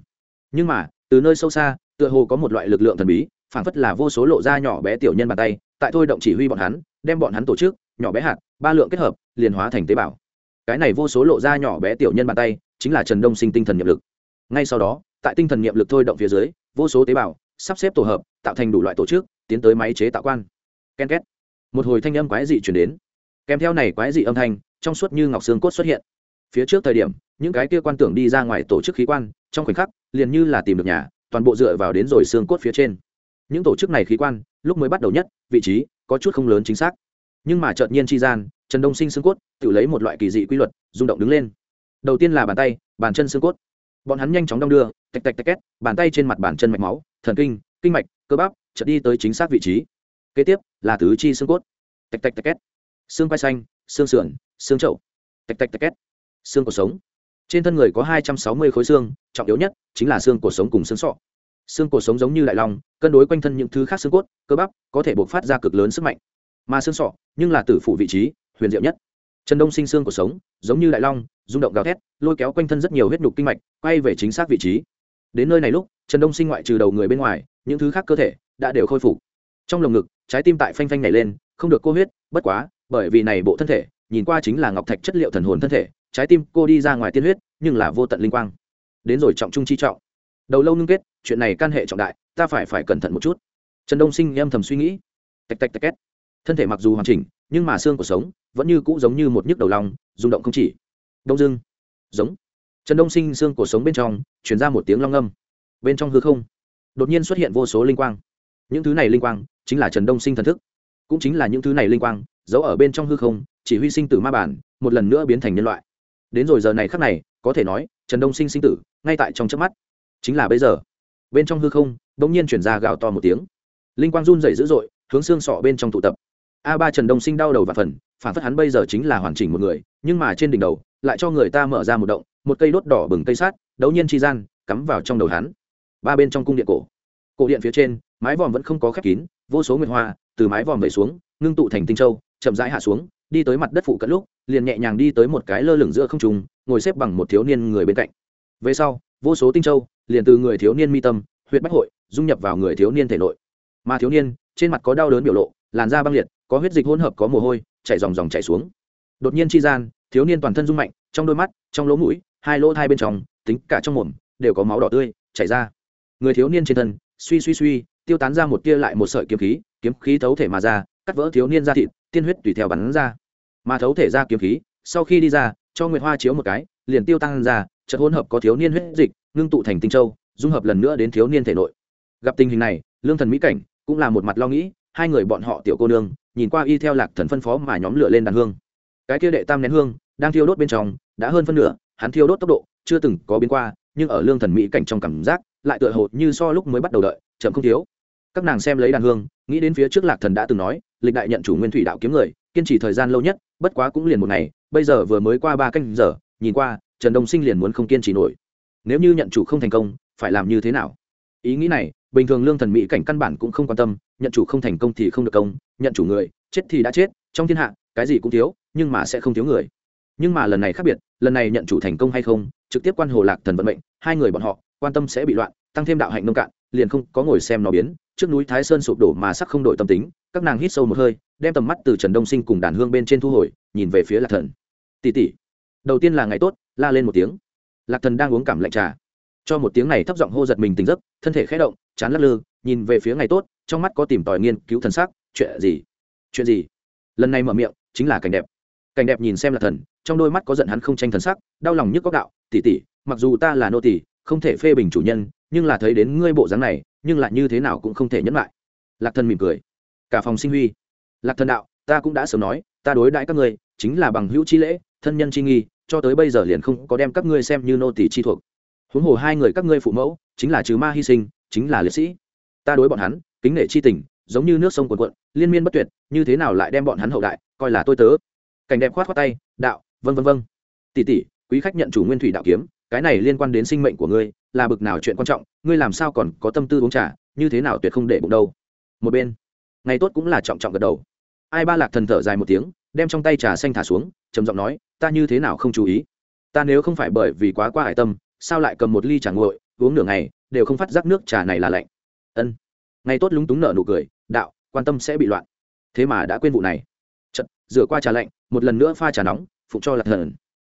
Speaker 1: Nhưng mà, từ nơi sâu xa, tựa hồ có một loại lực lượng thần bí phản phất là vô số lộ ra nhỏ bé tiểu nhân bàn tay tại thôi động chỉ huy bọn hắn, đem bọn hắn tổ chức, nhỏ bé hạt, ba lượng kết hợp, liền hóa thành tế bào. Cái này vô số lộ ra nhỏ bé tiểu nhân bàn tay, chính là trần đông sinh tinh thần nhiệm lực. Ngay sau đó, tại tinh thần nhiệm lực thôi động phía dưới, vô số tế bào, sắp xếp tổ hợp, tạo thành đủ loại tổ chức, tiến tới máy chế tạo quan. Ken két. Một hồi thanh âm quái dị chuyển đến. Kèm theo này quái dị âm thanh, trong suốt như ngọc xương cốt xuất hiện. Phía trước thời điểm, những cái kia quan tưởng đi ra ngoài tổ chức khí quan, trong khoảnh khắc, liền như là tìm được nhà, toàn bộ dựa vào đến rồi xương cốt phía trên những tổ chức này khí quan, lúc mới bắt đầu nhất, vị trí, có chút không lớn chính xác. Nhưng mà chợt nhiên chi gian, trần đông sinh xương cốt, tự lấy một loại kỳ dị quy luật, rung động đứng lên. Đầu tiên là bàn tay, bàn chân xương cốt. Bọn hắn nhanh chóng đong đưa, tạch tạch tạch két, bàn tay trên mặt bàn chân mạch máu, thần kinh kinh mạch, cơ bắp, chợt đi tới chính xác vị trí. Kế tiếp là tứ chi xương cốt. Tạch tạch tạch két. Xương vai xanh, xương sườn, xương trậu tạch tạch tạch két. Xương cuộc sống. Trên thân người có hai trăm sáu mươi khối xương, trọng yếu nhất chính là xương cuộc sống cùng xương sọ xương cuộc sống giống như đại long, cân đối quanh thân những thứ khác xương cốt, cơ bắp, có thể buộc phát ra cực lớn sức mạnh. Mà xương sọ, nhưng là tử phủ vị trí, huyền diệu nhất. Trần đông sinh xương cuộc sống, giống như đại long, rung động gào thét, lôi kéo quanh thân rất nhiều huyết nhục kinh mạch, quay về chính xác vị trí. Đến nơi này lúc, trần đông sinh ngoại trừ đầu người bên ngoài, những thứ khác cơ thể đã đều khôi phục. Trong lồng ngực, trái tim tại phanh phanh nhảy lên, không được cô huyết, bất quá, bởi vì này bộ thân thể, nhìn qua chính là ngọc thạch chất liệu thần hồn thân thể, trái tim cô đi ra ngoài tiên huyết, nhưng là vô tận linh quang. Đến rồi trọng trung chi trọng. Đầu lâu ngưng kết chuyện này can hệ trọng đại, ta phải phải cẩn thận một chút. Trần đông sinh em thầm suy nghĩ. Tạch tạch tạch két. Thân thể mặc dù hoàn chỉnh, nhưng mà xương của sống vẫn như cũ giống như một nhức đầu lòng rung động không chỉ. Đông dưng giống. Trần đông sinh xương của sống bên trong chuyển ra một tiếng long âm. Bên trong hư không, đột nhiên xuất hiện vô số linh quang. Những thứ này linh quang chính là trần đông sinh thần thức. Cũng chính là những thứ này linh quang giấu ở bên trong hư không, chỉ huy sinh tử ma bản, một lần nữa biến thành nhân loại. Đến rồi giờ này khắc này, có thể nói trần đông sinh sinh tử ngay tại trong trước mắt. Chính là bây giờ bên trong hư không, đ ỗ n g nhiên chuyển ra gào to một tiếng. Linh quang run dày dữ dội, hướng xương sọ bên trong tụ tập. A ba trần đông sinh đau đầu và phần, phản phất hắn bây giờ chính là hoàn chỉnh một người, nhưng mà trên đỉnh đầu, lại cho người ta mở ra một động, một cây đốt đỏ bừng cây sát đấu nhiên chi gian, cắm vào trong đầu hắn. Ba bên trong cung điện cổ. Cổ điện phía trên, mái vòm vẫn không có khép kín, vô số nguyệt hoa, từ mái vòm vẩy xuống, ngưng tụ thành tinh châu, chậm rãi hạ xuống, đi tới mặt đất phụ cận lúc, liền nhẹ nhàng đi tới một cái lơ lửng giữa không trùng ngồi xếp bằng một thiếu niên người bên cạnh. Về sau, vô số tinh châu liền từ người thiếu niên mi tâm huyện bách hội, dung nhập vào người thiếu niên thể nội. Mà thiếu niên, trên mặt có đau đớn biểu lộ, làn da băng liệt, có huyết dịch hỗn hợp, có mồ hôi, chảy dòng dòng chảy xuống. Đột nhiên chi gian, thiếu niên toàn thân rung mạnh, trong đôi mắt, trong lỗ mũi, hai lỗ hai bên trong, tính cả trong mồm, đều có máu đỏ tươi chảy ra. Người thiếu niên trên thân, suy suy suy, tiêu tán ra một tia lại một sợi kiếm khí kiếm khí thấu thể mà ra, cắt vỡ thiếu niên ra thịt, tiên huyết tùy theo bắn ra. Mà thấu thể ra kiếm khí, sau khi đi ra, cho nguyệt hoa chiếu một cái, liền tiêu tăng ra, chợt hỗn hợp có thiếu niên huyết dịch ngưng tụ thành tinh châu, dung hợp lần nữa đến thiếu niên thể nội. Gặp tình hình này, lương thần mỹ cảnh cũng là một mặt lo nghĩ, hai người bọn họ tiểu cô nương, nhìn qua y theo lạc thần phân phó mà nhóm lửa lên đàn hương. Cái kia đệ tam nén hương, đang thiêu đốt bên trong, đã hơn phân nửa, hắn thiêu đốt tốc độ chưa từng có biến qua, nhưng ở lương thần mỹ cảnh trong cảm giác, lại tựa hồ như so lúc mới bắt đầu đợi, chậm không thiếu. Các nàng xem lấy đàn hương, nghĩ đến phía trước lạc thần đã từng nói, lịch đại nhận chủ nguyên thủy đạo kiếm người, kiên trì thời gian lâu nhất, bất quá cũng liền một ngày, bây giờ vừa mới qua ba canh giờ, nhìn qua, trần đông sinh liền muốn không kiên trì nổi nếu như nhận chủ không thành công, phải làm như thế nào? Ý nghĩ này, bình thường lương thần mỹ cảnh căn bản cũng không quan tâm, nhận chủ không thành công thì không được công, nhận chủ người, chết thì đã chết, trong thiên hạ, cái gì cũng thiếu, nhưng mà sẽ không thiếu người. Nhưng mà lần này khác biệt, lần này nhận chủ thành công hay không, trực tiếp quan hồ lạc thần vận mệnh, hai người bọn họ, quan tâm sẽ bị loạn, tăng thêm đạo hạnh nông cạn, liền không có ngồi xem nó biến. Trước núi thái sơn sụp đổ mà sắc không đổi tâm tính, các nàng hít sâu một hơi, đem tầm mắt từ trần đông sinh cùng đàn hương bên trên thu hồi, nhìn về phía lạc thần. Tỷ tỷ, đầu tiên là ngày tốt, la lên một tiếng lạc thần đang uống cảm lạnh trà. Cho một tiếng này thấp giọng hô giật mình tỉnh giấc, thân thể khẽ động, chán lắc lư, nhìn về phía ngày tốt, trong mắt có tìm tòi nghiên cứu thần sắc. Chuyện gì? Chuyện gì? Lần này mở miệng, chính là cảnh đẹp. Cảnh đẹp nhìn xem Lạc thần, trong đôi mắt có giận hắn không tranh thần sắc, đau lòng nhức có đạo tỉ tỉ mặc dù ta là nô tỉ không thể phê bình chủ nhân, nhưng là thấy đến ngươi bộ dáng này, nhưng lại như thế nào cũng không thể nhẫn lại. Lạc thần mỉm cười. Cả phòng sinh huy. Lạc thần đạo, ta cũng đã sớm nói, ta đối đãi các ngươi, chính là bằng hữu chi lễ thân nhân chi nghi, cho tới bây giờ liền không có đem các ngươi xem như nô tỳ chi thuộc. Huống hồ hai người các ngươi phụ mẫu, chính là trừ ma hy sinh, chính là liệt sĩ. Ta đối bọn hắn, kính nể chi tình, giống như nước sông cuồn cuộn, liên miên bất tuyệt, như thế nào lại đem bọn hắn hậu đại, coi là tôi tớ. Cảnh đẹp khoát khoát tay, đạo vân vân vân tỷ tỷ, quý khách nhận chủ nguyên thủy đạo kiếm, cái này liên quan đến sinh mệnh của ngươi, là bực nào chuyện quan trọng, ngươi làm sao còn có tâm tư uống trà, như thế nào tuyệt không để bụng đâu. Một bên, ngày tốt cũng là trọng trọng gật đầu. Ai ba lạc thần thở dài một tiếng đem trong tay trà xanh thả xuống, trầm giọng nói, ta như thế nào không chú ý? Ta nếu không phải bởi vì quá qua hải tâm, sao lại cầm một ly trà nguội, uống nửa ngày, đều không phát giác nước trà này là lạnh? Ân. Ngày tốt lúng túng nở nụ cười, đạo, quan tâm sẽ bị loạn. Thế mà đã quên vụ này. Chật rửa qua trà lạnh, một lần nữa pha trà nóng, phụng cho lạc thần.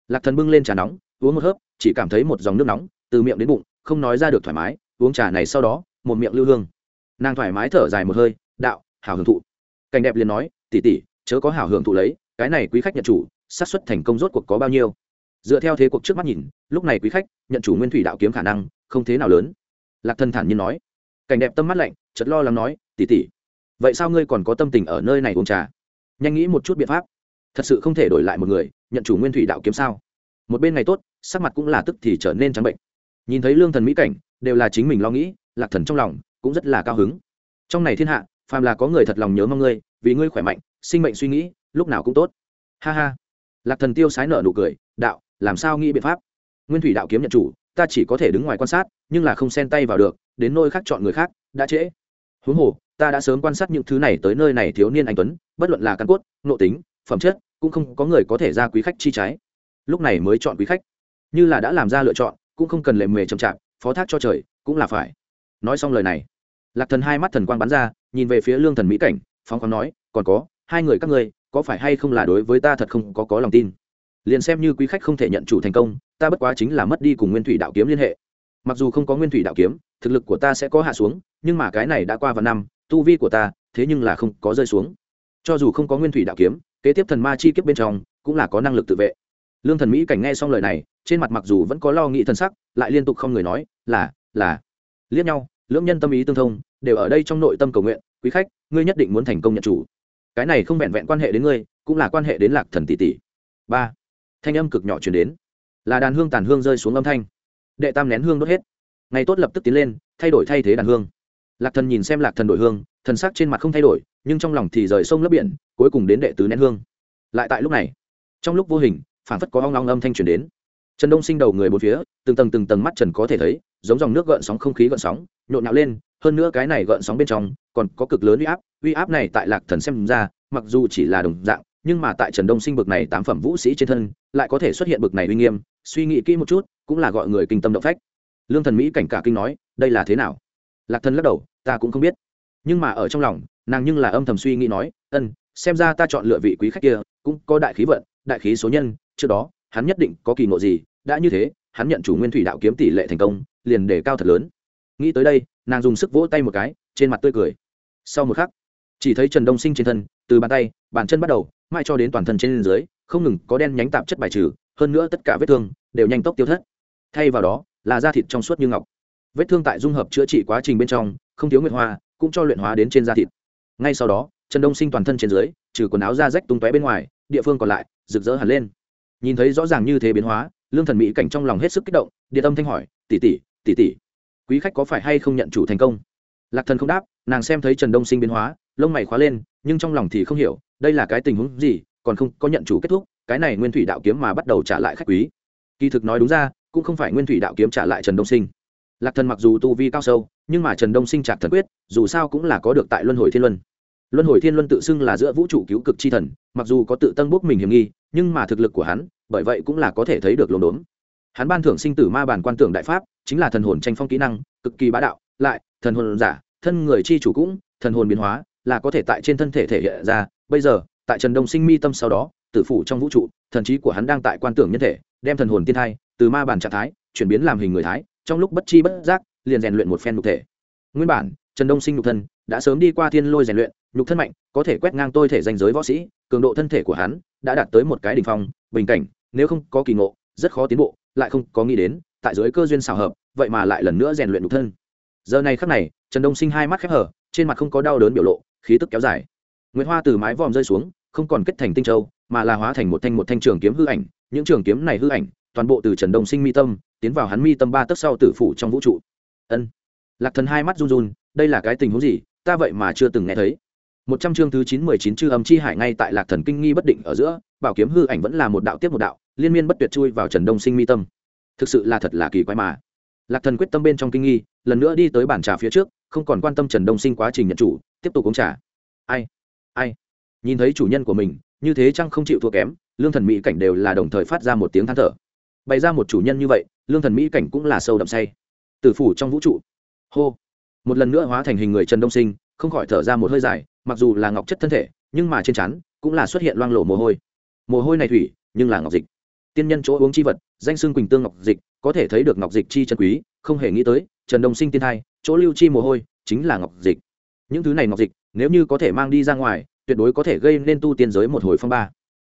Speaker 1: Lạc thần bưng lên trà nóng, uống một hớp, chỉ cảm thấy một dòng nước nóng từ miệng đến bụng, không nói ra được thoải mái, uống trà này sau đó, một miệng lưu hương. Nàng thoải mái thở dài một hơi, đạo, hảo hưởng thụ. Cảnh đẹp liền nói tỉ tỉ chớ có hảo hưởng thụ lấy, cái này quý khách nhận chủ, xác suất thành công rốt cuộc có bao nhiêu? Dựa theo thế cuộc trước mắt nhìn, lúc này quý khách, nhận chủ nguyên thủy đạo kiếm khả năng, không thế nào lớn. Lạc thần thản nhiên nói. Cảnh đẹp tâm mắt lạnh chật lo lắng nói tỉ tỉ vậy sao ngươi còn có tâm tình ở nơi này uống trà? Nhanh nghĩ một chút biện pháp. Thật sự không thể đổi lại một người, nhận chủ nguyên thủy đạo kiếm sao? Một bên ngày tốt, sắc mặt cũng là tức thì trở nên trắng bệnh. Nhìn thấy lương thần mỹ cảnh, đều là chính mình lo nghĩ, lạc thần trong lòng cũng rất là cao hứng. Trong này thiên hạ, phàm là có người thật lòng nhớ mong ngươi vì ngươi khỏe mạnh, sinh mệnh suy nghĩ, lúc nào cũng tốt. Ha ha. Lạc thần tiêu sái nở nụ cười, đạo, làm sao nghĩ biện pháp? Nguyên thủy đạo kiếm nhận chủ, ta chỉ có thể đứng ngoài quan sát, nhưng là không xen tay vào được, đến nơi khác chọn người khác, đã trễ. Huống hồ, ta đã sớm quan sát những thứ này tới nơi này thiếu niên anh tuấn, bất luận là căn cốt nộ tính, phẩm chất, cũng không có người có thể ra quý khách chi trái. Lúc này mới chọn quý khách. Như là đã làm ra lựa chọn, cũng không cần lệ mề chậm chạp, phó thác cho trời, cũng là phải. Nói xong lời này, lạc thần hai mắt thần quang bắn ra, nhìn về phía lương thần mỹ cảnh phóng khoáng nói, còn có, hai người các ngươi, có phải hay không là đối với ta thật không có có lòng tin? Liền xem như quý khách không thể nhận chủ thành công, ta bất quá chính là mất đi cùng nguyên thủy đạo kiếm liên hệ. Mặc dù không có nguyên thủy đạo kiếm, thực lực của ta sẽ có hạ xuống, nhưng mà cái này đã qua vào năm, tu vi của ta, thế nhưng là không có rơi xuống. Cho dù không có nguyên thủy đạo kiếm, kế tiếp thần ma chi kiếp bên trong, cũng là có năng lực tự vệ. Lương thần mỹ cảnh nghe xong lời này, trên mặt mặc dù vẫn có lo nghĩ thân sắc, lại liên tục không người nói, là là. Liếc nhau, lưỡng nhân tâm ý tương thông, đều ở đây trong nội tâm cầu nguyện quý khách, ngươi nhất định muốn thành công nhận chủ. Cái này không vẹn vẹn quan hệ đến ngươi, cũng là quan hệ đến lạc thần tỷ tỷ. Ba. Thanh âm cực nhỏ chuyển đến. Là đàn hương tàn hương rơi xuống âm thanh. Đệ tam nén hương đốt hết. Ngày tốt lập tức tiến lên, thay đổi thay thế đàn hương. Lạc thần nhìn xem lạc thần đổi hương, thần sắc trên mặt không thay đổi, nhưng trong lòng thì rời sông lấp biển, cuối cùng đến đệ tứ nén hương. Lại tại lúc này, trong lúc vô hình phản phất có hoang long âm thanh truyền đến. Trần đông sinh đầu người bốn phía, từng tầng từng tầng mắt trần có thể thấy, giống dòng nước gợn sóng không khí gợn sóng, nhộn nhạo lên hơn nữa cái này gợn sóng bên trong còn có cực lớn uy áp uy áp này tại lạc thần xem ra, mặc dù chỉ là đồng dạng, nhưng mà tại trần đông sinh bực này tám phẩm vũ sĩ trên thân, lại có thể xuất hiện bực này uy nghiêm, suy nghĩ kỹ một chút, cũng là gọi người kinh tâm động phách. Lương thần mỹ cảnh cả kinh nói, đây là thế nào? Lạc thần lắc đầu, ta cũng không biết. Nhưng mà ở trong lòng, nàng nhưng là âm thầm suy nghĩ nói, ân, xem ra ta chọn lựa vị quý khách kia, cũng có đại khí vận, đại khí số nhân, trước đó, hắn nhất định có kỳ ngộ gì, đã như thế, hắn nhận chủ nguyên thủy đạo kiếm tỷ lệ thành công, liền để cao thật lớn. Nghĩ tới đây nàng dùng sức vỗ tay một cái, trên mặt tươi cười. Sau một khắc, chỉ thấy trần đông sinh trên thân, từ bàn tay, bàn chân bắt đầu, mãi cho đến toàn thân trên dưới, không ngừng có đen nhánh tạp chất bài trừ, hơn nữa tất cả vết thương đều nhanh tốc tiêu thất. Thay vào đó, là da thịt trong suốt như ngọc. Vết thương tại dung hợp chữa trị quá trình bên trong, không thiếu nguyệt hoa, cũng cho luyện hóa đến trên da thịt. Ngay sau đó, trần đông sinh toàn thân trên dưới, trừ quần áo da rách tung tóe bên ngoài, địa phương còn lại, rực rỡ hẳn lên. Nhìn thấy rõ ràng như thế biến hóa, lương thần mỹ cảnh trong lòng hết sức kích động địa âm thanh hỏi, tỷ tỷ tỷ tỷ quý khách có phải hay không nhận chủ thành công? Lạc thần không đáp, nàng xem thấy trần đông sinh biến hóa, lông mày khóa lên, nhưng trong lòng thì không hiểu, đây là cái tình huống gì, còn không có nhận chủ kết thúc, cái này nguyên thủy đạo kiếm mà bắt đầu trả lại khách quý. Kỳ thực nói đúng ra, cũng không phải nguyên thủy đạo kiếm trả lại trần đông sinh. Lạc thần mặc dù tu vi cao sâu, nhưng mà trần đông sinh trạc thần quyết, dù sao cũng là có được tại luân hồi thiên luân. Luân hồi thiên luân tự xưng là giữa vũ trụ cứu cực chi thần, mặc dù có tự tân bốc mình hiểm nghi, nhưng mà thực lực của hắn, bởi vậy cũng là có thể thấy được lồn đốn hắn ban thưởng sinh tử ma bản quan tưởng đại pháp, chính là thần hồn tranh phong kỹ năng, cực kỳ bá đạo, lại, thần hồn giả, thân người chi chủ cũng, thần hồn biến hóa, là có thể tại trên thân thể thể hiện ra. Bây giờ, tại trần đông sinh mi tâm sau đó, tử phủ trong vũ trụ, thần trí của hắn đang tại quan tưởng nhân thể, đem thần hồn tiên thai, từ ma bản trạng thái, chuyển biến làm hình người thái, trong lúc bất chi bất giác, liền rèn luyện một phen nhục thể. Nguyên bản, trần đông sinh nhục thân, đã sớm đi qua thiên lôi rèn luyện, nhục thân mạnh, có thể quét ngang tôi thể danh giới võ sĩ, cường độ thân thể của hắn đã đạt tới một cái đ ỉ n h phong, bình cảnh, nếu không có kỳ ngộ, rất khó tiến bộ lại không có nghĩ đến, tại dưới cơ duyên xào hợp, vậy mà lại lần nữa rèn luyện nhục thân. Giờ này khắc này, trần đông sinh hai mắt khép hở trên mặt không có đau đớn biểu lộ, khí tức kéo dài. Nguyễn hoa từ mái vòm rơi xuống, không còn kết thành tinh châu, mà là hóa thành một thanh một thanh trường kiếm hư ảnh, những trường kiếm này hư ảnh, toàn bộ từ trần đông sinh mi tâm, tiến vào hắn mi tâm ba tấc sau tử phủ trong vũ trụ. Ân. Lạc thần hai mắt run run, đây là cái tình huống gì? Ta vậy mà chưa từng nghe thấy. Một trăm chương thứ chín mười chín chư âm chi hải ngay tại lạc thần kinh nghi bất định ở giữa, bảo kiếm hư ảnh vẫn là một đạo tiếp một đạo liên miên bất tuyệt chui vào trần đông sinh mi tâm. Thực sự là thật là kỳ quái mà. Lạc thần quyết tâm bên trong kinh nghi, lần nữa đi tới bàn trà phía trước, không còn quan tâm trần đông sinh quá trình nhận chủ, tiếp tục uống trà. Ai? Ai? Nhìn thấy chủ nhân của mình, như thế chăng không chịu thua kém, lương thần mỹ cảnh đều là đồng thời phát ra một tiếng than thở. Bày ra một chủ nhân như vậy, lương thần mỹ cảnh cũng là sâu đậm say. Tử phủ trong vũ trụ. Hô. Một lần nữa hóa thành hình người trần đông sinh, không khỏi thở ra một hơi dài, mặc dù là ngọc chất thân thể, nhưng mà trên chắn cũng là xuất hiện loang lộ mồ hôi. Mồ hôi này thủy, nhưng là ngọc dịch tiên nhân chỗ uống chi vật, danh xưng quỳnh tương ngọc dịch, có thể thấy được ngọc dịch chi chân quý, không hề nghĩ tới, trần đông sinh tiên thai, chỗ lưu chi mồ hôi, chính là ngọc dịch. Những thứ này ngọc dịch, nếu như có thể mang đi ra ngoài, tuyệt đối có thể gây nên tu tiên giới một hồi phong ba.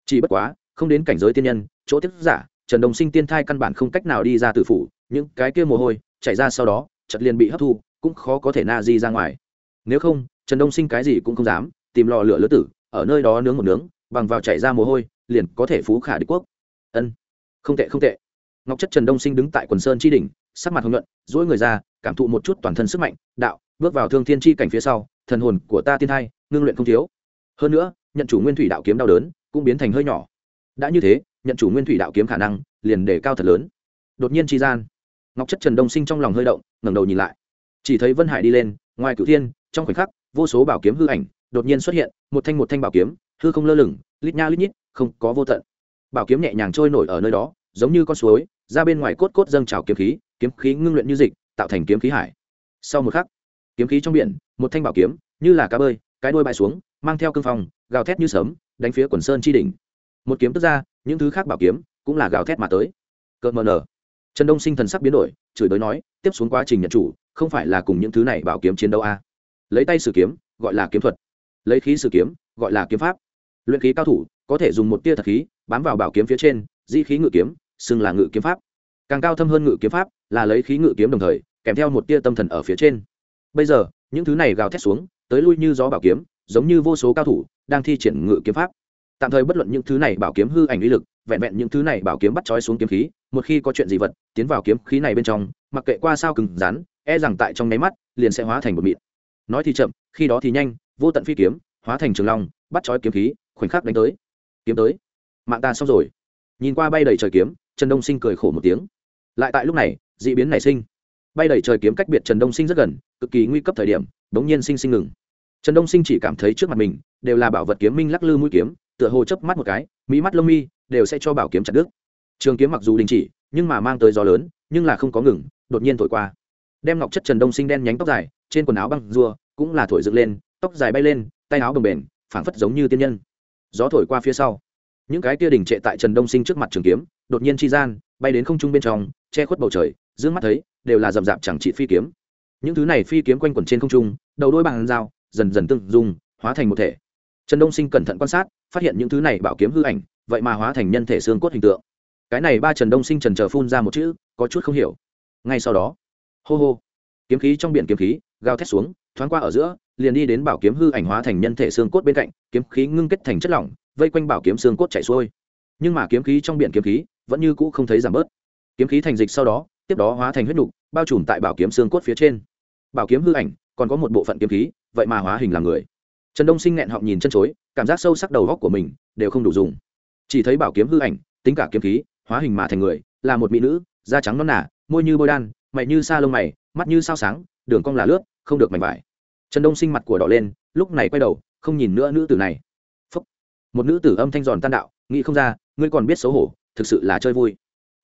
Speaker 1: Chỉ bất quá, không đến cảnh giới tiên nhân, chỗ tiết giả, trần đồng sinh tiên thai căn bản không cách nào đi ra từ phủ, những cái kia mồ hôi, chảy ra sau đó chật liền bị hấp thu, cũng khó có thể na di ra ngoài. Nếu không, trần đông sinh cái gì cũng không dám, tìm lò lửa lứa tử, ở nơi đó nướng một nướng, bằng vào chảy ra mồ hôi, liền có thể phú khả đế quốc ân không tệ không tệ ngọc chất trần đông sinh đứng tại quần sơn tri đỉnh sắc mặt hồng nhuận dỗi người ra cảm thụ một chút toàn thân sức mạnh đạo bước vào thương thiên tri cảnh phía sau thần hồn của ta tiên thai ngưng luyện không thiếu hơn nữa nhận chủ nguyên thủy đạo kiếm đau đớn cũng biến thành hơi nhỏ đã như thế nhận chủ nguyên thủy đạo kiếm khả năng liền để cao thật lớn đột nhiên tri gian ngọc chất trần đông sinh trong lòng hơi động ngẩng đầu nhìn lại chỉ thấy vân hải đi lên ngoài cửu thiên trong khoảnh khắc vô số bảo kiếm hư ảnh đột nhiên xuất hiện một thanh một thanh bảo kiếm hư không lơ lửng lít nha lít nhít không có vô tận bảo kiếm nhẹ nhàng trôi nổi ở nơi đó, giống như con suối, ra bên ngoài cốt cốt dâng trào kiếm khí kiếm khí ngưng luyện như dịch, tạo thành kiếm khí hải. Sau một khắc, kiếm khí trong biển, một thanh bảo kiếm, như là cá bơi, cái đuôi bay xuống, mang theo cương phong, gào thét như sớm đánh phía quần sơn chi đỉnh. Một kiếm tức ra, những thứ khác bảo kiếm cũng là gào thét mà tới. Cợt mờ nở. Trần đông sinh thần sắc biến đổi, chửi đới nói, tiếp xuống quá trình nhận chủ, không phải là cùng những thứ này bảo kiếm chiến đấu a. À. lấy tay sử kiếm, gọi là kiếm thuật. Lấy khí sử kiếm, gọi là kiếm pháp. Luyện khí cao thủ có thể dùng một tia thật khí bám vào bảo kiếm phía trên di khí ngự kiếm, xưng là ngự kiếm pháp. Càng cao thâm hơn ngự kiếm pháp là lấy khí ngự kiếm đồng thời, kèm theo một tia tâm thần ở phía trên. Bây giờ, những thứ này gào thét xuống, tới lui như gió bảo kiếm, giống như vô số cao thủ đang thi triển ngự kiếm pháp. Tạm thời bất luận những thứ này bảo kiếm hư ảnh uy lực, vẹn vẹn những thứ này bảo kiếm bắt trói xuống kiếm khí, một khi có chuyện gì vật, tiến vào kiếm khí này bên trong, mặc kệ qua sao cứng rắn e rằng tại trong nháy mắt, liền sẽ hóa thành một mịn. Nói thì chậm, khi đó thì nhanh, vô tận phi kiếm, hóa thành trường long, bắt trói kiếm khí, khoảnh khắc đánh tới kiếm tới. Mạng ta xong rồi. Nhìn qua bay đầy trời kiếm, trần đông sinh cười khổ một tiếng. Lại tại lúc này d ị biến nảy sinh. Bay đầy trời kiếm cách biệt trần đông sinh rất gần, cực kỳ nguy cấp thời điểm đ ố n g nhiên sinh sinh ngừng. Trần đông sinh chỉ cảm thấy trước mặt mình, đều là bảo vật kiếm minh lắc lư mũi kiếm, tựa hồ chớp mắt một cái, mỹ mắt lông mi, đều sẽ cho bảo kiếm chặt đứt. Trường kiếm mặc dù đình chỉ, nhưng mà mang tới gió lớn, nhưng là không có ngừng, đột nhiên thổi qua. Đem ngọc chất trần đông sinh đen nhánh tóc dài, trên quần áo băng rua cũng là thổi dựng lên, tóc dài bay lên, tay áo bồng bềnh, phảng phất giống như tiên nhân gió thổi qua phía sau. Những cái kia đình trệ tại trần đông sinh trước mặt trường kiếm, đột nhiên chi gian, bay đến không trung bên trong, che khuất bầu trời d mắt thấy, đều là rậm rạp chẳng trị phi kiếm. Những thứ này phi kiếm quanh quẩn trên không trung, đầu đôi bằng dao, dần dần tưng dung, hóa thành một thể. Trần đông sinh cẩn thận quan sát, phát hiện những thứ này bảo kiếm hư ảnh, vậy mà hóa thành nhân thể xương cốt hình tượng. Cái này ba trần đông sinh trần chờ phun ra một chữ, có chút không hiểu. Ngay sau đó, hô hô, kiếm khí trong biển kiếm khí, gào thét xuống thoáng qua ở giữa, liền đi đến bảo kiếm hư ảnh hóa thành nhân thể xương cốt bên cạnh, kiếm khí ngưng kết thành chất lỏng, vây quanh bảo kiếm xương cốt chảy xuôi. Nhưng mà kiếm khí trong biển kiếm khí vẫn như cũ không thấy giảm bớt. Kiếm khí thành dịch sau đó, tiếp đó hóa thành huyết nục, bao trùm tại bảo kiếm xương cốt phía trên. Bảo kiếm hư ảnh còn có một bộ phận kiếm khí, vậy mà hóa hình làm người. Trần đông sinh nghẹn họng nhìn chân chối, cảm giác sâu sắc đầu góc của mình đều không đủ dùng. Chỉ thấy bảo kiếm hư ảnh, tính cả kiếm khí, hóa hình mà thành người, là một mỹ nữ, da trắng non nả môi như bôi đan, mày như sa lông mày, mắt như sao sáng, đường cong là lướt không được mảnh vải. Trần đông sinh mặt của đỏ lên, lúc này quay đầu, không nhìn nữa nữ tử này. Phúc. một nữ tử âm thanh giòn tan đạo, nghĩ không ra, ngươi còn biết xấu hổ, thực sự là chơi vui.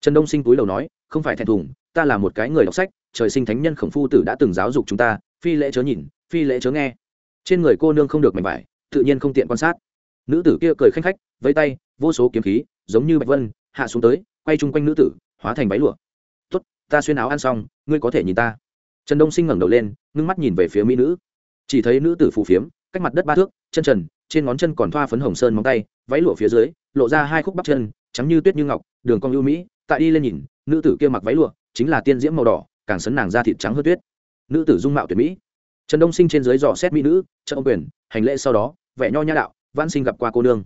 Speaker 1: Trần đông sinh túi đầu nói, không phải thẹn thùng, ta là một cái người đọc sách, trời sinh thánh nhân khổng phu tử đã từng giáo dục chúng ta, phi lễ chớ nhìn, phi lễ chớ nghe. Trên người cô nương không được mảnh vải, tự nhiên không tiện quan sát. Nữ tử kia cười khanh khách, vẫy tay, vô số kiếm khí, giống như bạch vân, hạ xuống tới, quay chung quanh nữ tử, hóa thành váy lụa. Tốt, ta xuyên áo ăn xong, ngươi có thể nhìn ta trần đông sinh ngẩng đầu lên, ngưng mắt nhìn về phía mỹ nữ. Chỉ thấy nữ tử phù phiếm, cách mặt đất ba thước, chân trần, trên ngón chân còn thoa phấn hồng sơn móng tay, váy lụa phía dưới, lộ ra hai khúc bắp chân, trắng như tuyết như ngọc, đường cong ưu mỹ. Tại đi lên nhìn, nữ tử kia mặc váy lụa, chính là tiên diễm màu đỏ, càng sấn nàng da thịt trắng hơn tuyết. Nữ tử dung mạo tuyệt mỹ. Trần đông sinh trên dưới dò xét mỹ nữ trợ ông quyền, hành lễ sau đó, vẻ nho nhã đạo văn sinh gặp qua cô nương.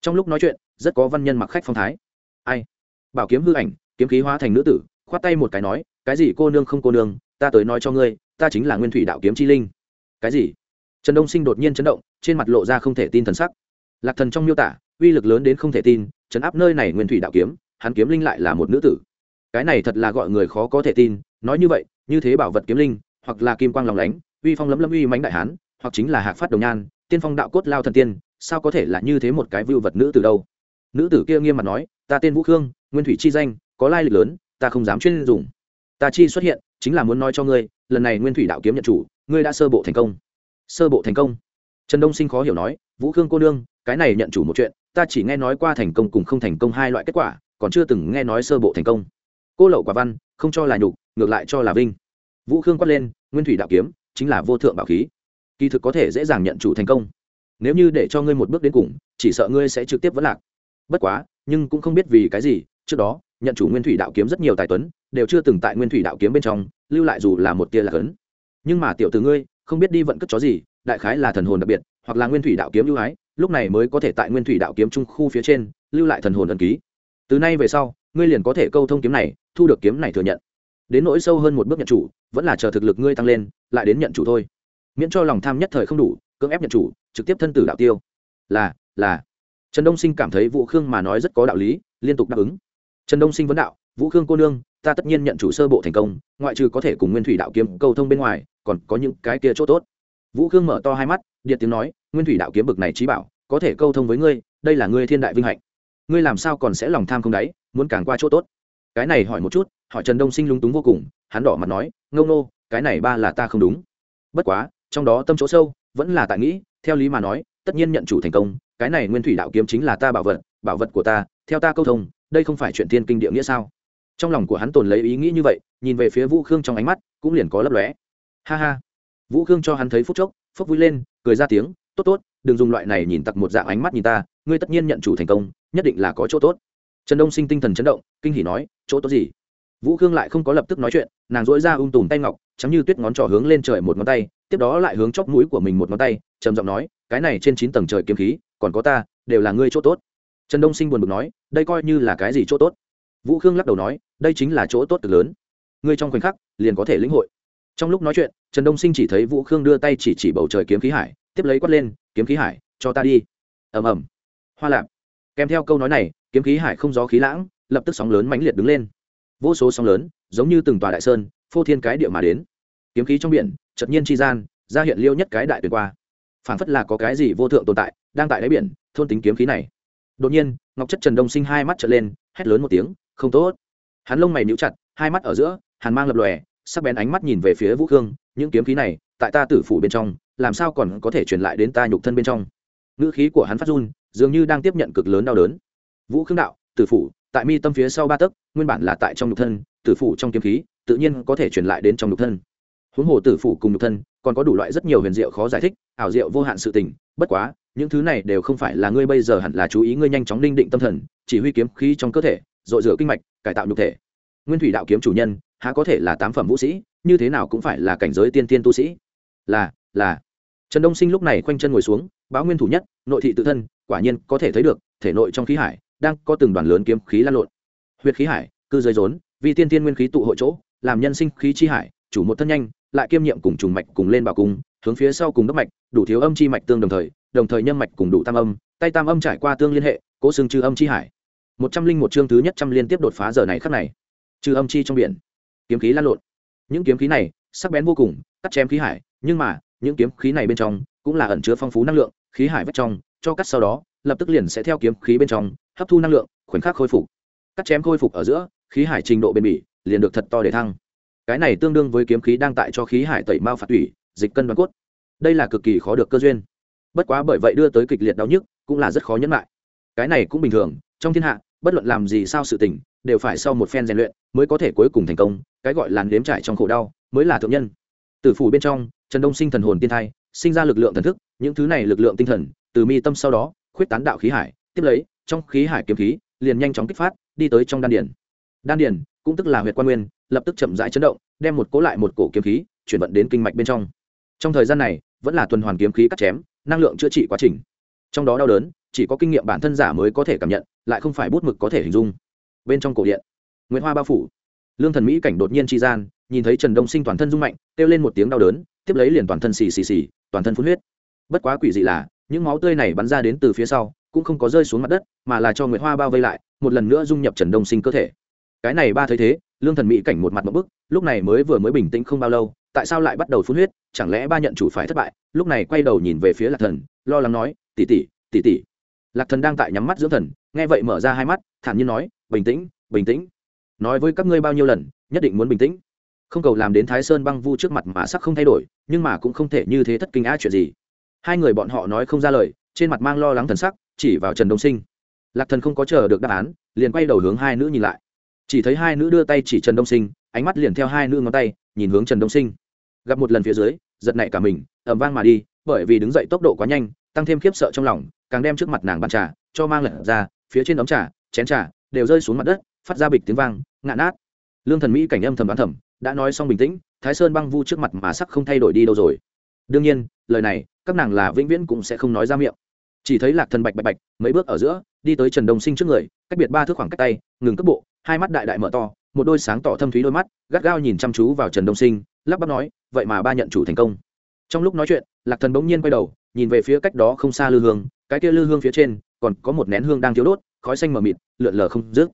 Speaker 1: Trong lúc nói chuyện, rất có văn nhân mặc khách phong thái. Ai? Bảo kiếm hư ảnh, kiếm khí hóa thành nữ tử. Khoát tay một cái nói, cái gì cô nương không cô nương ta tới nói cho ngươi, ta chính là nguyên thủy đạo kiếm chi linh. Cái gì? Trần đông sinh đột nhiên chấn động, trên mặt lộ ra không thể tin thần sắc. Lạc thần trong miêu tả, uy lực lớn đến không thể tin chấn áp nơi này nguyên thủy đạo kiếm, hắn kiếm linh lại là một nữ tử. Cái này thật là gọi người khó có thể tin, nói như vậy, như thế bảo vật kiếm linh, hoặc là kim quang lòng lánh, uy phong lấm lấm uy mánh đại hán, hoặc chính là hạc phát đồng nhan, tiên phong đạo cốt lao thần tiên, sao có thể là như thế một cái vưu vật nữ từ đâu? Nữ tử kia nghiêm mặt nói, ta tên vũ khương, nguyên thủy chi danh, có lai lịch lớn, ta không dám chuyên dùng. Ta chi xuất hiện chính là muốn nói cho ngươi, lần này nguyên thủy đạo kiếm nhận chủ, ngươi đã sơ bộ thành công. Sơ bộ thành công. Trần đông sinh khó hiểu nói, vũ khương cô nương, cái này nhận chủ một chuyện, ta chỉ nghe nói qua thành công cùng không thành công hai loại kết quả, còn chưa từng nghe nói sơ bộ thành công. Cô lậu quả văn, không cho là nhục, ngược lại cho là vinh. Vũ khương quát lên, nguyên thủy đạo kiếm, chính là vô thượng bảo khí. Kỳ thực có thể dễ dàng nhận chủ thành công. Nếu như để cho ngươi một bước đến cùng, chỉ sợ ngươi sẽ trực tiếp vẫn lạc. Bất quá, nhưng cũng không biết vì cái gì, trước đó, nhận chủ nguyên thủy đạo kiếm rất nhiều tài tuấn đều chưa từng tại nguyên thủy đạo kiếm bên trong, lưu lại dù là một tia là cấn nhưng mà tiểu từ ngươi, không biết đi vận cất chó gì, đại khái là thần hồn đặc biệt, hoặc là nguyên thủy đạo kiếm ưu ái, lúc này mới có thể tại nguyên thủy đạo kiếm trung khu phía trên, lưu lại thần hồn ẩn ký. Từ nay về sau, ngươi liền có thể câu thông kiếm này, thu được kiếm này thừa nhận. Đến nỗi sâu hơn một bước nhận chủ, vẫn là chờ thực lực ngươi tăng lên, lại đến nhận chủ thôi. Miễn cho lòng tham nhất thời không đủ, cưỡng ép nhận chủ, trực tiếp thân tử đạo tiêu. Là là. Trần đông sinh cảm thấy vũ khương mà nói rất có đạo lý, liên tục đáp ứng. Trần đông sinh vấn đạo vũ khương cô nương, ta tất nhiên nhận chủ sơ bộ thành công, ngoại trừ có thể cùng nguyên thủy đạo kiếm câu thông bên ngoài, còn có những cái kia chỗ tốt. Vũ khương mở to hai mắt, điện tiếng nói, nguyên thủy đạo kiếm bực này trí bảo, có thể câu thông với ngươi, đây là ngươi thiên đại vinh hạnh. Ngươi làm sao còn sẽ lòng tham không đáy, muốn càng qua chỗ tốt? Cái này hỏi một chút, hỏi trần đông sinh lung túng vô cùng, hắn đỏ mặt nói ngâu nô cái này ba là ta không đúng. Bất quá, trong đó tâm chỗ sâu, vẫn là tại nghĩ, theo lý mà nói, tất nhiên nhận chủ thành công, cái này nguyên thủy đạo kiếm chính là ta bảo vật bảo vật của ta, theo ta câu thông, đây không phải chuyện thiên kinh địa nghĩa sao? Trong lòng của hắn tồn lấy ý nghĩ như vậy, nhìn về phía vũ khương trong ánh mắt cũng liền có lấp lóe. Ha ha. Vũ khương cho hắn thấy phút chốc phúc vui lên, cười ra tiếng, tốt tốt, đừng dùng loại này nhìn tặc một dạng ánh mắt nhìn ta, ngươi tất nhiên nhận chủ thành công, nhất định là có chỗ tốt. Trần đông sinh tinh thần chấn động, kinh hỉ nói, chỗ tốt gì? Vũ khương lại không có lập tức nói chuyện, nàng dỗi ra ung tùm tay ngọc chắm như tuyết ngón trỏ hướng lên trời một ngón tay, tiếp đó lại hướng chóp mũi của mình một ngón tay, trầm giọng nói, cái này trên chín tầng trời kiếm khí, còn có ta, đều là ngươi chỗ tốt. Trần đông sinh buồn bực nói, đây coi như là cái gì chỗ tốt? Vũ khương lắc đầu nói, đây chính là chỗ tốt cực lớn. Ngươi trong khoảnh khắc liền có thể lĩnh hội. Trong lúc nói chuyện, trần đông sinh chỉ thấy vũ khương đưa tay chỉ chỉ bầu trời kiếm khí hải, tiếp lấy quát lên, kiếm khí hải, cho ta đi. Ầm ầm. Hoa lạp. Kèm theo câu nói này, kiếm khí hải không gió khí lãng, lập tức sóng lớn mãnh liệt đứng lên. Vô số sóng lớn, giống như từng tòa đại sơn, phô thiên cái địa mà đến. Kiếm khí trong biển, chợt nhiên tri gian, ra hiện liêu nhất cái đại tuyệt qua. Phảng phất là có cái gì vô thượng tồn tại, đang tại đáy biển, thôn tính kiếm khí này. Đột nhiên, ngọc chất trần đông sinh hai mắt trở lên, hét lớn một tiếng không tốt. Hắn lông mày níu chặt, hai mắt ở giữa, hàn mang lập lòe, sắc bén ánh mắt nhìn về phía vũ khương, những kiếm khí này, tại ta tử phủ bên trong, làm sao còn có thể truyền lại đến ta nhục thân bên trong? Ngữ khí của hắn phát run, dường như đang tiếp nhận cực lớn đau đớn. Vũ khương đạo, tử phủ, tại mi tâm phía sau ba tấc, nguyên bản là tại trong nhục thân, tử phủ trong kiếm khí, tự nhiên có thể truyền lại đến trong nhục thân. Huống hồ tử phủ cùng nhục thân, còn có đủ loại rất nhiều huyền diệu khó giải thích, ảo diệu vô hạn sự tình, bất quá, những thứ này đều không phải là ngươi bây giờ hẳn là chú ý, ngươi nhanh chóng ninh định tâm thần, chỉ huy kiếm khí trong cơ thể dội rửa kinh mạch, cải tạo nhục thể. Nguyên thủy đạo kiếm chủ nhân, há có thể là tám phẩm vũ sĩ, như thế nào cũng phải là cảnh giới tiên tiên tu sĩ. Là là. Trần đông sinh lúc này khoanh chân ngồi xuống, báo nguyên thủ nhất, nội thị tự thân, quả nhiên có thể thấy được, thể nội trong khí hải, đang có từng đoàn lớn kiếm khí lan lộn. Huyệt khí hải, cư giới rốn, vì tiên tiên nguyên khí tụ hội chỗ, làm nhân sinh khí chi hải, chủ một thân nhanh, lại kiêm nhiệm cùng trùng mạch cùng lên bảo cung, hướng phía sau cùng đốc mạch, đủ thiếu âm chi mạch tương đồng thời đồng thời nhân mạch cùng đủ tam âm, tay tam âm trải qua tương liên hệ, cố xương trừ âm chi hải một trăm linh một chương thứ nhất trăm liên tiếp đột phá giờ này khắc này. Trừ âm chi trong biển, kiếm khí lan lộn. Những kiếm khí này, sắc bén vô cùng, cắt chém khí hải, nhưng mà, những kiếm khí này bên trong cũng là ẩn chứa phong phú năng lượng, khí hải vách trong, cho cắt sau đó, lập tức liền sẽ theo kiếm khí bên trong, hấp thu năng lượng, khoảnh khắc khôi phục. Cắt chém khôi phục ở giữa, khí hải trình độ bền bỉ, liền được thật to để thăng. Cái này tương đương với kiếm khí đang tại cho khí hải tẩy mao phạt tủy, dịch cân đoàn cốt. Đây là cực kỳ khó được cơ duyên. Bất quá bởi vậy đưa tới kịch liệt đau nhức, cũng là rất khó nhẫn lại. Cái này cũng bình thường trong thiên hạ, bất luận làm gì sao sự tình, đều phải sau một phen rèn luyện mới có thể cuối cùng thành công, cái gọi là nếm trải trong khổ đau mới là thượng nhân. Từ phủ bên trong, trần đông sinh thần hồn tiên thai, sinh ra lực lượng thần thức, những thứ này lực lượng tinh thần, từ mi tâm sau đó, khuyết tán đạo khí hải, tiếp lấy, trong khí hải kiếm khí, liền nhanh chóng kích phát, đi tới trong đan điển đan điển cũng tức là huyệt quan nguyên, lập tức chậm rãi chấn động, đem một cố lại một cổ kiếm khí, chuyển vận đến kinh mạch bên trong. Trong thời gian này, vẫn là tuần hoàn kiếm khí cắt chém, năng lượng chữa trị quá trình. Trong đó đau đớn, chỉ có kinh nghiệm bản thân giả mới có thể cảm nhận lại không phải bút mực có thể hình dung. Bên trong cổ điện nguyễn hoa bao phủ. Lương thần mỹ cảnh đột nhiên tri gian, nhìn thấy trần đông sinh toàn thân rung mạnh, kêu lên một tiếng đau đớn, tiếp lấy liền toàn thân xì xì xì, toàn thân phun huyết. Bất quá quỷ dị là, những máu tươi này bắn ra đến từ phía sau, cũng không có rơi xuống mặt đất, mà là cho nguyệt hoa bao vây lại, một lần nữa dung nhập trần đông sinh cơ thể. Cái này ba thấy thế, lương thần mỹ cảnh một mặt một bức, lúc này mới vừa mới bình tĩnh không bao lâu, tại sao lại bắt đầu phun huyết, chẳng lẽ ba nhận chủ phải thất bại? Lúc này quay đầu nhìn về phía lạc thần, lo lắng nói tỉ tỉ tỉ tỉ lạc thần đang tại nhắm mắt dưỡng thần nghe vậy mở ra hai mắt, thản nhiên nói, bình tĩnh bình tĩnh. Nói với các ngươi bao nhiêu lần, nhất định muốn bình tĩnh. Không cầu làm đến thái sơn băng vu trước mặt mà sắc không thay đổi, nhưng mà cũng không thể như thế thất kinh á chuyện gì. Hai người bọn họ nói không ra lời, trên mặt mang lo lắng thần sắc, chỉ vào trần đông sinh. Lạc thần không có chờ được đáp án, liền quay đầu hướng hai nữ nhìn lại. Chỉ thấy hai nữ đưa tay chỉ trần đông sinh, ánh mắt liền theo hai nữ ngón tay, nhìn hướng trần đông sinh. Gặp một lần phía dưới, giật nảy cả mình ẩm vang mà đi, bởi vì đứng dậy tốc độ quá nhanh, tăng thêm khiếp sợ trong lòng, càng đem trước mặt nàng bàn trà, cho mang lật ra phía trên ấm trà, chén trà đều rơi xuống mặt đất, phát ra bịch tiếng vang ngạn nát. Lương thần mỹ cảnh âm thầm đoán thầm, đã nói xong bình tĩnh, thái sơn băng vu trước mặt mà sắc không thay đổi đi đâu rồi. Đương nhiên, lời này, các nàng là vĩnh viễn cũng sẽ không nói ra miệng. Chỉ thấy lạc thần bạch bạch bạch, mấy bước ở giữa, đi tới trần đông sinh trước người, cách biệt ba thước khoảng cách tay, ngừng cấp bộ, hai mắt đại đại mở to, một đôi sáng tỏ thâm thúy đôi mắt, gắt gao nhìn chăm chú vào trần đông sinh, lắp bắp nói, vậy mà ba nhận chủ thành công. Trong lúc nói chuyện, lạc thần bỗng nhiên quay đầu, nhìn về phía cách đó không xa lư hương, cái kia lư hương phía trên còn có một nén hương đang thiếu đốt, khói xanh mờ mịt, lượn lờ không dứt.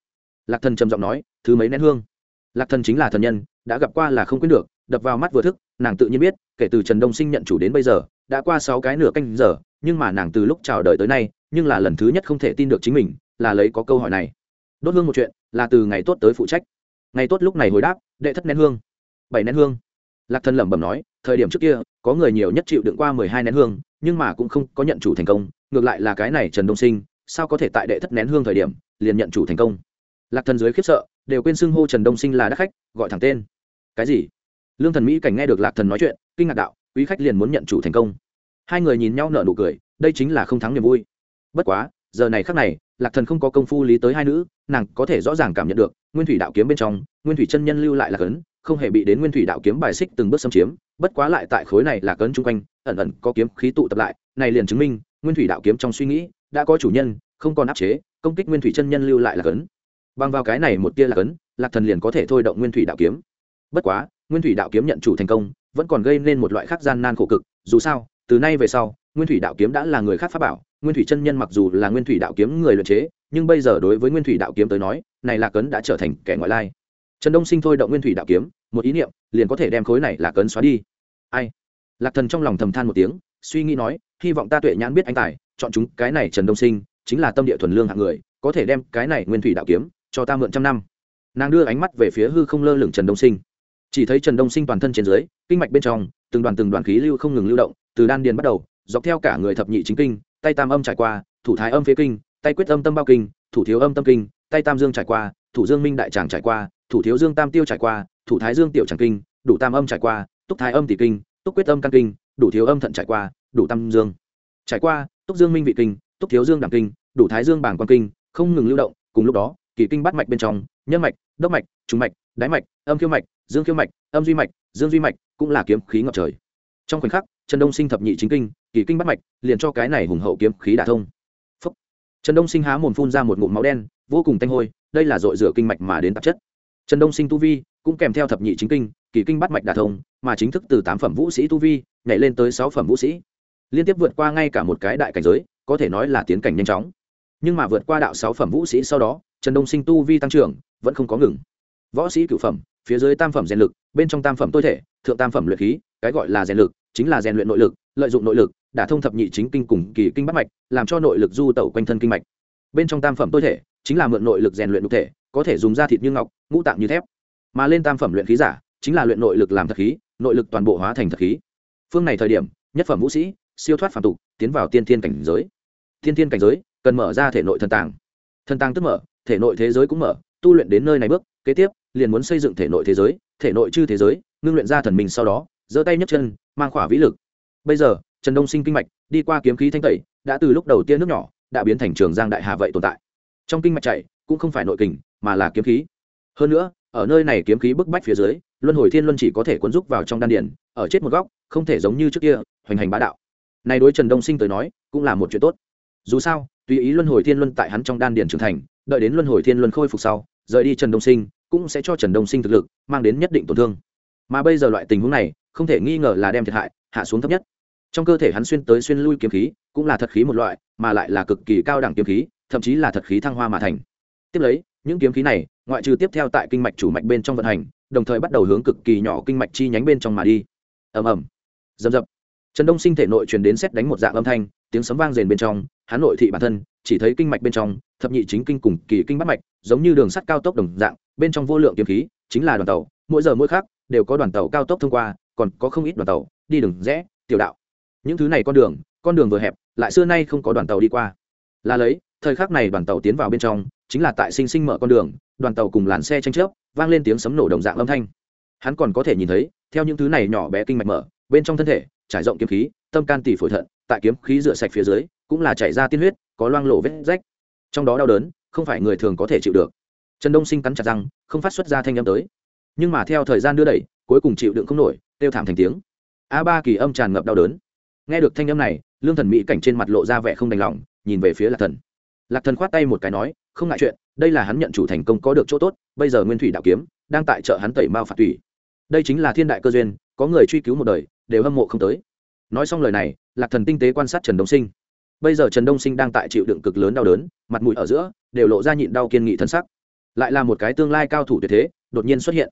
Speaker 1: Lạc thần trầm giọng nói, thứ mấy nén hương? Lạc thần chính là thần nhân, đã gặp qua là không quên được, đập vào mắt vừa thức, nàng tự nhiên biết, kể từ trần đông sinh nhận chủ đến bây giờ, đã qua sáu cái nửa canh giờ, nhưng mà nàng từ lúc chào đời tới nay, nhưng là lần thứ nhất không thể tin được chính mình, là lấy có câu hỏi này. Đốt hương một chuyện, là từ ngày tốt tới phụ trách. Ngày tốt lúc này hồi đáp, đệ thất nén hương. Bảy nén hương? Lạc thần lẩm bẩm nói, thời điểm trước kia, có người nhiều nhất chịu đựng qua mười hai nén hương, nhưng mà cũng không có nhận chủ thành công ngược lại là cái này trần đông sinh, sao có thể tại đệ thất nén hương thời điểm, liền nhận chủ thành công? Lạc thần dưới khiếp sợ, đều quên xưng hô trần đông sinh là đắc khách, gọi thẳng tên. Cái gì? Lương thần mỹ cảnh nghe được lạc thần nói chuyện, kinh ngạc đạo, quý khách liền muốn nhận chủ thành công. Hai người nhìn nhau nở nụ cười, đây chính là không thắng niềm vui. Bất quá, giờ này khác này, lạc thần không có công phu lý tới hai nữ, nàng có thể rõ ràng cảm nhận được, nguyên thủy đạo kiếm bên trong, nguyên thủy chân nhân lưu lại là cấn không hề bị đến nguyên thủy đạo kiếm bài xích từng bước xâm chiếm, bất quá lại tại khối này là cấn chung quanh, ẩn ẩn có kiếm khí tụ tập lại, này liền chứng minh nguyên thủy đạo kiếm trong suy nghĩ, đã có chủ nhân, không còn áp chế, công kích nguyên thủy chân nhân lưu lại là cấn. Bằng vào cái này một tia là cấn, lạc thần liền có thể thôi động nguyên thủy đạo kiếm. Bất quá, nguyên thủy đạo kiếm nhận chủ thành công, vẫn còn gây nên một loại khác gian nan khổ cực, dù sao, từ nay về sau, nguyên thủy đạo kiếm đã là người khác pháp bảo, nguyên thủy chân nhân mặc dù là nguyên thủy đạo kiếm người luyện chế, nhưng bây giờ đối với nguyên thủy đạo kiếm tới nói, này là cấn đã trở thành kẻ ngoại lai. Trần đông sinh thôi động nguyên thủy đạo kiếm, một ý niệm, liền có thể đem khối này là cấn xóa đi. Ai? Lạc thần trong lòng thầm than một tiếng, suy nghĩ nói hy vọng ta tuệ nhãn biết anh tài, chọn chúng cái này trần đông sinh, chính là tâm địa thuần lương hạng người, có thể đem cái này nguyên thủy đạo kiếm cho ta mượn trăm năm. Nàng đưa ánh mắt về phía hư không lơ lửng trần đông sinh. Chỉ thấy trần đông sinh toàn thân trên dưới, kinh mạch bên trong, từng đoàn từng đoàn khí lưu không ngừng lưu động, từ đan điền bắt đầu, dọc theo cả người thập nhị chính kinh, tay tam âm trải qua, thủ thái âm phế kinh, tay quyết âm tâm bao kinh, thủ thiếu âm tâm kinh, tay tam dương trải qua, thủ dương minh đại tràng trải qua, thủ thiếu dương tam tiêu trải qua, thủ thái dương tiểu tràng kinh, đủ tam âm trải qua, túc thái âm tỷ kinh, túc quyết âm căn kinh, đủ thiếu âm thận trải qua đủ tam dương. Trải qua, túc dương minh vị kinh, túc thiếu dương đẳng kinh, đủ thái dương bảng quan kinh, không ngừng lưu động, cùng lúc đó, kỳ kinh bắt mạch bên trong, nhân mạch, đốc mạch, trùng mạch đáy mạch, âm khiêu mạch, dương khiêu mạch, âm duy mạch, dương duy mạch cũng là kiếm khí ngập trời. Trong khoảnh khắc, trần đông sinh thập nhị chính kinh, kỳ kinh bắt mạch, liền cho cái này hùng hậu kiếm khí đả thông. Phúc. trần đông sinh há mồm phun ra một ngụm máu đen, vô cùng tanh hôi, đây là dội rửa kinh mạch mà đến tạp chất. Trần đông sinh tu vi cũng kèm theo thập nhị chính kinh, kỳ kinh bắt mạch đả thông, mà chính thức từ tám phẩm vũ sĩ tu vi, nhảy lên tới sáu phẩm vũ sĩ liên tiếp vượt qua ngay cả một cái đại cảnh giới, có thể nói là tiến cảnh nhanh chóng. Nhưng mà vượt qua đạo sáu phẩm vũ sĩ sau đó, trần đông sinh tu vi tăng trưởng, vẫn không có ngừng. Võ sĩ cửu phẩm, phía dưới tam phẩm rèn lực, bên trong tam phẩm tôi thể, thượng tam phẩm luyện khí, cái gọi là rèn lực, chính là rèn luyện nội lực, lợi dụng nội lực, đả thông thập nhị chính kinh cùng kỳ kinh bắt mạch, làm cho nội lực du tẩu quanh thân kinh mạch. Bên trong tam phẩm tôi thể, chính là mượn nội lực rèn luyện đục thể, có thể dùng da thịt như ngọc, ngũ tạng như thép. Mà lên tam phẩm luyện khí giả, chính là luyện nội lực làm thật khí, nội lực toàn bộ hóa thành thật khí. Phương này thời điểm, nhất phẩm vũ sĩ siêu thoát phạm tục, tiến vào tiên thiên cảnh giới. Tiên thiên cảnh giới, cần mở ra thể nội thần tàng. Thần tàng tức mở, thể nội thế giới cũng mở, tu luyện đến nơi này bước, kế tiếp, liền muốn xây dựng thể nội thế giới, thể nội chư thế giới, ngưng luyện ra thần mình sau đó, giơ tay nhấc chân, mang khỏa vĩ lực. Bây giờ, trần đông sinh kinh mạch, đi qua kiếm khí thanh tẩy, đã từ lúc đầu tiên nước nhỏ, đã biến thành trường giang đại hà vậy tồn tại. Trong kinh mạch chạy, cũng không phải nội kình, mà là kiếm khí. Hơn nữa, ở nơi này kiếm khí bức bách phía dưới, luân hồi thiên luân chỉ có thể cuốn rúc vào trong đan điển ở chết một góc, không thể giống như trước kia, hoành hành bá đạo này đối trần đông sinh tới nói, cũng là một chuyện tốt. Dù sao, tùy ý luân hồi thiên luân tại hắn trong đan Điền trưởng thành, đợi đến luân hồi thiên luân khôi phục sau, rời đi trần đông sinh, cũng sẽ cho trần đông sinh thực lực mang đến nhất định tổn thương. Mà bây giờ loại tình huống này, không thể nghi ngờ là đem thiệt hại hạ xuống thấp nhất. Trong cơ thể hắn xuyên tới xuyên lui kiếm khí, cũng là thật khí một loại, mà lại là cực kỳ cao đẳng kiếm khí, thậm chí là thật khí thăng hoa mà thành. Tiếp lấy, những kiếm khí này, ngoại trừ tiếp theo tại kinh mạch chủ mạch bên trong vận hành, đồng thời bắt đầu hướng cực kỳ nhỏ kinh mạch chi nhánh bên trong mà đi. Ầm ầm. Dầm dập trần đông sinh thể nội truyền đến xét đánh một dạng âm thanh, tiếng sấm vang rền bên trong hắn nội thị bản thân chỉ thấy kinh mạch bên trong, thập nhị chính kinh cùng kỳ kinh bắt mạch, giống như đường sắt cao tốc đồng dạng, bên trong vô lượng kiếm khí, chính là đoàn tàu, mỗi giờ mỗi khác đều có đoàn tàu cao tốc thông qua, còn có không ít đoàn tàu đi đường rẽ, tiểu đạo. Những thứ này con đường con đường vừa hẹp, lại xưa nay không có đoàn tàu đi qua. Là lấy, thời khắc này đoàn tàu tiến vào bên trong, chính là tại sinh sinh mở con đường, đoàn tàu cùng làn xe tranh chấp vang lên tiếng sấm nổ đồng dạng âm thanh. Hắn còn có thể nhìn thấy, theo những thứ này nhỏ bé kinh mạch mở, bên trong thân thể trải rộng kiếm khí tâm can tỷ phổi thận tại kiếm khí rửa sạch phía dưới cũng là chảy ra tiên huyết có loang lộ vết rách. Trong đó đau đớn không phải người thường có thể chịu được. Trần đông sinh cắn chặt răng không phát xuất ra thanh âm tới. Nhưng mà theo thời gian đưa đẩy cuối cùng chịu đựng không nổi kêu thảm thành tiếng. A ba kỳ âm tràn ngập đau đớn. Nghe được thanh âm này lương thần mỹ cảnh trên mặt lộ ra vẻ không đành lòng nhìn về phía lạc thần. Lạc thần khoát tay một cái nói không ngại chuyện đây là hắn nhận chủ thành công có được chỗ tốt bây giờ nguyên thủy đạo kiếm đang tại chợ hắn tẩy mao phạt thủy, đây chính là thiên đại cơ duyên có người truy cứu một đời đều hâm mộ không tới. Nói xong lời này, lạc thần tinh tế quan sát trần đông sinh. Bây giờ trần đông sinh đang tại chịu đựng cực lớn đau đớn, mặt mũi ở giữa, đều lộ ra nhịn đau kiên nghị thân sắc. Lại là một cái tương lai cao thủ tuyệt thế, đột nhiên xuất hiện.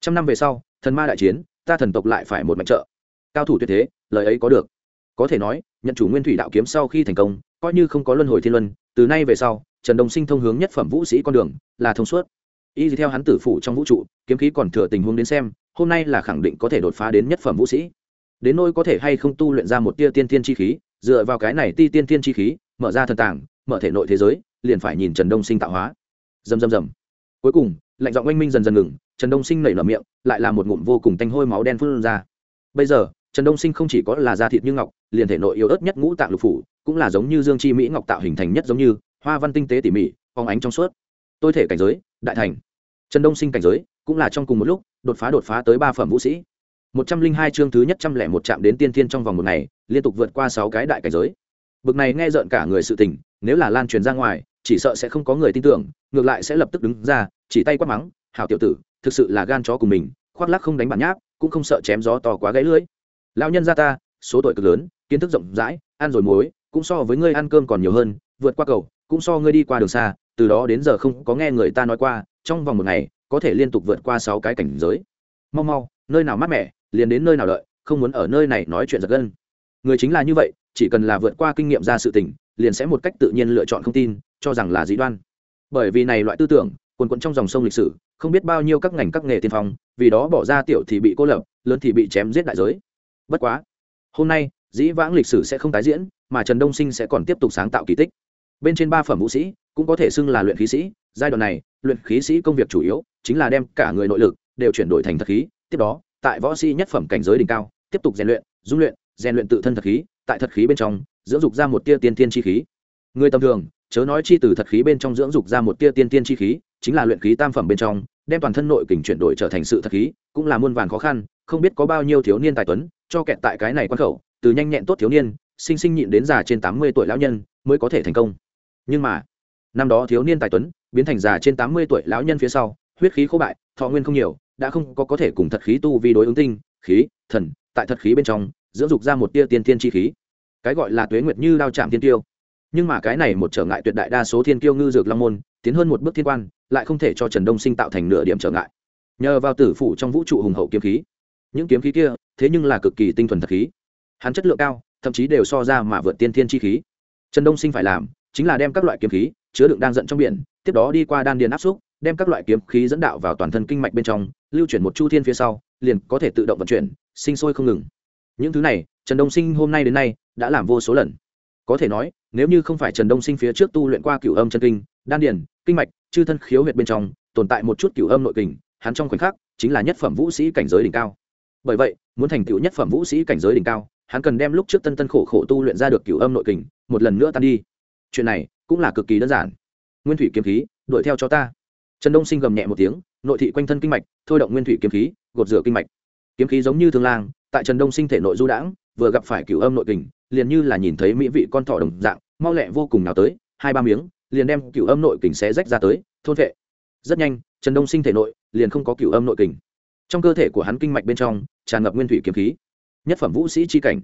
Speaker 1: Trăm năm về sau, thần ma đại chiến, ta thần tộc lại phải một mạnh trợ. Cao thủ tuyệt thế, lời ấy có được. Có thể nói, nhận chủ nguyên thủy đạo kiếm sau khi thành công, coi như không có luân hồi thiên luân, từ nay về sau, trần đông sinh thông hướng nhất phẩm vũ sĩ con đường, là thông suốt. Y theo hắn tử phủ trong vũ trụ, kiếm khí còn thừa tình huống đến xem, hôm nay là khẳng định có thể đột phá đến nhất phẩm vũ sĩ đến nỗi có thể hay không tu luyện ra một tia tiên tiên chi khí, dựa vào cái này ti tiên tiên chi khí, mở ra thần tàng, mở thể nội thế giới, liền phải nhìn trần đông sinh tạo hóa. Dầm dầm dầm cuối cùng, lạnh giọng oanh minh dần dần ngừng, trần đông sinh nảy nở miệng, lại là một ngụm vô cùng tanh hôi máu đen phun ra. Bây giờ, trần đông sinh không chỉ có là da thịt như ngọc, liền thể nội yếu ớt nhất ngũ tạng lục phủ, cũng là giống như dương chi mỹ ngọc tạo hình thành nhất giống như, hoa văn tinh tế tỉ mỉ phóng ánh trong suốt. Tôi thể cảnh giới, đại thành. Trần đông sinh cảnh giới, cũng là trong cùng một lúc, đột phá đột phá tới ba phẩm vũ sĩ một trăm linh hai chương thứ nhất trăm lẻ một chạm đến tiên thiên trong vòng một ngày, liên tục vượt qua sáu cái đại cảnh giới. Bực này nghe rợn cả người sự tình, nếu là lan truyền ra ngoài, chỉ sợ sẽ không có người tin tưởng, ngược lại sẽ lập tức đứng ra, chỉ tay quát mắng, hảo tiểu tử, thực sự là gan chó của mình, khoác lắc không đánh bản nháp, cũng không sợ chém gió to quá gãy lưỡi. Lão nhân gia ta, số tuổi cực lớn, kiến thức rộng rãi, ăn rồi muối, cũng so với ngươi ăn cơm còn nhiều hơn, vượt qua cầu, cũng so ngươi đi qua đường xa, từ đó đến giờ không có nghe người ta nói qua, trong vòng một ngày, có thể liên tục vượt qua sáu cái cảnh giới. Mau mau, nơi nào mát mẻ liền đến nơi nào đợi, không muốn ở nơi này nói chuyện giật gân. Người chính là như vậy, chỉ cần là vượt qua kinh nghiệm ra sự tình, liền sẽ một cách tự nhiên lựa chọn không tin, cho rằng là dĩ đoan. Bởi vì này loại tư tưởng, quần quận trong dòng sông lịch sử, không biết bao nhiêu các ngành các nghề tiên phong, vì đó bỏ ra tiểu thì bị cô lập, lớn thì bị chém giết đại giới. Bất quá, hôm nay, dĩ vãng lịch sử sẽ không tái diễn, mà trần đông sinh sẽ còn tiếp tục sáng tạo kỳ tích. Bên trên ba phẩm vũ sĩ, cũng có thể xưng là luyện khí sĩ, giai đoạn này, luyện khí sĩ công việc chủ yếu, chính là đem cả người nội lực, đều chuyển đổi thành thật khí, tiếp đó tại võ sĩ nhất phẩm cảnh giới đỉnh cao, tiếp tục rèn luyện, dung luyện, rèn luyện tự thân thật khí, tại thật khí bên trong, dưỡng dục ra một tia tiên tiên chi khí. Người tầm thường, chớ nói chi từ thật khí bên trong dưỡng dục ra một tia tiên tiên chi khí, chính là luyện khí tam phẩm bên trong, đem toàn thân nội kình chuyển đổi trở thành sự thật khí, cũng là muôn vàn khó khăn, không biết có bao nhiêu thiếu niên tài tuấn, cho kẹt tại cái này quan khẩu, từ nhanh nhẹn tốt thiếu niên sinh sinh nhịn đến già trên tám mươi tuổi lão nhân, mới có thể thành công. Nhưng mà, năm đó thiếu niên tài tuấn, biến thành già trên tám mươi tuổi lão nhân phía sau, huyết khí khô bại, thọ nguyên không nhiều đã không có có thể cùng thật khí tu vi đối ứng tinh, khí, thần, tại thật khí bên trong, dưỡng dục ra một tia tiên tiên chi khí. Cái gọi là tuế nguyệt như đao chạm tiên tiêu nhưng mà cái này một trở ngại tuyệt đại đa số thiên kiêu ngư dược long môn, tiến hơn một bước thiên quan, lại không thể cho trần đông sinh tạo thành nửa điểm trở ngại. Nhờ vào tử phủ trong vũ trụ hùng hậu kiếm khí. Những kiếm khí kia, thế nhưng là cực kỳ tinh thuần thật khí. Hắn chất lượng cao, thậm chí đều so ra mà vượt tiên thiên chi khí. Trần đông sinh phải làm, chính là đem các loại kiếm khí chứa đựng đang giận trong biển, tiếp đó đi qua đan điền áp xúc, đem các loại kiếm khí dẫn đạo vào toàn thân kinh mạch bên trong lưu chuyển một chu thiên phía sau, liền có thể tự động vận chuyển, sinh sôi không ngừng. Những thứ này, trần đông sinh hôm nay đến nay, đã làm vô số lần. Có thể nói, nếu như không phải trần đông sinh phía trước tu luyện qua cửu âm chân kinh, đan điển kinh mạch, chư thân khiếu huyệt bên trong, tồn tại một chút cửu âm nội kình, hắn trong khoảnh khắc, chính là nhất phẩm vũ sĩ cảnh giới đỉnh cao. Bởi vậy, muốn thành tựu nhất phẩm vũ sĩ cảnh giới đỉnh cao, hắn cần đem lúc trước tân tân khổ khổ tu luyện ra được cửu âm nội kình, một lần nữa tan đi. Chuyện này cũng là cực kỳ đơn giản. Nguyên thủy kiếm khí, đuổi theo cho ta. Trần đông sinh gầm nhẹ một tiếng nội thị quanh thân kinh mạch, thôi động nguyên thủy kiếm khí, gột rửa kinh mạch. Kiếm khí giống như thương lang, tại trần đông sinh thể nội du đãng, vừa gặp phải cửu âm nội kình, liền như là nhìn thấy mỹ vị con thỏ đồng dạng, mau lẹ vô cùng nào tới, hai ba miếng, liền đem cửu âm nội kình xé rách ra tới, thôn vệ. Rất nhanh, trần đông sinh thể nội liền không có cửu âm nội kình. Trong cơ thể của hắn kinh mạch bên trong, tràn ngập nguyên thủy kiếm khí. Nhất phẩm vũ sĩ chi cảnh.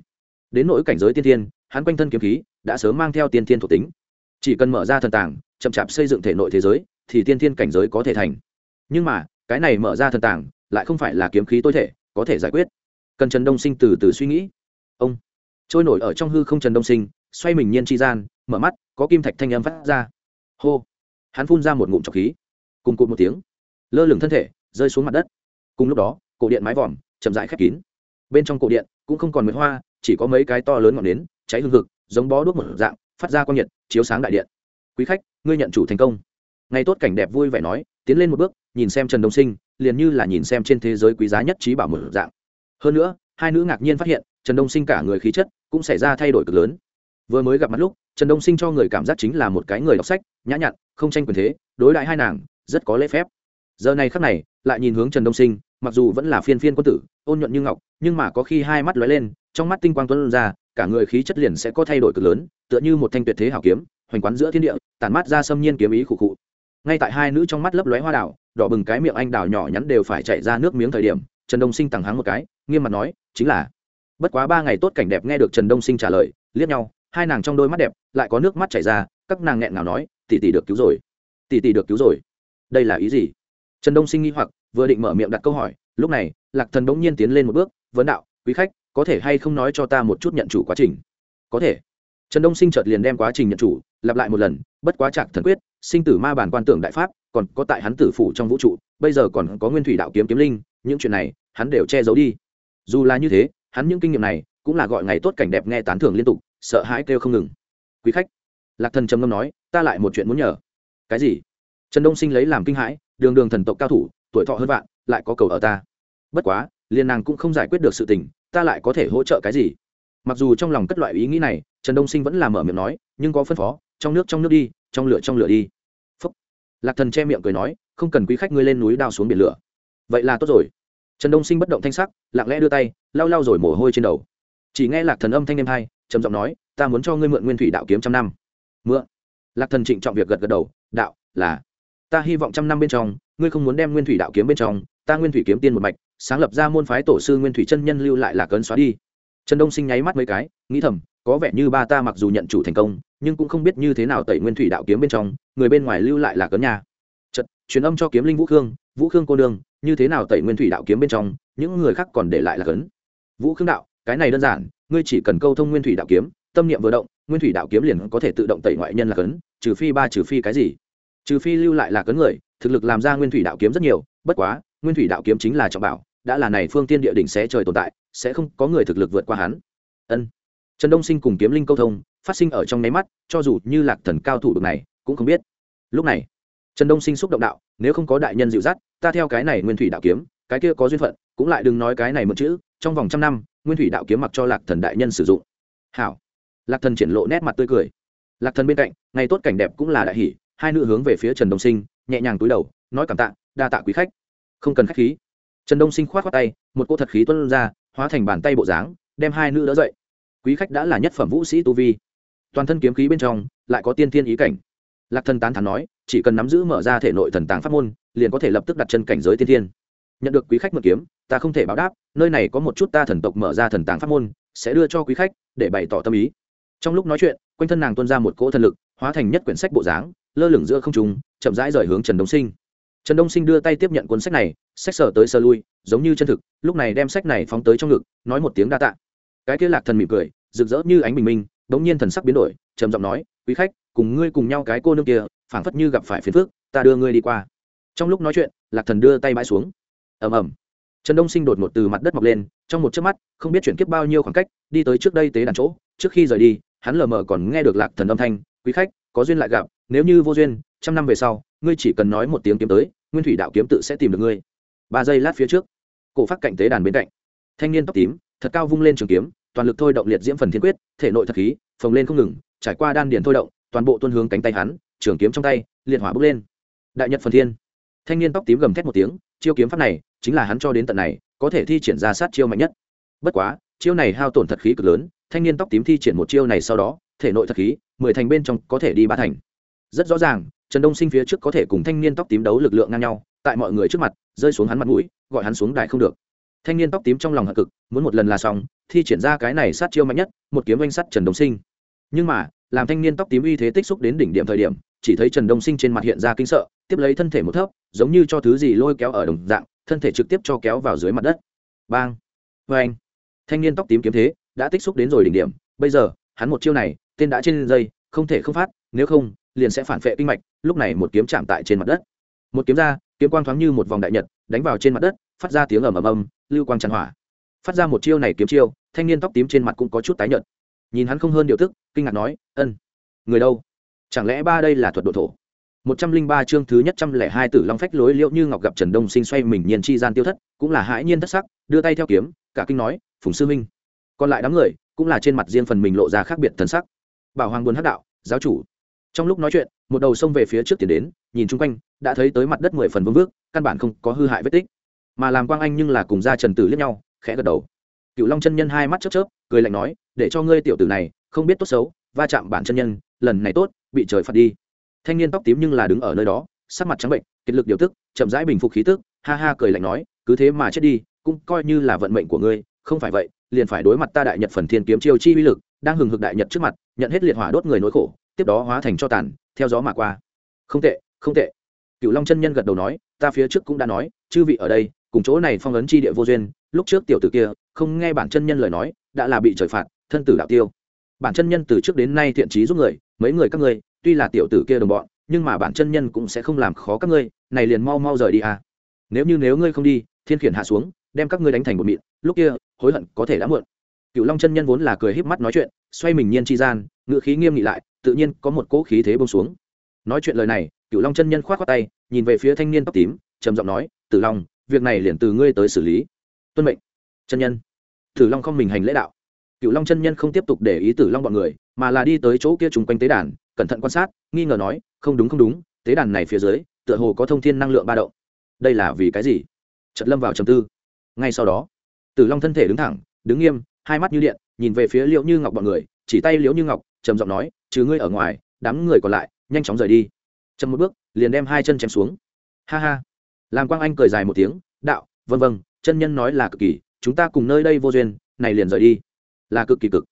Speaker 1: Đến nỗi cảnh giới tiên thiên, hắn quanh thân kiếm khí đã sớm mang theo tiên thiên thuộc tính. Chỉ cần mở ra thần tàng, chậm chạp xây dựng thể nội thế giới, thì tiên thiên cảnh giới có thể thành nhưng mà, cái này mở ra thần tàng, lại không phải là kiếm khí tối thể, có thể giải quyết. Cần trần đông sinh từ từ suy nghĩ. Ông trôi nổi ở trong hư không trần đông sinh, xoay mình nhiên tri gian, mở mắt, có kim thạch thanh âm phát ra. Hô! Hắn phun ra một ngụm trọc khí. Cùng cụt một tiếng, lơ lửng thân thể, rơi xuống mặt đất. Cùng lúc đó, cổ điện mái vòm chậm rãi khép kín. Bên trong cổ điện cũng không còn mấy hoa, chỉ có mấy cái to lớn ngọn nến, cháy hương hực, giống bó đuốc một dạng, phát ra quang nhiệt, chiếu sáng đại điện. Quý khách, ngươi nhận chủ thành công ngày tốt cảnh đẹp vui vẻ nói, tiến lên một bước, nhìn xem trần đông sinh, liền như là nhìn xem trên thế giới quý giá nhất trí bảo một dạng. Hơn nữa, hai nữ ngạc nhiên phát hiện, trần đông sinh cả người khí chất cũng xảy ra thay đổi cực lớn. Vừa mới gặp mặt lúc, trần đông sinh cho người cảm giác chính là một cái người đọc sách, nhã nhặn, không tranh quyền thế, đối đại hai nàng, rất có lễ phép. Giờ này khắc này, lại nhìn hướng trần đông sinh, mặc dù vẫn là phiên phiên quân tử, ôn nhuận như ngọc, nhưng mà có khi hai mắt lóe lên, trong mắt tinh quang tuấn ra, cả người khí chất liền sẽ có thay đổi cực lớn, tựa như một thanh tuyệt thế hảo kiếm, hoành quán giữa thiên địa, tản mát ra xâm nhiên kiếm ý khụ khụ ngay tại hai nữ trong mắt lấp lóe hoa đảo đỏ bừng cái miệng anh đào nhỏ nhắn đều phải chạy ra nước miếng thời điểm, trần đông sinh tằng hắng một cái, nghiêm mặt nói, chính là. Bất quá ba ngày tốt cảnh đẹp nghe được trần đông sinh trả lời, liếc nhau, hai nàng trong đôi mắt đẹp lại có nước mắt chảy ra, các nàng nghẹn nào nói, tỷ tỷ được cứu rồi. Tỷ tỷ được cứu rồi. Đây là ý gì? Trần đông sinh nghi hoặc, vừa định mở miệng đặt câu hỏi, lúc này, lạc thần bỗng nhiên tiến lên một bước, vấn đạo, quý khách, có thể hay không nói cho ta một chút nhận chủ quá trình? Có thể. Trần đông sinh chợt liền đem quá trình nhận chủ, lặp lại một lần, bất quá trạc thần quyết sinh tử ma bản quan tưởng đại pháp, còn có tại hắn tử phủ trong vũ trụ, bây giờ còn có nguyên thủy đạo kiếm kiếm linh, những chuyện này, hắn đều che giấu đi. Dù là như thế, hắn những kinh nghiệm này cũng là gọi ngày tốt cảnh đẹp nghe tán thưởng liên tục, sợ hãi kêu không ngừng. Quý khách, lạc thần trầm ngâm nói, ta lại một chuyện muốn nhờ. Cái gì? Trần đông sinh lấy làm kinh hãi, đường đường thần tộc cao thủ, tuổi thọ hơn vạn, lại có cầu ở ta. Bất quá, liền nàng cũng không giải quyết được sự tình, ta lại có thể hỗ trợ cái gì? Mặc dù trong lòng cất loại ý nghĩ này, trần đông sinh vẫn làm mở miệng nói, nhưng có phân phó, trong nước trong nước đi trong lửa trong lửa đi. Phúc. lạc thần che miệng cười nói, không cần quý khách ngươi lên núi đao xuống biển lửa. Vậy là tốt rồi. Trần đông sinh bất động thanh sắc, lặng lẽ đưa tay, lau lau rồi mồ hôi trên đầu. Chỉ nghe lạc thần âm thanh êm hai, trầm giọng nói, ta muốn cho ngươi mượn nguyên thủy đạo kiếm trăm năm. Mượn. Lạc thần trịnh trọng việc gật gật đầu, đạo, là. Ta hy vọng trăm năm bên trong, ngươi không muốn đem nguyên thủy đạo kiếm bên trong, ta nguyên thủy kiếm tiên một mạch, sáng lập ra môn phái tổ sư nguyên thủy chân nhân lưu lại là cấn xóa đi. Trần đông sinh nháy mắt mấy cái, nghĩ thầm có vẻ như ba ta mặc dù nhận chủ thành công, nhưng cũng không biết như thế nào tẩy nguyên thủy đạo kiếm bên trong, người bên ngoài lưu lại là cấn nhà chật truyền âm cho kiếm linh vũ khương vũ khương cô đương như thế nào tẩy nguyên thủy đạo kiếm bên trong, những người khác còn để lại là cấn? Vũ khương đạo, cái này đơn giản, ngươi chỉ cần câu thông nguyên thủy đạo kiếm, tâm niệm vừa động, nguyên thủy đạo kiếm liền có thể tự động tẩy ngoại nhân là cấn, trừ phi ba trừ phi cái gì. Trừ phi lưu lại là cấn người, thực lực làm ra nguyên thủy đạo kiếm rất nhiều, bất quá, nguyên thủy đạo kiếm chính là trọng bảo, đã là này phương tiên địa đỉnh sẽ trời tồn tại, sẽ không có người thực lực vượt qua hắn. Ân trần đông sinh cùng kiếm linh câu thông phát sinh ở trong nháy mắt, cho dù như lạc thần cao thủ được này, cũng không biết. Lúc này, trần đông sinh xúc động đạo, nếu không có đại nhân dịu dắt, ta theo cái này nguyên thủy đạo kiếm, cái kia có duyên phận, cũng lại đừng nói cái này một chữ, trong vòng trăm năm, nguyên thủy đạo kiếm mặc cho lạc thần đại nhân sử dụng. Hảo. Lạc thần triển lộ nét mặt tươi cười. Lạc thần bên cạnh, ngày tốt cảnh đẹp cũng là đại hỷ hai nữ hướng về phía trần đông sinh, nhẹ nhàng túi đầu, nói cảm tạ, đa tạ quý khách. Không cần khách khí. Trần đông sinh k h o á t khoác tay, một cô thật khí tuân ra, hóa thành bàn tay bộ dáng, đem hai nữ đỡ dậy quý khách đã là nhất phẩm vũ sĩ tu vi. Toàn thân kiếm khí bên trong, lại có tiên thiên ý cảnh. Lạc thần tán thán nói, chỉ cần nắm giữ mở ra thể nội thần tàng pháp môn, liền có thể lập tức đặt chân cảnh giới tiên thiên. nhận được quý khách mượn kiếm, ta không thể báo đáp, nơi này có một chút ta thần tộc mở ra thần tàng pháp môn, sẽ đưa cho quý khách để bày tỏ tâm ý. Trong lúc nói chuyện, quanh thân nàng tuân ra một cỗ thần lực, hóa thành nhất quyển sách bộ dáng, lơ lửng giữa không trùng chậm rãi rời hướng trần đông sinh. Trần đông sinh đưa tay tiếp nhận cuốn sách này, sách sở tới sơ lui, giống như chân thực, lúc này đem sách này phóng tới trong ngực, nói một tiếng đa tạ cái kia lạc thần mỉm cười, rực rỡ như ánh bình minh đống nhiên thần sắc biến đổi, trầm giọng nói, quý khách, cùng ngươi cùng nhau cái cô nương kia, phảng phất như gặp phải phiền phước ta đưa ngươi đi qua. Trong lúc nói chuyện, lạc thần đưa tay bãi xuống. Ầm ầm. Trần đông sinh đột ngột từ mặt đất mọc lên, trong một chớp mắt, không biết chuyển kiếp bao nhiêu khoảng cách, đi tới trước đây tế đàn chỗ, trước khi rời đi, hắn lờ mờ còn nghe được lạc thần âm thanh, quý khách, có duyên lại gặp, nếu như vô duyên, trăm năm về sau, ngươi chỉ cần nói một tiếng kiếm tới, nguyên thủy đạo kiếm tự sẽ tìm được ngươi. Ba giây lát phía trước, cổ phát cạnh tế đàn bên cạnh. Thanh niên tóc tím, thật cao vung lên trường kiếm toàn lực thôi động liệt diễm phần thiên quyết, thể nội thật khí, phồng lên không ngừng, trải qua đan điền thôi động, toàn bộ tuân hướng cánh tay hắn, trường kiếm trong tay, liệt hỏa bốc lên. Đại nhật phần thiên. Thanh niên tóc tím gầm thét một tiếng, chiêu kiếm pháp này chính là hắn cho đến tận này, có thể thi triển ra sát chiêu mạnh nhất. Bất quá, chiêu này hao tổn thật khí cực lớn, thanh niên tóc tím thi triển một chiêu này sau đó, thể nội thật khí, mười thành bên trong có thể đi ba thành. Rất rõ ràng, trần đông sinh phía trước có thể cùng thanh niên tóc tím đấu lực lượng ngang nhau, tại mọi người trước mặt, rơi xuống hắn mặt mũi, gọi hắn xuống đài không được thanh niên tóc tím trong lòng hận cực, muốn một lần là xong, thi triển ra cái này sát chiêu mạnh nhất, một kiếm oanh sắt trần đông sinh. Nhưng mà, làm thanh niên tóc tím uy thế tích xúc đến đỉnh điểm thời điểm, chỉ thấy trần đông sinh trên mặt hiện ra kinh sợ, tiếp lấy thân thể một thấp, giống như cho thứ gì lôi kéo ở đồng dạng, thân thể trực tiếp cho kéo vào dưới mặt đất. Bang! Vê anh thanh niên tóc tím kiếm thế, đã tích xúc đến rồi đỉnh điểm, bây giờ, hắn một chiêu này, tên đã trên dây, không thể không phát, nếu không, liền sẽ phản vệ kinh mạch, lúc này một kiếm chạm tại trên mặt đất. Một kiếm ra, kiếm quang thoáng như một vòng đại nhật, đánh vào trên mặt đất phát ra tiếng ầm ầm ầm lưu quang tràn hỏa phát ra một chiêu này kiếm chiêu, thanh niên tóc tím trên mặt cũng có chút tái nhợt. Nhìn hắn không hơn điều tức, kinh ngạc nói, ân, người đâu? Chẳng lẽ ba đây là thuật độ thổ? Một trăm linh ba chương thứ nhất trăm lẻ hai tử long phách lối liễu như ngọc gặp trần đông sinh xoay mình nhiên chi gian tiêu thất, cũng là hãi nhiên thất sắc, đưa tay theo kiếm, cả kinh nói, phùng sư minh còn lại đám người, cũng là trên mặt riêng phần mình lộ ra khác biệt thần sắc. Bảo hoàng buồn hắc đạo, giáo chủ. Trong lúc nói chuyện, một đầu sông về phía trước tiến đến, nhìn chung quanh, đã thấy tới mặt đất mười phần vương vước, căn bản không có hư hại vết tích mà làm quang anh nhưng là cùng ra trần tử liếc nhau, khẽ gật đầu. Cựu long chân nhân hai mắt chớp chớp, cười lạnh nói, để cho ngươi tiểu tử này không biết tốt xấu, va chạm bản chân nhân, lần này tốt, bị trời phạt đi. Thanh niên tóc tím nhưng là đứng ở nơi đó, sắc mặt trắng bệnh, kiệt lực điều tức, chậm rãi bình phục khí tức, ha ha cười lạnh nói, cứ thế mà chết đi, cũng coi như là vận mệnh của ngươi, không phải vậy, liền phải đối mặt ta đại nhật phần thiên kiếm chiêu chi uy lực, đang hừng hực đại nhật trước mặt, nhận hết liệt hỏa đốt người nỗi khổ, tiếp đó hóa thành cho tàn, theo gió mà qua. Không tệ không tệ. Cựu long chân nhân gật đầu nói, ta phía trước cũng đã nói, chư vị ở đây cùng chỗ này phong ấn chi địa vô duyên, lúc trước tiểu tử kia không nghe bản chân nhân lời nói, đã là bị trời phạt, thân tử đạo tiêu. Bản chân nhân từ trước đến nay thiện trí giúp người, mấy người các ngươi, tuy là tiểu tử kia đồng bọn, nhưng mà bản chân nhân cũng sẽ không làm khó các ngươi, này liền mau mau rời đi à. Nếu như nếu ngươi không đi, thiên khiển hạ xuống, đem các ngươi đánh thành một mịn, lúc kia, hối hận có thể đã muộn. Cựu long chân nhân vốn là cười híp mắt nói chuyện, xoay mình nhiên chi gian ngự khí nghiêm nghị lại, tự nhiên có một cỗ khí thế bông xuống. Nói chuyện lời này cựu long chân nhân khoát khoát tay, nhìn về phía thanh niên tóc tím, trầm giọng nói, tử long việc này liền từ ngươi tới xử lý. Tuân mệnh. Chân nhân. Tử long không mình hành lễ đạo. Cựu long chân nhân không tiếp tục để ý tử long bọn người, mà là đi tới chỗ kia chung quanh tế đàn, cẩn thận quan sát, nghi ngờ nói, không đúng không đúng, tế đàn này phía dưới, tựa hồ có thông thiên năng lượng ba động. Đây là vì cái gì? Trật lâm vào trầm tư. Ngay sau đó, tử long thân thể đứng thẳng, đứng nghiêm, hai mắt như điện, nhìn về phía liễu như ngọc bọn người, chỉ tay liễu như ngọc, trầm giọng nói, trừ ngươi ở ngoài, đám người còn lại, nhanh chóng rời đi. Chậm một bước, liền đem hai chân chém xuống. Ha ha làm quang anh cười dài một tiếng, đạo vân vân chân nhân nói là cực kỳ, chúng ta cùng nơi đây vô duyên, này liền rời đi. Là cực kỳ cực.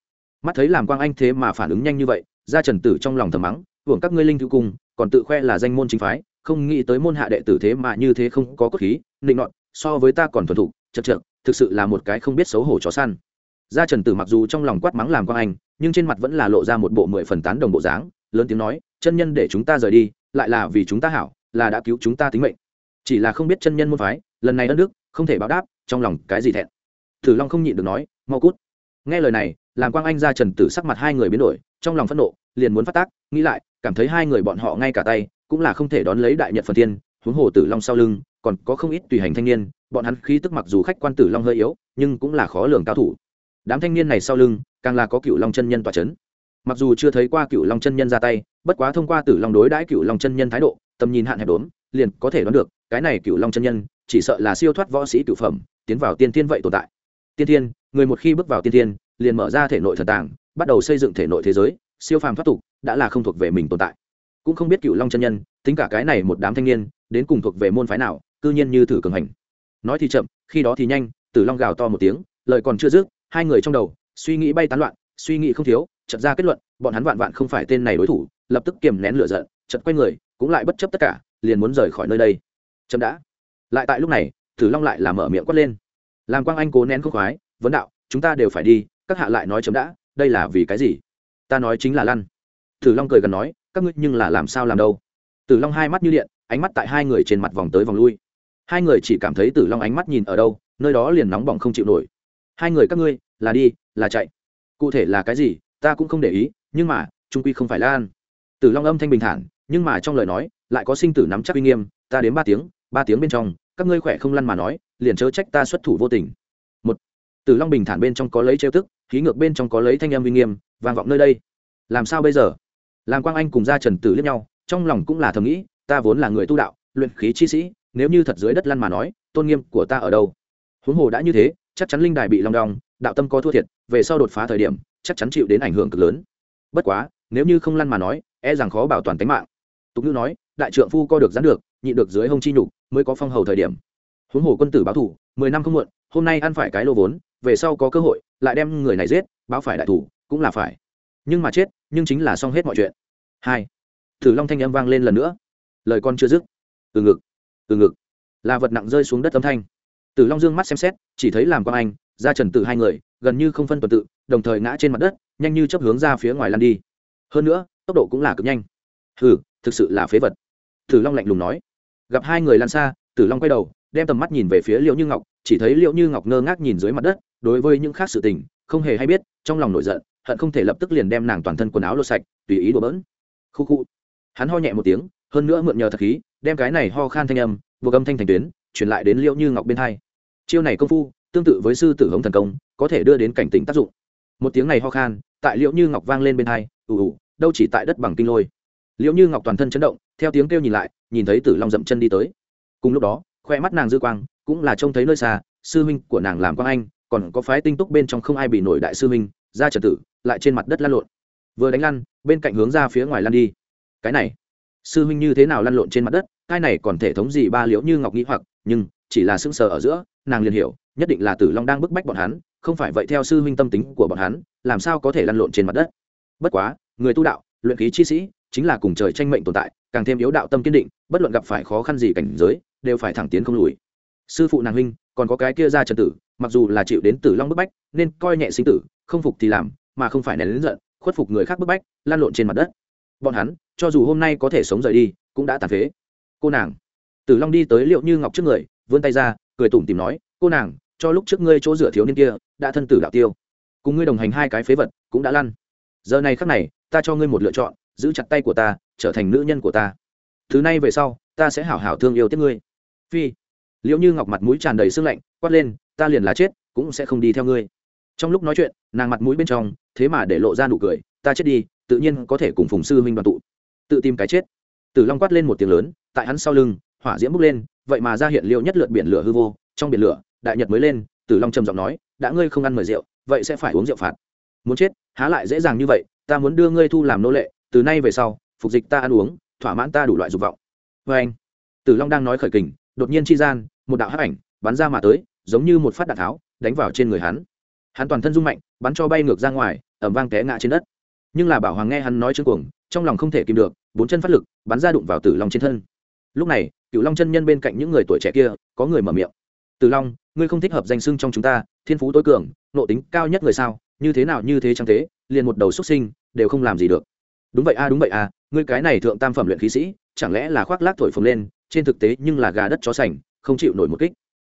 Speaker 1: Mắt thấy làm quang anh thế mà phản ứng nhanh như vậy ra trần tử trong lòng thầm mắng, hưởng các ngươi linh thư cung còn tự khoe là danh môn chính phái, không nghĩ tới môn hạ đệ tử thế mà như thế không có cốt khí định nọn so với ta còn thuần thục, chật chật thực sự là một cái không biết xấu hổ chó săn. Gia trần tử mặc dù trong lòng quát mắng làm quang anh, nhưng trên mặt vẫn là lộ ra một bộ mười phần tán đồng bộ dáng, lớn tiếng nói, chân nhân để chúng ta rời đi, lại là vì chúng ta hảo, là đã cứu chúng ta tính mệnh chỉ là không biết chân nhân môn phái, lần này ân đức, không thể báo đáp, trong lòng cái gì thẹn. Tử long không nhịn được nói, mau cút. Nghe lời này làm quang anh ra trần tử sắc mặt hai người biến đổi, trong lòng phẫn nộ, liền muốn phát tác, nghĩ lại, cảm thấy hai người bọn họ ngay cả tay, cũng là không thể đón lấy đại nhật phần thiên, huống hồ tử long sau lưng, còn có không ít tùy hành thanh niên, bọn hắn khí tức mặc dù khách quan tử long hơi yếu, nhưng cũng là khó lường cao thủ. Đám thanh niên này sau lưng, càng là có cựu long chân nhân tỏa c h ấ n mặc dù chưa thấy qua cựu long chân nhân ra tay, bất quá thông qua tử long đối đãi cựu long chân nhân thái độ, tầm nhìn hạn hẹp đốn, liền có thể đoán được cái này cựu long chân nhân, chỉ sợ là siêu thoát võ sĩ cựu phẩm, tiến vào tiên thiên vậy tồn tại. Tiên thiên, người một khi bước vào tiên thiên, liền mở ra thể nội thần tàng, bắt đầu xây dựng thể nội thế giới, siêu phàm thoát tục, đã là không thuộc về mình tồn tại. Cũng không biết cựu long chân nhân, tính cả cái này một đám thanh niên, đến cùng thuộc về môn phái nào, cư nhiên như thử cường hành. Nói thì chậm, khi đó thì nhanh, tử long gào to một tiếng, lời còn chưa dứt, hai người trong đầu, suy nghĩ bay tán loạn, suy nghĩ không thiếu chật ra kết luận, bọn hắn vạn vạn không phải tên này đối thủ, lập tức kiềm nén lửa giận chật quay người, cũng lại bất chấp tất cả, liền muốn rời khỏi nơi đây chậm đã. Lại tại lúc này, tử long lại làm mở miệng quát lên. Làm quang anh cố nén khúc khoái, vấn đạo, chúng ta đều phải đi, các hạ lại nói chấm đã, đây là vì cái gì? Ta nói chính là lăn. Tử long cười gần nói, các ngươi nhưng là làm sao làm đâu? Tử long hai mắt như điện, ánh mắt tại hai người trên mặt vòng tới vòng lui. Hai người chỉ cảm thấy tử long ánh mắt nhìn ở đâu, nơi đó liền nóng bỏng không chịu nổi. Hai người các ngươi, là đi, là chạy. Cụ thể là cái gì, ta cũng không để ý, nhưng mà, trung quy không phải lan tử long âm thanh bình thản, nhưng mà trong lời nói, lại có sinh tử nắm chắc uy nghiêm, ta đến ba tiếng ba tiếng bên trong, các ngươi khỏe không lăn mà nói, liền chớ trách ta xuất thủ vô tình. Một, từ long bình thản bên trong có lấy trêu tức, khí ngược bên trong có lấy thanh âm uy nghiêm, vang vọng nơi đây. Làm sao bây giờ? Làm quang anh cùng ra trần tử liếc nhau, trong lòng cũng là thầm nghĩ, ta vốn là người tu đạo, luyện khí chi sĩ, nếu như thật dưới đất lăn mà nói, tôn nghiêm của ta ở đâu? Huống hồ đã như thế, chắc chắn linh đài bị long đong, đạo tâm có thua thiệt, về sau đột phá thời điểm, chắc chắn chịu đến ảnh hưởng cực lớn. Bất quá, nếu như không lăn mà nói e rằng khó bảo toàn tính mạng. Tục ngữ nói đại trượng phu co được gián được nhị được dưới hông chi nhục mới có phong hầu thời điểm. Huống hồ quân tử báo thủ mười năm không muộn hôm nay ăn phải cái lô vốn về sau có cơ hội lại đem người này giết báo phải đại thủ cũng là phải. Nhưng mà chết nhưng chính là xong hết mọi chuyện. Hai thử long thanh âm vang lên lần nữa. Lời con chưa dứt. Từ ngực từ ngực. Là vật nặng rơi xuống đất âm thanh. Tử Long dương mắt xem xét, chỉ thấy làm quang anh, ra Trần Tử hai người, gần như không phân tuần tự, đồng thời ngã trên mặt đất, nhanh như chớp hướng ra phía ngoài lăn đi. Hơn nữa, tốc độ cũng là cực nhanh. Hừ, thực sự là phế vật. Tử Long lạnh lùng nói. Gặp hai người lăn xa, Tử Long quay đầu, đem tầm mắt nhìn về phía Liễu Như Ngọc, chỉ thấy Liễu Như Ngọc ngơ ngác nhìn dưới mặt đất, đối với những khác sự tình, không hề hay biết, trong lòng nổi giận, hận không thể lập tức liền đem nàng toàn thân quần áo lột sạch, tùy ý đùa bỡn. Khu khu. Hắn ho nhẹ một tiếng, hơn nữa mượn nhờ thật khí, đem cái này ho khan thanh âm, buộc âm thanh thành tuyến, truyền lại đến Liễu Như Ngọc bên hai chiêu này công phu tương tự với sư tử hống thần công có thể đưa đến cảnh tỉnh tác dụng một tiếng này ho khan tại liệu như ngọc vang lên bên hai ù ù đâu chỉ tại đất bằng kinh lôi liệu như ngọc toàn thân chấn động, theo tiếng kêu nhìn lại, nhìn thấy tử long dậm chân đi tới. Cùng lúc đó, khoe mắt nàng dư quang, cũng là trông thấy nơi xa, sư huynh của nàng làm quang anh, còn có phái tinh túc bên trong không ai bị nổi đại sư huynh, ra trật tử lại trên mặt đất lăn lộn. Vừa đánh lăn, bên cạnh hướng ra phía ngoài lăn đi. Cái này, sư huynh như thế nào lăn lộn trên mặt đất, cái này còn thể thống gì ba liễu như ngọc nghĩ hoặc, nhưng chỉ là sững sờ ở giữa, nàng liền hiểu, nhất định là tử long đang bức bách bọn hắn, không phải vậy theo sư huynh tâm tính của bọn hắn, làm sao có thể lăn lộn trên mặt đất. Bất quá, người tu đạo, luyện khí chi sĩ chính là cùng trời tranh mệnh tồn tại, càng thêm yếu đạo tâm kiên định, bất luận gặp phải khó khăn gì cảnh giới, đều phải thẳng tiến không lùi. Sư phụ nàng huynh, còn có cái kia ra trần tử, mặc dù là chịu đến tử long bức bách, nên coi nhẹ sinh tử, không phục thì làm, mà không phải nén lớn giận, khuất phục người khác bức bách, lan lộn trên mặt đất. Bọn hắn, cho dù hôm nay có thể sống rời đi, cũng đã tàn phế. Cô nàng, tử long đi tới liệu như ngọc trước người, vươn tay ra, cười tủm tìm nói, cô nàng, cho lúc trước ngươi chỗ dựa thiếu niên kia, đã thân tử đạo tiêu. Cùng ngươi đồng hành hai cái phế vật, cũng đã lăn. Giờ này khắc này, ta cho ngươi một lựa chọn giữ chặt tay của ta, trở thành nữ nhân của ta. Thứ này về sau, ta sẽ hảo hảo thương yêu tiếp ngươi. Phi. Liệu như ngọc mặt mũi tràn đầy sương lạnh, quát lên, ta liền là chết, cũng sẽ không đi theo ngươi. Trong lúc nói chuyện, nàng mặt mũi bên trong, thế mà để lộ ra nụ cười, ta chết đi, tự nhiên có thể cùng phùng sư huynh đoàn tụ. Tự tìm cái chết. Tử long quát lên một tiếng lớn, tại hắn sau lưng, hỏa diễm bốc lên, vậy mà ra hiện liệu nhất lượt biển lửa hư vô, trong biển lửa, đại nhật mới lên, tử long trầm giọng nói, đã ngươi không ăn mời rượu, vậy sẽ phải uống rượu phạt. Muốn chết, há lại dễ dàng như vậy, ta muốn đưa ngươi thu làm nô lệ từ nay về sau, phục dịch ta ăn uống, thỏa mãn ta đủ loại dục vọng. Vê anh, tử long đang nói khởi kình, đột nhiên chi gian, một đạo hắc ảnh bắn ra mà tới, giống như một phát đạn tháo, đánh vào trên người hắn. Hắn toàn thân rung mạnh, bắn cho bay ngược ra ngoài ẩm vang té ngã trên đất. Nhưng là bảo hoàng nghe hắn nói chương cuồng, trong lòng không thể kìm được, bốn chân phát lực, bắn ra đụng vào tử long trên thân. Lúc này cựu long chân nhân bên cạnh những người tuổi trẻ kia, có người mở miệng. Tử long, ngươi không thích hợp danh sưng trong chúng ta, thiên phú tối cường, nộ tính cao nhất người sao? Như thế nào như thế chẳng thế, liền một đầu xuất sinh, đều không làm gì được đúng vậy a đúng vậy a ngươi cái này thượng tam phẩm luyện khí sĩ chẳng lẽ là khoác lác thổi phồng lên trên thực tế nhưng là gà đất chó sành không chịu nổi một kích.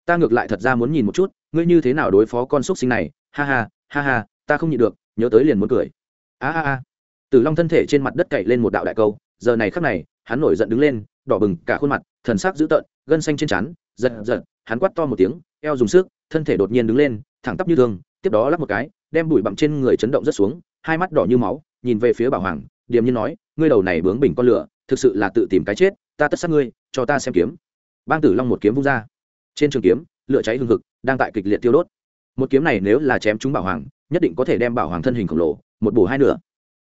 Speaker 1: Ta ngược lại thật ra muốn nhìn một chút ngươi như thế nào đối phó con xúc sinh này? Ha ha ha ha ta không nhịn được nhớ tới liền muốn cười. A a a. Tử long thân thể trên mặt đất cậy lên một đạo đại câu giờ này khắc này hắn nổi giận đứng lên đỏ bừng cả khuôn mặt thần sắc dữ tợn gân xanh trên trán giật giật hắn quát to một tiếng eo dùng sức thân thể đột nhiên đứng lên thẳng tắp như thường, tiếp đó lắp một cái đem bụi bặm trên người chấn động rất xuống hai mắt đỏ như máu nhìn về phía bảo hoàng điềm nhiên nói, ngươi đầu này bướng bình con lửa, thực sự là tự tìm cái chết, ta tất sát ngươi, cho ta xem kiếm. Bang tử long một kiếm vung ra. Trên trường kiếm, lửa cháy hừng hực, đang tại kịch liệt tiêu đốt. Một kiếm này nếu là chém chúng bảo hoàng, nhất định có thể đem bảo hoàng thân hình khổng lồ, một bổ hai nửa.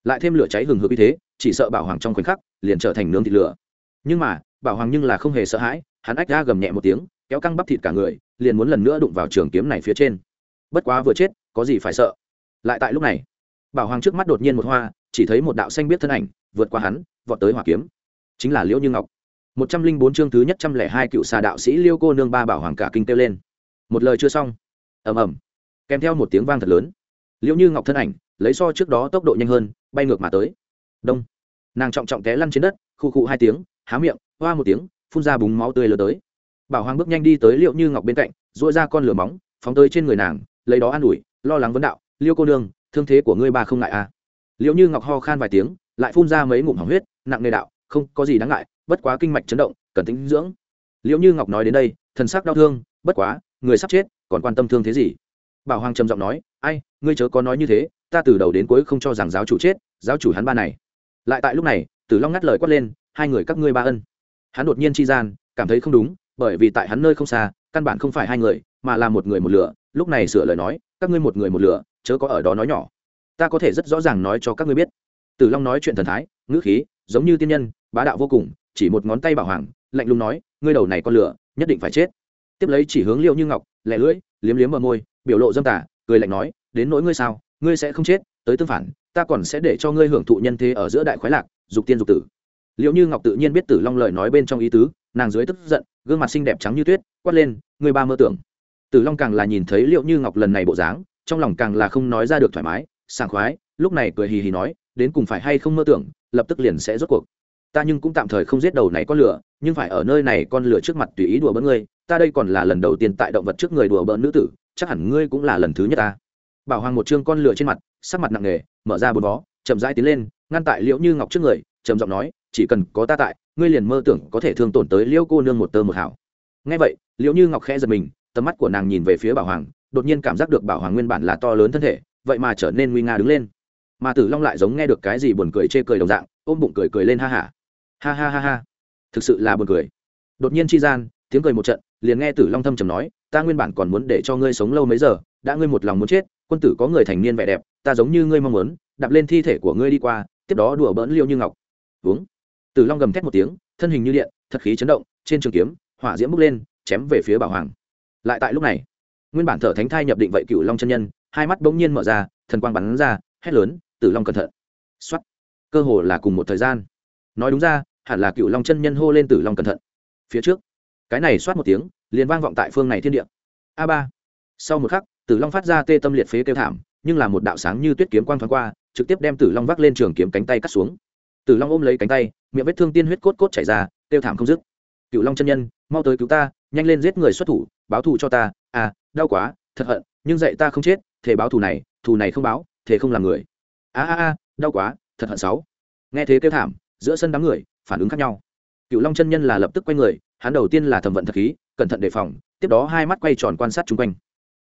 Speaker 1: Lại thêm lửa cháy hừng hực như thế, chỉ sợ bảo hoàng trong khoảnh khắc, liền trở thành nướng thịt lửa. Nhưng mà, bảo hoàng nhưng là không hề sợ hãi, hắn ách ra gầm nhẹ một tiếng, kéo căng bắp thịt cả người, liền muốn lần nữa đụng vào trường kiếm này phía trên. Bất quá vừa chết, có gì phải sợ? Lại tại lúc này, bảo hoàng trước mắt đột nhiên một hoa chỉ thấy một đạo xanh biết thân ảnh, vượt qua hắn, vọt tới hỏa kiếm. Chính là liễu như ngọc. Một trăm linh bốn chương thứ nhất trăm lẻ hai cựu xà đạo sĩ liêu cô nương ba bảo hoàng cả kinh kêu lên. Một lời chưa xong. Ầm ầm. Kèm theo một tiếng vang thật lớn. Liễu như ngọc thân ảnh, lấy so trước đó tốc độ nhanh hơn, bay ngược mà tới. Đông. Nàng trọng trọng té lăn trên đất khu khụ hai tiếng, há miệng, hoa một tiếng, phun ra búng máu tươi lờ tới. Bảo hoàng bước nhanh đi tới liệu như ngọc bên cạnh dội ra con lửa móng, phóng tới trên người nàng, lấy đó an ủi, lo lắng vấn đạo, liêu cô nương, thương thế của ngươi ba không ngại à? Liệu như ngọc ho khan vài tiếng, lại phun ra mấy ngụm hỏng huyết, nặng nề đạo, không có gì đáng ngại, bất quá kinh mạch chấn động, cần tính dưỡng. Liệu như ngọc nói đến đây, thần sắc đau thương, bất quá, người sắp chết, còn quan tâm thương thế gì? Bảo hoàng trầm giọng nói, ai, ngươi chớ có nói như thế, ta từ đầu đến cuối không cho rằng giáo chủ chết, giáo chủ hắn ba này. Lại tại lúc này, tử long ngắt lời quát lên, hai người các ngươi ba ân. Hắn đột nhiên chi gian, cảm thấy không đúng, bởi vì tại hắn nơi không xa, căn bản không phải hai người, mà là một người một lửa, lúc này sửa lời nói, các ngươi một người một lửa, chớ có ở đó nói nhỏ ta có thể rất rõ ràng nói cho các ngươi biết. Tử long nói chuyện thần thái, ngữ khí, giống như tiên nhân, bá đạo vô cùng, chỉ một ngón tay bảo hoàng, lạnh lùng nói, ngươi đầu này con lửa, nhất định phải chết. Tiếp lấy chỉ hướng liệu như ngọc lẹ lưỡi, liếm liếm ở môi, biểu lộ dâm tả cười lạnh nói, đến nỗi ngươi sao, ngươi sẽ không chết, tới tương phản, ta còn sẽ để cho ngươi hưởng thụ nhân thế ở giữa đại khoái lạc, dục tiên dục tử. Liệu như ngọc tự nhiên biết tử long lời nói bên trong ý tứ, nàng dưới tức giận, gương mặt xinh đẹp trắng như tuyết, quát lên, ngươi ba mơ tưởng. Tử long càng là nhìn thấy liệu như ngọc lần này bộ dáng, trong lòng càng là không nói ra được thoải mái sảng khoái, lúc này cười hì hì nói, đến cùng phải hay không mơ tưởng, lập tức liền sẽ rốt cuộc. Ta nhưng cũng tạm thời không giết đầu này con lửa, nhưng phải ở nơi này con lửa trước mặt tùy ý đùa bỡn ngươi, ta đây còn là lần đầu tiên tại động vật trước người đùa bỡn nữ tử, chắc hẳn ngươi cũng là lần thứ nhất ta. Bảo hoàng một chương con lửa trên mặt, sắc mặt nặng nề, mở ra bốn vó chậm rãi tiến lên, ngăn tại liễu như ngọc trước người, trầm giọng nói, chỉ cần có ta tại, ngươi liền mơ tưởng có thể thương tổn tới liễu cô nương một tơ một hảo ngay vậy, liễu như ngọc khẽ giật mình, tầm mắt của nàng nhìn về phía bảo hoàng, đột nhiên cảm giác được bảo hoàng nguyên bản là to lớn thân thể vậy mà trở nên nguy nga đứng lên. Mà tử long lại giống nghe được cái gì buồn cười chê cười đồng dạng, ôm bụng cười cười lên ha hả ha. ha ha ha ha. Thực sự là buồn cười. Đột nhiên chi gian, tiếng cười một trận, liền nghe tử long thâm trầm nói, ta nguyên bản còn muốn để cho ngươi sống lâu mấy giờ, đã ngươi một lòng muốn chết, quân tử có người thành niên vẻ đẹp, ta giống như ngươi mong muốn, đạp lên thi thể của ngươi đi qua, tiếp đó đùa bỡn liêu như ngọc. Uống. Tử long gầm thét một tiếng, thân hình như điện, thật khí chấn động, trên trường kiếm, hỏa diễm bốc lên, chém về phía bảo hoàng. Lại tại lúc này, nguyên bản thở thánh thai nhập định vậy cựu long chân nhân hai mắt bỗng nhiên mở ra, thần quang bắn ra, hét lớn, tử long cẩn thận! Xuất cơ hồ là cùng một thời gian. Nói đúng ra, hẳn là cựu long chân nhân hô lên tử long cẩn thận. Phía trước, cái này xoát một tiếng, liền vang vọng tại phương này thiên địa. A ba. Sau một khắc, tử long phát ra tê tâm liệt phế kêu thảm, nhưng là một đạo sáng như tuyết kiếm quang thoáng qua, trực tiếp đem tử long vác lên trường kiếm cánh tay cắt xuống. Tử long ôm lấy cánh tay, miệng vết thương tiên huyết cốt cốt chảy ra, kêu thảm không dứt. Cựu long chân nhân, mau tới cứu ta, nhanh lên giết người xuất thủ, báo thù cho ta. À đau quá, thật hận, nhưng dạy ta không chết thể báo thù này thù này không báo thế không làm người. A a a, đau quá, thật hận sáu. Nghe thế kêu thảm, giữa sân đám người, phản ứng khác nhau. Cựu long chân nhân là lập tức quay người, hắn đầu tiên là thẩm vận thật khí, cẩn thận đề phòng, tiếp đó hai mắt quay tròn quan sát chung quanh.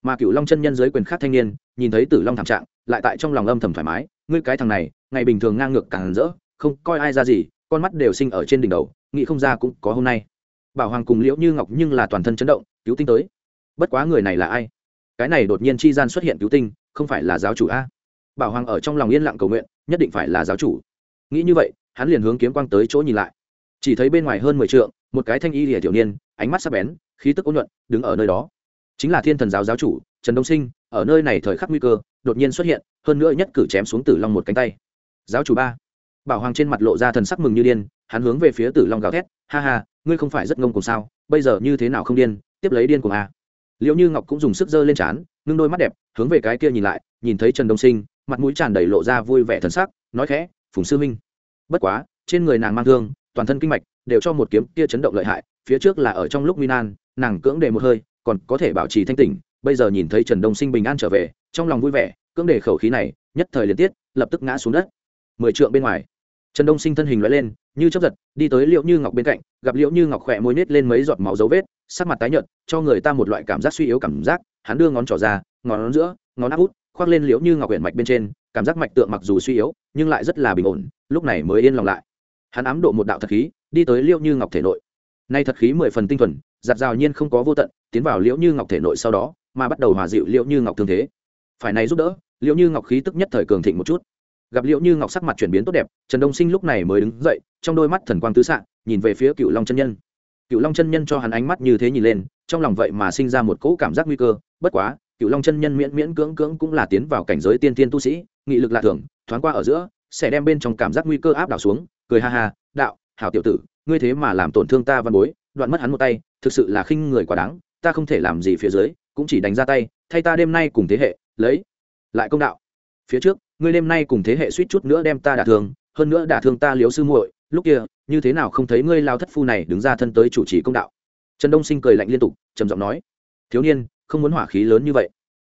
Speaker 1: Mà cựu long chân nhân dưới quyền khác thanh niên, nhìn thấy tử long thảm trạng, lại tại trong lòng âm thầm thoải mái, ngươi cái thằng này, ngày bình thường ngang ngược càng rỡ, không coi ai ra gì, con mắt đều sinh ở trên đỉnh đầu, nghĩ không ra cũng có hôm nay. Bảo hoàng cùng liễu như ngọc nhưng là toàn thân chấn động, cứu tinh tới, bất quá người này là ai? Cái này đột nhiên chi gian xuất hiện cứu tinh, không phải là giáo chủ a? Bảo hoàng ở trong lòng yên lặng cầu nguyện, nhất định phải là giáo chủ. Nghĩ như vậy, hắn liền hướng kiếm quang tới chỗ nhìn lại. Chỉ thấy bên ngoài hơn mười t một cái thanh y lìa tiểu niên, ánh mắt sắc bén, khí tức ôn nhuận, đứng ở nơi đó. Chính là thiên thần giáo giáo chủ, trần đông sinh, ở nơi này thời khắc nguy cơ, đột nhiên xuất hiện, hơn nữa nhất cử chém xuống tử long một cánh tay. Giáo chủ ba. Bảo hoàng trên mặt lộ ra thần sắc mừng như điên, hắn hướng về phía tử long gào thét, ha ha, ngươi không phải rất ngông cùng sao? Bây giờ như thế nào không điên? Tiếp lấy điên cùng a à? Liệu như ngọc cũng dùng sức dơ lên trán, ngưng đôi mắt đẹp, hướng về cái kia nhìn lại, nhìn thấy trần đông sinh, mặt mũi tràn đầy lộ ra vui vẻ thần sắc, nói khẽ, phùng sư minh bất quá, trên người nàng mang thương, toàn thân kinh mạch, đều cho một kiếm kia chấn động lợi hại, phía trước là ở trong lúc nguy nan, nàng cưỡng đề một hơi, còn có thể bảo trì thanh tỉnh. Bây giờ nhìn thấy trần đông sinh bình an trở về, trong lòng vui vẻ, cưỡng đề khẩu khí này, nhất thời liên tiết lập tức ngã xuống đất. Mười trượng bên ngoài trần đông sinh thân hình loại lên, như chấp giật, đi tới liệu như ngọc bên cạnh, gặp liệu như ngọc khỏe môi nết lên mấy giọt máu dấu vết, sắc mặt tái nhợt, cho người ta một loại cảm giác suy yếu cảm giác. Hắn đưa ngón trỏ ra, ngón giữa, ngón áp út, khoác lên liễu như ngọc huyện mạch bên trên, cảm giác mạch tượng mặc dù suy yếu, nhưng lại rất là bình ổn, lúc này mới yên lòng lại. Hắn ám độ một đạo thật khí, đi tới liễu như ngọc thể nội. Nay thật khí mười phần tinh thuần, giặt rào nhiên không có vô tận, tiến vào liễu như ngọc thể nội sau đó, mà bắt đầu hòa dịu liễu như ngọc thương thế. Phải này giúp đỡ, liễu như ngọc khí tức nhất thời cường thịnh một chút gặp liễu như ngọc sắc mặt chuyển biến tốt đẹp, trần đông sinh lúc này mới đứng dậy, trong đôi mắt thần quang tứ xạ nhìn về phía cựu long chân nhân. Cựu long chân nhân cho hắn ánh mắt như thế nhìn lên, trong lòng vậy mà sinh ra một cỗ cảm giác nguy cơ, bất quá cựu long chân nhân miễn miễn cưỡng cưỡng cũng là tiến vào cảnh giới tiên tiên tu sĩ, nghị lực lạ thường, thoáng qua ở giữa, sẽ đem bên trong cảm giác nguy cơ áp đảo xuống, cười ha ha, đạo, hảo tiểu tử, ngươi thế mà làm tổn thương ta văn bối, đoạn mất hắn một tay, thực sự là khinh người quá đáng, ta không thể làm gì phía dưới, cũng chỉ đánh ra tay, thay ta đêm nay cùng thế hệ, lấy, lại công đạo phía trước, ngươi đêm nay cùng thế hệ suýt chút nữa đem ta đả thương, hơn nữa đả thương ta liếu sư muội, lúc kia, như thế nào không thấy ngươi lao thất phu này đứng ra thân tới chủ trì công đạo. Trần đông sinh cười lạnh liên tục, trầm giọng nói, thiếu niên, không muốn hỏa khí lớn như vậy.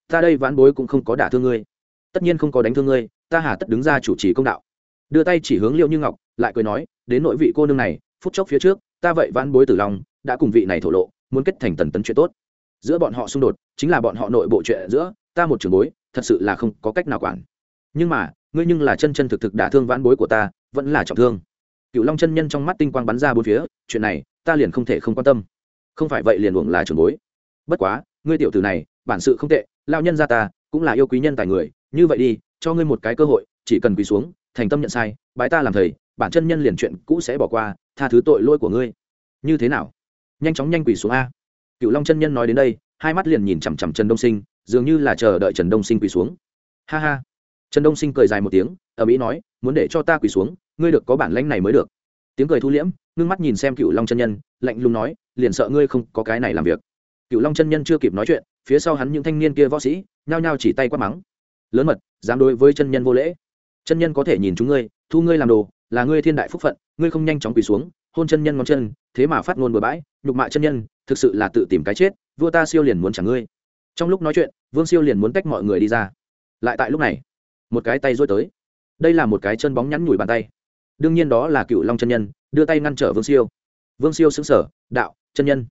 Speaker 1: Ta đây vãn bối cũng không có đả thương ngươi. Tất nhiên không có đánh thương ngươi, ta hà tất đứng ra chủ trì công đạo. Đưa tay chỉ hướng liệu như ngọc, lại cười nói, đến nội vị cô nương này, phút chốc phía trước, ta vậy vãn bối tử lòng, đã cùng vị này thổ lộ, muốn kết thành tần tấn chuyện tốt. Giữa bọn họ xung đột, chính là bọn họ nội bộ chuyện giữa, ta một trường bối thật sự là không có cách nào quản. Nhưng mà, ngươi nhưng là chân chân thực thực đả thương vãn bối của ta, vẫn là trọng thương. Cựu long chân nhân trong mắt tinh quang bắn ra bốn phía, chuyện này, ta liền không thể không quan tâm. Không phải vậy liền uổng là trường bối. Bất quá, ngươi tiểu tử này, bản sự không tệ lao nhân ra ta, cũng là yêu quý nhân tài người, như vậy đi, cho ngươi một cái cơ hội, chỉ cần quỳ xuống, thành tâm nhận sai, bái ta làm thầy, bản chân nhân liền chuyện cũ sẽ bỏ qua, tha thứ tội lỗi của ngươi. Như thế nào? Nhanh chóng nhanh quỳ xuống a. Cựu long chân nhân nói đến đây, hai mắt liền nhìn chằm chằm trần đông sinh dường như là chờ đợi trần đông sinh quỳ xuống. Ha ha. Trần đông sinh cười dài một tiếng ở mỹ nói, muốn để cho ta quỳ xuống, ngươi được có bản lãnh này mới được. Tiếng cười thu liễm, ngưng mắt nhìn xem cựu long chân nhân, lạnh lùng nói, liền sợ ngươi không có cái này làm việc. Cựu long chân nhân chưa kịp nói chuyện, phía sau hắn những thanh niên kia võ sĩ, nhao nhao chỉ tay quát mắng, lớn mật, dám đối với chân nhân vô lễ. Chân nhân có thể nhìn chúng ngươi, thu ngươi làm đồ, là ngươi thiên đại phúc phận, ngươi không nhanh chóng quỳ xuống, hôn chân nhân ngón chân, thế mà phát ngôn bừa bãi, nhục mạ chân nhân, thực sự là tự tìm cái chết, vua ta siêu liền muốn trả ngươi trong lúc nói chuyện, vương siêu liền muốn tách mọi người đi ra. Lại tại lúc này, một cái tay rối tới. Đây là một cái chân bóng nhắn nhủi bàn tay. Đương nhiên đó là cựu long chân nhân, đưa tay ngăn trở vương siêu. Vương siêu xứng sở đạo, chân nhân.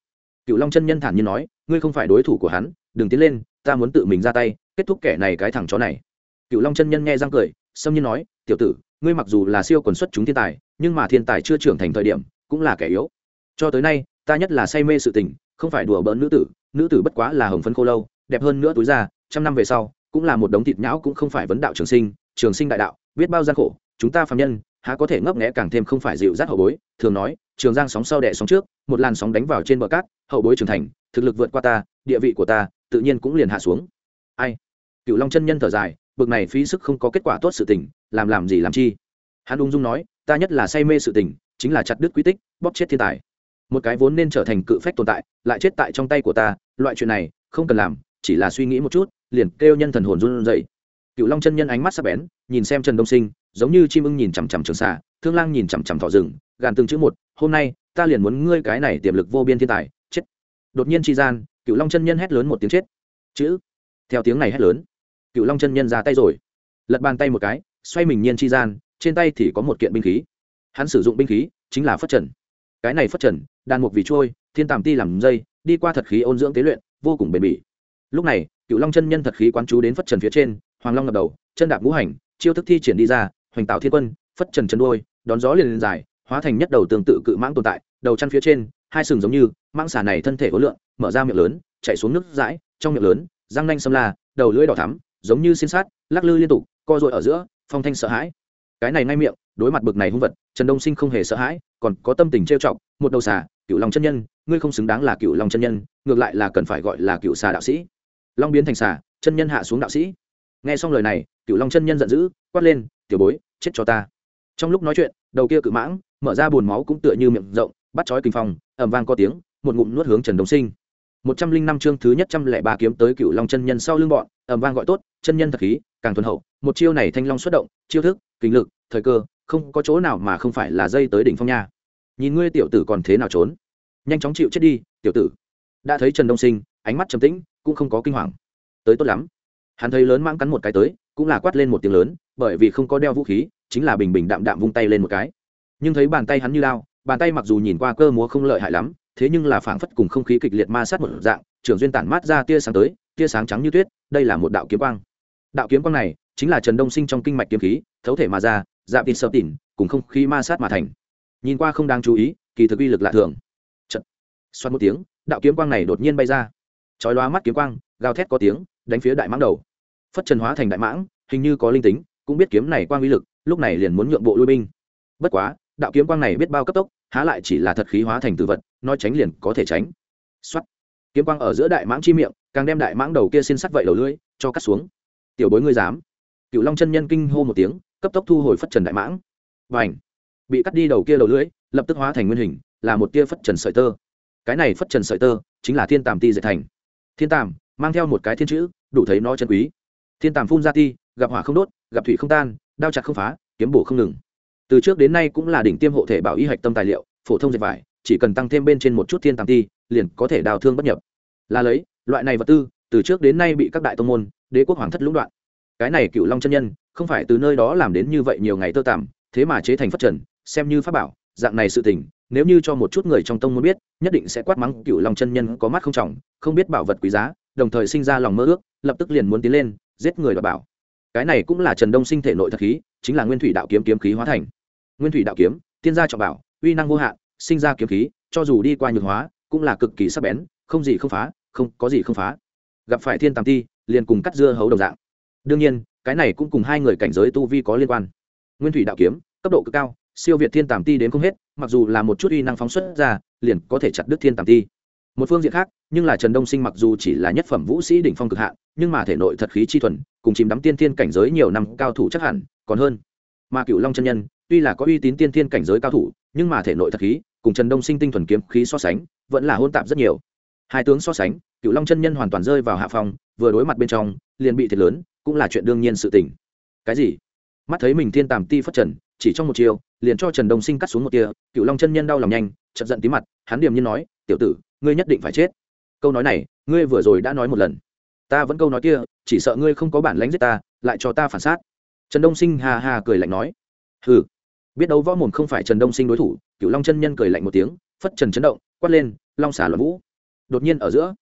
Speaker 1: Cựu long chân nhân thản nhiên nói, ngươi không phải đối thủ của hắn, đừng tiến lên, ta muốn tự mình ra tay, kết thúc kẻ này cái thằng chó này. Cựu long chân nhân nghe răng cười, xâm nhiên nói, tiểu tử, ngươi mặc dù là siêu quần xuất chúng thiên tài, nhưng mà thiên tài chưa trưởng thành thời điểm, cũng là kẻ yếu. Cho tới nay, ta nhất là say mê sự tình, không phải đùa bỡn nữ tử nữ tử bất quá là hồng phấn khô lâu đẹp hơn nữa túi ra trăm năm về sau, cũng là một đống thịt nhão cũng không phải vấn đạo trường sinh trường sinh đại đạo, biết bao gian khổ, chúng ta phạm nhân, há có thể ngấp nghẽ càng thêm không phải dịu dắt hậu bối, thường nói, trường giang sóng sau đẻ sóng trước, một làn sóng đánh vào trên bờ cát, hậu bối trưởng thành, thực lực vượt qua ta, địa vị của ta, tự nhiên cũng liền hạ xuống. Ai? Cựu long chân nhân thở dài, bực này phí sức không có kết quả tốt sự tình, làm làm gì làm chi? Hắn ung dung nói, ta nhất là say mê sự tình, chính là chặt đứt quy tích, bóp chết thiên tài. Một cái vốn nên trở thành cự phách tồn tại, lại chết tại trong tay của ta, loại chuyện này, không cần làm chỉ là suy nghĩ một chút liền kêu nhân thần hồn run rẩy. Cựu long chân nhân ánh mắt sắc bén nhìn xem trần đông sinh giống như chim ưng nhìn chằm chằm trường xa, thương lang nhìn chằm chằm thỏ rừng gàn từng chữ một hôm nay ta liền muốn ngươi cái này tiềm lực vô biên thiên tài chết. Đột nhiên tri gian cựu long chân nhân hét lớn một tiếng chết. Chữ. Theo tiếng này hét lớn cựu long chân nhân ra tay rồi. Lật bàn tay một cái xoay mình nhiên chi gian trên tay thì có một kiện binh khí. Hắn sử dụng binh khí chính là phất trần. Cái này phất trần đàn mục vì trôi thiên tàm ti làm dây đi qua thật khí ôn dưỡng tế luyện vô cùng bền bỉ lúc này, cựu long chân nhân thật khí quán chú đến phất trần phía trên, hoàng long ngập đầu, chân đạp ngũ hành, chiêu thức thi triển đi ra, hoành tạo thiên quân, phất trần chân đôi đón gió liền liền dài, hóa thành nhất đầu tương tự cự mãng tồn tại, đầu chăn phía trên, hai sừng giống như, mãng xà này thân thể ố lượng, mở ra miệng lớn, chạy xuống nước dãi trong miệng lớn, răng nanh xâm la, đầu lưỡi đỏ thắm, giống như xin sát lắc lư liên tục, co dội ở giữa, phong thanh sợ hãi. Cái này ngay miệng, đối mặt bực này hung vật, trần đông sinh không hề sợ hãi, còn có tâm tình trêu chọc, một đầu xà, cựu long chân nhân, ngươi không xứng đáng là cựu long chân nhân, ngược lại là cần phải gọi là cựu xà đạo sĩ long biến thành xà, chân nhân hạ xuống đạo sĩ. Nghe xong lời này cựu long chân nhân giận dữ, quát lên, tiểu bối, chết cho ta. Trong lúc nói chuyện, đầu kia cự mãng mở ra bùn máu cũng tựa như miệng rộng, bắt chói kinh phòng. ẩm vang có tiếng, một ngụm nuốt hướng trần đông sinh. Một trăm linh năm chương thứ nhất trăm lẻ ba kiếm tới cựu long chân nhân sau lưng bọn ẩm vang gọi tốt, chân nhân thật khí, càng thuần hậu, một chiêu này thanh long xuất động, chiêu thức, kinh lực, thời cơ, không có chỗ nào mà không phải là dây tới đỉnh phong nha. Nhìn ngươi tiểu tử còn thế nào trốn? Nhanh chóng chịu chết đi, tiểu tử. Đã thấy trần đông sinh ánh mắt trầm tĩnh, cũng không có kinh hoàng. Tới tốt lắm. Hắn thấy lớn mãng cắn một cái tới, cũng là quát lên một tiếng lớn, bởi vì không có đeo vũ khí, chính là bình bình đạm đạm vung tay lên một cái. Nhưng thấy bàn tay hắn như lao, bàn tay mặc dù nhìn qua cơ múa không lợi hại lắm, thế nhưng là phảng phất cùng không khí kịch liệt ma sát một dạng, trưởng duyên tản mát ra tia sáng tới, tia sáng trắng như tuyết, đây là một đạo kiếm quang. Đạo kiếm quang này chính là trần đông sinh trong kinh mạch kiếm khí, thấu thể mà ra dạ tịt sợ tỉn, cùng không khí ma sát mà thành. Nhìn qua không đáng chú ý, kỳ thực uy lực lạ thường. Chật. xoát một tiếng, đạo kiếm quang này đột nhiên bay ra chói lóa mắt kiếm quang, gào thét có tiếng, đánh phía đại mãng đầu. Phất trần hóa thành đại mãng, hình như có linh tính, cũng biết kiếm này quang uy lực, lúc này liền muốn nhượng bộ lui binh. Bất quá, đạo kiếm quang này biết bao cấp tốc, há lại chỉ là thật khí hóa thành từ vật, nói tránh liền có thể tránh. Xuất kiếm quang ở giữa đại mãng chi miệng, càng đem đại mãng đầu kia xin sắt vậy đầu lưỡi, cho cắt xuống. Tiểu bối ngươi dám. Cựu long chân nhân kinh hô một tiếng, cấp tốc thu hồi phất trần đại mãng. Và ảnh bị cắt đi đầu kia đầu lưỡi, lập tức hóa thành nguyên hình, là một tia phất trần sợi tơ. Cái này phất trần sợi tơ, chính là thiên tàm ti dệt thành thiên tàm mang theo một cái thiên chữ, đủ thấy nó chân quý. Thiên tàm phun ra ti, gặp hỏa không đốt, gặp thủy không tan, đao chặt không phá, kiếm bổ không ngừng. Từ trước đến nay cũng là đỉnh tiêm hộ thể bảo y hạch tâm tài liệu, phổ thông dệt vải, chỉ cần tăng thêm bên trên một chút thiên tàm ti, liền có thể đào thương bất nhập. Là lấy, loại này vật tư, từ trước đến nay bị các đại tông môn, đế quốc hoàng thất lũng đoạn. Cái này cựu long chân nhân, không phải từ nơi đó làm đến như vậy nhiều ngày tơ tàm thế mà chế thành phát trần, xem như pháp bảo, dạng này sự tình, nếu như cho một chút người trong tông muốn biết nhất định sẽ quát mắng cựu long chân nhân có mắt không trọng, không biết bảo vật quý giá, đồng thời sinh ra lòng mơ ước, lập tức liền muốn tiến lên, giết người và bảo. Cái này cũng là trần đông sinh thể nội thật khí, chính là nguyên thủy đạo kiếm kiếm khí hóa thành. Nguyên thủy đạo kiếm, tiên gia trọng bảo, uy năng vô hạn, sinh ra kiếm khí, cho dù đi qua nhược hóa, cũng là cực kỳ sắc bén, không gì không phá, không có gì không phá. Gặp phải thiên tàm ti, liền cùng cắt dưa hấu đồng dạng. Đương nhiên, cái này cũng cùng hai người cảnh giới tu vi có liên quan. Nguyên thủy đạo kiếm, cấp độ cực cao siêu việt thiên tàm ti đến không hết, mặc dù là một chút uy năng phóng xuất ra, liền có thể chặt đứt thiên tàm ti. Một phương diện khác, nhưng là trần đông sinh mặc dù chỉ là nhất phẩm vũ sĩ đỉnh phong cực hạn, nhưng mà thể nội thật khí chi thuần, cùng chìm đắm tiên thiên cảnh giới nhiều năm cao thủ chắc hẳn, còn hơn. Mà cựu long chân nhân, tuy là có uy tín tiên thiên cảnh giới cao thủ, nhưng mà thể nội thật khí, cùng trần đông sinh tinh thuần kiếm khí so sánh, vẫn là hôn tạp rất nhiều. Hai tướng so sánh cựu long chân nhân hoàn toàn rơi vào hạ phòng vừa đối mặt bên trong, liền bị thiệt lớn, cũng là chuyện đương nhiên sự tình. Cái gì? Mắt thấy mình thiên tàm ti phất trần chỉ trong một chiều, liền cho trần đông sinh cắt xuống một tia cựu long chân nhân đau lòng nhanh chật giận tí mặt, hắn điềm nhiên nói, tiểu tử, ngươi nhất định phải chết. Câu nói này, ngươi vừa rồi đã nói một lần. Ta vẫn câu nói kia, chỉ sợ ngươi không có bản lĩnh giết ta, lại cho ta phản sát trần đông sinh hà hà cười lạnh nói. Hừ. Biết đấu võ mồm không phải trần đông sinh đối thủ cựu long chân nhân cười lạnh một tiếng, phất trần chấn động, quát lên, long xả loạn vũ. Đột nhiên ở giữa,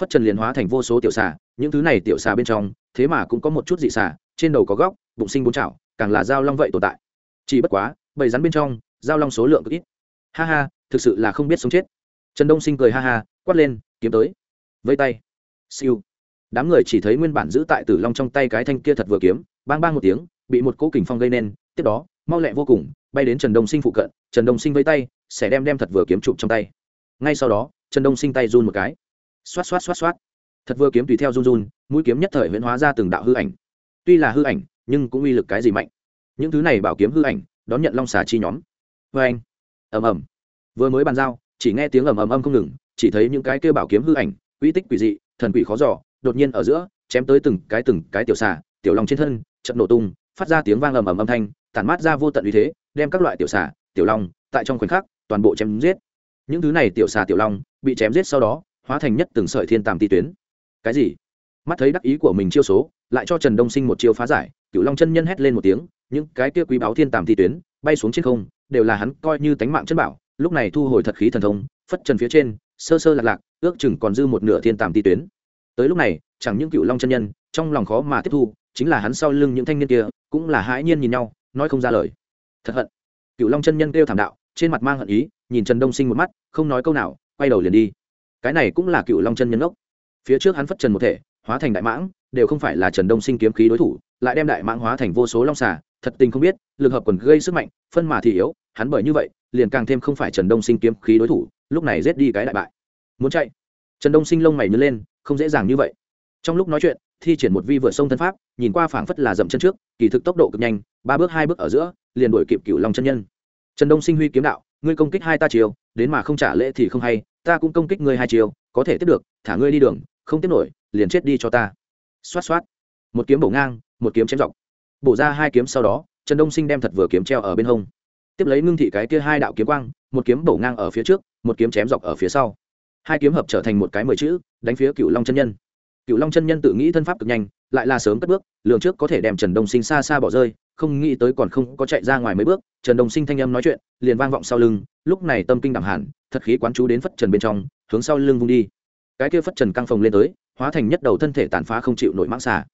Speaker 1: phất trần liền hóa thành vô số tiểu xà, những thứ này tiểu xà bên trong, thế mà cũng có một chút dị xà, trên đầu có góc, bụng sinh bốn chảo, càng là dao long vậy tồn tại chỉ bất quá, bầy rắn bên trong, giao long số lượng cực ít. Ha ha, thực sự là không biết sống chết. Trần đông sinh cười ha ha, quát lên, kiếm tới. Vây tay. Siêu. Đám người chỉ thấy nguyên bản giữ tại tử long trong tay cái thanh kia thật vừa kiếm, bang bang một tiếng, bị một cỗ kình phong gây nên, tiếp đó, mau lẹ vô cùng, bay đến trần đông sinh phụ cận, trần đông sinh vây tay, sẽ đem đem thật vừa kiếm chụp trong tay. Ngay sau đó, trần đông sinh tay run một cái. Xoát xoát xoát xoát. Thật vừa kiếm tùy theo run run, mũi kiếm nhất thời huyễn hóa ra từng đạo hư ảnh. Tuy là hư ảnh, nhưng cũng uy lực cái gì mạnh những thứ này bảo kiếm hư ảnh, đón nhận long xà chi nhóm. Vê anh, ầm ầm. Vừa mới bàn giao, chỉ nghe tiếng ầm ầm âm không ngừng, chỉ thấy những cái kêu bảo kiếm hư ảnh, uy tích quỷ dị, thần quỷ khó giỏ đột nhiên ở giữa, chém tới từng cái từng cái tiểu xà, tiểu long trên thân trận nổ tung, phát ra tiếng vang ầm ầm âm thanh, tản mát ra vô tận uy thế, đem các loại tiểu xà, tiểu long, tại trong khoảnh khắc, toàn bộ chém giết. Những thứ này tiểu xà tiểu long, bị chém giết sau đó, hóa thành nhất từng sợi thiên tàm ti tuyến. Cái gì? Mắt thấy đắc ý của mình chiêu số, lại cho trần đông sinh một chiêu phá giải cựu long chân nhân hét lên một tiếng những cái kia quý báo thiên tàm thi tuyến bay xuống trên không, đều là hắn coi như tánh mạng chân bảo, lúc này thu hồi thật khí thần thông, phất trần phía trên, sơ sơ lạc lạc, ước chừng còn dư một nửa thiên tàm thi tuyến. Tới lúc này, chẳng những cựu long chân nhân, trong lòng khó mà tiếp thu, chính là hắn sau lưng những thanh niên kia, cũng là hãi nhiên nhìn nhau, nói không ra lời. Thật hận. Cựu long chân nhân kêu thảm đạo, trên mặt mang hận ý, nhìn trần đông sinh một mắt, không nói câu nào, quay đầu liền đi. Cái này cũng là cựu long chân nhân ốc. Phía trước hắn phất trần một thể, hóa thành đại mãng, đều không phải là trần đông sinh kiếm khí đối thủ, lại đem đại mãng hóa thành vô số long xà thật tình không biết, lực hợp quần gây sức mạnh, phân mà thì yếu, hắn bởi như vậy, liền càng thêm không phải trần đông sinh kiếm khí đối thủ, lúc này rết đi cái đại bại. Muốn chạy? Trần đông sinh lông mày nhớ lên, không dễ dàng như vậy. Trong lúc nói chuyện, thi triển một vi vượt sông thân pháp, nhìn qua phảng phất là dậm chân trước, kỳ thực tốc độ cực nhanh, ba bước hai bước ở giữa, liền đuổi kịp cựu long chân nhân. Trần đông sinh huy kiếm đạo, ngươi công kích hai ta chiều, đến mà không trả lễ thì không hay, ta cũng công kích ngươi hai chiều, có thể tiếp được, thả ngươi đi đường, không tiếp nổi, liền chết đi cho ta. Xoát xoát. Một kiếm bổ ngang, một kiếm chém dọc bổ ra hai kiếm sau đó, trần đông sinh đem thật vừa kiếm treo ở bên hông. Tiếp lấy ngưng thị cái kia hai đạo kiếm quang, một kiếm bổ ngang ở phía trước, một kiếm chém dọc ở phía sau. Hai kiếm hợp trở thành một cái mười chữ, đánh phía cựu long chân nhân. Cựu long chân nhân tự nghĩ thân pháp cực nhanh, lại là sớm cất bước, lường trước có thể đem trần đông sinh xa xa bỏ rơi, không nghĩ tới còn không có chạy ra ngoài mấy bước, trần đông sinh thanh âm nói chuyện, liền vang vọng sau lưng, lúc này tâm kinh đẳng hẳn, thật khí quán chú đến phất trần bên trong, hướng sau lưng vung đi. Cái kia phất trần căng phồng lên tới, hóa thành nhất đầu thân thể tàn phá không chịu nổi mãng xà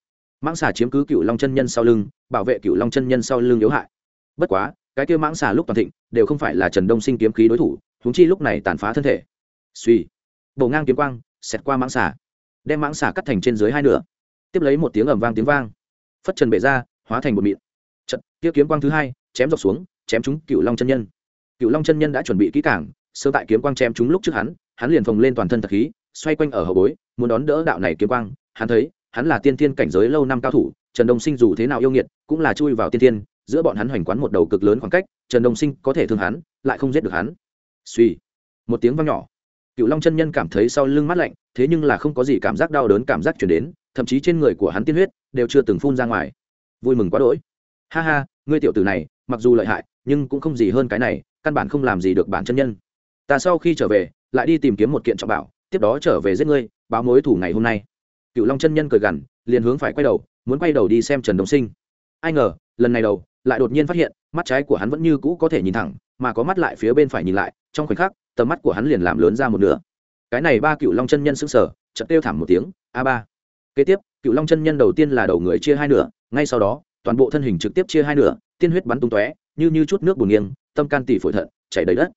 Speaker 1: mãng xà chiếm cứ cựu long chân nhân sau lưng, bảo vệ cựu long chân nhân sau lưng yếu hại. Bất quá, cái kia mãng xà lúc toàn thịnh, đều không phải là trần đông sinh kiếm khí đối thủ húng chi lúc này tàn phá thân thể. Suy bổ ngang kiếm quang, xẹt qua mãng xà, đem mãng xà cắt thành trên dưới hai nửa. Tiếp lấy một tiếng ầm vang tiếng vang. Phất trần bệ ra, hóa thành một mịn. Trận kia kiếm quang thứ hai, chém dọc xuống, chém chúng cựu long chân nhân. Cựu long chân nhân đã chuẩn bị kỹ cảng sơ tại kiếm quang chém chúng lúc trước hắn hắn liền phồng lên toàn thân thật khí, xoay quanh ở hậu bối, muốn đón đỡ đạo này kiếm quang, hắn thấy hắn là tiên tiên cảnh giới lâu năm cao thủ, trần đông sinh dù thế nào yêu nghiệt, cũng là chui vào tiên tiên giữa bọn hắn hoành quán một đầu cực lớn khoảng cách, trần đông sinh có thể thương hắn, lại không giết được hắn. Suy một tiếng vang nhỏ. Cựu long chân nhân cảm thấy sau lưng mát lạnh, thế nhưng là không có gì cảm giác đau đớn cảm giác chuyển đến, thậm chí trên người của hắn tiên huyết đều chưa từng phun ra ngoài. Vui mừng quá đỗi. Ha ha, ngươi tiểu tử này, mặc dù lợi hại, nhưng cũng không gì hơn cái này, căn bản không làm gì được bản chân nhân. Ta sau khi trở về, lại đi tìm kiếm một kiện trọng bảo, tiếp đó trở về giết ngươi, báo mối thủ ngày hôm nay cựu long chân nhân cười gằn, liền hướng phải quay đầu, muốn quay đầu đi xem trần đồng sinh. Ai ngờ, lần này đầu, lại đột nhiên phát hiện, mắt trái của hắn vẫn như cũ có thể nhìn thẳng, mà có mắt lại phía bên phải nhìn lại, trong khoảnh khắc, tầm mắt của hắn liền làm lớn ra một nửa. Cái này ba cựu long chân nhân sững sờ, chợt kêu thảm một tiếng, a ba! Kế tiếp cựu long chân nhân đầu tiên là đầu người chia hai nửa, ngay sau đó, toàn bộ thân hình trực tiếp chia hai nửa, tiên huyết bắn tung tóe, như như chút nước bùn nghiêng, tâm can tỷ phổi thận, chảy đầy đất.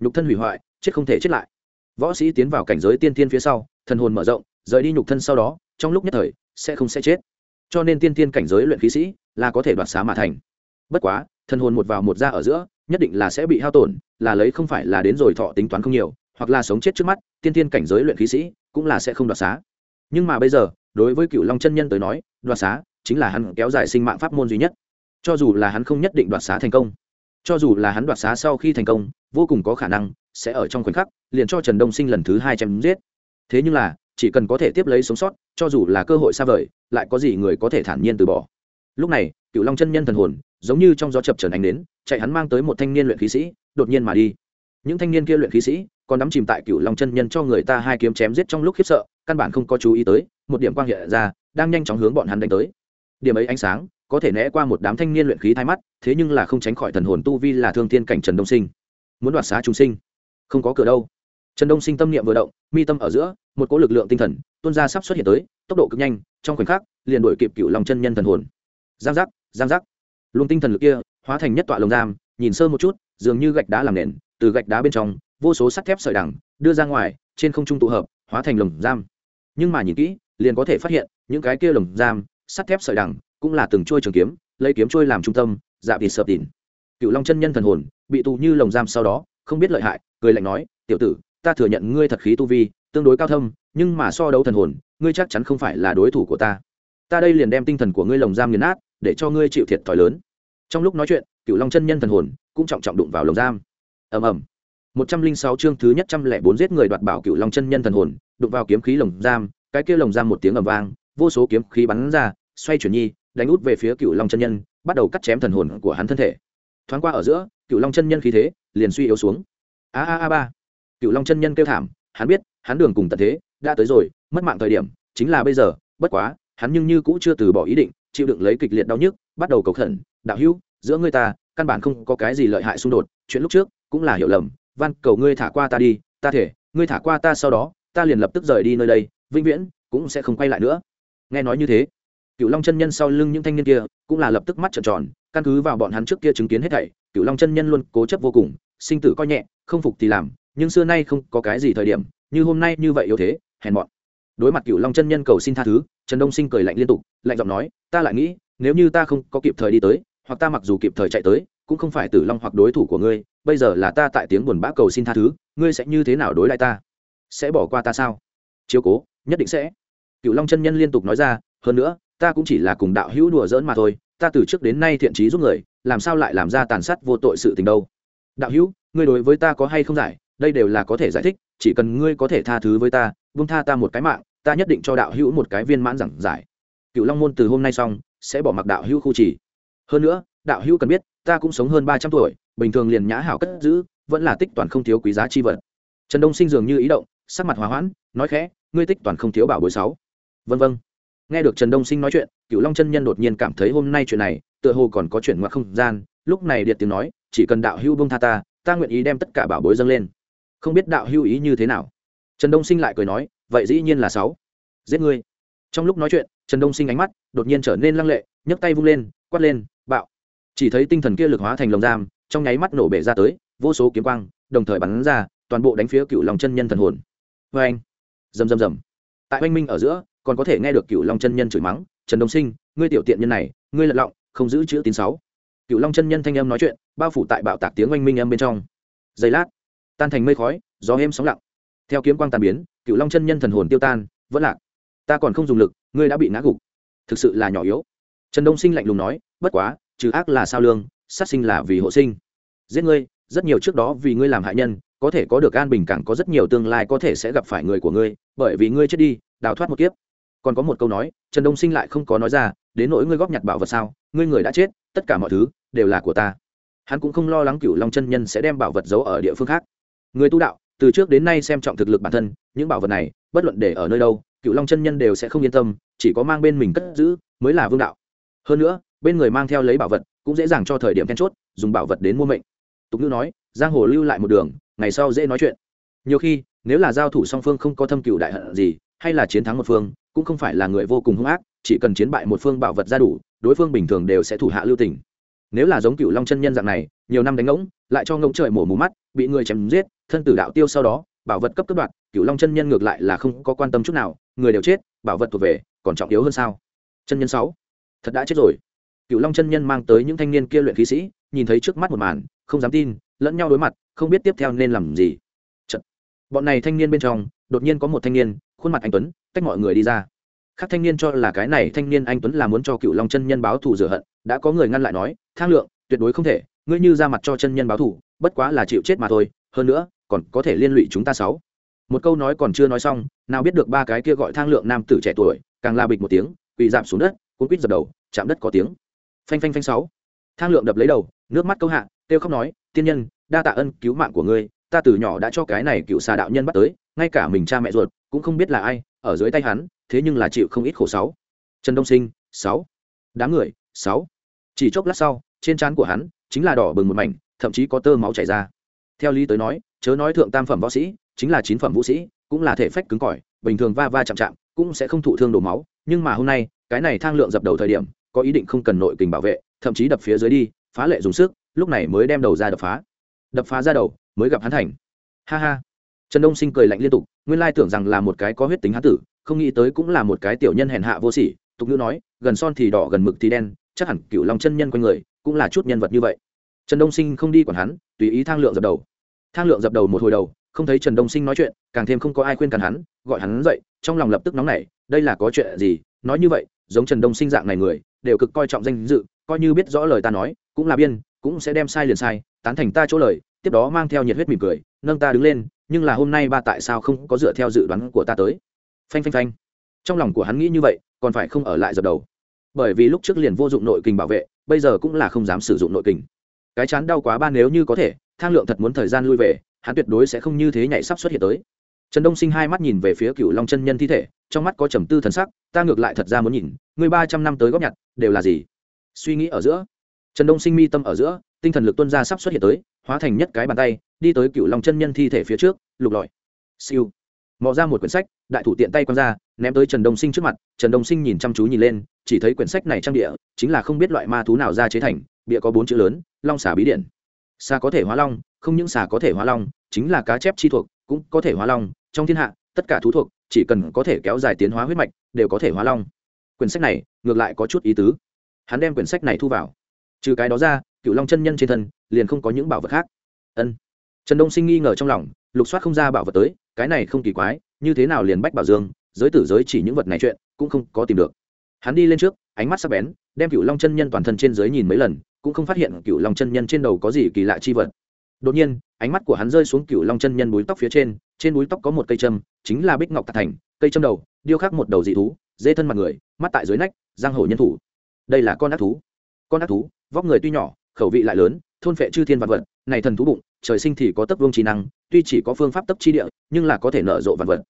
Speaker 1: Nhục thân hủy hoại, chết không thể chết lại. Võ sĩ tiến vào cảnh giới tiên tiên phía sau, thần hồn mở rộng rời đi nhục thân sau đó, trong lúc nhất thời, sẽ không sẽ chết. Cho nên tiên tiên cảnh giới luyện khí sĩ là có thể đoạt xá mà thành. Bất quá, thần hồn một vào một ra ở giữa, nhất định là sẽ bị hao tổn, là lấy không phải là đến rồi thọ tính toán không nhiều, hoặc là sống chết trước mắt, tiên tiên cảnh giới luyện khí sĩ cũng là sẽ không đoạt xá. Nhưng mà bây giờ, đối với cựu long chân nhân tới nói, đoạt xá chính là hắn kéo dài sinh mạng pháp môn duy nhất. Cho dù là hắn không nhất định đoạt xá thành công, cho dù là hắn đoạt xá sau khi thành công, vô cùng có khả năng sẽ ở trong khoảnh khắc liền cho trần đông sinh lần thứ hai chém giết. Thế nhưng là chỉ cần có thể tiếp lấy sống sót, cho dù là cơ hội xa vời, lại có gì người có thể thản nhiên từ bỏ. Lúc này cựu long chân nhân thần hồn, giống như trong gió chập trần ánh đến chạy hắn mang tới một thanh niên luyện khí sĩ, đột nhiên mà đi. Những thanh niên kia luyện khí sĩ, còn đắm chìm tại cựu long chân nhân cho người ta hai kiếm chém giết trong lúc khiếp sợ, căn bản không có chú ý tới, một điểm quang hiện ra, đang nhanh chóng hướng bọn hắn đánh tới. Điểm ấy ánh sáng, có thể né qua một đám thanh niên luyện khí thay mắt, thế nhưng là không tránh khỏi thần hồn tu vi là thương thiên cảnh trần đông sinh. Muốn đoạt xá chúng sinh, không có cửa đâu trần đông sinh tâm niệm vừa động, mi tâm ở giữa, một cỗ lực lượng tinh thần, tuôn ra sắp xuất hiện tới, tốc độ cực nhanh, trong khoảnh khắc, liền đổi kịp cựu lòng chân nhân thần hồn. Giang giác giang giác. Luồng tinh thần lực kia, hóa thành nhất tọa lồng giam, nhìn sơ một chút, dường như gạch đá làm nền, từ gạch đá bên trong, vô số sắt thép sợi đằng, đưa ra ngoài, trên không trung tụ hợp, hóa thành lồng giam. Nhưng mà nhìn kỹ, liền có thể phát hiện, những cái kia lồng giam, sắt thép sợi đằng, cũng là từng trôi trường kiếm, lấy kiếm trôi làm trung tâm dạ vịt sợp tỉn cựu long chân nhân thần hồn, bị tù như lồng giam sau đó, không biết lợi hại, cười lạnh nói, tiểu tử ta thừa nhận ngươi thật khí tu vi, tương đối cao thâm, nhưng mà so đấu thần hồn, ngươi chắc chắn không phải là đối thủ của ta. Ta đây liền đem tinh thần của ngươi lồng giam nghiền nát, để cho ngươi chịu thiệt thòi lớn. Trong lúc nói chuyện cựu long chân nhân thần hồn cũng trọng trọng đụng vào lồng giam. Ầm ầm. Một trăm linh sáu chương thứ nhất trăm lẻ bốn giết người đoạt bảo cựu long chân nhân thần hồn, đụng vào kiếm khí lồng giam, cái kia lồng giam một tiếng ầm vang, vô số kiếm khí bắn ra, xoay chuyển nhi, đánh út về phía cựu long chân nhân, bắt đầu cắt chém thần hồn của hắn thân thể. Thoáng qua ở giữa cựu long chân nhân khí thế liền suy yếu xuống. A a a ba cựu long chân nhân kêu thảm, hắn biết, hắn đường cùng tận thế, đã tới rồi, mất mạng thời điểm, chính là bây giờ, bất quá, hắn nhưng như cũ chưa từ bỏ ý định, chịu đựng lấy kịch liệt đau nhức, bắt đầu cầu khẩn, đạo hữu, giữa ngươi ta, căn bản không có cái gì lợi hại xung đột, chuyện lúc trước cũng là hiểu lầm, van, cầu ngươi thả qua ta đi, ta thể, ngươi thả qua ta sau đó, ta liền lập tức rời đi nơi đây, vĩnh viễn cũng sẽ không quay lại nữa. Nghe nói như thế cựu long chân nhân sau lưng những thanh niên kia cũng là lập tức mắt trợn tròn, căn cứ vào bọn hắn trước kia chứng kiến hết thảy cựu long chân nhân luôn cố chấp vô cùng, sinh tử coi nhẹ, không phục thì làm nhưng xưa nay không có cái gì thời điểm, như hôm nay như vậy yếu thế, hèn mọn. Đối mặt cựu long chân nhân cầu xin tha thứ, trần đông sinh cười lạnh liên tục, lạnh giọng nói, ta lại nghĩ, nếu như ta không có kịp thời đi tới, hoặc ta mặc dù kịp thời chạy tới, cũng không phải tử long hoặc đối thủ của ngươi, bây giờ là ta tại tiếng buồn bã cầu xin tha thứ, ngươi sẽ như thế nào đối lại ta? Sẽ bỏ qua ta sao? Chiếu cố, nhất định sẽ. Cựu long chân nhân liên tục nói ra, hơn nữa, ta cũng chỉ là cùng đạo hữu đùa giỡn mà thôi, ta từ trước đến nay thiện trí giúp người, làm sao lại làm ra tàn sát vô tội sự tình đâu? Đạo hữu, ngươi đối với ta có hay không giải? Đây đều là có thể giải thích, chỉ cần ngươi có thể tha thứ với ta vung tha ta một cái mạng, ta nhất định cho đạo hữu một cái viên mãn giảng giải. Cựu long môn từ hôm nay xong, sẽ bỏ mặc đạo hữu khu trì. Hơn nữa, đạo hữu cần biết, ta cũng sống hơn ba trăm tuổi, bình thường liền nhã hảo cất giữ, vẫn là tích toàn không thiếu quý giá chi vật. Trần đông sinh dường như ý động, sắc mặt hòa hoãn, nói khẽ, ngươi tích toàn không thiếu bảo bối sáu. Vân vân. Nghe được trần đông sinh nói chuyện, cựu long chân nhân đột nhiên cảm thấy hôm nay chuyện này, tựa hồ còn có chuyện ngoại không gian, lúc này điệt tiếng nói, chỉ cần đạo hữu bông tha ta ta nguyện ý đem tất cả bảo bối dâng lên không biết đạo hữu ý như thế nào? Trần đông sinh lại cười nói, vậy dĩ nhiên là sáu. Giết ngươi. Trong lúc nói chuyện, trần đông sinh ánh mắt đột nhiên trở nên lăng lệ, nhấc tay vung lên, quát lên, bạo. Chỉ thấy tinh thần kia lực hóa thành lồng giam, trong nháy mắt nổ bể ra tới, vô số kiếm quang, đồng thời bắn ra, toàn bộ đánh phía cựu lòng chân nhân thần hồn. Vê anh. Rầm rầm rầm. Tại oanh minh ở giữa, còn có thể nghe được cựu long chân nhân chửi mắng, trần đông sinh, ngươi tiểu tiện nhân này, ngươi lật lọng, không giữ chữ tín sáu. Cựu long chân nhân thanh âm nói chuyện, bao phủ tại bạo tạc tiếng oanh minh âm bên trong. Giây lát tan thành mây khói, gió êm sóng lặng. Theo kiếm quang tàn biến cựu long chân nhân thần hồn tiêu tan, vẫn lạc. Ta còn không dùng lực, ngươi đã bị ngã gục. Thực sự là nhỏ yếu. Trần đông sinh lạnh lùng nói, bất quá, trừ ác là sao lương, sát sinh là vì hộ sinh. Giết ngươi, rất nhiều trước đó vì ngươi làm hại nhân, có thể có được an bình càng có rất nhiều tương lai có thể sẽ gặp phải người của ngươi, bởi vì ngươi chết đi, đào thoát một kiếp. Còn có một câu nói, trần đông sinh lại không có nói ra, đến nỗi ngươi góp nhặt bảo vật sao, ngươi người đã chết, tất cả mọi thứ đều là của ta. Hắn cũng không lo lắng cựu long chân nhân sẽ đem bảo vật giấu ở địa phương khác người tu đạo, từ trước đến nay xem trọng thực lực bản thân, những bảo vật này, bất luận để ở nơi đâu, cựu long chân nhân đều sẽ không yên tâm, chỉ có mang bên mình cất giữ, mới là vương đạo. Hơn nữa, bên người mang theo lấy bảo vật, cũng dễ dàng cho thời điểm then chốt, dùng bảo vật đến mua mệnh. Tục ngữ nói, giang hồ lưu lại một đường, ngày sau dễ nói chuyện. Nhiều khi, nếu là giao thủ song phương không có thâm cựu đại hận gì, hay là chiến thắng một phương, cũng không phải là người vô cùng hung ác, chỉ cần chiến bại một phương bảo vật ra đủ, đối phương bình thường đều sẽ thủ hạ lưu tình nếu là giống cựu long chân nhân dạng này, nhiều năm đánh ngỗng, lại cho ngỗng trời mổ mù mắt, bị người chém giết, thân tử đạo tiêu sau đó, bảo vật cấp cấp đoạt cựu long chân nhân ngược lại là không có quan tâm chút nào, người đều chết, bảo vật thuộc về, còn trọng yếu hơn sao? Chân nhân sáu, thật đã chết rồi. Cựu long chân nhân mang tới những thanh niên kia luyện khí sĩ, nhìn thấy trước mắt một màn, không dám tin, lẫn nhau đối mặt, không biết tiếp theo nên làm gì. Chật. bọn này thanh niên bên trong, đột nhiên có một thanh niên, khuôn mặt anh tuấn, tách mọi người đi ra. Khác thanh niên cho là cái này thanh niên anh tuấn là muốn cho cựu long chân nhân báo thù rửa hận, đã có người ngăn lại nói thang lượng, tuyệt đối không thể, ngươi như ra mặt cho chân nhân báo thù, bất quá là chịu chết mà thôi, hơn nữa, còn có thể liên lụy chúng ta sáu. Một câu nói còn chưa nói xong, nào biết được ba cái kia gọi thang lượng nam tử trẻ tuổi, càng la bịch một tiếng, quỳ giảm xuống đất, cuốn quýt dập đầu, chạm đất có tiếng. Phanh phanh phanh sáu. Thang lượng đập lấy đầu, nước mắt câu hạ, kêu khóc nói, tiên nhân, đa tạ ân cứu mạng của ngươi, ta từ nhỏ đã cho cái này cựu xà đạo nhân bắt tới, ngay cả mình cha mẹ ruột cũng không biết là ai, ở dưới tay hắn, thế nhưng là chịu không ít khổ sáu. Trần đông sinh, sáu. Đám người, sáu. Chỉ chốc lát sau trên trán của hắn chính là đỏ bừng một mảnh, thậm chí có tơ máu chảy ra. Theo lý tới nói, chớ nói thượng tam phẩm võ sĩ, chính là chín phẩm vũ sĩ, cũng là thể phách cứng cỏi, bình thường va va chạm chạm cũng sẽ không thụ thương đổ máu, nhưng mà hôm nay, cái này thang lượng dập đầu thời điểm, có ý định không cần nội kình bảo vệ, thậm chí đập phía dưới đi, phá lệ dùng sức, lúc này mới đem đầu ra đập phá. Đập phá ra đầu, mới gặp hắn thành. Ha ha. Trần đông sinh cười lạnh liên tục, nguyên lai tưởng rằng là một cái có huyết tính hán tử, không nghĩ tới cũng là một cái tiểu nhân hèn hạ vô sỉ, tục ngữ nói, gần son thì đỏ, gần mực thì đen, chắc hẳn cựu lòng chân nhân quanh người cũng là chút nhân vật như vậy. Trần đông sinh không đi còn hắn, tùy ý thang lượng dập đầu. Thang lượng dập đầu một hồi đầu, không thấy trần đông sinh nói chuyện, càng thêm không có ai khuyên cản hắn, gọi hắn dậy, trong lòng lập tức nóng nảy, đây là có chuyện gì, nói như vậy, giống trần đông sinh dạng này người, đều cực coi trọng danh dự, coi như biết rõ lời ta nói, cũng là biên, cũng sẽ đem sai liền sai, tán thành ta chỗ lời, tiếp đó mang theo nhiệt huyết mỉm cười, nâng ta đứng lên, nhưng là hôm nay ba tại sao không có dựa theo dự đoán của ta tới. Phanh phanh phanh. Trong lòng của hắn nghĩ như vậy, còn phải không ở lại dập đầu bởi vì lúc trước liền vô dụng nội kình bảo vệ, bây giờ cũng là không dám sử dụng nội kình. Cái chán đau quá ba nếu như có thể, thang lượng thật muốn thời gian lui về, hắn tuyệt đối sẽ không như thế nhảy sắp xuất hiện tới. Trần đông sinh hai mắt nhìn về phía cựu long chân nhân thi thể, trong mắt có trầm tư thần sắc, ta ngược lại thật ra muốn nhìn người ba trăm năm tới góp nhặt, đều là gì? Suy nghĩ ở giữa. Trần đông sinh mi tâm ở giữa, tinh thần lực tuân ra sắp xuất hiện tới, hóa thành nhất cái bàn tay, đi tới cựu long chân nhân thi thể phía trước, lục lọi. Siêu mò ra một quyển sách, đại thủ tiện tay quăng ra, ném tới trần đông sinh trước mặt. Trần đông sinh nhìn chăm chú nhìn lên, chỉ thấy quyển sách này trang địa chính là không biết loại ma thú nào ra chế thành bịa có bốn chữ lớn, long xà bí điện. Xà có thể hóa long, không những xà có thể hóa long, chính là cá chép chi thuộc, cũng có thể hóa long. Trong thiên hạ, tất cả thú thuộc, chỉ cần có thể kéo dài tiến hóa huyết mạch, đều có thể hóa long. Quyển sách này, ngược lại có chút ý tứ. Hắn đem quyển sách này thu vào. Trừ cái đó ra cựu long chân nhân trên thân, liền không có những bảo vật khác. Ân. Trần đông sinh nghi ngờ trong lòng lục soát không ra bảo vật tới, cái này không kỳ quái, như thế nào liền bách bảo dương, giới tử giới chỉ những vật này chuyện, cũng không có tìm được. Hắn đi lên trước, ánh mắt sắc bén, đem cựu long chân nhân toàn thân trên dưới nhìn mấy lần, cũng không phát hiện cựu long chân nhân trên đầu có gì kỳ lạ chi vật. Đột nhiên, ánh mắt của hắn rơi xuống cựu long chân nhân búi tóc phía trên trên búi tóc có một cây châm, chính là bích ngọc tạc thành, cây châm đầu, điêu khắc một đầu dị thú, dê thân mặt người, mắt tại dưới nách, giang hổ nhân thủ. Đây là con ác thú. Con ác thú, vóc người tuy nhỏ, khẩu vị lại lớn, thôn phệ chư thiên vạn vật, này thần thú bụng, trời sinh thì có tấc vương trí năng tuy chỉ có phương pháp tấp chi địa, nhưng là có thể nở rộ vạn vật.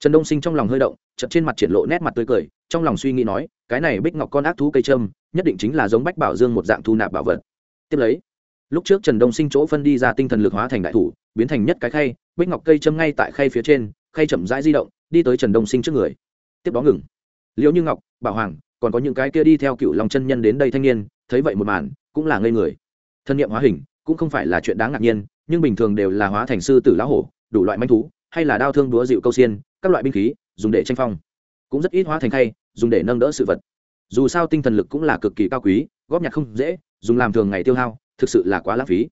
Speaker 1: Trần đông sinh trong lòng hơi động chật trên mặt triển lộ nét mặt tươi cười, trong lòng suy nghĩ nói, cái này bích ngọc con ác thú cây trâm, nhất định chính là giống bách bảo dương một dạng thu nạp bảo vật. Tiếp lấy, lúc trước trần đông sinh chỗ phân đi ra tinh thần lực hóa thành đại thủ, biến thành nhất cái khay, bích ngọc cây châm ngay tại khay phía trên, khay chậm rãi di động, đi tới trần đông sinh trước người. Tiếp đó ngừng. Liễu như ngọc, bảo hoàng, còn có những cái kia đi theo cựu lòng chân nhân đến đây thanh niên, thấy vậy một màn, cũng là ngây người. Thân nhiệm hóa hình, cũng không phải là chuyện đáng ngạc nhiên nhưng bình thường đều là hóa thành sư tử lão hổ, đủ loại manh thú, hay là đao thương đúa dịu câu xiên, các loại binh khí, dùng để tranh phong. Cũng rất ít hóa thành khay, dùng để nâng đỡ sự vật. Dù sao tinh thần lực cũng là cực kỳ cao quý, góp nhặt không dễ, dùng làm thường ngày tiêu hao, thực sự là quá lãng phí.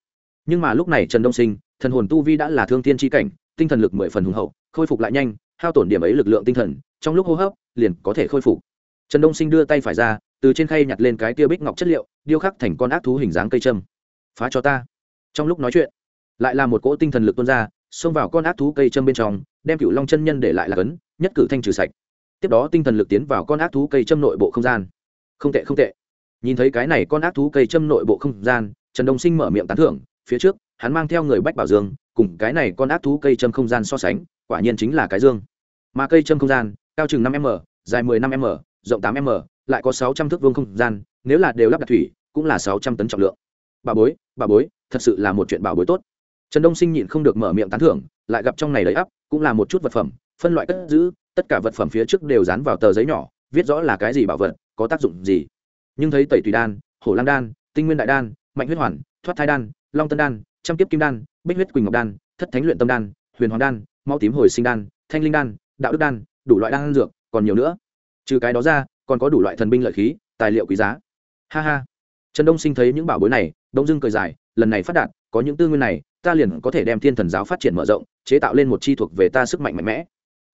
Speaker 1: Nhưng mà lúc này trần đông sinh, thần hồn tu vi đã là thương thiên tri cảnh, tinh thần lực mười phần hùng hậu, khôi phục lại nhanh, hao tổn điểm ấy lực lượng tinh thần, trong lúc hô hấp, liền có thể khôi phục. Trần đông sinh đưa tay phải ra, từ trên khay nhặt lên cái tia bích ngọc chất liệu, điêu khắc thành con ác thú hình dáng cây châm. Phá cho ta. Trong lúc nói chuyện lại là một cỗ tinh thần lực tuôn ra, xông vào con ác thú cây châm bên trong, đem cựu long chân nhân để lại là cấn, nhất cử thanh trừ sạch. Tiếp đó tinh thần lực tiến vào con ác thú cây châm nội bộ không gian. Không tệ không tệ. Nhìn thấy cái này con ác thú cây châm nội bộ không gian, trần đông sinh mở miệng tán thưởng, phía trước, hắn mang theo người bách bảo dương, cùng cái này con ác thú cây châm không gian so sánh, quả nhiên chính là cái dương. Mà cây châm không gian, cao chừng năm m, dài mười năm m, rộng tám m, lại có sáu trăm thước vuông không gian, nếu là đều lắp đặt thủy, cũng là sáu trăm tấn trọng lượng. Bà bối bà bối, thật sự là một chuyện bảo bối tốt trần đông sinh nhịn không được mở miệng tán thưởng, lại gặp trong này đầy ắp, cũng là một chút vật phẩm, phân loại cất giữ, tất cả vật phẩm phía trước đều dán vào tờ giấy nhỏ, viết rõ là cái gì bảo vật, có tác dụng gì. Nhưng thấy tẩy tùy đan, hổ lang đan, tinh nguyên đại đan, mạnh huyết hoàn, thoát thai đan, long tân đan, trăm kiếp kim đan, bích huyết quỳnh ngọc đan, thất thánh luyện tâm đan, huyền hoàng đan mau tím hồi sinh đan, thanh linh đan, đạo đức đan, đủ loại đan dược, còn nhiều nữa. Trừ cái đó ra, còn có đủ loại thần binh lợi khí, tài liệu quý giá. Ha ha. Trần đông sinh thấy những bảo bối này đông dưng cười dài, lần này phát đạt, có những tư nguyên này ta liền có thể đem thiên thần giáo phát triển mở rộng, chế tạo lên một chi thuộc về ta sức mạnh mạnh mẽ.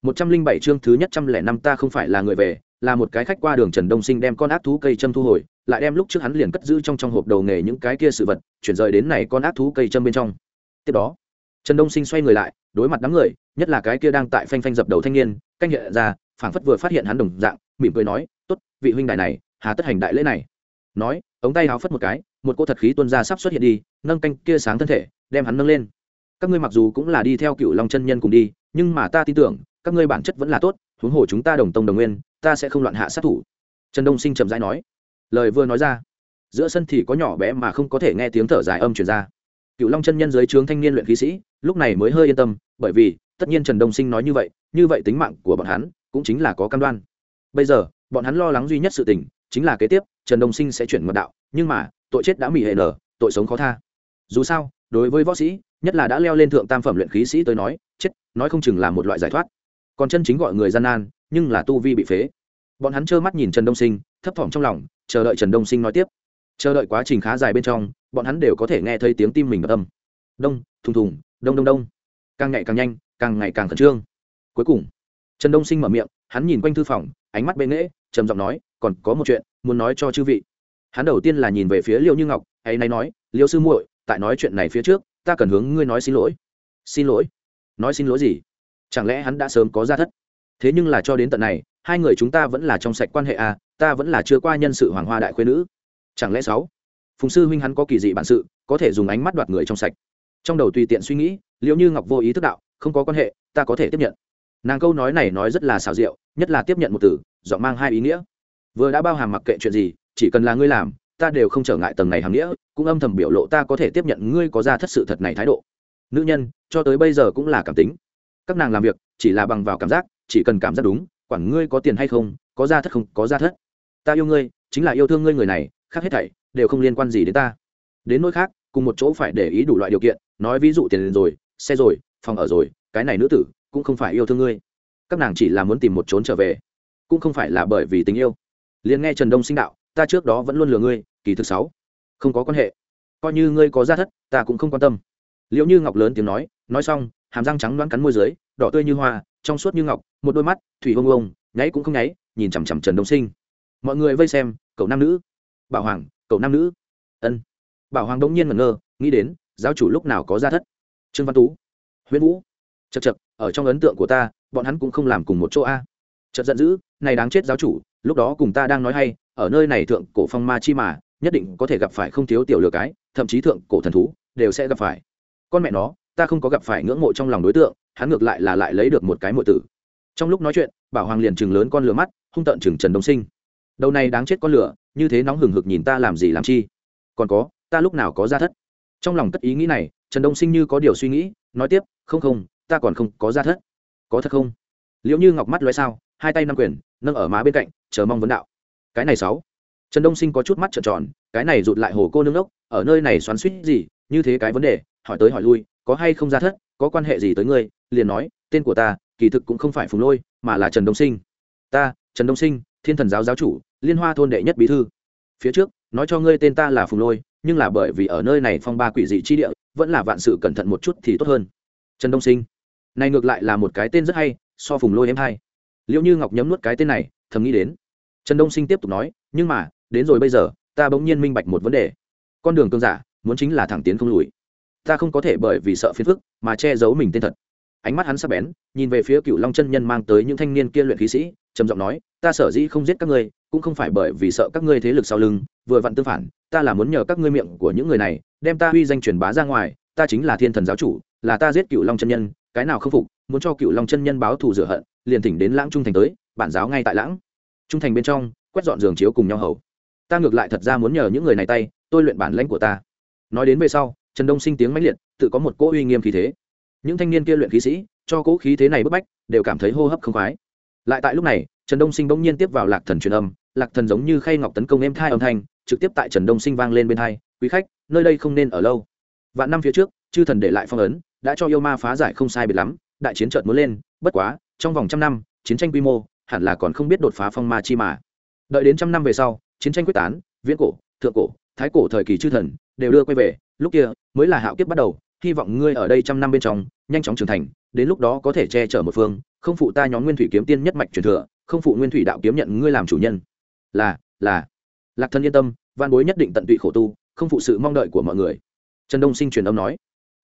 Speaker 1: Một trăm linh bảy chương thứ nhất trăm lẻ năm ta không phải là người về, là một cái khách qua đường trần đông sinh đem con ác thú cây châm thu hồi, lại đem lúc trước hắn liền cất giữ trong trong hộp đầu nghề những cái kia sự vật, chuyển rời đến này con ác thú cây châm bên trong. Tiếp đó, trần đông sinh xoay người lại, đối mặt đám người, nhất là cái kia đang tại phanh phanh dập đầu thanh niên, canh hiện ra, phảng phất vừa phát hiện hắn đồng dạng, mỉm cười nói, tốt, vị huynh đài này, hà tất hành đại lễ này. Nói, ống tay háo phất một cái một cô thật khí tuân ra sắp xuất hiện đi, nâng canh kia sáng thân thể, đem hắn nâng lên. Các ngươi mặc dù cũng là đi theo cựu long chân nhân cùng đi, nhưng mà ta tin tưởng, các ngươi bản chất vẫn là tốt, huống hồ chúng ta đồng tông đồng nguyên, ta sẽ không loạn hạ sát thủ. Trần đông sinh trầm rãi nói. Lời vừa nói ra, giữa sân thì có nhỏ bé mà không có thể nghe tiếng thở dài âm truyền ra. Cựu long chân nhân dưới trướng thanh niên luyện khí sĩ, lúc này mới hơi yên tâm, bởi vì, tất nhiên trần đông sinh nói như vậy như vậy tính mạng của bọn hắn, cũng chính là có cam đoan. Bây giờ, bọn hắn lo lắng duy nhất sự tình, chính là kế tiếp, trần đông sinh sẽ chuyển mật đạo, nhưng mà tội chết đã mỉ hệ nở, tội sống khó tha. Dù sao, đối với võ sĩ, nhất là đã leo lên thượng tam phẩm luyện khí sĩ tới nói, chết, nói không chừng là một loại giải thoát. Còn chân chính gọi người gian nan, nhưng là tu vi bị phế. Bọn hắn trơ mắt nhìn trần đông sinh, thấp thỏm trong lòng, chờ đợi trần đông sinh nói tiếp. Chờ đợi quá trình khá dài bên trong, bọn hắn đều có thể nghe thấy tiếng tim mình ở âm. Đông, thùng thùng, đông đông đông. Càng ngày càng nhanh, càng ngày càng khẩn trương. Cuối cùng, trần đông sinh mở miệng, hắn nhìn quanh thư phòng, ánh mắt bệ nghễ, trầm giọng nói, còn có một chuyện, muốn nói cho chư vị hắn đầu tiên là nhìn về phía liêu như ngọc hay nay nói, liêu sư muội, tại nói chuyện này phía trước, ta cần hướng ngươi nói xin lỗi. Xin lỗi? Nói xin lỗi gì? Chẳng lẽ hắn đã sớm có ra thất? Thế nhưng là cho đến tận này, hai người chúng ta vẫn là trong sạch quan hệ à ta vẫn là chưa qua nhân sự hoàng hoa đại khuyên nữ. Chẳng lẽ sáu? Phùng sư huynh hắn có kỳ dị bản sự, có thể dùng ánh mắt đoạt người trong sạch. Trong đầu tùy tiện suy nghĩ liệu như ngọc vô ý thức đạo, không có quan hệ, ta có thể tiếp nhận. Nàng câu nói này nói rất là xảo diệu, nhất là tiếp nhận một từ dọn mang hai ý nghĩa. Vừa đã bao hàm mặc kệ chuyện gì chỉ cần là ngươi làm, ta đều không trở ngại tầng này hàm nghĩa, cũng âm thầm biểu lộ ta có thể tiếp nhận ngươi có ra thất sự thật này thái độ. Nữ nhân, cho tới bây giờ cũng là cảm tính. Các nàng làm việc, chỉ là bằng vào cảm giác, chỉ cần cảm giác đúng, quản ngươi có tiền hay không, có ra thất không, có ra thất. Ta yêu ngươi, chính là yêu thương ngươi người này, khác hết thảy, đều không liên quan gì đến ta. Đến nỗi khác, cùng một chỗ phải để ý đủ loại điều kiện, nói ví dụ tiền rồi, xe rồi, phòng ở rồi, cái này nữ tử, cũng không phải yêu thương ngươi. Các nàng chỉ là muốn tìm một trốn trở về, cũng không phải là bởi vì tình yêu. Liền nghe trần đông sinh đạo ta trước đó vẫn luôn lừa ngươi, kỳ thực sáu, không có quan hệ. Coi như ngươi có gia thất, ta cũng không quan tâm. Liệu như ngọc lớn tiếng nói nói xong, hàm răng trắng đoán cắn môi dưới, đỏ tươi như hoa, trong suốt như ngọc, một đôi mắt, thủy hông ông nháy cũng không nháy, nhìn chằm chằm trần đông sinh. Mọi người vây xem, cậu nam nữ. Bảo hoàng, cậu nam nữ. Ân. Bảo hoàng đông nhiên ngẩn ngơ, nghĩ đến, giáo chủ lúc nào có ra thất? Trương văn tú, huyễn vũ. Chật chật ở trong ấn tượng của ta, bọn hắn cũng không làm cùng một chỗ a. Chật giận dữ, này đáng chết giáo chủ lúc đó cùng ta đang nói hay, ở nơi này thượng cổ phong ma chi mà, nhất định có thể gặp phải không thiếu tiểu lừa cái, thậm chí thượng cổ thần thú, đều sẽ gặp phải. Con mẹ nó, ta không có gặp phải ngưỡng mộ trong lòng đối tượng, hắn ngược lại là lại lấy được một cái mộ tử. Trong lúc nói chuyện, bảo hoàng liền chừng lớn con lửa mắt, hung tợn chừng trần đông sinh. Đầu này đáng chết con lửa như thế nóng hừng hực nhìn ta làm gì làm chi? Còn có, ta lúc nào có ra thất? Trong lòng tất ý nghĩ này, trần đông sinh như có điều suy nghĩ, nói tiếp, không không, ta còn không có ra thất. Có thật không? Liệu như ngọc mắt loay sao hai tay nắm quyền, nâng ở má bên cạnh, chờ mong vấn đạo. Cái này sáu. Trần đông sinh có chút mắt trợn tròn, cái này rụt lại hồ cô nương ốc, ở nơi này xoắn suýt gì, như thế cái vấn đề, hỏi tới hỏi lui, có hay không ra thất, có quan hệ gì tới ngươi, liền nói, tên của ta, kỳ thực cũng không phải phùng lôi, mà là trần đông sinh. Ta, trần đông sinh, thiên thần giáo giáo chủ, liên hoa thôn đệ nhất bí thư. Phía trước, nói cho ngươi tên ta là phùng lôi, nhưng là bởi vì ở nơi này phong ba quỷ dị chi địa, vẫn là vạn sự cẩn thận một chút thì tốt hơn. Trần đông sinh. Này ngược lại là một cái tên rất hay, so phùng lôi em hai liệu như ngọc nhấm nuốt cái tên này, thầm nghĩ đến. Trần đông sinh tiếp tục nói, nhưng mà, đến rồi bây giờ, ta bỗng nhiên minh bạch một vấn đề. Con đường cương giả, muốn chính là thẳng tiến không lùi. Ta không có thể bởi vì sợ phiền phức mà che giấu mình tên thật. Ánh mắt hắn sắp bén, nhìn về phía cựu long chân nhân mang tới những thanh niên kia luyện khí sĩ, trầm giọng nói, ta sở dĩ không giết các ngươi, cũng không phải bởi vì sợ các ngươi thế lực sau lưng, vừa vặn tương phản, ta là muốn nhờ các ngươi miệng của những người này, đem ta huy danh truyền bá ra ngoài, ta chính là thiên thần giáo chủ, là ta giết cựu long chân nhân, cái nào không phục, muốn cho cựu long chân nhân báo thù rửa hận liền thỉnh đến lãng trung thành tới, bản giáo ngay tại lãng. Trung thành bên trong, quét dọn giường chiếu cùng nhau hầu. Ta ngược lại thật ra muốn nhờ những người này tay, tôi luyện bản lãnh của ta. Nói đến về sau, trần đông sinh tiếng mãnh liệt, tự có một cỗ uy nghiêm khí thế. Những thanh niên kia luyện khí sĩ, cho cỗ khí thế này bức bách, đều cảm thấy hô hấp không khoái. Lại tại lúc này, trần đông sinh bỗng nhiên tiếp vào lạc thần truyền âm. Lạc thần giống như khay ngọc tấn công em thai âm thanh, trực tiếp tại trần đông sinh vang lên bên thai quý khách, nơi đây không nên ở lâu. Vạn năm phía trước, chư thần để lại phong ấn, đã cho yêu ma phá giải không sai biệt lắm, đại chiến trợt muốn lên, bất quá trong vòng trăm năm, chiến tranh quy mô hẳn là còn không biết đột phá phong ma chi mà. Đợi đến trăm năm về sau, chiến tranh quyết tán, viễn cổ, thượng cổ, thái cổ thời kỳ chư thần đều đưa quay về. Lúc kia mới là hạo kiếp bắt đầu, hy vọng ngươi ở đây trăm năm bên trong nhanh chóng trưởng thành, đến lúc đó có thể che chở một phương, không phụ ta nhóm nguyên thủy kiếm tiên nhất mạch truyền thừa, không phụ nguyên thủy đạo kiếm nhận ngươi làm chủ nhân. Là là. Lạc thân yên tâm, văn bối nhất định tận tụy khổ tu, không phụ sự mong đợi của mọi người. Trần đông sinh truyền âm nói.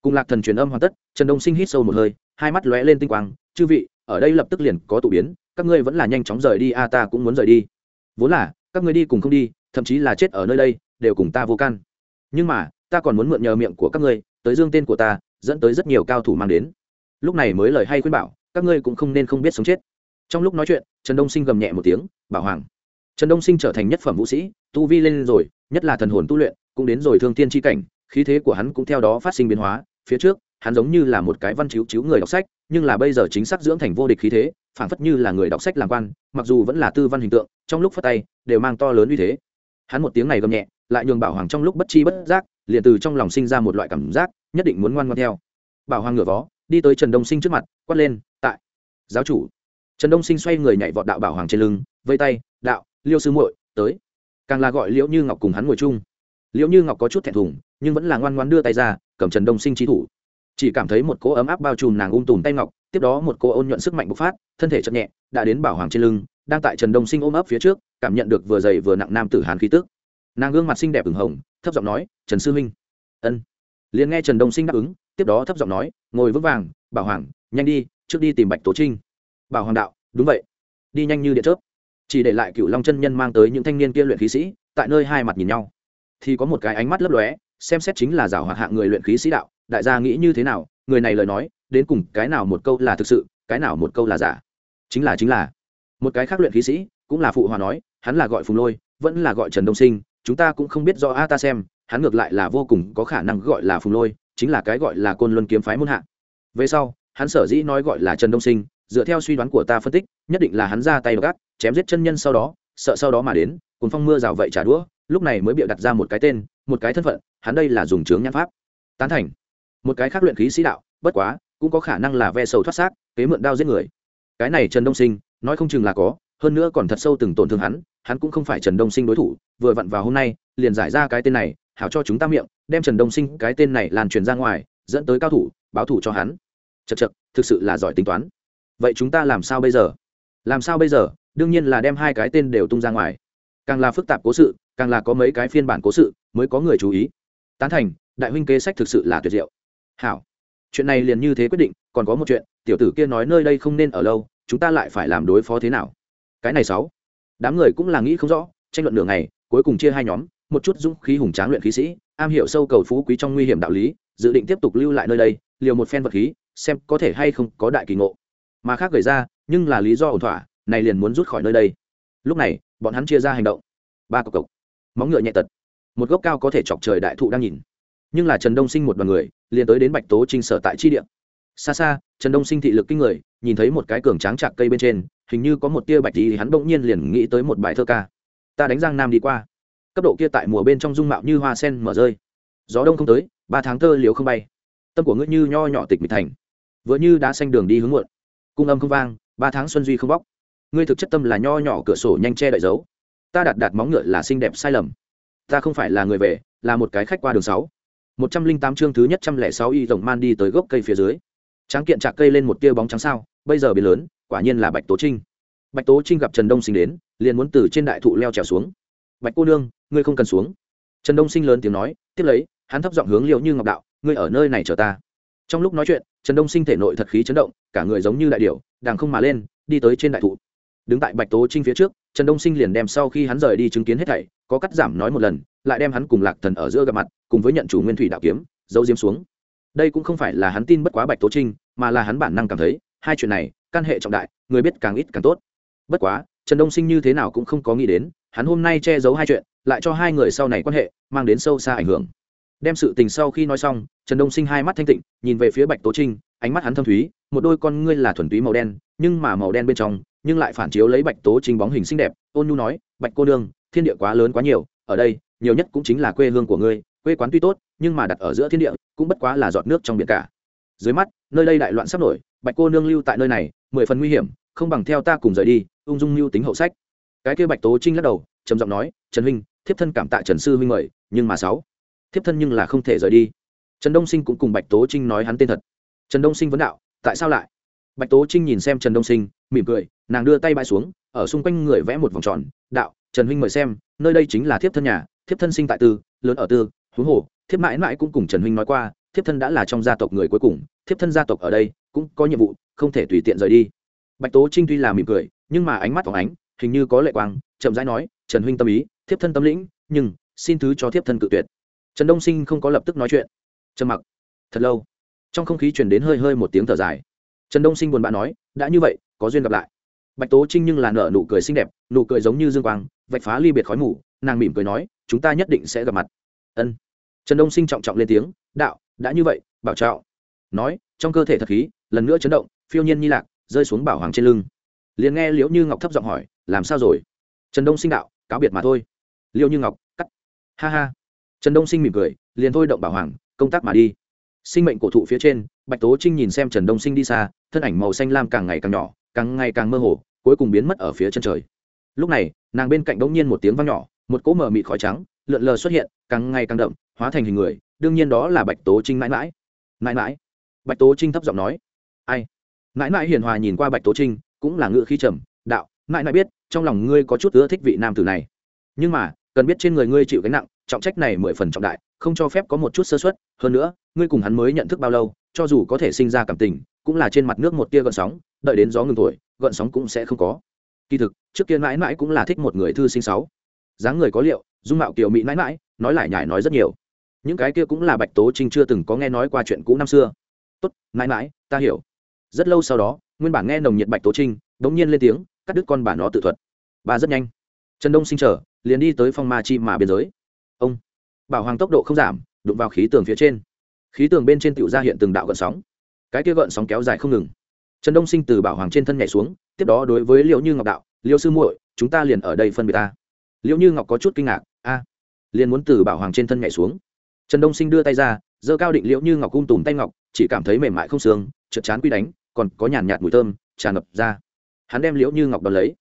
Speaker 1: Cùng lạc thần truyền âm hoàn tất, trần đông sinh hít sâu một hơi, hai mắt lóe lên tinh quang. Chư vị ở đây lập tức liền có tụ biến, các ngươi vẫn là nhanh chóng rời đi, a, ta cũng muốn rời đi. Vốn là, các ngươi đi cùng không đi, thậm chí là chết ở nơi đây, đều cùng ta vô can. Nhưng mà, ta còn muốn mượn nhờ miệng của các ngươi, tới dương tên của ta, dẫn tới rất nhiều cao thủ mang đến. Lúc này mới lời hay khuyên bảo, các ngươi cũng không nên không biết sống chết. Trong lúc nói chuyện, trần đông sinh gầm nhẹ một tiếng, bảo hoàng. Trần đông sinh trở thành nhất phẩm vũ sĩ, tu vi lên rồi, nhất là thần hồn tu luyện, cũng đến rồi thương tiên tri cảnh, khí thế của hắn cũng theo đó phát sinh biến hóa, phía trước hắn giống như là một cái văn chiếu chiếu người đọc sách, nhưng là bây giờ chính xác dưỡng thành vô địch khí thế, phảng phất như là người đọc sách làm quan, mặc dù vẫn là tư văn hình tượng, trong lúc phát tay, đều mang to lớn uy thế. Hắn một tiếng này gầm nhẹ, lại nhường bảo hoàng trong lúc bất chi bất giác, liền từ trong lòng sinh ra một loại cảm giác, nhất định muốn ngoan ngoan theo. Bảo hoàng ngửa vó, đi tới trần đông sinh trước mặt, quát lên, tại, giáo chủ. Trần đông sinh xoay người nhảy vọt đạo bảo hoàng trên lưng, vây tay, đạo, liêu sư muội, tới. Càng là gọi liễu như ngọc cùng hắn ngồi chung. Liễu như ngọc có chút thẹn thùng, nhưng vẫn là ngoan ngoan đưa tay ra, cầm trần đông sinh trí thủ chỉ cảm thấy một cỗ ấm áp bao trùm nàng ung tùm tay ngọc, tiếp đó một cỗ ôn nhuận sức mạnh bộc phát, thân thể chậm nhẹ, đã đến bảo hoàng trên lưng, đang tại trần đông sinh ôm ấp phía trước, cảm nhận được vừa dày vừa nặng nam tử hán khí tức. Nàng gương mặt xinh đẹp ửng hồng, thấp giọng nói, trần sư huynh. Ân. Liền nghe trần đông sinh đáp ứng, tiếp đó thấp giọng nói, ngồi vững vàng, bảo hoàng, nhanh đi, trước đi tìm bạch tố trinh. Bảo hoàng đạo, đúng vậy. Đi nhanh như điện chớp. Chỉ để lại cựu long chân nhân mang tới những thanh niên kia luyện khí sĩ, tại nơi hai mặt nhìn nhau. Thì có một cái ánh mắt lấp lóe, xem xét chính là giảo hoạt hạng người luyện khí sĩ đạo đại gia nghĩ như thế nào, người này lời nói, đến cùng cái nào một câu là thực sự, cái nào một câu là giả? Chính là chính là. Một cái khác luyện khí sĩ, cũng là phụ hòa nói, hắn là gọi phùng lôi, vẫn là gọi trần đông sinh, chúng ta cũng không biết do a ta xem, hắn ngược lại là vô cùng có khả năng gọi là phùng lôi, chính là cái gọi là côn luân kiếm phái môn hạ. Về sau, hắn sở dĩ nói gọi là trần đông sinh, dựa theo suy đoán của ta phân tích, nhất định là hắn ra tay gác chém giết chân nhân sau đó, sợ sau đó mà đến cùng phong mưa rào vậy trả đũa, lúc này mới bịa đặt ra một cái tên, một cái thân phận, hắn đây là dùng chướng nhãn pháp. Tán thành một cái khác luyện khí sĩ đạo, bất quá, cũng có khả năng là ve sầu thoát xác, kế mượn đao giết người. Cái này trần đông sinh, nói không chừng là có, hơn nữa còn thật sâu từng tổn thương hắn hắn cũng không phải trần đông sinh đối thủ, vừa vặn vào hôm nay, liền giải ra cái tên này, hảo cho chúng ta miệng, đem trần đông sinh cái tên này lan truyền ra ngoài, dẫn tới cao thủ, báo thủ cho hắn. Chật chật thực sự là giỏi tính toán. Vậy chúng ta làm sao bây giờ? Làm sao bây giờ? Đương nhiên là đem hai cái tên đều tung ra ngoài. Càng là phức tạp cố sự, càng là có mấy cái phiên bản cố sự, mới có người chú ý. Tán thành, đại huynh kế sách thực sự là tuyệt diệu hảo. Chuyện này liền như thế quyết định, còn có một chuyện, tiểu tử kia nói nơi đây không nên ở lâu, chúng ta lại phải làm đối phó thế nào? Cái này sáu. Đám người cũng là nghĩ không rõ, tranh luận nửa ngày, cuối cùng chia hai nhóm, một chút dũng khí hùng tráng luyện khí sĩ, am hiểu sâu cầu phú quý trong nguy hiểm đạo lý, dự định tiếp tục lưu lại nơi đây, liều một phen vật khí, xem có thể hay không có đại kỳ ngộ. Mà khác gửi ra, nhưng là lý do ổn thỏa, này liền muốn rút khỏi nơi đây. Lúc này, bọn hắn chia ra hành động. Ba cộc cộc. Móng ngựa nhẹ tật. Một gốc cao có thể chọc trời đại thụ đang nhìn nhưng là trần đông sinh một đoàn người, liền tới đến bạch tố trinh sở tại chi Điện xa xa, trần đông sinh thị lực kinh người, nhìn thấy một cái cường tráng chạc cây bên trên, hình như có một tia bạch thì hắn bỗng nhiên liền nghĩ tới một bài thơ ca. Ta đánh giang nam đi qua. Cấp độ kia tại mùa bên trong dung mạo như hoa sen mở rơi. Gió đông không tới, ba tháng thơ liều không bay. Tâm của ngươi như nho nhỏ tịch mịch thành. Vừa như đã xanh đường đi hướng muộn. Cung âm không vang, ba tháng xuân duy không bóc. Ngươi thực chất tâm là nho nhỏ cửa sổ nhanh che đợi dấu. Ta đặt đặt móng ngựa là xinh đẹp sai lầm. Ta không phải là người về, là một cái khách qua đường sáu một trăm linh tám chương thứ nhất trăm lẻ sáu y rồng man đi tới gốc cây phía dưới. Tráng kiện chạc cây lên một tia bóng trắng sao bây giờ bị lớn quả nhiên là bạch tố trinh. Bạch tố trinh gặp trần đông sinh đến liền muốn từ trên đại thụ leo trèo xuống. Bạch cô nương ngươi không cần xuống. Trần đông sinh lớn tiếng nói tiếp lấy hắn thấp giọng hướng liệu như ngọc đạo ngươi ở nơi này chờ ta. Trong lúc nói chuyện trần đông sinh thể nội thật khí chấn động cả người giống như đại điểu, đàng không mà lên đi tới trên đại thụ. Đứng tại bạch tố trinh phía trước trần đông sinh liền đem sau khi hắn rời đi chứng kiến hết thảy có cắt giảm nói một lần, lại đem hắn cùng lạc thần ở giữa gặp mặt, cùng với nhận chủ nguyên thủy đạo kiếm, giấu diếm xuống. Đây cũng không phải là hắn tin bất quá bạch tố trinh, mà là hắn bản năng cảm thấy, hai chuyện này, căn hệ trọng đại, người biết càng ít càng tốt. Bất quá, trần đông sinh như thế nào cũng không có nghĩ đến, hắn hôm nay che giấu hai chuyện, lại cho hai người sau này quan hệ, mang đến sâu xa ảnh hưởng. Đem sự tình sau khi nói xong, trần đông sinh hai mắt thanh tịnh, nhìn về phía bạch tố trinh, ánh mắt hắn thâm thúy, một đôi con ngươi là thuần túy màu đen, nhưng mà màu đen bên trong, nhưng lại phản chiếu lấy bạch tố trinh bóng hình xinh đẹp, ôn nhu nói, bạch cô nương thiên địa quá lớn quá nhiều, ở đây, nhiều nhất cũng chính là quê hương của ngươi, quê quán tuy tốt, nhưng mà đặt ở giữa thiên địa, cũng bất quá là giọt nước trong biển cả. Dưới mắt, nơi đây đại loạn sắp nổi, bạch cô nương lưu tại nơi này, mười phần nguy hiểm, không bằng theo ta cùng rời đi, ung dung mưu tính hậu sách. Cái kia bạch tố trinh lắc đầu, trầm giọng nói, trần huynh, thiếp thân cảm tạ trần sư huynh mời, nhưng mà sáu, thiếp thân nhưng là không thể rời đi. Trần đông sinh cũng cùng bạch tố trinh nói hắn tên thật. Trần đông sinh vấn đạo, tại sao lại? Bạch tố trinh nhìn xem trần đông sinh, mỉm cười, nàng đưa tay bãi xuống, ở xung quanh người vẽ một vòng tròn, đạo trần huynh mời xem, nơi đây chính là thiếp thân nhà, thiếp thân sinh tại tư, lớn ở tư, huống hồ, thiếp mãi mãi cũng cùng trần huynh nói qua, thiếp thân đã là trong gia tộc người cuối cùng, thiếp thân gia tộc ở đây cũng có nhiệm vụ, không thể tùy tiện rời đi. Bạch tố trinh tuy là mỉm cười, nhưng mà ánh mắt phóng ánh, hình như có lệ quang, chậm rãi nói, trần huynh tâm ý, thiếp thân tâm lĩnh, nhưng xin thứ cho thiếp thân cự tuyệt. Trần đông sinh không có lập tức nói chuyện. Trầm mặc. Thật lâu. Trong không khí chuyển đến hơi hơi một tiếng thở dài. Trần đông sinh buồn bã nói, đã như vậy, có duyên gặp lại bạch tố trinh nhưng là nở nụ cười xinh đẹp, nụ cười giống như dương quang, vạch phá ly biệt khói mù, nàng mỉm cười nói, chúng ta nhất định sẽ gặp mặt. Ân. Trần đông sinh trọng trọng lên tiếng, đạo, đã như vậy, bảo trạo nói, trong cơ thể thật khí, lần nữa chấn động, phiêu nhiên nhi lạc, rơi xuống bảo hoàng trên lưng. Liền nghe liễu như ngọc thấp giọng hỏi, làm sao rồi? Trần đông sinh đạo, cáo biệt mà thôi. Liễu như ngọc, cắt. Ha ha. Trần đông sinh mỉm cười, liền thôi động bảo hoàng, công tác mà đi. Sinh mệnh cổ thụ phía trên, bạch tố trinh nhìn xem trần đông sinh đi xa, thân ảnh màu xanh lam càng ngày càng nhỏ càng ngày càng mơ hồ, cuối cùng biến mất ở phía chân trời. Lúc này, nàng bên cạnh đ ỗ n g nhiên một tiếng vang nhỏ, một cỗ mờ mịt khói trắng, lượn lờ xuất hiện, càng ngày càng đậm, hóa thành hình người, đương nhiên đó là bạch tố trinh mãi mãi. Mãi mãi. Bạch tố trinh thấp giọng nói. Ai? Mãi mãi hiền hòa nhìn qua bạch tố trinh, cũng là ngự khí trầm, đạo, mãi mãi biết, trong lòng ngươi có chút ưa thích vị nam tử này. Nhưng mà, cần biết trên người ngươi chịu gánh nặng, trọng trách này mười phần trọng đại, không cho phép có một chút sơ xuất hơn nữa, ngươi cùng hắn mới nhận thức bao lâu, cho dù có thể sinh ra cảm tình cũng là trên mặt nước một tia gợn sóng, đợi đến gió ngừng thổi, gợn sóng cũng sẽ không có. Kỳ thực, trước kia mãi mãi cũng là thích một người thư sinh sáu. Dáng người có liệu, dung mạo kiều mỹ mãi mãi, nói lại nhải nói rất nhiều. Những cái kia cũng là bạch tố trinh chưa từng có nghe nói qua chuyện cũ năm xưa. Tốt, mãi mãi, ta hiểu. Rất lâu sau đó, nguyên bản nghe nồng nhiệt bạch tố trinh, đống nhiên lên tiếng, cắt đứt con bà nó tự thuật. Bà rất nhanh. Trần đông sinh trở, liền đi tới phong ma chi mà biên giới. Ông, bảo hoàng tốc độ không giảm, đụng vào khí tường phía trên. Khí tường bên trên tựu ra hiện từng đạo gợn sóng cái kia gợn sóng kéo dài không ngừng. Trần đông sinh từ bảo hoàng trên thân nhảy xuống, tiếp đó đối với liệu như ngọc đạo liệu sư muội, chúng ta liền ở đây phân biệt ta. Liệu như ngọc có chút kinh ngạc, a, liền muốn từ bảo hoàng trên thân nhảy xuống. Trần đông sinh đưa tay ra, giơ cao định liệu như ngọc cung tùm tay ngọc, chỉ cảm thấy mềm mại không xương trượt chán quy đánh, còn có nhàn nhạt mùi thơm tràn ngập ra. Hắn đem liễu như ngọc đón lấy.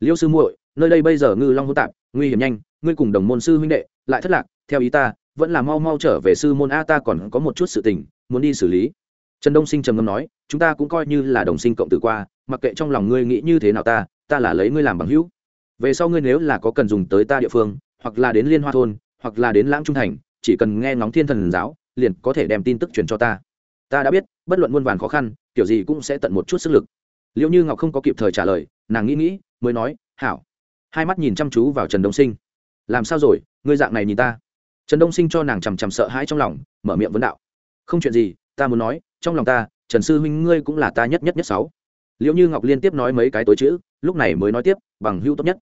Speaker 1: Liễu sư muội, nơi đây bây giờ ngư long hỗn tạp, nguy hiểm nhanh, ngươi cùng đồng môn sư huynh đệ, lại thất lạc, theo ý ta, vẫn là mau mau trở về sư môn a, ta còn có một chút sự tình, muốn đi xử lý trần đông sinh trầm ngâm nói, chúng ta cũng coi như là đồng sinh cộng tử qua, mặc kệ trong lòng ngươi nghĩ như thế nào ta ta là lấy ngươi làm bằng hữu. Về sau ngươi nếu là có cần dùng tới ta địa phương, hoặc là đến liên hoa thôn, hoặc là đến lãng trung thành, chỉ cần nghe ngóng thiên thần giáo, liền có thể đem tin tức truyền cho ta. Ta đã biết, bất luận muôn vàn khó khăn, kiểu gì cũng sẽ tận một chút sức lực. Liệu như ngọc không có kịp thời trả lời, nàng nghĩ nghĩ, mới nói, hảo. Hai mắt nhìn chăm chú vào trần đông sinh. Làm sao rồi? Ngươi dạng này nhìn ta. Trần đông sinh cho nàng chằm chằm sợ hãi trong lòng, mở miệng vấn đạo. Không chuyện gì, ta muốn nói trong lòng ta trần sư huynh ngươi cũng là ta nhất nhất nhất sáu. Liệu như ngọc liên tiếp nói mấy cái tối chữ lúc này mới nói tiếp bằng hưu tốt nhất.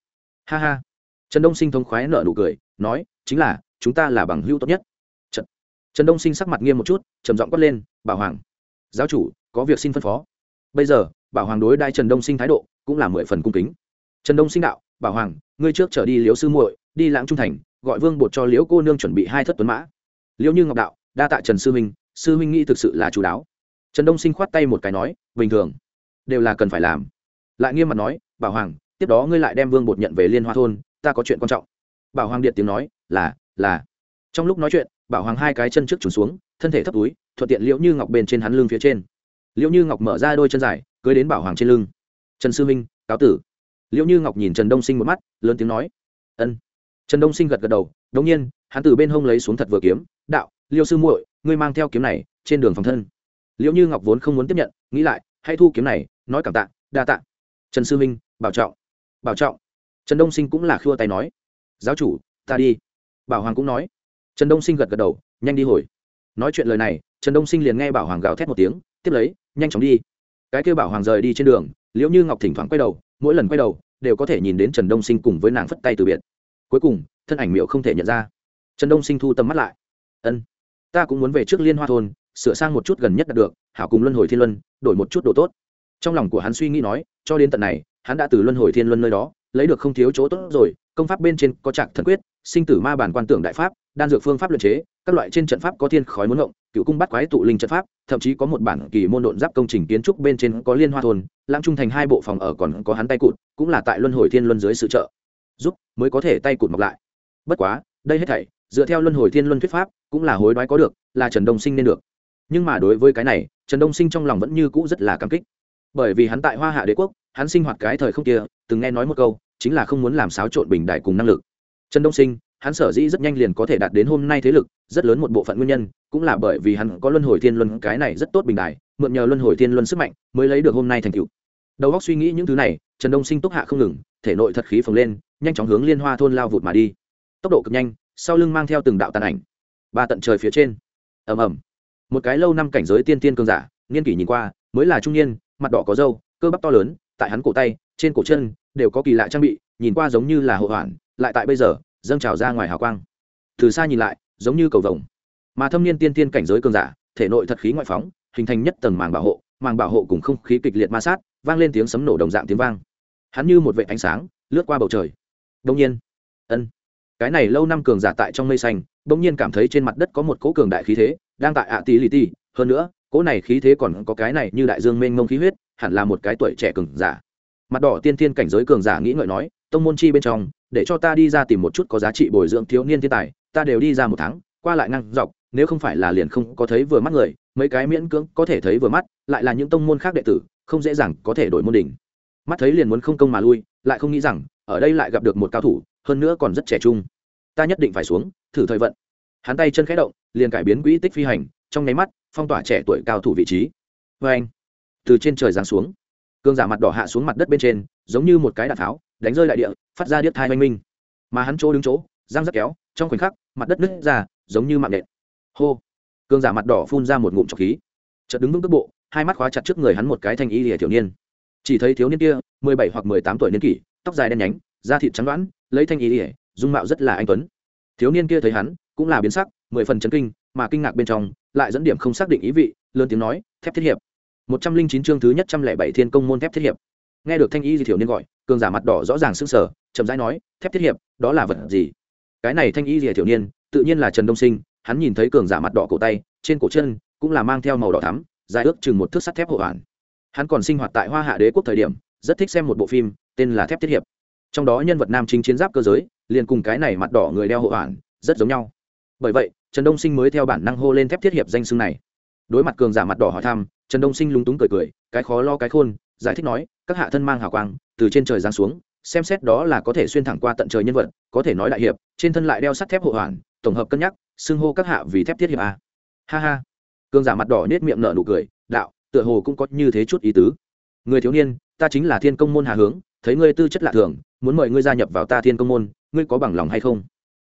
Speaker 1: Ha ha. Trần đông sinh thông khoái nợ nụ cười nói chính là chúng ta là bằng hưu tốt nhất. Trần, trần đông sinh sắc mặt nghiêm một chút trầm giọng quát lên bảo hoàng giáo chủ có việc xin phân phó. Bây giờ bảo hoàng đối đai trần đông sinh thái độ cũng là mười phần cung kính. Trần đông sinh đạo bảo hoàng ngươi trước trở đi liễu sư muội đi lãng trung thành gọi vương bột cho liễu cô nương chuẩn bị hai thất tuấn mã. Liễu như ngọc đạo đa tạ trần sư minh sư minh nghĩ thực sự là chú đáo. Trần đông sinh khoát tay một cái nói, bình thường, đều là cần phải làm. Lại nghiêm mặt nói, bảo hoàng, tiếp đó ngươi lại đem vương bột nhận về liên hoa thôn, ta có chuyện quan trọng. Bảo hoàng điện tiếng nói, là là. Trong lúc nói chuyện, bảo hoàng hai cái chân trước trùn xuống, thân thể thấp túi, thuận tiện liễu như ngọc bên trên hắn lưng phía trên. Liễu như ngọc mở ra đôi chân dài, cưới đến bảo hoàng trên lưng. Trần sư minh cáo tử. Liễu như ngọc nhìn trần đông sinh một mắt, lớn tiếng nói, ân. Trần đông sinh gật gật đầu, đống nhiên, hắn từ bên hông lấy xuống thật vừa kiếm, đạo, liêu sư muội ngươi mang theo kiếm này trên đường phòng thân. Liễu như ngọc vốn không muốn tiếp nhận, nghĩ lại, hãy thu kiếm này, nói cảm tạ, đa tạ. Trần sư minh, bảo trọng bảo trọng. Trần đông sinh cũng là khua tay nói, giáo chủ, ta đi. Bảo hoàng cũng nói. Trần đông sinh gật gật đầu, nhanh đi hồi. Nói chuyện lời này, trần đông sinh liền nghe bảo hoàng gào thét một tiếng, tiếp lấy, nhanh chóng đi. Cái kêu bảo hoàng rời đi trên đường, liễu như ngọc thỉnh thoảng quay đầu, mỗi lần quay đầu, đều có thể nhìn đến trần đông sinh cùng với nàng phất tay từ biệt. Cuối cùng, thân ảnh miệu không thể nhận ra. Trần đông sinh thu tầm mắt lại. Ân ta cũng muốn về trước liên hoa thôn, sửa sang một chút gần nhất đạt được, hảo cùng luân hồi thiên luân, đổi một chút đồ tốt. Trong lòng của hắn suy nghĩ nói, cho đến tận này, hắn đã từ luân hồi thiên luân nơi đó, lấy được không thiếu chỗ tốt rồi, công pháp bên trên có trạc thần quyết, sinh tử ma bản quan tưởng đại pháp, đan dược phương pháp luyện chế, các loại trên trận pháp có thiên khói muốn ngộng cựu cung bắt quái tụ linh trận pháp, thậm chí có một bản kỳ môn độn giáp công trình kiến trúc bên trên có liên hoa thôn, lãng trung thành hai bộ phòng ở còn có hắn tay cụt, cũng là tại luân hồi thiên luân dưới sự trợ giúp, mới có thể tay cụt mọc lại. Bất quá, đây hết thảy dựa theo luân hồi thiên luân thuyết pháp, cũng là hối đoái có được, là trần đông sinh nên được. Nhưng mà đối với cái này, trần đông sinh trong lòng vẫn như cũ rất là cảm kích. Bởi vì hắn tại hoa hạ đế quốc, hắn sinh hoạt cái thời không kia, từng nghe nói một câu, chính là không muốn làm xáo trộn bình đại cùng năng lực. Trần đông sinh, hắn sở dĩ rất nhanh liền có thể đạt đến hôm nay thế lực, rất lớn một bộ phận nguyên nhân, cũng là bởi vì hắn có luân hồi thiên luân, cái này rất tốt bình đại, mượn nhờ luân hồi thiên luân sức mạnh, mới lấy được hôm nay thành tựu. Đầu óc suy nghĩ những thứ này, trần đông sinh túc hạ không ngừng, thể nội thật khí phồng lên, nhanh chóng hướng liên hoa thôn lao vụt mà đi. Tốc độ cực nhanh sau lưng mang theo từng đạo tàn ảnh. Ba tận trời phía trên. Ầm ầm. Một cái lâu năm cảnh giới tiên tiên cường giả, niên kỷ nhìn qua, mới là trung niên, mặt đỏ có râu, cơ bắp to lớn, tại hắn cổ tay, trên cổ chân, đều có kỳ lạ trang bị, nhìn qua giống như là hộ hoạn, lại tại bây giờ, dâng trào ra ngoài hào quang. Từ xa nhìn lại, giống như cầu vồng. Mà thâm niên tiên tiên cảnh giới cường giả, thể nội thật khí ngoại phóng, hình thành nhất tầng màng bảo hộ, màng bảo hộ cùng không khí kịch liệt ma sát, vang lên tiếng sấm nổ đồng dạng tiếng vang. Hắn như một vệ ánh sáng, lướt qua bầu trời. Đông nhiên, ân cái này lâu năm cường giả tại trong mây xanh, bỗng nhiên cảm thấy trên mặt đất có một cỗ cường đại khí thế, đang tại ạ tí lì ti hơn nữa, cỗ này khí thế còn có cái này như đại dương mênh mông khí huyết, hẳn là một cái tuổi trẻ cường giả. Mặt đỏ tiên thiên cảnh giới cường giả nghĩ ngợi nói, tông môn chi bên trong, để cho ta đi ra tìm một chút có giá trị bồi dưỡng thiếu niên thiên tài, ta đều đi ra một tháng, qua lại ngang dọc, nếu không phải là liền không có thấy vừa mắt người, mấy cái miễn cưỡng có thể thấy vừa mắt, lại là những tông môn khác đệ tử, không dễ dàng có thể đổi môn đỉnh. Mắt thấy liền muốn không công mà lui, lại không nghĩ rằng, ở đây lại gặp được một cao thủ hơn nữa còn rất trẻ trung. Ta nhất định phải xuống, thử thời vận. Hắn tay chân khẽ động, liền cải biến quỹ tích phi hành, trong nháy mắt, phong tỏa trẻ tuổi cao thủ vị trí. Vê anh, từ trên trời giáng xuống. Cương giả mặt đỏ hạ xuống mặt đất bên trên, giống như một cái đạn tháo, đánh rơi đại địa, phát ra điếc thai oanh minh. Mà hắn chỗ đứng chỗ giang rất kéo, trong khoảnh khắc, mặt đất nứt ra, giống như mạng nện. Hô! Cương giả mặt đỏ phun ra một ngụm trọc khí. Chợt đứng vững cước bộ, hai mắt khóa chặt trước người hắn một cái thanh y lìa thiếu niên. Chỉ thấy thiếu niên kia, mười bảy hoặc mười tám tuổi niên kỷ, tóc dài đen nhánh, da thịt trắng đoán lấy thanh y ỉa, dung mạo rất là anh tuấn. Thiếu niên kia thấy hắn, cũng là biến sắc, mười phần chấn kinh, mà kinh ngạc bên trong, lại dẫn điểm không xác định ý vị, lớn tiếng nói, thép thiết hiệp. Một trăm linh chín chương thứ nhất trăm lẻ bảy thiên công môn thép thiết hiệp. Nghe được thanh y di thiếu niên gọi, cường giả mặt đỏ rõ ràng sững sờ, chậm rãi nói, thép thiết hiệp, đó là vật gì? Cái này thanh y rìa thiếu niên, tự nhiên là trần đông sinh, hắn nhìn thấy cường giả mặt đỏ cổ tay, trên cổ chân cũng là mang theo màu đỏ thắm, dài ước chừng một thước sắt thép hộ hoàn. Hắn còn sinh hoạt tại hoa hạ đế quốc thời điểm, rất thích xem một bộ phim, tên là thép thiết hiệp trong đó nhân vật nam chính chiến giáp cơ giới, liền cùng cái này mặt đỏ người đeo hộ hoàn rất giống nhau. Bởi vậy, trần đông sinh mới theo bản năng hô lên thép thiết hiệp danh xưng này. Đối mặt cường giả mặt đỏ hỏi thăm, trần đông sinh lúng túng cười cười, cái khó lo cái khôn, giải thích nói, các hạ thân mang hào quang, từ trên trời giáng xuống, xem xét đó là có thể xuyên thẳng qua tận trời nhân vật, có thể nói đại hiệp, trên thân lại đeo sắt thép hộ hoàn tổng hợp cân nhắc, xưng hô các hạ vì thép thiết hiệp a. Ha ha. Cường giả mặt đỏ nết miệng nở nụ cười, đạo, tựa hồ cũng có như thế chút ý tứ. Người thiếu niên, ta chính là thiên công môn hà hướng thấy ngươi tư chất lạ thường, muốn mời ngươi gia nhập vào ta thiên công môn, ngươi có bằng lòng hay không?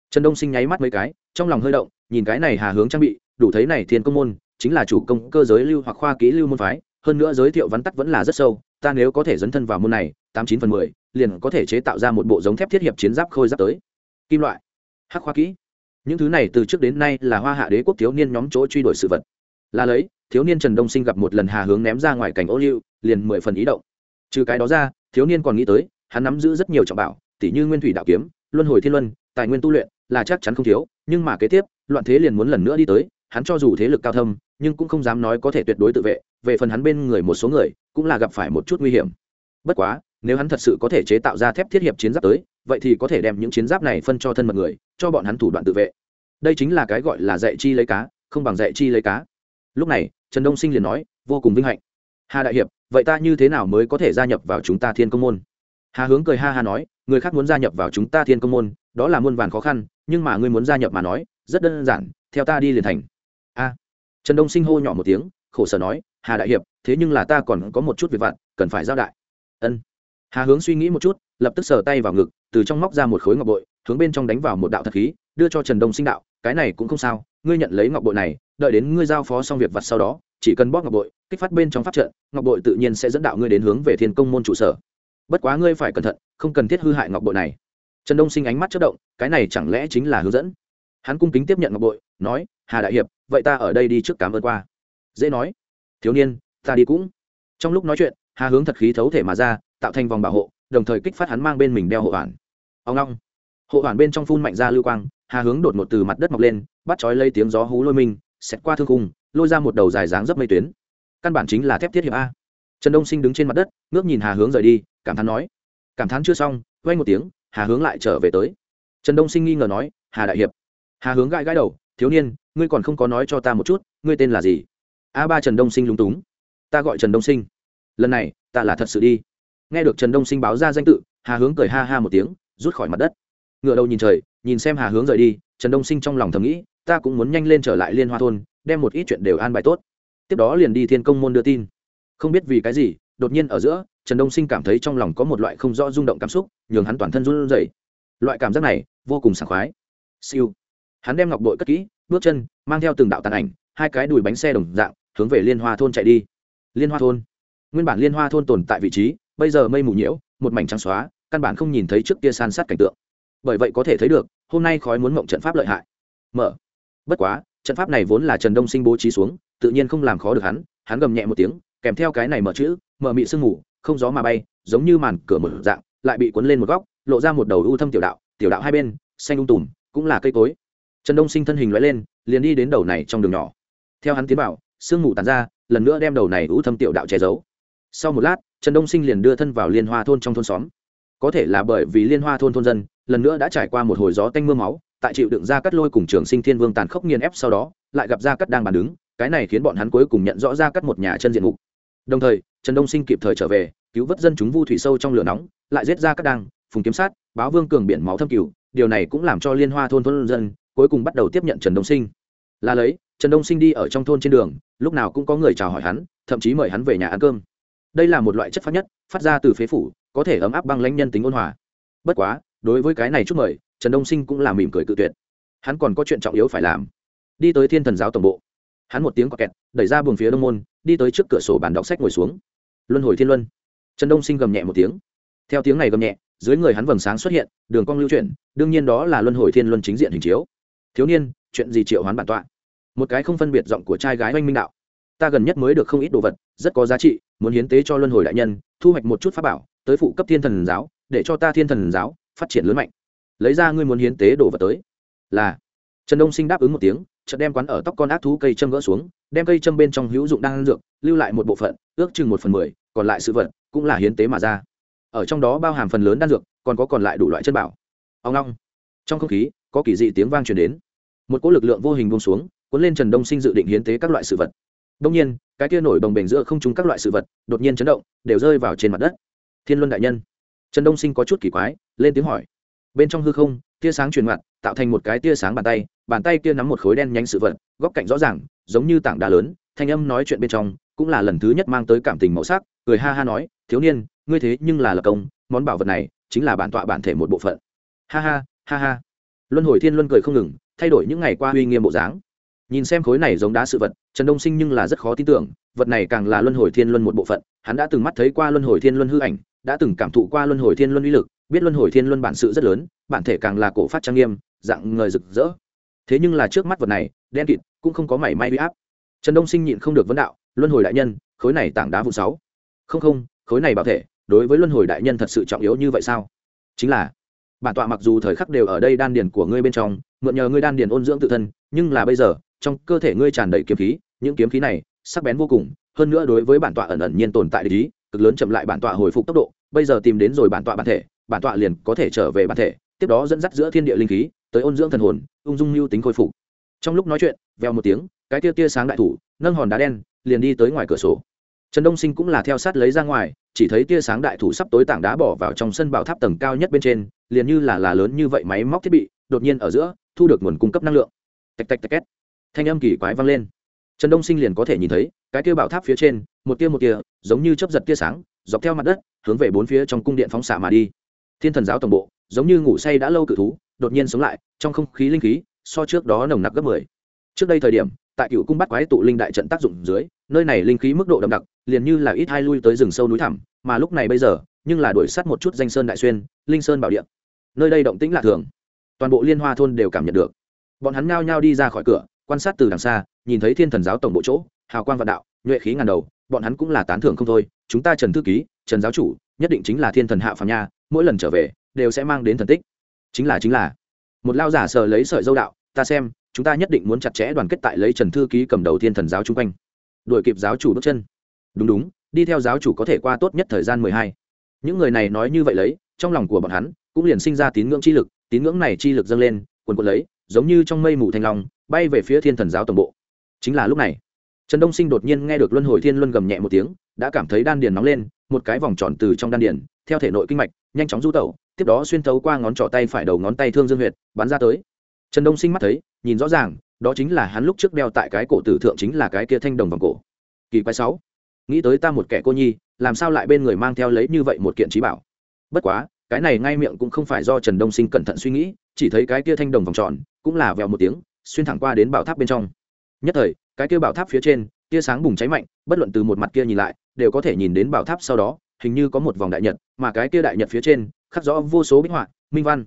Speaker 1: Trần đông sinh nháy mắt mấy cái, trong lòng hơi động, nhìn cái này hà hướng trang bị, đủ thấy này thiên công môn, chính là chủ công cơ giới lưu hoặc khoa kỹ lưu môn phái, hơn nữa giới thiệu vắn tắt vẫn là rất sâu, ta nếu có thể dấn thân vào môn này, tám chín phần mười, liền có thể chế tạo ra một bộ giống thép thiết hiệp chiến giáp khôi giáp tới. Kim loại, hắc khoa kỹ. Những thứ này từ trước đến nay là hoa hạ đế quốc thiếu niên nhóm chỗ truy đuổi sự vật. Là lấy, thiếu niên trần đông sinh gặp một lần hà hướng ném ra ngoài cảnh ô liu, liền mười phần ý động trừ cái đó ra, thiếu niên còn nghĩ tới, hắn nắm giữ rất nhiều trọng bảo tỷ như nguyên thủy đạo kiếm, luân hồi thiên luân, tài nguyên tu luyện là chắc chắn không thiếu, nhưng mà kế tiếp, loạn thế liền muốn lần nữa đi tới, hắn cho dù thế lực cao thâm, nhưng cũng không dám nói có thể tuyệt đối tự vệ, về phần hắn bên người một số người, cũng là gặp phải một chút nguy hiểm. Bất quá, nếu hắn thật sự có thể chế tạo ra thép thiết hiệp chiến giáp tới, vậy thì có thể đem những chiến giáp này phân cho thân mật người, cho bọn hắn thủ đoạn tự vệ. Đây chính là cái gọi là dạy chi lấy cá, không bằng dạy chi lấy cá. Lúc này, trần đông sinh liền nói, vô cùng vinh hạnh hà đại hiệp, vậy ta như thế nào mới có thể gia nhập vào chúng ta thiên công môn? Hà hướng cười ha ha nói, người khác muốn gia nhập vào chúng ta thiên công môn, đó là muôn vàn khó khăn, nhưng mà ngươi muốn gia nhập mà nói, rất đơn giản, theo ta đi liền thành. A. Trần đông sinh hô nhỏ một tiếng, khổ sở nói, hà đại hiệp, thế nhưng là ta còn có một chút việc vặt, cần phải giao đại. Ân. Hà hướng suy nghĩ một chút, lập tức sờ tay vào ngực, từ trong móc ra một khối ngọc bội, hướng bên trong đánh vào một đạo thật khí, đưa cho trần đông sinh đạo, cái này cũng không sao, ngươi nhận lấy ngọc bội này, đợi đến ngươi giao phó xong việc vặt sau đó, chỉ cần bóp ngọc bội kích phát bên trong pháp trận ngọc bội tự nhiên sẽ dẫn đạo ngươi đến hướng về thiên công môn trụ sở. Bất quá ngươi phải cẩn thận không cần thiết hư hại ngọc bội này. Trần đông sinh ánh mắt chất động cái này chẳng lẽ chính là hướng dẫn? Hắn cung kính tiếp nhận ngọc bội nói hà đại hiệp vậy ta ở đây đi trước cảm ơn qua. Dễ nói thiếu niên ta đi cũng. Trong lúc nói chuyện hà hướng thật khí thấu thể mà ra tạo thành vòng bảo hộ đồng thời kích phát hắn mang bên mình đeo hộ hoàn. Ông long. Hộ hoàn bên trong phun mạnh ra lưu quang hà hướng đột ngột từ mặt đất mọc lên bắt chói lây tiếng gió hú lôi mình, xẹt qua thương khung, lôi ra một đầu dài dáng dấp mây tuyến căn bản chính là thép thiết hiệp a. Trần đông sinh đứng trên mặt đất, ngước nhìn hà hướng rời đi, cảm thán nói, cảm thán chưa xong, quay một tiếng, hà hướng lại trở về tới. Trần đông sinh nghi ngờ nói, hà đại hiệp. Hà hướng gãi gãi đầu, thiếu niên, ngươi còn không có nói cho ta một chút, ngươi tên là gì? A ba trần đông sinh lúng túng, ta gọi trần đông sinh. Lần này, ta là thật sự đi. Nghe được trần đông sinh báo ra danh tự, hà hướng cười ha ha một tiếng, rút khỏi mặt đất. Ngựa đầu nhìn trời, nhìn xem hà hướng rời đi, trần đông sinh trong lòng thầm nghĩ, ta cũng muốn nhanh lên trở lại liên hoa thôn, đem một ít chuyện đều an bài tốt tiếp đó liền đi thiên công môn đưa tin. Không biết vì cái gì, đột nhiên ở giữa, trần đông sinh cảm thấy trong lòng có một loại không rõ rung động cảm xúc, nhường hắn toàn thân run rẩy. Loại cảm giác này, vô cùng sảng khoái. Siêu. Hắn đem ngọc bội cất kỹ, bước chân, mang theo từng đạo tàn ảnh, hai cái đùi bánh xe đồng dạng, hướng về liên hoa thôn chạy đi. Liên hoa thôn. Nguyên bản liên hoa thôn tồn tại vị trí, bây giờ mây mù nhiễu, một mảnh trắng xóa, căn bản không nhìn thấy trước kia san sát cảnh tượng. Bởi vậy có thể thấy được, hôm nay khói muốn mộng trận pháp lợi hại. Mở. Bất quá, trận pháp này vốn là trần đông sinh bố trí xuống tự nhiên không làm khó được hắn hắn gầm nhẹ một tiếng, kèm theo cái này mở chữ, mở mị sương mù không gió mà bay, giống như màn cửa mở dạng, lại bị cuốn lên một góc, lộ ra một đầu u thâm tiểu đạo tiểu đạo hai bên, xanh ung tùm, cũng là cây cối. Trần đông sinh thân hình loại lên, liền đi đến đầu này trong đường nhỏ. Theo hắn tiến bảo sương mù tàn ra, lần nữa đem đầu này u thâm tiểu đạo che giấu. Sau một lát, trần đông sinh liền đưa thân vào liên hoa thôn trong thôn xóm. Có thể là bởi vì liên hoa thôn thôn dân, lần nữa đã trải qua một hồi gió tanh m ư a máu tại chịu đựng ra cắt lôi cùng trường sinh thiên vương tàn khốc nghiền ép sau đó, lại gặp ra cắt đang bàn đứng, cái này khiến bọn hắn cuối cùng nhận rõ ra cắt một nhà chân diện mục. Đồng thời, trần đông sinh kịp thời trở về, cứu vớt dân chúng vu thủy sâu trong lửa nóng, lại giết ra cắt đang, phùng kiếm sát, báo vương cường biển máu thâm cửu, điều này cũng làm cho liên hoa thôn thôn dân cuối cùng bắt đầu tiếp nhận trần đông sinh. Là lấy, trần đông sinh đi ở trong thôn trên đường, lúc nào cũng có người chào hỏi hắn, thậm chí mời hắn về nhà ăn cơm. Đây là một loại chất phát nhất, phát ra từ phế phủ, có thể ấm áp băng lãnh nhân tính ôn hòa. Bất quá, đối với cái này chúc mời trần đông sinh cũng là mỉm cười cự tuyệt. Hắn còn có chuyện trọng yếu phải làm. Đi tới thiên thần giáo tổng bộ. Hắn một tiếng quạt kẹt, đẩy ra buồng phía đông môn, đi tới trước cửa sổ bàn đọc sách ngồi xuống. Luân hồi thiên luân. Trần đông sinh gầm nhẹ một tiếng. Theo tiếng này gầm nhẹ, dưới người hắn vầng sáng xuất hiện, đường cong lưu chuyển, đương nhiên đó là luân hồi thiên luân chính diện hình chiếu. Thiếu niên, chuyện gì triệu hoán bản tọa? Một cái không phân biệt giọng của trai gái oanh minh đạo. Ta gần nhất mới được không ít đồ vật, rất có giá trị, muốn hiến tế cho luân hồi đại nhân, thu hoạch một chút pháp bảo, tới phụ cấp thiên thần giáo, để cho ta thiên thần giáo phát triển lớn mạnh lấy ra ngươi muốn hiến tế đồ vật tới. Là. Trần đông sinh đáp ứng một tiếng, chợt đem quán ở tóc con ác thú cây châm gỡ xuống, đem cây châm bên trong hữu dụng đang ăn dược, lưu lại một bộ phận, ước chừng một phần mười, còn lại sự vật cũng là hiến tế mà ra. Ở trong đó bao hàm phần lớn đan dược, còn có còn lại đủ loại chân bảo. Ông long trong không khí, có kỳ dị tiếng vang truyền đến. Một cỗ lực lượng vô hình buông xuống, cuốn lên trần đông sinh dự định hiến tế các loại sự vật. Đông nhiên, cái kia nổi bồng bềnh giữa không trúng các loại sự vật, đột nhiên chấn động, đều rơi vào trên mặt đất. Thiên luân đại nhân. Trần đông sinh có chút kỳ quái, lên tiếng hỏi bên trong hư không, tia sáng truyền ngoặt, tạo thành một cái tia sáng bàn tay bàn tay kia nắm một khối đen nhánh sự vật, góc cạnh rõ ràng, giống như tảng đá lớn, thanh âm nói chuyện bên trong, cũng là lần thứ nhất mang tới cảm tình màu sắc, cười ha ha nói, thiếu niên, ngươi thế nhưng là lập công, món bảo vật này chính là bản tọa bản thể một bộ phận. Ha ha ha ha. Luân hồi thiên luân cười không ngừng, thay đổi những ngày qua uy nghiêm bộ dáng. Nhìn xem khối này giống đá sự vật, trần đông sinh nhưng là rất khó tin tưởng, vật này càng là luân hồi thiên luân một bộ phận, hắn đã từng mắt thấy qua luân hồi thiên luân hư ảnh đã từng cảm thụ qua luân hồi thiên luân uy lực, biết luân hồi thiên luân bản sự rất lớn, bản thể càng là cổ phát trang nghiêm, dạng người rực rỡ. Thế nhưng là trước mắt vật này, đen kịt, cũng không có mảy may huy áp. Trần đông sinh nhịn không được vấn đạo, luân hồi đại nhân, khối này tảng đá vụ sáu. Không không, khối này bảo thể, đối với luân hồi đại nhân thật sự trọng yếu như vậy sao? Chính là, bản tọa mặc dù thời khắc đều ở đây đan điền của ngươi bên trong, mượn nhờ ngươi đan điền ôn dưỡng tự thân, nhưng là bây giờ, trong cơ thể ngươi tràn đầy kiếm khí, những kiếm khí này, sắc bén vô cùng, hơn nữa đối với bản tọa ẩn ẩn nhiên tồn tại lý cực lớn chậm lại bản tọa hồi phục tốc độ bây giờ tìm đến rồi bản tọa bản thể, bản tọa liền có thể trở về bản thể, tiếp đó dẫn dắt giữa thiên địa linh khí, tới ôn dưỡng thần hồn, ung dung lưu tính khôi phục. Trong lúc nói chuyện veo một tiếng, cái tia tia sáng đại thủ, nâng hòn đá đen, liền đi tới ngoài cửa sổ. Trần đông sinh cũng là theo sát lấy ra ngoài, chỉ thấy tia sáng đại thủ sắp tối tảng đá bỏ vào trong sân bảo tháp tầng cao nhất bên trên, liền như là là lớn như vậy máy móc thiết bị, đột nhiên ở giữa, thu được nguồn cung cấp năng lượng. Tạch tạch tạch két. Thanh âm kỳ quái vang lên. Trần đông sinh liền có thể nhìn thấy, cái tia bảo tháp phía trên một tia một tia, giống như chấp giật tia sáng, dọc theo mặt đất, hướng về bốn phía trong cung điện phóng xạ mà đi. Thiên thần giáo tổng bộ, giống như ngủ say đã lâu cự thú, đột nhiên sống lại, trong không khí linh khí, so trước đó nồng nặc gấp mười. Trước đây thời điểm, tại cựu cung bắt quái tụ linh đại trận tác dụng dưới, nơi này linh khí mức độ đậm đặc, liền như là ít hai lui tới rừng sâu núi thẳm, mà lúc này bây giờ, nhưng là đuổi sát một chút danh sơn đại xuyên, linh sơn bảo địa. Nơi đây động tĩnh lạ thường. Toàn bộ liên hoa thôn đều cảm nhận được. Bọn hắn nhao nhao đi ra khỏi cửa, quan sát từ đằng xa, nhìn thấy thiên thần giáo tổng bộ chỗ, hào quang vạn đạo, nhuệ khí ngàn đầu bọn hắn cũng là tán thưởng không thôi, chúng ta trần thư ký, trần giáo chủ, nhất định chính là thiên thần hạ phàm nha, mỗi lần trở về, đều sẽ mang đến thần tích. Chính là chính là. Một lao giả sờ lấy sợi dâu đạo, ta xem, chúng ta nhất định muốn chặt chẽ đoàn kết tại lấy trần thư ký cầm đầu thiên thần giáo chung quanh. Đuổi kịp giáo chủ bước chân. Đúng đúng, đi theo giáo chủ có thể qua tốt nhất thời gian mười hai. Những người này nói như vậy lấy, trong lòng của bọn hắn cũng liền sinh ra tín ngưỡng chi lực, tín ngưỡng này chi lực dâng lên quần quần lấy, giống như trong mây mù thanh long, bay về phía thiên thần giáo tổng bộ. Chính là lúc này trần đông sinh đột nhiên nghe được luân hồi thiên luân gầm nhẹ một tiếng, đã cảm thấy đan điền nóng lên, một cái vòng tròn từ trong đan điền, theo thể nội kinh mạch, nhanh chóng du tẩu, tiếp đó xuyên thấu qua ngón trỏ tay phải đầu ngón tay thương dương huyệt, bắn ra tới. Trần đông sinh mắt thấy, nhìn rõ ràng, đó chính là hắn lúc trước đeo tại cái cổ tử thượng chính là cái kia thanh đồng vòng cổ. Kỳ quái sáu. Nghĩ tới ta một kẻ cô nhi, làm sao lại bên người mang theo lấy như vậy một kiện trí bảo? Bất quá, cái này ngay miệng cũng không phải do trần đông sinh cẩn thận suy nghĩ, chỉ thấy cái kia thanh đồng vòng tròn, cũng là vèo một tiếng, xuyên thẳng qua đến bảo tháp bên trong. Nhất thời cái kia bảo tháp phía trên, tia sáng bùng cháy mạnh, bất luận từ một mặt kia nhìn lại, đều có thể nhìn đến bảo tháp sau đó, hình như có một vòng đại nhật, mà cái kia đại nhật phía trên, khắc rõ vô số bích họa, minh văn.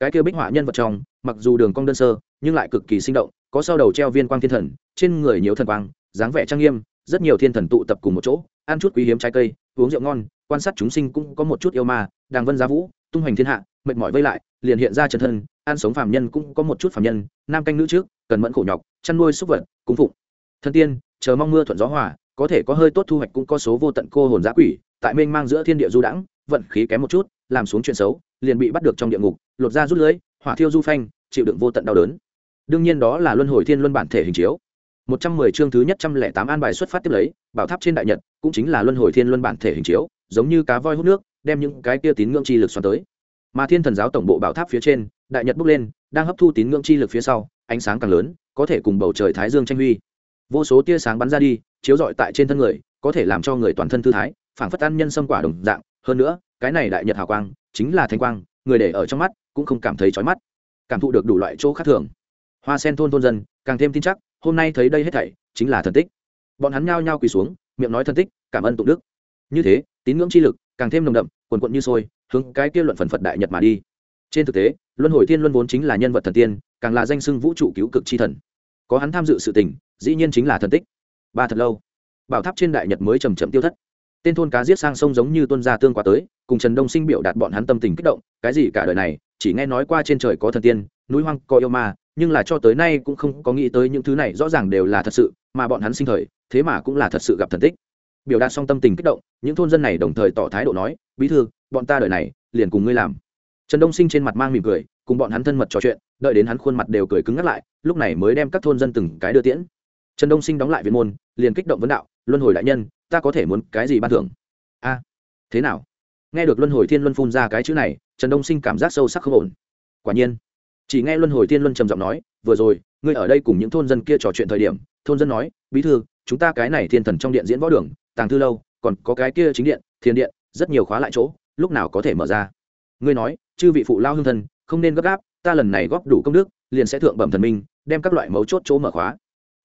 Speaker 1: Cái kia bích họa nhân vật trong, mặc dù đường cong đơn sơ, nhưng lại cực kỳ sinh động, có sau đầu treo viên quang thiên thần, trên người nhiều thần quang, dáng vẻ trang nghiêm, rất nhiều thiên thần tụ tập cùng một chỗ, ăn chút quý hiếm trái cây, uống rượu ngon, quan sát chúng sinh cũng có một chút yêu ma, đàng vân giá vũ, tung hoành thiên hạ, mệt mỏi vây lại, liền hiện ra chân thân, ăn sống phàm nhân cũng có một chút phàm nhân, nam canh nữ trước, cần mẫn khổ nhọc, chăn nuôi súc vật cúng phụng thân tiên, chờ mong mưa thuận gió hòa, có thể có hơi tốt thu hoạch cũng có số vô tận cô hồn giã quỷ, tại mênh mang giữa thiên địa du đãng, vận khí kém một chút, làm xuống chuyện xấu, liền bị bắt được trong địa ngục, lột ra rút lưới, hỏa thiêu du phanh, chịu đựng vô tận đau đớn. Đương nhiên đó là luân hồi thiên luân bản thể hình chiếu. Một trăm mười chương thứ nhất trăm lẻ tám an bài xuất phát tiếp lấy, bảo tháp trên đại nhật, cũng chính là luân hồi thiên luân bản thể hình chiếu, giống như cá voi hút nước, đem những cái kia tín ngưỡng chi lực xoắn tới. Mà thiên thần giáo tổng bộ bảo tháp phía trên, đại nhật bốc lên, đang hấp thu tín ngưỡng chi lực phía sau, ánh sáng càng lớn, có thể cùng bầu trời thái dương tranh huy vô số tia sáng bắn ra đi, chiếu rọi tại trên thân người, có thể làm cho người toàn thân thư thái, phảng phất ăn nhân sâm quả đồng dạng. Hơn nữa, cái này đại nhật hào quang, chính là thanh quang, người để ở trong mắt cũng không cảm thấy chói mắt. Cảm thụ được đủ loại chỗ khác thường. Hoa sen thôn thôn dân, càng thêm tin chắc, hôm nay thấy đây hết thảy, chính là thần tích. Bọn hắn nhao nhao quỳ xuống, miệng nói thần tích, cảm ơn tụng đức. Như thế, tín ngưỡng chi lực càng thêm nồng đậm quần quận như sôi, hướng cái kia luận phần phật đại nhật mà đi. Trên thực tế, luân hồi thiên luân vốn chính là nhân vật thần tiên, càng là danh xưng vũ trụ cứu cực chi thần. Có hắn tham dự sự tình dĩ nhiên chính là thần tích. Ba thật lâu, bảo tháp trên đại nhật mới chầm chậm tiêu thất. Tên thôn cá giết sang sông giống như tuân gia tương qua tới, cùng trần đông sinh biểu đạt bọn hắn tâm tình kích động, cái gì cả đời này, chỉ nghe nói qua trên trời có thần tiên, núi hoang, có yêu ma, nhưng là cho tới nay cũng không có nghĩ tới những thứ này rõ ràng đều là thật sự, mà bọn hắn sinh thời, thế mà cũng là thật sự gặp thần tích. Biểu đạt xong tâm tình kích động, những thôn dân này đồng thời tỏ thái độ nói, bí thư, bọn ta đời này, liền cùng ngươi làm. Trần đông sinh trên mặt mang mỉm cười, cùng bọn hắn thân mật trò chuyện, đợi đến hắn khuôn mặt đều cười cứng ngắt lại, lúc này mới đem các thôn dân từng cái đưa tiễn trần đông sinh đóng lại viện môn, liền kích động vấn đạo, luân hồi đại nhân, ta có thể muốn cái gì ban thưởng? A, thế nào? Nghe được luân hồi thiên luân phun ra cái chữ này, trần đông sinh cảm giác sâu sắc không ổn. Quả nhiên, chỉ nghe luân hồi thiên luân trầm giọng nói, vừa rồi, ngươi ở đây cùng những thôn dân kia trò chuyện thời điểm, thôn dân nói, bí thư, chúng ta cái này thiên thần trong điện diễn võ đường, tàng thư lâu, còn có cái kia chính điện thiên điện, rất nhiều khóa lại chỗ, lúc nào có thể mở ra ngươi nói, chư vị phụ lao hương thân, không nên gấp gáp, ta lần này góp đủ công đức, liền sẽ thượng bẩm thần minh, đem các loại mấu chốt chỗ mở khóa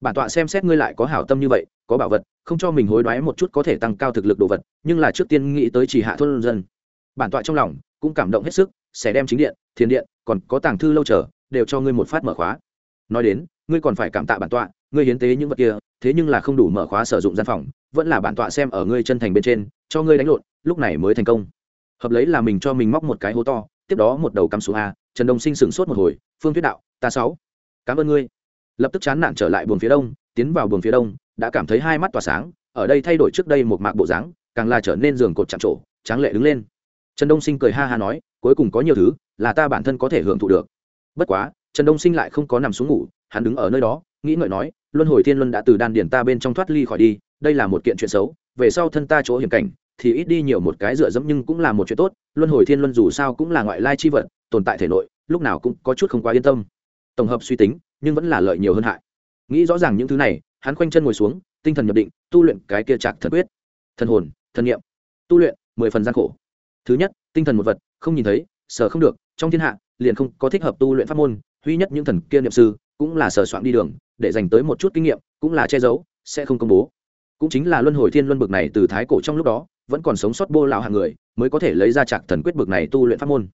Speaker 1: bản tọa xem xét ngươi lại có hảo tâm như vậy, có bảo vật, không cho mình hối đoái một chút có thể tăng cao thực lực đồ vật, nhưng là trước tiên nghĩ tới chỉ hạ thôn dân. Bản tọa trong lòng cũng cảm động hết sức, sẽ đem chính điện, thiền điện, còn có tàng thư lâu chờ, đều cho ngươi một phát mở khóa. Nói đến, ngươi còn phải cảm tạ bản tọa, ngươi hiến tế những vật kia, thế nhưng là không đủ mở khóa sử dụng gian phòng, vẫn là bản tọa xem ở ngươi chân thành bên trên, cho ngươi đánh lộn, lúc này mới thành công. Hợp lấy là mình cho mình móc một cái hố to, tiếp đó một đầu cắm xuống a, trần đông sinh sửng sốt một hồi, phương thuyết đạo, ta sáu. Cảm ơn ngươi lập tức chán nản trở lại buồng phía đông, tiến vào buồng phía đông, đã cảm thấy hai mắt tỏa sáng, ở đây thay đổi trước đây một mạc bộ dáng, càng là trở nên giường cột chạm trổ, tráng lệ đứng lên. Trần đông sinh cười ha ha nói, cuối cùng có nhiều thứ, là ta bản thân có thể hưởng thụ được. Bất quá, trần đông sinh lại không có nằm xuống ngủ, hắn đứng ở nơi đó, nghĩ ngợi nói, luân hồi thiên luân đã từ đan điển ta bên trong thoát ly khỏi đi, đây là một kiện chuyện xấu, về sau thân ta chỗ hiểm cảnh, thì ít đi nhiều một cái dựa dẫm nhưng cũng là một chuyện tốt, luân hồi thiên luân dù sao cũng là ngoại lai chi vật, tồn tại thể nội, lúc nào cũng có chút không quá yên tâm. Tổng hợp suy tính nhưng vẫn là lợi nhiều hơn hại. Nghĩ rõ ràng những thứ này, hắn khoanh chân ngồi xuống, tinh thần nhập định, tu luyện cái kia chặt thần quyết. Thần hồn, thần nghiệm tu luyện, mười phần gian khổ. Thứ nhất, tinh thần một vật, không nhìn thấy sở không được, trong thiên hạ, liền không có thích hợp tu luyện pháp môn, duy nhất những thần kia niệm sư, cũng là sở soạn đi đường, để dành tới một chút kinh nghiệm, cũng là che giấu, sẽ không công bố. Cũng chính là luân hồi thiên luân bực này từ thái cổ trong lúc đó, vẫn còn sống sót bô lão hàng người, mới có thể lấy ra trạc thần quyết bực này tu luyện pháp môn.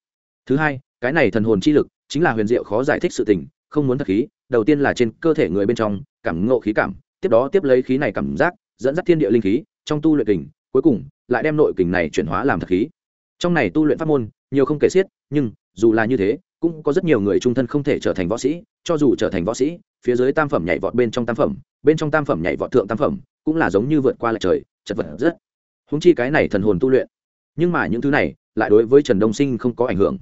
Speaker 1: Thứ hai, cái này thần hồn chi lực, chính là huyền diệu khó giải thích sự tình, không muốn thật khí đầu tiên là trên cơ thể người bên trong, cảm ngộ khí cảm, tiếp đó tiếp lấy khí này cảm giác, dẫn dắt thiên địa linh khí, trong tu luyện kình, cuối cùng lại đem nội kình này chuyển hóa làm thật khí. Trong này tu luyện pháp môn, nhiều không kể xiết, nhưng dù là như thế, cũng có rất nhiều người trung thân không thể trở thành võ sĩ, cho dù trở thành võ sĩ, phía dưới tam phẩm nhảy vọt bên trong tam phẩm, bên trong tam phẩm nhảy vọt thượng tam phẩm, cũng là giống như vượt qua lại trời, chật vật rất. Húng chi cái này thần hồn tu luyện. Nhưng mà những thứ này lại đối với trần đông sinh không có ảnh hưởng.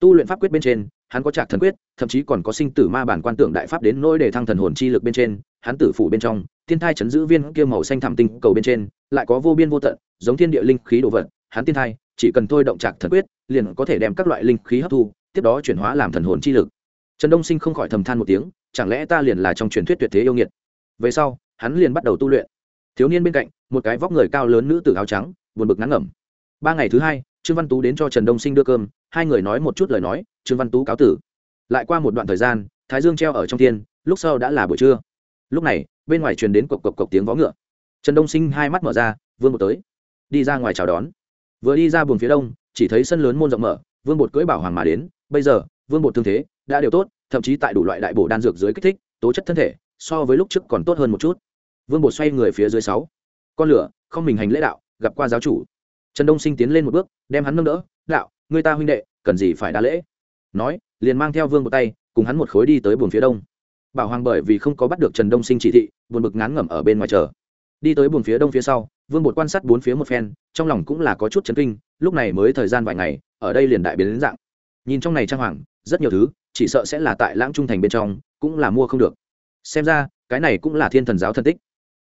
Speaker 1: Tu luyện pháp quyết bên trên hắn có trạc thần quyết, thậm chí còn có sinh tử ma bản quan tượng đại pháp đến nỗi để thăng thần hồn chi lực bên trên, hắn tử phủ bên trong, thiên thai chấn giữ viên kia màu xanh thảm tinh cầu bên trên, lại có vô biên vô tận, giống thiên địa linh khí đồ vật, hắn thiên thai, chỉ cần thôi động trạc thần quyết, liền có thể đem các loại linh khí hấp thu, tiếp đó chuyển hóa làm thần hồn chi lực. Trần đông sinh không khỏi thầm than một tiếng, chẳng lẽ ta liền là trong truyền thuyết tuyệt thế yêu nghiệt? Về sau, hắn liền bắt đầu tu luyện. Thiếu niên bên cạnh, một cái vóc người cao lớn nữ tử áo trắng, buồn bực ngắn ngẩm. Ba ngày thứ hai, trương văn tú đến cho trần đông sinh đưa cơm, hai người nói một chút lời nói trương văn tú cáo tử. Lại qua một đoạn thời gian, thái dương treo ở trong tiên lúc sau đã là buổi trưa. Lúc này, bên ngoài truyền đến cộc cộc cộc tiếng vó ngựa. Trần đông sinh hai mắt mở ra, vương bột tới. Đi ra ngoài chào đón. Vừa đi ra buồng phía đông, chỉ thấy sân lớn môn rộng mở, vương bột cưỡi bảo hoàng mà đến. Bây giờ, vương bột thương thế, đã đều tốt, thậm chí tại đủ loại đại bổ đan dược dưới kích thích, tố chất thân thể, so với lúc trước còn tốt hơn một chút. Vương bột xoay người phía dưới sáu. Con lửa, không mình hành lễ đạo, gặp qua giáo chủ. Trần đông sinh tiến lên một bước, đem hắn nâng đỡ. Đạo, người ta huynh đệ, cần gì phải đa lễ? Nói, liền mang theo vương một tay, cùng hắn một khối đi tới buồng phía đông. Bảo hoàng bởi vì không có bắt được trần đông sinh chỉ thị, buồn bực ngán ngẩm ở bên ngoài chờ. Đi tới buồng phía đông phía sau, vương bột quan sát bốn phía một phen, trong lòng cũng là có chút chấn kinh, lúc này mới thời gian vài ngày, ở đây liền đại biến đến dạng. Nhìn trong này trang hoàng, rất nhiều thứ, chỉ sợ sẽ là tại lãng trung thành bên trong, cũng là mua không được. Xem ra, cái này cũng là thiên thần giáo thân tích.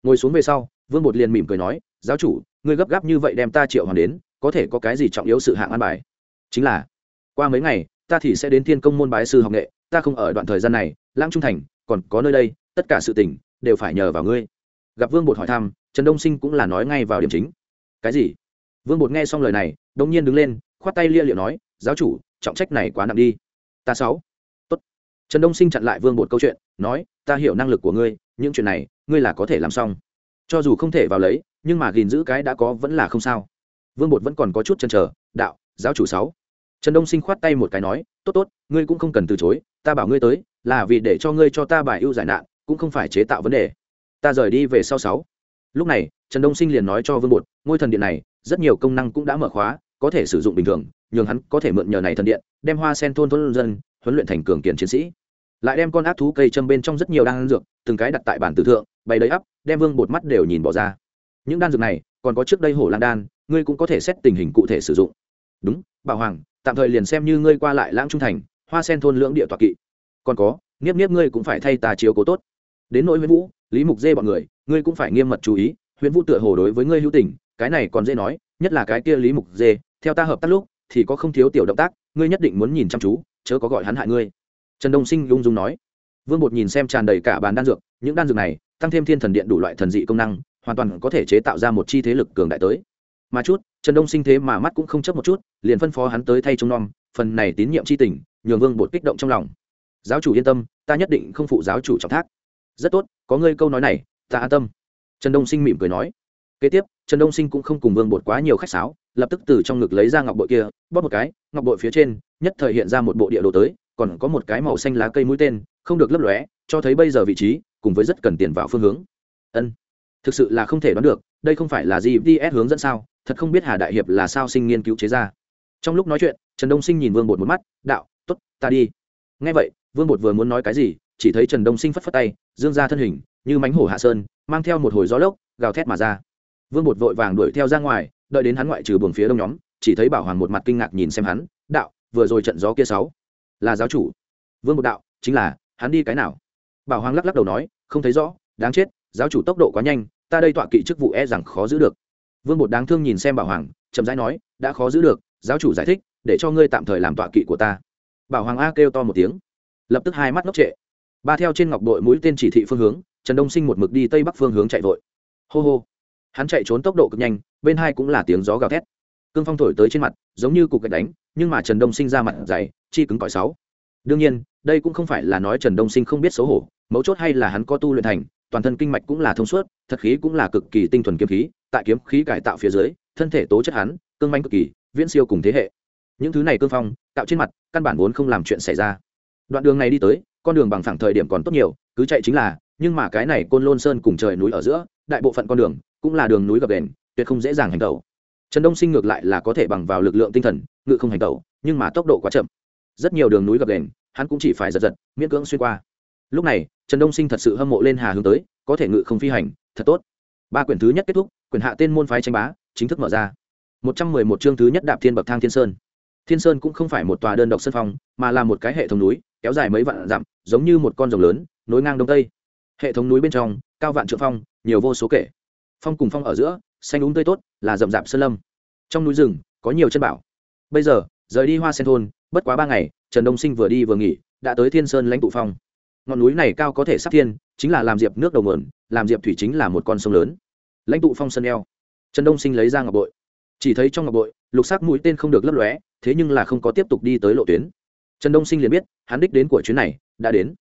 Speaker 1: Ngồi xuống về sau, vương bột liền mỉm cười nói, giáo chủ, ngươi gấp gáp như vậy đem ta triệu hoàng đến, có thể có cái gì trọng yếu sự hạng an bài? Chính là, qua mấy ngày ta thì sẽ đến thiên công môn bái sư học nghệ, ta không ở đoạn thời gian này, lãng trung thành, còn có nơi đây, tất cả sự tình, đều phải nhờ vào ngươi. Gặp vương bột hỏi thăm, trần đông sinh cũng là nói ngay vào điểm chính. Cái gì? Vương bột nghe xong lời này đông nhiên đứng lên, khoát tay lia liệu nói, giáo chủ, trọng trách này quá nặng đi. Ta sáu. Tốt. Trần đông sinh chặn lại vương bột câu chuyện, nói, ta hiểu năng lực của ngươi, những chuyện này, ngươi là có thể làm xong. Cho dù không thể vào lấy, nhưng mà gìn giữ cái đã có vẫn là không sao. Vương bột vẫn còn có chút chân trở đạo, giáo chủ sáu trần đông sinh khoát tay một cái nói, tốt tốt, ngươi cũng không cần từ chối, ta bảo ngươi tới, là vì để cho ngươi cho ta bài ưu giải nạn, cũng không phải chế tạo vấn đề. Ta rời đi về sau sáu. Lúc này, trần đông sinh liền nói cho vương bột, ngôi thần điện này, rất nhiều công năng cũng đã mở khóa, có thể sử dụng bình thường, nhường hắn có thể mượn nhờ này thần điện, đem hoa sen thôn thôn dân, huấn luyện thành cường kiện chiến sĩ. Lại đem con ác thú cây châm bên trong rất nhiều đan dược, từng cái đặt tại bản tử thượng, bày đầy ắp, đem vương bột mắt đều nhìn bỏ ra. Những đan dược này, còn có trước đây hổ lan đan, ngươi cũng có thể xét tình hình cụ thể sử dụng. Đúng, bảo hoàng tạm thời liền xem như ngươi qua lại lãng trung thành, hoa sen thôn lưỡng địa toạc kỵ. Còn có, nghiếp nghiếp ngươi cũng phải thay tà chiếu cố tốt. Đến nỗi với vũ, lý mục dê bọn người, ngươi cũng phải nghiêm mật chú ý huyện vũ tựa hồ đối với ngươi hữu tình, cái này còn dễ nói, nhất là cái kia lý mục dê, theo ta hợp tác lúc, thì có không thiếu tiểu động tác, ngươi nhất định muốn nhìn chăm chú, chớ có gọi hắn hại ngươi. Trần đông sinh lung dung nói. Vương bột nhìn xem tràn đầy cả bàn đan dược, những đan dược này, tăng thêm thiên thần điện đủ loại thần dị công năng, hoàn toàn có thể chế tạo ra một chi thế lực cường đại tới mà chút, trần đông sinh thế mà mắt cũng không chấp một chút, liền phân phó hắn tới thay trông nom, phần này tín nhiệm c h i tình, nhường vương bột kích động trong lòng. Giáo chủ yên tâm, ta nhất định không phụ giáo chủ trọng thác. Rất tốt, có ngươi câu nói này, ta an tâm. Trần đông sinh mỉm cười nói. Kế tiếp, trần đông sinh cũng không cùng vương bột quá nhiều khách sáo, lập tức từ trong ngực lấy ra ngọc bội kia, bóp một cái, ngọc bội phía trên, nhất thời hiện ra một bộ địa đồ tới, còn có một cái màu xanh lá cây mũi tên, không được lấp lóe, cho thấy bây giờ vị trí, cùng với rất cần tiền vào phương hướng. Ân, thực sự là không thể đoán được, đây không phải là gps hướng dẫn sao? Thật không biết hà đại hiệp là sao sinh nghiên cứu chế ra. Trong lúc nói chuyện, trần đông sinh nhìn vương bột một mắt, đạo t ố t ta đi. Ngay vậy, vương bột vừa muốn nói cái gì, chỉ thấy trần đông sinh phất phất tay, dương ra thân hình, như mánh hổ hạ sơn, mang theo một hồi gió lốc, gào thét mà ra. Vương bột vội vàng đuổi theo ra ngoài, đợi đến hắn ngoại trừ buồng phía đông nhóm, chỉ thấy bảo hoàng một mặt kinh ngạc nhìn xem hắn, đạo, vừa rồi trận gió kia sáu, là giáo chủ. Vương bột đạo, chính là, hắn đi cái nào? Bảo hoàng lắc lắc đầu nói, không thấy rõ, đáng chết, giáo chủ tốc độ quá nhanh, ta đây tọa kỵ chức vụ e rằng khó giữ được vương bột đáng thương nhìn xem bảo hoàng, chậm rãi nói, đã khó giữ được, giáo chủ giải thích, để cho ngươi tạm thời làm tọa kỵ của ta. Bảo hoàng a kêu to một tiếng, lập tức hai mắt ngốc trệ. Ba theo trên ngọc đội mũi tên chỉ thị phương hướng, trần đông sinh một mực đi tây bắc phương hướng chạy vội. Hô hô. Hắn chạy trốn tốc độ cực nhanh, bên hai cũng là tiếng gió gào thét. Cương phong thổi tới trên mặt, giống như cục gạch đánh, nhưng mà trần đông sinh ra mặt dày, chi cứng cỏi sáu. Đương nhiên, đây cũng không phải là nói trần đông sinh không biết xấu hổ, mấu chốt hay là hắn có tu luyện thành, toàn thân kinh mạch cũng là thông suốt, thật khí cũng là cực kỳ tinh thuần kiếm khí tại kiếm khí cải tạo phía dưới, thân thể tố chất hắn, cương manh cực kỳ, viễn siêu cùng thế hệ. Những thứ này cương phong tạo trên mặt, căn bản vốn không làm chuyện xảy ra. Đoạn đường này đi tới, con đường bằng phẳng thời điểm còn tốt nhiều, cứ chạy chính là, nhưng mà cái này côn lôn sơn cùng trời núi ở giữa, đại bộ phận con đường cũng là đường núi gập đền tuyệt không dễ dàng hành tẩu. Trần đông sinh ngược lại là có thể bằng vào lực lượng tinh thần, ngự không hành tẩu, nhưng mà tốc độ quá chậm. Rất nhiều đường núi gập đền hắn cũng chỉ phải giật giật, miễn cưỡng xuyên qua. Lúc này, trần đông sinh thật sự hâm mộ lên hà hướng tới, có thể ngự không phi hành, thật tốt. Ba quyển thứ nhất kết thúc quyển hạ tên môn phái tranh bá, chính thức mở ra. Một trăm mười một chương thứ nhất đạp thiên bậc thang thiên sơn. Thiên sơn cũng không phải một tòa đơn độc sân phong, mà là một cái hệ thống núi, kéo dài mấy vạn dặm, giống như một con rồng lớn, nối ngang đông tây. Hệ thống núi bên trong, cao vạn trượng phong, nhiều vô số kể. Phong cùng phong ở giữa, xanh úng tươi tốt, là rậm rạp sơn lâm. Trong núi rừng, có nhiều chân bảo. Bây giờ, rời đi hoa sen thôn, bất quá ba ngày, trần đông sinh vừa đi vừa nghỉ, đã tới thiên sơn lãnh tụ phong. Ngọn núi này cao có thể sắp thiên, chính là làm diệp nước đầu mượn làm diệp thủy chính là một con sông lớn lãnh tụ phong sơn eo. Trần đông sinh lấy ra ngọc bội. Chỉ thấy trong ngọc bội, lục sắc mũi tên không được lấp lóe, thế nhưng là không có tiếp tục đi tới lộ tuyến. Trần đông sinh liền biết, hắn đích đến của chuyến này, đã đến.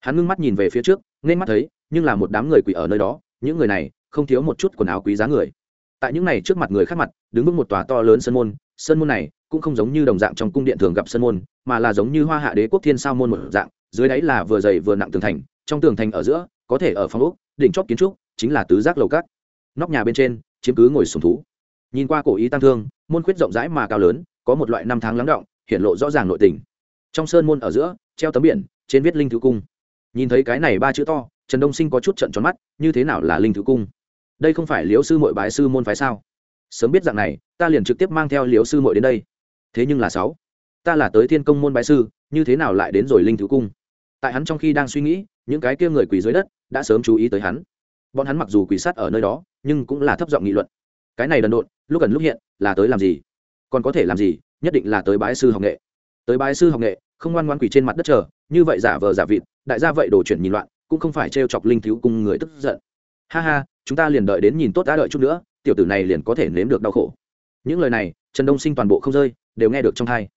Speaker 1: Hắn ngưng mắt nhìn về phía trước, nên mắt thấy, nhưng là một đám người quỷ ở nơi đó, những người này, không thiếu một chút quần áo quý giá người. Tại những này trước mặt người khác mặt, đứng vững một tòa to lớn sơn môn sơn môn này cũng không giống như đồng dạng trong cung điện thường gặp sơn môn, mà là giống như hoa hạ đế quốc thiên sao môn một dạng, dưới đáy là vừa dày vừa nặng tường thành, trong tường thành ở giữa, có thể ở phòng úc đỉnh chóp kiến trúc, chính là tứ giác lầu cát nóc nhà bên trên, chiếm cứ ngồi sùng thú. Nhìn qua cổ ý tăng thương, môn khuyết rộng rãi mà cao lớn, có một loại năm tháng lắng động hiện lộ rõ ràng nội tình. Trong sơn môn ở giữa, treo tấm biển, trên viết linh thứ cung. Nhìn thấy cái này ba chữ to, trần đông sinh có chút trận tròn mắt, như thế nào là linh thứ cung? Đây không phải liễu sư mội bái sư môn phái sao? Sớm biết dạng này, ta liền trực tiếp mang theo liễu sư mội đến đây. Thế nhưng là sáu, ta là tới thiên công môn bái sư, như thế nào lại đến rồi linh thứ cung? Tại hắn trong khi đang suy nghĩ, những cái kia người quỳ dưới đất, đã sớm chú ý tới hắn. Bọn hắn mặc dù quỳ sát ở nơi đó nhưng cũng là thấp giọng nghị luận. Cái này đần độn, lúc gần lúc hiện, là tới làm gì? Còn có thể làm gì? Nhất định là tới bái sư học nghệ. Tới bái sư học nghệ, không ngoan ngoan quỳ trên mặt đất chờ, như vậy giả vờ giả vịt, đại gia vậy đổ chuyển nhìn loạn, cũng không phải trêu chọc linh thiếu cung người tức giận. Ha ha, chúng ta liền đợi đến nhìn tốt đã đợi chút nữa, tiểu tử này liền có thể nếm được đau khổ. Những lời này, trần đông sinh toàn bộ không rơi, đều nghe được trong thai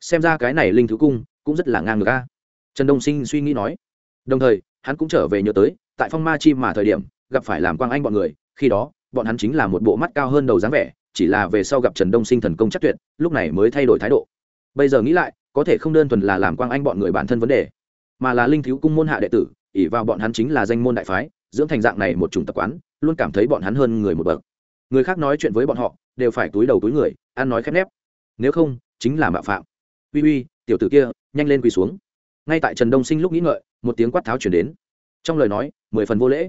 Speaker 1: xem ra cái này linh thứ cung cũng rất là ngang ngược a. Trần đông sinh suy nghĩ nói. Đồng thời, hắn cũng trở về nhớ tới, tại phong ma chi mà thời điểm, gặp phải làm quang anh bọn người khi đó, bọn hắn chính là một bộ mắt cao hơn đầu dáng vẻ, chỉ là về sau gặp trần đông sinh thần công chắc tuyệt, lúc này mới thay đổi thái độ. Bây giờ nghĩ lại, có thể không đơn thuần là làm quang anh bọn người bản thân vấn đề, mà là linh thiếu cung môn hạ đệ tử ỉ vào bọn hắn chính là danh môn đại phái, dưỡng thành dạng này một chủng tập quán, luôn cảm thấy bọn hắn hơn người một bậc. Người khác nói chuyện với bọn họ, đều phải túi đầu túi người, ăn nói khép nép. Nếu không, chính là mạo phạm. Uy uy, tiểu tử kia, nhanh lên quỳ xuống. Ngay tại trần đông sinh lúc nghĩ ngợi, một tiếng quát tháo chuyển đến. Trong lời nói, mười phần vô lễ.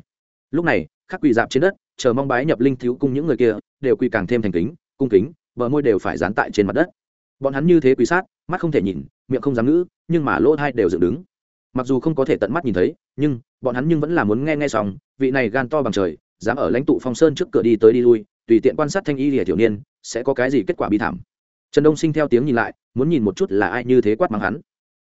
Speaker 1: Lúc này, khắc quỳ dạp trên đất chờ mong bái nhập linh thiếu cung những người kia, đều quy càng thêm thành kính, cung kính, bờ môi đều phải dán tại trên mặt đất. Bọn hắn như thế quỳ sát, mắt không thể nhìn, miệng không dám ngữ, nhưng mà lỗ thai đều dựng đứng. Mặc dù không có thể tận mắt nhìn thấy, nhưng bọn hắn nhưng vẫn là muốn nghe nghe xong, vị này gan to bằng trời, dám ở lãnh tụ phong sơn trước cửa đi tới đi lui, tùy tiện quan sát thanh y lìa tiểu niên, sẽ có cái gì kết quả bi thảm. Trần đông sinh theo tiếng nhìn lại, muốn nhìn một chút là ai như thế quát mắng hắn.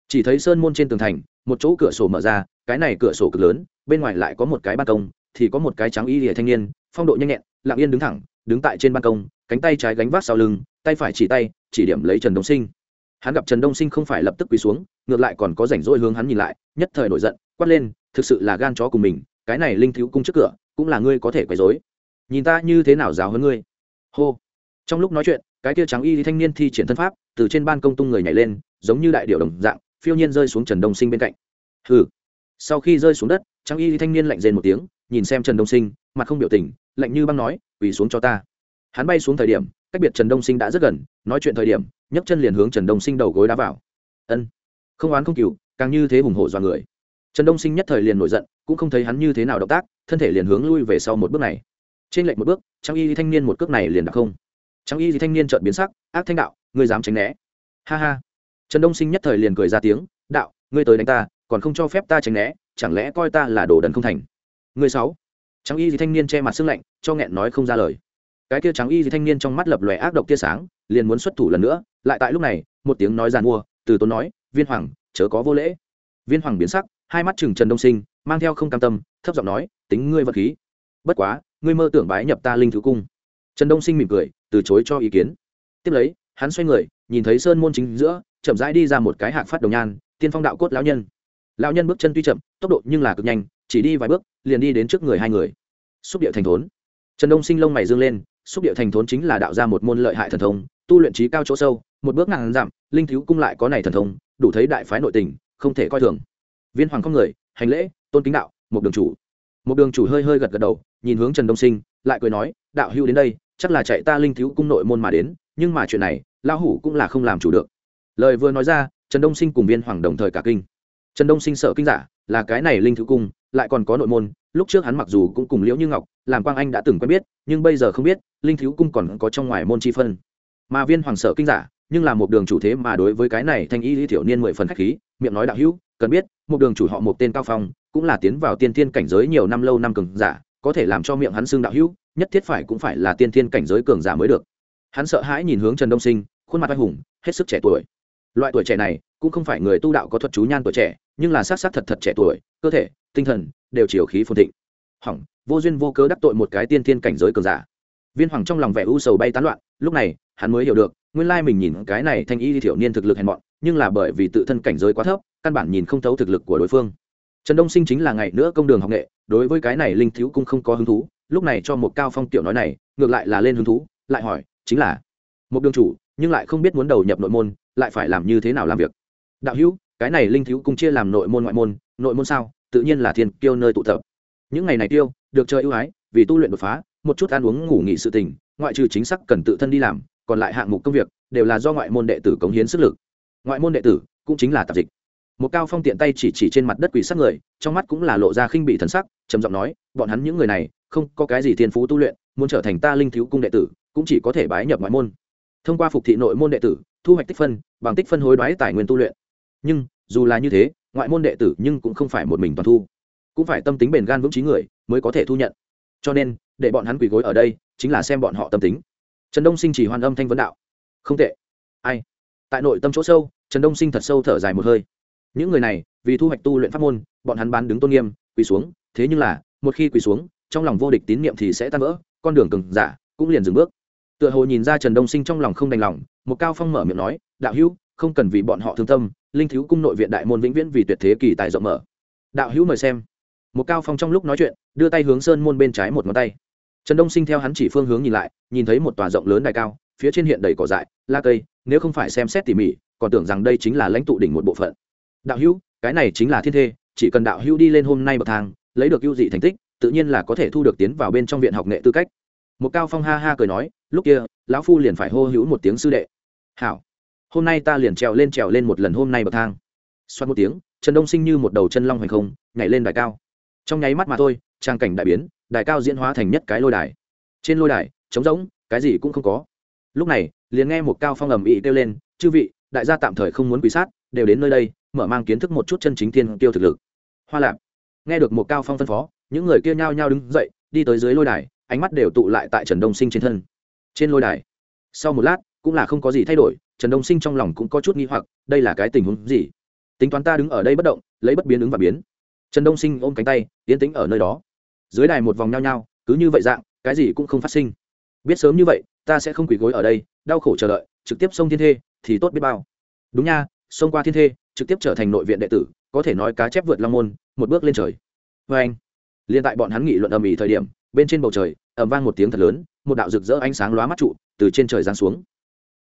Speaker 1: Chỉ thấy sơn môn trên tường thành, một chỗ cửa sổ mở ra, cái này cửa sổ cực lớn, bên ngoài lại có một cái ban công, thì có một cái trắng y lìa thanh niên phong độ nhanh nhẹn, lặng yên đứng thẳng, đứng tại trên ban công, cánh tay trái gánh vác sau lưng, tay phải chỉ tay, chỉ điểm lấy trần đông sinh. Hắn gặp trần đông sinh không phải lập tức quỳ xuống, ngược lại còn có rảnh rỗi hướng hắn nhìn lại, nhất thời nổi giận, quát lên, thực sự là gan chó cùng mình, cái này linh thiếu cung trước cửa, cũng là ngươi có thể quấy dối nhìn ta như thế nào giáo hơn ngươi? Hô. Trong lúc nói chuyện, cái tia trắng y thanh niên thi triển thân pháp, từ trên ban công tung người nhảy lên, giống như đại điệu đồng dạng, phiêu nhiên rơi xuống trần đông sinh bên cạnh. Hừ. Sau khi rơi xuống đất, trắng y thanh niên lạnh rên một tiếng, nhìn xem trần đông sinh mặt không biểu tình, lạnh như băng nói, quỳ xuống cho ta. Hắn bay xuống thời điểm, cách biệt trần đông sinh đã rất gần, nói chuyện thời điểm, nhấc chân liền hướng trần đông sinh đầu gối đá vào. Ân, không oán không cừu, càng như thế hùng hổ do người. Trần đông sinh nhất thời liền nổi giận, cũng không thấy hắn như thế nào động tác, thân thể liền hướng lui về sau một bước này. Trên lệch một bước trang y thanh niên một cước này liền đặc không. Trang y thanh niên trợn biến sắc, ác thanh đạo, ngươi dám tránh né. Ha ha. Trần đông sinh nhất thời liền cười ra tiếng, đạo, ngươi tới đánh ta, còn không cho phép ta tránh né, chẳng lẽ coi ta là đồ đần không thành? Ngươi sáu trắng y gì thanh niên che mặt sưng lạnh, cho nghẹn nói không ra lời. Cái kia trắng y gì thanh niên trong mắt lập lòe ác độc tia sáng, liền muốn xuất thủ lần nữa, lại tại lúc này, một tiếng nói giàn mua, từ tốn nói, viên hoàng, chớ có vô lễ. Viên hoàng biến sắc, hai mắt chừng trần đông sinh, mang theo không cam tâm, thấp giọng nói, tính ngươi vật khí. Bất quá, ngươi mơ tưởng bái nhập ta linh thứ cung. Trần đông sinh mỉm cười, từ chối cho ý kiến. Tiếp lấy, hắn xoay người, nhìn thấy sơn môn chính giữa, chậm rãi đi ra một cái hạc phát đồng nhan, tiên phong đạo cốt lão nhân. Lão nhân bước chân tuy chậm, tốc độ nhưng là cực nhanh chỉ đi vài bước, liền đi đến trước người hai người. Xúc địa thành thốn. Trần đông sinh lông mày dương lên, xúc địa thành thốn chính là đạo ra một môn lợi hại thần thông, tu luyện trí cao chỗ sâu, một bước ngàn dặm, linh thiếu cung lại có này thần thông, đủ thấy đại phái nội tình, không thể coi thường. Viên hoàng không người, hành lễ, tôn kính đạo, một đường chủ. Một đường chủ hơi hơi gật gật đầu, nhìn hướng trần đông sinh, lại cười nói, đạo hưu đến đây, chắc là chạy ta linh thiếu cung nội môn mà đến, nhưng mà chuyện này, lão hủ cũng là không làm chủ được. Lời vừa nói ra, trần đông sinh cùng viên hoàng đồng thời cả kinh trần đông sinh sợ kinh giả, là cái này linh thiếu cung, lại còn có nội môn, lúc trước hắn mặc dù cũng cùng liễu như ngọc, làm quang anh đã từng quen biết, nhưng bây giờ không biết, linh thiếu cung còn có trong ngoài môn chi phân. Mà viên hoàng sợ kinh giả, nhưng là một đường chủ thế mà đối với cái này thanh y thiểu niên mười phần khách khí, miệng nói đạo hữu, cần biết, một đường chủ họ một tên cao phong, cũng là tiến vào tiên thiên cảnh giới nhiều năm lâu năm cường giả, có thể làm cho miệng hắn xưng đạo hữu, nhất thiết phải cũng phải là tiên thiên cảnh giới cường giả mới được. Hắn sợ hãi nhìn hướng trần đông sinh, khuôn mặt anh hùng, hết sức trẻ tuổi loại tuổi trẻ này cũng không phải người tu đạo có thuật chú nhan tuổi trẻ, nhưng là sát sát thật thật trẻ tuổi, cơ thể, tinh thần đều chiều khí phồn thịnh. Hỏng, vô duyên vô cớ đắc tội một cái tiên thiên cảnh giới cường giả. Viên hoàng trong lòng vẻ u sầu bay tán loạn, lúc này, hắn mới hiểu được, nguyên lai mình nhìn cái này thanh y thiểu niên thực lực hèn mọn, nhưng là bởi vì tự thân cảnh giới quá thấp, căn bản nhìn không thấu thực lực của đối phương. Trần đông sinh chính là ngày nữa công đường học nghệ, đối với cái này linh thiếu cung không có hứng thú, lúc này cho một cao phong tiểu nói này, ngược lại là lên hứng thú, lại hỏi, chính là một đường chủ, nhưng lại không biết muốn đầu nhập nội môn lại phải làm như thế nào làm việc? Đạo hữu, cái này linh thiếu cung chia làm nội môn ngoại môn, nội môn sao? Tự nhiên là thiên kiêu nơi tụ tập. Những ngày này tiêu, được chơi ưu ái, vì tu luyện đột phá, một chút ăn uống, ngủ nghỉ sự tình, ngoại trừ chính xác cần tự thân đi làm, còn lại hạng mục công việc, đều là do ngoại môn đệ tử cống hiến sức lực. Ngoại môn đệ tử cũng chính là tạp dịch. Một cao phong tiện tay chỉ chỉ trên mặt đất quỷ sắc người, trong mắt cũng là lộ ra khinh bị thần sắc, trầm giọng nói, bọn hắn những người này, không có cái gì thiên phú tu luyện, muốn trở thành ta linh thiếu cung đệ tử, cũng chỉ có thể bái nhập ngoại môn thông qua phục thị nội môn đệ tử, thu hoạch tích phân, bằng tích phân hối đoái tài nguyên tu luyện. Nhưng, dù là như thế, ngoại môn đệ tử nhưng cũng không phải một mình toàn thu. Cũng phải tâm tính bền gan vững trí người mới có thể thu nhận. Cho nên, để bọn hắn quỳ gối ở đây chính là xem bọn họ tâm tính. Trần đông sinh chỉ hoàn âm thanh vấn đạo. Không tệ. Ai? Tại nội tâm chỗ sâu, trần đông sinh thật sâu thở dài một hơi. Những người này, vì thu hoạch tu luyện pháp môn, bọn hắn bán đứng tôn nghiêm, quỳ xuống. Thế nhưng là, một khi quỳ xuống, trong lòng vô địch tín nhiệm thì sẽ tan vỡ, con đường cừng giả cũng liền dừng bước tựa hồ nhìn ra trần đông sinh trong lòng không đành lòng, một cao phong mở miệng nói, đạo hữu, không cần vì bọn họ thương tâm, linh thiếu cung nội viện đại môn vĩnh viễn vì tuyệt thế kỳ tài rộng mở. Đạo hữu mời xem. Một cao phong trong lúc nói chuyện, đưa tay hướng sơn môn bên trái một ngón tay. Trần đông sinh theo hắn chỉ phương hướng nhìn lại, nhìn thấy một tòa rộng lớn đài cao, phía trên hiện đầy cỏ dại la cây, nếu không phải xem xét tỉ mỉ, còn tưởng rằng đây chính là lãnh tụ đỉnh một bộ phận. Đạo hữu, cái này chính là thiên thê, chỉ cần đạo hữu đi lên hôm nay bậc thang, lấy được ưu dị thành tích, tự nhiên là có thể thu được tiến vào bên trong viện học nghệ tư cách một cao phong ha ha cười nói, lúc kia, lão phu liền phải hô hữu một tiếng sư đệ. Hảo, hôm nay ta liền trèo lên trèo lên một lần hôm nay bậc thang. Xoát một tiếng, trần đông sinh như một đầu chân long hoành không, nhảy lên đài cao. Trong nháy mắt mà thôi, trang cảnh đại biến, đài cao diễn hóa thành nhất cái lôi đài. Trên lôi đài, trống rỗng, cái gì cũng không có. Lúc này, liền nghe một cao phong ầm ĩ kêu lên, chư vị, đại gia tạm thời không muốn quỷ sát, đều đến nơi đây, mở mang kiến thức một chút chân chính thiên tiêu thực lực. Hoa lạp. Nghe được một cao phong phân phó, những người kia nhao nhao đứng dậy, đi tới dưới lôi đài ánh mắt đều tụ lại tại trần đông sinh trên thân. Trên lôi đài, sau một lát, cũng là không có gì thay đổi, trần đông sinh trong lòng cũng có chút nghi hoặc, đây là cái tình huống gì? Tính toán ta đứng ở đây bất động, lấy bất biến ứng và biến. Trần đông sinh ôm cánh tay tiến tĩnh ở nơi đó. Dưới đài một vòng nhao nhao, cứ như vậy dạng, cái gì cũng không phát sinh. Biết sớm như vậy, ta sẽ không quỳ gối ở đây, đau khổ chờ đợi, trực tiếp xông thiên thê, thì tốt biết bao. Đúng nha, xông qua thiên thê, trực tiếp trở thành nội viện đệ tử, có thể nói cá chép vượt long môn, một bước lên trời. Vê anh liên tại bọn hắn nghị luận ầm ĩ thời điểm, bên trên bầu trời, ầm vang một tiếng thật lớn, một đạo rực rỡ ánh sáng lóa mắt trụ từ trên trời giáng xuống.